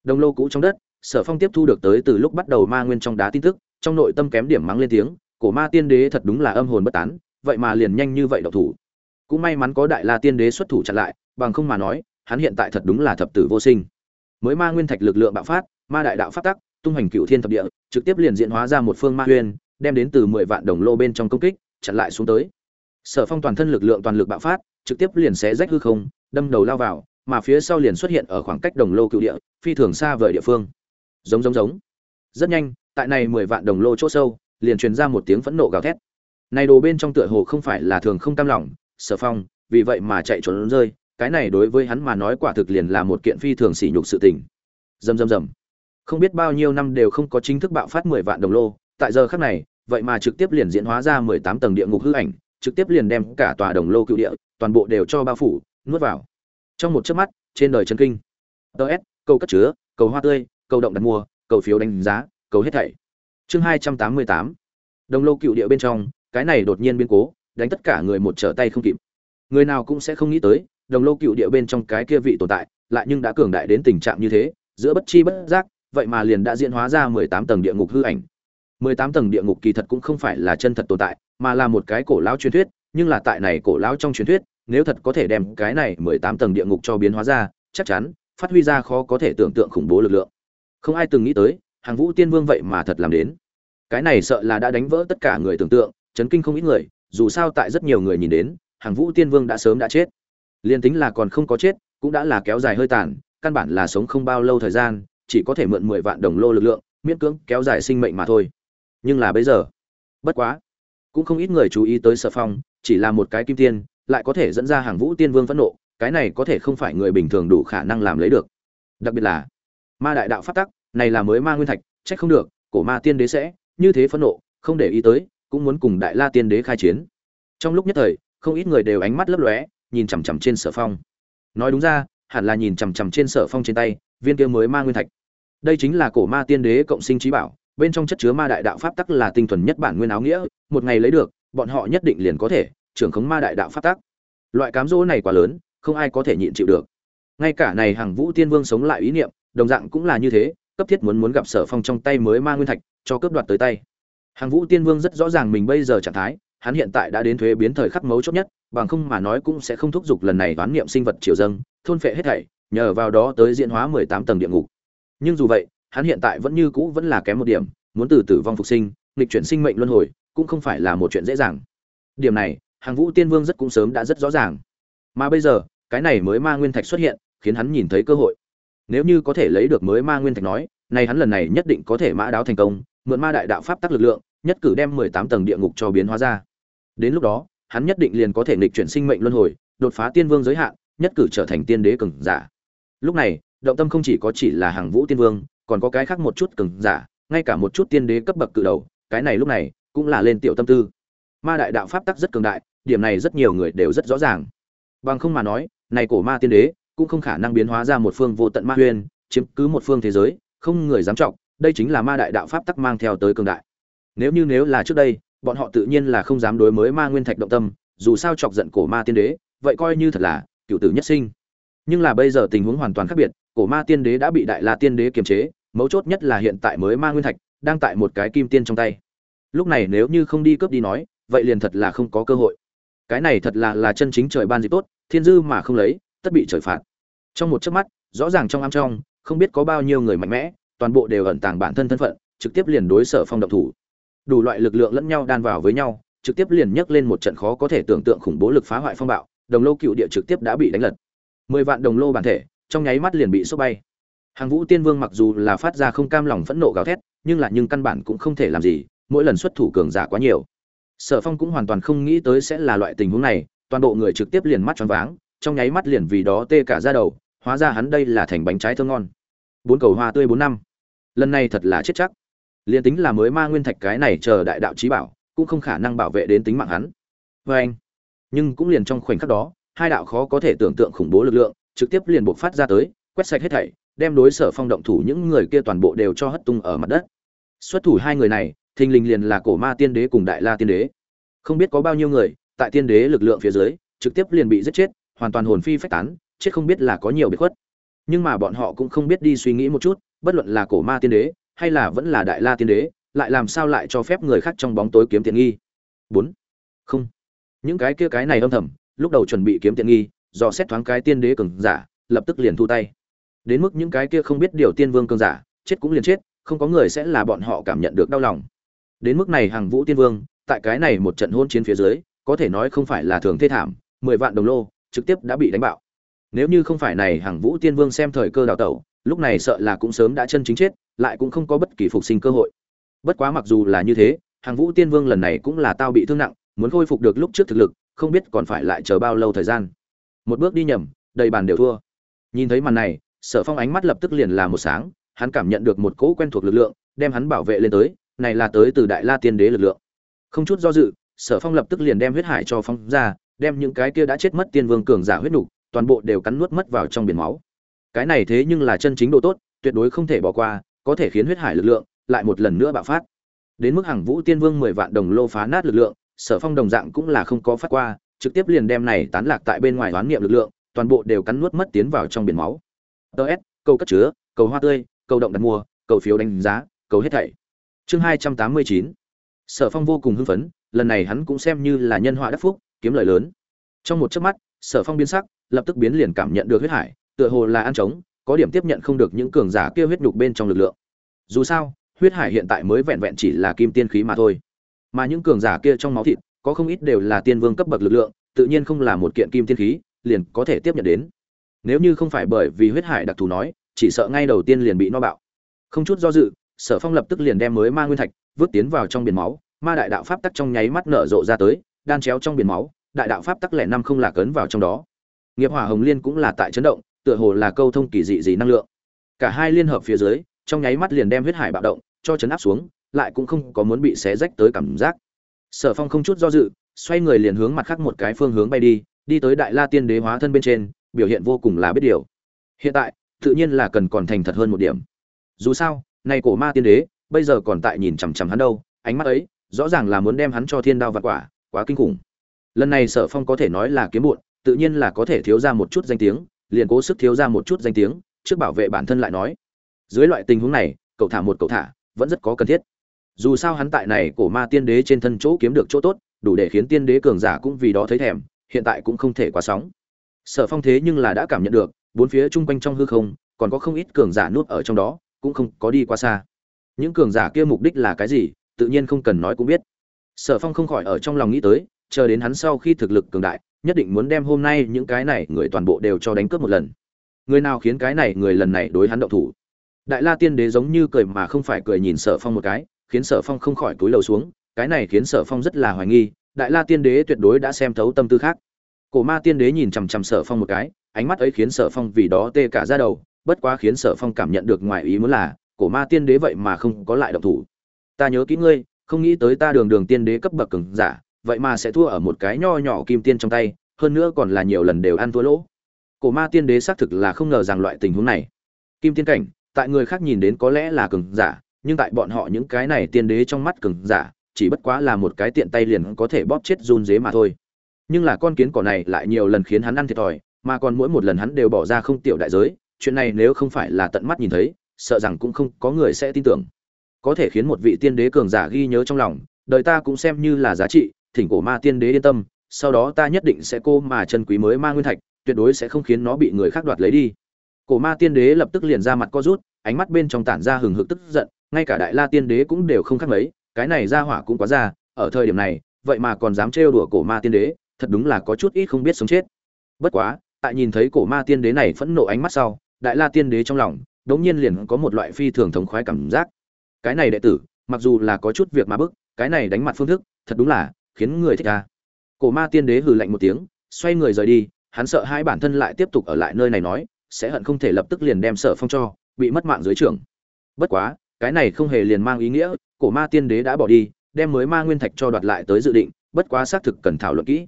Đồng lô cũ trong đất, sở phong tiếp thu được tới từ lúc bắt đầu ma nguyên trong đá tin tức, trong nội tâm kém điểm mắng lên tiếng, cổ ma tiên đế thật đúng là âm hồn bất tán, vậy mà liền nhanh như vậy độc thủ cũng may mắn có đại la tiên đế xuất thủ chặn lại, bằng không mà nói, hắn hiện tại thật đúng là thập tử vô sinh. Mới ma nguyên thạch lực lượng bạo phát, ma đại đạo phát tắc, tung hành cựu thiên thập địa, trực tiếp liền diễn hóa ra một phương ma huyền, đem đến từ mười vạn đồng lô bên trong công kích, chặn lại xuống tới. Sở phong toàn thân lực lượng toàn lực bạo phát, trực tiếp liền xé rách hư không, đâm đầu lao vào, mà phía sau liền xuất hiện ở khoảng cách đồng lô cựu địa, phi thường xa vời địa phương. Giống giống giống. Rất nhanh, tại này mười vạn đồng lô chỗ sâu, liền truyền ra một tiếng phẫn nộ gào thét. Này đồ bên trong tựa hồ không phải là thường không tam lòng sở phong, vì vậy mà chạy trốn rơi, cái này đối với hắn mà nói quả thực liền là một kiện phi thường sỉ nhục sự tình. Dầm dầm dầm. Không biết bao nhiêu năm đều không có chính thức bạo phát mười vạn đồng lô, tại giờ khắc này, vậy mà trực tiếp liền diễn hóa ra mười tám tầng địa ngục hư ảnh, trực tiếp liền đem cả tòa đồng lô cựu địa, toàn bộ đều cho bao phủ, nuốt vào. Trong một chớp mắt, trên đời chân kinh. Ts câu cất chứa, cầu hoa tươi, cầu động đặt mua, cầu phiếu đánh giá, cầu hết thảy. Chương hai trăm tám mươi tám. Đồng lô cựu địa bên trong, cái này đột nhiên biến cố đánh tất cả người một trở tay không kịp. Người nào cũng sẽ không nghĩ tới, đồng lô cựu địa bên trong cái kia vị tồn tại, lại nhưng đã cường đại đến tình trạng như thế, giữa bất chi bất giác, vậy mà liền đã diễn hóa ra mười tám tầng địa ngục hư ảnh. mười tám tầng địa ngục kỳ thật cũng không phải là chân thật tồn tại, mà là một cái cổ lão truyền thuyết, nhưng là tại này cổ lão trong truyền thuyết, nếu thật có thể đem cái này mười tám tầng địa ngục cho biến hóa ra, chắc chắn, phát huy ra khó có thể tưởng tượng khủng bố lực lượng. Không ai từng nghĩ tới, hàng vũ tiên vương vậy mà thật làm đến. Cái này sợ là đã đánh vỡ tất cả người tưởng tượng, chấn kinh không ít người dù sao tại rất nhiều người nhìn đến, hàng vũ tiên vương đã sớm đã chết. Liên tính là còn không có chết, cũng đã là kéo dài hơi tàn, căn bản là sống không bao lâu thời gian, chỉ có thể mượn mười vạn đồng lô lực lượng, miễn cưỡng kéo dài sinh mệnh mà thôi. Nhưng là bây giờ, bất quá, cũng không ít người chú ý tới sở phong, chỉ là một cái kim tiên, lại có thể dẫn ra hàng vũ tiên vương phẫn nộ, cái này có thể không phải người bình thường đủ khả năng làm lấy được. Đặc biệt là, ma đại đạo phát tắc, này là mới ma nguyên thạch trách không được, cổ ma tiên đế sẽ như thế phẫn nộ, không để ý tới cũng muốn cùng đại la tiên đế khai chiến. Trong lúc nhất thời, không ít người đều ánh mắt lấp lóe, nhìn chằm chằm trên sở phong. Nói đúng ra, hẳn là nhìn chằm chằm trên sở phong trên tay, viên kia mới ma nguyên thạch. Đây chính là cổ ma tiên đế cộng sinh trí bảo, bên trong chất chứa ma đại đạo pháp tắc là tinh thuần nhất bản nguyên áo nghĩa, một ngày lấy được, bọn họ nhất định liền có thể trưởng khống ma đại đạo pháp tắc. Loại cám dỗ này quá lớn, không ai có thể nhịn chịu được. Ngay cả này hàng vũ tiên vương sống lại ý niệm, đồng dạng cũng là như thế, cấp thiết muốn muốn gặp sở phong trong tay mới ma nguyên thạch, cho cướp đoạt tới tay hàng vũ tiên vương rất rõ ràng mình bây giờ trạng thái, hắn hiện tại đã đến thuế biến thời khắc mấu chốt nhất, bằng không mà nói cũng sẽ không thúc giục lần này đoán niệm sinh vật triều dâng, thôn phệ hết thảy, nhờ vào đó tới diễn hóa mười tám tầng địa ngục. Nhưng dù vậy, hắn hiện tại vẫn như cũ vẫn là kém một điểm, muốn từ tử vong phục sinh, nghịch chuyển sinh mệnh luân hồi, cũng không phải là một chuyện dễ dàng. Điểm này, hàng vũ tiên vương rất cũng sớm đã rất rõ ràng. Mà bây giờ, cái này mới ma nguyên thạch xuất hiện, khiến hắn nhìn thấy cơ hội. Nếu như có thể lấy được mới ma nguyên thạch nói, này hắn lần này nhất định có thể mã đáo thành công mượn ma đại đạo pháp tắc lực lượng, nhất cử đem mười tám tầng địa ngục cho biến hóa ra. Đến lúc đó, hắn nhất định liền có thể nghịch chuyển sinh mệnh luân hồi, đột phá tiên vương giới hạn, nhất cử trở thành tiên đế cường giả. Lúc này, động tâm không chỉ có chỉ là hàng vũ tiên vương, còn có cái khác một chút cường giả, ngay cả một chút tiên đế cấp bậc cự đầu, cái này lúc này cũng là lên tiểu tâm tư. Ma đại đạo pháp tắc rất cường đại, điểm này rất nhiều người đều rất rõ ràng. Bằng không mà nói, này cổ ma tiên đế cũng không khả năng biến hóa ra một phương vô tận ma huyền, chiếm cứ một phương thế giới, không người dám trọng đây chính là ma đại đạo pháp tắc mang theo tới cường đại. Nếu như nếu là trước đây, bọn họ tự nhiên là không dám đối mới ma nguyên thạch động tâm, dù sao chọc giận cổ ma tiên đế, vậy coi như thật là cựu tử nhất sinh. Nhưng là bây giờ tình huống hoàn toàn khác biệt, cổ ma tiên đế đã bị đại la tiên đế kiềm chế, mấu chốt nhất là hiện tại mới ma nguyên thạch đang tại một cái kim tiên trong tay. Lúc này nếu như không đi cướp đi nói, vậy liền thật là không có cơ hội. Cái này thật là là chân chính trời ban dịp tốt, thiên dư mà không lấy, tất bị trời phạt. Trong một chớp mắt, rõ ràng trong am trong, không biết có bao nhiêu người mạnh mẽ toàn bộ đều ẩn tàng bản thân thân phận, trực tiếp liền đối sở phong động thủ. Đủ loại lực lượng lẫn nhau đan vào với nhau, trực tiếp liền nhấc lên một trận khó có thể tưởng tượng khủng bố lực phá hoại phong bạo, đồng lô cựu địa trực tiếp đã bị đánh lật. Mười vạn đồng lô bản thể, trong nháy mắt liền bị sốc bay. Hàng vũ tiên vương mặc dù là phát ra không cam lòng phẫn nộ gào thét, nhưng là nhưng căn bản cũng không thể làm gì, mỗi lần xuất thủ cường giả quá nhiều. Sở phong cũng hoàn toàn không nghĩ tới sẽ là loại tình huống này, toàn bộ người trực tiếp liền mắt choáng váng, trong nháy mắt liền vì đó tê cả ra đầu, hóa ra hắn đây là thành bánh trái thơm ngon bốn cầu hoa tươi bốn năm. Lần này thật là chết chắc. Liền tính là mới ma nguyên thạch cái này chờ đại đạo trí bảo, cũng không khả năng bảo vệ đến tính mạng hắn. Vê anh, nhưng cũng liền trong khoảnh khắc đó, hai đạo khó có thể tưởng tượng khủng bố lực lượng, trực tiếp liền buộc phát ra tới, quét sạch hết thảy, đem đối sở phong động thủ những người kia toàn bộ đều cho hất tung ở mặt đất. Xuất thủ hai người này, thình lình liền là cổ ma tiên đế cùng đại la tiên đế. Không biết có bao nhiêu người, tại tiên đế lực lượng phía dưới, trực tiếp liền bị giết chết, hoàn toàn hồn phi phách tán, chết không biết là có nhiều biệt khuất nhưng mà bọn họ cũng không biết đi suy nghĩ một chút, bất luận là cổ ma tiên đế, hay là vẫn là đại la tiên đế, lại làm sao lại cho phép người khác trong bóng tối kiếm tiện nghi. Bốn. Không. Những cái kia cái này âm thầm, lúc đầu chuẩn bị kiếm tiện nghi do xét thoáng cái tiên đế cường giả, lập tức liền thu tay. Đến mức những cái kia không biết điều tiên vương cường giả, chết cũng liền chết, không có người sẽ là bọn họ cảm nhận được đau lòng. Đến mức này hàng vũ tiên vương, tại cái này một trận hôn chiến phía dưới, có thể nói không phải là thường thê thảm, mười vạn đồng lô, trực tiếp đã bị đánh bạo nếu như không phải này hàng vũ tiên vương xem thời cơ đào tẩu, lúc này sợ là cũng sớm đã chân chính chết, lại cũng không có bất kỳ phục sinh cơ hội. Bất quá mặc dù là như thế hàng vũ tiên vương lần này cũng là tao bị thương nặng, muốn khôi phục được lúc trước thực lực, không biết còn phải lại chờ bao lâu thời gian. Một bước đi nhầm, đầy bàn đều thua. Nhìn thấy màn này, sở phong ánh mắt lập tức liền là một sáng, hắn cảm nhận được một cỗ quen thuộc lực lượng, đem hắn bảo vệ lên tới, này là tới từ đại la tiên đế lực lượng. Không chút do dự, sở phong lập tức liền đem huyết hải cho phong ra, đem những cái kia đã chết mất tiên vương cường giả huyết nục toàn bộ đều cắn nuốt mất vào trong biển máu. Cái này thế nhưng là chân chính độ tốt, tuyệt đối không thể bỏ qua, có thể khiến huyết hải lực lượng lại một lần nữa bạo phát. Đến mức hàng vũ tiên vương mười vạn đồng lô phá nát lực lượng, sở phong đồng dạng cũng là không có phát qua, trực tiếp liền đem này tán lạc tại bên ngoài đoán niệm lực lượng, toàn bộ đều cắn nuốt mất tiến vào trong biển máu. Ts câu cất chứa, cầu hoa tươi, cầu động đặt mua, cầu phiếu đánh giá, cầu hết thảy. Chương hai trăm tám mươi chín. Sở phong vô cùng hưng phấn, lần này hắn cũng xem như là nhân họa đắc phúc, kiếm lời lớn. Trong một chớp mắt, sở phong biến sắc lập tức biến liền cảm nhận được huyết hải, tựa hồ là ăn trống, có điểm tiếp nhận không được những cường giả kia huyết nhục bên trong lực lượng. Dù sao, huyết hải hiện tại mới vẹn vẹn chỉ là kim tiên khí mà thôi. Mà những cường giả kia trong máu thịt, có không ít đều là tiên vương cấp bậc lực lượng, tự nhiên không là một kiện kim tiên khí, liền có thể tiếp nhận đến. Nếu như không phải bởi vì huyết hải đặc thù nói, chỉ sợ ngay đầu tiên liền bị no bạo. Không chút do dự, sở phong lập tức liền đem mới ma nguyên thạch vứt tiến vào trong biển máu, ma đại đạo pháp tắc trong nháy mắt nở rộ ra tới, đan chéo trong biển máu, đại đạo pháp tắc lẻ năm không là cấn vào trong đó nghiệp hỏa hồng liên cũng là tại chấn động, tựa hồ là câu thông kỳ dị gì năng lượng. Cả hai liên hợp phía dưới, trong nháy mắt liền đem huyết hải bạo động, cho chấn áp xuống, lại cũng không có muốn bị xé rách tới cảm giác. Sở phong không chút do dự, xoay người liền hướng mặt khác một cái phương hướng bay đi đi tới đại la tiên đế hóa thân bên trên, biểu hiện vô cùng là biết điều. Hiện tại, tự nhiên là cần còn thành thật hơn một điểm. Dù sao nay cổ ma tiên đế, bây giờ còn tại nhìn chằm chằm hắn đâu, ánh mắt ấy, rõ ràng là muốn đem hắn cho thiên đao vặt quả, quá kinh khủng. Lần này sở phong có thể nói là kiếm bụn tự nhiên là có thể thiếu ra một chút danh tiếng, liền cố sức thiếu ra một chút danh tiếng, trước bảo vệ bản thân lại nói. Dưới loại tình huống này, cậu thả một cậu thả, vẫn rất có cần thiết. Dù sao hắn tại này cổ ma tiên đế trên thân chỗ kiếm được chỗ tốt, đủ để khiến tiên đế cường giả cũng vì đó thấy thèm, hiện tại cũng không thể quá sóng. Sở phong thế nhưng là đã cảm nhận được, bốn phía chung quanh trong hư không, còn có không ít cường giả nuốt ở trong đó, cũng không có đi quá xa. Những cường giả kia mục đích là cái gì, tự nhiên không cần nói cũng biết. Sở phong không khỏi ở trong lòng nghĩ tới, chờ đến hắn sau khi thực lực cường đại nhất định muốn đem hôm nay những cái này người toàn bộ đều cho đánh cướp một lần. Người nào khiến cái này người lần này đối hắn động thủ? Đại la tiên đế giống như cười mà không phải cười nhìn sở phong một cái, khiến sở phong không khỏi túi lầu xuống, cái này khiến sở phong rất là hoài nghi, đại la tiên đế tuyệt đối đã xem thấu tâm tư khác. Cổ ma tiên đế nhìn chằm chằm sở phong một cái, ánh mắt ấy khiến sở phong vì đó tê cả ra đầu, bất quá khiến sở phong cảm nhận được ngoài ý muốn là, cổ ma tiên đế vậy mà không có lại động thủ. Ta nhớ kỹ ngươi, không nghĩ tới ta đường đường tiên đế cấp bậc cường giả vậy mà sẽ thua ở một cái nho nhỏ kim tiên trong tay, hơn nữa còn là nhiều lần đều ăn thua lỗ. Cổ ma tiên đế xác thực là không ngờ rằng loại tình huống này. Kim tiên cảnh, tại người khác nhìn đến có lẽ là cường giả, nhưng tại bọn họ những cái này tiên đế trong mắt cường giả, chỉ bất quá là một cái tiện tay liền có thể bóp chết run dế mà thôi. Nhưng là con kiến cỏ này lại nhiều lần khiến hắn ăn thiệt thòi, mà còn mỗi một lần hắn đều bỏ ra không tiểu đại giới, chuyện này nếu không phải là tận mắt nhìn thấy, sợ rằng cũng không có người sẽ tin tưởng. Có thể khiến một vị tiên đế cường giả ghi nhớ trong lòng, đời ta cũng xem như là giá trị thỉnh cổ ma tiên đế yên tâm, sau đó ta nhất định sẽ cô mà chân quý mới ma nguyên thạch, tuyệt đối sẽ không khiến nó bị người khác đoạt lấy đi. Cổ ma tiên đế lập tức liền ra mặt co rút, ánh mắt bên trong tản ra hừng hực tức giận, ngay cả đại la tiên đế cũng đều không khác mấy, cái này ra hỏa cũng quá ra ở thời điểm này, vậy mà còn dám trêu đùa cổ ma tiên đế, thật đúng là có chút ít không biết sống chết. Bất quá, tại nhìn thấy cổ ma tiên đế này phẫn nộ ánh mắt sau, đại la tiên đế trong lòng, đống nhiên liền có một loại phi thường thống khoái cảm giác. Cái này đệ tử, mặc dù là có chút việc mà bức, cái này đánh mặt phương thức, thật đúng là khiến người thích ta cổ ma tiên đế hừ lạnh một tiếng, xoay người rời đi, hắn sợ hai bản thân lại tiếp tục ở lại nơi này nói, sẽ hận không thể lập tức liền đem sở phong cho, bị mất mạng dưới trưởng bất quá, cái này không hề liền mang ý nghĩa, cổ ma tiên đế đã bỏ đi, đem mới ma nguyên thạch cho đoạt lại tới dự định, bất quá xác thực cần thảo luận kỹ.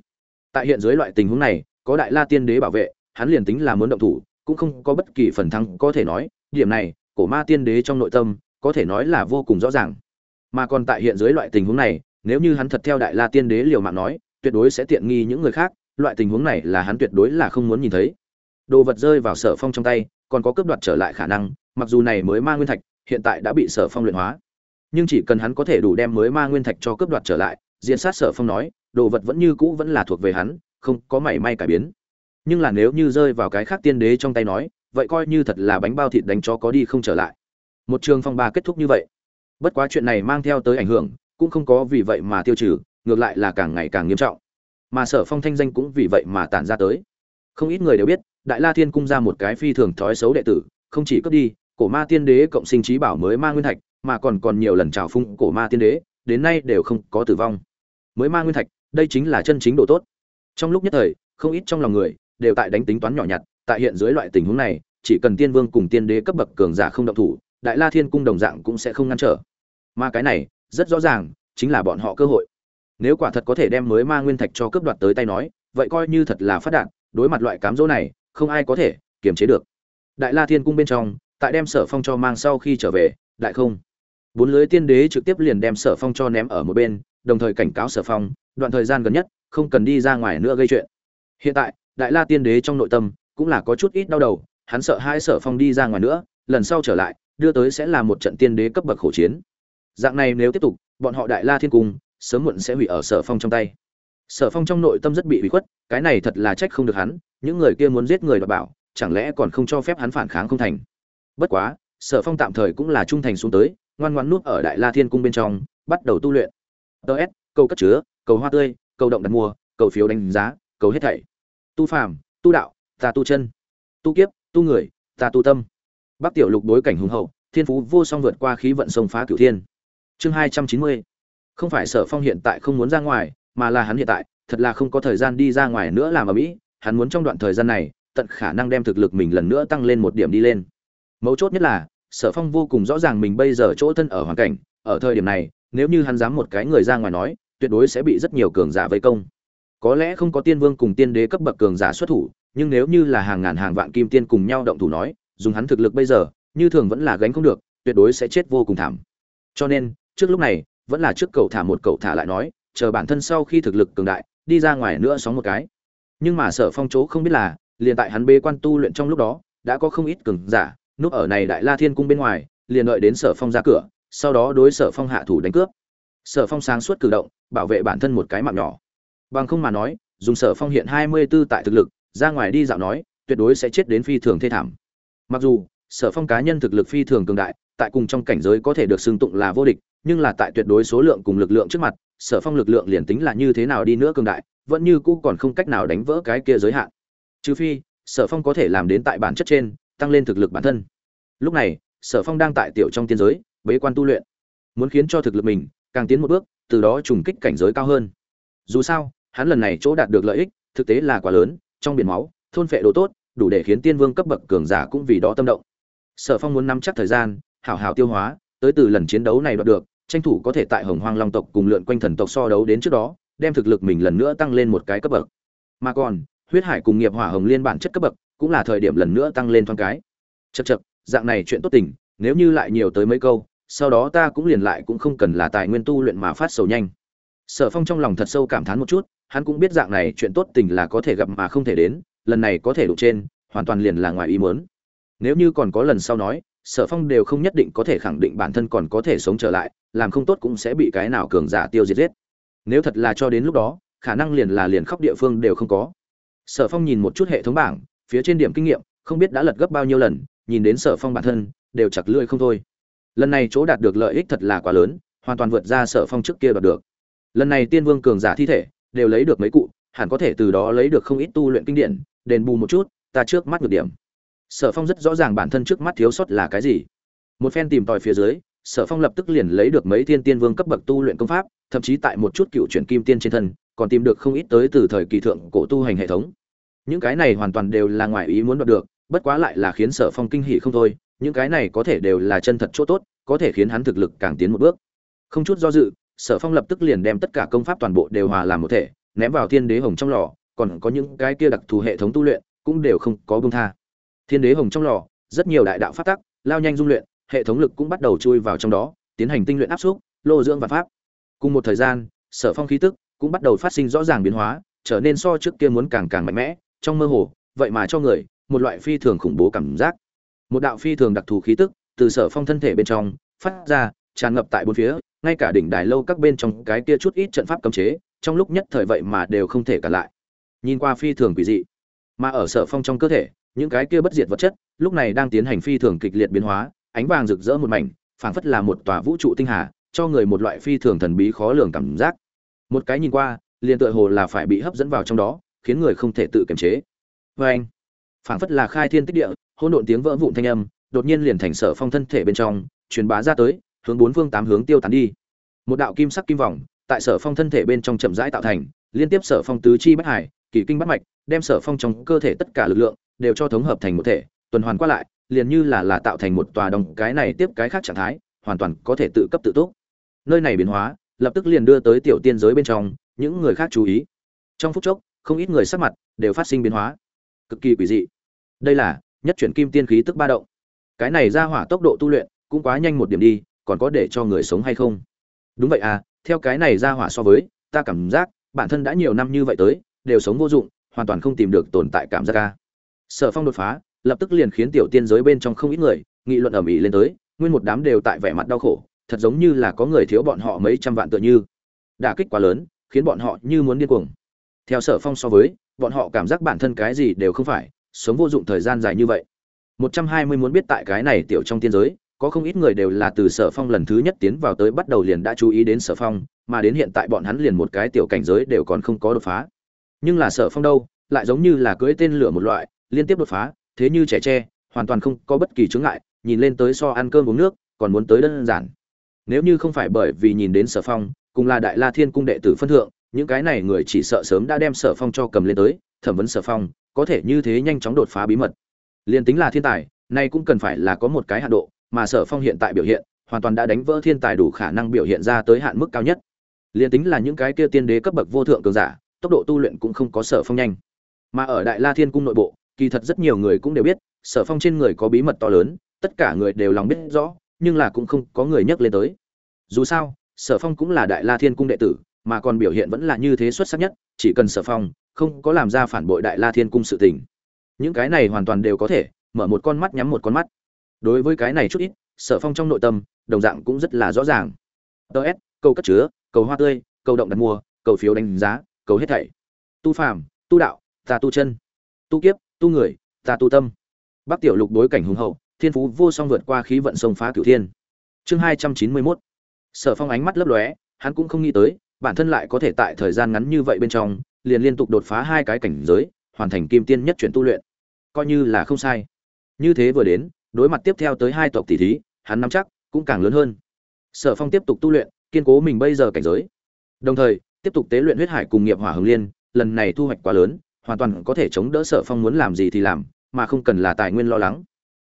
Tại hiện dưới loại tình huống này, có đại la tiên đế bảo vệ, hắn liền tính là muốn động thủ, cũng không có bất kỳ phần thắng có thể nói, điểm này, cổ ma tiên đế trong nội tâm, có thể nói là vô cùng rõ ràng. Mà còn tại hiện dưới loại tình huống này nếu như hắn thật theo đại la tiên đế liều mạng nói, tuyệt đối sẽ tiện nghi những người khác, loại tình huống này là hắn tuyệt đối là không muốn nhìn thấy. Đồ vật rơi vào sở phong trong tay, còn có cướp đoạt trở lại khả năng, mặc dù này mới ma nguyên thạch, hiện tại đã bị sở phong luyện hóa. Nhưng chỉ cần hắn có thể đủ đem mới ma nguyên thạch cho cướp đoạt trở lại, diện sát sở phong nói, đồ vật vẫn như cũ vẫn là thuộc về hắn, không có mảy may cải biến. Nhưng là nếu như rơi vào cái khác tiên đế trong tay nói, vậy coi như thật là bánh bao thịt đánh chó có đi không trở lại. Một trường phong ba kết thúc như vậy. Bất quá chuyện này mang theo tới ảnh hưởng cũng không có vì vậy mà tiêu trừ, ngược lại là càng ngày càng nghiêm trọng. Mà sở phong thanh danh cũng vì vậy mà tản ra tới. Không ít người đều biết, đại la thiên cung ra một cái phi thường thói xấu đệ tử, không chỉ cướp đi, cổ ma tiên đế cộng sinh trí bảo mới ma nguyên thạch, mà còn còn nhiều lần trào phung cổ ma tiên đế, đến nay đều không có tử vong. Mới ma nguyên thạch, đây chính là chân chính độ tốt. Trong lúc nhất thời, không ít trong lòng người đều tại đánh tính toán nhỏ nhặt, tại hiện dưới loại tình huống này, chỉ cần tiên vương cùng tiên đế cấp bậc cường giả không động thủ, đại la thiên cung đồng dạng cũng sẽ không ngăn trở. Mà cái này rất rõ ràng, chính là bọn họ cơ hội. Nếu quả thật có thể đem mới ma nguyên thạch cho cướp đoạt tới tay nói, vậy coi như thật là phát đạt đối mặt loại cám dỗ này, không ai có thể kiềm chế được. Đại la thiên cung bên trong, tại đem sở phong cho mang sau khi trở về, đại không. Bốn lưới tiên đế trực tiếp liền đem sở phong cho ném ở một bên, đồng thời cảnh cáo sở phong, đoạn thời gian gần nhất, không cần đi ra ngoài nữa gây chuyện. Hiện tại, đại la tiên đế trong nội tâm cũng là có chút ít đau đầu, hắn sợ hai sở phong đi ra ngoài nữa, lần sau trở lại, đưa tới sẽ là một trận tiên đế cấp bậc khổ chiến dạng này nếu tiếp tục, bọn họ đại la thiên cung sớm muộn sẽ hủy ở sở phong trong tay. Sở phong trong nội tâm rất bị hủy khuất, cái này thật là trách không được hắn, những người kia muốn giết người đọc bảo, chẳng lẽ còn không cho phép hắn phản kháng không thành? Bất quá, sở phong tạm thời cũng là trung thành xuống tới, ngoan ngoan nuốt ở đại la thiên cung bên trong, bắt đầu tu luyện. Ts cầu cất chứa, cầu hoa tươi, cầu động đặt mua, cầu phiếu đánh giá, cầu hết thảy. Tu phàm, tu đạo, ta tu chân. Tu kiếp, tu người, ta tu tâm. Bắc tiểu lục đối cảnh hùng hậu, thiên phú vô song vượt qua khí vận sông phá cửu thiên chương hai trăm chín mươi. Không phải sở phong hiện tại không muốn ra ngoài, mà là hắn hiện tại, thật là không có thời gian đi ra ngoài nữa làm ở mỹ, hắn muốn trong đoạn thời gian này, tận khả năng đem thực lực mình lần nữa tăng lên một điểm đi lên. Mấu chốt nhất là, sở phong vô cùng rõ ràng mình bây giờ chỗ thân ở hoàn cảnh, ở thời điểm này, nếu như hắn dám một cái người ra ngoài nói, tuyệt đối sẽ bị rất nhiều cường giả vây công. Có lẽ không có tiên vương cùng tiên đế cấp bậc cường giả xuất thủ, nhưng nếu như là hàng ngàn hàng vạn kim tiên cùng nhau động thủ nói, dùng hắn thực lực bây giờ, như thường vẫn là gánh không được, tuyệt đối sẽ chết vô cùng thảm. Cho nên trước lúc này, vẫn là trước cầu thả một cầu thả lại nói, chờ bản thân sau khi thực lực cường đại, đi ra ngoài nữa sóng một cái. Nhưng mà sở phong chỗ không biết là, liền tại hắn bế quan tu luyện trong lúc đó, đã có không ít cường giả, núp ở này đại la thiên cung bên ngoài, liền đợi đến sở phong ra cửa, sau đó đối sở phong hạ thủ đánh cướp. Sở phong sáng suốt cử động, bảo vệ bản thân một cái mạng nhỏ. Bằng không mà nói, dùng sở phong hiện hai mươi 24 tại thực lực, ra ngoài đi dạo nói, tuyệt đối sẽ chết đến phi thường thê thảm. Mặc dù, sở phong cá nhân thực lực phi thường cường đại tại cùng trong cảnh giới có thể được xưng tụng là vô địch, nhưng là tại tuyệt đối số lượng cùng lực lượng trước mặt, sở phong lực lượng liền tính là như thế nào đi nữa cường đại, vẫn như cũ còn không cách nào đánh vỡ cái kia giới hạn. Trừ phi, sở phong có thể làm đến tại bản chất trên, tăng lên thực lực bản thân. Lúc này, sở phong đang tại tiểu trong tiên giới, bế quan tu luyện. Muốn khiến cho thực lực mình càng tiến một bước, từ đó trùng kích cảnh giới cao hơn. Dù sao, hắn lần này chỗ đạt được lợi ích, thực tế là quá lớn, trong biển máu, thôn phệ đồ tốt, đủ để khiến tiên vương cấp bậc cường giả cũng vì đó tâm động. Sở phong muốn nắm chắc thời gian hảo hảo tiêu hóa tới từ lần chiến đấu này đoạt được tranh thủ có thể tại hồng hoang long tộc cùng lượn quanh thần tộc so đấu đến trước đó đem thực lực mình lần nữa tăng lên một cái cấp bậc. Mà còn huyết hải cùng nghiệp hỏa hồng liên bản chất cấp bậc cũng là thời điểm lần nữa tăng lên thoáng cái. Chậc chậc, dạng này chuyện tốt tình nếu như lại nhiều tới mấy câu sau đó ta cũng liền lại cũng không cần là tài nguyên tu luyện mà phát sầu nhanh. Sở phong trong lòng thật sâu cảm thán một chút hắn cũng biết dạng này chuyện tốt tình là có thể gặp mà không thể đến lần này có thể đụng trên hoàn toàn liền là ngoài ý muốn. Nếu như còn có lần sau nói sở phong đều không nhất định có thể khẳng định bản thân còn có thể sống trở lại, làm không tốt cũng sẽ bị cái nào cường giả tiêu diệt giết. Nếu thật là cho đến lúc đó, khả năng liền là liền khóc địa phương đều không có. Sở phong nhìn một chút hệ thống bảng, phía trên điểm kinh nghiệm, không biết đã lật gấp bao nhiêu lần, nhìn đến sở phong bản thân, đều chặt lưỡi không thôi. Lần này chỗ đạt được lợi ích thật là quá lớn, hoàn toàn vượt ra sở phong trước kia đoạt được. Lần này tiên vương cường giả thi thể, đều lấy được mấy cụ, hẳn có thể từ đó lấy được không ít tu luyện kinh điển, đền bù một chút, ta trước mắt được điểm sở phong rất rõ ràng bản thân trước mắt thiếu sót là cái gì. Một phen tìm tòi phía dưới, sở phong lập tức liền lấy được mấy thiên tiên vương cấp bậc tu luyện công pháp, thậm chí tại một chút cựu chuyển kim tiên trên thân, còn tìm được không ít tới từ thời kỳ thượng cổ tu hành hệ thống. Những cái này hoàn toàn đều là ngoài ý muốn đoạt được, bất quá lại là khiến sở phong kinh hỉ không thôi, những cái này có thể đều là chân thật chỗ tốt, có thể khiến hắn thực lực càng tiến một bước. Không chút do dự, sở phong lập tức liền đem tất cả công pháp toàn bộ đều hòa làm một thể, ném vào thiên đế hồng trong lò, còn có những cái kia đặc thù hệ thống tu luyện, cũng đều không có bông tha thiên đế hồng trong lò, rất nhiều đại đạo phát tắc, lao nhanh dung luyện, hệ thống lực cũng bắt đầu chui vào trong đó, tiến hành tinh luyện áp suất lô dưỡng và pháp. Cùng một thời gian, sở phong khí tức cũng bắt đầu phát sinh rõ ràng biến hóa, trở nên so trước kia muốn càng càng mạnh mẽ, trong mơ hồ, vậy mà cho người một loại phi thường khủng bố cảm giác. Một đạo phi thường đặc thù khí tức từ sở phong thân thể bên trong phát ra, tràn ngập tại bốn phía, ngay cả đỉnh đài lâu các bên trong cái kia chút ít trận pháp cấm chế, trong lúc nhất thời vậy mà đều không thể cả lại. Nhìn qua phi thường quỷ dị, mà ở sở phong trong cơ thể những cái kia bất diệt vật chất, lúc này đang tiến hành phi thường kịch liệt biến hóa, ánh vàng rực rỡ một mảnh, phảng phất là một tòa vũ trụ tinh hà, cho người một loại phi thường thần bí khó lường cảm giác. Một cái nhìn qua, liền tựa hồ là phải bị hấp dẫn vào trong đó, khiến người không thể tự kiềm chế. Vê anh, phảng phất là khai thiên tích địa, hỗn độn tiếng vỡ vụn thanh âm, đột nhiên liền thành sở phong thân thể bên trong, truyền bá ra tới, hướng bốn phương tám hướng tiêu tán đi. Một đạo kim sắc kim vòng, tại sở phong thân thể bên trong chậm rãi tạo thành, liên tiếp sở phong tứ chi bất hải kỳ kinh bắt mạch, đem sở phong trong cơ thể tất cả lực lượng đều cho thống hợp thành một thể, tuần hoàn qua lại, liền như là là tạo thành một tòa đồng cái này tiếp cái khác trạng thái, hoàn toàn có thể tự cấp tự túc. Nơi này biến hóa, lập tức liền đưa tới tiểu tiên giới bên trong, những người khác chú ý. Trong phút chốc, không ít người sắc mặt đều phát sinh biến hóa. Cực kỳ quỷ dị. Đây là nhất chuyển kim tiên khí tức ba động. Cái này ra hỏa tốc độ tu luyện cũng quá nhanh một điểm đi, còn có để cho người sống hay không? Đúng vậy à theo cái này ra hỏa so với, ta cảm giác bản thân đã nhiều năm như vậy tới đều sống vô dụng, hoàn toàn không tìm được tồn tại cảm giác ca sở phong đột phá, lập tức liền khiến tiểu tiên giới bên trong không ít người, nghị luận ầm ĩ lên tới, nguyên một đám đều tại vẻ mặt đau khổ, thật giống như là có người thiếu bọn họ mấy trăm vạn tựa như. Đả kích quá lớn, khiến bọn họ như muốn điên cuồng. Theo sở phong so với, bọn họ cảm giác bản thân cái gì đều không phải, sống vô dụng thời gian dài như vậy. Một trăm hai mươi muốn biết tại cái này tiểu trong tiên giới, có không ít người đều là từ sở phong lần thứ nhất tiến vào tới bắt đầu liền đã chú ý đến sở phong, mà đến hiện tại bọn hắn liền một cái tiểu cảnh giới đều còn không có đột phá nhưng là sở phong đâu, lại giống như là cưỡi tên lửa một loại, liên tiếp đột phá, thế như trẻ tre, hoàn toàn không có bất kỳ chướng ngại, nhìn lên tới so ăn cơm uống nước, còn muốn tới đơn giản. Nếu như không phải bởi vì nhìn đến sở phong, cùng là đại la thiên cung đệ tử phân thượng, những cái này người chỉ sợ sớm đã đem sở phong cho cầm lên tới, thẩm vấn sở phong, có thể như thế nhanh chóng đột phá bí mật. Liền tính là thiên tài, nay cũng cần phải là có một cái hạ độ, mà sở phong hiện tại biểu hiện, hoàn toàn đã đánh vỡ thiên tài đủ khả năng biểu hiện ra tới hạn mức cao nhất. Liền tính là những cái kia tiên đế cấp bậc vô thượng cường giả tốc độ tu luyện cũng không có sở phong nhanh. Mà ở đại la thiên cung nội bộ, kỳ thật rất nhiều người cũng đều biết, sở phong trên người có bí mật to lớn, tất cả người đều lòng biết rõ, nhưng là cũng không có người nhắc lên tới. Dù sao, sở phong cũng là đại la thiên cung đệ tử, mà còn biểu hiện vẫn là như thế xuất sắc nhất, chỉ cần sở phong, không có làm ra phản bội đại la thiên cung sự tình. Những cái này hoàn toàn đều có thể, mở một con mắt nhắm một con mắt. Đối với cái này chút ít, sở phong trong nội tâm, đồng dạng cũng rất là rõ ràng. Ts câu cất chứa, cầu hoa tươi câu động đặt mua, cầu phiếu đánh giá cầu hết thảy. Tu phàm, tu đạo, ta tu chân. Tu kiếp, tu người, ta tu tâm. Bắc tiểu lục đối cảnh hùng hậu, thiên phú vô song vượt qua khí vận sông phá cửu thiên. Chương hai trăm chín mươi mốt. Sở phong ánh mắt lấp lóe, hắn cũng không nghĩ tới, bản thân lại có thể tại thời gian ngắn như vậy bên trong, liền liên tục đột phá hai cái cảnh giới, hoàn thành kim tiên nhất chuyển tu luyện. Coi như là không sai. Như thế vừa đến, đối mặt tiếp theo tới hai tộc tỷ thí, hắn nắm chắc cũng càng lớn hơn. Sở phong tiếp tục tu luyện, kiên cố mình bây giờ cảnh giới. Đồng thời tiếp tục tế luyện huyết hải cùng nghiệp hỏa hồng liên, lần này thu hoạch quá lớn, hoàn toàn có thể chống đỡ sở phong muốn làm gì thì làm, mà không cần là tài nguyên lo lắng.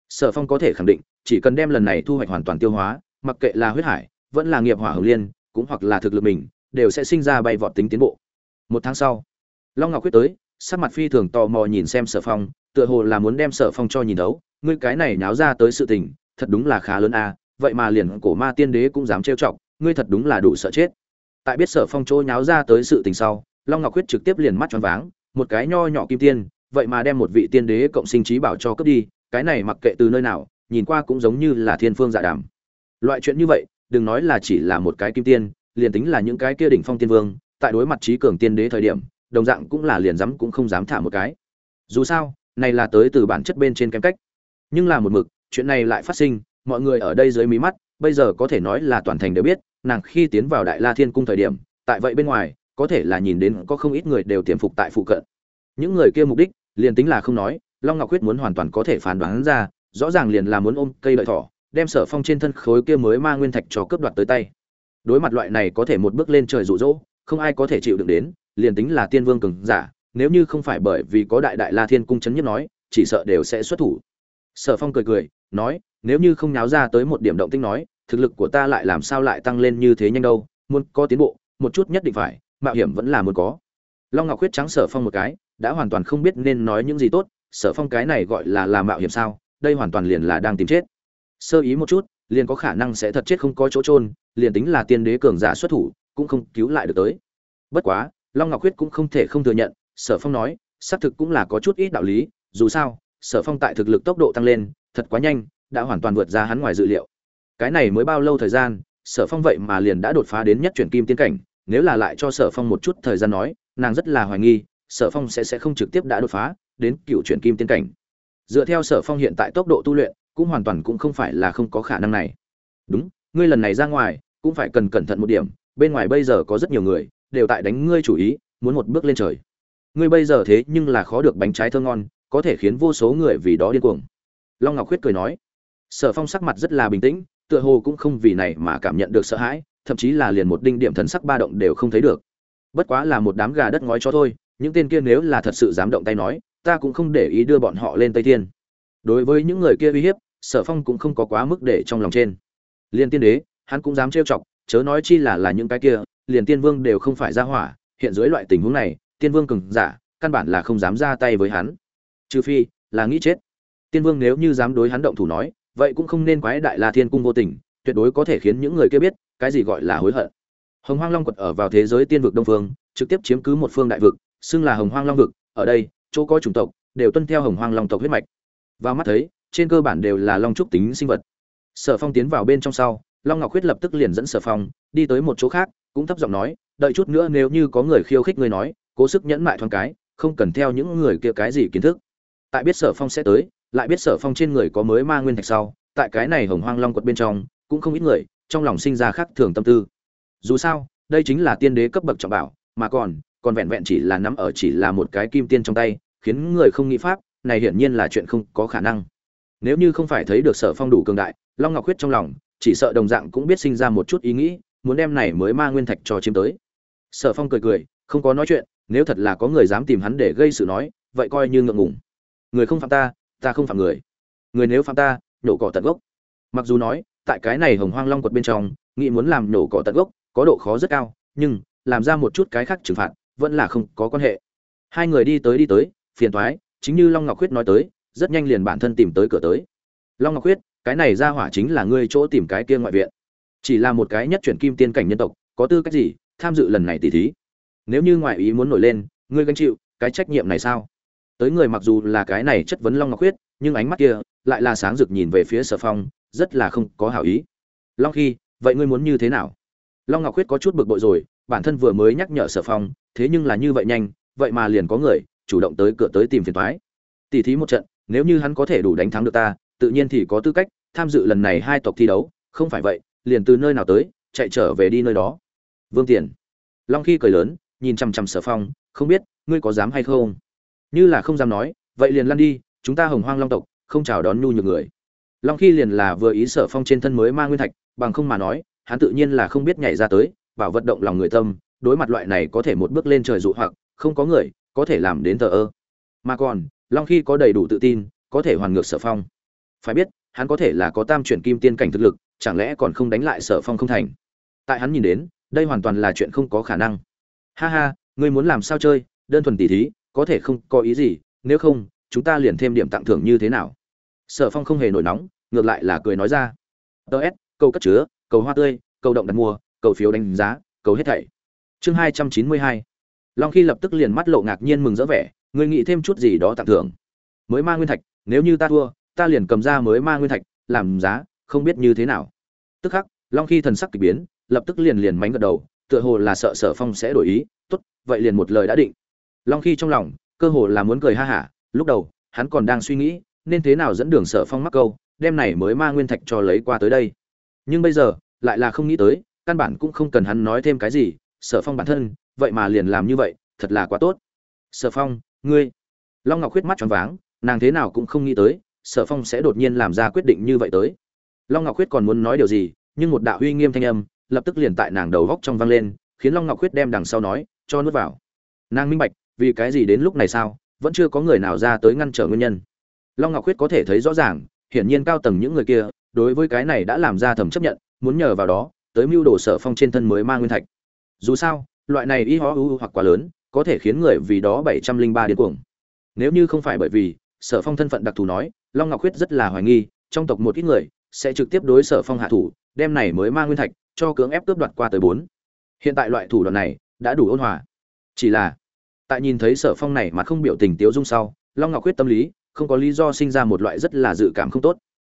Sở phong có thể khẳng định, chỉ cần đem lần này thu hoạch hoàn toàn tiêu hóa, mặc kệ là huyết hải, vẫn là nghiệp hỏa hồng liên, cũng hoặc là thực lực mình, đều sẽ sinh ra bay vọt tính tiến bộ. Một tháng sau, long ngọc quyết tới, sắc mặt phi thường tò mò nhìn xem sở phong, tựa hồ là muốn đem sở phong cho nhìn đấu ngươi cái này nháo ra tới sự tình, thật đúng là khá lớn a, vậy mà liền cổ ma tiên đế cũng dám trêu chọc, ngươi thật đúng là đủ sợ chết tại biết sở phong chỗ nháo ra tới sự tình sau, long ngọc quyết trực tiếp liền mắt choáng váng, một cái nho nhỏ kim tiên, vậy mà đem một vị tiên đế cộng sinh trí bảo cho cướp đi, cái này mặc kệ từ nơi nào, nhìn qua cũng giống như là thiên phương dạ đàm. Loại chuyện như vậy, đừng nói là chỉ là một cái kim tiên, liền tính là những cái kia đỉnh phong tiên vương, tại đối mặt trí cường tiên đế thời điểm, đồng dạng cũng là liền dám cũng không dám thả một cái. Dù sao, này là tới từ bản chất bên trên kém cách. Nhưng là một mực, chuyện này lại phát sinh, mọi người ở đây dưới mí mắt, bây giờ có thể nói là toàn thành đều biết nàng khi tiến vào đại la thiên cung thời điểm, tại vậy bên ngoài, có thể là nhìn đến có không ít người đều tiềm phục tại phụ cận. Những người kia mục đích, liền tính là không nói, long ngọc quyết muốn hoàn toàn có thể phán đoán ra, rõ ràng liền là muốn ôm cây lợi thỏ, đem sở phong trên thân khối kia mới ma nguyên thạch cho cướp đoạt tới tay. Đối mặt loại này có thể một bước lên trời rụ rỗ không ai có thể chịu đựng đến, liền tính là tiên vương cường giả, nếu như không phải bởi vì có đại đại la thiên cung chấn nhất nói, chỉ sợ đều sẽ xuất thủ. Sở phong cười cười, nói, nếu như không nháo ra tới một điểm động tinh nói thực lực của ta lại làm sao lại tăng lên như thế nhanh đâu, muốn có tiến bộ, một chút nhất định phải, mạo hiểm vẫn là muốn có. Long ngọc huyết trắng sở phong một cái, đã hoàn toàn không biết nên nói những gì tốt, sở phong cái này gọi là làm mạo hiểm sao, đây hoàn toàn liền là đang tìm chết. Sơ ý một chút, liền có khả năng sẽ thật chết không có chỗ trôn liền tính là tiên đế cường giả xuất thủ, cũng không cứu lại được tới. Bất quá, long ngọc huyết cũng không thể không thừa nhận, sở phong nói, xác thực cũng là có chút ít đạo lý, dù sao, sở phong tại thực lực tốc độ tăng lên, thật quá nhanh, đã hoàn toàn vượt ra hắn ngoài dự liệu cái này mới bao lâu thời gian, sở phong vậy mà liền đã đột phá đến nhất chuyển kim tiến cảnh, nếu là lại cho sở phong một chút thời gian nói, nàng rất là hoài nghi, sở phong sẽ sẽ không trực tiếp đã đột phá đến cựu chuyển kim tiến cảnh. Dựa theo sở phong hiện tại tốc độ tu luyện, cũng hoàn toàn cũng không phải là không có khả năng này. Đúng, ngươi lần này ra ngoài, cũng phải cần cẩn thận một điểm, bên ngoài bây giờ có rất nhiều người, đều tại đánh ngươi chủ ý, muốn một bước lên trời. Ngươi bây giờ thế nhưng là khó được bánh trái thơ ngon, có thể khiến vô số người vì đó điên cuồng. Long ngọc khuyết cười nói. Sở phong sắc mặt rất là bình tĩnh tựa hồ cũng không vì này mà cảm nhận được sợ hãi, thậm chí là liền một đinh điểm thần sắc ba động đều không thấy được. Bất quá là một đám gà đất ngói cho thôi, những tên kia nếu là thật sự dám động tay nói, ta cũng không để ý đưa bọn họ lên tây thiên. Đối với những người kia uy hiếp, sở phong cũng không có quá mức để trong lòng trên. Liên tiên đế, hắn cũng dám trêu chọc, chớ nói chi là là những cái kia, liền tiên vương đều không phải ra hỏa, hiện dưới loại tình huống này, tiên vương cường giả, căn bản là không dám ra tay với hắn. Trừ phi, là nghĩ chết. Tiên vương nếu như dám đối hắn động thủ nói vậy cũng không nên quái đại la thiên cung vô tình, tuyệt đối có thể khiến những người kia biết, cái gì gọi là hối hận. Hồng hoang long quật ở vào thế giới tiên vực đông phương, trực tiếp chiếm cứ một phương đại vực, xưng là hồng hoang long vực, ở đây, chỗ có chủng tộc, đều tuân theo hồng hoang long tộc huyết mạch. Vào mắt thấy, trên cơ bản đều là long trúc tính sinh vật. Sở phong tiến vào bên trong sau, long ngọc huyết lập tức liền dẫn sở phong đi tới một chỗ khác, cũng thấp giọng nói, đợi chút nữa nếu như có người khiêu khích ngươi nói, cố sức nhẫn mại thoáng cái, không cần theo những người kia cái gì kiến thức. Tại biết sở phong sẽ tới lại biết sở phong trên người có mới ma nguyên thạch sau, tại cái này hồng hoang long quật bên trong, cũng không ít người, trong lòng sinh ra khác thường tâm tư. Dù sao, đây chính là tiên đế cấp bậc trọng bảo, mà còn còn vẹn vẹn chỉ là nắm ở chỉ là một cái kim tiên trong tay, khiến người không nghĩ pháp, này hiển nhiên là chuyện không có khả năng. Nếu như không phải thấy được sở phong đủ cường đại, long ngọc huyết trong lòng, chỉ sợ đồng dạng cũng biết sinh ra một chút ý nghĩ, muốn đem này mới ma nguyên thạch cho chiếm tới. Sở phong cười cười, không có nói chuyện, nếu thật là có người dám tìm hắn để gây sự nói, vậy coi như ngượng ngùng. Người không phạm ta ta không phạm người. Người nếu phạm ta, nhổ cỏ tận gốc. Mặc dù nói, tại cái này hồng hoang long quật bên trong, nghĩ muốn làm nhổ cỏ tận gốc, có độ khó rất cao, nhưng, làm ra một chút cái khác trừng phạt, vẫn là không có quan hệ. Hai người đi tới đi tới, phiền toái, chính như long ngọc khuyết nói tới, rất nhanh liền bản thân tìm tới cửa tới. Long ngọc khuyết, cái này ra hỏa chính là ngươi chỗ tìm cái kia ngoại viện. Chỉ là một cái nhất chuyển kim tiên cảnh nhân tộc, có tư cách gì tham dự lần này tỷ thí? Nếu như ngoại ý muốn nổi lên, ngươi gánh chịu cái trách nhiệm này sao? Tới người mặc dù là cái này chất vấn long ngọc khuyết nhưng ánh mắt kia lại là sáng rực nhìn về phía sở phong, rất là không có hảo ý. Long khi, vậy ngươi muốn như thế nào? Long ngọc khuyết có chút bực bội rồi, bản thân vừa mới nhắc nhở sở phong, thế nhưng là như vậy nhanh, vậy mà liền có người chủ động tới cửa tới tìm phiền thoái tỉ thí một trận, nếu như hắn có thể đủ đánh thắng được ta, tự nhiên thì có tư cách tham dự lần này hai tộc thi đấu, không phải vậy, liền từ nơi nào tới, chạy trở về đi nơi đó. Vương tiền long khi cười lớn, nhìn chằm chằm sở phong, không biết, ngươi có dám hay không? Như là không dám nói, vậy liền lăn đi, chúng ta hồng hoang long tộc, không chào đón nhu nhược người. Long khi liền là vừa ý sở phong trên thân mới mang nguyên thạch, bằng không mà nói, hắn tự nhiên là không biết nhảy ra tới, bảo vận động lòng người tâm, đối mặt loại này có thể một bước lên trời dụ hoặc, không có người có thể làm đến thờ ơ. Mà còn, long khi có đầy đủ tự tin, có thể hoàn ngược sở phong. Phải biết, hắn có thể là có tam chuyển kim tiên cảnh thực lực, chẳng lẽ còn không đánh lại sở phong không thành? Tại hắn nhìn đến, đây hoàn toàn là chuyện không có khả năng. Ha ha, ngươi muốn làm sao chơi? Đơn thuần tỉ thí có thể không có ý gì, nếu không, chúng ta liền thêm điểm tặng thưởng như thế nào? Sở phong không hề nổi nóng, ngược lại là cười nói ra. Ts câu cất chứa, cầu hoa tươi, cầu động đặt mua cầu phiếu đánh giá, cầu hết thảy. Chương hai trăm chín mươi hai. Long khi lập tức liền mắt lộ ngạc nhiên mừng rỡ vẻ người nghĩ thêm chút gì đó tặng thưởng. Mới ma nguyên thạch, nếu như ta thua, ta liền cầm ra mới ma nguyên thạch, làm giá, không biết như thế nào. Tức khắc, long khi thần sắc kỳ biến, lập tức liền liền mánh gật đầu, tựa hồ là sợ sở phong sẽ đổi ý, tốt, vậy liền một lời đã định long khi trong lòng, cơ hồ là muốn cười ha hả, lúc đầu, hắn còn đang suy nghĩ, nên thế nào dẫn đường sở phong mắc câu đem này mới ma nguyên thạch cho lấy qua tới đây. Nhưng bây giờ, lại là không nghĩ tới, căn bản cũng không cần hắn nói thêm cái gì, sở phong bản thân, vậy mà liền làm như vậy, thật là quá tốt. Sở phong, ngươi. Long ngọc khuyết mắt tròn váng, nàng thế nào cũng không nghĩ tới, sở phong sẽ đột nhiên làm ra quyết định như vậy tới. Long ngọc khuyết còn muốn nói điều gì, nhưng một đạo uy nghiêm thanh âm, lập tức liền tại nàng đầu góc trong vang lên, khiến long ngọc khuyết đem đằng sau nói, cho nuốt vào. Nàng minh bạch vì cái gì đến lúc này sao? Vẫn chưa có người nào ra tới ngăn trở nguyên nhân. Long ngọc khuyết có thể thấy rõ ràng, hiển nhiên cao tầng những người kia, đối với cái này đã làm ra thẩm chấp nhận, muốn nhờ vào đó, tới mưu đồ sở phong trên thân mới mang nguyên thạch. Dù sao, loại này y ho u hoặc quá lớn, có thể khiến người vì đó bảy trăm linh ba điên cuồng. Nếu như không phải bởi vì, sở phong thân phận đặc thù nói, long ngọc khuyết rất là hoài nghi, trong tộc một ít người, sẽ trực tiếp đối sở phong hạ thủ, đem này mới mang nguyên thạch, cho cưỡng ép cướp đoạt qua tới bốn. Hiện tại loại thủ đoạn này, đã đủ ôn hòa. Chỉ là tại nhìn thấy sở phong này mà không biểu tình tiếu dung sau, long ngọc Quyết tâm lý, không có lý do sinh ra một loại rất là dự cảm không tốt.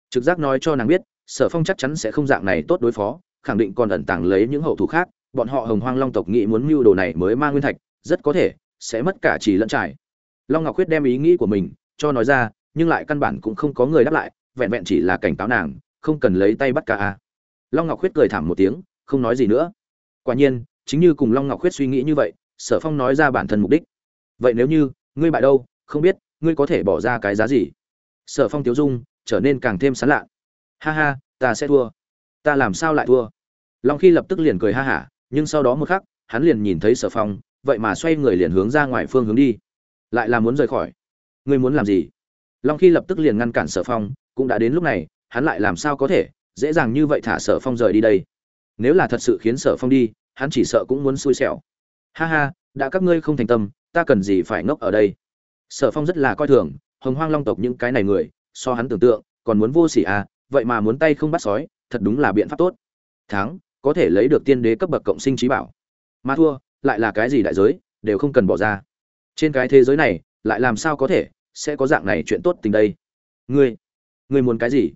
Trực giác nói cho nàng biết, sở phong chắc chắn sẽ không dạng này tốt đối phó, khẳng định còn ẩn tàng lấy những hậu thủ khác, bọn họ hồng hoang long tộc nghĩ muốn mưu đồ này mới mang nguyên thạch, rất có thể sẽ mất cả chỉ lẫn trải. Long ngọc Quyết đem ý nghĩ của mình cho nói ra, nhưng lại căn bản cũng không có người đáp lại, vẹn vẹn chỉ là cảnh cáo nàng, không cần lấy tay bắt cả a. Long ngọc Quyết cười thảm một tiếng, không nói gì nữa. Quả nhiên, chính như cùng long ngọc Quyết suy nghĩ như vậy sở phong nói ra bản thân mục đích. Vậy nếu như, ngươi bại đâu, không biết, ngươi có thể bỏ ra cái giá gì? Sở phong tiếu dung, trở nên càng thêm sán lạ. Ha ha, ta sẽ thua. Ta làm sao lại thua? Long khi lập tức liền cười ha hả, nhưng sau đó một khắc, hắn liền nhìn thấy sở phong, vậy mà xoay người liền hướng ra ngoài phương hướng đi. Lại là muốn rời khỏi. Ngươi muốn làm gì? Long khi lập tức liền ngăn cản sở phong, cũng đã đến lúc này, hắn lại làm sao có thể, dễ dàng như vậy thả sở phong rời đi đây? Nếu là thật sự khiến sở phong đi, hắn chỉ sợ cũng muốn xui xẻo ha ha, đã các ngươi không thành tâm, ta cần gì phải ngốc ở đây? Sở phong rất là coi thường, hồng hoang long tộc những cái này người, so hắn tưởng tượng, còn muốn vô s ỉ à vậy mà muốn tay không bắt sói, thật đúng là biện pháp tốt. Thắng, có thể lấy được tiên đế cấp bậc cộng sinh trí bảo. Mà thua, lại là cái gì đại giới, đều không cần bỏ ra. Trên cái thế giới này, lại làm sao có thể, sẽ có dạng này chuyện tốt tình đây? Ngươi ngươi muốn cái gì?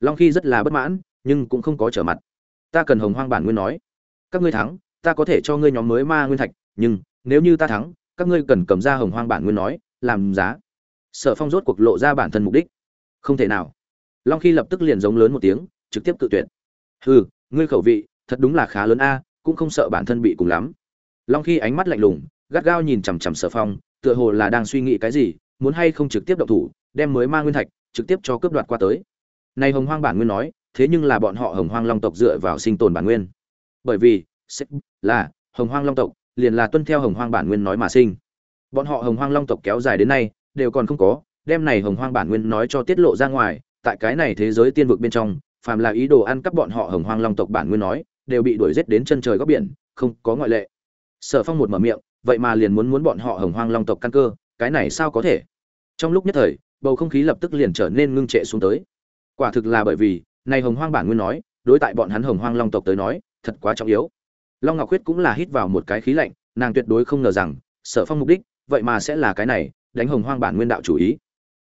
Long khi rất là bất mãn, nhưng cũng không có trở mặt. Ta cần hồng hoang bản nguyên nói. Các ngươi thắng, ta có thể cho ngươi nhóm mới ma nguyên thạch nhưng nếu như ta thắng, các ngươi cần cầm ra hồng hoang bản nguyên nói, làm giá. Sở phong rốt cuộc lộ ra bản thân mục đích. Không thể nào. Long khi lập tức liền giống lớn một tiếng, trực tiếp cự tuyệt. Hừ, ngươi khẩu vị, thật đúng là khá lớn a, cũng không sợ bản thân bị cùng lắm. Long khi ánh mắt lạnh lùng, gắt gao nhìn chằm chằm sở phong, tựa hồ là đang suy nghĩ cái gì, muốn hay không trực tiếp động thủ, đem mới ma nguyên thạch, trực tiếp cho cướp đoạt qua tới. Này hồng hoang bản nguyên nói, thế nhưng là bọn họ hồng hoang long tộc dựa vào sinh tồn bản nguyên. Bởi vì là, hồng hoang long tộc liền là tuân theo hồng hoang bản nguyên nói mà sinh. Bọn họ hồng hoang long tộc kéo dài đến nay, đều còn không có, đem này hồng hoang bản nguyên nói cho tiết lộ ra ngoài, tại cái này thế giới tiên vực bên trong, phàm là ý đồ ăn cắp bọn họ hồng hoang long tộc bản nguyên nói, đều bị đuổi giết đến chân trời góc biển, không có ngoại lệ. Sở phong một mở miệng, vậy mà liền muốn muốn bọn họ hồng hoang long tộc căn cơ, cái này sao có thể? Trong lúc nhất thời, bầu không khí lập tức liền trở nên ngưng trệ xuống tới. Quả thực là bởi vì, này hồng hoang bản nguyên nói, đối tại bọn hắn hồng hoang long tộc tới nói, thật quá trọng yếu long ngọc Khuyết cũng là hít vào một cái khí lạnh, nàng tuyệt đối không ngờ rằng, sở phong mục đích, vậy mà sẽ là cái này, đánh hồng hoang bản nguyên đạo chủ ý.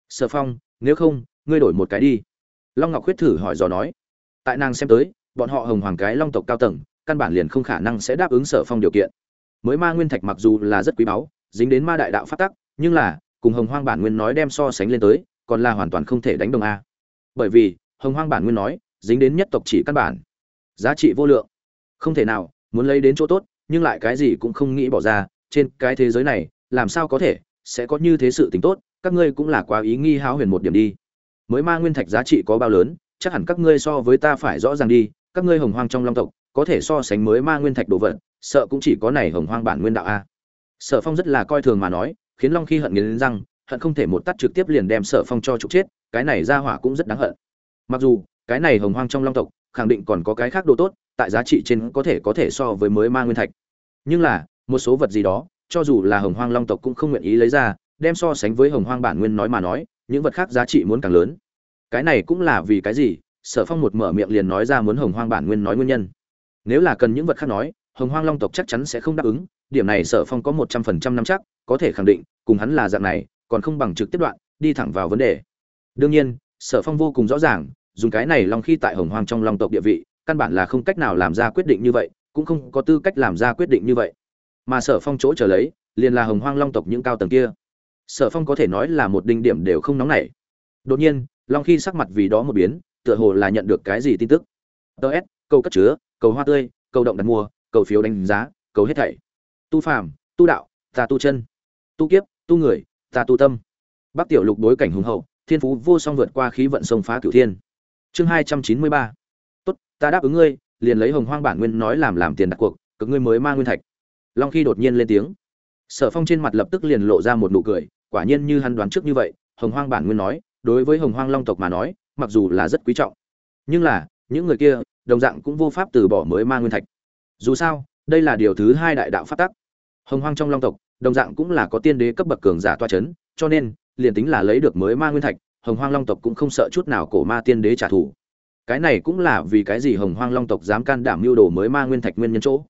Sở phong, nếu không, ngươi đổi một cái đi. Long ngọc Khuyết thử hỏi dò nói. Tại nàng xem tới, bọn họ hồng hoàng cái long tộc cao tầng, căn bản liền không khả năng sẽ đáp ứng sở phong điều kiện. Mới ma nguyên thạch mặc dù là rất quý báu, dính đến ma đại đạo phát tắc, nhưng là, cùng hồng hoang bản nguyên nói đem so sánh lên tới, còn là hoàn toàn không thể đánh đồng a. Bởi vì, hồng hoang bản nguyên nói, dính đến nhất tộc chỉ căn bản. Giá trị vô lượng. Không thể nào muốn lấy đến chỗ tốt, nhưng lại cái gì cũng không nghĩ bỏ ra, trên cái thế giới này, làm sao có thể, sẽ có như thế sự tình tốt, các ngươi cũng là quá ý nghi háo huyền một điểm đi. Mới ma nguyên thạch giá trị có bao lớn, chắc hẳn các ngươi so với ta phải rõ ràng đi, các ngươi hồng hoang trong long tộc, có thể so sánh mới ma nguyên thạch đồ vật, sợ cũng chỉ có này hồng hoang bản nguyên đạo a. Sở phong rất là coi thường mà nói, khiến long khi hận nghiến răng, hận không thể một tắt trực tiếp liền đem sở phong cho trục chết, cái này ra hỏa cũng rất đáng hận. Mặc dù, cái này hồng hoang trong long tộc, khẳng định còn có cái khác đồ tốt tại giá trị trên có thể có thể so với mới ma nguyên thạch. Nhưng là, một số vật gì đó, cho dù là hồng hoang long tộc cũng không nguyện ý lấy ra, đem so sánh với hồng hoang bản nguyên nói mà nói, những vật khác giá trị muốn càng lớn. Cái này cũng là vì cái gì? Sở phong một mở miệng liền nói ra muốn hồng hoang bản nguyên nói nguyên nhân. Nếu là cần những vật khác nói, hồng hoang long tộc chắc chắn sẽ không đáp ứng, điểm này sở phong có một trăm phần trăm năm chắc, có thể khẳng định, cùng hắn là dạng này, còn không bằng trực tiếp đoạn, đi thẳng vào vấn đề. Đương nhiên, sở phong vô cùng rõ ràng, dùng cái này long khi tại hồng hoang trong long tộc địa vị căn bản là không cách nào làm ra quyết định như vậy, cũng không có tư cách làm ra quyết định như vậy. Mà sở phong chỗ trở lấy, liền là hồng hoang long tộc những cao tầng kia. Sở phong có thể nói là một đinh điểm đều không nóng nảy. Đột nhiên, long khi sắc mặt vì đó một biến, tựa hồ là nhận được cái gì tin tức. Ts câu cất chứa, cầu hoa tươi, cầu động đặt mua cầu phiếu đánh giá, cầu hết thảy. Tu phàm, tu đạo, ta tu chân. Tu kiếp, tu người, ta tu tâm. Bắc tiểu lục đối cảnh hùng hậu, thiên phú vô song vượt qua khí vận sông phá cửu thiên. Chương hai trăm chín mươi ba. tốt ta đáp ứng ngươi, liền lấy hồng hoang bản nguyên nói làm làm tiền đặt cuộc, cực ngươi mới mang nguyên thạch. Long khi đột nhiên lên tiếng. Sở phong trên mặt lập tức liền lộ ra một nụ cười, quả nhiên như hắn đoán trước như vậy, hồng hoang bản nguyên nói, đối với hồng hoang long tộc mà nói, mặc dù là rất quý trọng. Nhưng là, những người kia, đồng dạng cũng vô pháp từ bỏ mới mang nguyên thạch. Dù sao, đây là điều thứ hai đại đạo phát tắc. Hồng hoang trong long tộc, đồng dạng cũng là có tiên đế cấp bậc cường giả toa c h ấ n cho nên, liền tính là lấy được mới ma nguyên thạch, hồng hoang long tộc cũng không sợ chút nào cổ ma tiên đế trả thù cái này cũng là vì cái gì hồng hoang long tộc dám can đảm mưu đồ mới ma nguyên thạch nguyên nhân chỗ.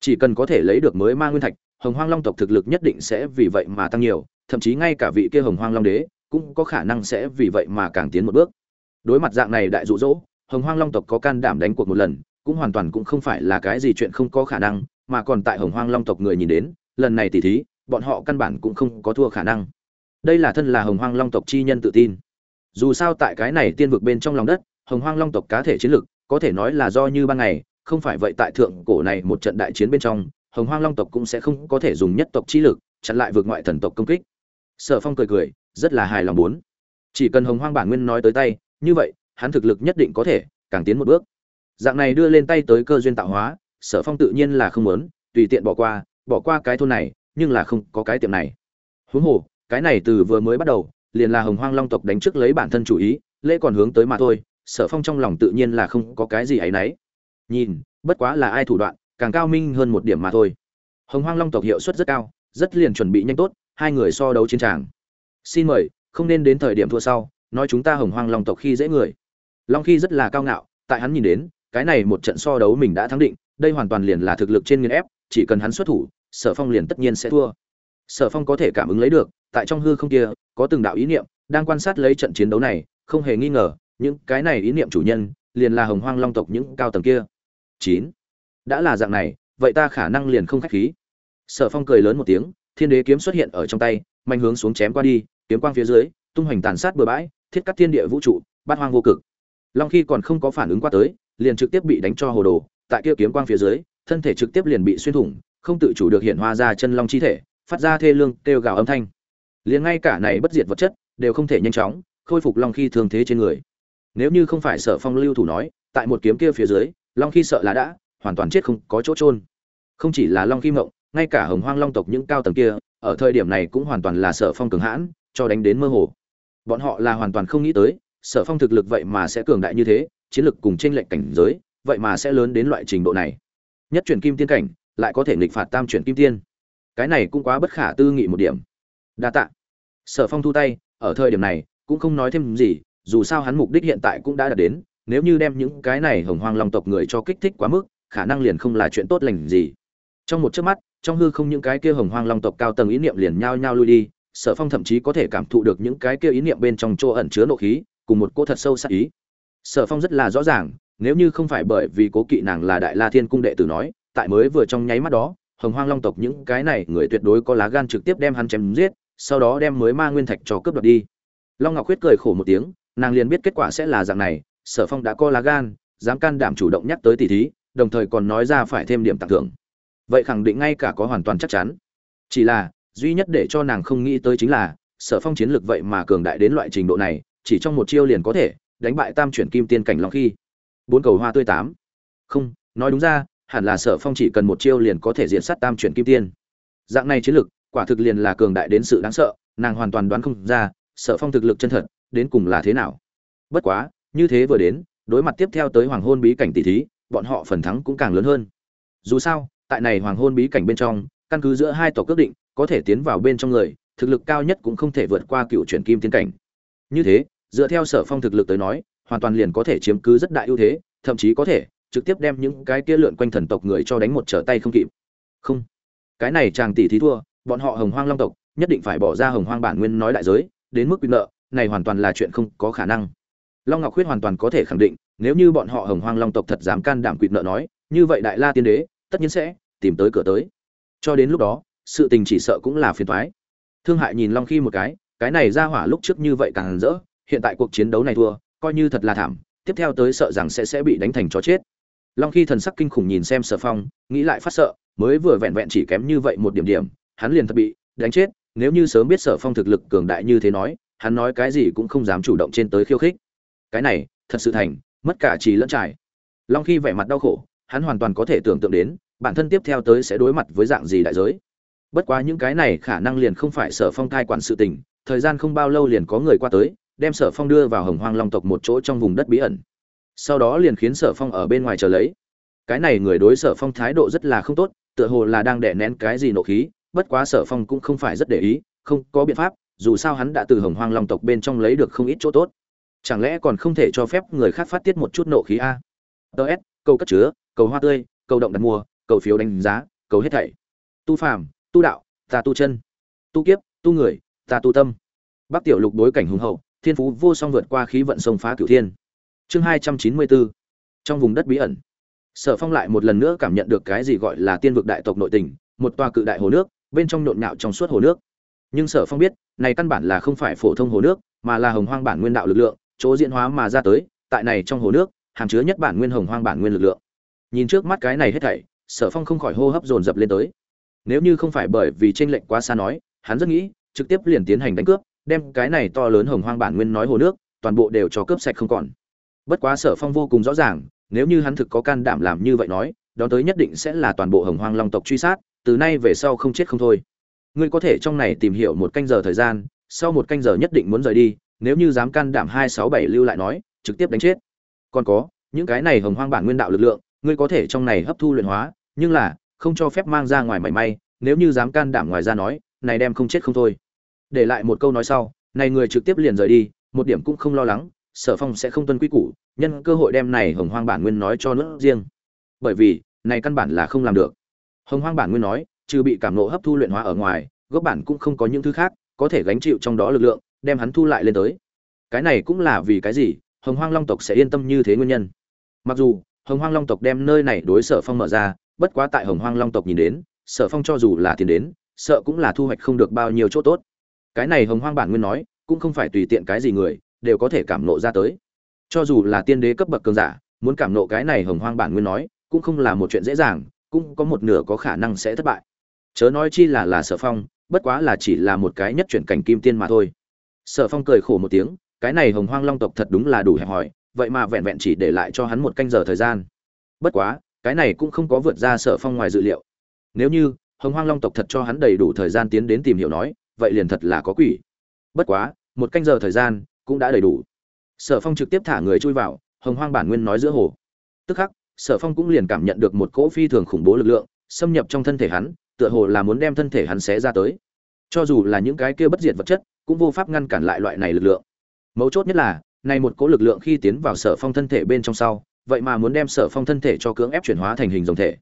Chỉ cần có thể lấy được mới ma nguyên thạch, hồng hoang long tộc thực lực nhất định sẽ vì vậy mà tăng nhiều, thậm chí ngay cả vị kia hồng hoang long đế cũng có khả năng sẽ vì vậy mà càng tiến một bước. Đối mặt dạng này đại dụ dỗ, hồng hoang long tộc có can đảm đánh cuộc một lần, cũng hoàn toàn cũng không phải là cái gì chuyện không có khả năng, mà còn tại hồng hoang long tộc người nhìn đến, lần này tỉ thí, bọn họ căn bản cũng không có thua khả năng. Đây là thân là hồng hoang long tộc chi nhân tự tin. Dù sao tại cái này tiên vực bên trong lòng đất hồng hoang long tộc cá thể chiến lực có thể nói là do như ban ngày, không phải vậy tại thượng cổ này một trận đại chiến bên trong, hồng hoang long tộc cũng sẽ không có thể dùng nhất tộc chi lực, chặn lại vượt ngoại thần tộc công kích. Sở phong cười cười, rất là hài lòng muốn chỉ cần hồng hoang bản nguyên nói tới tay, như vậy, hắn thực lực nhất định có thể càng tiến một bước. Dạng này đưa lên tay tới cơ duyên tạo hóa, sở phong tự nhiên là không muốn, tùy tiện bỏ qua bỏ qua cái thôn này, nhưng là không có cái tiệm này. Huống hồ, cái này từ vừa mới bắt đầu, liền là hồng hoang long tộc đánh trước lấy bản thân chủ ý, lễ còn hướng tới mà thôi sở phong trong lòng tự nhiên là không có cái gì áy náy. Nhìn, bất quá là ai thủ đoạn, càng cao minh hơn một điểm mà thôi. Hồng hoang long tộc hiệu suất rất cao, rất liền chuẩn bị nhanh tốt, hai người so đấu chiến tràng. Xin mời, không nên đến thời điểm thua sau, nói chúng ta hồng hoang long tộc khi dễ người. Long khi rất là cao ngạo, tại hắn nhìn đến, cái này một trận so đấu mình đã thắng định, đây hoàn toàn liền là thực lực trên nghiên ép, chỉ cần hắn xuất thủ, sở phong liền tất nhiên sẽ thua. Sở phong có thể cảm ứng lấy được, tại trong hư không kia, có từng đạo ý niệm, đang quan sát lấy trận chiến đấu này, không hề nghi ngờ những cái này ý niệm chủ nhân, liền là hồng hoang long tộc những cao tầng kia. Chín. Đã là dạng này, vậy ta khả năng liền không khách khí. Sở phong cười lớn một tiếng, thiên đế kiếm xuất hiện ở trong tay mạnh hướng xuống chém qua đi, kiếm quang phía dưới, tung hoành tàn sát bừa bãi, thiết cắt thiên địa vũ trụ, bát hoang vô cực. Long khi còn không có phản ứng qua tới, liền trực tiếp bị đánh cho hồ đồ, tại kia kiếm quang phía dưới, thân thể trực tiếp liền bị xuyên thủng, không tự chủ được hiện hoa ra chân long chi thể, phát ra thê lương, kêu gào âm thanh. Liền ngay cả này bất diệt vật chất, đều không thể nhanh chóng, khôi phục long khi thương thế trên người nếu như không phải sở phong lưu thủ nói, tại một kiếm kia phía dưới, long khi sợ là đã, hoàn toàn chết không có chỗ trôn không chỉ là long khi mộng, ngay cả hồng hoang long tộc những cao tầng kia, ở thời điểm này cũng hoàn toàn là sở phong cường hãn, cho đánh đến mơ hồ. Bọn họ là hoàn toàn không nghĩ tới, sở phong thực lực vậy mà sẽ cường đại như thế, chiến lực cùng trên lệnh cảnh giới, vậy mà sẽ lớn đến loại trình độ này. Nhất chuyển kim tiên cảnh, lại có thể nghịch phạt tam chuyển kim tiên. Cái này cũng quá bất khả tư nghị một điểm. Đa tạ. Sở phong thu tay, ở thời điểm này, cũng không nói thêm gì dù sao hắn mục đích hiện tại cũng đã đạt đến, nếu như đem những cái này hồng hoang long tộc người cho kích thích quá mức, khả năng liền không là chuyện tốt lành gì. Trong một chớp mắt, trong hư không những cái kia hồng hoang long tộc cao tầng ý niệm liền nhao nhao lui đi, sở phong thậm chí có thể cảm thụ được những cái kia ý niệm bên trong chỗ ẩn chứa nộ khí, cùng một cô thật sâu sắc ý. Sở phong rất là rõ ràng, nếu như không phải bởi vì cố kỵ nàng là đại la thiên cung đệ tử nói, tại mới vừa trong nháy mắt đó, hồng hoang long tộc những cái này người tuyệt đối có lá gan trực tiếp đem hắn chém giết, sau đó đem mới ma nguyên thạch cho cướp đoạt đi. Long ngọc Khuyết cười khổ một tiếng nàng liền biết kết quả sẽ là dạng này, sở phong đã co lá gan, dám can đảm chủ động nhắc tới tỷ thí, đồng thời còn nói ra phải thêm điểm tặng thưởng. Vậy khẳng định ngay cả có hoàn toàn chắc chắn. Chỉ là, duy nhất để cho nàng không nghĩ tới chính là, sở phong chiến lược vậy mà cường đại đến loại trình độ này, chỉ trong một chiêu liền có thể đánh bại tam chuyển kim tiên cảnh long khi. Bốn cầu hoa tươi tám. Không, nói đúng ra, hẳn là sở phong chỉ cần một chiêu liền có thể diện sát tam chuyển kim tiên. Dạng này chiến lược, quả thực liền là cường đại đến sự đáng sợ, nàng hoàn toàn đoán không ra, sở phong thực lực chân thật đến cùng là thế nào. Bất quá, như thế vừa đến, đối mặt tiếp theo tới hoàng hôn bí cảnh tỷ thí, bọn họ phần thắng cũng càng lớn hơn. Dù sao, tại này hoàng hôn bí cảnh bên trong, căn cứ giữa hai tộc quyết định, có thể tiến vào bên trong người, thực lực cao nhất cũng không thể vượt qua cựu chuyển kim tiên cảnh. Như thế, dựa theo sở phong thực lực tới nói, hoàn toàn liền có thể chiếm cứ rất đại ưu thế, thậm chí có thể trực tiếp đem những cái kia lượn quanh thần tộc người cho đánh một trở tay không kịp. Không. Cái này chàng tỷ thí thua, bọn họ hồng hoang long tộc, nhất định phải bỏ ra hồng hoang bản nguyên nói đại giới, đến mức quy nợ này hoàn toàn là chuyện không có khả năng. Long ngọc khuyết hoàn toàn có thể khẳng định, nếu như bọn họ hồng hoang long tộc thật dám can đảm quỵt nợ nói, như vậy đại la tiên đế tất nhiên sẽ tìm tới cửa tới. Cho đến lúc đó, sự tình chỉ sợ cũng là phiền toái. Thương hại nhìn long khi một cái cái này ra hỏa lúc trước như vậy càng rỡ, hiện tại cuộc chiến đấu này thua, coi như thật là thảm, tiếp theo tới sợ rằng sẽ sẽ bị đánh thành chó chết. Long khi thần sắc kinh khủng nhìn xem sở phong, nghĩ lại phát sợ, mới vừa vẹn vẹn chỉ kém như vậy một điểm điểm, hắn liền thật bị đánh chết, nếu như sớm biết sở phong thực lực cường đại như thế nói hắn nói cái gì cũng không dám chủ động trên tới khiêu khích. Cái này, thật sự thành, mất cả trí lẫn trải. Long khi vẻ mặt đau khổ, hắn hoàn toàn có thể tưởng tượng đến, bản thân tiếp theo tới sẽ đối mặt với dạng gì đại giới. Bất quá những cái này khả năng liền không phải sở phong thai quản sự tình, thời gian không bao lâu liền có người qua tới, đem sở phong đưa vào hồng hoang long tộc một chỗ trong vùng đất bí ẩn. Sau đó liền khiến sở phong ở bên ngoài chờ lấy. Cái này người đối sở phong thái độ rất là không tốt, tựa hồ là đang đè nén cái gì nộ khí, bất quá sở phong cũng không phải rất để ý, không có biện pháp dù sao hắn đã từ hồng hoang long tộc bên trong lấy được không ít chỗ tốt. Chẳng lẽ còn không thể cho phép người khác phát tiết một chút nộ khí a? Ts câu cất chứa, cầu hoa tươi, cầu động đặt mua cầu phiếu đánh giá, cầu hết thảy. Tu phàm, tu đạo, ta tu chân. Tu kiếp, tu người, ta tu tâm. Bắc tiểu lục đối cảnh hùng hậu, thiên phú vô song vượt qua khí vận sông phá cửu thiên. Chương hai trăm chín mươi bốn. Trong vùng đất bí ẩn. Sở phong lại một lần nữa cảm nhận được cái gì gọi là tiên vực đại tộc nội tình, một tòa cự đại hồ nước, bên trong nhộn nhạo trong suốt hồ nước nhưng sở phong biết, này căn bản là không phải phổ thông hồ nước, mà là hồng hoang bản nguyên đạo lực lượng, chỗ diễn hóa mà ra tới, tại này trong hồ nước, hàm chứa nhất bản nguyên hồng hoang bản nguyên lực lượng. Nhìn trước mắt cái này hết thảy, sở phong không khỏi hô hấp dồn dập lên tới. Nếu như không phải bởi vì tranh lệnh quá xa nói, hắn rất nghĩ, trực tiếp liền tiến hành đánh cướp, đem cái này to lớn hồng hoang bản nguyên nói hồ nước, toàn bộ đều cho cướp sạch không còn. Bất quá sở phong vô cùng rõ ràng, nếu như hắn thực có can đảm làm như vậy nói, đó tới nhất định sẽ là toàn bộ hồng hoang long tộc truy sát, từ nay về sau không chết không thôi ngươi có thể trong này tìm hiểu một canh giờ thời gian, sau một canh giờ nhất định muốn rời đi, nếu như dám can đảm hai sáu bảy lưu lại nói, trực tiếp đánh chết. Còn có, những cái này hồng hoang bản nguyên đạo lực lượng, ngươi có thể trong này hấp thu luyện hóa, nhưng là, không cho phép mang ra ngoài mảy may, nếu như dám can đảm ngoài ra nói, này đem không chết không thôi. Để lại một câu nói sau, này người trực tiếp liền rời đi, một điểm cũng không lo lắng, sở phong sẽ không tuân quy củ, nhân cơ hội đem này hồng hoang bản nguyên nói cho nước riêng. Bởi vì, này căn bản là không làm được. Hồng hoang bản nguyên nói trừ bị cảm nộ hấp thu luyện hóa ở ngoài, gốc bản cũng không có những thứ khác có thể gánh chịu trong đó lực lượng, đem hắn thu lại lên tới. Cái này cũng là vì cái gì? Hồng hoang long tộc sẽ yên tâm như thế nguyên nhân. Mặc dù, hồng hoang long tộc đem nơi này đối sở phong mở ra, bất quá tại hồng hoang long tộc nhìn đến, sở phong cho dù là tiền đến, sợ cũng là thu hoạch không được bao nhiêu chỗ tốt. Cái này hồng hoang bản nguyên nói, cũng không phải tùy tiện cái gì người, đều có thể cảm nộ ra tới. Cho dù là tiên đế cấp bậc cường giả, muốn cảm nộ cái này hồng hoang bản nguyên nói, cũng không là một chuyện dễ dàng, cũng có một nửa có khả năng sẽ thất bại chớ nói chi là là sở phong, bất quá là chỉ là một cái nhất chuyển cảnh kim tiên mà thôi. Sở phong cười khổ một tiếng, cái này hồng hoang long tộc thật đúng là đủ hẹp hòi, vậy mà vẹn vẹn chỉ để lại cho hắn một canh giờ thời gian. Bất quá, cái này cũng không có vượt ra sở phong ngoài dự liệu. Nếu như hồng hoang long tộc thật cho hắn đầy đủ thời gian tiến đến tìm hiểu nói, vậy liền thật là có quỷ. Bất quá, một canh giờ thời gian cũng đã đầy đủ. Sở phong trực tiếp thả người chui vào, hồng hoang bản nguyên nói giữa hồ. Tức khắc, sở phong cũng liền cảm nhận được một cỗ phi thường khủng bố lực lượng, xâm nhập trong thân thể hắn tựa hồ là muốn đem thân thể hắn xé ra tới. Cho dù là những cái kia bất diệt vật chất, cũng vô pháp ngăn cản lại loại này lực lượng. Mấu chốt nhất là, này một cỗ lực lượng khi tiến vào sở phong thân thể bên trong sau, vậy mà muốn đem sở phong thân thể cho cưỡng ép chuyển hóa thành hình dòng thể.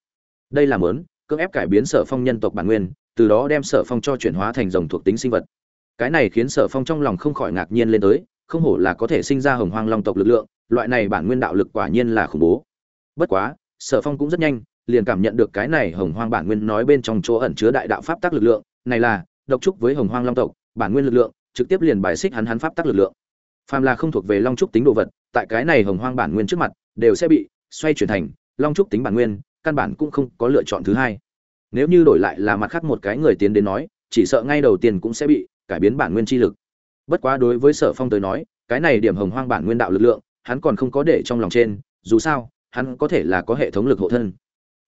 Đây là mớn cưỡng ép cải biến sở phong nhân tộc bản nguyên, từ đó đem sở phong cho chuyển hóa thành dòng thuộc tính sinh vật. Cái này khiến sở phong trong lòng không khỏi ngạc nhiên lên tới, không hổ là có thể sinh ra hồng hoang long tộc lực lượng, loại này bản nguyên đạo lực quả nhiên là khủng bố. Bất quá, sở phong cũng rất nhanh liền cảm nhận được cái này hồng hoang bản nguyên nói bên trong chỗ ẩn chứa đại đạo pháp tắc lực lượng, này là, độc trúc với hồng hoang long tộc, bản nguyên lực lượng, trực tiếp liền bài xích hắn hắn pháp tắc lực lượng. Phàm là không thuộc về long trúc tính đồ vật, tại cái này hồng hoang bản nguyên trước mặt, đều sẽ bị xoay chuyển thành long trúc tính bản nguyên, căn bản cũng không có lựa chọn thứ hai. Nếu như đổi lại là mặt khác một cái người tiến đến nói, chỉ sợ ngay đầu tiên cũng sẽ bị cải biến bản nguyên chi lực. Bất quá đối với sở phong tới nói, cái này điểm hồng hoang bản nguyên đạo lực lượng, hắn còn không có để trong lòng trên, dù sao, hắn có thể là có hệ thống lực hộ thân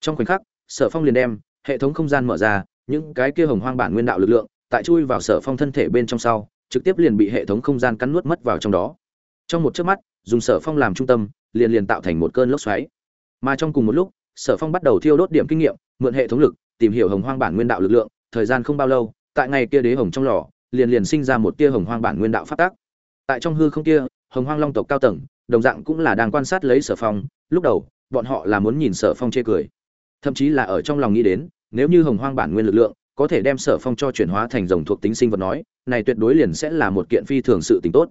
trong khoảnh khắc, sở phong liền đem hệ thống không gian mở ra, những cái kia hồng hoang bản nguyên đạo lực lượng tại chui vào sở phong thân thể bên trong sau, trực tiếp liền bị hệ thống không gian cắn nuốt mất vào trong đó. Trong một chớp mắt, dùng sở phong làm trung tâm, liền liền tạo thành một cơn lốc xoáy. Mà trong cùng một lúc, sở phong bắt đầu thiêu đốt điểm kinh nghiệm, mượn hệ thống lực, tìm hiểu hồng hoang bản nguyên đạo lực lượng, thời gian không bao lâu, tại ngày kia đế hồng trong lò, liền liền sinh ra một tia hồng hoang bản nguyên đạo phát tác tại trong hư không kia, hồng hoang long tộc cao tầng, đồng dạng cũng là đang quan sát lấy sở phong, lúc đầu, bọn họ là muốn nhìn sở phong chê cười thậm chí là ở trong lòng nghĩ đến, nếu như hồng hoang bản nguyên lực lượng có thể đem sở phong cho chuyển hóa thành rồng thuộc tính sinh vật nói, này tuyệt đối liền sẽ là một kiện phi thường sự tình tốt.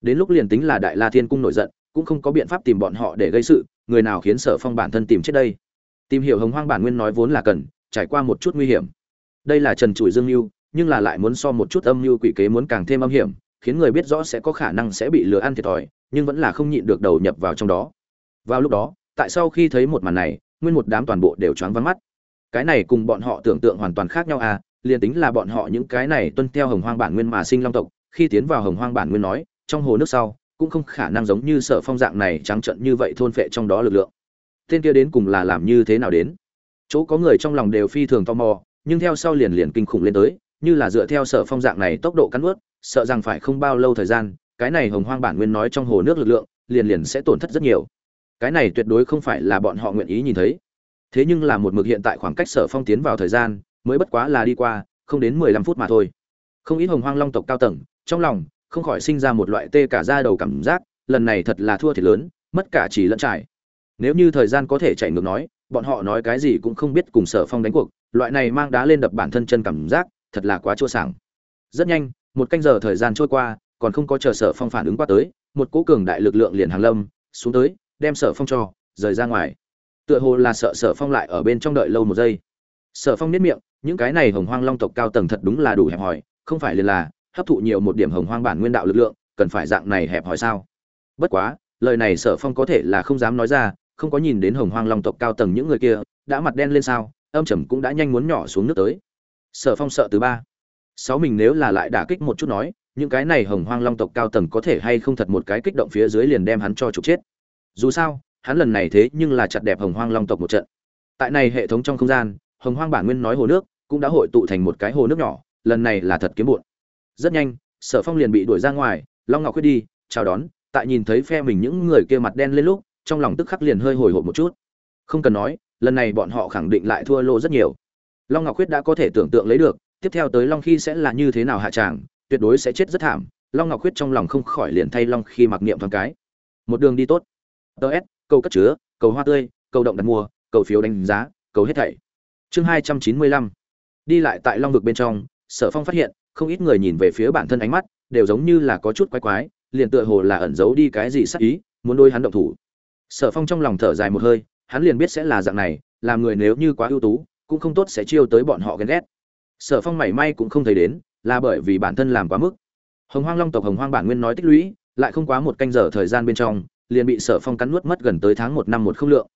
Đến lúc liền tính là đại la thiên cung nổi giận, cũng không có biện pháp tìm bọn họ để gây sự, người nào khiến sở phong bản thân tìm chết đây? Tìm hiểu hồng hoang bản nguyên nói vốn là cần, trải qua một chút nguy hiểm. Đây là trần trụi dương mưu nhưng là lại muốn so một chút âm mưu quỷ kế muốn càng thêm âm hiểm, khiến người biết rõ sẽ có khả năng sẽ bị lừa ăn thiệt thòi, nhưng vẫn là không nhịn được đầu nhập vào trong đó. Vào lúc đó, tại sau khi thấy một màn này nguyên một đám toàn bộ đều choáng vắng mắt. Cái này cùng bọn họ tưởng tượng hoàn toàn khác nhau à liền tính là bọn họ những cái này tuân theo hồng hoang bản nguyên mà sinh long tộc, khi tiến vào hồng hoang bản nguyên nói, trong hồ nước sau, cũng không khả năng giống như sở phong dạng này trắng trận như vậy thôn phệ trong đó lực lượng. Tên kia đến cùng là làm như thế nào đến? Chỗ có người trong lòng đều phi thường tò mò, nhưng theo sau liền liền kinh khủng lên tới, như là dựa theo sở phong dạng này tốc độ cắn ướt sợ rằng phải không bao lâu thời gian, cái này hồng hoang bản nguyên nói trong hồ nước lực lượng, liền liền sẽ tổn thất rất nhiều cái này tuyệt đối không phải là bọn họ nguyện ý nhìn thấy. Thế nhưng là một mực hiện tại khoảng cách sở phong tiến vào thời gian, mới bất quá là đi qua, không đến mười lăm phút mà thôi. Không ít hồng hoang long tộc cao tầng, trong lòng, không khỏi sinh ra một loại tê cả da đầu cảm giác, lần này thật là thua thiệt lớn, mất cả chỉ lẫn trải. Nếu như thời gian có thể chạy ngược nói, bọn họ nói cái gì cũng không biết cùng sở phong đánh cuộc, loại này mang đá lên đập bản thân chân cảm giác, thật là quá chua sảng. Rất nhanh, một canh giờ thời gian trôi qua, còn không có chờ sở phong phản ứng qua tới, một cỗ cường đại lực lượng liền hàng lâm, xuống tới đem sở phong cho, rời ra ngoài. Tựa hồ là sợ sở phong lại ở bên trong đợi lâu một giây. Sở phong nếp miệng, những cái này hồng hoang long tộc cao tầng thật đúng là đủ hẹp hòi, không phải liền là hấp thụ nhiều một điểm hồng hoang bản nguyên đạo lực lượng, cần phải dạng này hẹp hòi sao? Bất quá, lời này sở phong có thể là không dám nói ra, không có nhìn đến hồng hoang long tộc cao tầng những người kia, đã mặt đen lên sao, âm trầm cũng đã nhanh muốn nhỏ xuống nước tới. Sở phong sợ thứ ba. Sáu mình nếu là lại đả kích một chút nói, những cái này hồng hoang long tộc cao tầng có thể hay không thật một cái kích động phía dưới liền đem hắn cho trục chết dù sao, hắn lần này thế nhưng là chặt đẹp hồng hoang long tộc một trận. Tại này hệ thống trong không gian, hồng hoang bản nguyên nói hồ nước, cũng đã hội tụ thành một cái hồ nước nhỏ, lần này là thật kiếm bụn. Rất nhanh, sở phong liền bị đuổi ra ngoài, long ngọc quyết đi, chào đón, tại nhìn thấy phe mình những người kia mặt đen lên lúc, trong lòng tức khắc liền hơi hồi hộp một chút. Không cần nói, lần này bọn họ khẳng định lại thua lô rất nhiều. Long ngọc quyết đã có thể tưởng tượng lấy được, tiếp theo tới long khi sẽ là như thế nào hạ tràng, tuyệt đối sẽ chết rất thảm. Long ngọc quyết trong lòng không khỏi liền thay long khi mặc niệm thoáng cái. Một đường đi tốt ts câu cất chứa, cầu hoa tươi, cầu động đặt mua, cầu phiếu đánh giá, cầu hết thảy. Chương hai trăm chín mươi lăm. Đi lại tại long vực bên trong, sở phong phát hiện, không ít người nhìn về phía bản thân ánh mắt, đều giống như là có chút quái quái, liền tựa hồ là ẩn giấu đi cái gì sắc ý, muốn đôi hắn động thủ. Sở phong trong lòng thở dài một hơi, hắn liền biết sẽ là dạng này, làm người nếu như quá ưu tú, cũng không tốt sẽ chiêu tới bọn họ ghen ghét. Sở phong mảy may cũng không thấy đến, là bởi vì bản thân làm quá mức. Hồng hoang long tộc hồng hoang bản nguyên nói tích lũy, lại không quá một canh giờ thời gian bên trong liền bị sở phong cắn nuốt mất gần tới tháng một năm một không lượng.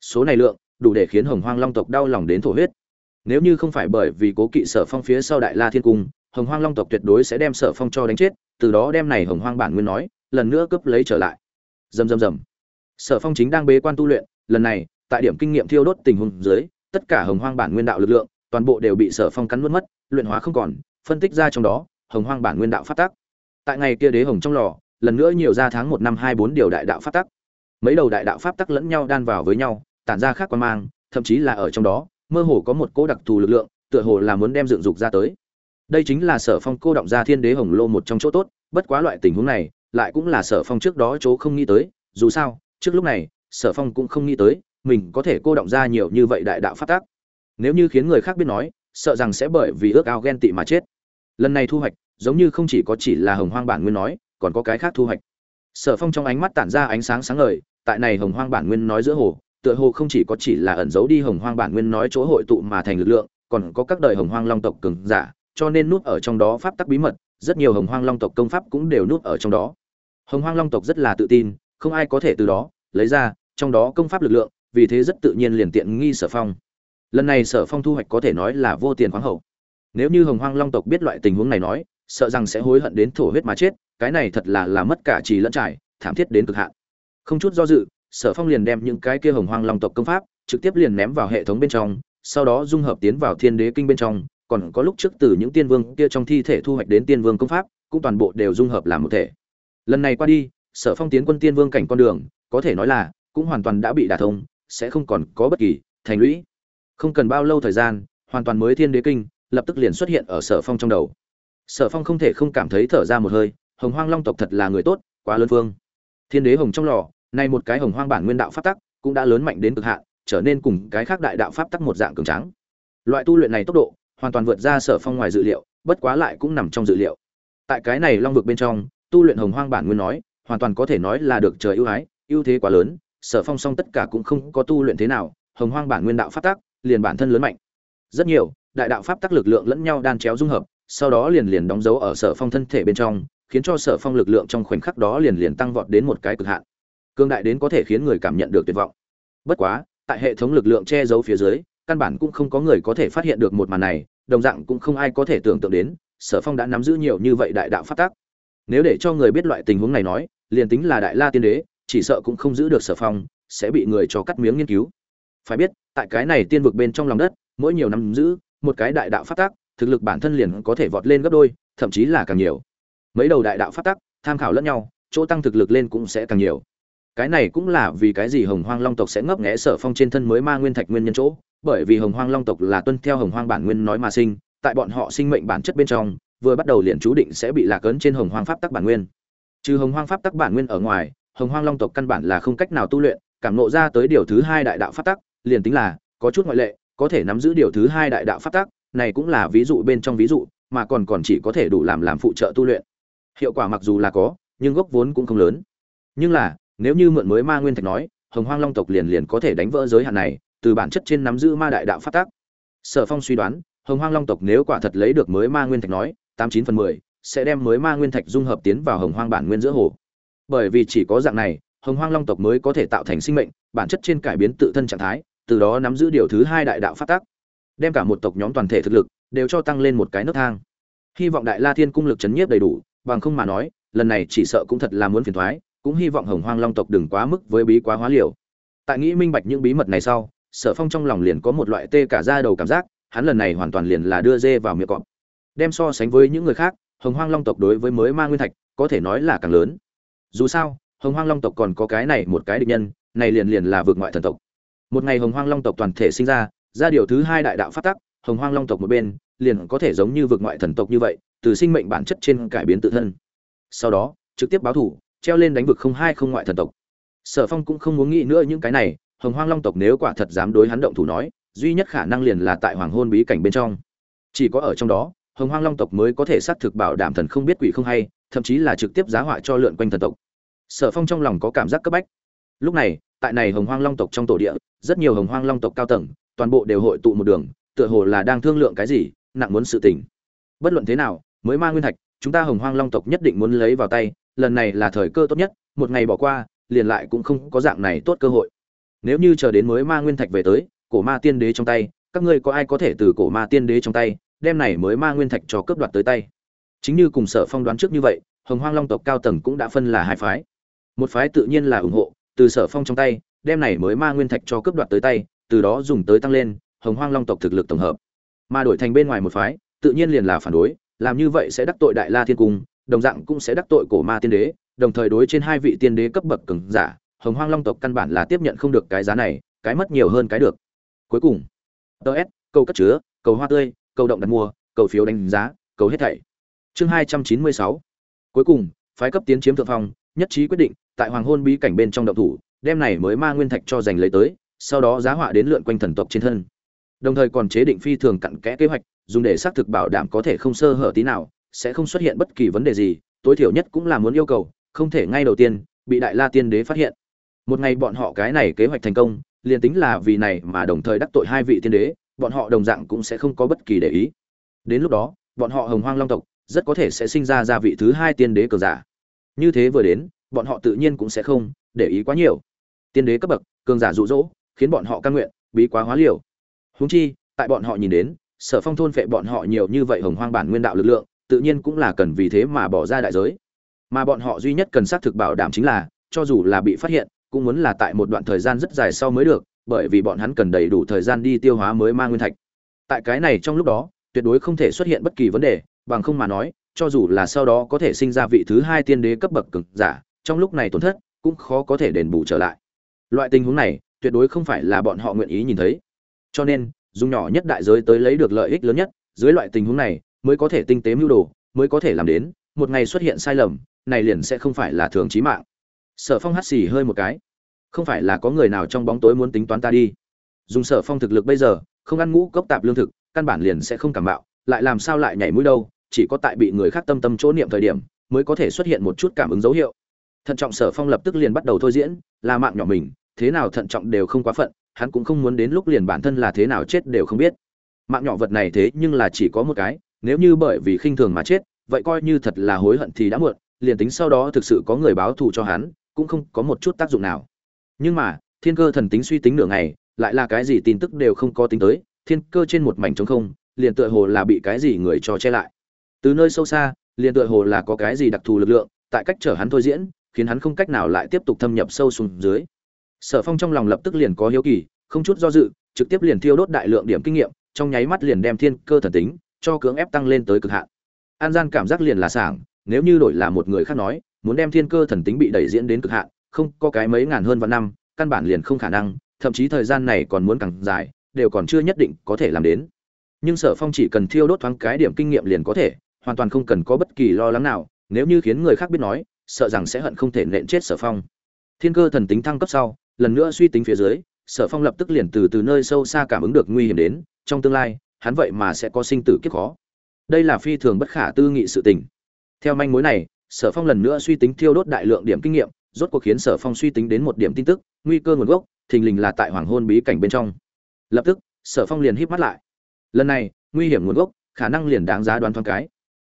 Số này lượng, đủ để khiến hồng hoang long tộc đau lòng đến thổ huyết. Nếu như không phải bởi vì cố kỵ sở phong phía sau đại la thiên cung, hồng hoang long tộc tuyệt đối sẽ đem sở phong cho đánh chết, từ đó đem này hồng hoang bản nguyên nói, lần nữa cướp lấy trở lại. Dầm dầm dầm sở phong chính đang bế quan tu luyện, lần này, tại điểm kinh nghiệm thiêu đốt tình huống dưới, tất cả hồng hoang bản nguyên đạo lực lượng, toàn bộ đều bị sở phong cắn nuốt mất, luyện hóa không còn, phân tích ra trong đó, hồng hoang bản nguyên đạo phát tác. Tại ngày kia đế hồng trong lò lần nữa nhiều ra tháng một năm hai bốn điều đại đạo pháp tắc. Mấy đầu đại đạo pháp tắc lẫn nhau đan vào với nhau, tản ra khác quan mang, thậm chí là ở trong đó, mơ hồ có một cỗ đặc thù lực lượng, tựa hồ là muốn đem dựng dục ra tới. Đây chính là sở phong cô động ra thiên đế hồng lô một trong chỗ tốt, bất quá loại tình huống này, lại cũng là sở phong trước đó chỗ không nghĩ tới, dù sao, trước lúc này, sở phong cũng không nghĩ tới, mình có thể cô động ra nhiều như vậy đại đạo pháp tắc. Nếu như khiến người khác biết nói, sợ rằng sẽ bởi vì ước ao ghen tị mà chết. Lần này thu hoạch, giống như không chỉ có chỉ là hồng hoang bản nguyên nói còn có cái khác thu hoạch. Sở phong trong ánh mắt tản ra ánh sáng sáng ngời, tại này hồng hoang bản nguyên nói giữa hồ, tựa hồ không chỉ có chỉ là ẩn giấu đi hồng hoang bản nguyên nói chỗ hội tụ mà thành lực lượng, còn có các đời hồng hoang long tộc cường giả, cho nên nút ở trong đó pháp tắc bí mật, rất nhiều hồng hoang long tộc công pháp cũng đều nút ở trong đó. Hồng hoang long tộc rất là tự tin, không ai có thể từ đó lấy ra trong đó công pháp lực lượng, vì thế rất tự nhiên liền tiện nghi sở phong. Lần này sở phong thu hoạch có thể nói là vô tiền khoáng hậu. Nếu như hồng hoang long tộc biết loại tình huống này nói, sợ rằng sẽ hối hận đến thổ huyết mà chết cái này thật là là mất cả trì lẫn trải, thảm thiết đến cực hạn. Không chút do dự, sở phong liền đem những cái kia hồng hoang long tộc công pháp trực tiếp liền ném vào hệ thống bên trong, sau đó dung hợp tiến vào thiên đế kinh bên trong, còn có lúc trước từ những tiên vương kia trong thi thể thu hoạch đến tiên vương công pháp, cũng toàn bộ đều dung hợp làm một thể. Lần này qua đi, sở phong tiến quân tiên vương cảnh con đường, có thể nói là cũng hoàn toàn đã bị đả thông, sẽ không còn có bất kỳ thành lũy. Không cần bao lâu thời gian, hoàn toàn mới thiên đế kinh lập tức liền xuất hiện ở sở phong trong đầu. Sở phong không thể không cảm thấy thở ra một hơi hồng hoang long tộc thật là người tốt, quá lớn phương thiên đế hồng trong lò, nay một cái hồng hoang bản nguyên đạo pháp tắc cũng đã lớn mạnh đến cực hạn, trở nên cùng cái khác đại đạo pháp tắc một dạng cường tráng. Loại tu luyện này tốc độ, hoàn toàn vượt ra sở phong ngoài dự liệu, bất quá lại cũng nằm trong dự liệu. Tại cái này long vực bên trong, tu luyện hồng hoang bản nguyên nói, hoàn toàn có thể nói là được trời ưu ái, ưu thế quá lớn, sở phong song tất cả cũng không có tu luyện thế nào, hồng hoang bản nguyên đạo pháp tắc liền bản thân lớn mạnh. Rất nhiều, đại đạo pháp tắc lực lượng lẫn nhau đan chéo dung hợp, sau đó liền liền đóng dấu ở sở phong thân thể bên trong khiến cho sở phong lực lượng trong khoảnh khắc đó liền liền tăng vọt đến một cái cực hạn. Cương đại đến có thể khiến người cảm nhận được tuyệt vọng. Bất quá, tại hệ thống lực lượng che giấu phía dưới, căn bản cũng không có người có thể phát hiện được một màn này, đồng dạng cũng không ai có thể tưởng tượng đến, sở phong đã nắm giữ nhiều như vậy đại đạo phát tác nếu để cho người biết loại tình huống này nói, liền tính là đại la tiên đế, chỉ sợ cũng không giữ được sở phong, sẽ bị người cho cắt miếng nghiên cứu. Phải biết, tại cái này tiên vực bên trong lòng đất, mỗi nhiều năm giữ, một cái đại đạo phát tác thực lực bản thân liền có thể vọt lên gấp đôi, thậm chí là càng nhiều mấy đầu đại đạo phát tắc, tham khảo lẫn nhau, chỗ tăng thực lực lên cũng sẽ càng nhiều. Cái này cũng là vì cái gì hồng hoang long tộc sẽ ngấp nghẽ sở phong trên thân mới ma nguyên thạch nguyên nhân chỗ, bởi vì hồng hoang long tộc là tuân theo hồng hoang bản nguyên nói mà sinh, tại bọn họ sinh mệnh bản chất bên trong, vừa bắt đầu liền chú định sẽ bị lạc ấn trên hồng hoang pháp tắc bản nguyên. Trừ hồng hoang pháp tắc bản nguyên ở ngoài, hồng hoang long tộc căn bản là không cách nào tu luyện, cảm nộ ra tới điều thứ hai đại đạo pháp tắc, liền tính là có chút ngoại lệ, có thể nắm giữ điều thứ hai đại đạo pháp tắc, này cũng là ví dụ bên trong ví dụ, mà còn còn chỉ có thể đủ làm làm phụ trợ tu luyện hiệu quả mặc dù là có, nhưng gốc vốn cũng không lớn. Nhưng là, nếu như mượn mới ma nguyên thạch nói, hồng hoang long tộc liền liền có thể đánh vỡ giới hạn này, từ bản chất trên nắm giữ ma đại đạo phát tác. Sở phong suy đoán, hồng hoang long tộc nếu quả thật lấy được mới ma nguyên thạch nói, tám chín phần mười, sẽ đem mới ma nguyên thạch dung hợp tiến vào hồng hoang bản nguyên giữa hồ. Bởi vì chỉ có dạng này, hồng hoang long tộc mới có thể tạo thành sinh mệnh, bản chất trên cải biến tự thân trạng thái, từ đó nắm giữ điều thứ hai đại đạo phát tác. Đem cả một tộc nhóm toàn thể thực lực, đều cho tăng lên một cái nấc thang. Hy vọng đại la thiên cung lực chấn nhiếp đầy đủ bằng không mà nói, lần này chỉ sợ cũng thật là muốn phiền thoái, cũng hy vọng hồng hoang long tộc đừng quá mức với bí quá hóa liều. Tại nghĩ minh bạch những bí mật này sau, sở phong trong lòng liền có một loại tê cả da đầu cảm giác, hắn lần này hoàn toàn liền là đưa dê vào miệng cọp. Đem so sánh với những người khác, hồng hoang long tộc đối với mới ma nguyên thạch, có thể nói là càng lớn. Dù sao, hồng hoang long tộc còn có cái này một cái địch nhân, này liền liền là vượt ngoại thần tộc. Một ngày hồng hoang long tộc toàn thể sinh ra ra điều thứ hai đại đạo phát tắc, hồng hoang long tộc một bên, liền có thể giống như vượt ngoại thần tộc như vậy từ sinh mệnh bản chất trên cải biến tự thân. Sau đó, trực tiếp báo thủ, treo lên đánh vực không hai không ngoại thần tộc. Sở phong cũng không muốn nghĩ nữa những cái này, hồng hoang long tộc nếu quả thật dám đối hắn động thủ nói, duy nhất khả năng liền là tại hoàng hôn bí cảnh bên trong. Chỉ có ở trong đó, hồng hoang long tộc mới có thể xác thực bảo đảm thần không biết quỷ không hay, thậm chí là trực tiếp giá họa cho lượn quanh thần tộc. Sở phong trong lòng có cảm giác cấp bách. Lúc này, tại này hồng hoang long tộc trong tổ địa, rất nhiều hồng hoang long tộc cao tầng, toàn bộ đều hội tụ một đường, tựa hồ là đang thương lượng cái gì, nặng muốn sự tình. Bất luận thế nào mới ma nguyên thạch, chúng ta hồng hoang long tộc nhất định muốn lấy vào tay, lần này là thời cơ tốt nhất, một ngày bỏ qua, liền lại cũng không có dạng này tốt cơ hội. Nếu như chờ đến mới ma nguyên thạch về tới, cổ ma tiên đế trong tay, các ngươi có ai có thể từ cổ ma tiên đế trong tay, đem này mới ma nguyên thạch cho cướp đoạt tới tay? Chính như cùng sở phong đoán trước như vậy, hồng hoang long tộc cao tầng cũng đã phân là hai phái. Một phái tự nhiên là ủng hộ, từ sở phong trong tay, đem này mới ma nguyên thạch cho cướp đoạt tới tay, từ đó dùng tới tăng lên, hồng hoang long tộc thực lực tổng hợp. Mà đổi thành bên ngoài một phái, tự nhiên liền là phản đối làm như vậy sẽ đắc tội đại la thiên cung, đồng dạng cũng sẽ đắc tội cổ ma tiên đế. Đồng thời đối trên hai vị tiên đế cấp bậc cường giả, hồng hoang long tộc căn bản là tiếp nhận không được cái giá này, cái mất nhiều hơn cái được. Cuối cùng ts câu cất chứa, cầu hoa tươi, cầu động đặt mua, cầu phiếu đánh giá, cầu hết thảy. Chương hai trăm chín mươi sáu. Cuối cùng, phái cấp tiến chiếm thượng phong, nhất trí quyết định, tại hoàng hôn bí cảnh bên trong động thủ, đem này mới ma nguyên thạch cho giành lấy tới, sau đó giá họa đến lượn quanh thần tộc trên thân. Đồng thời còn chế định phi thường cặn kẽ kế hoạch dùng để xác thực bảo đảm có thể không sơ hở tí nào sẽ không xuất hiện bất kỳ vấn đề gì tối thiểu nhất cũng là muốn yêu cầu không thể ngay đầu tiên bị đại la tiên đế phát hiện. Một ngày bọn họ cái này kế hoạch thành công liền tính là vì này mà đồng thời đắc tội hai vị tiên đế bọn họ đồng dạng cũng sẽ không có bất kỳ để ý. Đến lúc đó bọn họ hồng hoang long tộc rất có thể sẽ sinh ra ra vị thứ hai tiên đế cờ giả. Như thế vừa đến bọn họ tự nhiên cũng sẽ không để ý quá nhiều. Tiên đế cấp bậc cường giả dụ dỗ, khiến bọn họ căn nguyện bí quá hóa liều. Huống chi tại bọn họ nhìn đến sở phong thôn phệ bọn họ nhiều như vậy hồng hoang bản nguyên đạo lực lượng, tự nhiên cũng là cần vì thế mà bỏ ra đại giới. Mà bọn họ duy nhất cần xác thực bảo đảm chính là, cho dù là bị phát hiện, cũng muốn là tại một đoạn thời gian rất dài sau mới được, bởi vì bọn hắn cần đầy đủ thời gian đi tiêu hóa mới mang nguyên thạch. Tại cái này trong lúc đó, tuyệt đối không thể xuất hiện bất kỳ vấn đề, bằng không mà nói, cho dù là sau đó có thể sinh ra vị thứ hai tiên đế cấp bậc cực giả, trong lúc này tổn thất, cũng khó có thể đền bù trở lại. Loại tình huống này, tuyệt đối không phải là bọn họ nguyện ý nhìn thấy. Cho nên dùng nhỏ nhất đại giới tới lấy được lợi ích lớn nhất, dưới loại tình huống này, mới có thể tinh tế mưu đồ, mới có thể làm đến, một ngày xuất hiện sai lầm, này liền sẽ không phải là thường chí mạng. Sở phong hắt xì hơi một cái. Không phải là có người nào trong bóng tối muốn tính toán ta đi. Dùng sở phong thực lực bây giờ, không ăn ngũ cốc tạp lương thực, căn bản liền sẽ không cảm bạo, lại làm sao lại nhảy mũi đâu, chỉ có tại bị người khác tâm tâm chỗ niệm thời điểm, mới có thể xuất hiện một chút cảm ứng dấu hiệu. Thận trọng sở phong lập tức liền bắt đầu thôi diễn, là mạng nhỏ mình, thế nào thận trọng đều không quá phận hắn cũng không muốn đến lúc liền bản thân là thế nào chết đều không biết. Mạng nhỏ vật này thế nhưng là chỉ có một cái, nếu như bởi vì khinh thường mà chết, vậy coi như thật là hối hận thì đã muộn, liền tính sau đó thực sự có người báo thù cho hắn, cũng không có một chút tác dụng nào. Nhưng mà, thiên cơ thần tính suy tính nửa ngày, lại là cái gì tin tức đều không có tính tới, thiên cơ trên một mảnh trống không, liền tựa hồ là bị cái gì người cho che lại. Từ nơi sâu xa, liền tựa hồ là có cái gì đặc thù lực lượng, tại cách chở hắn thôi diễn, khiến hắn không cách nào lại tiếp tục thâm nhập sâu xuống dưới sở phong trong lòng lập tức liền có hiếu kỳ, không chút do dự, trực tiếp liền thiêu đốt đại lượng điểm kinh nghiệm, trong nháy mắt liền đem thiên cơ thần tính cho cưỡng ép tăng lên tới cực hạn. An gian cảm giác liền là sảng, nếu như đổi là một người khác nói, muốn đem thiên cơ thần tính bị đẩy diễn đến cực hạn, không có cái mấy ngàn hơn vạn năm, căn bản liền không khả năng, thậm chí thời gian này còn muốn càng dài, đều còn chưa nhất định có thể làm đến. Nhưng sở phong chỉ cần thiêu đốt thoáng cái điểm kinh nghiệm liền có thể, hoàn toàn không cần có bất kỳ lo lắng nào, nếu như khiến người khác biết nói, sợ rằng sẽ hận không thể nện chết sở phong. Thiên cơ thần tính thăng cấp sau lần nữa suy tính phía dưới, sở phong lập tức liền từ từ nơi sâu xa cảm ứng được nguy hiểm đến, trong tương lai, hắn vậy mà sẽ có sinh tử kiếp khó. Đây là phi thường bất khả tư nghị sự tình. Theo manh mối này, sở phong lần nữa suy tính thiêu đốt đại lượng điểm kinh nghiệm, rốt cuộc khiến sở phong suy tính đến một điểm tin tức, nguy cơ nguồn gốc, thình lình là tại hoàng hôn bí cảnh bên trong. Lập tức, sở phong liền híp mắt lại. Lần này, nguy hiểm nguồn gốc, khả năng liền đáng giá đoán thoáng cái.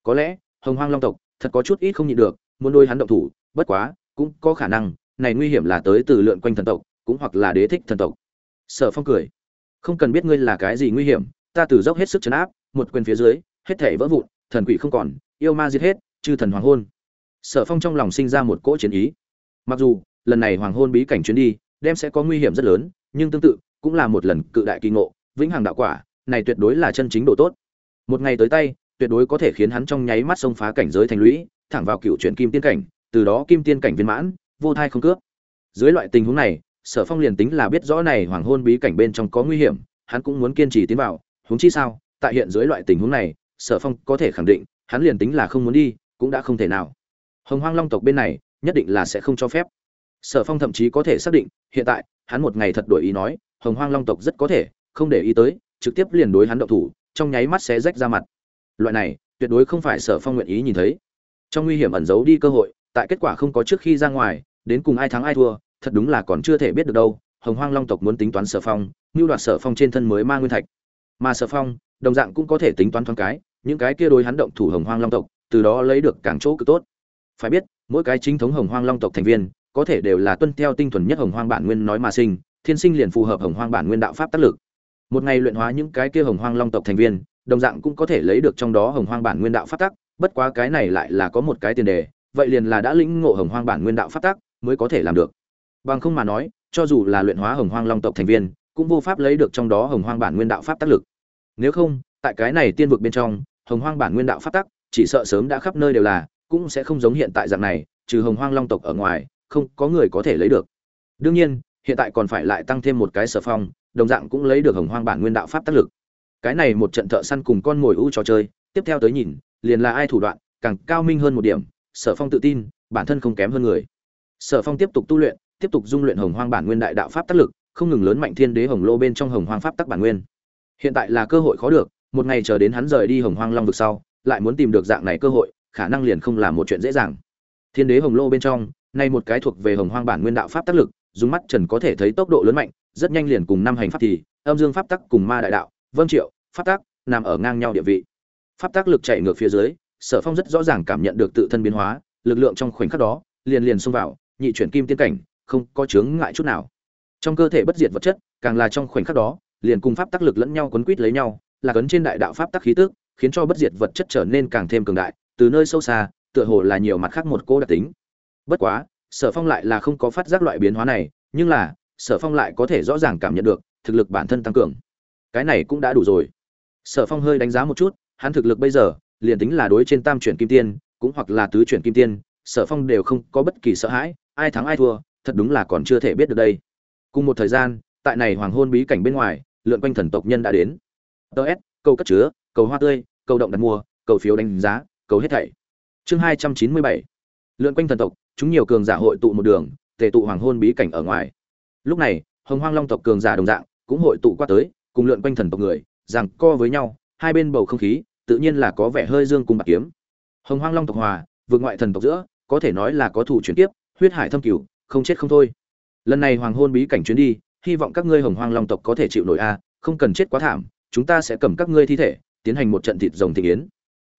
Có lẽ, hồng hoang long tộc, thật có chút ít không nhịn được, muốn đôi hắn động thủ, bất quá, cũng có khả năng này nguy hiểm là tới từ lượn quanh thần tộc, cũng hoặc là đế thích thần tộc. Sở phong cười. Không cần biết ngươi là cái gì nguy hiểm, ta từ dốc hết sức chấn áp, một quyền phía dưới, hết thể vỡ vụn, thần quỷ không còn, yêu ma giết hết, chư thần hoàng hôn. Sở phong trong lòng sinh ra một cỗ chiến ý. Mặc dù, lần này hoàng hôn bí cảnh chuyến đi, đem sẽ có nguy hiểm rất lớn, nhưng tương tự, cũng là một lần cự đại kỳ ngộ, vĩnh hằng đạo quả, này tuyệt đối là chân chính độ tốt. Một ngày tới tay, tuyệt đối có thể khiến hắn trong nháy mắt xông phá cảnh giới thành lũy, thẳng vào cựu chuyển kim tiên cảnh, từ đó kim tiên cảnh viên mãn vô thai không cướp. Dưới loại tình huống này, sở phong liền tính là biết rõ này hoàng hôn bí cảnh bên trong có nguy hiểm, hắn cũng muốn kiên trì tiến vào, huống chi sao, tại hiện dưới loại tình huống này, sở phong có thể khẳng định, hắn liền tính là không muốn đi, cũng đã không thể nào. Hồng hoang long tộc bên này, nhất định là sẽ không cho phép. Sở phong thậm chí có thể xác định, hiện tại, hắn một ngày thật đổi ý nói, hồng hoang long tộc rất có thể, không để ý tới, trực tiếp liền đối hắn động thủ, trong nháy mắt sẽ rách ra mặt. Loại này, tuyệt đối không phải sở phong nguyện ý nhìn thấy. Trong nguy hiểm ẩn giấu đi cơ hội tại kết quả không có trước khi ra ngoài, đến cùng ai thắng ai thua, thật đúng là còn chưa thể biết được đâu, hồng hoang long tộc muốn tính toán sở phong Ngưu đoạt sở phong trên thân mới mang nguyên thạch. Mà sở phong, đồng dạng cũng có thể tính toán thoáng cái, những cái kia đối hắn động thủ hồng hoang long tộc, từ đó lấy được càng chỗ cực tốt. Phải biết, mỗi cái chính thống hồng hoang long tộc thành viên, có thể đều là tuân theo tinh thuần nhất hồng hoang bản nguyên nói mà sinh, thiên sinh liền phù hợp hồng hoang bản nguyên đạo pháp tác lực. Một ngày luyện hóa những cái kia hồng hoang long tộc thành viên, đồng dạng cũng có thể lấy được trong đó hồng hoang bản nguyên đạo pháp tắc bất quá cái này lại là có một cái tiền đề vậy liền là đã lĩnh ngộ hồng hoang bản nguyên đạo pháp tác mới có thể làm được. Bằng không mà nói, cho dù là luyện hóa hồng hoang long tộc thành viên, cũng vô pháp lấy được trong đó hồng hoang bản nguyên đạo pháp tác lực. Nếu không, tại cái này tiên vực bên trong, hồng hoang bản nguyên đạo pháp tác chỉ sợ sớm đã khắp nơi đều là, cũng sẽ không giống hiện tại dạng này, trừ hồng hoang long tộc ở ngoài, không có người có thể lấy được. Đương nhiên, hiện tại còn phải lại tăng thêm một cái sở phong, đồng dạng cũng lấy được hồng hoang bản nguyên đạo pháp tác lực. Cái này một trận thợ săn cùng con mồi u trò chơi, tiếp theo tới nhìn, liền là ai thủ đoạn, càng cao minh hơn một điểm sở phong tự tin, bản thân không kém hơn người. Sở phong tiếp tục tu luyện, tiếp tục dung luyện hồng hoang bản nguyên đại đạo pháp tác lực, không ngừng lớn mạnh thiên đế hồng lô bên trong hồng hoang pháp tắc bản nguyên. Hiện tại là cơ hội khó được, một ngày chờ đến hắn rời đi hồng hoang long vực sau, lại muốn tìm được dạng này cơ hội, khả năng liền không là một chuyện dễ dàng. Thiên đế hồng lô bên trong, nay một cái thuộc về hồng hoang bản nguyên đạo pháp tác lực, dùng mắt trần có thể thấy tốc độ lớn mạnh, rất nhanh liền cùng năm hành pháp thì, âm dương pháp tắc cùng ma đại đạo vâng triệu, pháp tắc, nằm ở ngang nhau địa vị. Pháp tắc lực chạy ngược phía dưới sở phong rất rõ ràng cảm nhận được tự thân biến hóa, lực lượng trong khoảnh khắc đó, liền liền xông vào, nhị chuyển kim tiên cảnh, không có chướng ngại chút nào. Trong cơ thể bất diệt vật chất, càng là trong khoảnh khắc đó, liền cùng pháp tác lực lẫn nhau quấn quýt lấy nhau, là cấn trên đại đạo pháp tác khí tức, khiến cho bất diệt vật chất trở nên càng thêm cường đại, từ nơi sâu xa, tựa hồ là nhiều mặt khác một cô đặc tính. Bất quá, sở phong lại là không có phát giác loại biến hóa này, nhưng là, sở phong lại có thể rõ ràng cảm nhận được, thực lực bản thân tăng cường. Cái này cũng đã đủ rồi. Sở phong hơi đánh giá một chút, hắn thực lực bây giờ liền tính là đối trên tam chuyển kim tiên, cũng hoặc là tứ chuyển kim tiên, sở phong đều không có bất kỳ sợ hãi, ai thắng ai thua, thật đúng là còn chưa thể biết được đây. Cùng một thời gian, tại này hoàng hôn bí cảnh bên ngoài, lượn quanh thần tộc nhân đã đến. Ts câu cất chứa, cầu hoa tươi, cầu động đặt mua, cầu phiếu đánh giá, cầu hết thảy. Chương hai trăm chín mươi bảy. Lượn quanh thần tộc, chúng nhiều cường giả hội tụ một đường, tề tụ hoàng hôn bí cảnh ở ngoài. Lúc này, hồng hoang long tộc cường giả đồng dạng, cũng hội tụ qua tới, cùng lượn quanh thần tộc người rằng co với nhau, hai bên bầu không khí tự nhiên là có vẻ hơi dương cung bạc kiếm. Hồng hoang long tộc hòa, vượt ngoại thần tộc giữa, có thể nói là có thủ chuyển tiếp huyết hải thâm cửu, không chết không thôi. Lần này hoàng hôn bí cảnh chuyến đi, hy vọng các ngươi hồng hoang long tộc có thể chịu nổi a, không cần chết quá thảm, chúng ta sẽ cầm các ngươi thi thể, tiến hành một trận thịt rồng thị yến.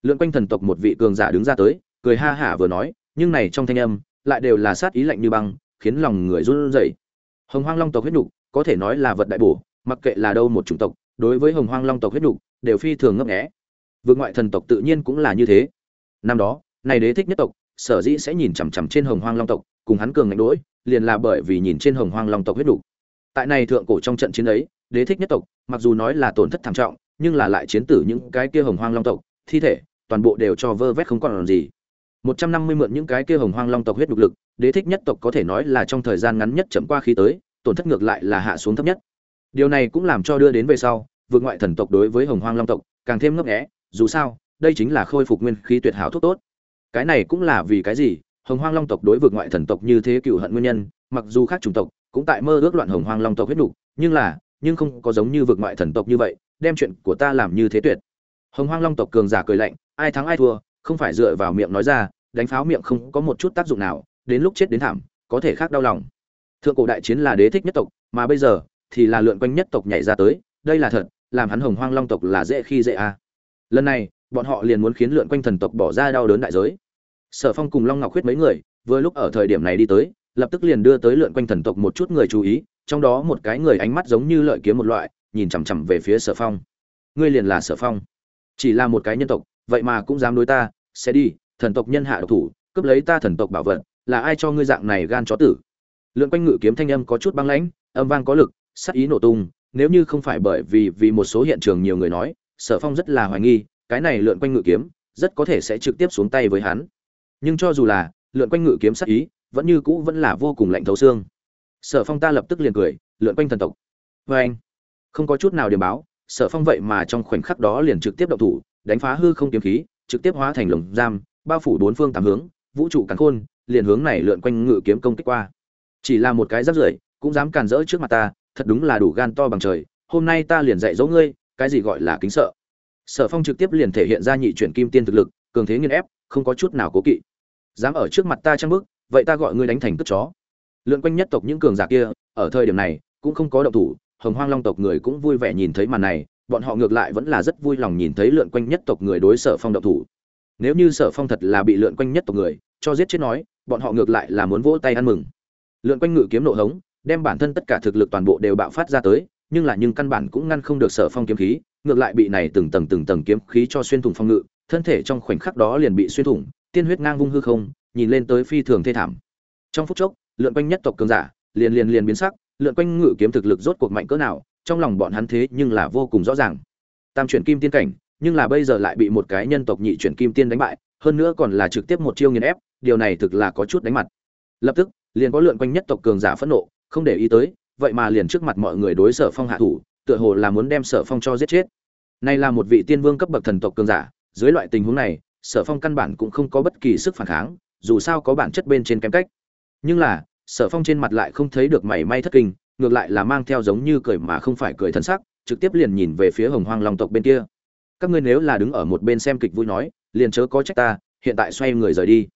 Lượn quanh thần tộc một vị cường giả đứng ra tới, cười ha hả vừa nói, nhưng này trong thanh âm, lại đều là sát ý lạnh như băng, khiến lòng người run rẩy. Hồng hoang long tộc huyết nục có thể nói là vật đại bổ, mặc kệ là đâu một chủng tộc, đối với hồng hoang long tộc huyết nục đều phi thường ngấp nghé vượt ngoại thần tộc tự nhiên cũng là như thế. Năm đó này đế thích nhất tộc, sở dĩ sẽ nhìn chằm chằm trên hồng hoang long tộc, cùng hắn cường ngạnh đỗi liền là bởi vì nhìn trên hồng hoang long tộc huyết đủ. Tại này thượng cổ trong trận chiến ấy, đế thích nhất tộc, mặc dù nói là tổn thất thảm trọng, nhưng là lại chiến tử những cái kia hồng hoang long tộc, thi thể, toàn bộ đều cho vơ vét không còn gì. Một trăm năm mươi mượn những cái kia hồng hoang long tộc huyết đục lực, đế thích nhất tộc có thể nói là trong thời gian ngắn nhất chậm qua khí tới, tổn thất ngược lại là hạ xuống thấp nhất. Điều này cũng làm cho đưa đến về sau, vượt ngoại thần tộc đối với hồng hoang long tộc càng thêm ngấp nghé dù sao đây chính là khôi phục nguyên khí tuyệt hảo thuốc tốt. Cái này cũng là vì cái gì? Hồng hoang long tộc đối vực ngoại thần tộc như thế cựu hận nguyên nhân mặc dù khác chủng tộc cũng tại mơ ước loạn hồng hoang long tộc huyết đủ, nhưng là nhưng không có giống như vực ngoại thần tộc như vậy đem chuyện của ta làm như thế tuyệt. Hồng hoang long tộc cường giả cười lạnh ai thắng ai thua không phải dựa vào miệng nói ra đánh pháo miệng không có một chút tác dụng nào đến lúc chết đến thảm có thể khác đau lòng. Thượng cổ đại chiến là đế thích nhất tộc mà bây giờ thì là lượn quanh nhất tộc nhảy ra tới đây là thật làm hắn hồng hoang long tộc là dễ khi dễ à lần này, bọn họ liền muốn khiến lượn quanh thần tộc bỏ ra đau đớn đại giới. Sở phong cùng long ngọc khuyết mấy người, vừa lúc ở thời điểm này đi tới, lập tức liền đưa tới lượn quanh thần tộc một chút người chú ý, trong đó một cái người ánh mắt giống như lợi kiếm một loại, nhìn chằm chằm về phía sở phong. Ngươi liền là sở phong? Chỉ là một cái nhân tộc, vậy mà cũng dám đối ta? Sẽ đi, thần tộc nhân hạ độc thủ, cướp lấy ta thần tộc bảo vật, là ai cho ngươi dạng này gan chó tử? Lượn quanh ngự kiếm thanh âm có chút băng lãnh, âm vang có lực sắc ý nổ tung, nếu như không phải bởi vì vì một số hiện trường nhiều người nói sở phong rất là hoài nghi, cái này lượn quanh ngự kiếm, rất có thể sẽ trực tiếp xuống tay với hắn. Nhưng cho dù là, lượn quanh ngự kiếm sắc ý, vẫn như cũ vẫn là vô cùng lạnh thấu xương. Sở phong ta lập tức liền cười, lượn quanh thần tộc. Vê anh. Không có chút nào điểm báo, sở phong vậy mà trong khoảnh khắc đó liền trực tiếp động thủ, đánh phá hư không kiếm khí, trực tiếp hóa thành lồng giam, bao phủ bốn phương tám hướng, vũ trụ cắn khôn, liền hướng này lượn quanh ngự kiếm công kích qua. Chỉ là một cái rắc rưởi, cũng dám càn rỡ trước mặt ta, thật đúng là đủ gan to bằng trời, hôm nay ta liền dạy dỗ ngươi cái gì gọi là kính sợ. Sở phong trực tiếp liền thể hiện ra nhị chuyển kim tiên thực lực, cường thế nghiên ép, không có chút nào cố kỵ. Dám ở trước mặt ta trăng bức vậy ta gọi ngươi đánh thành cất chó. Lượn quanh nhất tộc những cường giả kia, ở thời điểm này, cũng không có động thủ, hồng hoang long tộc người cũng vui vẻ nhìn thấy màn này, bọn họ ngược lại vẫn là rất vui lòng nhìn thấy lượn quanh nhất tộc người đối sở phong động thủ. Nếu như sở phong thật là bị lượn quanh nhất tộc người, cho giết chết nói, bọn họ ngược lại là muốn vỗ tay ăn mừng. Lượn quanh ngự kiếm nộ hống, đem bản thân tất cả thực lực toàn bộ đều bạo phát ra tới nhưng là nhưng căn bản cũng ngăn không được sở phong kiếm khí, ngược lại bị này từng tầng từng tầng kiếm khí cho xuyên thủng phong ngự, thân thể trong khoảnh khắc đó liền bị xuyên thủng, tiên huyết ngang vung hư không, nhìn lên tới phi thường thê thảm. Trong phút chốc, lượn quanh nhất tộc cường giả, liền liền liền biến sắc, lượn quanh ngự kiếm thực lực rốt cuộc mạnh cỡ nào, trong lòng bọn hắn thế nhưng là vô cùng rõ ràng. Tam chuyển kim tiên cảnh, nhưng là bây giờ lại bị một cái nhân tộc nhị chuyển kim tiên đánh bại, hơn nữa còn là trực tiếp một chiêu nghiền ép, điều này thực là có chút đánh mặt. Lập tức, liền có lượn quanh nhất tộc cường giả phẫn nộ, không để ý tới vậy mà liền trước mặt mọi người đối sở phong hạ thủ, tựa hồ là muốn đem sở phong cho giết chết. Nay là một vị tiên vương cấp bậc thần tộc cường giả, dưới loại tình huống này, sở phong căn bản cũng không có bất kỳ sức phản kháng, dù sao có bản chất bên trên kém cách. Nhưng là, sở phong trên mặt lại không thấy được mảy may thất kinh, ngược lại là mang theo giống như cười mà không phải cười thân sắc, trực tiếp liền nhìn về phía hồng hoang long tộc bên kia. Các ngươi nếu là đứng ở một bên xem kịch vui nói, liền chớ có trách ta, hiện tại xoay người rời đi.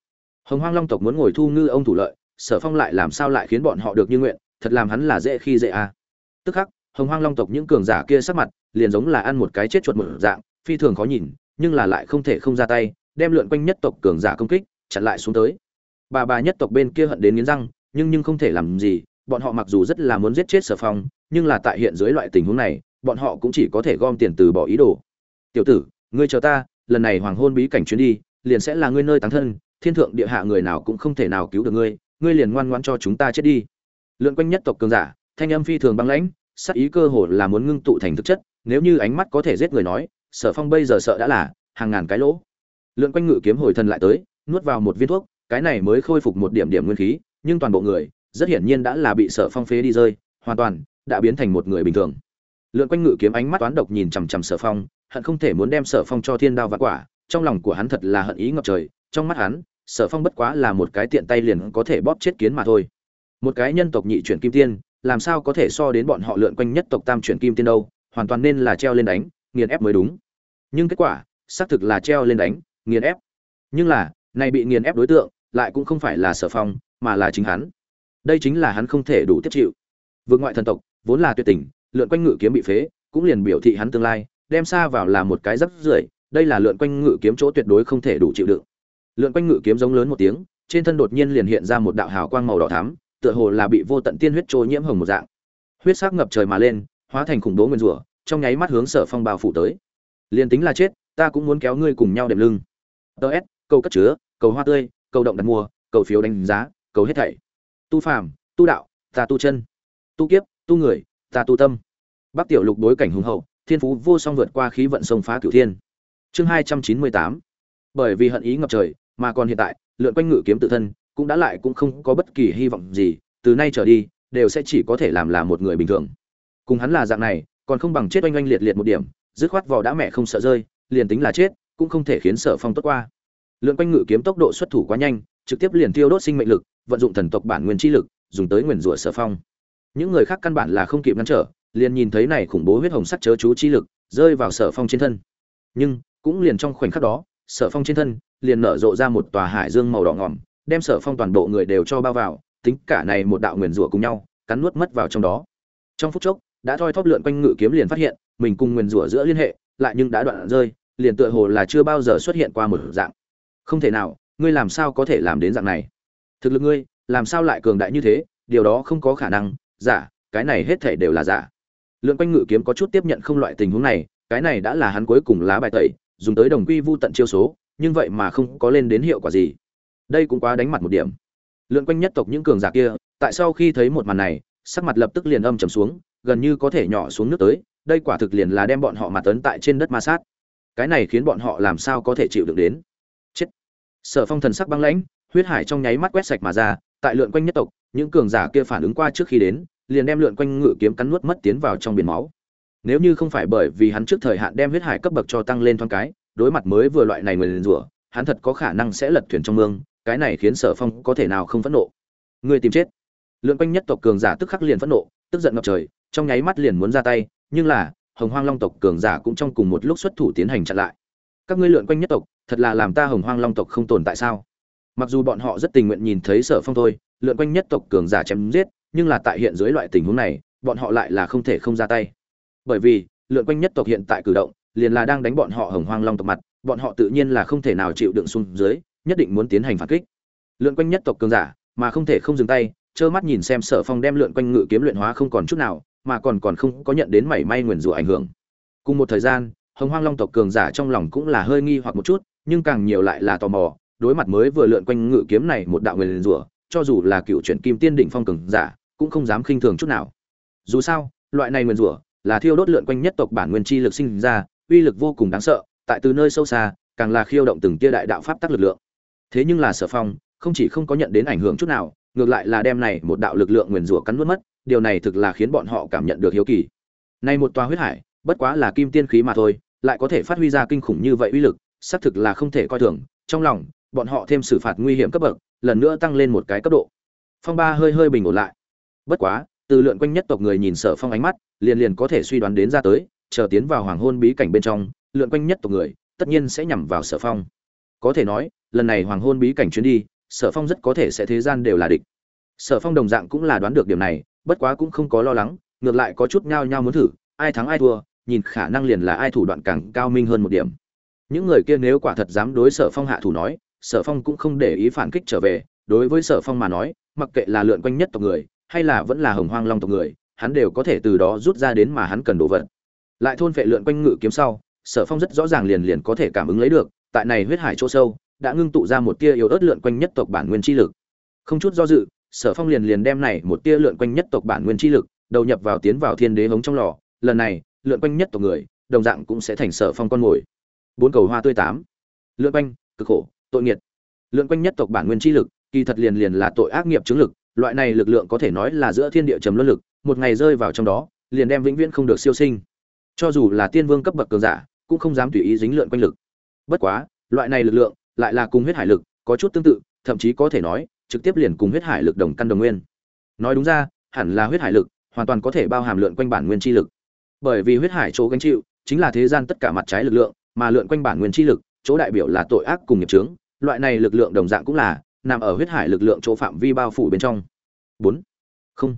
Hồng hoang long tộc muốn ngồi thu ngư ông thủ lợi, sở phong lại làm sao lại khiến bọn họ được như nguyện thật làm hắn là dễ khi dễ à. tức khắc, hồng hoang long tộc những cường giả kia sắc mặt liền giống là ăn một cái chết chuột một dạng, phi thường khó nhìn, nhưng là lại không thể không ra tay, đem lượn quanh nhất tộc cường giả công kích, chặn lại xuống tới. Bà bà nhất tộc bên kia hận đến nghiến răng, nhưng nhưng không thể làm gì, bọn họ mặc dù rất là muốn giết chết sở phong, nhưng là tại hiện dưới loại tình huống này, bọn họ cũng chỉ có thể gom tiền từ bỏ ý đồ. Tiểu tử, ngươi chờ ta, lần này hoàng hôn bí cảnh chuyến đi, liền sẽ là ngươi nơi tán thân, thiên thượng địa hạ người nào cũng không thể nào cứu được ngươi ngươi liền ngoan ngoãn cho chúng ta chết đi lượn quanh nhất tộc cường giả, thanh âm phi thường băng lãnh sắc ý cơ hồ là muốn ngưng tụ thành thực chất, nếu như ánh mắt có thể giết người nói, sở phong bây giờ sợ đã là hàng ngàn cái lỗ. Lượn quanh ngự kiếm hồi thần lại tới, nuốt vào một viên thuốc, cái này mới khôi phục một điểm điểm nguyên khí, nhưng toàn bộ người, rất hiển nhiên đã là bị sở phong phế đi rơi, hoàn toàn đã biến thành một người bình thường. Lượn quanh ngự kiếm ánh mắt toán độc nhìn chằm chằm sở phong, hận không thể muốn đem sở phong cho thiên đao và quả, trong lòng của hắn thật là hận ý ngập trời, trong mắt hắn, sở phong bất quá là một cái tiện tay liền có thể bóp chết kiến mà thôi một cái nhân tộc nhị chuyển kim tiên, làm sao có thể so đến bọn họ lượn quanh nhất tộc tam chuyển kim tiên đâu, hoàn toàn nên là treo lên đánh, nghiền ép mới đúng. Nhưng kết quả, xác thực là treo lên đánh, nghiền ép. Nhưng là, này bị nghiền ép đối tượng, lại cũng không phải là sở phong, mà là chính hắn. Đây chính là hắn không thể đủ tiếp chịu. Vượt ngoại thần tộc, vốn là tuyệt tình, lượn quanh ngự kiếm bị phế, cũng liền biểu thị hắn tương lai, đem xa vào là một cái rắc rưởi, đây là lượn quanh ngự kiếm chỗ tuyệt đối không thể đủ chịu đựng. Lượn quanh ngự kiếm giống lớn một tiếng, trên thân đột nhiên liền hiện ra một đạo hào quang màu đỏ thắm tựa hồ là bị vô tận tiên huyết trôi nhiễm hồng một dạng. Huyết sắc ngập trời mà lên, hóa thành khủng bố nguyên rủa, trong nháy mắt hướng sở phong bao phủ tới. Liền tính là chết, ta cũng muốn kéo ngươi cùng nhau đệm lưng. Ts câu cất chứa, cầu hoa tươi, cầu động đặt mua cầu phiếu đánh giá, cầu hết thảy. Tu phàm, tu đạo, ta tu chân. Tu kiếp, tu người, ta tu tâm. Bắc tiểu lục đối cảnh hùng hậu, thiên phú vô song vượt qua khí vận sông phá cửu thiên. Chương hai trăm chín mươi tám. Bởi vì hận ý ngập trời, mà còn hiện tại, lượn quanh ngự kiếm tự thân cũng đã lại cũng không có bất kỳ hy vọng gì, từ nay trở đi, đều sẽ chỉ có thể làm là một người bình thường. Cùng hắn là dạng này, còn không bằng chết oanh oanh liệt liệt một điểm, dứt khoát vỏ đã mẹ không sợ rơi, liền tính là chết, cũng không thể khiến sở phong tốt qua. Lượn quanh ngự kiếm tốc độ xuất thủ quá nhanh, trực tiếp liền tiêu đốt sinh mệnh lực, vận dụng thần tộc bản nguyên chi lực, dùng tới nguyền rủa sở phong. Những người khác căn bản là không kịp ngăn trở, liền nhìn thấy này khủng bố huyết hồng sắc chớ chú chi lực, rơi vào sở phong trên thân. Nhưng, cũng liền trong khoảnh khắc đó, sở phong trên thân, liền nở rộ ra một tòa hải dương màu đỏ ngỏm đem sở phong toàn bộ người đều cho bao vào, tính cả này một đạo nguyền rủa cùng nhau, cắn nuốt mất vào trong đó. Trong phút chốc, đã thoi thóp lượn quanh ngự kiếm liền phát hiện, mình cùng nguyền rủa giữa liên hệ, lại nhưng đã đoạn rơi, liền tựa hồ là chưa bao giờ xuất hiện qua một dạng. Không thể nào, ngươi làm sao có thể làm đến dạng này? Thực lực ngươi, làm sao lại cường đại như thế? Điều đó không có khả năng, giả, cái này hết thể đều là giả. Lượn quanh ngự kiếm có chút tiếp nhận không loại tình huống này, cái này đã là hắn cuối cùng lá bài tẩy, dùng tới đồng quy vu tận chiêu số, nhưng vậy mà không có lên đến hiệu quả gì đây cũng quá đánh mặt một điểm. Lượn quanh nhất tộc những cường giả kia, tại sau khi thấy một màn này, sắc mặt lập tức liền âm trầm xuống, gần như có thể nhỏ xuống nước tới, đây quả thực liền là đem bọn họ mặt tấn tại trên đất ma sát. Cái này khiến bọn họ làm sao có thể chịu được đến? Chết. Sở phong thần sắc băng lãnh, huyết hải trong nháy mắt quét sạch mà ra, tại lượn quanh nhất tộc, những cường giả kia phản ứng qua trước khi đến, liền đem lượn quanh ngự kiếm cắn nuốt mất tiến vào trong biển máu. Nếu như không phải bởi vì hắn trước thời hạn đem huyết hải cấp bậc cho tăng lên thoáng cái, đối mặt mới vừa loại này người liền rủa, hắn thật có khả năng sẽ lật thuyền trong mương cái này khiến sở phong có thể nào không phẫn nộ? Người tìm chết. Lượn quanh nhất tộc cường giả tức khắc liền phẫn nộ, tức giận ngập trời, trong nháy mắt liền muốn ra tay, nhưng là, hồng hoang long tộc cường giả cũng trong cùng một lúc xuất thủ tiến hành chặn lại. Các ngươi lượn quanh nhất tộc, thật là làm ta hồng hoang long tộc không tồn tại sao? Mặc dù bọn họ rất tình nguyện nhìn thấy sở phong thôi lượn quanh nhất tộc cường giả chém giết, nhưng là tại hiện dưới loại tình huống này, bọn họ lại là không thể không ra tay. Bởi vì lượn quanh nhất tộc hiện tại cử động, liền là đang đánh bọn họ hồng hoang long tộc mặt, bọn họ tự nhiên là không thể nào chịu đựng xuống dưới nhất định muốn tiến hành phản kích. Lượn quanh nhất tộc cường giả, mà không thể không dừng tay, trơ mắt nhìn xem sở phong đem lượn quanh ngự kiếm luyện hóa không còn chút nào, mà còn còn không có nhận đến mảy may nguyền rủa ảnh hưởng. Cùng một thời gian, hồng hoang long tộc cường giả trong lòng cũng là hơi nghi hoặc một chút, nhưng càng nhiều lại là tò mò, đối mặt mới vừa lượn quanh ngự kiếm này một đạo nguyền rủa, cho dù là cựu chuyển kim tiên đỉnh phong cường giả, cũng không dám khinh thường chút nào. Dù sao, loại này nguyền rủa là thiêu đốt lượn quanh nhất tộc bản nguyên chi lực sinh ra, uy lực vô cùng đáng sợ, tại từ nơi sâu xa, càng là khiêu động từng tia đại đạo pháp tắc lực lượng thế nhưng là sở phong, không chỉ không có nhận đến ảnh hưởng chút nào, ngược lại là đem này một đạo lực lượng nguyền rủa cắn nuốt mất, điều này thực là khiến bọn họ cảm nhận được hiếu kỳ. Này một tòa huyết hải, bất quá là kim tiên khí mà thôi, lại có thể phát huy ra kinh khủng như vậy uy lực, xác thực là không thể coi thường, trong lòng, bọn họ thêm xử phạt nguy hiểm cấp bậc, lần nữa tăng lên một cái cấp độ. Phong ba hơi hơi bình ổn lại. Bất quá, từ lượn quanh nhất tộc người nhìn sở phong ánh mắt, liền liền có thể suy đoán đến ra tới, chờ tiến vào hoàng hôn bí cảnh bên trong, lượn quanh nhất tộc người, tất nhiên sẽ nhằm vào sở phong. Có thể nói lần này hoàng hôn bí cảnh chuyến đi, sở phong rất có thể sẽ thế gian đều là địch. Sở phong đồng dạng cũng là đoán được điểm này, bất quá cũng không có lo lắng, ngược lại có chút nhao nhao muốn thử, ai thắng ai thua, nhìn khả năng liền là ai thủ đoạn càng cao minh hơn một điểm. Những người kia nếu quả thật dám đối sở phong hạ thủ nói, sở phong cũng không để ý phản kích trở về, đối với sở phong mà nói, mặc kệ là lượn quanh nhất tộc người, hay là vẫn là hồng hoang long tộc người, hắn đều có thể từ đó rút ra đến mà hắn cần đồ vật. Lại thôn vệ lượn quanh ngự kiếm sau, sở phong rất rõ ràng liền liền có thể cảm ứng lấy được, tại này huyết hải chỗ sâu đã ngưng tụ ra một tia yếu ớt lượn quanh nhất tộc bản nguyên chi lực. Không chút do dự, sở phong liền liền đem này một tia lượn quanh nhất tộc bản nguyên chi lực đầu nhập vào tiến vào thiên đế hống trong lò. Lần này, lượn quanh nhất tộc người, đồng dạng cũng sẽ thành sở phong con ngồi. bốn cầu hoa tươi tám. Lượn quanh, cực khổ, tội nghiệt. Lượn quanh nhất tộc bản nguyên chi lực, kỳ thật liền liền là tội ác nghiệp chứng lực, loại này lực lượng có thể nói là giữa thiên địa trầm luân lực, một ngày rơi vào trong đó, liền đem vĩnh viễn không được siêu sinh. Cho dù là tiên vương cấp bậc cường giả, cũng không dám tùy ý dính lượn quanh lực. Bất quá, loại này lực lượng lại là cùng huyết hải lực có chút tương tự, thậm chí có thể nói, trực tiếp liền cùng huyết hải lực đồng căn đồng nguyên. Nói đúng ra, hẳn là huyết hải lực hoàn toàn có thể bao hàm lượn quanh bản nguyên chi lực. Bởi vì huyết hải chỗ gánh chịu chính là thế gian tất cả mặt trái lực lượng, mà lượn quanh bản nguyên chi lực, chỗ đại biểu là tội ác cùng nghiệp chướng, loại này lực lượng đồng dạng cũng là nằm ở huyết hải lực lượng chỗ phạm vi bao phủ bên trong. Bốn. Không.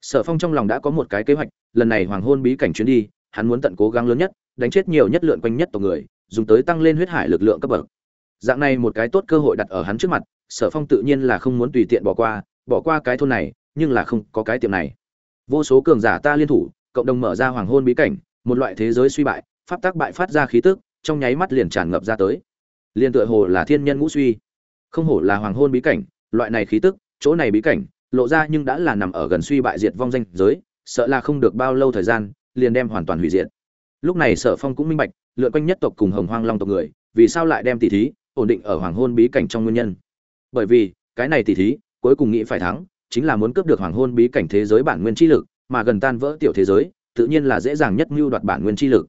Sở phong trong lòng đã có một cái kế hoạch, lần này hoàng hôn bí cảnh chuyến đi, hắn muốn tận cố gắng lớn nhất, đánh chết nhiều nhất lượn quanh nhất tộc người, dùng tới tăng lên huyết hải lực lượng cấp bậc dạng này một cái tốt cơ hội đặt ở hắn trước mặt, sở phong tự nhiên là không muốn tùy tiện bỏ qua bỏ qua cái thôn này, nhưng là không có cái tiệm này. Vô số cường giả ta liên thủ, cộng đồng mở ra hoàng hôn bí cảnh, một loại thế giới suy bại, pháp tác bại phát ra khí tức, trong nháy mắt liền tràn ngập ra tới. Liền tựa hồ là thiên nhân ngũ suy. Không hổ là hoàng hôn bí cảnh, loại này khí tức, chỗ này bí cảnh, lộ ra nhưng đã là nằm ở gần suy bại diệt vong danh giới, sợ là không được bao lâu thời gian, liền đem hoàn toàn hủy diệt. Lúc này sở phong cũng minh bạch, lượn quanh nhất tộc cùng hồng hoang long tộc người, vì sao lại đem tỷ thí ổn định ở hoàng hôn bí cảnh trong nguyên nhân. Bởi vì, cái này tỷ thí, cuối cùng nghĩ phải thắng, chính là muốn cướp được hoàng hôn bí cảnh thế giới bản nguyên chi lực, mà gần tan vỡ tiểu thế giới, tự nhiên là dễ dàng nhất mưu đoạt bản nguyên chi lực.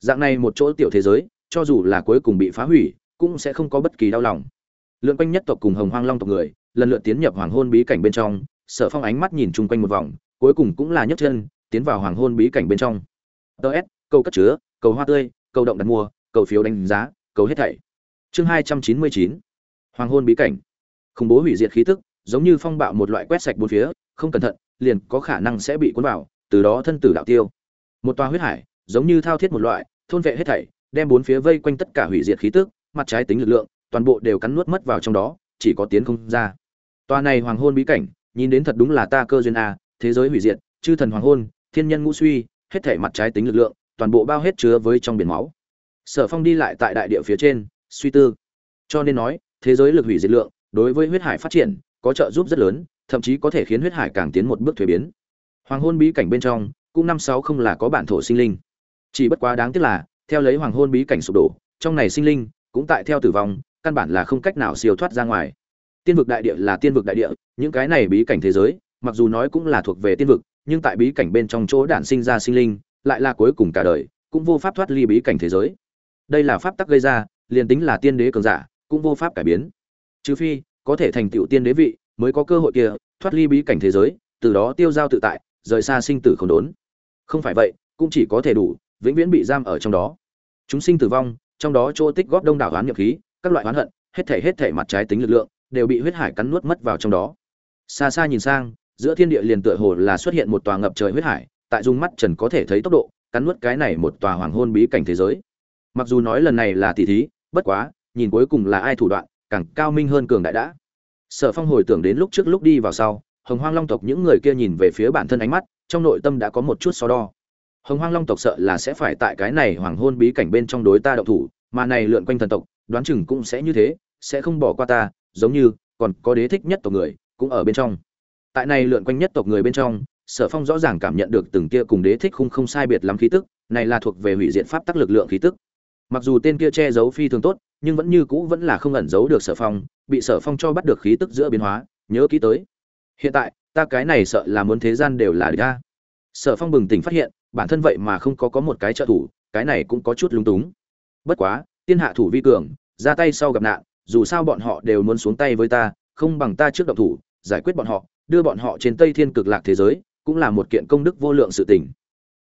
Dạng này một chỗ tiểu thế giới, cho dù là cuối cùng bị phá hủy, cũng sẽ không có bất kỳ đau lòng. Lượn quanh nhất tộc cùng hồng hoang long tộc người, lần lượt tiến nhập hoàng hôn bí cảnh bên trong, sở phong ánh mắt nhìn chung quanh một vòng, cuối cùng cũng là nhấc chân, tiến vào hoàng hôn bí cảnh bên trong. Ts câu cất chứa, cầu hoa tươi, cầu động đặt mua, cầu phiếu đánh giá, cầu hết thảy chương hai trăm chín mươi chín. Hoàng hôn bí cảnh. Khủng bố hủy diệt khí tức, giống như phong bạo một loại quét sạch bốn phía, không cẩn thận, liền có khả năng sẽ bị cuốn vào, từ đó thân tử đạo tiêu. Một toa huyết hải, giống như thao thiết một loại, thôn vệ hết thảy, đem bốn phía vây quanh tất cả hủy diệt khí tức, mặt trái tính lực lượng, toàn bộ đều cắn nuốt mất vào trong đó, chỉ có tiến không ra. Toa này hoàng hôn bí cảnh, nhìn đến thật đúng là ta cơ duyên a, thế giới hủy diệt, chư thần hoàng hôn, thiên nhân ngũ suy, hết thảy mặt trái tính lực lượng, toàn bộ bao hết chứa với trong biển máu. Sở phong đi lại tại đại địa phía trên suy tư. Cho nên nói, thế giới lực hủy diệt lượng đối với huyết hải phát triển có trợ giúp rất lớn, thậm chí có thể khiến huyết hải càng tiến một bước thuế biến. Hoàng hôn bí cảnh bên trong, cũng năm sáu không là có bản thổ sinh linh. Chỉ bất quá đáng tiếc là, theo lấy hoàng hôn bí cảnh sụp đổ, trong này sinh linh cũng tại theo tử vong, căn bản là không cách nào siêu thoát ra ngoài. Tiên vực đại địa là tiên vực đại địa, những cái này bí cảnh thế giới, mặc dù nói cũng là thuộc về tiên vực, nhưng tại bí cảnh bên trong chỗ đản sinh ra sinh linh, lại là cuối cùng cả đời, cũng vô pháp thoát ly bí cảnh thế giới. Đây là pháp tắc gây ra liền tính là tiên đế cường giả, cũng vô pháp cải biến. Trừ phi, có thể thành tựu tiên đế vị, mới có cơ hội kia, thoát ly bí cảnh thế giới, từ đó tiêu giao tự tại, rời xa sinh tử không đốn. Không phải vậy, cũng chỉ có thể đủ, vĩnh viễn bị giam ở trong đó. Chúng sinh tử vong, trong đó chỗ tích góp đông đảo oán nhập khí, các loại oán hận, hết thể hết thể mặt trái tính lực lượng, đều bị huyết hải cắn nuốt mất vào trong đó. Xa xa nhìn sang, giữa thiên địa liền tựa hồ là xuất hiện một tòa ngập trời huyết hải, tại dung mắt trần có thể thấy tốc độ, cắn nuốt cái này một tòa hoàng hôn bí cảnh thế giới. Mặc dù nói lần này là tỷ thí bất quá, nhìn cuối cùng là ai thủ đoạn, càng cao minh hơn cường đại đã. Sở phong hồi tưởng đến lúc trước lúc đi vào sau, hồng hoang long tộc những người kia nhìn về phía bản thân ánh mắt, trong nội tâm đã có một chút so đo. Hồng hoang long tộc sợ là sẽ phải tại cái này hoàng hôn bí cảnh bên trong đối ta động thủ, mà này lượn quanh thần tộc, đoán chừng cũng sẽ như thế, sẽ không bỏ qua ta, giống như, còn có đế thích nhất tộc người, cũng ở bên trong. Tại này lượn quanh nhất tộc người bên trong, sở phong rõ ràng cảm nhận được từng kia cùng đế thích khung không sai biệt lắm khí tức, này là thuộc về hủy diện pháp tắc lực lượng khí tức mặc dù tên kia che giấu phi thường tốt, nhưng vẫn như cũ vẫn là không ẩn giấu được sở phong, bị sở phong cho bắt được khí tức giữa biến hóa, nhớ kỹ tới. Hiện tại, ta cái này sợ là muốn thế gian đều là địch ta sở phong bừng tỉnh phát hiện, bản thân vậy mà không có có một cái trợ thủ, cái này cũng có chút lúng túng. Bất quá, tiên hạ thủ vi cường, ra tay sau gặp nạn, dù sao bọn họ đều muốn xuống tay với ta, không bằng ta trước động thủ, giải quyết bọn họ, đưa bọn họ trên tây thiên cực lạc thế giới, cũng là một kiện công đức vô lượng sự tình.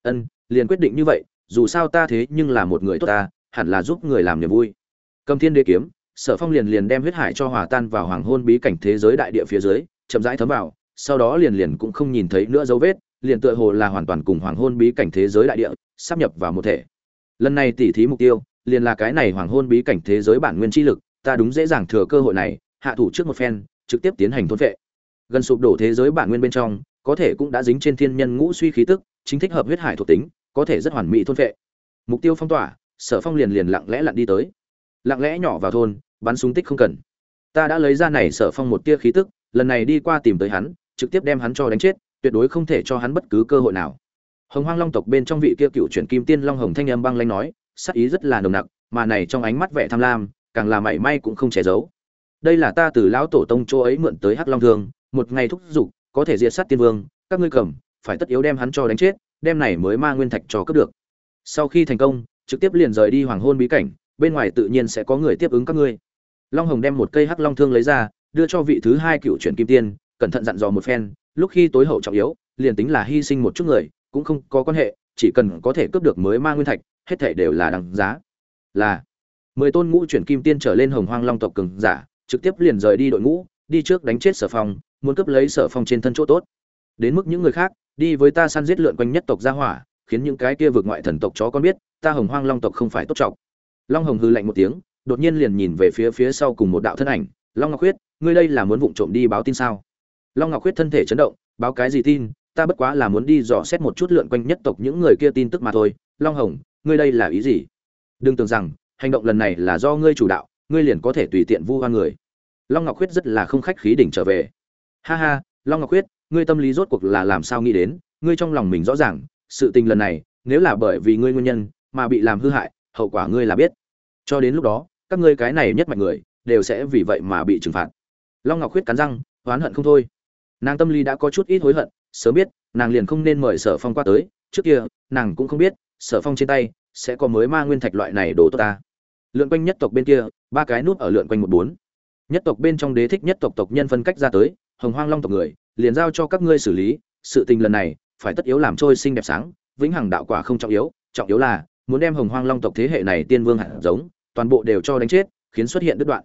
Ân, liền quyết định như vậy, dù sao ta thế nhưng là một người tốt ta hẳn là giúp người làm niềm vui. Cầm thiên đế kiếm, sở phong liền liền đem huyết hải cho hòa tan vào hoàng hôn bí cảnh thế giới đại địa phía dưới, chậm rãi thấm vào, sau đó liền liền cũng không nhìn thấy nữa dấu vết, liền tựa hồ là hoàn toàn cùng hoàng hôn bí cảnh thế giới đại địa sắp nhập vào một thể. Lần này tỉ thí mục tiêu, liền là cái này hoàng hôn bí cảnh thế giới bản nguyên chi lực, ta đúng dễ dàng thừa cơ hội này, hạ thủ trước một phen, trực tiếp tiến hành thôn vệ. Gần sụp đổ thế giới bản nguyên bên trong, có thể cũng đã dính trên thiên nhân ngũ suy khí tức, chính thích hợp huyết hải thuộc tính, có thể rất hoàn mỹ thôn vệ. Mục tiêu phong tỏa sở phong liền liền lặng lẽ lặn đi tới. Lặng lẽ nhỏ vào thôn, bắn súng tích không cần. Ta đã lấy ra này sở phong một tia khí tức, lần này đi qua tìm tới hắn, trực tiếp đem hắn cho đánh chết, tuyệt đối không thể cho hắn bất cứ cơ hội nào. Hồng hoang long tộc bên trong vị kia cựu chuyển kim tiên long hồng thanh âm băng lanh nói, sắc ý rất là nồng nặc, mà này trong ánh mắt vẻ tham lam, càng là mảy may cũng không che giấu. Đây là ta từ lão tổ tông chỗ ấy mượn tới hắc long thương, một ngày thúc giục, có thể diệt sát tiên vương, các ngươi cầm, phải tất yếu đem hắn cho đánh chết, đem này mới ma nguyên thạch cho cướp được. Sau khi thành công trực tiếp liền rời đi hoàng hôn bí cảnh, bên ngoài tự nhiên sẽ có người tiếp ứng các ngươi. Long hồng đem một cây hắc long thương lấy ra, đưa cho vị thứ hai cựu chuyển kim tiên, cẩn thận dặn dò một phen, lúc khi tối hậu trọng yếu, liền tính là hy sinh một chút người, cũng không có quan hệ, chỉ cần có thể cướp được mới ma nguyên thạch, hết thể đều là đằng giá. Là, mười tôn ngũ chuyển kim tiên trở lên hồng hoang long tộc cường giả, trực tiếp liền rời đi đội ngũ, đi trước đánh chết sở phong, muốn cướp lấy sở phong trên thân chỗ tốt. Đến mức những người khác, đi với ta săn giết lượn quanh nhất tộc gia hỏa, khiến những cái kia vượt ngoại thần tộc chó con biết ta hồng hoang long tộc không phải tốt trọng. Long hồng hư lạnh một tiếng, đột nhiên liền nhìn về phía phía sau cùng một đạo thân ảnh. Long ngọc huyết, ngươi đây là muốn vụng trộm đi báo tin sao? Long ngọc huyết thân thể chấn động, báo cái gì tin? Ta bất quá là muốn đi dò xét một chút lượn quanh nhất tộc những người kia tin tức mà thôi. Long hồng, ngươi đây là ý gì? Đừng tưởng rằng, hành động lần này là do ngươi chủ đạo, ngươi liền có thể tùy tiện vu hoa người. Long ngọc huyết rất là không khách khí đỉnh trở về. Ha ha, long ngọc huyết, ngươi tâm lý rốt cuộc là làm sao nghĩ đến? Ngươi trong lòng mình rõ ràng, sự tình lần này, nếu là bởi vì ngươi nguyên nhân mà bị làm hư hại, hậu quả ngươi là biết. Cho đến lúc đó, các ngươi cái này nhất mạnh người, đều sẽ vì vậy mà bị trừng phạt. Long ngọc Khuyết cắn răng, oán hận không thôi. Nàng tâm lý đã có chút ít hối hận, sớm biết, nàng liền không nên mời sở phong qua tới, trước kia, nàng cũng không biết, sở phong trên tay, sẽ có mới ma nguyên thạch loại này đổ tốt ta. Lượn quanh nhất tộc bên kia, ba cái nút ở lượn quanh một bốn. Nhất tộc bên trong đế thích nhất tộc tộc nhân phân cách ra tới, hồng hoang long tộc người, liền giao cho các ngươi xử lý, sự tình lần này, phải tất yếu làm trôi xinh đẹp sáng, vĩnh hằng đạo quả không trọng yếu trọng yếu là muốn đem hồng hoang long tộc thế hệ này tiên vương hạt giống, toàn bộ đều cho đánh chết, khiến xuất hiện đứt đoạn.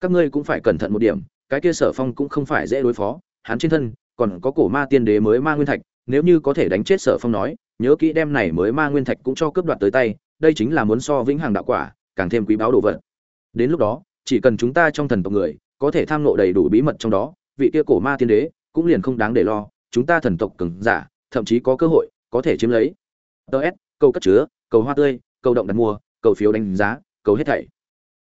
Các ngươi cũng phải cẩn thận một điểm, cái kia sở phong cũng không phải dễ đối phó, hắn trên thân còn có cổ ma tiên đế mới ma nguyên thạch, nếu như có thể đánh chết sở phong nói, nhớ kỹ đem này mới ma nguyên thạch cũng cho cướp đoạt tới tay, đây chính là muốn so vĩnh hằng đạo quả, càng thêm quý báu đồ vật. Đến lúc đó, chỉ cần chúng ta trong thần tộc người có thể tham nộ đầy đủ bí mật trong đó, vị kia cổ ma tiên đế cũng liền không đáng để lo, chúng ta thần tộc cường giả, thậm chí có cơ hội có thể chiếm lấy. Ts câu cất chứa cầu hoa tươi cầu động đặt mua cầu phiếu đánh giá cầu hết thảy.